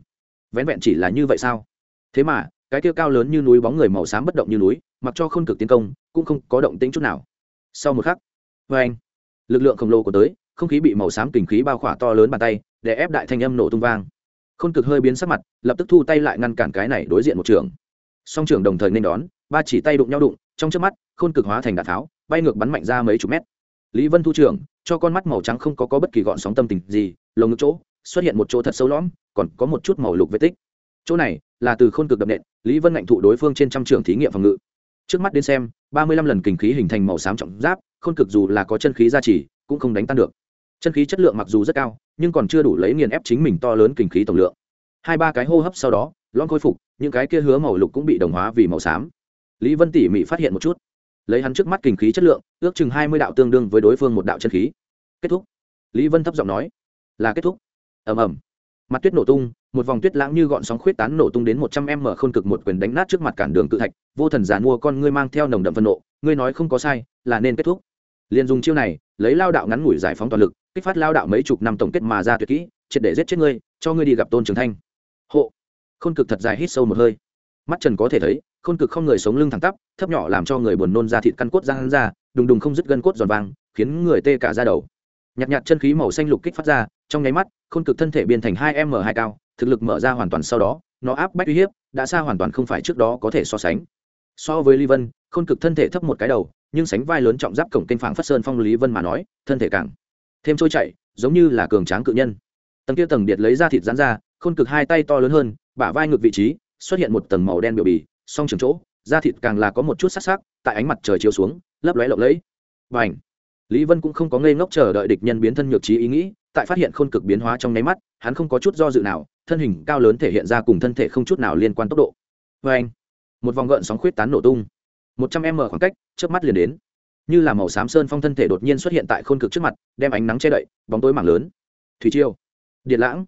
Vén vẹn chỉ là như vậy sao? Thế mà, cái kia cao lớn như núi bóng người màu xám bất động như núi, mặc cho khôn cực tiến công, cũng không có động tĩnh chút nào. Sau một khắc vê anh, lực lượng khổng lồ của tới, không khí bị màu xám kình khí bao khỏa to lớn bàn tay, để ép đại thanh âm nổ tung vang. Khôn cực hơi biến sắc mặt, lập tức thu tay lại ngăn cản cái này đối diện một trường. Song trường đồng thời nên đón, ba chỉ tay đụng nhau đụng, trong trước mắt, khôn cực hóa thành đạn tháo, bay ngược bắn mạnh ra mấy chục mét lý vân thu trưởng, cho con mắt màu trắng không có, có bất kỳ gọn sóng tâm tình gì lồng ngực chỗ xuất hiện một chỗ thật sâu lõm còn có một chút màu lục vết tích. Chỗ này là từ khôn cực đập nện lý vân ngạnh thụ đối phương trên trăm trường thí nghiệm phòng ngự. Trước mắt đến xem ba mươi lăm lần kình khí hình thành màu xám trọng giáp khôn cực dù là có chân khí gia trì cũng không đánh tan được. Chân khí chất lượng mặc dù rất cao nhưng còn chưa đủ lấy nghiền ép chính mình to lớn kình khí tổng lượng. Hai ba cái hô hấp sau đó lon khôi phục những cái kia hứa màu lục cũng bị đồng hóa vì màu xám. Lý vân tỉ mỉ phát hiện một chút lấy hắn trước mắt kình khí chất lượng, ước chừng hai mươi đạo tương đương với đối phương một đạo chân khí. Kết thúc. Lý vân thấp giọng nói. Là kết thúc. Ầm ầm. Mặt tuyết nổ tung, một vòng tuyết lãng như gọn sóng khuyết tán nổ tung đến một trăm em mở khôn cực một quyền đánh nát trước mặt cản đường cự thạch, vô thần giàn mua con ngươi mang theo nồng đậm phân nộ, ngươi nói không có sai, là nên kết thúc. Liền dùng chiêu này, lấy lao đạo ngắn ngủi giải phóng toàn lực, kích phát lao đạo mấy chục năm tổng kết mà ra tuyệt kỹ, triệt để giết chết ngươi, cho ngươi đi gặp tôn trường thanh. Hộ. Khôn cực thật dài hít sâu một hơi. Mắt trần có thể thấy khôn cực không người sống lưng thẳng tắp, thấp nhỏ làm cho người buồn nôn ra thịt căn cốt răng ra, đùng đùng không dứt gân cốt giòn vàng, khiến người tê cả ra đầu. Nhạt nhạt chân khí màu xanh lục kích phát ra, trong nháy mắt, khôn cực thân thể biến thành hai m hai cao, thực lực mở ra hoàn toàn sau đó, nó áp bách uy hiếp, đã xa hoàn toàn không phải trước đó có thể so sánh. So với lý vân, khôn cực thân thể thấp một cái đầu, nhưng sánh vai lớn trọng giáp cổng kênh phảng phất sơn phong lý vân mà nói, thân thể càng thêm trôi chảy, giống như là cường tráng cự nhân. Tầng kia tầng điệt lấy ra thịt rán ra, khôn cực hai tay to lớn hơn, bả vai ngực vị trí, xuất hiện một tầng màu đen biểu bì song trường chỗ, da thịt càng là có một chút sắc sắc, tại ánh mặt trời chiếu xuống, lấp lóe lộng lẫy. Và ảnh lý vân cũng không có ngây ngốc chờ đợi địch nhân biến thân nhược trí ý nghĩ, tại phát hiện khôn cực biến hóa trong nháy mắt, hắn không có chút do dự nào, thân hình cao lớn thể hiện ra cùng thân thể không chút nào liên quan tốc độ. Vê anh một vòng gợn sóng khuyết tán nổ tung. Một trăm m khoảng cách trước mắt liền đến. Như là màu xám sơn phong thân thể đột nhiên xuất hiện tại khôn cực trước mặt, đem ánh nắng che đậy, bóng tối mảng lớn. Thủy chiêu điện lãng.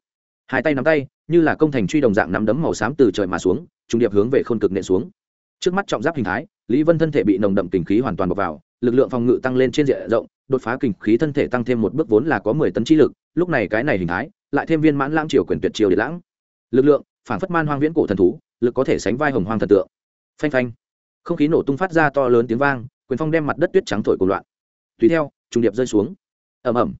Hai tay nắm tay như là công thành truy đồng dạng nắm đấm màu xám từ trời mà xuống, trung điệp hướng về khôn cực nện xuống. Trước mắt trọng giáp hình thái, lý vân thân thể bị nồng đậm kình khí hoàn toàn bọc vào, lực lượng phòng ngự tăng lên trên diện rộng, đột phá kình khí thân thể tăng thêm một bước vốn là có mười tấn chi lực, lúc này cái này hình thái, lại thêm viên mãn lãng triều quyền tuyệt triều để lãng. Lực lượng, phản phất man hoang viễn cổ thần thú, lực có thể sánh vai hồng hoang thần tượng. Phanh phanh. Không khí nổ tung phát ra to lớn tiếng vang, quyền phong đem mặt đất tuyết trắng thổi cuồng loạn. Tùy theo trùng điệp rơi xuống. Ẩm ẩm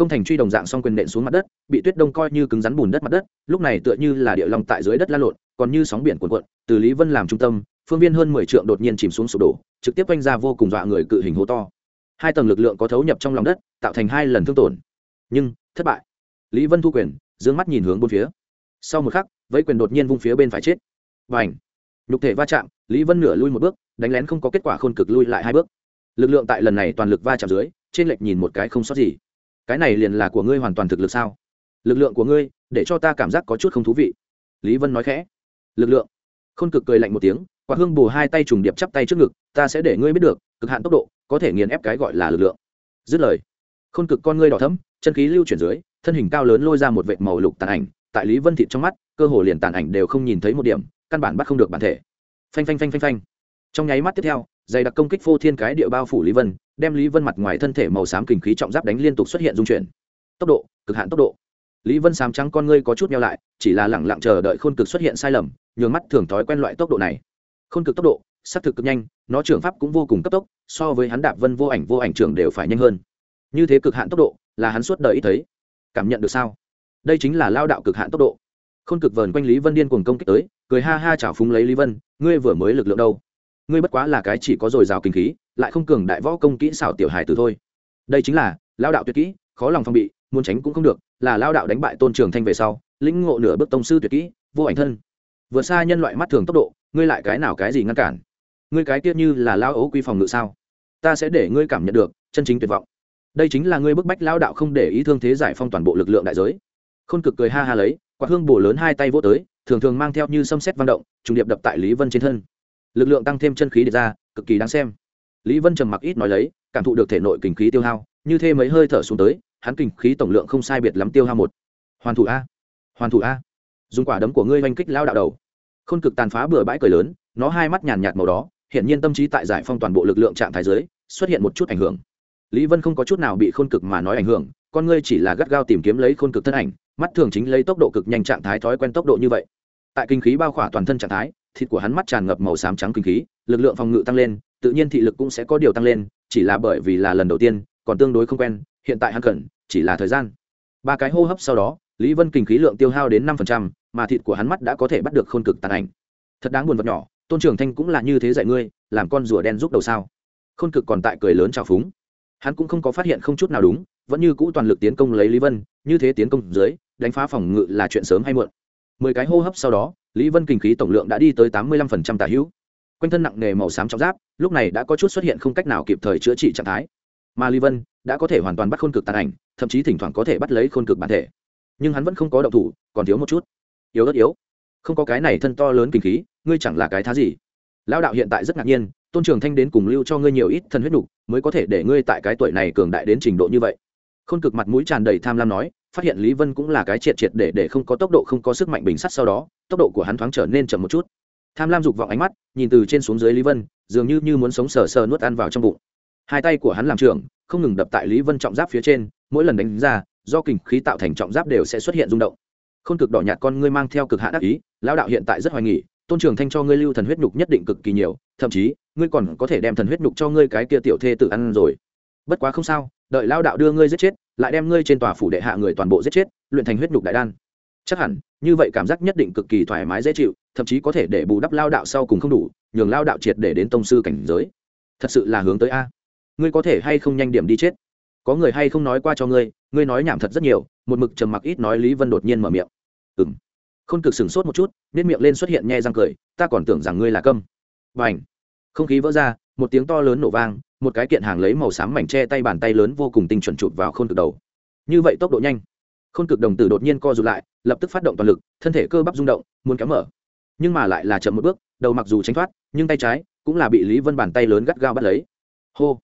công thành truy đồng dạng xong quyền nện xuống mặt đất, bị tuyết đông coi như cứng rắn bùn đất mặt đất, lúc này tựa như là địa long tại dưới đất la lộn, còn như sóng biển cuộn cuộn, từ lý vân làm trung tâm, phương viên hơn mười trượng đột nhiên chìm xuống sụp đổ, trực tiếp quanh ra vô cùng dọa người cự hình hố to. Hai tầng lực lượng có thấu nhập trong lòng đất, tạo thành hai lần thương tổn. Nhưng, thất bại. Lý vân thu quyền d ư ơ n g mắt nhìn hướng bốn phía. Sau một khắc vẫy quyền đột nhiên vung phía bên phải chết. Và ảnh nhục thể va chạm, lý vân nửa lui một bước, đánh lén không có kết quả khôn cực lui lại hai bước. Lực lượng tại lần này toàn lực va chạm dưới, trên lệch nhìn một cái không sót gì cái này liền là của ngươi hoàn toàn thực lực sao? Lực lượng của ngươi, để cho ta cảm giác có chút không thú vị. Lý vân nói khẽ. Lực lượng. Khôn cực cười lạnh một tiếng quả hương bù hai tay trùng điệp chắp tay trước ngực, ta sẽ để ngươi biết được, cực hạn tốc độ, có thể nghiền ép cái gọi là lực lượng. Dứt lời, khôn cực con ngươi đỏ thấm chân khí lưu chuyển dưới, thân hình cao lớn lôi ra một vệt màu lục tàn ảnh, tại lý vân thịt trong mắt, cơ hồ liền tàn ảnh đều không nhìn thấy một điểm, căn bản bắt không được bản thể. Phanh phanh phanh phanh phanh. Trong nháy mắt tiếp theo, dày đặc công kích phô thiên cái địa bao phủ lý vân đem lý vân mặt ngoài thân thể màu xám kình khí trọng giáp đánh liên tục xuất hiện dung chuyển. Tốc độ, cực hạn tốc độ. Lý vân xám trắng con ngươi có chút nhau lại, chỉ là lẳng lặng chờ đợi khôn cực xuất hiện sai lầm, nhường mắt thường thói quen loại tốc độ này. Khôn cực tốc độ xác thực cực nhanh, nó trưởng pháp cũng vô cùng cấp tốc, so với hắn đạp vân vô ảnh vô ảnh trưởng đều phải nhanh hơn. Như thế cực hạn tốc độ, là hắn suốt đời ít thấy. Cảm nhận được sao? Đây chính là lao đạo cực hạn tốc độ. Khôn cực vờn quanh lý vân điên cuồng công kích tới, cười ha ha chảo phúng lấy lý vân, ngươi vừa mới lực lượng đâu? Ngươi bất quá là cái chỉ có dồi dào kinh khí lại không cường đại võ công kỹ xảo tiểu hài từ thôi. Đây chính là, lao đạo tuyệt kỹ, khó lòng phong bị, muốn tránh cũng không được, là lao đạo đánh bại tôn trường thanh về sau, lĩnh ngộ nửa bước tông sư tuyệt kỹ, vô ảnh thân. Vượt xa nhân loại mắt thường tốc độ, ngươi lại cái nào cái gì ngăn cản? Ngươi cái tiết như là lao ấu quy phòng ngự sao? Ta sẽ để ngươi cảm nhận được, chân chính tuyệt vọng. Đây chính là ngươi bức bách lao đạo không để ý thương thế giải phong toàn bộ lực lượng đại giới. Khôn cực cười ha ha lấy quả hương bổ lớn hai tay vô tới, thường thường mang theo như xâm xét văn động, trùng điệp đập tại lý vân trên thân. Lực lượng tăng thêm chân khí để ra, cực kỳ đáng xem lý vân trầm mặc ít nói lấy, cảm thụ được thể nội kinh khí tiêu hao, như thêm mấy hơi thở xuống tới, hắn kinh khí tổng lượng không sai biệt lắm tiêu hao một. Hoàn thủ a. Hoàn thủ a. Dùng quả đấm của ngươi oanh kích lao đạo đầu. Khôn cực tàn phá bừa bãi cười lớn, nó hai mắt nhàn nhạt màu đó hiện nhiên tâm trí tại giải phong toàn bộ lực lượng trạng thái giới xuất hiện một chút ảnh hưởng. Lý vân không có chút nào bị khôn cực mà nói ảnh hưởng, con ngươi chỉ là gắt gao tìm kiếm lấy khôn cực thân ảnh, mắt thường chính lấy tốc độ cực nhanh trạng thái thói quen tốc độ như vậy. Tại kinh khí bao khỏa toàn thân trạng thái, thịt của hắn mắt tràn ngập màu xám trắng kinh khí, lực lượng phòng ngự tăng lên tự nhiên thị lực cũng sẽ có điều tăng lên, chỉ là bởi vì là lần đầu tiên, còn tương đối không quen, hiện tại hắn cần, chỉ là thời gian. Ba cái hô hấp sau đó, lý vân kinh khí lượng tiêu hao đến năm mà thịt của hắn mắt đã có thể bắt được khôn cực tàn ảnh. Thật đáng buồn vật nhỏ, tôn trưởng thanh cũng là như thế dạy ngươi, làm con rùa đen giúp đầu sao. Khôn cực còn tại cười lớn trào phúng. Hắn cũng không có phát hiện không chút nào đúng, vẫn như cũ toàn lực tiến công lấy lý vân, như thế tiến công dưới, đánh phá phòng ngự là chuyện sớm hay muộn. Mười cái hô hấp sau đó, lý vân kinh khí tổng lượng đã đi tới tám mươi lăm phần trăm tà hữu quanh thân nặng nề màu xám trong giáp lúc này đã có chút xuất hiện không cách nào kịp thời chữa trị trạng thái. Mà lý vân đã có thể hoàn toàn bắt khôn cực tàn ảnh thậm chí thỉnh thoảng có thể bắt lấy khôn cực bản thể. Nhưng hắn vẫn không có động thủ còn thiếu một chút. Yếu đất yếu. Không có cái này thân to lớn kinh khí ngươi chẳng là cái thá gì. Lão đạo hiện tại rất ngạc nhiên tôn trường thanh đến cùng lưu cho ngươi nhiều ít thân huyết đủ, mới có thể để ngươi tại cái tuổi này cường đại đến trình độ như vậy. Khôn cực mặt mũi tràn đầy tham lam nói phát hiện lý vân cũng là cái triệt triệt để để không có tốc độ không có sức mạnh bình sắt sau đó tốc độ của hắn thoáng trở nên chậm một chút tham lam dục vọng ánh mắt, nhìn từ trên xuống dưới lý vân, dường như như muốn sống sờ sờ nuốt ăn vào trong bụng. Hai tay của hắn làm trưởng, không ngừng đập tại lý vân trọng giáp phía trên, mỗi lần đánh ra, do kình khí tạo thành trọng giáp đều sẽ xuất hiện rung động. Khôn cực đỏ nhạt con ngươi mang theo cực hạ đắc ý, lão đạo hiện tại rất hoài nghỉ, tôn trường thanh cho ngươi lưu thần huyết nhục nhất định cực kỳ nhiều, thậm chí, ngươi còn có thể đem thần huyết nhục cho ngươi cái kia tiểu thê tự ăn rồi. Bất quá không sao, đợi lao đạo đưa ngươi giết chết, lại đem ngươi trên tòa phủ đệ hạ người toàn bộ giết chết, luyện thành huyết nhục đại đan. Chắc hẳn như vậy cảm giác nhất định cực kỳ thoải mái, dễ chịu, thậm chí có thể để bù đắp lao đạo sau cùng không đủ, nhường lao đạo triệt để đến tông sư cảnh giới. Thật sự là hướng tới a. Ngươi có thể hay không nhanh điểm đi chết? Có người hay không nói qua cho ngươi ngươi nói nhảm thật rất nhiều, một mực trầm mặc ít nói lý vân đột nhiên mở miệng. Ừ m khôn cực sửng sốt một chút nếp miệng lên xuất hiện nhe răng cười, ta còn tưởng rằng ngươi là câm. Và ảnh không khí vỡ ra, một tiếng to lớn nổ vang, một cái kiện hàng lấy màu xám mảnh che tay bàn tay lớn vô cùng tinh chuẩn chụp vào khôn cực đầu. Như vậy tốc độ nhanh khôn cực đồng tử đột nhiên co rụt lại, lập tức phát động toàn lực, thân thể cơ bắp rung động, muốn kéo mở. Nhưng mà lại là chậm một bước, đầu mặc dù tránh thoát, nhưng tay trái cũng là bị lý vân bàn tay lớn gắt gao bắt lấy. Hô!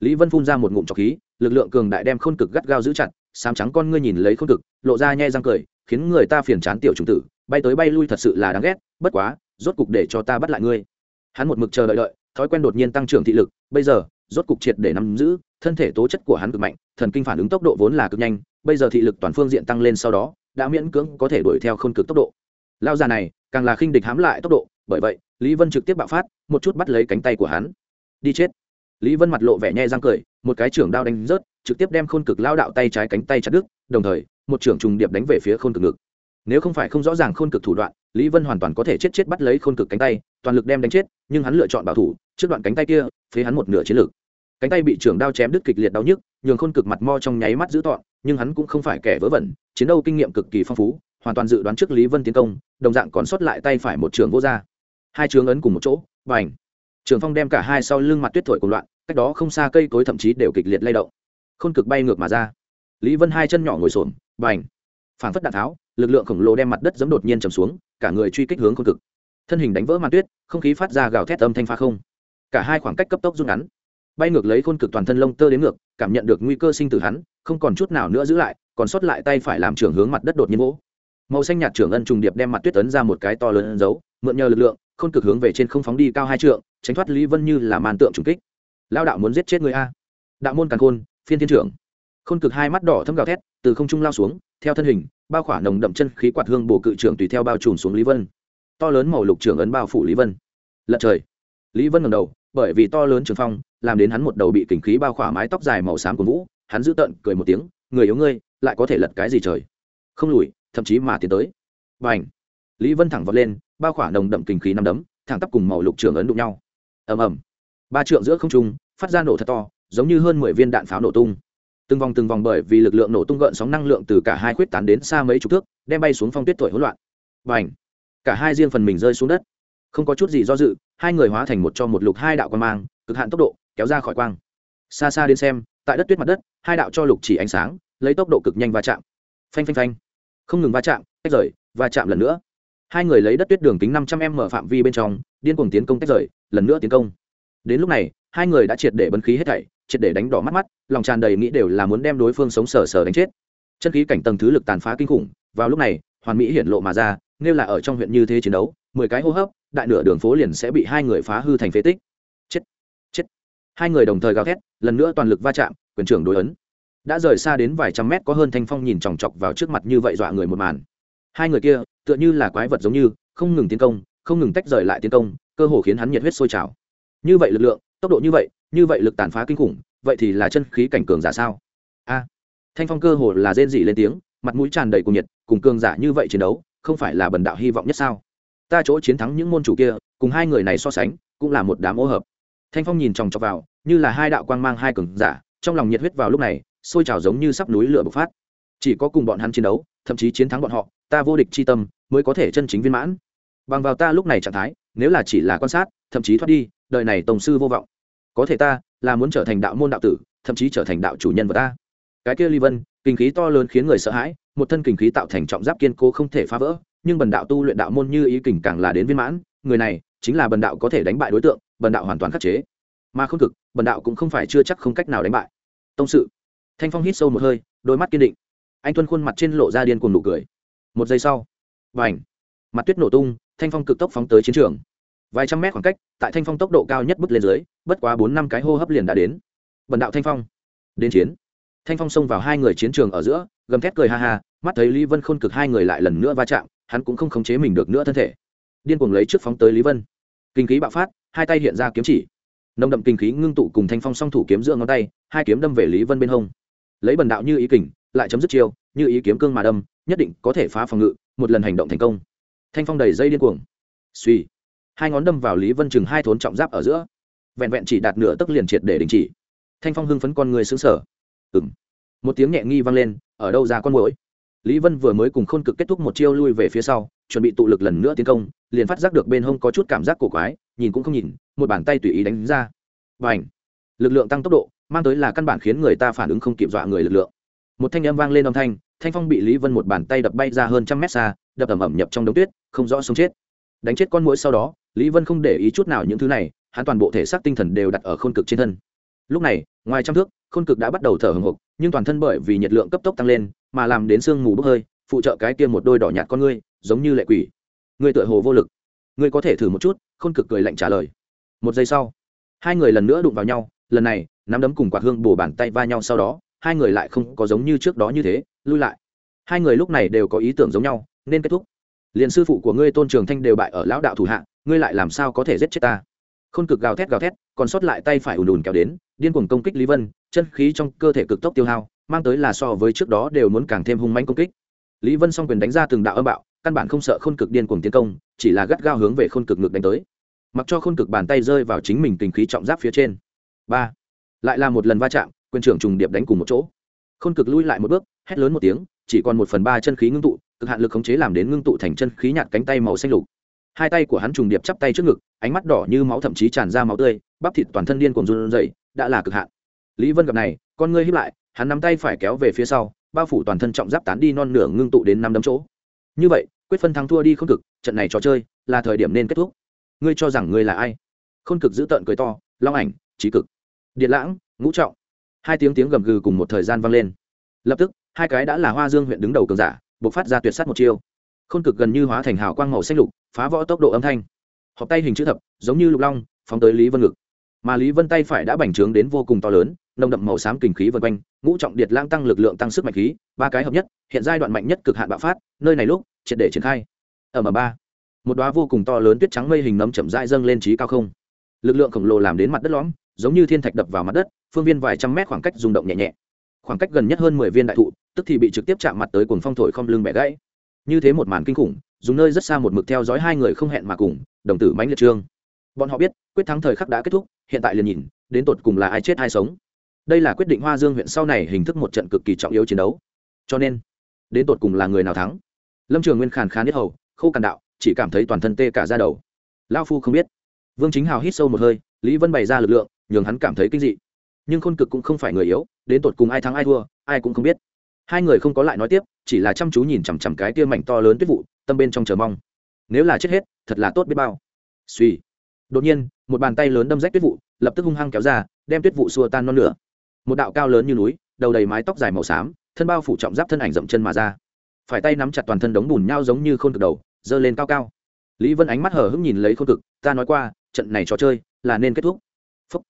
Lý vân phun ra một ngụm trọc khí, lực lượng cường đại đem khôn cực gắt gao giữ chặt, sám trắng con ngươi nhìn lấy khôn cực, lộ ra nhai răng cười, khiến người ta phiền chán tiểu trùng tử, bay tới bay lui thật sự là đáng ghét, bất quá, rốt cục để cho ta bắt lại ngươi. Hắn một mực chờ đợi đợi, thói quen đột nhiên tăng trưởng thị lực, bây giờ, rốt cục triệt để nắm giữ, thân thể tố chất của hắn cực mạnh, thần kinh phản ứng tốc độ vốn là cực nhanh bây giờ thị lực toàn phương diện tăng lên sau đó, đã miễn cưỡng có thể đuổi theo khôn cực tốc độ. Lao già này, càng là khinh địch hám lại tốc độ, bởi vậy, lý vân trực tiếp bạo phát, một chút bắt lấy cánh tay của hắn. Đi chết. Lý vân mặt lộ vẻ nhẹ răng cười, một cái trưởng đao đánh rớt, trực tiếp đem khôn cực lao đạo tay trái cánh tay chặt đứt, đồng thời, một trưởng trùng điệp đánh về phía khôn cực ngực. Nếu không phải không rõ ràng khôn cực thủ đoạn, lý vân hoàn toàn có thể chết chết bắt lấy khôn cực cánh tay, toàn lực đem đánh chết, nhưng hắn lựa chọn bảo thủ, trước đoạn cánh tay kia, phế hắn một nửa chiến lược cánh tay bị trưởng đao chém đứt kịch liệt đau nhức, nhường khôn cực mặt mo trong nháy mắt giữ tọn, nhưng hắn cũng không phải kẻ vớ vẩn, chiến đấu kinh nghiệm cực kỳ phong phú, hoàn toàn dự đoán trước lý vân tiến công, đồng dạng còn sót lại tay phải một trường vô ra hai trường ấn cùng một chỗ và ảnh trường phong đem cả hai sau lưng mặt tuyết thổi cùng loạn, cách đó không xa cây cối thậm chí đều kịch liệt lay động. Khôn cực bay ngược mà ra. Lý vân hai chân nhỏ ngồi xổm và ảnh phản phất đạn tháo, lực lượng khổng lồ đem mặt đất giấm đột nhiên trầm xuống, cả người truy kích hướng khôn cực. Thân hình đánh vỡ màn tuyết, không khí phát ra gào thét âm thanh pha không. Cả hai khoảng cách cấp tốc rút ngắn bay ngược lấy khôn cực toàn thân lông tơ đến ngược, cảm nhận được nguy cơ sinh tử hắn, không còn chút nào nữa giữ lại, còn sót lại tay phải làm trưởng hướng mặt đất đột nhiên vỗ. Màu xanh nhạt trưởng ân trùng điệp đem mặt tuyết tấn ra một cái to lớn ấn dấu, mượn nhờ lực lượng, khôn cực hướng về trên không phóng đi cao hai trượng, tránh thoát lý vân như là màn tượng trùng kích. Lao đạo muốn giết chết người a. Đạo môn càn khôn, phiên thiên trưởng. Khôn cực hai mắt đỏ thâm gào thét, từ không trung lao xuống, theo thân hình, bao khỏa nồng đậm chân khí quạt hương bổ cự trưởng tùy theo bao trùm xuống lý vân. To lớn màu lục trưởng ấn bao phủ lý vân. Lật trời. Lý vân ngầm đầu, bởi vì to lớn trường phong làm đến hắn một đầu bị kình khí bao khỏa mái tóc dài màu xám của vũ, hắn giữ tợn, cười một tiếng, người yếu ngươi, lại có thể lật cái gì trời? Không lùi, thậm chí mà tiến tới. Và ảnh lý vân thẳng vọt lên, bao khỏa nồng đậm kình khí nằm đấm, thẳng tắp cùng màu lục trường ấn đụng nhau. Ầm ầm. Ba trượng giữa không trung, phát ra nổ thật to, giống như hơn mười viên đạn pháo nổ tung. Từng vòng từng vòng bởi vì lực lượng nổ tung gợn sóng năng lượng từ cả hai khuyết tán đến xa mấy chục thước, đem bay xuống phong tuyết thổi hỗn loạn. Và ảnh cả hai riêng phần mình rơi xuống đất. Không có chút gì do dự, hai người hóa thành một cho một lục hai đạo quan mang, cực hạn tốc độ kéo ra khỏi quang. Xa xa đến xem, tại đất tuyết mặt đất, hai đạo cho lục chỉ ánh sáng, lấy tốc độ cực nhanh va chạm. Phanh phanh phanh. Không ngừng va chạm, tách rời, va chạm lần nữa. Hai người lấy đất tuyết đường kính năm trăm m mở phạm vi bên trong, điên cuồng tiến công tách rời, lần nữa tiến công. Đến lúc này, hai người đã triệt để bấn khí hết thảy, triệt để đánh đỏ mắt mắt, lòng tràn đầy nghĩ đều là muốn đem đối phương sống sờ sờ đánh chết. Chân khí cảnh tầng thứ lực tàn phá kinh khủng, vào lúc này, hoàn mỹ hiển lộ mà ra nếu là ở trong huyện như thế chiến đấu, mười cái hô hấp, đại nửa đường phố liền sẽ bị hai người phá hư thành phế tích hai người đồng thời gào thét, lần nữa toàn lực va chạm, quyền trưởng đối ấn. Đã rời xa đến vài trăm mét, có hơn thanh phong nhìn chòng chọc vào trước mặt như vậy dọa người một màn. Hai người kia, tựa như là quái vật giống như, không ngừng tiến công, không ngừng tách rời lại tiến công, cơ hồ khiến hắn nhiệt huyết sôi trào. Như vậy lực lượng, tốc độ như vậy như vậy lực tàn phá kinh khủng, vậy thì là chân khí cảnh cường giả sao? A. Thanh phong cơ hồ là rên dị lên tiếng, mặt mũi tràn đầy cùng nhiệt, cùng cường giả như vậy chiến đấu, không phải là bần đạo hy vọng nhất sao? Ta chỗ chiến thắng những môn chủ kia, cùng hai người này so sánh, cũng là một đám ô hợp thanh phong nhìn chòng chọc vào, như là hai đạo quang mang hai cường giả, trong lòng nhiệt huyết vào lúc này, sôi trào giống như sắp núi lửa bộc phát. Chỉ có cùng bọn hắn chiến đấu, thậm chí chiến thắng bọn họ, ta vô địch chi tâm, mới có thể chân chính viên mãn. Bằng vào ta lúc này trạng thái, nếu là chỉ là quan sát, thậm chí thoát đi, đời này tổng sư vô vọng. Có thể ta, là muốn trở thành đạo môn đạo tử, thậm chí trở thành đạo chủ nhân của ta. Cái kia ly vân, kinh khí to lớn khiến người sợ hãi, một thân kinh khí tạo thành trọng giáp kiên cố không thể phá vỡ, nhưng bần đạo tu luyện đạo môn như ý kình càng là đến viên mãn, người này chính là bần đạo có thể đánh bại đối tượng, bần đạo hoàn toàn khắc chế. Mà không thực bần đạo cũng không phải chưa chắc không cách nào đánh bại. Tông sự. Thanh phong hít sâu một hơi, đôi mắt kiên định. Anh tuân khuôn mặt trên lộ ra điên cuồng nụ cười. Một giây sau và ảnh mặt tuyết nổ tung, thanh phong cực tốc phóng tới chiến trường. Vài trăm mét khoảng cách, tại thanh phong tốc độ cao nhất bước lên dưới, bất quá bốn năm cái hô hấp liền đã đến. Bần đạo thanh phong, đến chiến. Thanh phong xông vào hai người chiến trường ở giữa, gầm thét cười ha ha, mắt thấy lý vân khôn cực hai người lại lần nữa va chạm, hắn cũng không khống chế mình được nữa thân thể. Điên cuồng lấy trước phóng tới lý vân kinh khí bạo phát, hai tay hiện ra kiếm chỉ. Nồng đậm kinh khí ngưng tụ cùng thanh phong song thủ kiếm giữa ngón tay, hai kiếm đâm về lý vân bên hông. Lấy bần đạo như ý kình, lại chấm dứt chiêu, như ý kiếm cương mà đâm, nhất định có thể phá phòng ngự, một lần hành động thành công. Thanh phong đầy dây điên cuồng. Suy hai ngón đâm vào lý vân chừng hai thốn trọng giáp ở giữa. Vẹn vẹn chỉ đạt nửa tức liền triệt để đình chỉ. Thanh phong hưng phấn con người xứng sở ừng một tiếng nhẹ nghi vang lên, ở đâu ra con mũi lý vân vừa mới cùng khôn cực kết thúc một chiêu lui về phía sau chuẩn bị tụ lực lần nữa tiến công, liền phát giác được bên hông có chút cảm giác cổ quái, nhìn cũng không nhìn, một bàn tay tùy ý đánh ra. Và ảnh lực lượng tăng tốc độ, mang tới là căn bản khiến người ta phản ứng không kịp dọa người lực lượng. Một thanh âm vang lên âm thanh thanh phong bị lý vân một bàn tay đập bay ra hơn trăm mét xa, đập ẩm ẩm nhập trong đống tuyết, không rõ sống chết. Đánh chết con mũi sau đó, lý vân không để ý chút nào những thứ này, hắn toàn bộ thể xác tinh thần đều đặt ở khôn cực trên thân. Lúc này, ngoài trăm thước, khôn cực đã bắt đầu thở hồng hộc, nhưng toàn thân bởi vì nhiệt lượng cấp tốc tăng lên, mà làm đến sương mù bốc hơi phụ trợ cái kia một đôi đỏ nhạt con ngươi, giống như lệ quỷ. Ngươi tựa hồ vô lực. Ngươi có thể thử một chút, khôn cực cười lạnh trả lời. Một giây sau, hai người lần nữa đụng vào nhau, lần này, nắm đấm cùng quạt hương bổ bàn tay va nhau sau đó, hai người lại không có giống như trước đó như thế, lui lại. Hai người lúc này đều có ý tưởng giống nhau, nên kết thúc. Liền sư phụ của ngươi tôn trường thanh đều bại ở lão đạo thủ hạ, ngươi lại làm sao có thể giết chết ta? Khôn cực gào thét gào thét, còn sót lại tay phải ùn ùn kéo đến, điên cuồng công kích lý vân, chân khí trong cơ thể cực tốc tiêu hao, mang tới là so với trước đó đều muốn càng thêm hung manh công kích lý vân s o n g quyền đánh ra từng đạo âm bạo, căn bản không sợ khôn cực điên cuồng tiến công, chỉ là gắt gao hướng về khôn cực ngực đánh tới. Mặc cho khôn cực bàn tay rơi vào chính mình tình khí trọng giáp phía trên. Ba. Lại là một lần va chạm, quyền trưởng trùng điệp đánh cùng một chỗ. Khôn cực lui lại một bước, hét lớn một tiếng, chỉ còn một phần ba chân khí ngưng tụ, cực hạn lực khống chế làm đến ngưng tụ thành chân khí nhạt cánh tay màu xanh lục. Hai tay của hắn trùng điệp chắp tay trước ngực, ánh mắt đỏ như máu thậm chí tràn ra máu tươi, bắp thịt toàn thân điên cuồng run rẩy, đã là cực hạn. Lý vân gặp này, con ngươi hiếp lại, hắn nắm tay phải kéo về phía sau bao phủ toàn thân trọng giáp tán đi non nửa ngưng tụ đến năm đấm chỗ. Như vậy, quyết phân thắng thua đi không cực, trận này trò chơi là thời điểm nên kết thúc. Ngươi cho rằng ngươi là ai? Khôn cực giữ tợn cười to, long ảnh, trí cực. Điện lãng, ngũ trọng. Hai tiếng tiếng gầm gừ cùng một thời gian vang lên. Lập tức, hai cái đã là hoa dương huyện đứng đầu cường giả buộc phát ra tuyệt s á t một chiêu. Khôn cực gần như hóa thành hào quang màu xanh lục, phá võ tốc độ âm thanh. Họp tay hình chữ thập, giống như lục long, phóng tới lý vân ngực. Mà lý vân tay phải đã bành trướng đến vô cùng to lớn nồng đậm màu xám kình khí vần quanh, ngũ trọng điệt lang tăng lực lượng tăng sức mạnh khí, ba cái hợp nhất, hiện giai đoạn mạnh nhất cực hạn bạo phát, nơi này lúc, triệt để triển khai. Ở m ba. Một đoá vô cùng to lớn tuyết trắng mây hình nấm chậm dai dâng lên trí cao không. Lực lượng khổng lồ làm đến mặt đất lõm, giống như thiên thạch đập vào mặt đất, phương viên vài trăm mét khoảng cách rung động nhẹ nhẹ. Khoảng cách gần nhất hơn mười viên đại thụ, tức thì bị trực tiếp chạm mặt tới cuồng phong thổi không lưng bẻ gãy. Như thế một màn kinh khủng, dùng nơi rất xa một mực theo dõi hai người không hẹn mà cùng, đồng tử mãnh liệt trương. Bọn họ biết, quyết thắng thời khắc đã kết thúc, hiện tại liền nhìn, đến tột cùng là ai chết ai sống đây là quyết định hoa dương huyện sau này hình thức một trận cực kỳ trọng yếu chiến đấu. Cho nên, đến tột cùng là người nào thắng? Lâm trường nguyên khàn khán nhất hầu, khô càn đạo, chỉ cảm thấy toàn thân tê cả ra đầu. Lao phu không biết. Vương chính hào hít sâu một hơi, lý vân bày ra lực lượng, nhường hắn cảm thấy kinh dị. Nhưng khôn cực cũng không phải người yếu, đến tột cùng ai thắng ai thua, ai cũng không biết. Hai người không có lại nói tiếp, chỉ là chăm chú nhìn chằm chằm cái tia mảnh to lớn tuyết vụ, tâm bên trong chờ mong. Nếu là chết hết, thật là tốt biết bao. Suy đột nhiên, một bàn tay lớn đâm rách tuyết vụ, lập tức hung hăng kéo ra, đem tuyết vụ xua tan non lửa một đạo cao lớn như núi, đầu đầy mái tóc dài màu xám, thân bao phủ trọng giáp thân ảnh dậm chân mà ra. Phải tay nắm chặt toàn thân đống bùn nhau giống như khôn cực đầu, giơ lên cao cao. Lý vân ánh mắt hở hững nhìn lấy khôn cực, ta nói qua, trận này trò chơi là nên kết thúc. Phúc.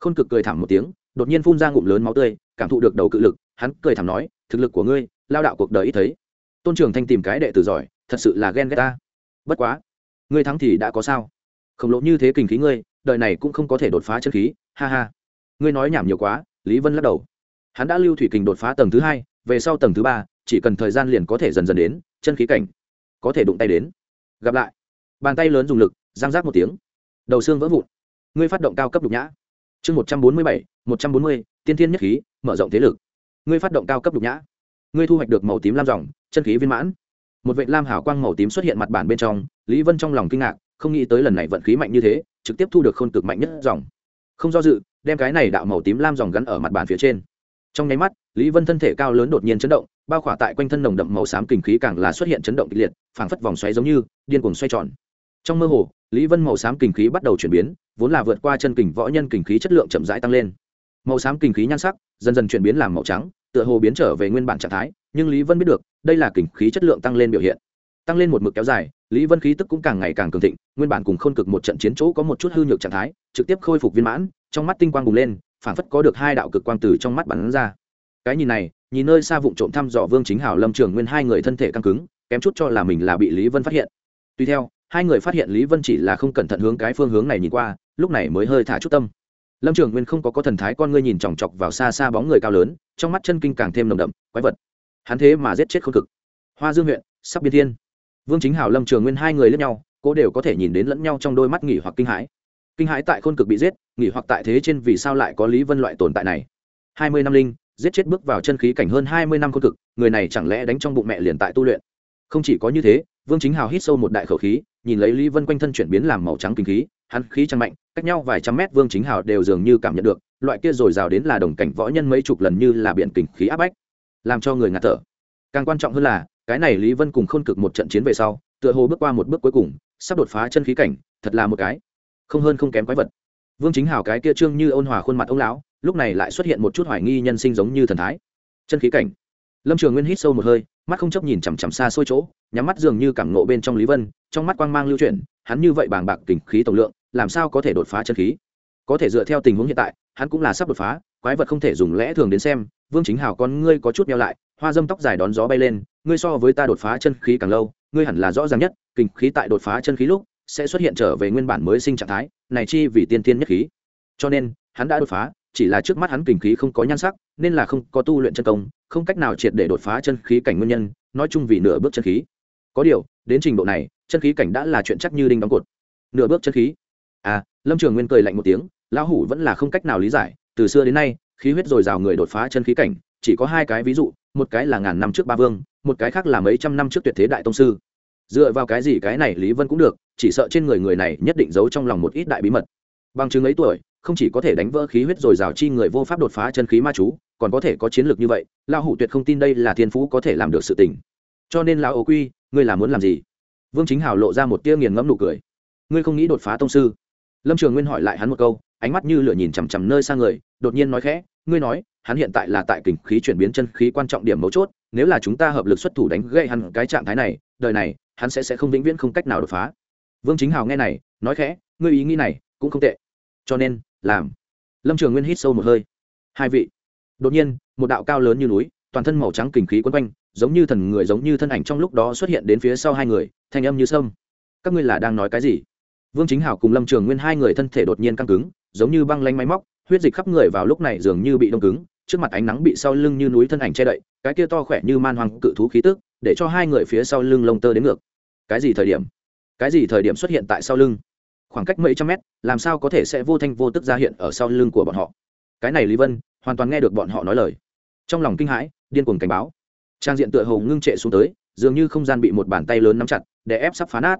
khôn cực cười thảm một tiếng, đột nhiên phun ra ngụm lớn máu tươi, cảm thụ được đầu cự lực, hắn cười thảm nói, thực lực của ngươi, lao đạo cuộc đời ít thấy. Tôn trường thanh tìm cái đệ tử giỏi, thật sự là ghen ghét ta. Bất quá, ngươi thắng thì đã có sao? Khổng lồ như thế kình khí ngươi, đời này cũng không có thể đột phá chân khí, ha ha. Ngươi nói nhảm nhiều quá lý vân lắc đầu. Hắn đã lưu thủy kình đột phá tầng thứ hai, về sau tầng thứ ba, chỉ cần thời gian liền có thể dần dần đến, chân khí cảnh có thể đụng tay đến. Gặp lại. Bàn tay lớn dùng lực, giang giác một tiếng. Đầu xương vỡ vụn. Ngươi phát động cao cấp đục nhã. Chương một trăm bốn mươi bảy, một trăm bốn mươi, tiên thiên nhất khí, mở rộng thế lực. Ngươi phát động cao cấp đục nhã. Ngươi thu hoạch được màu tím lam dòng, chân khí viên mãn. Một vệ lam hảo quang màu tím xuất hiện mặt bản bên trong, lý vân trong lòng kinh ngạc, không nghĩ tới lần này vận khí mạnh như thế, trực tiếp thu được khôn cực mạnh nhất dòng không do dự, đem cái này đạo màu tím lam dòng gắn ở mặt bàn phía trên. Trong nháy mắt, lý vân thân thể cao lớn đột nhiên chấn động, bao khỏa tại quanh thân nồng đậm màu xám kinh khí càng là xuất hiện chấn động kịch liệt, phảng phất vòng xoáy giống như, điên cuồng xoay tròn. Trong mơ hồ, lý vân màu xám kinh khí bắt đầu chuyển biến, vốn là vượt qua chân kình võ nhân kinh khí chất lượng chậm rãi tăng lên. Màu xám kinh khí nhan sắc dần dần chuyển biến làm màu trắng, tựa hồ biến trở về nguyên bản trạng thái, nhưng lý vân biết được, đây là kình khí chất lượng tăng lên biểu hiện tăng lên một mực kéo dài, lý vân khí tức cũng càng ngày càng cường thịnh, nguyên bản cùng khôn cực một trận chiến chỗ có một chút hư nhược trạng thái, trực tiếp khôi phục viên mãn, trong mắt tinh quang bùng lên phảng phất có được hai đạo cực quang từ trong mắt bắn ra. Cái nhìn này, nhìn nơi xa vụng trộm thăm dò vương chính hảo lâm trường nguyên hai người thân thể căng cứng, kém chút cho là mình là bị lý vân phát hiện. Tuy theo, hai người phát hiện lý vân chỉ là không cẩn thận hướng cái phương hướng này nhìn qua, lúc này mới hơi thả chút tâm. Lâm trường nguyên không có có thần thái con ngươi nhìn chòng chọc vào xa xa bóng người cao lớn, trong mắt chân kinh càng thêm nồng đậm, quái vật. Hắn thế mà giết chết khôn cực. Hoa dương huyện, sắp biên thiên vương chính hảo lâm trường nguyên hai người lẫn nhau, cố đều có thể nhìn đến lẫn nhau trong đôi mắt nghỉ hoặc kinh hãi. Kinh hãi tại khôn cực bị giết, nghỉ hoặc tại thế trên vì sao lại có lý vân loại tồn tại này? Hai mươi năm linh, giết chết bước vào chân khí cảnh hơn hai mươi năm khôn cực, người này chẳng lẽ đánh trong bụng mẹ liền tại tu luyện? Không chỉ có như thế, vương chính hào hít sâu một đại khẩu khí, nhìn lấy lý vân quanh thân chuyển biến làm màu trắng kinh khí, hắn khí trăng mạnh, cách nhau vài trăm mét vương chính hào đều dường như cảm nhận được, loại kia dồi rào đến là đồng cảnh võ nhân mấy chục lần như là biển kình khí áp bách, làm cho người ngạt thở. Càng quan trọng hơn là cái này lý vân cùng khôn cực một trận chiến về sau, tựa hồ bước qua một bước cuối cùng, sắp đột phá chân khí cảnh, thật là một cái không hơn không kém quái vật. Vương chính hào cái kia trương như ôn hòa khuôn mặt ông lão, lúc này lại xuất hiện một chút hoài nghi nhân sinh giống như thần thái. Chân khí cảnh. Lâm trường nguyên hít sâu một hơi, mắt không chấp nhìn chằm chằm xa xôi chỗ, nhắm mắt dường như cảm nộ bên trong lý vân, trong mắt quang mang lưu chuyển, hắn như vậy bàng bạc kình khí tổng lượng, làm sao có thể đột phá chân khí? Có thể dựa theo tình huống hiện tại, hắn cũng là sắp đột phá, quái vật không thể dùng lẽ thường đến xem. Vương chính hào con ngươi có chút meo lại, hoa dâm tóc dài đón gió bay lên, ngươi so với ta đột phá chân khí càng lâu, ngươi hẳn là rõ ràng nhất kình khí tại đột phá chân khí lúc, sẽ xuất hiện trở về nguyên bản mới sinh trạng thái, này chi vì tiên tiên nhất khí. Cho nên, hắn đã đột phá, chỉ là trước mắt hắn kình khí không có nhan sắc, nên là không có tu luyện chân công, không cách nào triệt để đột phá chân khí cảnh nguyên nhân, nói chung vì nửa bước chân khí. Có điều, đến trình độ này, chân khí cảnh đã là chuyện chắc như đinh đóng cột. Nửa bước chân khí à lâm trường nguyên cười lạnh một tiếng, lão hủ vẫn là không cách nào lý giải, từ xưa đến nay, khí huyết dồi dào người đột phá chân khí cảnh, chỉ có hai cái ví dụ, một cái là ngàn năm trước ba vương, một cái khác là mấy trăm năm trước tuyệt thế đại tông sư. Dựa vào cái gì cái này lý vân cũng được, chỉ sợ trên người người này nhất định giấu trong lòng một ít đại bí mật. Bằng chứng ấy tuổi, không chỉ có thể đánh vỡ khí huyết dồi dào chi người vô pháp đột phá chân khí ma chú, còn có thể có chiến lược như vậy, lão hủ tuyệt không tin đây là thiên phú có thể làm được sự tình. Cho nên lão ấu quy, ngươi là muốn làm gì? Vương chính hào lộ ra một tia nghiền ngẫm nụ cười. Ngươi không nghĩ đột phá tông sư? Lâm trường nguyên hỏi lại hắn một câu, ánh mắt như lửa nhìn chằm chằm nơi xa người, đột nhiên nói khẽ, ngươi nói, hắn hiện tại là tại kình khí chuyển biến chân khí quan trọng điểm mấu chốt, nếu là chúng ta hợp lực xuất thủ đánh gây hắn cái trạng thái này, đời này, hắn sẽ sẽ không vĩnh viễn không cách nào đột phá. Vương chính hào nghe này, nói khẽ, ngươi ý nghĩ này cũng không tệ. Cho nên, làm. Lâm trường nguyên hít sâu một hơi. Hai vị. Đột nhiên, một đạo cao lớn như núi, toàn thân màu trắng kình khí quấn quanh, giống như thần người giống như thân ảnh trong lúc đó xuất hiện đến phía sau hai người, thanh âm như sâm. Các ngươi là đang nói cái gì? Vương chính hảo cùng lâm trường nguyên hai người thân thể đột nhiên căng cứng, giống như băng lanh máy móc, huyết dịch khắp người vào lúc này dường như bị đông cứng, trước mặt ánh nắng bị sau lưng như núi thân ảnh che đậy, cái kia to khỏe như man hoàng cự thú khí tức, để cho hai người phía sau lưng lông tơ đến ngược. Cái gì thời điểm? Cái gì thời điểm xuất hiện tại sau lưng? Khoảng cách mấy trăm mét, làm sao có thể sẽ vô thanh vô tức ra hiện ở sau lưng của bọn họ? Cái này lý vân, hoàn toàn nghe được bọn họ nói lời. Trong lòng kinh hãi, điên cuồng cảnh báo. Trang diện tựa hồ ngưng trệ xuống tới, dường như không gian bị một bàn tay lớn nắm chặt để ép sắp phá nát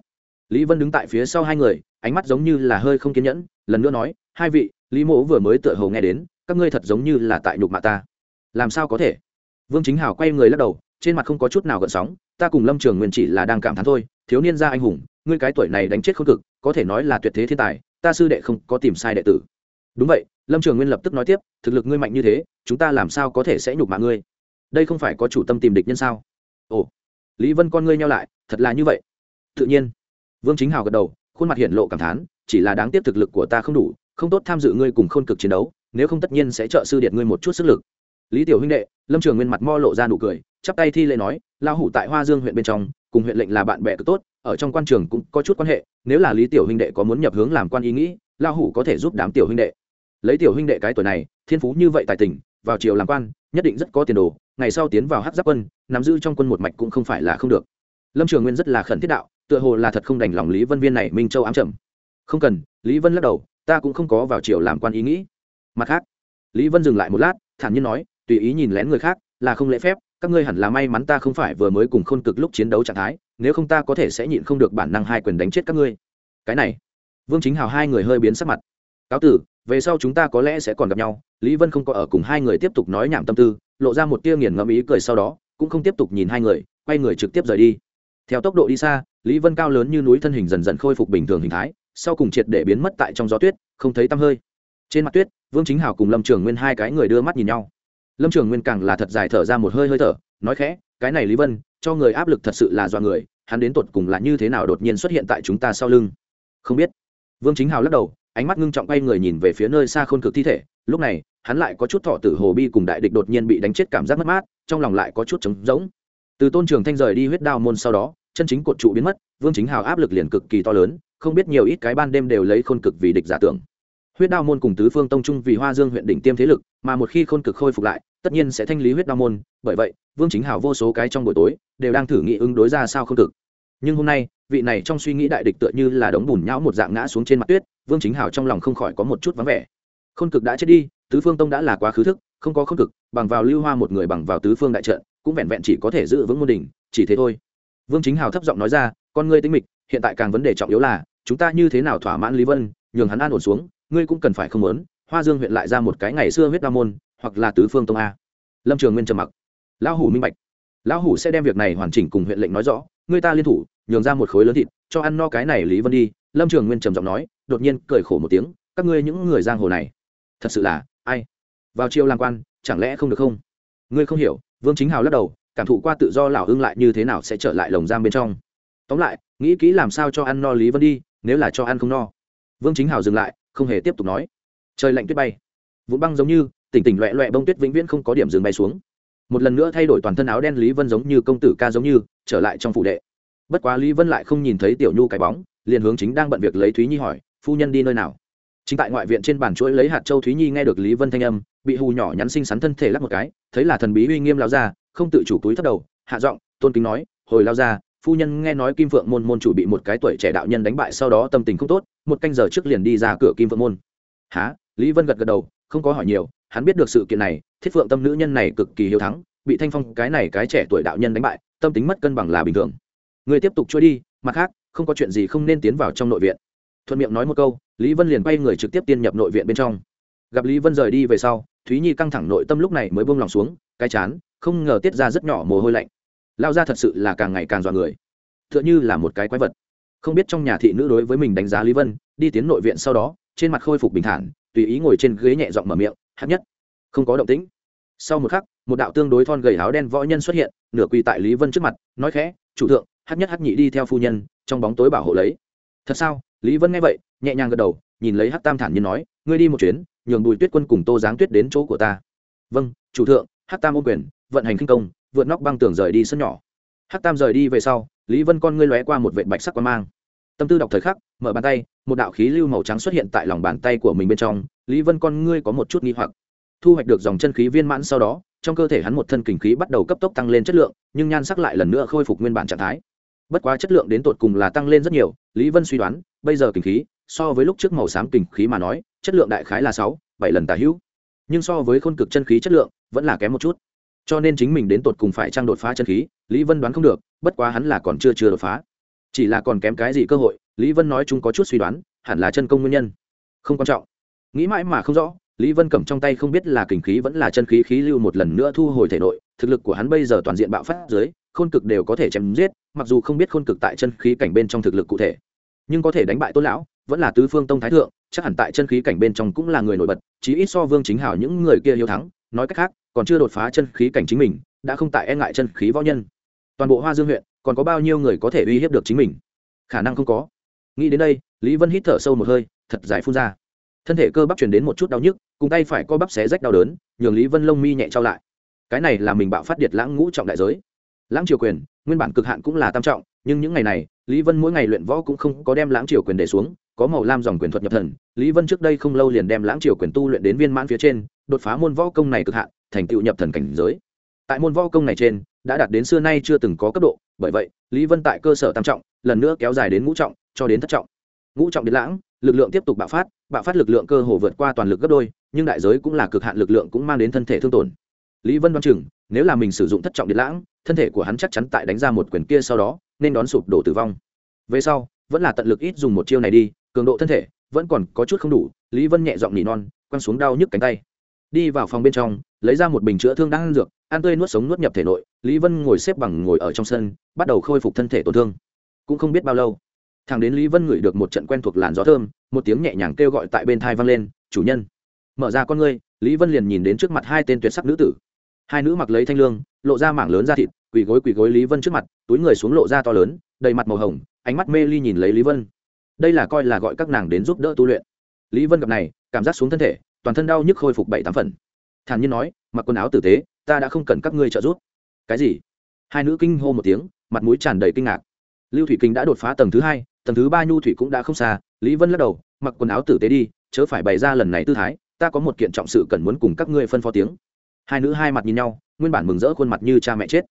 lý vân đứng tại phía sau hai người, ánh mắt giống như là hơi không kiên nhẫn, lần nữa nói, hai vị, lý mỗ vừa mới tựa hồ nghe đến, các ngươi thật giống như là tại nhục mạ ta. Làm sao có thể? Vương chính hào quay người lắc đầu, trên mặt không có chút nào gợn sóng, ta cùng lâm trường nguyên chỉ là đang cảm thán thôi, thiếu niên gia anh hùng, ngươi cái tuổi này đánh chết không cực, có thể nói là tuyệt thế thiên tài, ta sư đệ không có tìm sai đệ tử. Đúng vậy, lâm trường nguyên lập tức nói tiếp, thực lực ngươi mạnh như thế, chúng ta làm sao có thể sẽ nhục mạ ngươi? Đây không phải có chủ tâm tìm địch nhân sao? Ồ. Lý vân con ngươi nhau lại, thật là như vậy. Tự nhiên vương chính hào gật đầu, khuôn mặt hiện lộ cảm thán, chỉ là đáng tiếc thực lực của ta không đủ, không tốt tham dự ngươi cùng khôn cực chiến đấu, nếu không tất nhiên sẽ trợ sư điện ngươi một chút sức lực. Lý tiểu huynh đệ, lâm trường nguyên mặt mo lộ ra nụ cười, chắp tay thi lễ nói lao hủ tại hoa dương huyện bên trong, cùng huyện lệnh là bạn bè cực tốt, ở trong quan trường cũng có chút quan hệ, nếu là lý tiểu huynh đệ có muốn nhập hướng làm quan ý nghĩ lao hủ có thể giúp đám tiểu huynh đệ. Lấy tiểu huynh đệ cái tuổi này, thiên phú như vậy tài tình, vào triều làm quan, nhất định rất có tiền đồ, ngày sau tiến vào hát giáp quân, nắm giữ trong quân một mạch cũng không phải là không được. Lâm trường nguyên rất là khẩn thiết đạo tựa hồ là thật không đành lòng lý vân viên này minh châu ám trầm. Không cần, lý vân lắc đầu, ta cũng không có vào triều làm quan ý nghĩ. Mặt khác, lý vân dừng lại một lát, thản nhiên nói, tùy ý nhìn lén người khác, là không lễ phép, các ngươi hẳn là may mắn ta không phải vừa mới cùng khôn cực lúc chiến đấu trạng thái, nếu không ta có thể sẽ nhịn không được bản năng hai quyền đánh chết các ngươi. Cái này, vương chính hào hai người hơi biến sắc mặt. Cáo tử, về sau chúng ta có lẽ sẽ còn gặp nhau, lý vân không có ở cùng hai người tiếp tục nói nhảm tâm tư, lộ ra một tia nghiền ngẫm ý cười sau đó, cũng không tiếp tục nhìn hai người, quay người trực tiếp rời đi. Theo tốc độ đi xa lý vân cao lớn như núi thân hình dần dần khôi phục bình thường hình thái, sau cùng triệt để biến mất tại trong gió tuyết, không thấy tăm hơi. Trên mặt tuyết, vương chính hào cùng lâm trường nguyên hai cái người đưa mắt nhìn nhau. Lâm trường nguyên càng là thật dài thở ra một hơi hơi thở, nói khẽ, cái này lý vân, cho người áp lực thật sự là do người, hắn đến tột cùng là như thế nào đột nhiên xuất hiện tại chúng ta sau lưng? Không biết. Vương chính hào lắc đầu, ánh mắt ngưng trọng quay người nhìn về phía nơi xa khôn cực thi thể, lúc này, hắn lại có chút thọ tử hồ bi cùng đại địch đột nhiên bị đánh chết cảm giác mất mát, trong lòng lại có chút trống rỗng. Từ tôn trường thanh rời đi huyết đao môn sau đó chân chính cột trụ biến mất, vương chính hào áp lực liền cực kỳ to lớn, không biết nhiều ít cái ban đêm đều lấy khôn cực vì địch giả tưởng. Huyết đao môn cùng tứ phương tông trung vì hoa dương huyện đỉnh tiêm thế lực, mà một khi khôn cực khôi phục lại, tất nhiên sẽ thanh lý huyết đao môn, bởi vậy, vương chính hào vô số cái trong buổi tối, đều đang thử nghĩ ứng đối ra sao khôn cực. Nhưng hôm nay, vị này trong suy nghĩ đại địch tựa như là đống bùn nhão một dạng ngã xuống trên mặt tuyết, vương chính hào trong lòng không khỏi có một chút vắng vẻ. Khôn cực đã chết đi, tứ phương tông đã là quá khứ thức, không có khôn cực, bằng vào lưu hoa một người bằng vào tứ phương đại trận, cũng vẹn vẹn chỉ có thể giữ vững môn đỉnh, chỉ thế thôi vương chính hào thấp giọng nói ra, con ngươi tính mịch, hiện tại càng vấn đề trọng yếu là, chúng ta như thế nào thỏa mãn lý vân, nhường hắn an ổn xuống, ngươi cũng cần phải không muốn, hoa dương huyện lại ra một cái ngày xưa huyết đa môn, hoặc là tứ phương tông a. Lâm trường nguyên trầm mặc. Lão hủ minh bạch. Lão hủ sẽ đem việc này hoàn chỉnh cùng huyện lệnh nói rõ người ta liên thủ, nhường ra một khối lớn thịt, cho ăn no cái này lý vân đi. Lâm trường nguyên trầm giọng nói, đột nhiên cười khổ một tiếng, các ngươi những người giang hồ này, thật sự là, ai? Vào chiêu làm quan, chẳng lẽ không được không? Ngươi không hiểu, vương chính hào lắc đầu cảm thụ qua tự do lão ưng lại như thế nào sẽ trở lại lồng giam bên trong. Tóm lại, nghĩ kỹ làm sao cho ăn no lý vân đi, nếu là cho ăn không no. Vương chính hào dừng lại, không hề tiếp tục nói. Trời lạnh tuyết bay. Vụn băng giống như, tỉnh tỉnh loẹ loẹ bông tuyết vĩnh viễn không có điểm dừng bay xuống. Một lần nữa thay đổi toàn thân áo đen lý vân giống như công tử ca giống như, trở lại trong phủ đệ. Bất quá lý vân lại không nhìn thấy tiểu nhu cái bóng, liền hướng chính đang bận việc lấy thúy nhi hỏi, phu nhân đi nơi nào? Chính tại ngoại viện trên bàn chuỗi lấy hạt châu thúy nhi nghe được lý vân thanh âm, bị hù nhỏ nhắn xinh xắn thân thể lắc một cái, thấy là thần bí uy nghiêm lao ra không tự chủ túi thất đầu, hạ giọng, tôn kính nói, hồi lao ra, phu nhân nghe nói kim phượng môn môn chủ bị một cái tuổi trẻ đạo nhân đánh bại, sau đó tâm tình không tốt, một canh giờ trước liền đi ra cửa kim phượng môn. Há lý vân gật gật đầu, không có hỏi nhiều, hắn biết được sự kiện này, thiết phượng tâm nữ nhân này cực kỳ hiếu thắng, bị thanh phong cái này cái trẻ tuổi đạo nhân đánh bại, tâm tính mất cân bằng là bình thường. Người tiếp tục trôi đi, mặt khác, không có chuyện gì không nên tiến vào trong nội viện. Thuận miệng nói một câu, lý vân liền quay người trực tiếp tiên nhập nội viện bên trong. Gặp lý vân rời đi về sau, thúy nhi căng thẳng nội tâm lúc này mới buông lòng xuống, cái chán không ngờ tiết ra rất nhỏ mồ hôi lạnh. Lao ra thật sự là càng ngày càng dọa người. T h ư ợ n h ư là một cái quái vật. Không biết trong nhà thị nữ đối với mình đánh giá lý vân, đi tiến nội viện sau đó, trên mặt khôi phục bình thản, tùy ý ngồi trên ghế nhẹ giọng mở miệng hát nhất. Không có động tĩnh. Sau một khắc, một đạo tương đối thon gầy áo đen võ nhân xuất hiện, nửa quỳ tại lý vân trước mặt, nói khẽ, chủ thượng hát nhất hát nhị đi theo phu nhân, trong bóng tối bảo hộ lấy. Thật sao? Lý vân nghe vậy, nhẹ nhàng gật đầu, nhìn lấy hát tam thản nhiên nói, ngươi đi một chuyến, nhường bùi tuyết quân cùng tô giáng tuyết đến chỗ của ta. Vâng chủ thượng. Hát tam ôm quyền vận hành kinh công, vượt nóc băng tường rời đi sân nhỏ. Hát tam rời đi về sau, lý vân con ngươi lóe qua một vệ bạch sắc quan mang. Tâm tư đọc thời khắc, mở bàn tay, một đạo khí lưu màu trắng xuất hiện tại lòng bàn tay của mình bên trong, lý vân con ngươi có một chút nghi hoặc. Thu hoạch được dòng chân khí viên mãn sau đó, trong cơ thể hắn một thân kình khí bắt đầu cấp tốc tăng lên chất lượng, nhưng nhan sắc lại lần nữa khôi phục nguyên bản trạng thái. Bất quá chất lượng đến tột cùng là tăng lên rất nhiều, lý vân suy đoán, bây giờ kình khí, so với lúc trước màu xám kình khí mà nói, chất lượng đại khái là sáu, bảy lần tà hữu. Nhưng so với khôn cực chân khí chất lượng, vẫn là kém một chút cho nên chính mình đến tột cùng phải trang đột phá chân khí, lý vân đoán không được, bất quá hắn là còn chưa chưa đột phá. Chỉ là còn kém cái gì cơ hội, lý vân nói chúng có chút suy đoán, hẳn là chân công nguyên nhân. Không quan trọng. Nghĩ mãi mà không rõ, lý vân cầm trong tay không biết là kình khí vẫn là chân khí khí lưu một lần nữa thu hồi thể nội, thực lực của hắn bây giờ toàn diện bạo phát dưới, khôn cực đều có thể chém giết, mặc dù không biết khôn cực tại chân khí cảnh bên trong thực lực cụ thể. Nhưng có thể đánh bại tôn lão, vẫn là tứ phương tông thái thượng, chắc hẳn tại chân khí cảnh bên trong cũng là người nổi bật, chí ít so vương chính hảo những người kia hiếu thắng nói cách khác, còn chưa đột phá chân khí cảnh chính mình, đã không tại e ngại chân khí võ nhân. Toàn bộ hoa dương huyện, còn có bao nhiêu người có thể uy hiếp được chính mình? Khả năng không có. Nghĩ đến đây, lý vân hít thở sâu một hơi, thật dài phun ra. Thân thể cơ bắp truyền đến một chút đau nhức, cùng tay phải co bắp xé rách đau đớn, nhường lý vân lông mi nhẹ trao lại. Cái này là mình bạo phát điệt lãng ngũ trọng đại giới. Lãng triều quyền, nguyên bản cực hạn cũng là tam trọng, nhưng những ngày này, lý vân mỗi ngày luyện võ cũng không có đem lãng triều quyền để xuống, có màu lam dòng quyền thuật nhập thần. Lý vân trước đây không lâu liền đem lãng triều quyền tu luyện đến viên mãn phía trên đột phá môn võ công này cực hạn, thành tựu nhập thần cảnh giới. Tại môn võ công này trên, đã đạt đến xưa nay chưa từng có cấp độ, bởi vậy, lý vân tại cơ sở tam trọng, lần nữa kéo dài đến ngũ trọng, cho đến thất trọng. Ngũ trọng đến lãng, lực lượng tiếp tục bạo phát bạo phát lực lượng cơ hồ vượt qua toàn lực gấp đôi, nhưng đại giới cũng là cực hạn lực lượng cũng mang đến thân thể thương tổn. Lý vân đoán chừng, nếu là mình sử dụng thất trọng điện lãng, thân thể của hắn chắc chắn tại đánh ra một quyền kia sau đó, nên đón sụp đổ tử vong. Về sau, vẫn là tận lực ít dùng một chiêu này đi, cường độ thân thể vẫn còn có chút không đủ, lý vân nhẹ giọng nỉ non, quăng xuống đau nhức cánh tay đi vào phòng bên trong, lấy ra một bình chữa thương đang ăn dược, ăn tươi nuốt sống nuốt nhập thể nội, lý vân ngồi xếp bằng ngồi ở trong sân, bắt đầu khôi phục thân thể tổn thương. Cũng không biết bao lâu thằng đến lý vân ngửi được một trận quen thuộc làn gió thơm, một tiếng nhẹ nhàng kêu gọi tại bên thai vang lên, chủ nhân, mở ra con ngươi. Lý vân liền nhìn đến trước mặt hai tên tuyệt sắc nữ tử. Hai nữ mặc lấy thanh lương, lộ ra mảng lớn da thịt, quỳ gối quỳ gối lý vân trước mặt, túi người xuống lộ ra to lớn, đầy mặt màu hồng, ánh mắt mê ly nhìn lấy lý vân. Đây là coi là gọi các nàng đến giúp đỡ tu luyện. Lý vân gặp này, cảm giác xuống thân thể toàn thân đau nhức khôi phục bảy tám phần. Thản nhiên nói, mặc quần áo tử tế, ta đã không cần các ngươi trợ giúp. Cái gì? Hai nữ kinh hô một tiếng, mặt mũi tràn đầy kinh ngạc. Lưu thủy kinh đã đột phá tầng thứ hai, tầng thứ ba nhu thủy cũng đã không xa, lý vân lắc đầu, mặc quần áo tử tế đi, chớ phải bày ra lần này tư thái, ta có một kiện trọng sự cần muốn cùng các ngươi phân phó tiếng. Hai nữ hai mặt nhìn nhau, nguyên bản mừng rỡ khuôn mặt như cha mẹ chết.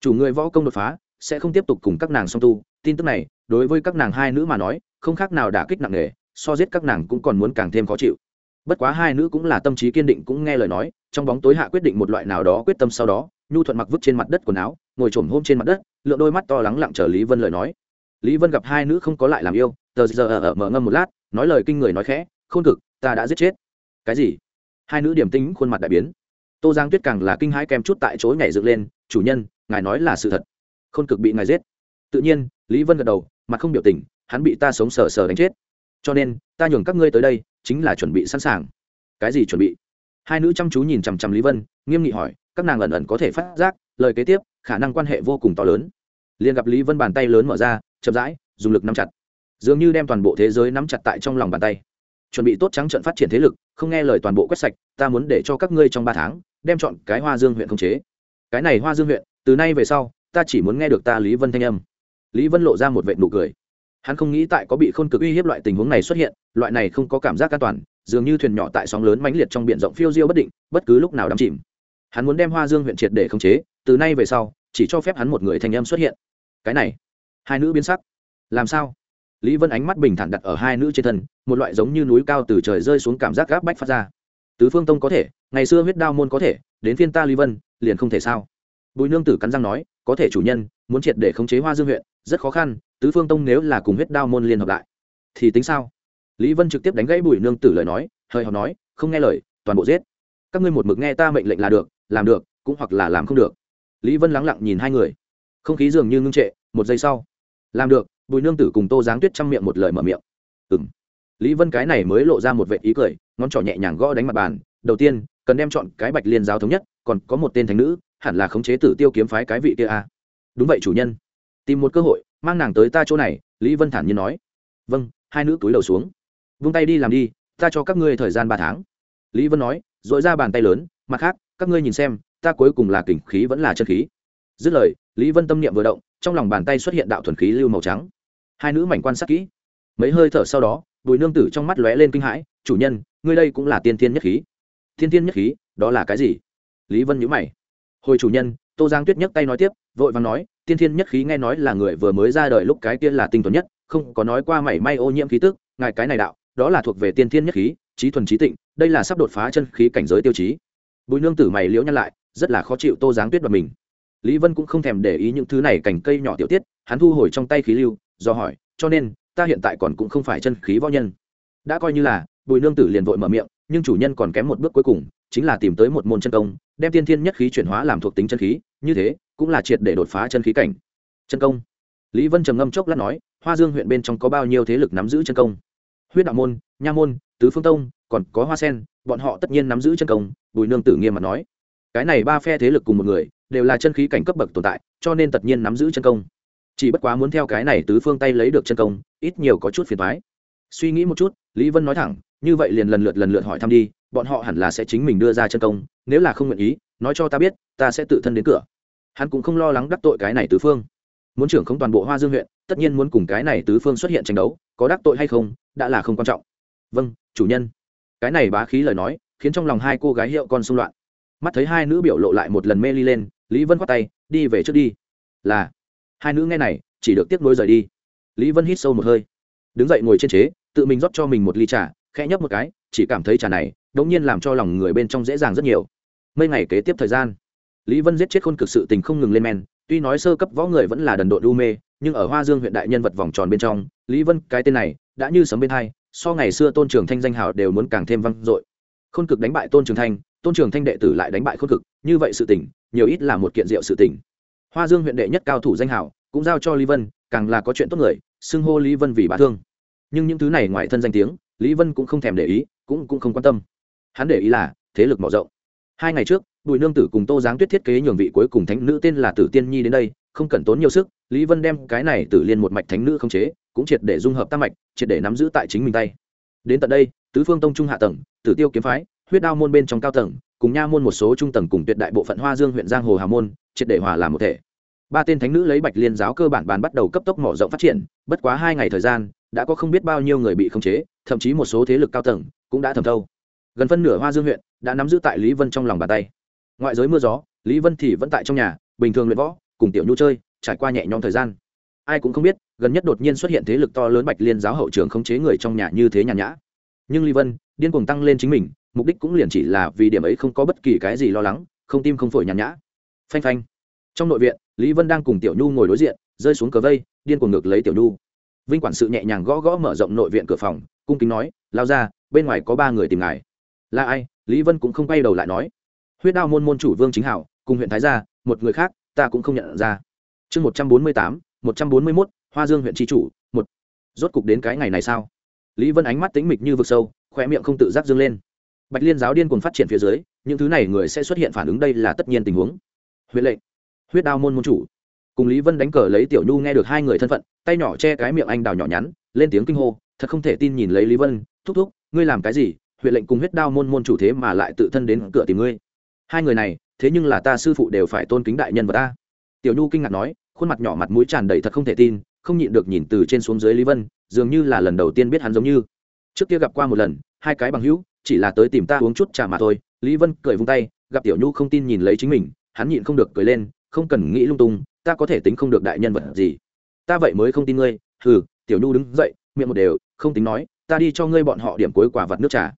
Chủ người võ công đột phá, sẽ không tiếp tục cùng các nàng song tu. Tin tức này, đối với các nàng hai nữ mà nói, không khác nào đả kích nặng nề, so giết các nàng cũng còn muốn càng thêm khó chịu bất quá hai nữ cũng là tâm trí kiên định cũng nghe lời nói, trong bóng tối hạ quyết định một loại nào đó quyết tâm sau đó, nhu thuận mặc vứt trên mặt đất quần áo, ngồi trồm hôm trên mặt đất lượng đôi mắt to lắng lặng chờ lý vân lời nói. Lý vân gặp hai nữ không có lại làm yêu, tờ giờ ở mở ngâm một lát, nói lời kinh người nói khẽ, khôn cực, ta đã giết chết. Cái gì? Hai nữ điểm tính khuôn mặt đại biến. Tô giang tuyết càng là kinh hãi kèm chút tại chỗ nhảy dựng lên, chủ nhân, ngài nói là sự thật. Khôn cực bị ngài giết. Tự nhiên, lý vân gật đầu, mặt không biểu tình, hắn bị ta sống sờ sờ đánh chết cho nên, ta nhường các ngươi tới đây, chính là chuẩn bị sẵn sàng. Cái gì chuẩn bị? Hai nữ chăm chú nhìn chằm chằm lý vân, nghiêm nghị hỏi, các nàng ẩn ẩn có thể phát giác, lời kế tiếp, khả năng quan hệ vô cùng to lớn. Liền gặp lý vân bàn tay lớn mở ra, chậm rãi, dùng lực nắm chặt. Dường như đem toàn bộ thế giới nắm chặt tại trong lòng bàn tay. Chuẩn bị tốt trắng trận phát triển thế lực, không nghe lời toàn bộ quét sạch, ta muốn để cho các ngươi trong ba tháng, đem chọn cái hoa dương huyện không chế. Cái này hoa dương huyện, từ nay về sau, ta chỉ muốn nghe được ta lý vân thanh âm. Lý vân lộ ra một vệ nụ cười hắn không nghĩ tại có bị khôn cực uy hiếp loại tình huống này xuất hiện, loại này không có cảm giác an toàn, dường như thuyền nhỏ tại sóng lớn mãnh liệt trong b i ể n rộng phiêu diêu bất định, bất cứ lúc nào đắm chìm. Hắn muốn đem hoa dương huyện triệt để khống chế, từ nay về sau, chỉ cho phép hắn một người thành âm xuất hiện. Cái này, hai nữ biến sắc. Làm sao? Lý vân ánh mắt bình thản đặt ở hai nữ trên thân, một loại giống như núi cao từ trời rơi xuống cảm giác gáp bách phát ra. Tứ phương tông có thể, ngày xưa huyết đao môn có thể, đến phiên ta lý vân, liền không thể sao? Bùi nương tử cắn răng nói, có thể chủ nhân, muốn triệt để khống chế hoa dương huyện rất khó khăn, tứ phương tông nếu là cùng huyết đao môn liên hợp lại, thì tính sao? Lý vân trực tiếp đánh gãy bùi nương tử lời nói, hơi họ nói, không nghe lời, toàn bộ giết. Các ngươi một mực nghe ta mệnh lệnh là được, làm được, cũng hoặc là làm không được. Lý vân lắng lặng nhìn hai người. Không khí dường như ngưng trệ, một giây sau. Làm được, bùi nương tử cùng tô giáng tuyết chăm miệng một lời mở miệng. Ừ m lý vân cái này mới lộ ra một vệ ý cười, ngón trỏ nhẹ nhàng gõ đánh mặt bàn. Đầu tiên, cần đem chọn cái bạch liên giáo thống nhất, còn có một tên thánh nữ, hẳn là khống chế tử tiêu kiếm phái cái vị kia a. À. đúng vậy, chủ nhân tìm một cơ hội, mang nàng tới ta chỗ này, lý vân thản nhiên nói. Vâng hai nữ túi đầu xuống. Vung tay đi làm đi, ta cho các ngươi thời gian ba tháng. Lý vân nói dội ra bàn tay lớn, mặt khác, các ngươi nhìn xem, ta cuối cùng là kỉnh khí vẫn là chân khí. Dứt lời, lý vân tâm niệm vừa động, trong lòng bàn tay xuất hiện đạo thuần khí lưu màu trắng. Hai nữ mảnh quan sát kỹ. Mấy hơi thở sau đó, bùi nương tử trong mắt lóe lên kinh hãi, chủ nhân, ngươi đây cũng là tiên thiên nhất khí. Thiên thiên nhất khí? Đó là cái gì? Lý vân nhữ mày. Hồi chủ nhân tô giang tuyết nhấc tay nói tiếp, vội vàng nói, tiên thiên nhất khí nghe nói là người vừa mới ra đời lúc cái kia là tinh thuần nhất, không có nói qua mảy may ô nhiễm khí tức, ngài cái này đạo, đó là thuộc về tiên thiên nhất khí, trí thuần trí tịnh, đây là sắp đột phá chân khí cảnh giới tiêu chí. Bùi nương tử mày liễu nhăn lại, rất là khó chịu tô giáng tuyết và mình. Lý vân cũng không thèm để ý những thứ này cành cây nhỏ tiểu tiết, hắn thu hồi trong tay khí lưu, do hỏi, cho nên, ta hiện tại còn cũng không phải chân khí võ nhân. Đã coi như là, bùi nương tử liền vội mở miệng nhưng chủ nhân còn kém một bước cuối cùng, chính là tìm tới một môn chân công, đem tiên thiên nhất khí chuyển hóa làm thuộc tính chân khí, như thế cũng là triệt để đột phá chân khí cảnh. Chân công. Lý vân trầm ngâm chốc lát nói, hoa dương huyện bên trong có bao nhiêu thế lực nắm giữ chân công? Huyết đạo môn, nha môn, tứ phương tông, còn có hoa sen, bọn họ tất nhiên nắm giữ chân công, bùi nương tử nghiêm mặt nói. Cái này ba phe thế lực cùng một người, đều là chân khí cảnh cấp bậc tồn tại, cho nên tất nhiên nắm giữ chân công. Chỉ bất quá muốn theo cái này tứ phương tay lấy được chân công, ít nhiều có chút phiền thoái suy nghĩ một chút, lý vân nói thẳng như vậy liền lần lượt lần lượt hỏi thăm đi, bọn họ hẳn là sẽ chính mình đưa ra chân công, nếu là không nguyện ý, nói cho ta biết, ta sẽ tự thân đến cửa. Hắn cũng không lo lắng đắc tội cái này tứ phương. Muốn trưởng không toàn bộ hoa dương huyện, tất nhiên muốn cùng cái này tứ phương xuất hiện tranh đấu, có đắc tội hay không, đã là không quan trọng. Vâng chủ nhân. Cái này bá khí lời nói, khiến trong lòng hai cô gái hiệu con xung loạn. Mắt thấy hai nữ biểu lộ lại một lần mê ly lên, lý vân khoát tay, đi về trước đi. Là. Hai nữ nghe này, chỉ được tiếp nối rời đi. Lý vân hít sâu một hơi. Đứng dậy ngồi trên chế, tự mình rót cho mình một ly trà khẽ nhấp một cái, chỉ cảm thấy trà này đ ỗ n g nhiên làm cho lòng người bên trong dễ dàng rất nhiều. Mấy ngày kế tiếp thời gian, lý vân giết chết khôn cực sự tình không ngừng lên men, tuy nói sơ cấp võ người vẫn là đần độn đu mê, nhưng ở hoa dương huyện đại nhân vật vòng tròn bên trong, lý vân, cái tên này, đã như sấm bên hai, so ngày xưa tôn trường thanh danh hào đều muốn càng thêm vang dội. Khôn cực đánh bại tôn trường thanh, tôn trường thanh đệ tử lại đánh bại khôn cực, như vậy sự tỉnh nhiều ít là một kiện diệu sự tỉnh hoa dương huyện đệ nhất cao thủ danh hảo cũng giao cho lý vân, càng là có chuyện tốt người, xưng hô lý vân vì bá thương. Nhưng những thứ này ngoài thân danh tiếng lý vân cũng không thèm để ý, cũng cũng không quan tâm. Hắn để ý là, thế lực mở rộng. Hai ngày trước, bùi nương tử cùng tô giáng tuyết thiết kế nhường vị cuối cùng thánh nữ tên là tử tiên nhi đến đây, không cần tốn nhiều sức, lý vân đem cái này tử liên một mạch thánh nữ không chế, cũng triệt để dung hợp tam mạch, triệt để nắm giữ tại chính mình tay. Đến tận đây, tứ phương tông trung hạ tầng, tử tiêu kiếm phái, huyết đao môn bên trong cao tầng, cùng nha môn một số trung tầng cùng tuyệt đại bộ phận hoa dương huyện giang hồ hà môn, triệt để hòa làm một thể. Ba tên thánh nữ lấy bạch liên giáo cơ bản bàn bắt đầu cấp tốc mở rộng phát triển, bất quá hai ngày thời gian, đã có không biết bao nhiêu người bị khống chế thậm chí một số thế lực cao tầng cũng đã thẩm thâu. Gần phân nửa hoa dương huyện đã nắm giữ tại lý vân trong lòng bàn tay. Ngoại giới mưa gió, lý vân thì vẫn tại trong nhà, bình thường luyện võ, cùng tiểu nhu chơi, trải qua nhẹ nhõm thời gian. Ai cũng không biết, gần nhất đột nhiên xuất hiện thế lực to lớn bạch liên giáo hậu trường khống chế người trong nhà như thế nhàn nhã. Nhưng lý vân, điên cuồng tăng lên chính mình, mục đích cũng liền chỉ là vì điểm ấy không có bất kỳ cái gì lo lắng, không tim không phổi nhàn nhã. Phanh phanh. Trong nội viện, lý vân đang cùng tiểu nhu ngồi đối diện, rơi xuống cờ vây, điên cuồng ngược lấy tiểu nhu vinh quản sự nhẹ nhàng gõ gõ mở rộng nội viện cửa phòng, cung kính nói, lao ra, bên ngoài có ba người tìm ngài. Là ai? Lý vân cũng không quay đầu lại nói. Huyết đao môn môn chủ vương chính hảo, cùng huyện thái gia, một người khác, ta cũng không nhận ra. Chương một trăm bốn mươi tám, một trăm bốn mươi mốt, hoa dương huyện tri chủ, một. Rốt cục đến cái ngày này sao? Lý vân ánh mắt tính mịch như vực sâu khoe miệng không tự giác dâng lên. Bạch liên giáo điên cùng phát triển phía dưới, những thứ này người sẽ xuất hiện phản ứng đây là tất nhiên tình huống. Huyết lệnh. Huyết đao môn môn chủ cùng lý vân đánh cờ lấy tiểu nhu nghe được hai người thân phận, tay nhỏ che cái miệng anh đào nhỏ nhắn, lên tiếng kinh hô, thật không thể tin nhìn lấy lý vân, thúc thúc, ngươi làm cái gì? Huyện lệnh cùng huyết đao môn môn chủ thế mà lại tự thân đến cửa tìm ngươi. Hai người này, thế nhưng là ta sư phụ đều phải tôn kính đại nhân và ta tiểu nhu kinh ngạc nói, khuôn mặt nhỏ mặt mũi tràn đầy thật không thể tin, không nhịn được nhìn từ trên xuống dưới lý vân, dường như là lần đầu tiên biết hắn giống như. Trước kia gặp qua một lần, hai cái bằng hữu, chỉ là tới tìm ta uống chút trà mà thôi. Lý vân cười vung tay, gặp tiểu nhu không tin nhìn lấy chính mình, hắn nhịn không được cười lên, không cần nghĩ lung tung ta có thể tính không được đại nhân vật gì. Ta vậy mới không tin ngươi. Hừ, tiểu nhu đứng dậy, miệng một đều, không tính nói, ta đi cho ngươi bọn họ điểm cuối quả vật nước trà.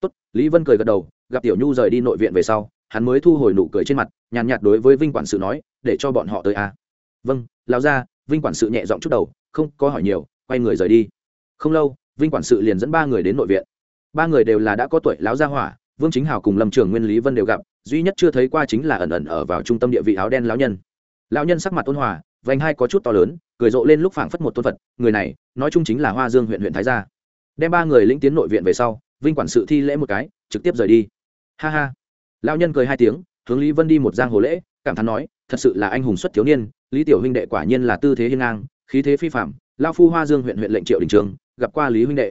Tốt, lý vân cười gật đầu, gặp tiểu nhu rời đi nội viện về sau, hắn mới thu hồi nụ cười trên mặt, nhàn nhạt đối với vinh quản sự nói, để cho bọn họ tới à. vâng lao ra vinh quản sự nhẹ giọng chút đầu, không có hỏi nhiều, quay người rời đi. Không lâu, vinh quản sự liền dẫn ba người đến nội viện. Ba người đều là đã có tuổi lão gia hỏa, vương chính hào cùng lâm trường nguyên, lý vân đều gặp, duy nhất chưa thấy qua chính là ẩn ẩn ở vào trung tâm địa vị áo đen lão nhân lão nhân sắc mặt ôn hòa, vành hai có chút to lớn, cười rộ lên lúc phảng phất một tôn vật người này, nói chung chính là hoa dương huyện huyện thái gia. Đem ba người lĩnh tiến nội viện về sau, vinh quản sự thi lễ một cái, trực tiếp rời đi. Ha ha. Lão nhân cười hai tiếng, hướng lý vân đi một giang hồ lễ, cảm thán nói, thật sự là anh hùng xuất thiếu niên, lý tiểu huynh đệ quả nhiên là tư thế hiên ngang, khí thế phi phạm lao phu hoa dương huyện huyện lệnh triệu đình trường, gặp qua lý huynh đệ.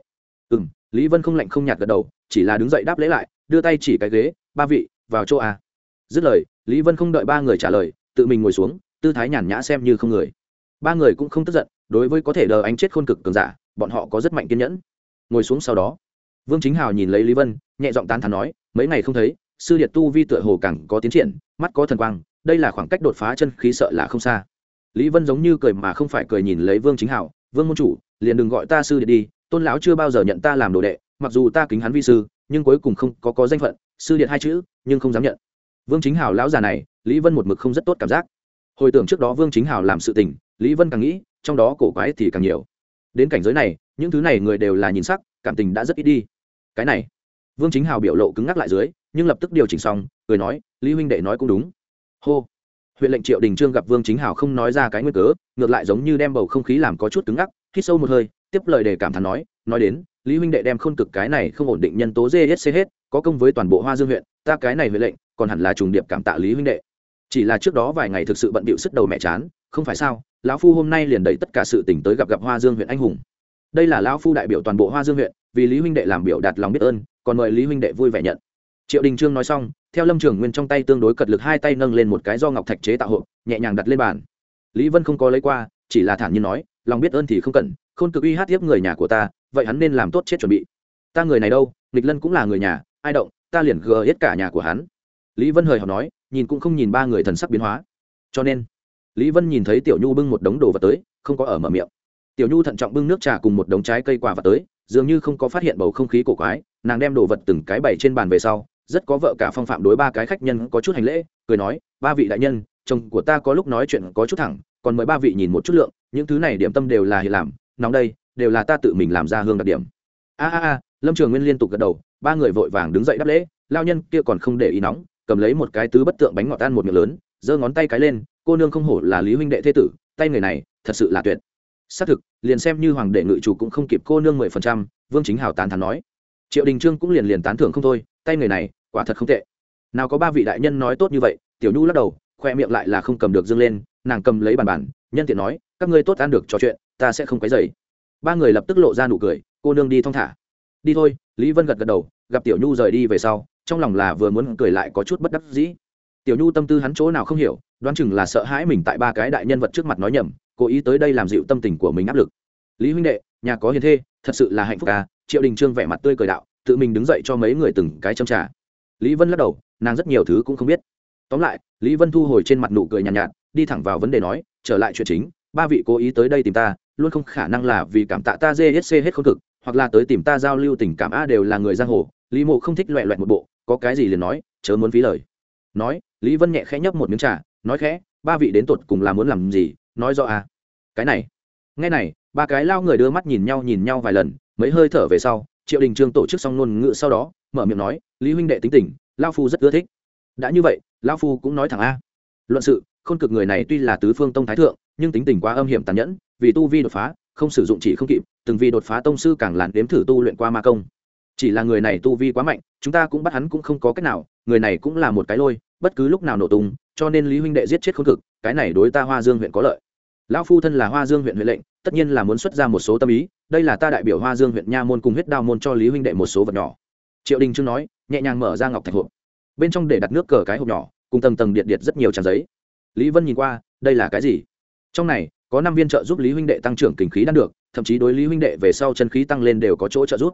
Ừ m lý vân không lạnh không nhạt gật đầu, chỉ là đứng dậy đáp lễ lại, đưa tay chỉ cái ghế, ba vị, vào chỗ a. Dứt lời, lý vân không đợi ba người trả lời tự mình ngồi xuống tư thái nhàn nhã xem như không người. Ba người cũng không tức giận đối với có thể đờ anh chết khôn cực cường giả bọn họ có rất mạnh kiên nhẫn. Ngồi xuống sau đó vương chính hào nhìn lấy lý vân nhẹ giọng tán thán nói mấy ngày không thấy sư điệt tu vi tựa hồ càng có tiến triển mắt có thần quang đây là khoảng cách đột phá chân khí sợ là không xa. Lý vân giống như cười mà không phải cười nhìn lấy vương chính hào, vương môn chủ liền đừng gọi ta sư điệt đi tôn lão chưa bao giờ nhận ta làm đồ đệ mặc dù ta kính hắn vi sư nhưng cuối cùng không có có danh phận sư điện hai chữ nhưng không dám nhận vương chính hào lão già này, lý vân một mực không rất tốt cảm giác. Hồi tưởng trước đó vương chính hào làm sự tình, lý vân càng nghĩ, trong đó cổ quái thì càng nhiều. Đến cảnh giới này, những thứ này người đều là nhìn sắc, cảm tình đã rất ít đi. Cái này, vương chính hào biểu lộ cứng ngắc lại dưới, nhưng lập tức điều chỉnh xong, cười nói, lý huynh đệ nói cũng đúng. Hô. Huyện lệnh triệu đình trương gặp vương chính hào không nói ra cái nguyên cớ, ngược lại giống như đem bầu không khí làm có chút cứng ngắc, hít sâu một hơi, tiếp lời để cảm thán nói nói đến, lý huynh đệ đem khôn cực cái này không ổn định nhân tố gsc hết có công với toàn bộ hoa dương huyện, ta cái này huệ lệnh còn hẳn là trùng điệp cảm tạ lý huynh đệ. Chỉ là trước đó vài ngày thực sự bận bịu sức đầu mẹ chán, không phải sao? Lão phu hôm nay liền đẩy tất cả sự tỉnh tới gặp gặp hoa dương huyện anh hùng. Đây là lão phu đại biểu toàn bộ hoa dương huyện, vì lý huynh đệ làm biểu đạt lòng biết ơn, còn mời lý huynh đệ vui vẻ nhận. Triệu đình trương nói xong, theo lâm trường nguyên trong tay tương đối cật lực hai tay nâng lên một cái do ngọc thạch chế tạo hộp, nhẹ nhàng đặt lên bàn. Lý vân không có lấy qua, chỉ là thản nhiên nói, lòng biết ơn thì không cần, khôn cực uy hát tiếp người nhà của ta, vậy hắn nên làm tốt chết chuẩn bị. Ta người này đâu, nghịch lân cũng là người nhà, ai động, ta liền gờ hết cả nhà của hắn lý vân hời họ nói, nhìn cũng không nhìn ba người thần sắc biến hóa. Cho nên, lý vân nhìn thấy tiểu nhu bưng một đống đồ vật tới, không có ở mở miệng. Tiểu nhu thận trọng bưng nước trà cùng một đống trái cây quả vật tới, dường như không có phát hiện bầu không khí cổ quái, nàng đem đồ vật từng cái bày trên bàn về sau, rất có vợ cả phong phạm đối ba cái khách nhân có chút hành lễ, cười nói, ba vị đại nhân, chồng của ta có lúc nói chuyện có chút thẳng, còn mời ba vị nhìn một chút lượng, những thứ này điểm tâm đều là hiện làm, nóng đây, đều là ta tự mình làm ra hương đặc điểm. A a a, lâm trường nguyên liên tục gật đầu, ba người vội vàng đứng dậy đáp lễ lao nhân kia còn không để ý nóng cầm lấy một cái tứ bất tượng bánh ngọt tan một miệng lớn, giơ ngón tay cái lên, cô nương không hổ là lý huynh đệ thế tử, tay người này thật sự là tuyệt. Xác thực, liền xem như hoàng đệ ngự chủ cũng không kịp cô nương mười phần trăm, vương chính hào tán thán nói. Triệu đình trương cũng liền liền tán thưởng không thôi, tay người này quả thật không tệ. Nào có ba vị đại nhân nói tốt như vậy, tiểu nhu lắc đầu, khoe miệng lại là không cầm được dâng lên, nàng cầm lấy bàn bàn, nhân tiện nói, các ngươi tốt ăn được trò chuyện, ta sẽ không quấy dày ba người lập tức lộ ra nụ cười, cô nương đi thong thả. Đi thôi, lý vân gật gật đầu, gặp tiểu nhu rời đi về sau trong lòng là vừa muốn cười lại có chút bất đắc dĩ. Tiểu nhu tâm tư hắn chỗ nào không hiểu đoán chừng là sợ hãi mình tại ba cái đại nhân vật trước mặt nói nhầm cố ý tới đây làm dịu tâm tình của mình áp lực. Lý huynh đệ nhà có hiền thê thật sự là hạnh phúc à triệu đình trương vẻ mặt tươi cười đạo tự mình đứng dậy cho mấy người từng cái châm trà. Lý vân lắc đầu nàng rất nhiều thứ cũng không biết. Tóm lại lý vân thu hồi trên mặt nụ cười nhàn nhạt, nhạt đi thẳng vào vấn đề nói trở lại chuyện chính ba vị cố ý tới đây tìm ta luôn không khả năng là vì cảm tạ ta gsc hết khôn thực hoặc là tới tìm ta giao lưu tình cảm a đều là người giang hồ lý mộ không thích loẹ loẹt một bộ có cái gì liền nói chớ muốn phí lời. Nói lý vân nhẹ khẽ nhấp một miếng trà nói khẽ ba vị đến tột cùng là muốn làm gì nói rõ à, cái này nghe này ba cái lao người đưa mắt nhìn nhau nhìn nhau vài lần mấy hơi thở về sau triệu đình trương tổ chức xong ngôn ngữ sau đó mở miệng nói lý huynh đệ tính tình lao phu rất ưa thích. Đã như vậy lao phu cũng nói thẳng a. Luận sự khôn cực người này tuy là tứ phương tông thái thượng nhưng tính tình quá âm hiểm tàn nhẫn vì tu vi đột phá không sử dụng chỉ không kịp từng vì đột phá tông sư càng làn đếm thử tu luyện qua ma công chỉ là người này tu vi quá mạnh, chúng ta cũng bắt hắn cũng không có cách nào, người này cũng là một cái lôi, bất cứ lúc nào nổ tung, cho nên lý huynh đệ giết chết khôn cực, cái này đối ta hoa dương huyện có lợi. Lão phu thân là hoa dương huyện huyện lệnh, tất nhiên là muốn xuất ra một số tâm ý, đây là ta đại biểu hoa dương huyện nha môn cùng huyết đao môn cho lý huynh đệ một số vật nhỏ. Triệu đình trương nói, nhẹ nhàng mở ra ngọc thạch hộp. Bên trong để đặt nước cờ cái hộp nhỏ, cùng tầng tầng điện điện rất nhiều tràng giấy. Lý vân nhìn qua, đây là cái gì? Trong này, có năm viên trợ giúp lý huynh đệ tăng trưởng kinh khí đan được, thậm chí đối lý huynh đệ về sau chân khí tăng lên đều có chỗ trợ giúp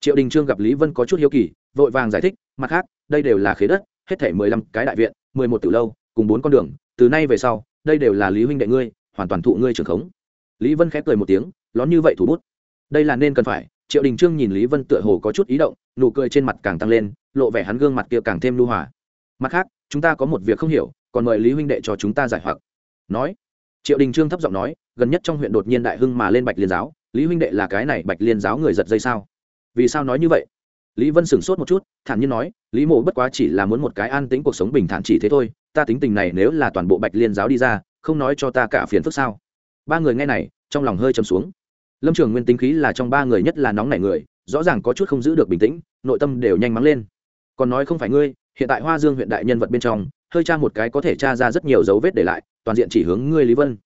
triệu đình trương gặp lý vân có chút hiếu kỳ, vội vàng giải thích, mặt khác, đây đều là khế đất, hết thể mười lăm cái đại viện, mười một từ lâu, cùng bốn con đường, từ nay về sau, đây đều là lý huynh đệ ngươi, hoàn toàn thụ ngươi trưởng khống. Lý vân khép cười một tiếng, lón như vậy thủ bút. Đây là nên cần phải. Triệu đình trương nhìn lý vân tựa hồ có chút ý động, nụ cười trên mặt càng tăng lên, lộ vẻ hắn gương mặt kia càng thêm lưu hòa. Mặt khác, chúng ta có một việc không hiểu, còn mời lý huynh đệ cho chúng ta giải hoặc. Nói, triệu đình trương thấp giọng nói, gần nhất trong huyện đột nhiên đại hưng mà lên bạch liên giáo, lý huynh đệ là cái này bạch liên giáo người giật dây sao? Vì sao nói như vậy? Lý vân sửng sốt một chút, thản nhiên nói, lý mộ bất quá chỉ là muốn một cái an tính cuộc sống bình thản chỉ thế thôi, ta tính tình này nếu là toàn bộ bạch liên giáo đi ra, không nói cho ta cả phiền phức sao? Ba người nghe này, trong lòng hơi chầm xuống. Lâm trường nguyên tính khí là trong ba người nhất là nóng nảy người, rõ ràng có chút không giữ được bình tĩnh, nội tâm đều nhanh mắng lên. Còn nói không phải ngươi, hiện tại hoa dương huyện đại nhân vật bên trong, hơi tra một cái có thể tra ra rất nhiều dấu vết để lại, toàn diện chỉ hướng ngươi lý vân.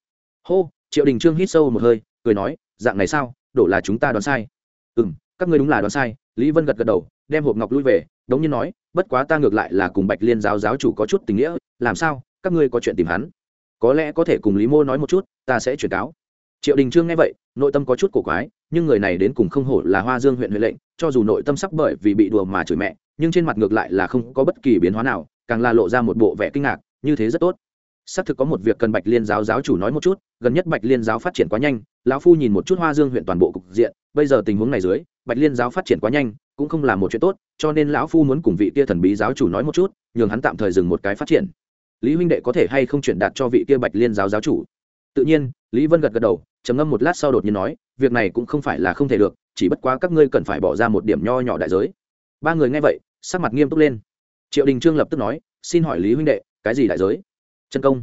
Hô, triệu đình trương hít sâu một hơi, cười nói, dạng này sao, đổ là chúng ta đoán sai. Ừ m các ngươi đúng là đoán sai, lý vân gật gật đầu, đem hộp ngọc lui về, đống nhiên nói, bất quá ta ngược lại là cùng bạch liên giáo giáo chủ có chút tình nghĩa, làm sao, các ngươi có chuyện tìm hắn? Có lẽ có thể cùng lý mô nói một chút, ta sẽ chuyển cáo. Triệu đình trương nghe vậy, nội tâm có chút cổ quái, nhưng người này đến cùng không hổ là hoa dương huyện huệ lệnh, cho dù nội tâm sắp bởi vì bị đùa mà chửi mẹ, nhưng trên mặt ngược lại là không có bất kỳ biến hóa nào, càng là lộ ra một bộ vẻ kinh ngạc, như thế rất tốt. Xác thực có một việc cần bạch liên giáo giáo chủ nói một chút, gần nhất bạch liên giáo phát triển quá nhanh, lão phu nhìn một chút hoa dương huyện toàn bộ cục diện, bây giờ tình huống này dưới bạch liên giáo phát triển quá nhanh, cũng không là một chuyện tốt, cho nên lão phu muốn cùng vị kia thần bí giáo chủ nói một chút, nhường hắn tạm thời dừng một cái phát triển. Lý huynh đệ có thể hay không chuyển đạt cho vị kia bạch liên giáo giáo chủ? Tự nhiên, lý vân gật gật đầu, trầm ngâm một lát sau đột nhiên nói, việc này cũng không phải là không thể được, chỉ bất quá các ngươi cần phải bỏ ra một điểm nho nhỏ đại giới. Ba người nghe vậy, sắc mặt nghiêm túc lên. Triệu đình trương lập tức nói, xin hỏi lý huynh đệ, cái gì đại giới? Chân công.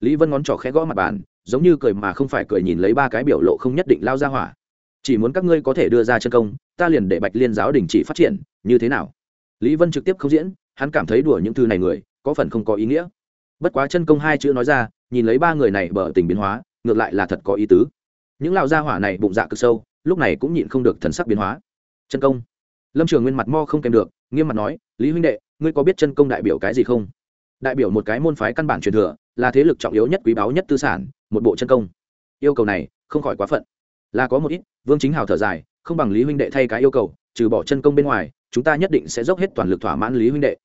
Lý vân ngón trỏ khẽ gõ mặt bàn, giống như cười mà không phải cười nhìn lấy ba cái biểu lộ không nhất định lao ra hỏa chỉ muốn các ngươi có thể đưa ra chân công, ta liền để bạch liên giáo đình chỉ phát triển, như thế nào? Lý vân trực tiếp không diễn, hắn cảm thấy đùa những thư này người, có phần không có ý nghĩa. Bất quá chân công hai chữ nói ra, nhìn lấy ba người này bở tình biến hóa, ngược lại là thật có ý tứ. Những lão gia hỏa này bụng dạ cực sâu, lúc này cũng nhịn không được thần sắc biến hóa. Chân công. Lâm trường nguyên mặt mo không kèm được, nghiêm mặt nói, lý huynh đệ, ngươi có biết chân công đại biểu cái gì không? Đại biểu một cái môn phái căn bản truyền thừa, là thế lực trọng yếu nhất quý báu nhất tư sản, một bộ chân công. Yêu cầu này không khỏi quá phận là có một ít, vương chính hào thở dài, không bằng lý huynh đệ thay cái yêu cầu, trừ bỏ chân công bên ngoài, chúng ta nhất định sẽ dốc hết toàn lực thỏa mãn lý huynh đệ.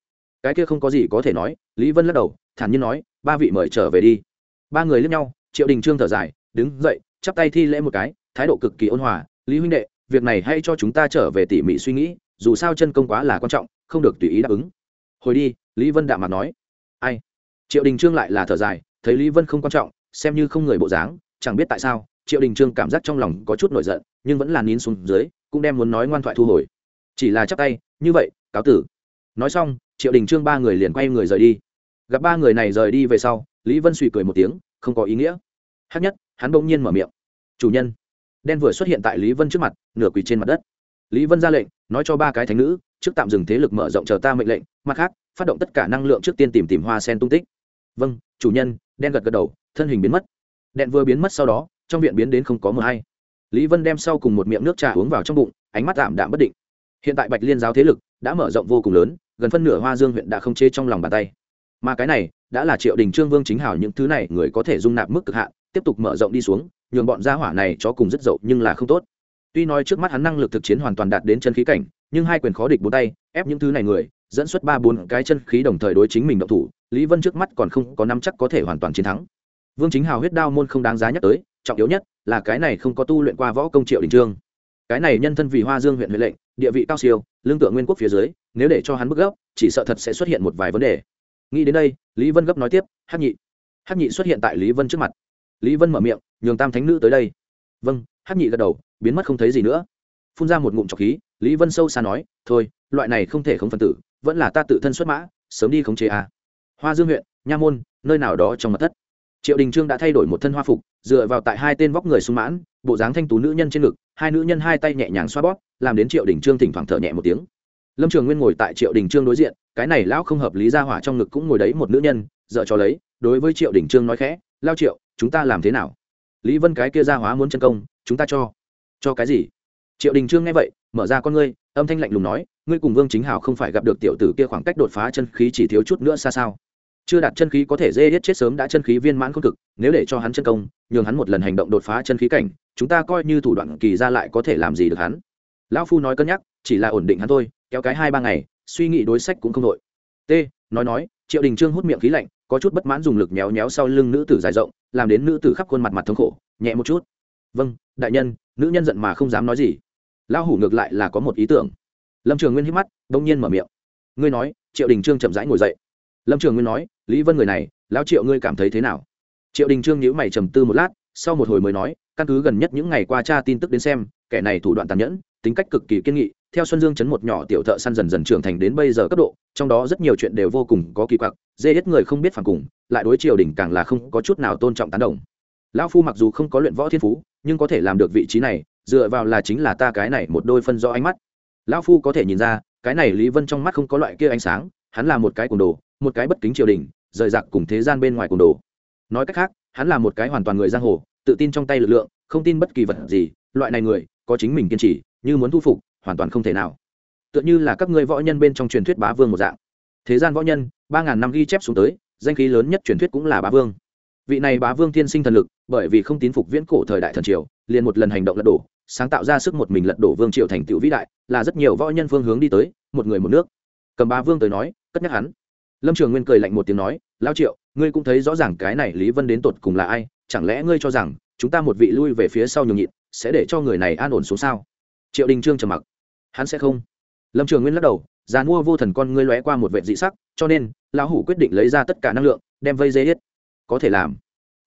Cái kia không có gì có thể nói, lý vân lắc đầu, thản nhiên nói, ba vị mời trở về đi. Ba người lướt nhau, triệu đình trương thở dài, đứng dậy, chắp tay thi lễ một cái, thái độ cực kỳ ôn hòa, lý huynh đệ, việc này hay cho chúng ta trở về tỉ mỉ suy nghĩ, dù sao chân công quá là quan trọng, không được tùy ý đáp ứng. Hồi đi, lý vân đạm mặt nói, ai? Triệu đình trương lại là thở dài, thấy lý vân không quan trọng, xem như không người bộ dáng, chẳng biết tại sao triệu đình trương cảm giác trong lòng có chút nổi giận, nhưng vẫn là nín xuống dưới, cũng đem muốn nói ngoan thoại thu hồi. Chỉ là chắp tay, như vậy, cáo tử. Nói xong, triệu đình trương ba người liền quay người rời đi. Gặp ba người này rời đi về sau, lý vân suy cười một tiếng, không có ý nghĩa. Hát nhất, hắn bỗng nhiên mở miệng. Chủ nhân. Đen vừa xuất hiện tại lý vân trước mặt, nửa quỳ trên mặt đất. Lý vân ra lệnh, nói cho ba cái thánh nữ, trước tạm dừng thế lực mở rộng chờ ta mệnh lệnh, mặt khác, phát động tất cả năng lượng trước tiên tìm tìm hoa sen tung tích. Vâng chủ nhân. Đen gật gật đầu, thân hình biến mất. Đen vừa biến mất sau đó trong viện biến đến không có mờ hay. Lý vân đem sau cùng một miệng nước trà uống vào trong bụng, ánh mắt tạm đạm bất định. Hiện tại bạch liên giáo thế lực đã mở rộng vô cùng lớn, gần phân nửa hoa dương huyện đã không chê trong lòng bàn tay. Mà cái này đã là triệu đình trương vương chính hảo những thứ này người có thể dung nạp mức cực hạn, tiếp tục mở rộng đi xuống, nhường bọn gia hỏa này cho cùng rất dậu nhưng là không tốt. Tuy nói trước mắt hắn năng lực thực chiến hoàn toàn đạt đến chân khí cảnh, nhưng hai quyền khó địch bốn tay, ép những thứ này người, dẫn xuất ba bốn cái chân khí đồng thời đối chính mình động thủ, lý vân trước mắt còn không có năm chắc có thể hoàn toàn chiến thắng. Vương chính hào huyết đao môn không đáng giá nhắc tới trọng yếu nhất là cái này không có tu luyện qua võ công triệu đình trương. Cái này nhân thân vì hoa dương huyện huệ lệnh, địa vị cao siêu, lương tượng nguyên quốc phía dưới, nếu để cho hắn bức gốc chỉ sợ thật sẽ xuất hiện một vài vấn đề. Nghĩ đến đây, lý vân gấp nói tiếp hắc nhị hắc nhị xuất hiện tại lý vân trước mặt. Lý vân mở miệng, nhường tam thánh nữ tới đây. Vâng. Hắc nhị gật đầu, biến mất không thấy gì nữa. Phun ra một ngụm trọc khí, lý vân sâu xa nói, thôi, loại này không thể không phân tử, vẫn là ta tự thân xuất mã, sớm đi khống chế à. hoa dương huyện, nha môn, nơi nào đó trong mặt thất triệu đình trương đã thay đổi một thân hoa phục, dựa vào tại hai tên vóc người sung mãn, bộ dáng thanh tú nữ nhân trên ngực, hai nữ nhân hai tay nhẹ nhàng xoa bóp, làm đến triệu đình trương thỉnh thoảng thở nhẹ một tiếng. Lâm trường nguyên ngồi tại triệu đình trương đối diện, cái này lão không hợp lý ra hỏa trong ngực cũng ngồi đấy một nữ nhân dợ cho lấy, đối với triệu đình trương nói khẽ, lao triệu, chúng ta làm thế nào? Lý vân cái kia ra hóa muốn chân công, chúng ta cho. Cho cái gì? Triệu đình trương nghe vậy, mở ra con ngươi. Âm thanh lạnh lùng nói, ngươi cùng vương chính hào không phải gặp được tiểu tử kia khoảng cách đột phá chân khí chỉ thiếu chút nữa xa sao? Chưa đạt chân khí có thể dê hết chết sớm đã chân khí viên mãn không cực, nếu để cho hắn chân công, nhường hắn một lần hành động đột phá chân khí cảnh, chúng ta coi như thủ đoạn kỳ ra lại có thể làm gì được hắn. Lão phu nói cân nhắc, chỉ là ổn định hắn thôi, kéo cái hai ba ngày, suy nghĩ đối sách cũng không đội t, nói nói, triệu đình trương hút miệng khí lạnh, có chút bất mãn dùng lực méo méo sau lưng nữ tử dài rộng, làm đến nữ tử khắp khuôn mặt mặt thống khổ, nhẹ một chút. Vâng đại nhân, nữ nhân giận mà không dám nói gì. Lão hủ ngược lại là có một ý tưởng. Lâm trường nguyên hít mắt, đông nhiên mở miệng. Ngươi nói, triệu đình trương chậm rãi ngồi dậy lâm trường nguyên nói, lý vân người này, lão triệu ngươi cảm thấy thế nào? Triệu đình trương nhíu mày trầm tư một lát, sau một hồi mới nói, căn cứ gần nhất những ngày qua cha tin tức đến xem, kẻ này thủ đoạn tàn nhẫn, tính cách cực kỳ kiên nghị, theo xuân dương chấn một nhỏ tiểu thợ săn dần dần trưởng thành đến bây giờ cấp độ, trong đó rất nhiều chuyện đều vô cùng có kỳ quặc, dê hết người không biết phản cùng, lại đối triều đình càng là không có chút nào tôn trọng tán đồng. Lão phu mặc dù không có luyện võ thiên phú, nhưng có thể làm được vị trí này, dựa vào là chính là ta cái này một đôi phân do ánh mắt. Lão phu có thể nhìn ra, cái này lý vân trong mắt không có loại kia ánh sáng, hắn là một cái cuồng đồ một cái bất kính triều đình, rời rạc cùng thế gian bên ngoài cùng đồ. Nói cách khác, hắn là một cái hoàn toàn người giang hồ, tự tin trong tay lực lượng, không tin bất kỳ vật gì, loại này người, có chính mình kiên trì, như muốn thu phục, hoàn toàn không thể nào. Tựa như là các ngươi võ nhân bên trong truyền thuyết bá vương một dạng. Thế gian võ nhân, ba ngàn năm ghi chép xuống tới, danh khí lớn nhất truyền thuyết cũng là bá vương. Vị này bá vương tiên sinh thần lực, bởi vì không tín phục viễn cổ thời đại thần triều, liền một lần hành động lật đổ, sáng tạo ra sức một mình lật đổ vương triều thành tựu vĩ đại, là rất nhiều võ nhân phương hướng đi tới, một người một nước. Cầm bá vương tới nói, cất nhắc hắn lâm trường nguyên cười lạnh một tiếng nói lao triệu, ngươi cũng thấy rõ ràng cái này lý vân đến tột cùng là ai, chẳng lẽ ngươi cho rằng chúng ta một vị lui về phía sau nhường nhịn sẽ để cho người này an ổn xuống sao? Triệu đình trương trầm mặc. Hắn sẽ không. Lâm trường nguyên lắc đầu, già mua vô thần con ngươi lóe qua một vệ dị sắc, cho nên lão hủ quyết định lấy ra tất cả năng lượng, đem vây dây hết. Có thể làm.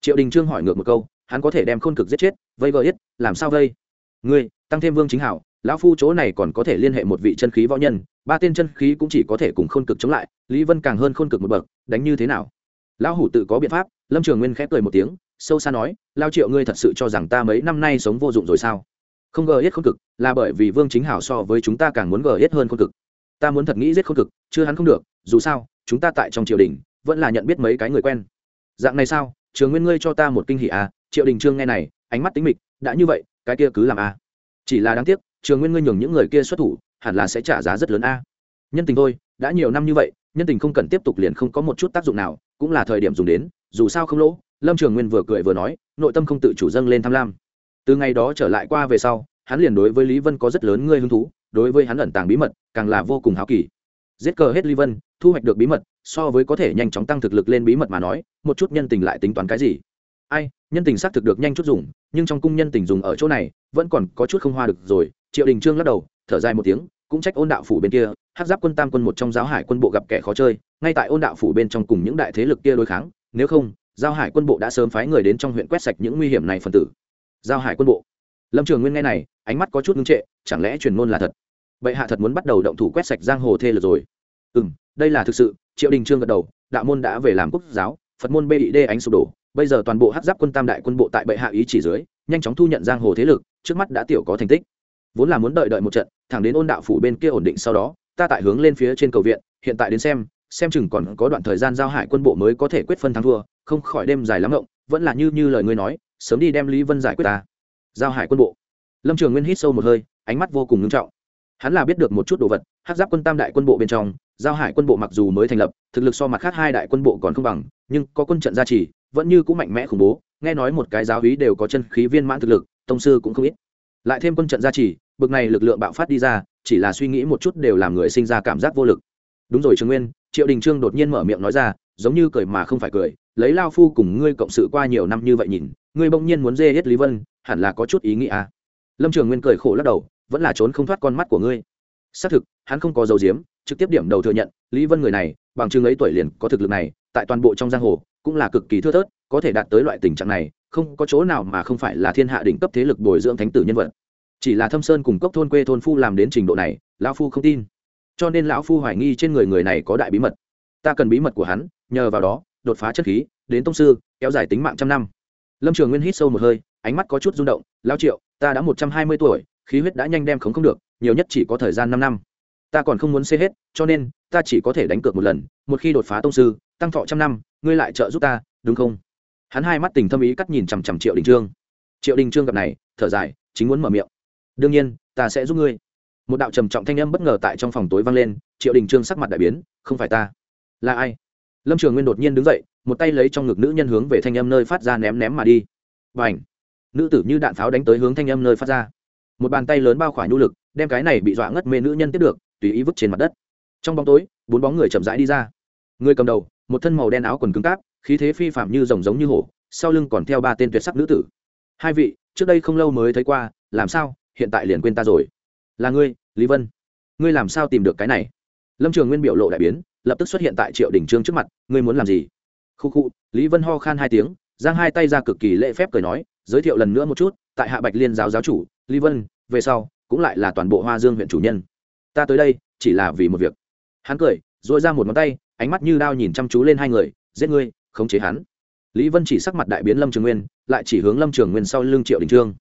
Triệu đình trương hỏi ngược một câu, hắn có thể đem khôn cực giết chết, vây vợ hết, làm sao vây? Ngươi, tăng thêm vương chính hảo lão phu chỗ này còn có thể liên hệ một vị chân khí võ nhân, ba tên chân khí cũng chỉ có thể cùng khôn cực chống lại, lý vân càng hơn khôn cực một bậc, đánh như thế nào? Lão hủ tự có biện pháp, lâm trường nguyên khép cười một tiếng, sâu xa nói, lao triệu ngươi thật sự cho rằng ta mấy năm nay sống vô dụng rồi sao? Không gờ hết khôn cực, là bởi vì vương chính hảo so với chúng ta càng muốn gờ hết hơn khôn cực. Ta muốn thật nghĩ giết khôn cực, chưa hắn không được, dù sao, chúng ta tại trong triều đình, vẫn là nhận biết mấy cái người quen. Dạng này sao? Trường nguyên ngươi cho ta một kinh hỷ à? Triệu đình trương nghe này, ánh mắt tính mịch, đã như vậy, cái kia cứ làm à. chỉ là đáng tiếc trường nguyên ngươi nhường những người kia xuất thủ, hẳn là sẽ trả giá rất lớn a. À. nhân tình thôi, đã nhiều năm như vậy, nhân tình không cần tiếp tục liền không có một chút tác dụng nào, cũng là thời điểm dùng đến, dù sao không lỗ, lâm trường nguyên vừa cười vừa nói, nội tâm không tự chủ dâng lên tham lam. Từ ngày đó trở lại qua về sau, hắn liền đối với lý vân có rất lớn ngươi hứng thú, đối với hắn ẩn tàng bí mật, càng là vô cùng háo kỳ. Giết cờ hết lý vân, thu hoạch được bí mật, so với có thể nhanh chóng tăng thực lực lên bí mật mà nói, một chút nhân tình lại tính toán cái gì? Ai, nhân tình xác thực được nhanh chút dùng, nhưng trong cung nhân tình dùng ở chỗ này, vẫn còn có chút không hoa được rồi triệu đình trương lắc đầu, thở dài một tiếng, cũng trách ôn đạo phủ bên kia hát giáp quân tam quân một trong giáo hải quân bộ gặp kẻ khó chơi, ngay tại ôn đạo phủ bên trong cùng những đại thế lực kia đối kháng, nếu không giao hải quân bộ đã sớm phái người đến trong huyện quét sạch những nguy hiểm này phần tử. Giao hải quân bộ. Lâm trường nguyên nghe này, ánh mắt có chút ngưng trệ, chẳng lẽ truyền ngôn là thật? Vậy hạ thật muốn bắt đầu động thủ quét sạch giang hồ thê lực rồi. Ừ m đây là thực sự, triệu đình trương gật đầu, đạo môn đã về làm quốc giáo, phật môn bid ánh sụp đổ, bây giờ toàn bộ hát giáp quân tam đại quân bộ tại bệ hạ ý chỉ dưới, nhanh chóng thu nhận giang hồ thế lực, trước mắt đã tiểu có thành tích vốn là muốn đợi đợi một trận, thẳng đến ôn đạo phủ bên kia ổn định sau đó, ta tại hướng lên phía trên cầu viện, hiện tại đến xem xem chừng còn có đoạn thời gian giao hải quân bộ mới có thể quyết phân thắng thua, không khỏi đêm dài lắm rộng vẫn là như như lời ngươi nói, sớm đi đem lý vân giải quyết ta. Giao hải quân bộ. Lâm trường nguyên hít sâu một hơi, ánh mắt vô cùng nghiêm trọng. Hắn là biết được một chút đồ vật hát giáp quân tam đại quân bộ bên trong, giao hải quân bộ mặc dù mới thành lập, thực lực so mặt khác hai đại quân bộ còn không bằng, nhưng có quân trận gia trì, vẫn như cũng mạnh mẽ khủng bố, nghe nói một cái giáo hí đều có chân khí viên mãn thực lực, tông sư cũng không ít lại thêm quân trận gia trì, bực này lực lượng bạo phát đi ra, chỉ là suy nghĩ một chút đều làm người sinh ra cảm giác vô lực đúng rồi trường nguyên, triệu đình trương đột nhiên mở miệng nói ra, giống như cười mà không phải cười, lấy lao phu cùng ngươi cộng sự qua nhiều năm như vậy nhìn, ngươi bỗng nhiên muốn dê hết lý vân, hẳn là có chút ý nghĩa à. lâm trường nguyên cười khổ lắc đầu, vẫn là trốn không thoát con mắt của ngươi xác thực, hắn không có dấu diếm, trực tiếp điểm đầu thừa nhận, lý vân người này, bằng chứng ấy tuổi liền có thực lực này, tại toàn bộ trong giang hồ, cũng là cực kỳ thưa thớt, có thể đạt tới loại tình trạng này không có chỗ nào mà không phải là thiên hạ đỉnh cấp thế lực bồi dưỡng thánh tử nhân vật. Chỉ là thâm sơn cùng cốc thôn quê thôn phu làm đến trình độ này, lão phu không tin. Cho nên lão phu hoài nghi trên người người này có đại bí mật. Ta cần bí mật của hắn, nhờ vào đó, đột phá chất khí, đến tông sư, kéo dài tính mạng trăm năm. Lâm trường nguyên hít sâu một hơi, ánh mắt có chút rung động lao triệu, ta đã một trăm hai mươi tuổi, khí huyết đã nhanh đem khống không được, nhiều nhất chỉ có thời gian năm năm. Ta còn không muốn xê hết, cho nên, ta chỉ có thể đánh cược một lần, một khi đột phá tông sư, tăng thọ trăm năm, ngươi lại trợ giúp ta, đúng không? Hắn hai mắt tình thâm ý cắt nhìn chằm chằm triệu đình trương. Triệu đình trương gặp này, thở dài, chính muốn mở miệng. Đương nhiên, ta sẽ giúp ngươi. Một đạo trầm trọng thanh âm bất ngờ tại trong phòng tối vang lên, triệu đình trương sắc mặt đại biến, không phải ta. Là ai? Lâm trường nguyên đột nhiên đứng dậy, một tay lấy trong ngực nữ nhân hướng về thanh âm nơi phát ra ném ném mà đi. Và ảnh nữ tử như đạn pháo đánh tới hướng thanh âm nơi phát ra. Một bàn tay lớn bao khỏa nhu lực, đem cái này bị dọa ngất mê nữ nhân tiếp được, tùy ý vứt trên mặt đất. Trong bóng tối, bốn bóng người chậm rãi đi ra. Người cầm đầu, một thân màu đen áo quần cứng cáp khí thế phi phạm như rồng giống như hổ, sau lưng còn theo ba tên tuyệt sắc nữ tử. Hai vị, trước đây không lâu mới thấy qua, làm sao, hiện tại liền quên ta rồi. Là ngươi, lý vân. Ngươi làm sao tìm được cái này? Lâm trường nguyên biểu lộ đại biến, lập tức xuất hiện tại triệu đình trương trước mặt, ngươi muốn làm gì? Khu khu, lý vân ho khan hai tiếng, giang hai tay ra cực kỳ lễ phép cười nói, giới thiệu lần nữa một chút, tại hạ bạch liên giáo giáo chủ, lý vân, về sau, cũng lại là toàn bộ hoa dương huyện chủ nhân. Ta tới đây, chỉ là vì một việc. Hắn cười dội ra một ngón tay, ánh mắt như đao nhìn chăm chú lên hai người, giết ngươi khống chế hắn. Lý vân chỉ sắc mặt đại biến lâm trường nguyên, lại chỉ hướng lâm trường nguyên sau lưng triệu đình trương.